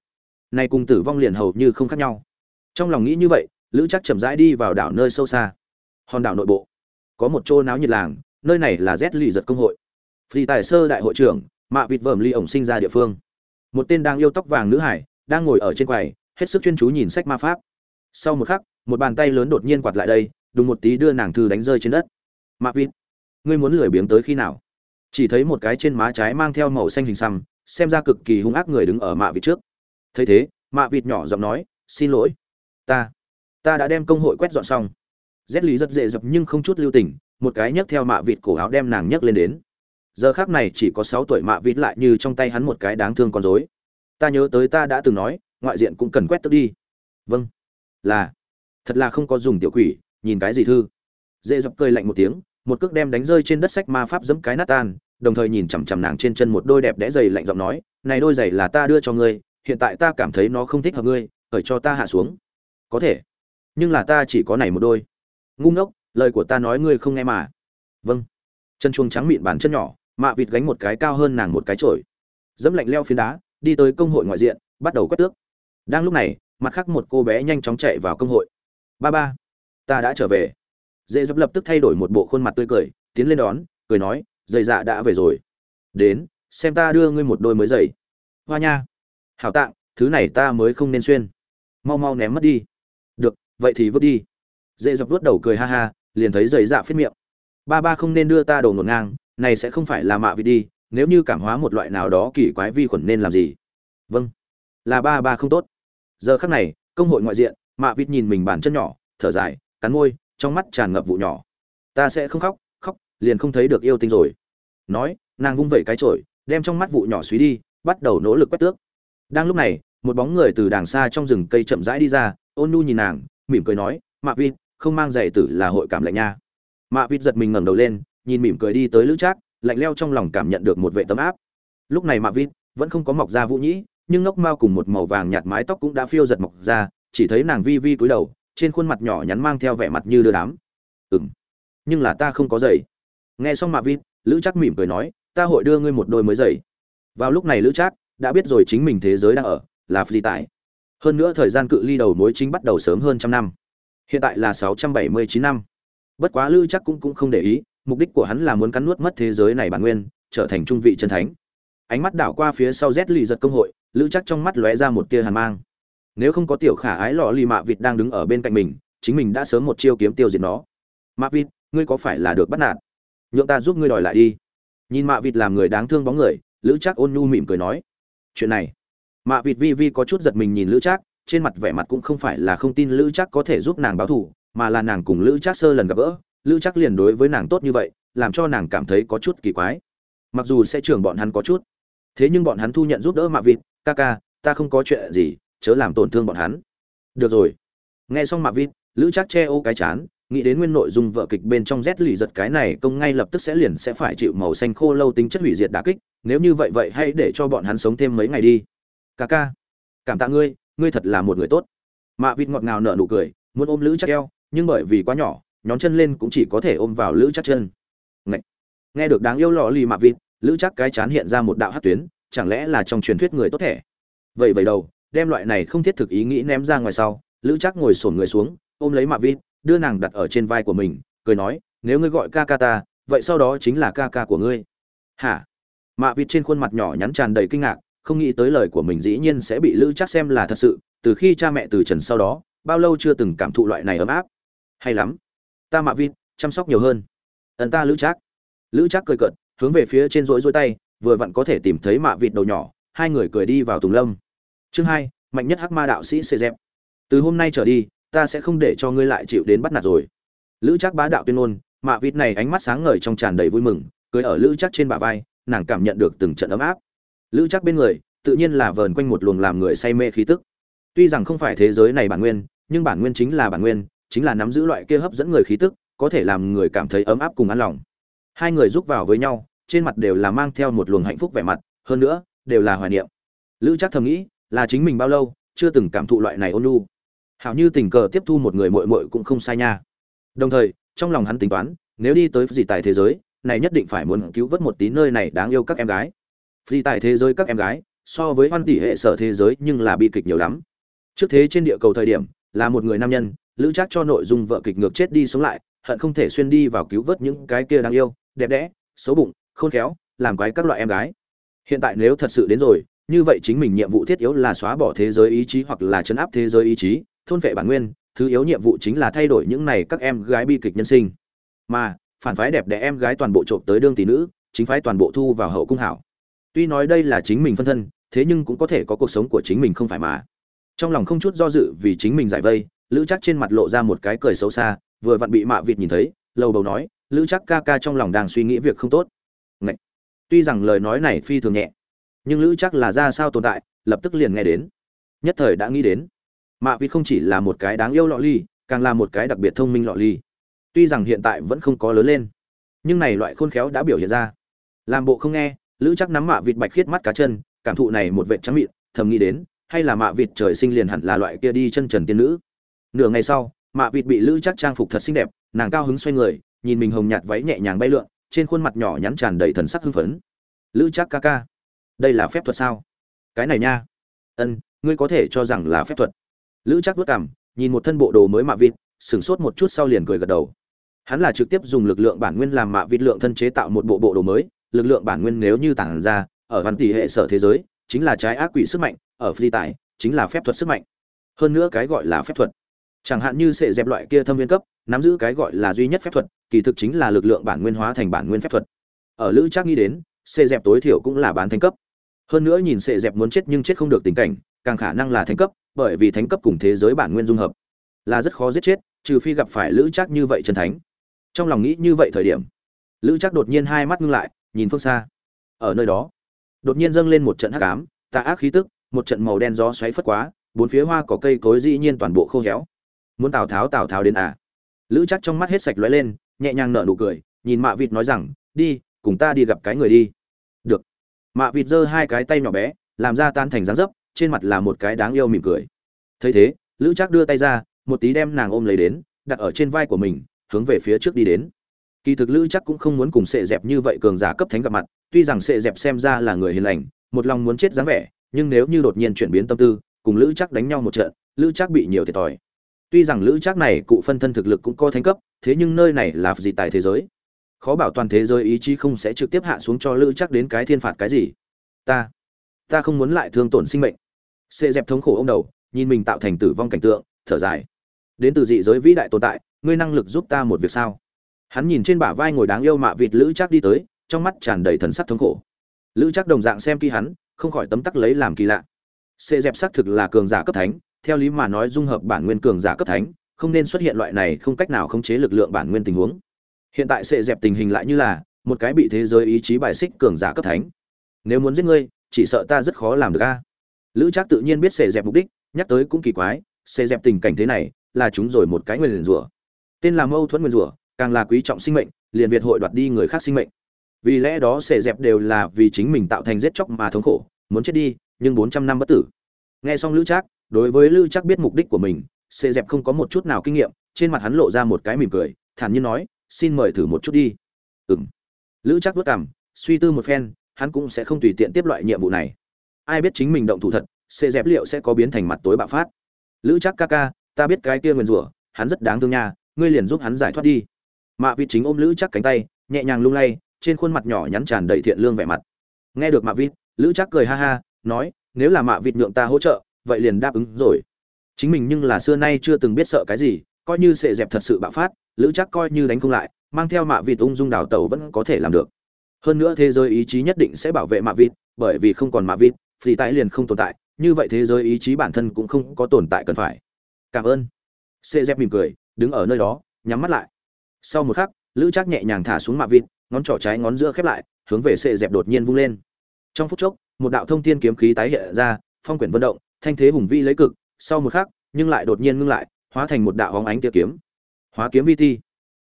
Nay cùng tử vong liền hầu như không khác nhau. Trong lòng nghĩ như vậy, lữ chắc chậm rãi đi vào đảo nơi sâu xa. Hòn đảo nội bộ. Có một chỗ náo nhiệt làng, nơi này là z lì giật công hội. Phi tài sơ đại hội trưởng, mạ vịt vờm ly ổng sinh ra địa phương. Một tên đang yêu tóc vàng nữ hải, đang ngồi ở trên quầy, hết sức chuyên chú nhìn sách ma pháp sau một khắc, một bàn tay lớn đột nhiên quạt lại đây, đùng một tí đưa nàng thư đánh rơi trên đất. Mạ vịt, ngươi muốn lười biếng tới khi nào? Chỉ thấy một cái trên má trái mang theo màu xanh hình xăm, xem ra cực kỳ hung ác người đứng ở mạ vịt trước. Thấy thế mạ vịt nhỏ giọng nói, xin lỗi, ta ta đã đem công hội quét dọn xong. Rét lý rất dễ dập nhưng không chút lưu tình, một cái nhấc theo mạ vịt cổ áo đem nàng nhấc lên đến. Giờ khác này chỉ có sáu tuổi mạ vịt lại như trong tay hắn một cái đáng thương con dối ta nhớ tới ta đã từng nói, ngoại diện cũng cần quét tức đi. Vâng là, thật là không có dùng tiểu quỷ, nhìn cái gì thư. Dễ dọc cơi lạnh một tiếng, một cước đem đánh rơi trên đất sách ma pháp giẫm cái nát tan, đồng thời nhìn chằm chằm nàng trên chân một đôi đẹp đẽ giày lạnh giọng nói, này đôi giày là ta đưa cho ngươi, hiện tại ta cảm thấy nó không thích hợp ngươi khởi cho ta hạ xuống. Có thể, nhưng là ta chỉ có này một đôi. Ngu ngốc, lời của ta nói ngươi không nghe mà. Vâng. Chân chuông trắng mịn bàn chân nhỏ, mạ vịt gánh một cái cao hơn nàng một cái trổi dẫm lạnh leo phiến đá, đi tới công hội ngoại diện, bắt đầu quét tước. Đang lúc này mặt khác một cô bé nhanh chóng chạy vào công hội. Ba ba, ta đã trở về. Dễ dập lập tức thay đổi một bộ khuôn mặt tươi cười, tiến lên đón, cười nói dày dạ đã về rồi. Đến, xem ta đưa ngươi một đôi mới giày. Hoa nha. Hảo tạng, thứ này ta mới không nên xuyên. Mau mau ném mất đi. Được, vậy thì vứt đi. Dễ dập vớt đầu cười ha ha, liền thấy dày dạ phết miệng. Ba ba không nên đưa ta đồ ngột ngang, này sẽ không phải là mạ vị đi, nếu như cảm hóa một loại nào đó kỳ quái vi khuẩn nên làm gì? Vâng. Là ba ba không tốt giờ khắc này, công hội ngoại diện, mạ vịt nhìn mình bàn chân nhỏ, thở dài, cắn môi, trong mắt tràn ngập vụ nhỏ. Ta sẽ không khóc khóc, liền không thấy được yêu tinh rồi. Nói, nàng vung vẩy cái chổi, đem trong mắt vụ nhỏ suy đi, bắt đầu nỗ lực quét tước. Đang lúc này, một bóng người từ đàng xa trong rừng cây chậm rãi đi ra, ôn nu nhìn nàng, mỉm cười nói, mạ vịt, không mang giày tử là hội cảm lạnh nha. Mạ vịt giật mình ngẩng đầu lên, nhìn mỉm cười đi tới lữ trác, lạnh leo trong lòng cảm nhận được một vệ tấm áp. Lúc này mạ vịt vẫn không có mọc ra vũ nhĩ nhưng ngốc mao cùng một màu vàng nhạt mái tóc cũng đã phiêu giật mọc ra, chỉ thấy nàng vi vi cúi đầu, trên khuôn mặt nhỏ nhắn mang theo vẻ mặt như đưa đám. Ừm, nhưng là ta không có giày. Nghe xong mạ vịt, lữ chắc mỉm cười nói, ta hội đưa ngươi một đôi mới giày. Vào lúc này lữ chắc đã biết rồi chính mình thế giới đang ở, là phi tại hơn nữa thời gian cự ly đầu mối chính bắt đầu sớm hơn trăm năm. Hiện tại là sáu trăm bảy mươi chín năm. Bất quá lữ chắc cũng cũng không để ý, mục đích của hắn là muốn cắn nuốt mất thế giới này bản nguyên, trở thành trung vị chân thánh. Ánh mắt đảo qua phía sau rét lì giật công hội lữ chắc trong mắt lóe ra một tia hàn mang. Nếu không có tiểu khả ái lọ lì mạ vịt đang đứng ở bên cạnh mình, chính mình đã sớm một chiêu kiếm tiêu diệt nó. Mạ vịt, ngươi có phải là được bắt nạt? Nhượng ta giúp ngươi đòi lại đi. Nhìn mạ vịt làm người đáng thương bóng người, lữ chắc ôn nhu mỉm cười nói. Chuyện này. Mạ vịt vi vi có chút giật mình nhìn lữ chắc, trên mặt vẻ mặt cũng không phải là không tin lữ chắc có thể giúp nàng báo thù, mà là nàng cùng lữ chắc sơ lần gặp gỡ, lữ chắc liền đối với nàng tốt như vậy, làm cho nàng cảm thấy có chút kỳ quái. Mặc dù sẽ trưởng bọn hắn có chút, thế nhưng bọn hắn thu nhận giúp đỡ mạ vịt ca ca, ta không có chuyện gì, chớ làm tổn thương bọn hắn. Được rồi. Nghe xong mạ vịt lữ trác che ô cái chán, nghĩ đến nguyên nội dung vợ kịch bên trong rét lì giật cái này, công ngay lập tức sẽ liền sẽ phải chịu màu xanh khô lâu tính chất hủy diệt đà kích, nếu như vậy vậy hãy để cho bọn hắn sống thêm mấy ngày đi. Ca ca, cảm tạ ngươi ngươi thật là một người tốt. Mạ vịt ngọt ngào nở nụ cười, muốn ôm lữ chắc eo, nhưng bởi vì quá nhỏ, nhón chân lên cũng chỉ có thể ôm vào lữ chắc chân. Ngậy! nghe được đáng yêu lò lì mạ vịt lữ chắc cái chán hiện ra một đạo hát tuyến chẳng lẽ là trong truyền thuyết người tốt thể vậy vậy đầu, đem loại này không thiết thực ý nghĩ ném ra ngoài sau, lữ chắc ngồi sổn người xuống, ôm lấy mạ vít đưa nàng đặt ở trên vai của mình, cười nói, nếu ngươi gọi ca ca ta, vậy sau đó chính là ca ca của ngươi. Hả? Mạ vịt trên khuôn mặt nhỏ nhắn tràn đầy kinh ngạc, không nghĩ tới lời của mình dĩ nhiên sẽ bị lữ chắc xem là thật sự, từ khi cha mẹ từ trần sau đó, bao lâu chưa từng cảm thụ loại này ấm áp. Hay lắm. Ta mạ vịt, chăm sóc nhiều hơn. Ẩn ta lữ chắc lữ chắc cười cợt, hướng về phía trên rỗi rỗi tay vừa vặn có thể tìm thấy mạ vịt đầu nhỏ, hai người cười đi vào tùng lâm. Chương hai, mạnh nhất hắc ma đạo sĩ xê dẹp từ hôm nay trở đi, ta sẽ không để cho ngươi lại chịu đến bắt nạt rồi. Lữ chắc bá đạo tuyên ngôn, mạ vịt này ánh mắt sáng ngời trong tràn đầy vui mừng, cười ở lữ chắc trên bả vai, nàng cảm nhận được từng trận ấm áp. Lữ chắc bên người, tự nhiên là vờn quanh một luồng làm người say mê khí tức. Tuy rằng không phải thế giới này bản nguyên, nhưng bản nguyên chính là bản nguyên, chính là nắm giữ loại kia hấp dẫn người khí tức, có thể làm người cảm thấy ấm áp cùng an lòng. Hai người giúp vào với nhau trên mặt đều là mang theo một luồng hạnh phúc vẻ mặt, hơn nữa, đều là hoài niệm. Lữ chắc thầm nghĩ, là chính mình bao lâu, chưa từng cảm thụ loại này ôn nhu. Hảo như tình cờ tiếp thu một người muội muội cũng không sai nha. Đồng thời, trong lòng hắn tính toán, nếu đi tới gì tại thế giới, này nhất định phải muốn cứu vớt một tí nơi này đáng yêu các em gái. Phi tại thế giới các em gái, so với hoan tỷ hệ sở thế giới nhưng là bi kịch nhiều lắm. Trước thế trên địa cầu thời điểm, là một người nam nhân, lữ chắc cho nội dung vợ kịch ngược chết đi sống lại, hận không thể xuyên đi vào cứu vớt những cái kia đáng yêu, đẹp đẽ, xấu bụng khôn khéo, làm quái các loại em gái. Hiện tại nếu thật sự đến rồi, như vậy chính mình nhiệm vụ thiết yếu là xóa bỏ thế giới ý chí hoặc là chấn áp thế giới ý chí, thôn vệ bản nguyên, thứ yếu nhiệm vụ chính là thay đổi những này các em gái bi kịch nhân sinh. Mà, phản phái đẹp đẽ em gái toàn bộ trộm tới đương tỷ nữ, chính phái toàn bộ thu vào hậu cung hảo. Tuy nói đây là chính mình phân thân, thế nhưng cũng có thể có cuộc sống của chính mình không phải mà. Trong lòng không chút do dự vì chính mình giải vây, lữ chắc trên mặt lộ ra một cái cười xấu xa, vừa vặn bị mạ vịt nhìn thấy, lầu đầu nói, lữ chắc ca ca trong lòng đang suy nghĩ việc không tốt. Ngậy! tuy rằng lời nói này phi thường nhẹ, nhưng lữ chắc là ra sao tồn tại, lập tức liền nghe đến. Nhất thời đã nghĩ đến, mạ vịt không chỉ là một cái đáng yêu lọ ly, càng là một cái đặc biệt thông minh lọ ly. Tuy rằng hiện tại vẫn không có lớn lên, nhưng này loại khôn khéo đã biểu hiện ra. Làm bộ không nghe, lữ chắc nắm mạ vịt bạch khiết mắt cá chân, cảm thụ này một vệt trắng mịn, thầm nghĩ đến, hay là mạ vịt trời sinh liền hẳn là loại kia đi chân trần tiên nữ. Nửa ngày sau, mạ vịt bị lữ chắc trang phục thật xinh đẹp, nàng cao hứng xoay người, nhìn mình hồng nhạt váy nhẹ nhàng bay lượn trên khuôn mặt nhỏ nhắn tràn đầy thần sắc hưng phấn. Lữ chắc ca ca, đây là phép thuật sao? Cái này nha. Ân, ngươi có thể cho rằng là phép thuật. Lữ chắc vất cảm nhìn một thân bộ đồ mới mạ vịt, sửng sốt một chút sau liền cười gật đầu. Hắn là trực tiếp dùng lực lượng bản nguyên làm mạ vịt lượng thân chế tạo một bộ bộ đồ mới. Lực lượng bản nguyên nếu như tản ra, ở văn tỷ hệ sở thế giới, chính là trái ác quỷ sức mạnh, ở phi tài, chính là phép thuật sức mạnh. Hơn nữa cái gọi là phép thuật, chẳng hạn như sệ dẹp loại kia thâm viên cấp nắm giữ cái gọi là duy nhất phép thuật, kỳ thực chính là lực lượng bản nguyên hóa thành bản nguyên phép thuật. Ở lữ trác nghĩ đến xê dẹp tối thiểu cũng là bán thánh cấp. Hơn nữa nhìn xê dẹp muốn chết nhưng chết không được tình cảnh, càng khả năng là thánh cấp, bởi vì thánh cấp cùng thế giới bản nguyên dung hợp là rất khó giết chết, trừ phi gặp phải lữ trác như vậy chân thánh. Trong lòng nghĩ như vậy thời điểm, lữ trác đột nhiên hai mắt ngưng lại, nhìn phương xa. Ở nơi đó, đột nhiên dâng lên một trận hắc ám, tà ác khí tức, một trận màu đen gió xoáy phất quá, bốn phía hoa cỏ cây cối dĩ nhiên toàn bộ khô héo. Muốn tào tháo tào tháo đến à? Lữ chắc trong mắt hết sạch lóe lên, nhẹ nhàng nở nụ cười, nhìn mạ vịt nói rằng, đi, cùng ta đi gặp cái người đi. Được. Mạ vịt giơ hai cái tay nhỏ bé, làm ra tan thành dáng dấp, trên mặt là một cái đáng yêu mỉm cười. Thấy thế, lữ chắc đưa tay ra, một tí đem nàng ôm lấy đến, đặt ở trên vai của mình, hướng về phía trước đi đến. Kỳ thực lữ chắc cũng không muốn cùng sệ dẹp như vậy cường giả cấp thánh gặp mặt, tuy rằng sệ dẹp xem ra là người hiền lành, một lòng muốn chết dáng vẻ, nhưng nếu như đột nhiên chuyển biến tâm tư, cùng lữ chắc đánh nhau một trận, lữ chắc bị nhiều thiệt thòi tuy rằng lữ chắc này cụ phân thân thực lực cũng có thánh cấp, thế nhưng nơi này là gì tại thế giới. Khó bảo toàn thế giới ý chí không sẽ trực tiếp hạ xuống cho lữ chắc đến cái thiên phạt cái gì. Ta ta không muốn lại thương tổn sinh mệnh. Xê dẹp thống khổ ông đầu, nhìn mình tạo thành tử vong cảnh tượng, thở dài. Đến từ dị giới vĩ đại tồn tại, ngươi năng lực giúp ta một việc sao? Hắn nhìn trên bả vai ngồi đáng yêu mạ vịt lữ chắc đi tới, trong mắt tràn đầy thần sắc thống khổ. Lữ chắc đồng dạng xem kỹ hắn, không khỏi tấm tắc lấy làm kỳ lạ. Xê dẹp xác thực là cường giả cấp thánh theo lý mà nói dung hợp bản nguyên cường giả cấp thánh, không nên xuất hiện loại này không cách nào khống chế lực lượng bản nguyên tình huống. Hiện tại xê dẹp tình hình lại như là, một cái bị thế giới ý chí bài xích cường giả cấp thánh. Nếu muốn giết ngươi, chỉ sợ ta rất khó làm được a. Lữ trác tự nhiên biết xê dẹp mục đích, nhắc tới cũng kỳ quái xê dẹp tình cảnh thế này là chúng rồi một cái nguyên rủa. Tên là mâu thuẫn nguyên rủa, càng là quý trọng sinh mệnh, liền việt hội đoạt đi người khác sinh mệnh. Vì lẽ đó xê dẹp đều là vì chính mình tạo thành giết chóc mà thống khổ, muốn chết đi, nhưng bốn trăm năm bất tử. Nghe xong lữ trác đối với lưu chắc biết mục đích của mình xê dẹp không có một chút nào kinh nghiệm, trên mặt hắn lộ ra một cái mỉm cười, thản nhiên nói, xin mời thử một chút đi. Ừm. Lữ chắc vất cảm suy tư một phen, hắn cũng sẽ không tùy tiện tiếp loại nhiệm vụ này. Ai biết chính mình động thủ thật xê dẹp liệu sẽ có biến thành mặt tối bạo phát. Lữ chắc ca ca, ta biết cái kia nguyền rủa, hắn rất đáng thương nha, ngươi liền giúp hắn giải thoát đi. Mạ vịt chính ôm lữ chắc cánh tay, nhẹ nhàng lung lay, trên khuôn mặt nhỏ nhắn tràn đầy thiện lương vẻ mặt. Nghe được mạ vịt, lữ chắc cười ha ha, nói, nếu là mạ vịt nhượng ta hỗ trợ vậy liền đáp ứng rồi. Chính mình nhưng là xưa nay chưa từng biết sợ cái gì, coi như sệ dẹp thật sự bạo phát, lữ chắc coi như đánh không lại, mang theo mạ vịt ung dung đào tẩu vẫn có thể làm được. Hơn nữa thế giới ý chí nhất định sẽ bảo vệ mạ vịt, bởi vì không còn mạ vịt, thì tại liền không tồn tại, như vậy thế giới ý chí bản thân cũng không có tồn tại cần phải. Cảm ơn. Sệ dẹp mỉm cười, đứng ở nơi đó, nhắm mắt lại. Sau một khắc, lữ chắc nhẹ nhàng thả xuống mạ vịt, ngón trỏ trái ngón giữa khép lại, hướng về sệ dẹp đột nhiên vung lên. Trong phút chốc, một đạo thông thiên kiếm khí tái hiện ra, phong quyển vận động thanh thế hùng vĩ lấy cực, sau một khắc, nhưng lại đột nhiên ngưng lại, hóa thành một đạo hóng ánh tia kiếm. Hóa kiếm vi ti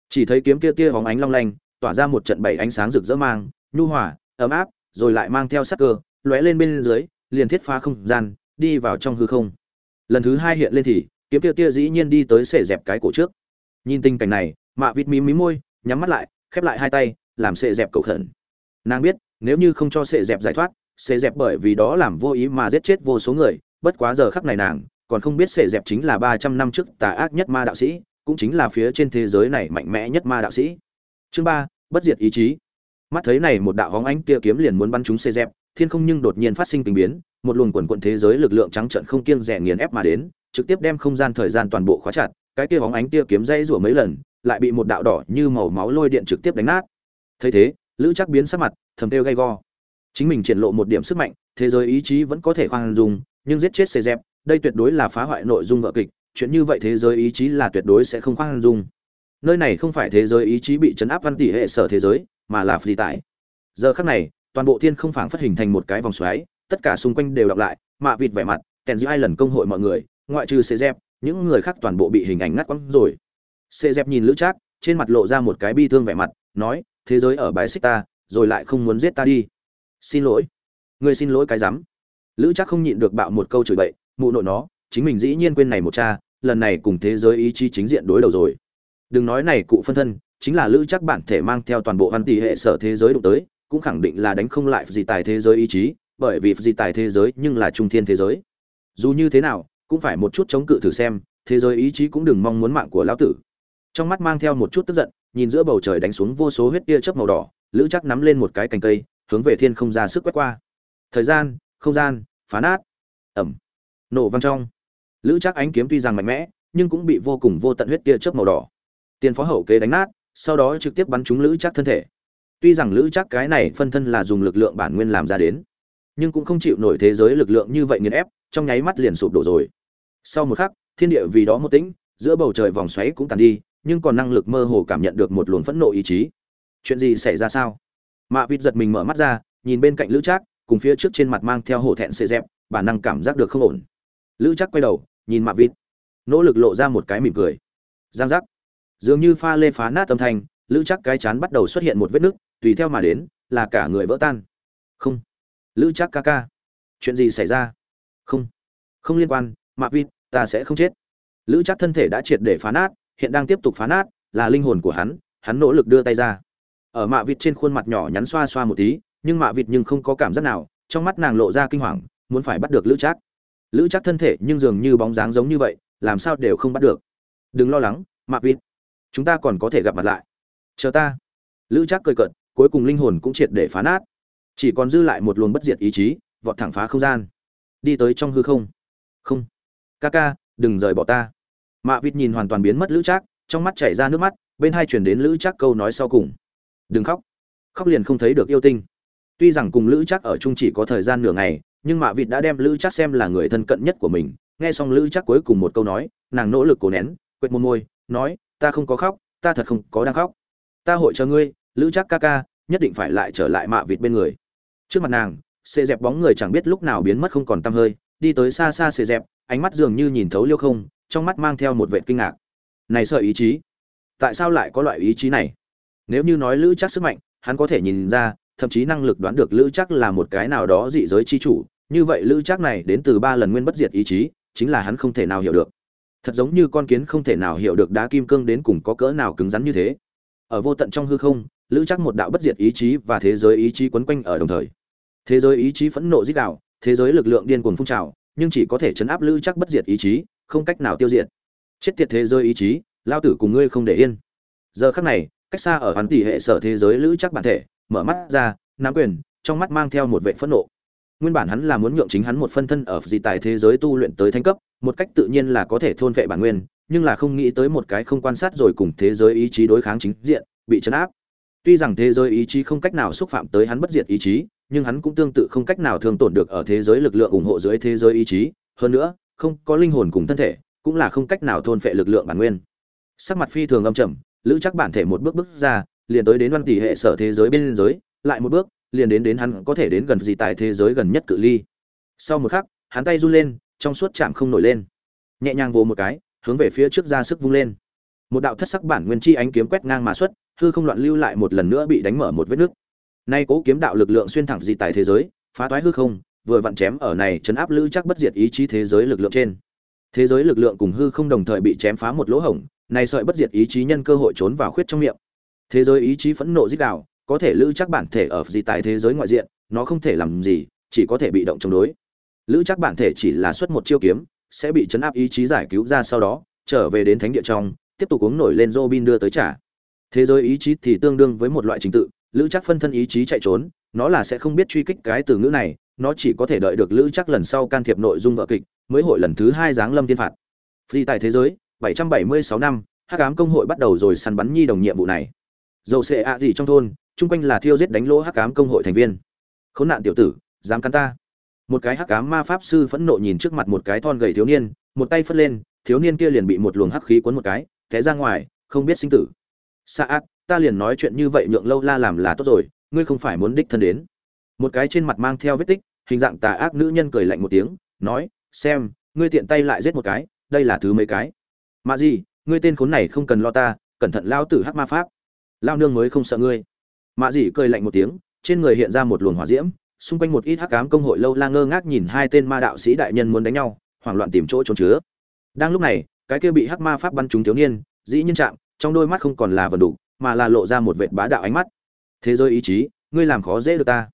chỉ thấy kiếm kia tia hóng ánh long lanh, tỏa ra một trận bảy ánh sáng rực rỡ mang, nhu hòa, ấm áp, rồi lại mang theo sắc cơ, lóe lên bên dưới, liền thiết phá không gian, đi vào trong hư không. Lần thứ hai hiện lên thì, kiếm kia tia dĩ nhiên đi tới sệ dẹp cái cổ trước. Nhìn tình cảnh này, mạ vịt mí mí môi, nhắm mắt lại, khép lại hai tay, làm sệ dẹp cầu khẩn. Nàng biết, nếu như không cho sệ dẹp giải thoát sệ dẹp bởi vì đó làm vô ý mà giết chết vô số người bất quá giờ khắc này nàng, còn không biết sệ dẹp chính là ba trăm năm trước tà ác nhất ma đạo sĩ, cũng chính là phía trên thế giới này mạnh mẽ nhất ma đạo sĩ. Chương ba, bất diệt ý chí. Mắt thấy này một đạo hóng ánh tia kiếm liền muốn bắn chúng sệ dẹp, thiên không nhưng đột nhiên phát sinh tình biến, một luồng quần quận thế giới lực lượng trắng trận không kiêng rẻ nghiền ép mà đến, trực tiếp đem không gian thời gian toàn bộ khóa chặt, cái kia hóng ánh tia kiếm dây rủa mấy lần, lại bị một đạo đỏ như màu máu lôi điện trực tiếp đánh nát. Thấy thế, lữ chắc biến sắc mặt, thầm têu gay go. Chính mình triển lộ một điểm sức mạnh, thế giới ý chí vẫn có thể khoan dung nhưng giết chết xê dẹp đây tuyệt đối là phá hoại nội dung vợ kịch, chuyện như vậy thế giới ý chí là tuyệt đối sẽ không khoan dung. Nơi này không phải thế giới ý chí bị chấn áp văn tỷ hệ sở thế giới, mà là phi tải giờ khắc này, toàn bộ thiên không phảng phát hình thành một cái vòng xoáy, tất cả xung quanh đều đọc lại, mạ vịt vẻ mặt, kèn giữ hai lần công hội mọi người, ngoại trừ xê dẹp những người khác toàn bộ bị hình ảnh ngắt quăng rồi. Xê dẹp nhìn lữ trác, trên mặt lộ ra một cái bi thương vẻ mặt, nói, thế giới ở bài xích ta, rồi lại không muốn giết ta đi. Xin lỗi. Ngươi xin lỗi cái rắm lữ chắc không nhịn được bạo một câu chửi bậy, mụ nội nó, chính mình dĩ nhiên quên này một cha, lần này cùng thế giới ý chí chính diện đối đầu rồi. Đừng nói này cụ phân thân, chính là lữ chắc bản thể mang theo toàn bộ văn tỷ hệ sở thế giới đụng tới, cũng khẳng định là đánh không lại gì tài thế giới ý chí, bởi vì gì tài thế giới nhưng là trung thiên thế giới. Dù như thế nào, cũng phải một chút chống cự thử xem, thế giới ý chí cũng đừng mong muốn mạng của lão tử. Trong mắt mang theo một chút tức giận, nhìn giữa bầu trời đánh xuống vô số huyết tia chớp màu đỏ, lữ chắc nắm lên một cái cành cây, hướng về thiên không ra sức quét qua. Thời gian không gian phá nát ẩm. Nổ văng trong. Lữ chắc ánh kiếm tuy rằng mạnh mẽ, nhưng cũng bị vô cùng vô tận huyết tia chớp màu đỏ. Tiền phó hậu kế đánh nát, sau đó trực tiếp bắn trúng lữ chắc thân thể. Tuy rằng lữ chắc cái này phân thân là dùng lực lượng bản nguyên làm ra đến, nhưng cũng không chịu nổi thế giới lực lượng như vậy nghiền ép, trong nháy mắt liền sụp đổ rồi. Sau một khắc, thiên địa vì đó một tĩnh, giữa bầu trời vòng xoáy cũng tàn đi, nhưng còn năng lực mơ hồ cảm nhận được một luồng phẫn nộ ý chí. Chuyện gì xảy ra sao? Mạ vịt giật mình mở mắt ra, nhìn bên cạnh lữ trác cùng phía trước trên mặt mang theo hổ thẹn xệ dẹp bản năng cảm giác được không ổn. Lữ chắc quay đầu, nhìn mạ vịt. Nỗ lực lộ ra một cái mỉm cười. Giang giác. Dường như pha lê phá nát âm thanh, lữ chắc cái chán bắt đầu xuất hiện một vết nứt, tùy theo mà đến, là cả người vỡ tan. Không. Lữ chắc ca ca. Chuyện gì xảy ra? Không. Không liên quan, mạ vịt, ta sẽ không chết. Lữ chắc thân thể đã triệt để phá nát, hiện đang tiếp tục phá nát, là linh hồn của hắn hắn nỗ lực đưa tay ra. Ở mạ vịt trên khuôn mặt nhỏ nhắn xoa xoa một tí nhưng mạ vịt nhưng không có cảm giác nào, trong mắt nàng lộ ra kinh hoàng, muốn phải bắt được lữ trác. Lữ trác thân thể nhưng dường như bóng dáng giống như vậy, làm sao đều không bắt được. Đừng lo lắng, mạ vịt, chúng ta còn có thể gặp mặt lại. Chờ ta. Lữ trác cười cợt, cuối cùng linh hồn cũng triệt để phá nát. Chỉ còn dư lại một luồng bất diệt ý chí, vọt thẳng phá không gian. Đi tới trong hư không. Không. Ca ca, đừng rời bỏ ta. Mạ vịt nhìn hoàn toàn biến mất lữ trác, trong mắt chảy ra nước mắt, bên hai chuyển đến lữ trác câu nói sau cùng. Đừng khóc. Khóc liền không thấy được yêu tinh tuy rằng cùng lữ chắc ở chung chỉ có thời gian nửa ngày, nhưng mạ vịt đã đem lữ chắc xem là người thân cận nhất của mình. Nghe xong lữ chắc cuối cùng một câu nói, nàng nỗ lực cố nén, quệt môn môi, nói, ta không có khóc, ta thật không có đang khóc. Ta hội chờ ngươi, lữ chắc ca ca, nhất định phải lại trở lại mạ vịt bên người. Trước mặt nàng xê dẹp bóng người chẳng biết lúc nào biến mất không còn tăm hơi, đi tới xa xa xê dẹp, ánh mắt dường như nhìn thấu liêu không, trong mắt mang theo một vệ kinh ngạc. Này sợ ý chí, tại sao lại có loại ý chí này? Nếu như nói lữ chắc sức mạnh, hắn có thể nhìn ra thậm chí năng lực đoán được lữ chắc là một cái nào đó dị giới chi chủ, như vậy lữ chắc này đến từ ba lần nguyên bất diệt ý chí, chính là hắn không thể nào hiểu được. Thật giống như con kiến không thể nào hiểu được đá kim cương đến cùng có cỡ nào cứng rắn như thế. Ở vô tận trong hư không, lữ chắc một đạo bất diệt ý chí và thế giới ý chí quấn quanh ở đồng thời. Thế giới ý chí phẫn nộ dích đạo, thế giới lực lượng điên cuồng phun trào, nhưng chỉ có thể chấn áp lữ chắc bất diệt ý chí, không cách nào tiêu diệt. Chết tiệt thế giới ý chí, lao tử cùng ngươi không để yên. Giờ khắc này, cách xa ở hắn tỷ hệ sở thế giới lữ chắc bản thể mở mắt ra, nắm quyền, trong mắt mang theo một vệ phẫn nộ. Nguyên bản hắn là muốn nhượng chính hắn một phân thân ở gì tại thế giới tu luyện tới thánh cấp, một cách tự nhiên là có thể thôn vệ bản nguyên, nhưng là không nghĩ tới một cái không quan sát rồi cùng thế giới ý chí đối kháng chính diện, bị chấn áp. Tuy rằng thế giới ý chí không cách nào xúc phạm tới hắn bất diệt ý chí, nhưng hắn cũng tương tự không cách nào thương tổn được ở thế giới lực lượng ủng hộ dưới thế giới ý chí. Hơn nữa, không có linh hồn cùng thân thể, cũng là không cách nào thôn phệ lực lượng bản nguyên. Sắc mặt phi thường âm trầm, lữ chắc bản thể một bước bước ra liền tới đến văn tỷ hệ sở thế giới bên giới, lại một bước, liền đến đến hắn có thể đến gần gì tại thế giới gần nhất cự ly. Sau một khắc, hắn tay run lên, trong suốt chạm không nổi lên. Nhẹ nhàng vồ một cái, hướng về phía trước ra sức vung lên. Một đạo thất sắc bản nguyên chi ánh kiếm quét ngang mà xuất, hư không loạn lưu lại một lần nữa bị đánh mở một vết nứt nay cố kiếm đạo lực lượng xuyên thẳng dị tại thế giới, phá toái hư không, vừa vặn chém ở này chấn áp lữ chắc bất diệt ý chí thế giới lực lượng trên. Thế giới lực lượng cùng hư không đồng thời bị chém phá một lỗ hổng, này sợi bất diệt ý chí nhân cơ hội trốn vào khuyết trong miệng thế giới ý chí phẫn nộ dích đạo, có thể lữ chắc bản thể ở gì tại thế giới ngoại diện, nó không thể làm gì, chỉ có thể bị động chống đối. Lữ chắc bản thể chỉ là xuất một chiêu kiếm, sẽ bị chấn áp ý chí giải cứu ra sau đó, trở về đến thánh địa trong, tiếp tục uống nổi lên Robin đưa tới trả. Thế giới ý chí thì tương đương với một loại trình tự, lữ chắc phân thân ý chí chạy trốn, nó là sẽ không biết truy kích cái từ ngữ này, nó chỉ có thể đợi được lữ chắc lần sau can thiệp nội dung vợ kịch, mới hội lần thứ hai giáng lâm thiên phạt. Phi tại thế giới 776 năm, hắc ám công hội bắt đầu rồi săn bắn nhi đồng nhiệm vụ này dầu xệ ạ gì trong thôn chung quanh là thiêu giết đánh lỗ hắc ám công hội thành viên. Khốn nạn tiểu tử dám cắn ta. Một cái hắc ám ma pháp sư phẫn nộ nhìn trước mặt một cái thon gầy thiếu niên một tay phất lên thiếu niên kia liền bị một luồng hắc khí cuốn một cái té ra ngoài không biết sinh tử. Xa ác, ta liền nói chuyện như vậy nhượng lâu la làm là tốt rồi ngươi không phải muốn đích thân đến. Một cái trên mặt mang theo vết tích hình dạng tà ác nữ nhân cười lạnh một tiếng nói xem ngươi tiện tay lại giết một cái đây là thứ mấy cái? Mà gì ngươi tên khốn này không cần lo ta cẩn thận lao tử hắc ma pháp lao nương mới không sợ ngươi. Mạ dị cười lạnh một tiếng, trên người hiện ra một luồng hỏa diễm, xung quanh một ít hắc cám công hội lâu la ngơ ngác nhìn hai tên ma đạo sĩ đại nhân muốn đánh nhau, hoảng loạn tìm chỗ trốn chứa. Đang lúc này, cái kia bị hắc ma pháp bắn trúng thiếu niên, dĩ nhiên chạm, trong đôi mắt không còn là vần đủ, mà là lộ ra một vệt bá đạo ánh mắt. Thế giới ý chí, ngươi làm khó dễ được ta.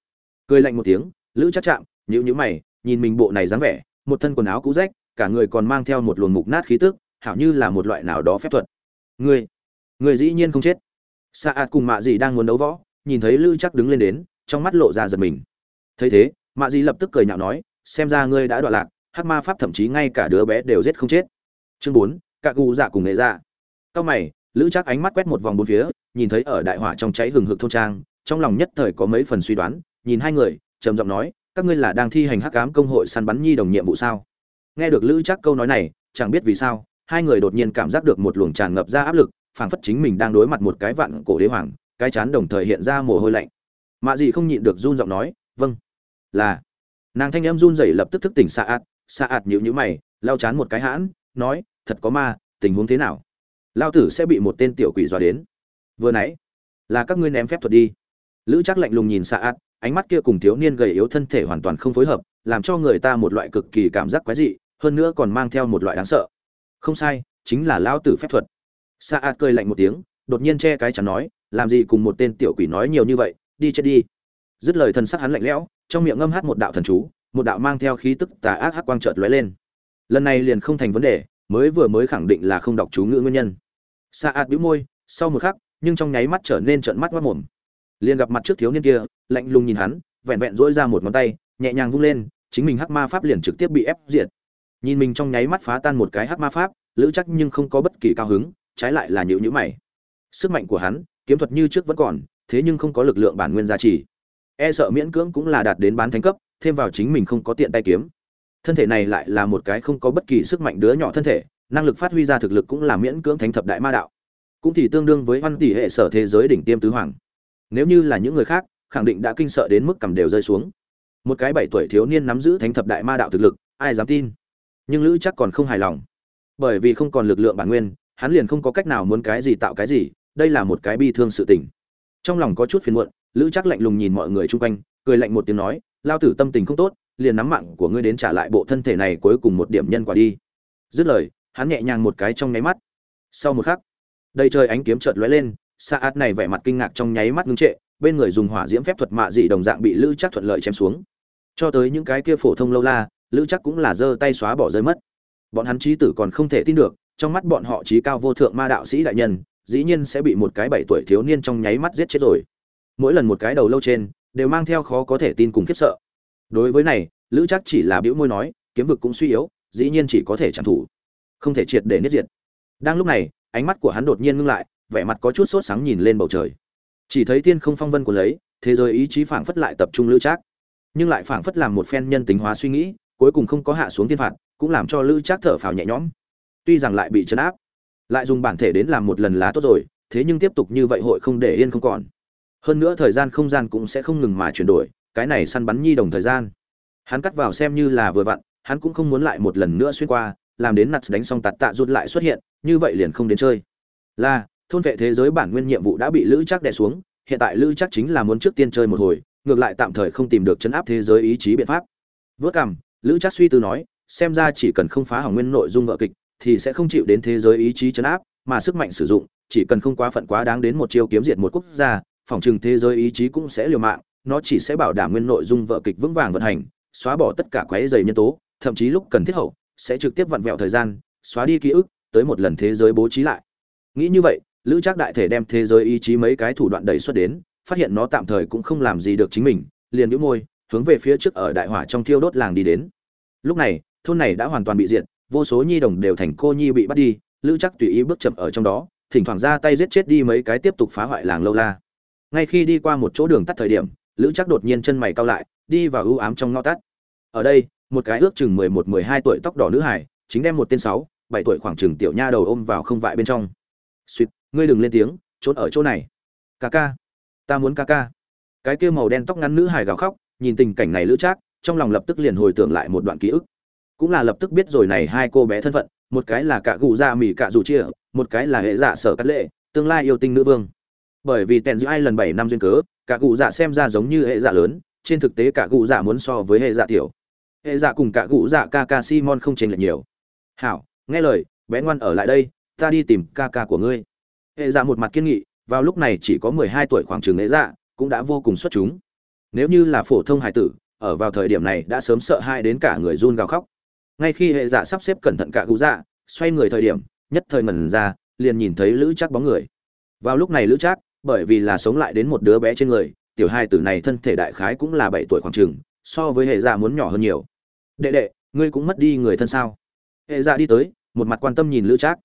Cười lạnh một tiếng, lữ chắc chạm nhữ nhữ mày, nhìn mình bộ này dáng vẻ, một thân quần áo cũ rách, cả người còn mang theo một luồng mục nát khí tức, hảo như là một loại nào đó phép thuật. Ngươi ngươi dĩ nhiên không chết sa ạt cùng mạ Dĩ đang muốn đấu võ, nhìn thấy lữ chắc đứng lên đến, trong mắt lộ ra giật mình. Thấy thế, mạ Dĩ lập tức cười nhạo nói, xem ra ngươi đã đoạn lạc, hắc ma pháp thậm chí ngay cả đứa bé đều giết không chết. Chương bốn, cạ cụ dạ cùng nghệ dạ. Cao mày lữ chắc ánh mắt quét một vòng bốn phía, nhìn thấy ở đại hỏa trong cháy hừng hực thôn trang, trong lòng nhất thời có mấy phần suy đoán, nhìn hai người, trầm giọng nói, các ngươi là đang thi hành hắc ám công hội săn bắn nhi đồng nhiệm vụ sao? Nghe được lữ chắc câu nói này, chẳng biết vì sao, hai người đột nhiên cảm giác được một luồng tràn ngập ra áp lực phảng phất chính mình đang đối mặt một cái vạn cổ đế hoàng, cái chán đồng thời hiện ra mồ hôi lạnh. Mạ dị không nhịn được run giọng nói vâng. Là. Nàng thanh em run rẩy lập tức thức tỉnh xạ ạt. Xạ ạt nhịu nhữ mày lao chán một cái hãn, nói, thật có ma, tình huống thế nào? Lao tử sẽ bị một tên tiểu quỷ dọa đến. Vừa nãy, là các ngươi ném phép thuật đi. Lữ chắc lạnh lùng nhìn xạ ạt, ánh mắt kia cùng thiếu niên gầy yếu thân thể hoàn toàn không phối hợp, làm cho người ta một loại cực kỳ cảm giác quái dị, hơn nữa còn mang theo một loại đáng sợ. Không sai, chính là lao tử phép thuật. Sa ạt cười lạnh một tiếng, đột nhiên che cái chắn nói, làm gì cùng một tên tiểu quỷ nói nhiều như vậy, đi chết đi. Dứt lời thần sắc hắn lạnh lẽo, trong miệng ngâm hát một đạo thần chú, một đạo mang theo khí tức tà ác hắc quang chợt lóe lên. Lần này liền không thành vấn đề, mới vừa mới khẳng định là không đọc chú ngữ nguyên nhân. Sa ạt bĩu môi, sau một khắc, nhưng trong nháy mắt trở nên trợn mắt quát mồm. Liền gặp mặt trước thiếu niên kia, lạnh lùng nhìn hắn, vẹn vẹn duỗi ra một ngón tay, nhẹ nhàng vung lên, chính mình hắc ma pháp liền trực tiếp bị ép diệt. Nhìn mình trong nháy mắt phá tan một cái hắc ma pháp, lữ chắc nhưng không có bất kỳ cao hứng trái lại là nhữ nhữ mày. Sức mạnh của hắn, kiếm thuật như trước vẫn còn, thế nhưng không có lực lượng bản nguyên gia trì. E sợ miễn cưỡng cũng là đạt đến bán thánh cấp, thêm vào chính mình không có tiện tay kiếm. Thân thể này lại là một cái không có bất kỳ sức mạnh đứa nhỏ thân thể, năng lực phát huy ra thực lực cũng là miễn cưỡng thánh thập đại ma đạo. Cũng thì tương đương với văn tỷ hệ sở thế giới đỉnh tiêm tứ hoàng. Nếu như là những người khác, khẳng định đã kinh sợ đến mức cầm đều rơi xuống. Một cái bảy tuổi thiếu niên nắm giữ thánh thập đại ma đạo thực lực, ai dám tin? Nhưng lữ chắc còn không hài lòng. Bởi vì không còn lực lượng bản nguyên hắn liền không có cách nào muốn cái gì tạo cái gì, đây là một cái bi thương sự tình. Trong lòng có chút phiền muộn, lữ chắc lạnh lùng nhìn mọi người chung quanh, cười lạnh một tiếng nói, lao tử tâm tình không tốt, liền nắm mạng của ngươi đến trả lại bộ thân thể này cuối cùng một điểm nhân quả đi. Dứt lời, hắn nhẹ nhàng một cái trong nháy mắt. Sau một khắc, đầy trời ánh kiếm chợt lóe lên xa át này vẻ mặt kinh ngạc trong nháy mắt ngưng trệ, bên người dùng hỏa diễm phép thuật mạ dị đồng dạng bị lữ chắc thuận lợi chém xuống. Cho tới những cái kia phổ thông lâu la, lữ chắc cũng là giơ tay xóa bỏ rơi mất. Bọn hắn trí tử còn không thể tin được trong mắt bọn họ trí cao vô thượng ma đạo sĩ đại nhân, dĩ nhiên sẽ bị một cái bảy tuổi thiếu niên trong nháy mắt giết chết rồi. Mỗi lần một cái đầu lâu trên, đều mang theo khó có thể tin cùng khiếp sợ. Đối với này, lữ chắc chỉ là biểu môi nói, kiếm vực cũng suy yếu, dĩ nhiên chỉ có thể trả thủ không thể triệt để niết diệt. Đang lúc này, ánh mắt của hắn đột nhiên ngưng lại, vẻ mặt có chút sốt sáng nhìn lên bầu trời. Chỉ thấy thiên không phong vân của lấy, thế giới ý chí phảng phất lại tập trung lữ trác. Nhưng lại phảng phất làm một phen nhân tính hóa suy nghĩ, cuối cùng không có hạ xuống thiên phạt, cũng làm cho lữ trác thở phào nhẹ nhõm tuy rằng lại bị chấn áp, lại dùng bản thể đến làm một lần lá tốt rồi, thế nhưng tiếp tục như vậy hội không để yên không còn. Hơn nữa thời gian không gian cũng sẽ không ngừng mà chuyển đổi, cái này săn bắn nhi đồng thời gian. Hắn cắt vào xem như là vừa vặn, hắn cũng không muốn lại một lần nữa xuyên qua, làm đến nặt đánh xong tạt tạ rút lại xuất hiện, như vậy liền không đến chơi. Là, thôn vệ thế giới bản nguyên nhiệm vụ đã bị lữ chắc đè xuống, hiện tại lữ chắc chính là muốn trước tiên chơi một hồi, ngược lại tạm thời không tìm được chấn áp thế giới ý chí biện pháp. Vớt cằm, lữ chắc suy tư nói, xem ra chỉ cần không phá hỏng nguyên nội dung vợ kịch thì sẽ không chịu đến thế giới ý chí chấn áp, mà sức mạnh sử dụng, chỉ cần không quá phận quá đáng đến một chiêu kiếm diệt một quốc gia, phòng trừng thế giới ý chí cũng sẽ liều mạng, nó chỉ sẽ bảo đảm nguyên nội dung vợ kịch vững vàng vận hành, xóa bỏ tất cả quái dày nhân tố, thậm chí lúc cần thiết hậu, sẽ trực tiếp vặn vẹo thời gian, xóa đi ký ức, tới một lần thế giới bố trí lại. Nghĩ như vậy, lữ trác đại thể đem thế giới ý chí mấy cái thủ đoạn đẩy xuất đến, phát hiện nó tạm thời cũng không làm gì được chính mình, liền nhũ môi, hướng về phía trước ở đại hỏa trong thiêu đốt làng đi đến. Lúc này, thôn này đã hoàn toàn bị diệt vô số nhi đồng đều thành cô nhi bị bắt đi, lữ chắc tùy ý bước chậm ở trong đó, thỉnh thoảng ra tay giết chết đi mấy cái tiếp tục phá hoại làng lâu la. Ngay khi đi qua một chỗ đường tắt thời điểm, lữ chắc đột nhiên chân mày cao lại, đi vào ưu ám trong ngõ tắt. Ở đây, một cái ước chừng mười một, mười hai tuổi tóc đỏ nữ hải, chính đem một tên sáu, bảy tuổi khoảng chừng tiểu nha đầu ôm vào không vại bên trong. Suýt, ngươi đừng lên tiếng, trốn ở chỗ này. Ca ca, ta muốn ca ca. Cái kia màu đen tóc ngắn nữ hải gào khóc, nhìn tình cảnh này lữ trác, trong lòng lập tức liền hồi tưởng lại một đoạn ký ức cũng là lập tức biết rồi này hai cô bé thân phận, một cái là cả gù dạ mỉ cả dù chia, một cái là hệ dạ sở cắt lệ, tương lai yêu tinh nữ vương. Bởi vì tèn giữa ai lần bảy năm duyên cớ, cả gù dạ xem ra giống như hệ dạ lớn, trên thực tế cả gù dạ muốn so với hệ dạ tiểu. Hệ dạ cùng cả gù dạ ca ca simon không chênh lệch nhiều. Hảo, nghe lời, bé ngoan ở lại đây, ta đi tìm ca ca của ngươi. Hệ dạ một mặt kiên nghị, vào lúc này chỉ có mười hai tuổi khoảng trường hệ dạ cũng đã vô cùng xuất chúng. Nếu như là phổ thông hải tử, ở vào thời điểm này đã sớm sợ hai đến cả người run gào khóc ngay khi hệ dạ sắp xếp cẩn thận cả cụ dạ xoay người thời điểm, nhất thời ngẩn ra, liền nhìn thấy lữ chắc bóng người. Vào lúc này lữ chắc bởi vì là sống lại đến một đứa bé trên người, tiểu hai tử này thân thể đại khái cũng là bảy tuổi khoảng trường so với hệ dạ muốn nhỏ hơn nhiều. Đệ đệ, ngươi cũng mất đi người thân sao? Hệ dạ đi tới, một mặt quan tâm nhìn lữ trác.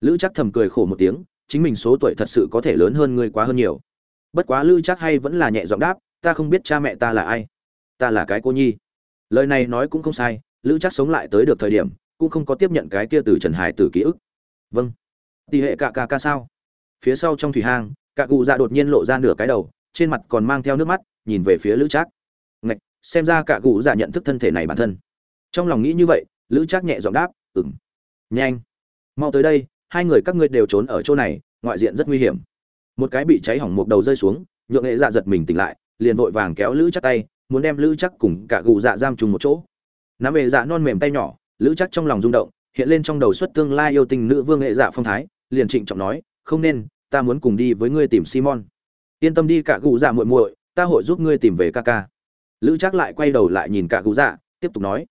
Lữ trác thầm cười khổ một tiếng, chính mình số tuổi thật sự có thể lớn hơn ngươi quá hơn nhiều. Bất quá lữ trác hay vẫn là nhẹ giọng đáp, ta không biết cha mẹ ta là ai, ta là cái cô nhi. Lời này nói cũng không sai lữ trác sống lại tới được thời điểm, cũng không có tiếp nhận cái kia từ trần hải từ ký ức. Vâng. Tỷ hệ cạ cạ ca sao? Phía sau trong thủy hang, cạ cụ dạ đột nhiên lộ ra nửa cái đầu, trên mặt còn mang theo nước mắt, nhìn về phía lữ trác. Ngạch, xem ra cạ cụ dạ nhận thức thân thể này bản thân. Trong lòng nghĩ như vậy, lữ trác nhẹ giọng đáp ừng nhanh. Mau tới đây, hai người các ngươi đều trốn ở chỗ này, ngoại diện rất nguy hiểm. Một cái bị cháy hỏng một đầu rơi xuống, nhượng nghệ dạ giật mình tỉnh lại, liền vội vàng kéo lữ chắc tay, muốn đem lữ chắc cùng cả gù dạ giam trùng một chỗ nắm về dạ non mềm tay nhỏ lữ chắc trong lòng rung động hiện lên trong đầu xuất tương lai yêu tình nữ vương nghệ dạ phong thái liền trịnh trọng nói không nên ta muốn cùng đi với ngươi tìm simon yên tâm đi cả cụ dạ muội muội ta hội giúp ngươi tìm về ca ca lữ chắc lại quay đầu lại nhìn cả cụ dạ tiếp tục nói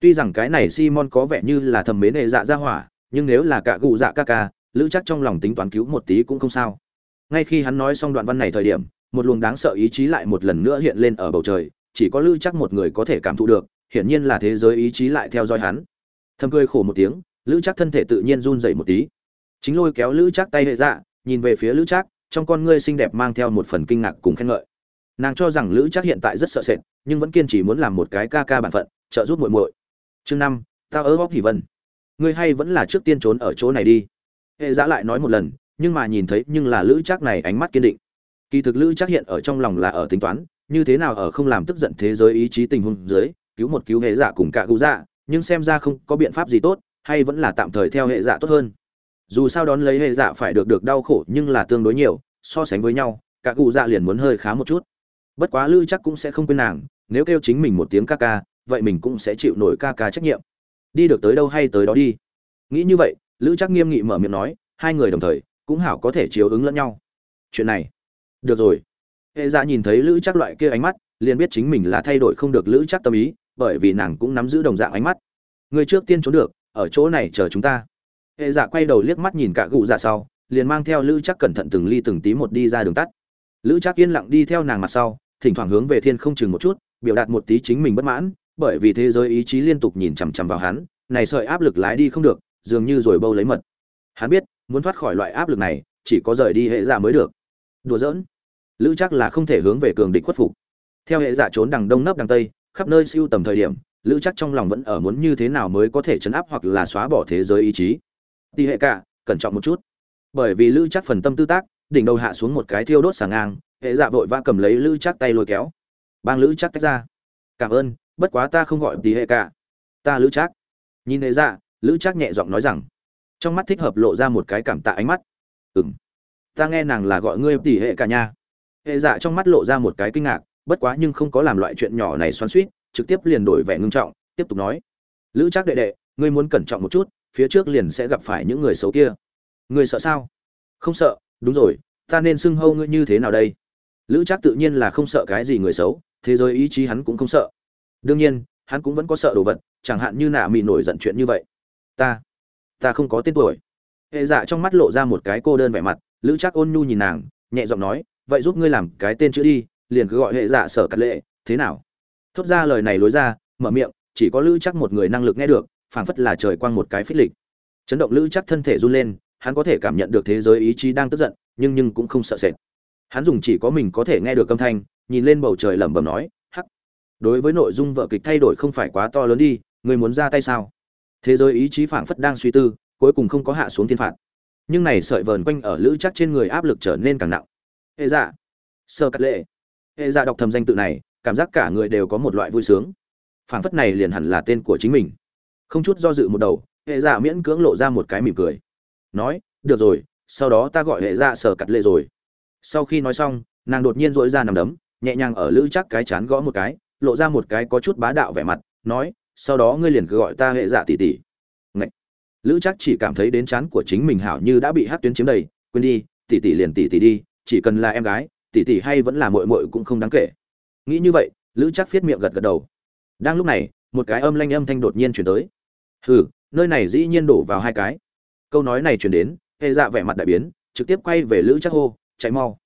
Tuy rằng cái này Simon có vẻ như là thầm mến hệ dạ ra hỏa, nhưng nếu là cả cụ dạ ca ca, Lữ chắc trong lòng tính toán cứu một tí cũng không sao. Ngay khi hắn nói xong đoạn văn này thời điểm, một luồng đáng sợ ý chí lại một lần nữa hiện lên ở bầu trời, chỉ có Lữ chắc một người có thể cảm thụ được, hiển nhiên là thế giới ý chí lại theo dõi hắn. Thầm cười khổ một tiếng, Lữ chắc thân thể tự nhiên run rẩy một tí. Chính lôi kéo Lữ chắc tay hệ dạ, nhìn về phía Lữ chắc, trong con ngươi xinh đẹp mang theo một phần kinh ngạc cùng khen ngợi. Nàng cho rằng Lữ chắc hiện tại rất sợ sệt, nhưng vẫn kiên trì muốn làm một cái ca ca bản phận, trợ giúp muội muội chương năm tao ớ góp hỉ vân ngươi hay vẫn là trước tiên trốn ở chỗ này đi hệ dạ lại nói một lần nhưng mà nhìn thấy nhưng là lữ trác này ánh mắt kiên định kỳ thực lữ trác hiện ở trong lòng là ở tính toán như thế nào ở không làm tức giận thế giới ý chí tình huống dưới cứu một cứu hệ dạ cùng cả cứu dạ nhưng xem ra không có biện pháp gì tốt, hay vẫn là tạm thời theo hệ dạ tốt hơn. Dù sao đón lấy hệ dạ phải được được đau khổ nhưng là tương đối nhiều, so sánh với nhau, cả cụ dạ liền muốn hơi khá một chút. Bất quá lữ chắc cũng sẽ không quên nàng, nếu kêu chính mình một tiếng ca ca, vậy mình cũng sẽ chịu nổi ca ca trách nhiệm. Đi được tới đâu hay tới đó đi. Nghĩ như vậy lữ chắc nghiêm nghị mở miệng nói, hai người đồng thời, cũng hảo có thể chiếu ứng lẫn nhau. Chuyện này. Được rồi. Hệ dạ nhìn thấy lữ chắc loại kia ánh mắt, liền biết chính mình là thay đổi không được lữ chắc tâm ý bởi vì nàng cũng nắm giữ đồng dạng ánh mắt người trước tiên trốn được ở chỗ này chờ chúng ta hệ dạ quay đầu liếc mắt nhìn cả gụ dạ sau liền mang theo lữ chắc cẩn thận từng ly từng tí một đi ra đường tắt lữ chắc yên lặng đi theo nàng mặt sau thỉnh thoảng hướng về thiên không chừng một chút biểu đạt một tí chính mình bất mãn bởi vì thế giới ý chí liên tục nhìn chằm chằm vào hắn, này sợi áp lực lái đi không được, dường như rồi bâu lấy mật. Hắn biết, muốn thoát khỏi loại áp lực này, chỉ có rời đi hệ dạ mới được. Đùa giỡn, Lữ chắc là không thể hướng về cường địch khuất phục. Theo hệ dạ trốn đằng đông nấp đằng tây, khắp nơi siêu tầm thời điểm, Lữ chắc trong lòng vẫn ở muốn như thế nào mới có thể chấn áp hoặc là xóa bỏ thế giới ý chí. Tỷ hệ cả, cẩn trọng một chút. Bởi vì Lữ chắc phần tâm tư tác, đỉnh đầu hạ xuống một cái thiêu đốt sàng ngang, hệ dạ vội vã cầm lấy Lữ chắc tay lôi kéo. Bang Lữ chắc tách ra. Cảm ơn, bất quá ta không gọi tỷ hệ cả ta lữ chắc. nhìn hệ dạ lữ chắc nhẹ giọng nói rằng trong mắt thích hợp lộ ra một cái cảm tạ ánh mắt ừng ta nghe nàng là gọi ngươi tỷ hệ cả nha hệ dạ trong mắt lộ ra một cái kinh ngạc bất quá nhưng không có làm loại chuyện nhỏ này xoắn suýt, trực tiếp liền đổi vẻ ngưng trọng, tiếp tục nói. Lữ trác đệ đệ, ngươi muốn cẩn trọng một chút, phía trước liền sẽ gặp phải những người xấu kia. Ngươi sợ sao? Không sợ, đúng rồi, ta nên xưng hâu ngươi như thế nào đây? Lữ trác tự nhiên là không sợ cái gì người xấu, thế giới ý chí hắn cũng không sợ. Đương nhiên, hắn cũng vẫn có sợ đồ vật, chẳng hạn như nạ mị nổi giận chuyện như vậy. Ta ta không có tên tuổi. Hệ dạ trong mắt lộ ra một cái cô đơn vẻ mặt, lữ trác ôn nhu nhìn nàng, nhẹ giọng nói, vậy giúp ngươi làm cái tên chữ đi liền cứ gọi hệ dạ sở cắt lệ, thế nào? Thốt ra lời này lối ra, mở miệng, chỉ có lữ chắc một người năng lực nghe được, phảng phất là trời quang một cái phích lịch. Chấn động lữ chắc thân thể run lên, hắn có thể cảm nhận được thế giới ý chí đang tức giận, nhưng nhưng cũng không sợ sệt. Hắn dùng chỉ có mình có thể nghe được âm thanh, nhìn lên bầu trời lẩm bẩm nói, hắc. đối với nội dung vợ kịch thay đổi không phải quá to lớn đi người muốn ra tay sao? Thế giới ý chí phảng phất đang suy tư, cuối cùng không có hạ xuống thiên phạt. Nhưng này sợi vờn quanh ở lữ chắc trên người áp lực trở nên càng nặng. Hệ dạ sơ cắt lệ hệ dạ đọc thầm danh tự này, cảm giác cả người đều có một loại vui sướng. Phảng phất này liền hẳn là tên của chính mình. Không chút do dự một đầu hệ dạ miễn cưỡng lộ ra một cái mỉm cười. Nói, được rồi, sau đó ta gọi hệ dạ sở cặt lệ rồi. Sau khi nói xong, nàng đột nhiên dỗi ra nằm đấm, nhẹ nhàng ở lữ chắc cái chán gõ một cái, lộ ra một cái có chút bá đạo vẻ mặt, nói, sau đó ngươi liền cứ gọi ta hệ dạ tỷ tỷ. Ngậy. lữ chắc chỉ cảm thấy đến chán của chính mình hảo như đã bị hát tuyến chiếm đầy, quên đi, tỷ tỷ liền tỷ tỷ đi, chỉ cần là em gái tỷ tỷ hay vẫn là muội muội cũng không đáng kể. Nghĩ như vậy, lữ chắc viết miệng gật gật đầu. Đang lúc này, một cái âm lanh âm thanh đột nhiên chuyển tới. Hừ, nơi này dĩ nhiên đổ vào hai cái. Câu nói này chuyển đến, hề dạ vẻ mặt đại biến, trực tiếp quay về lữ chắc hô, chạy mau.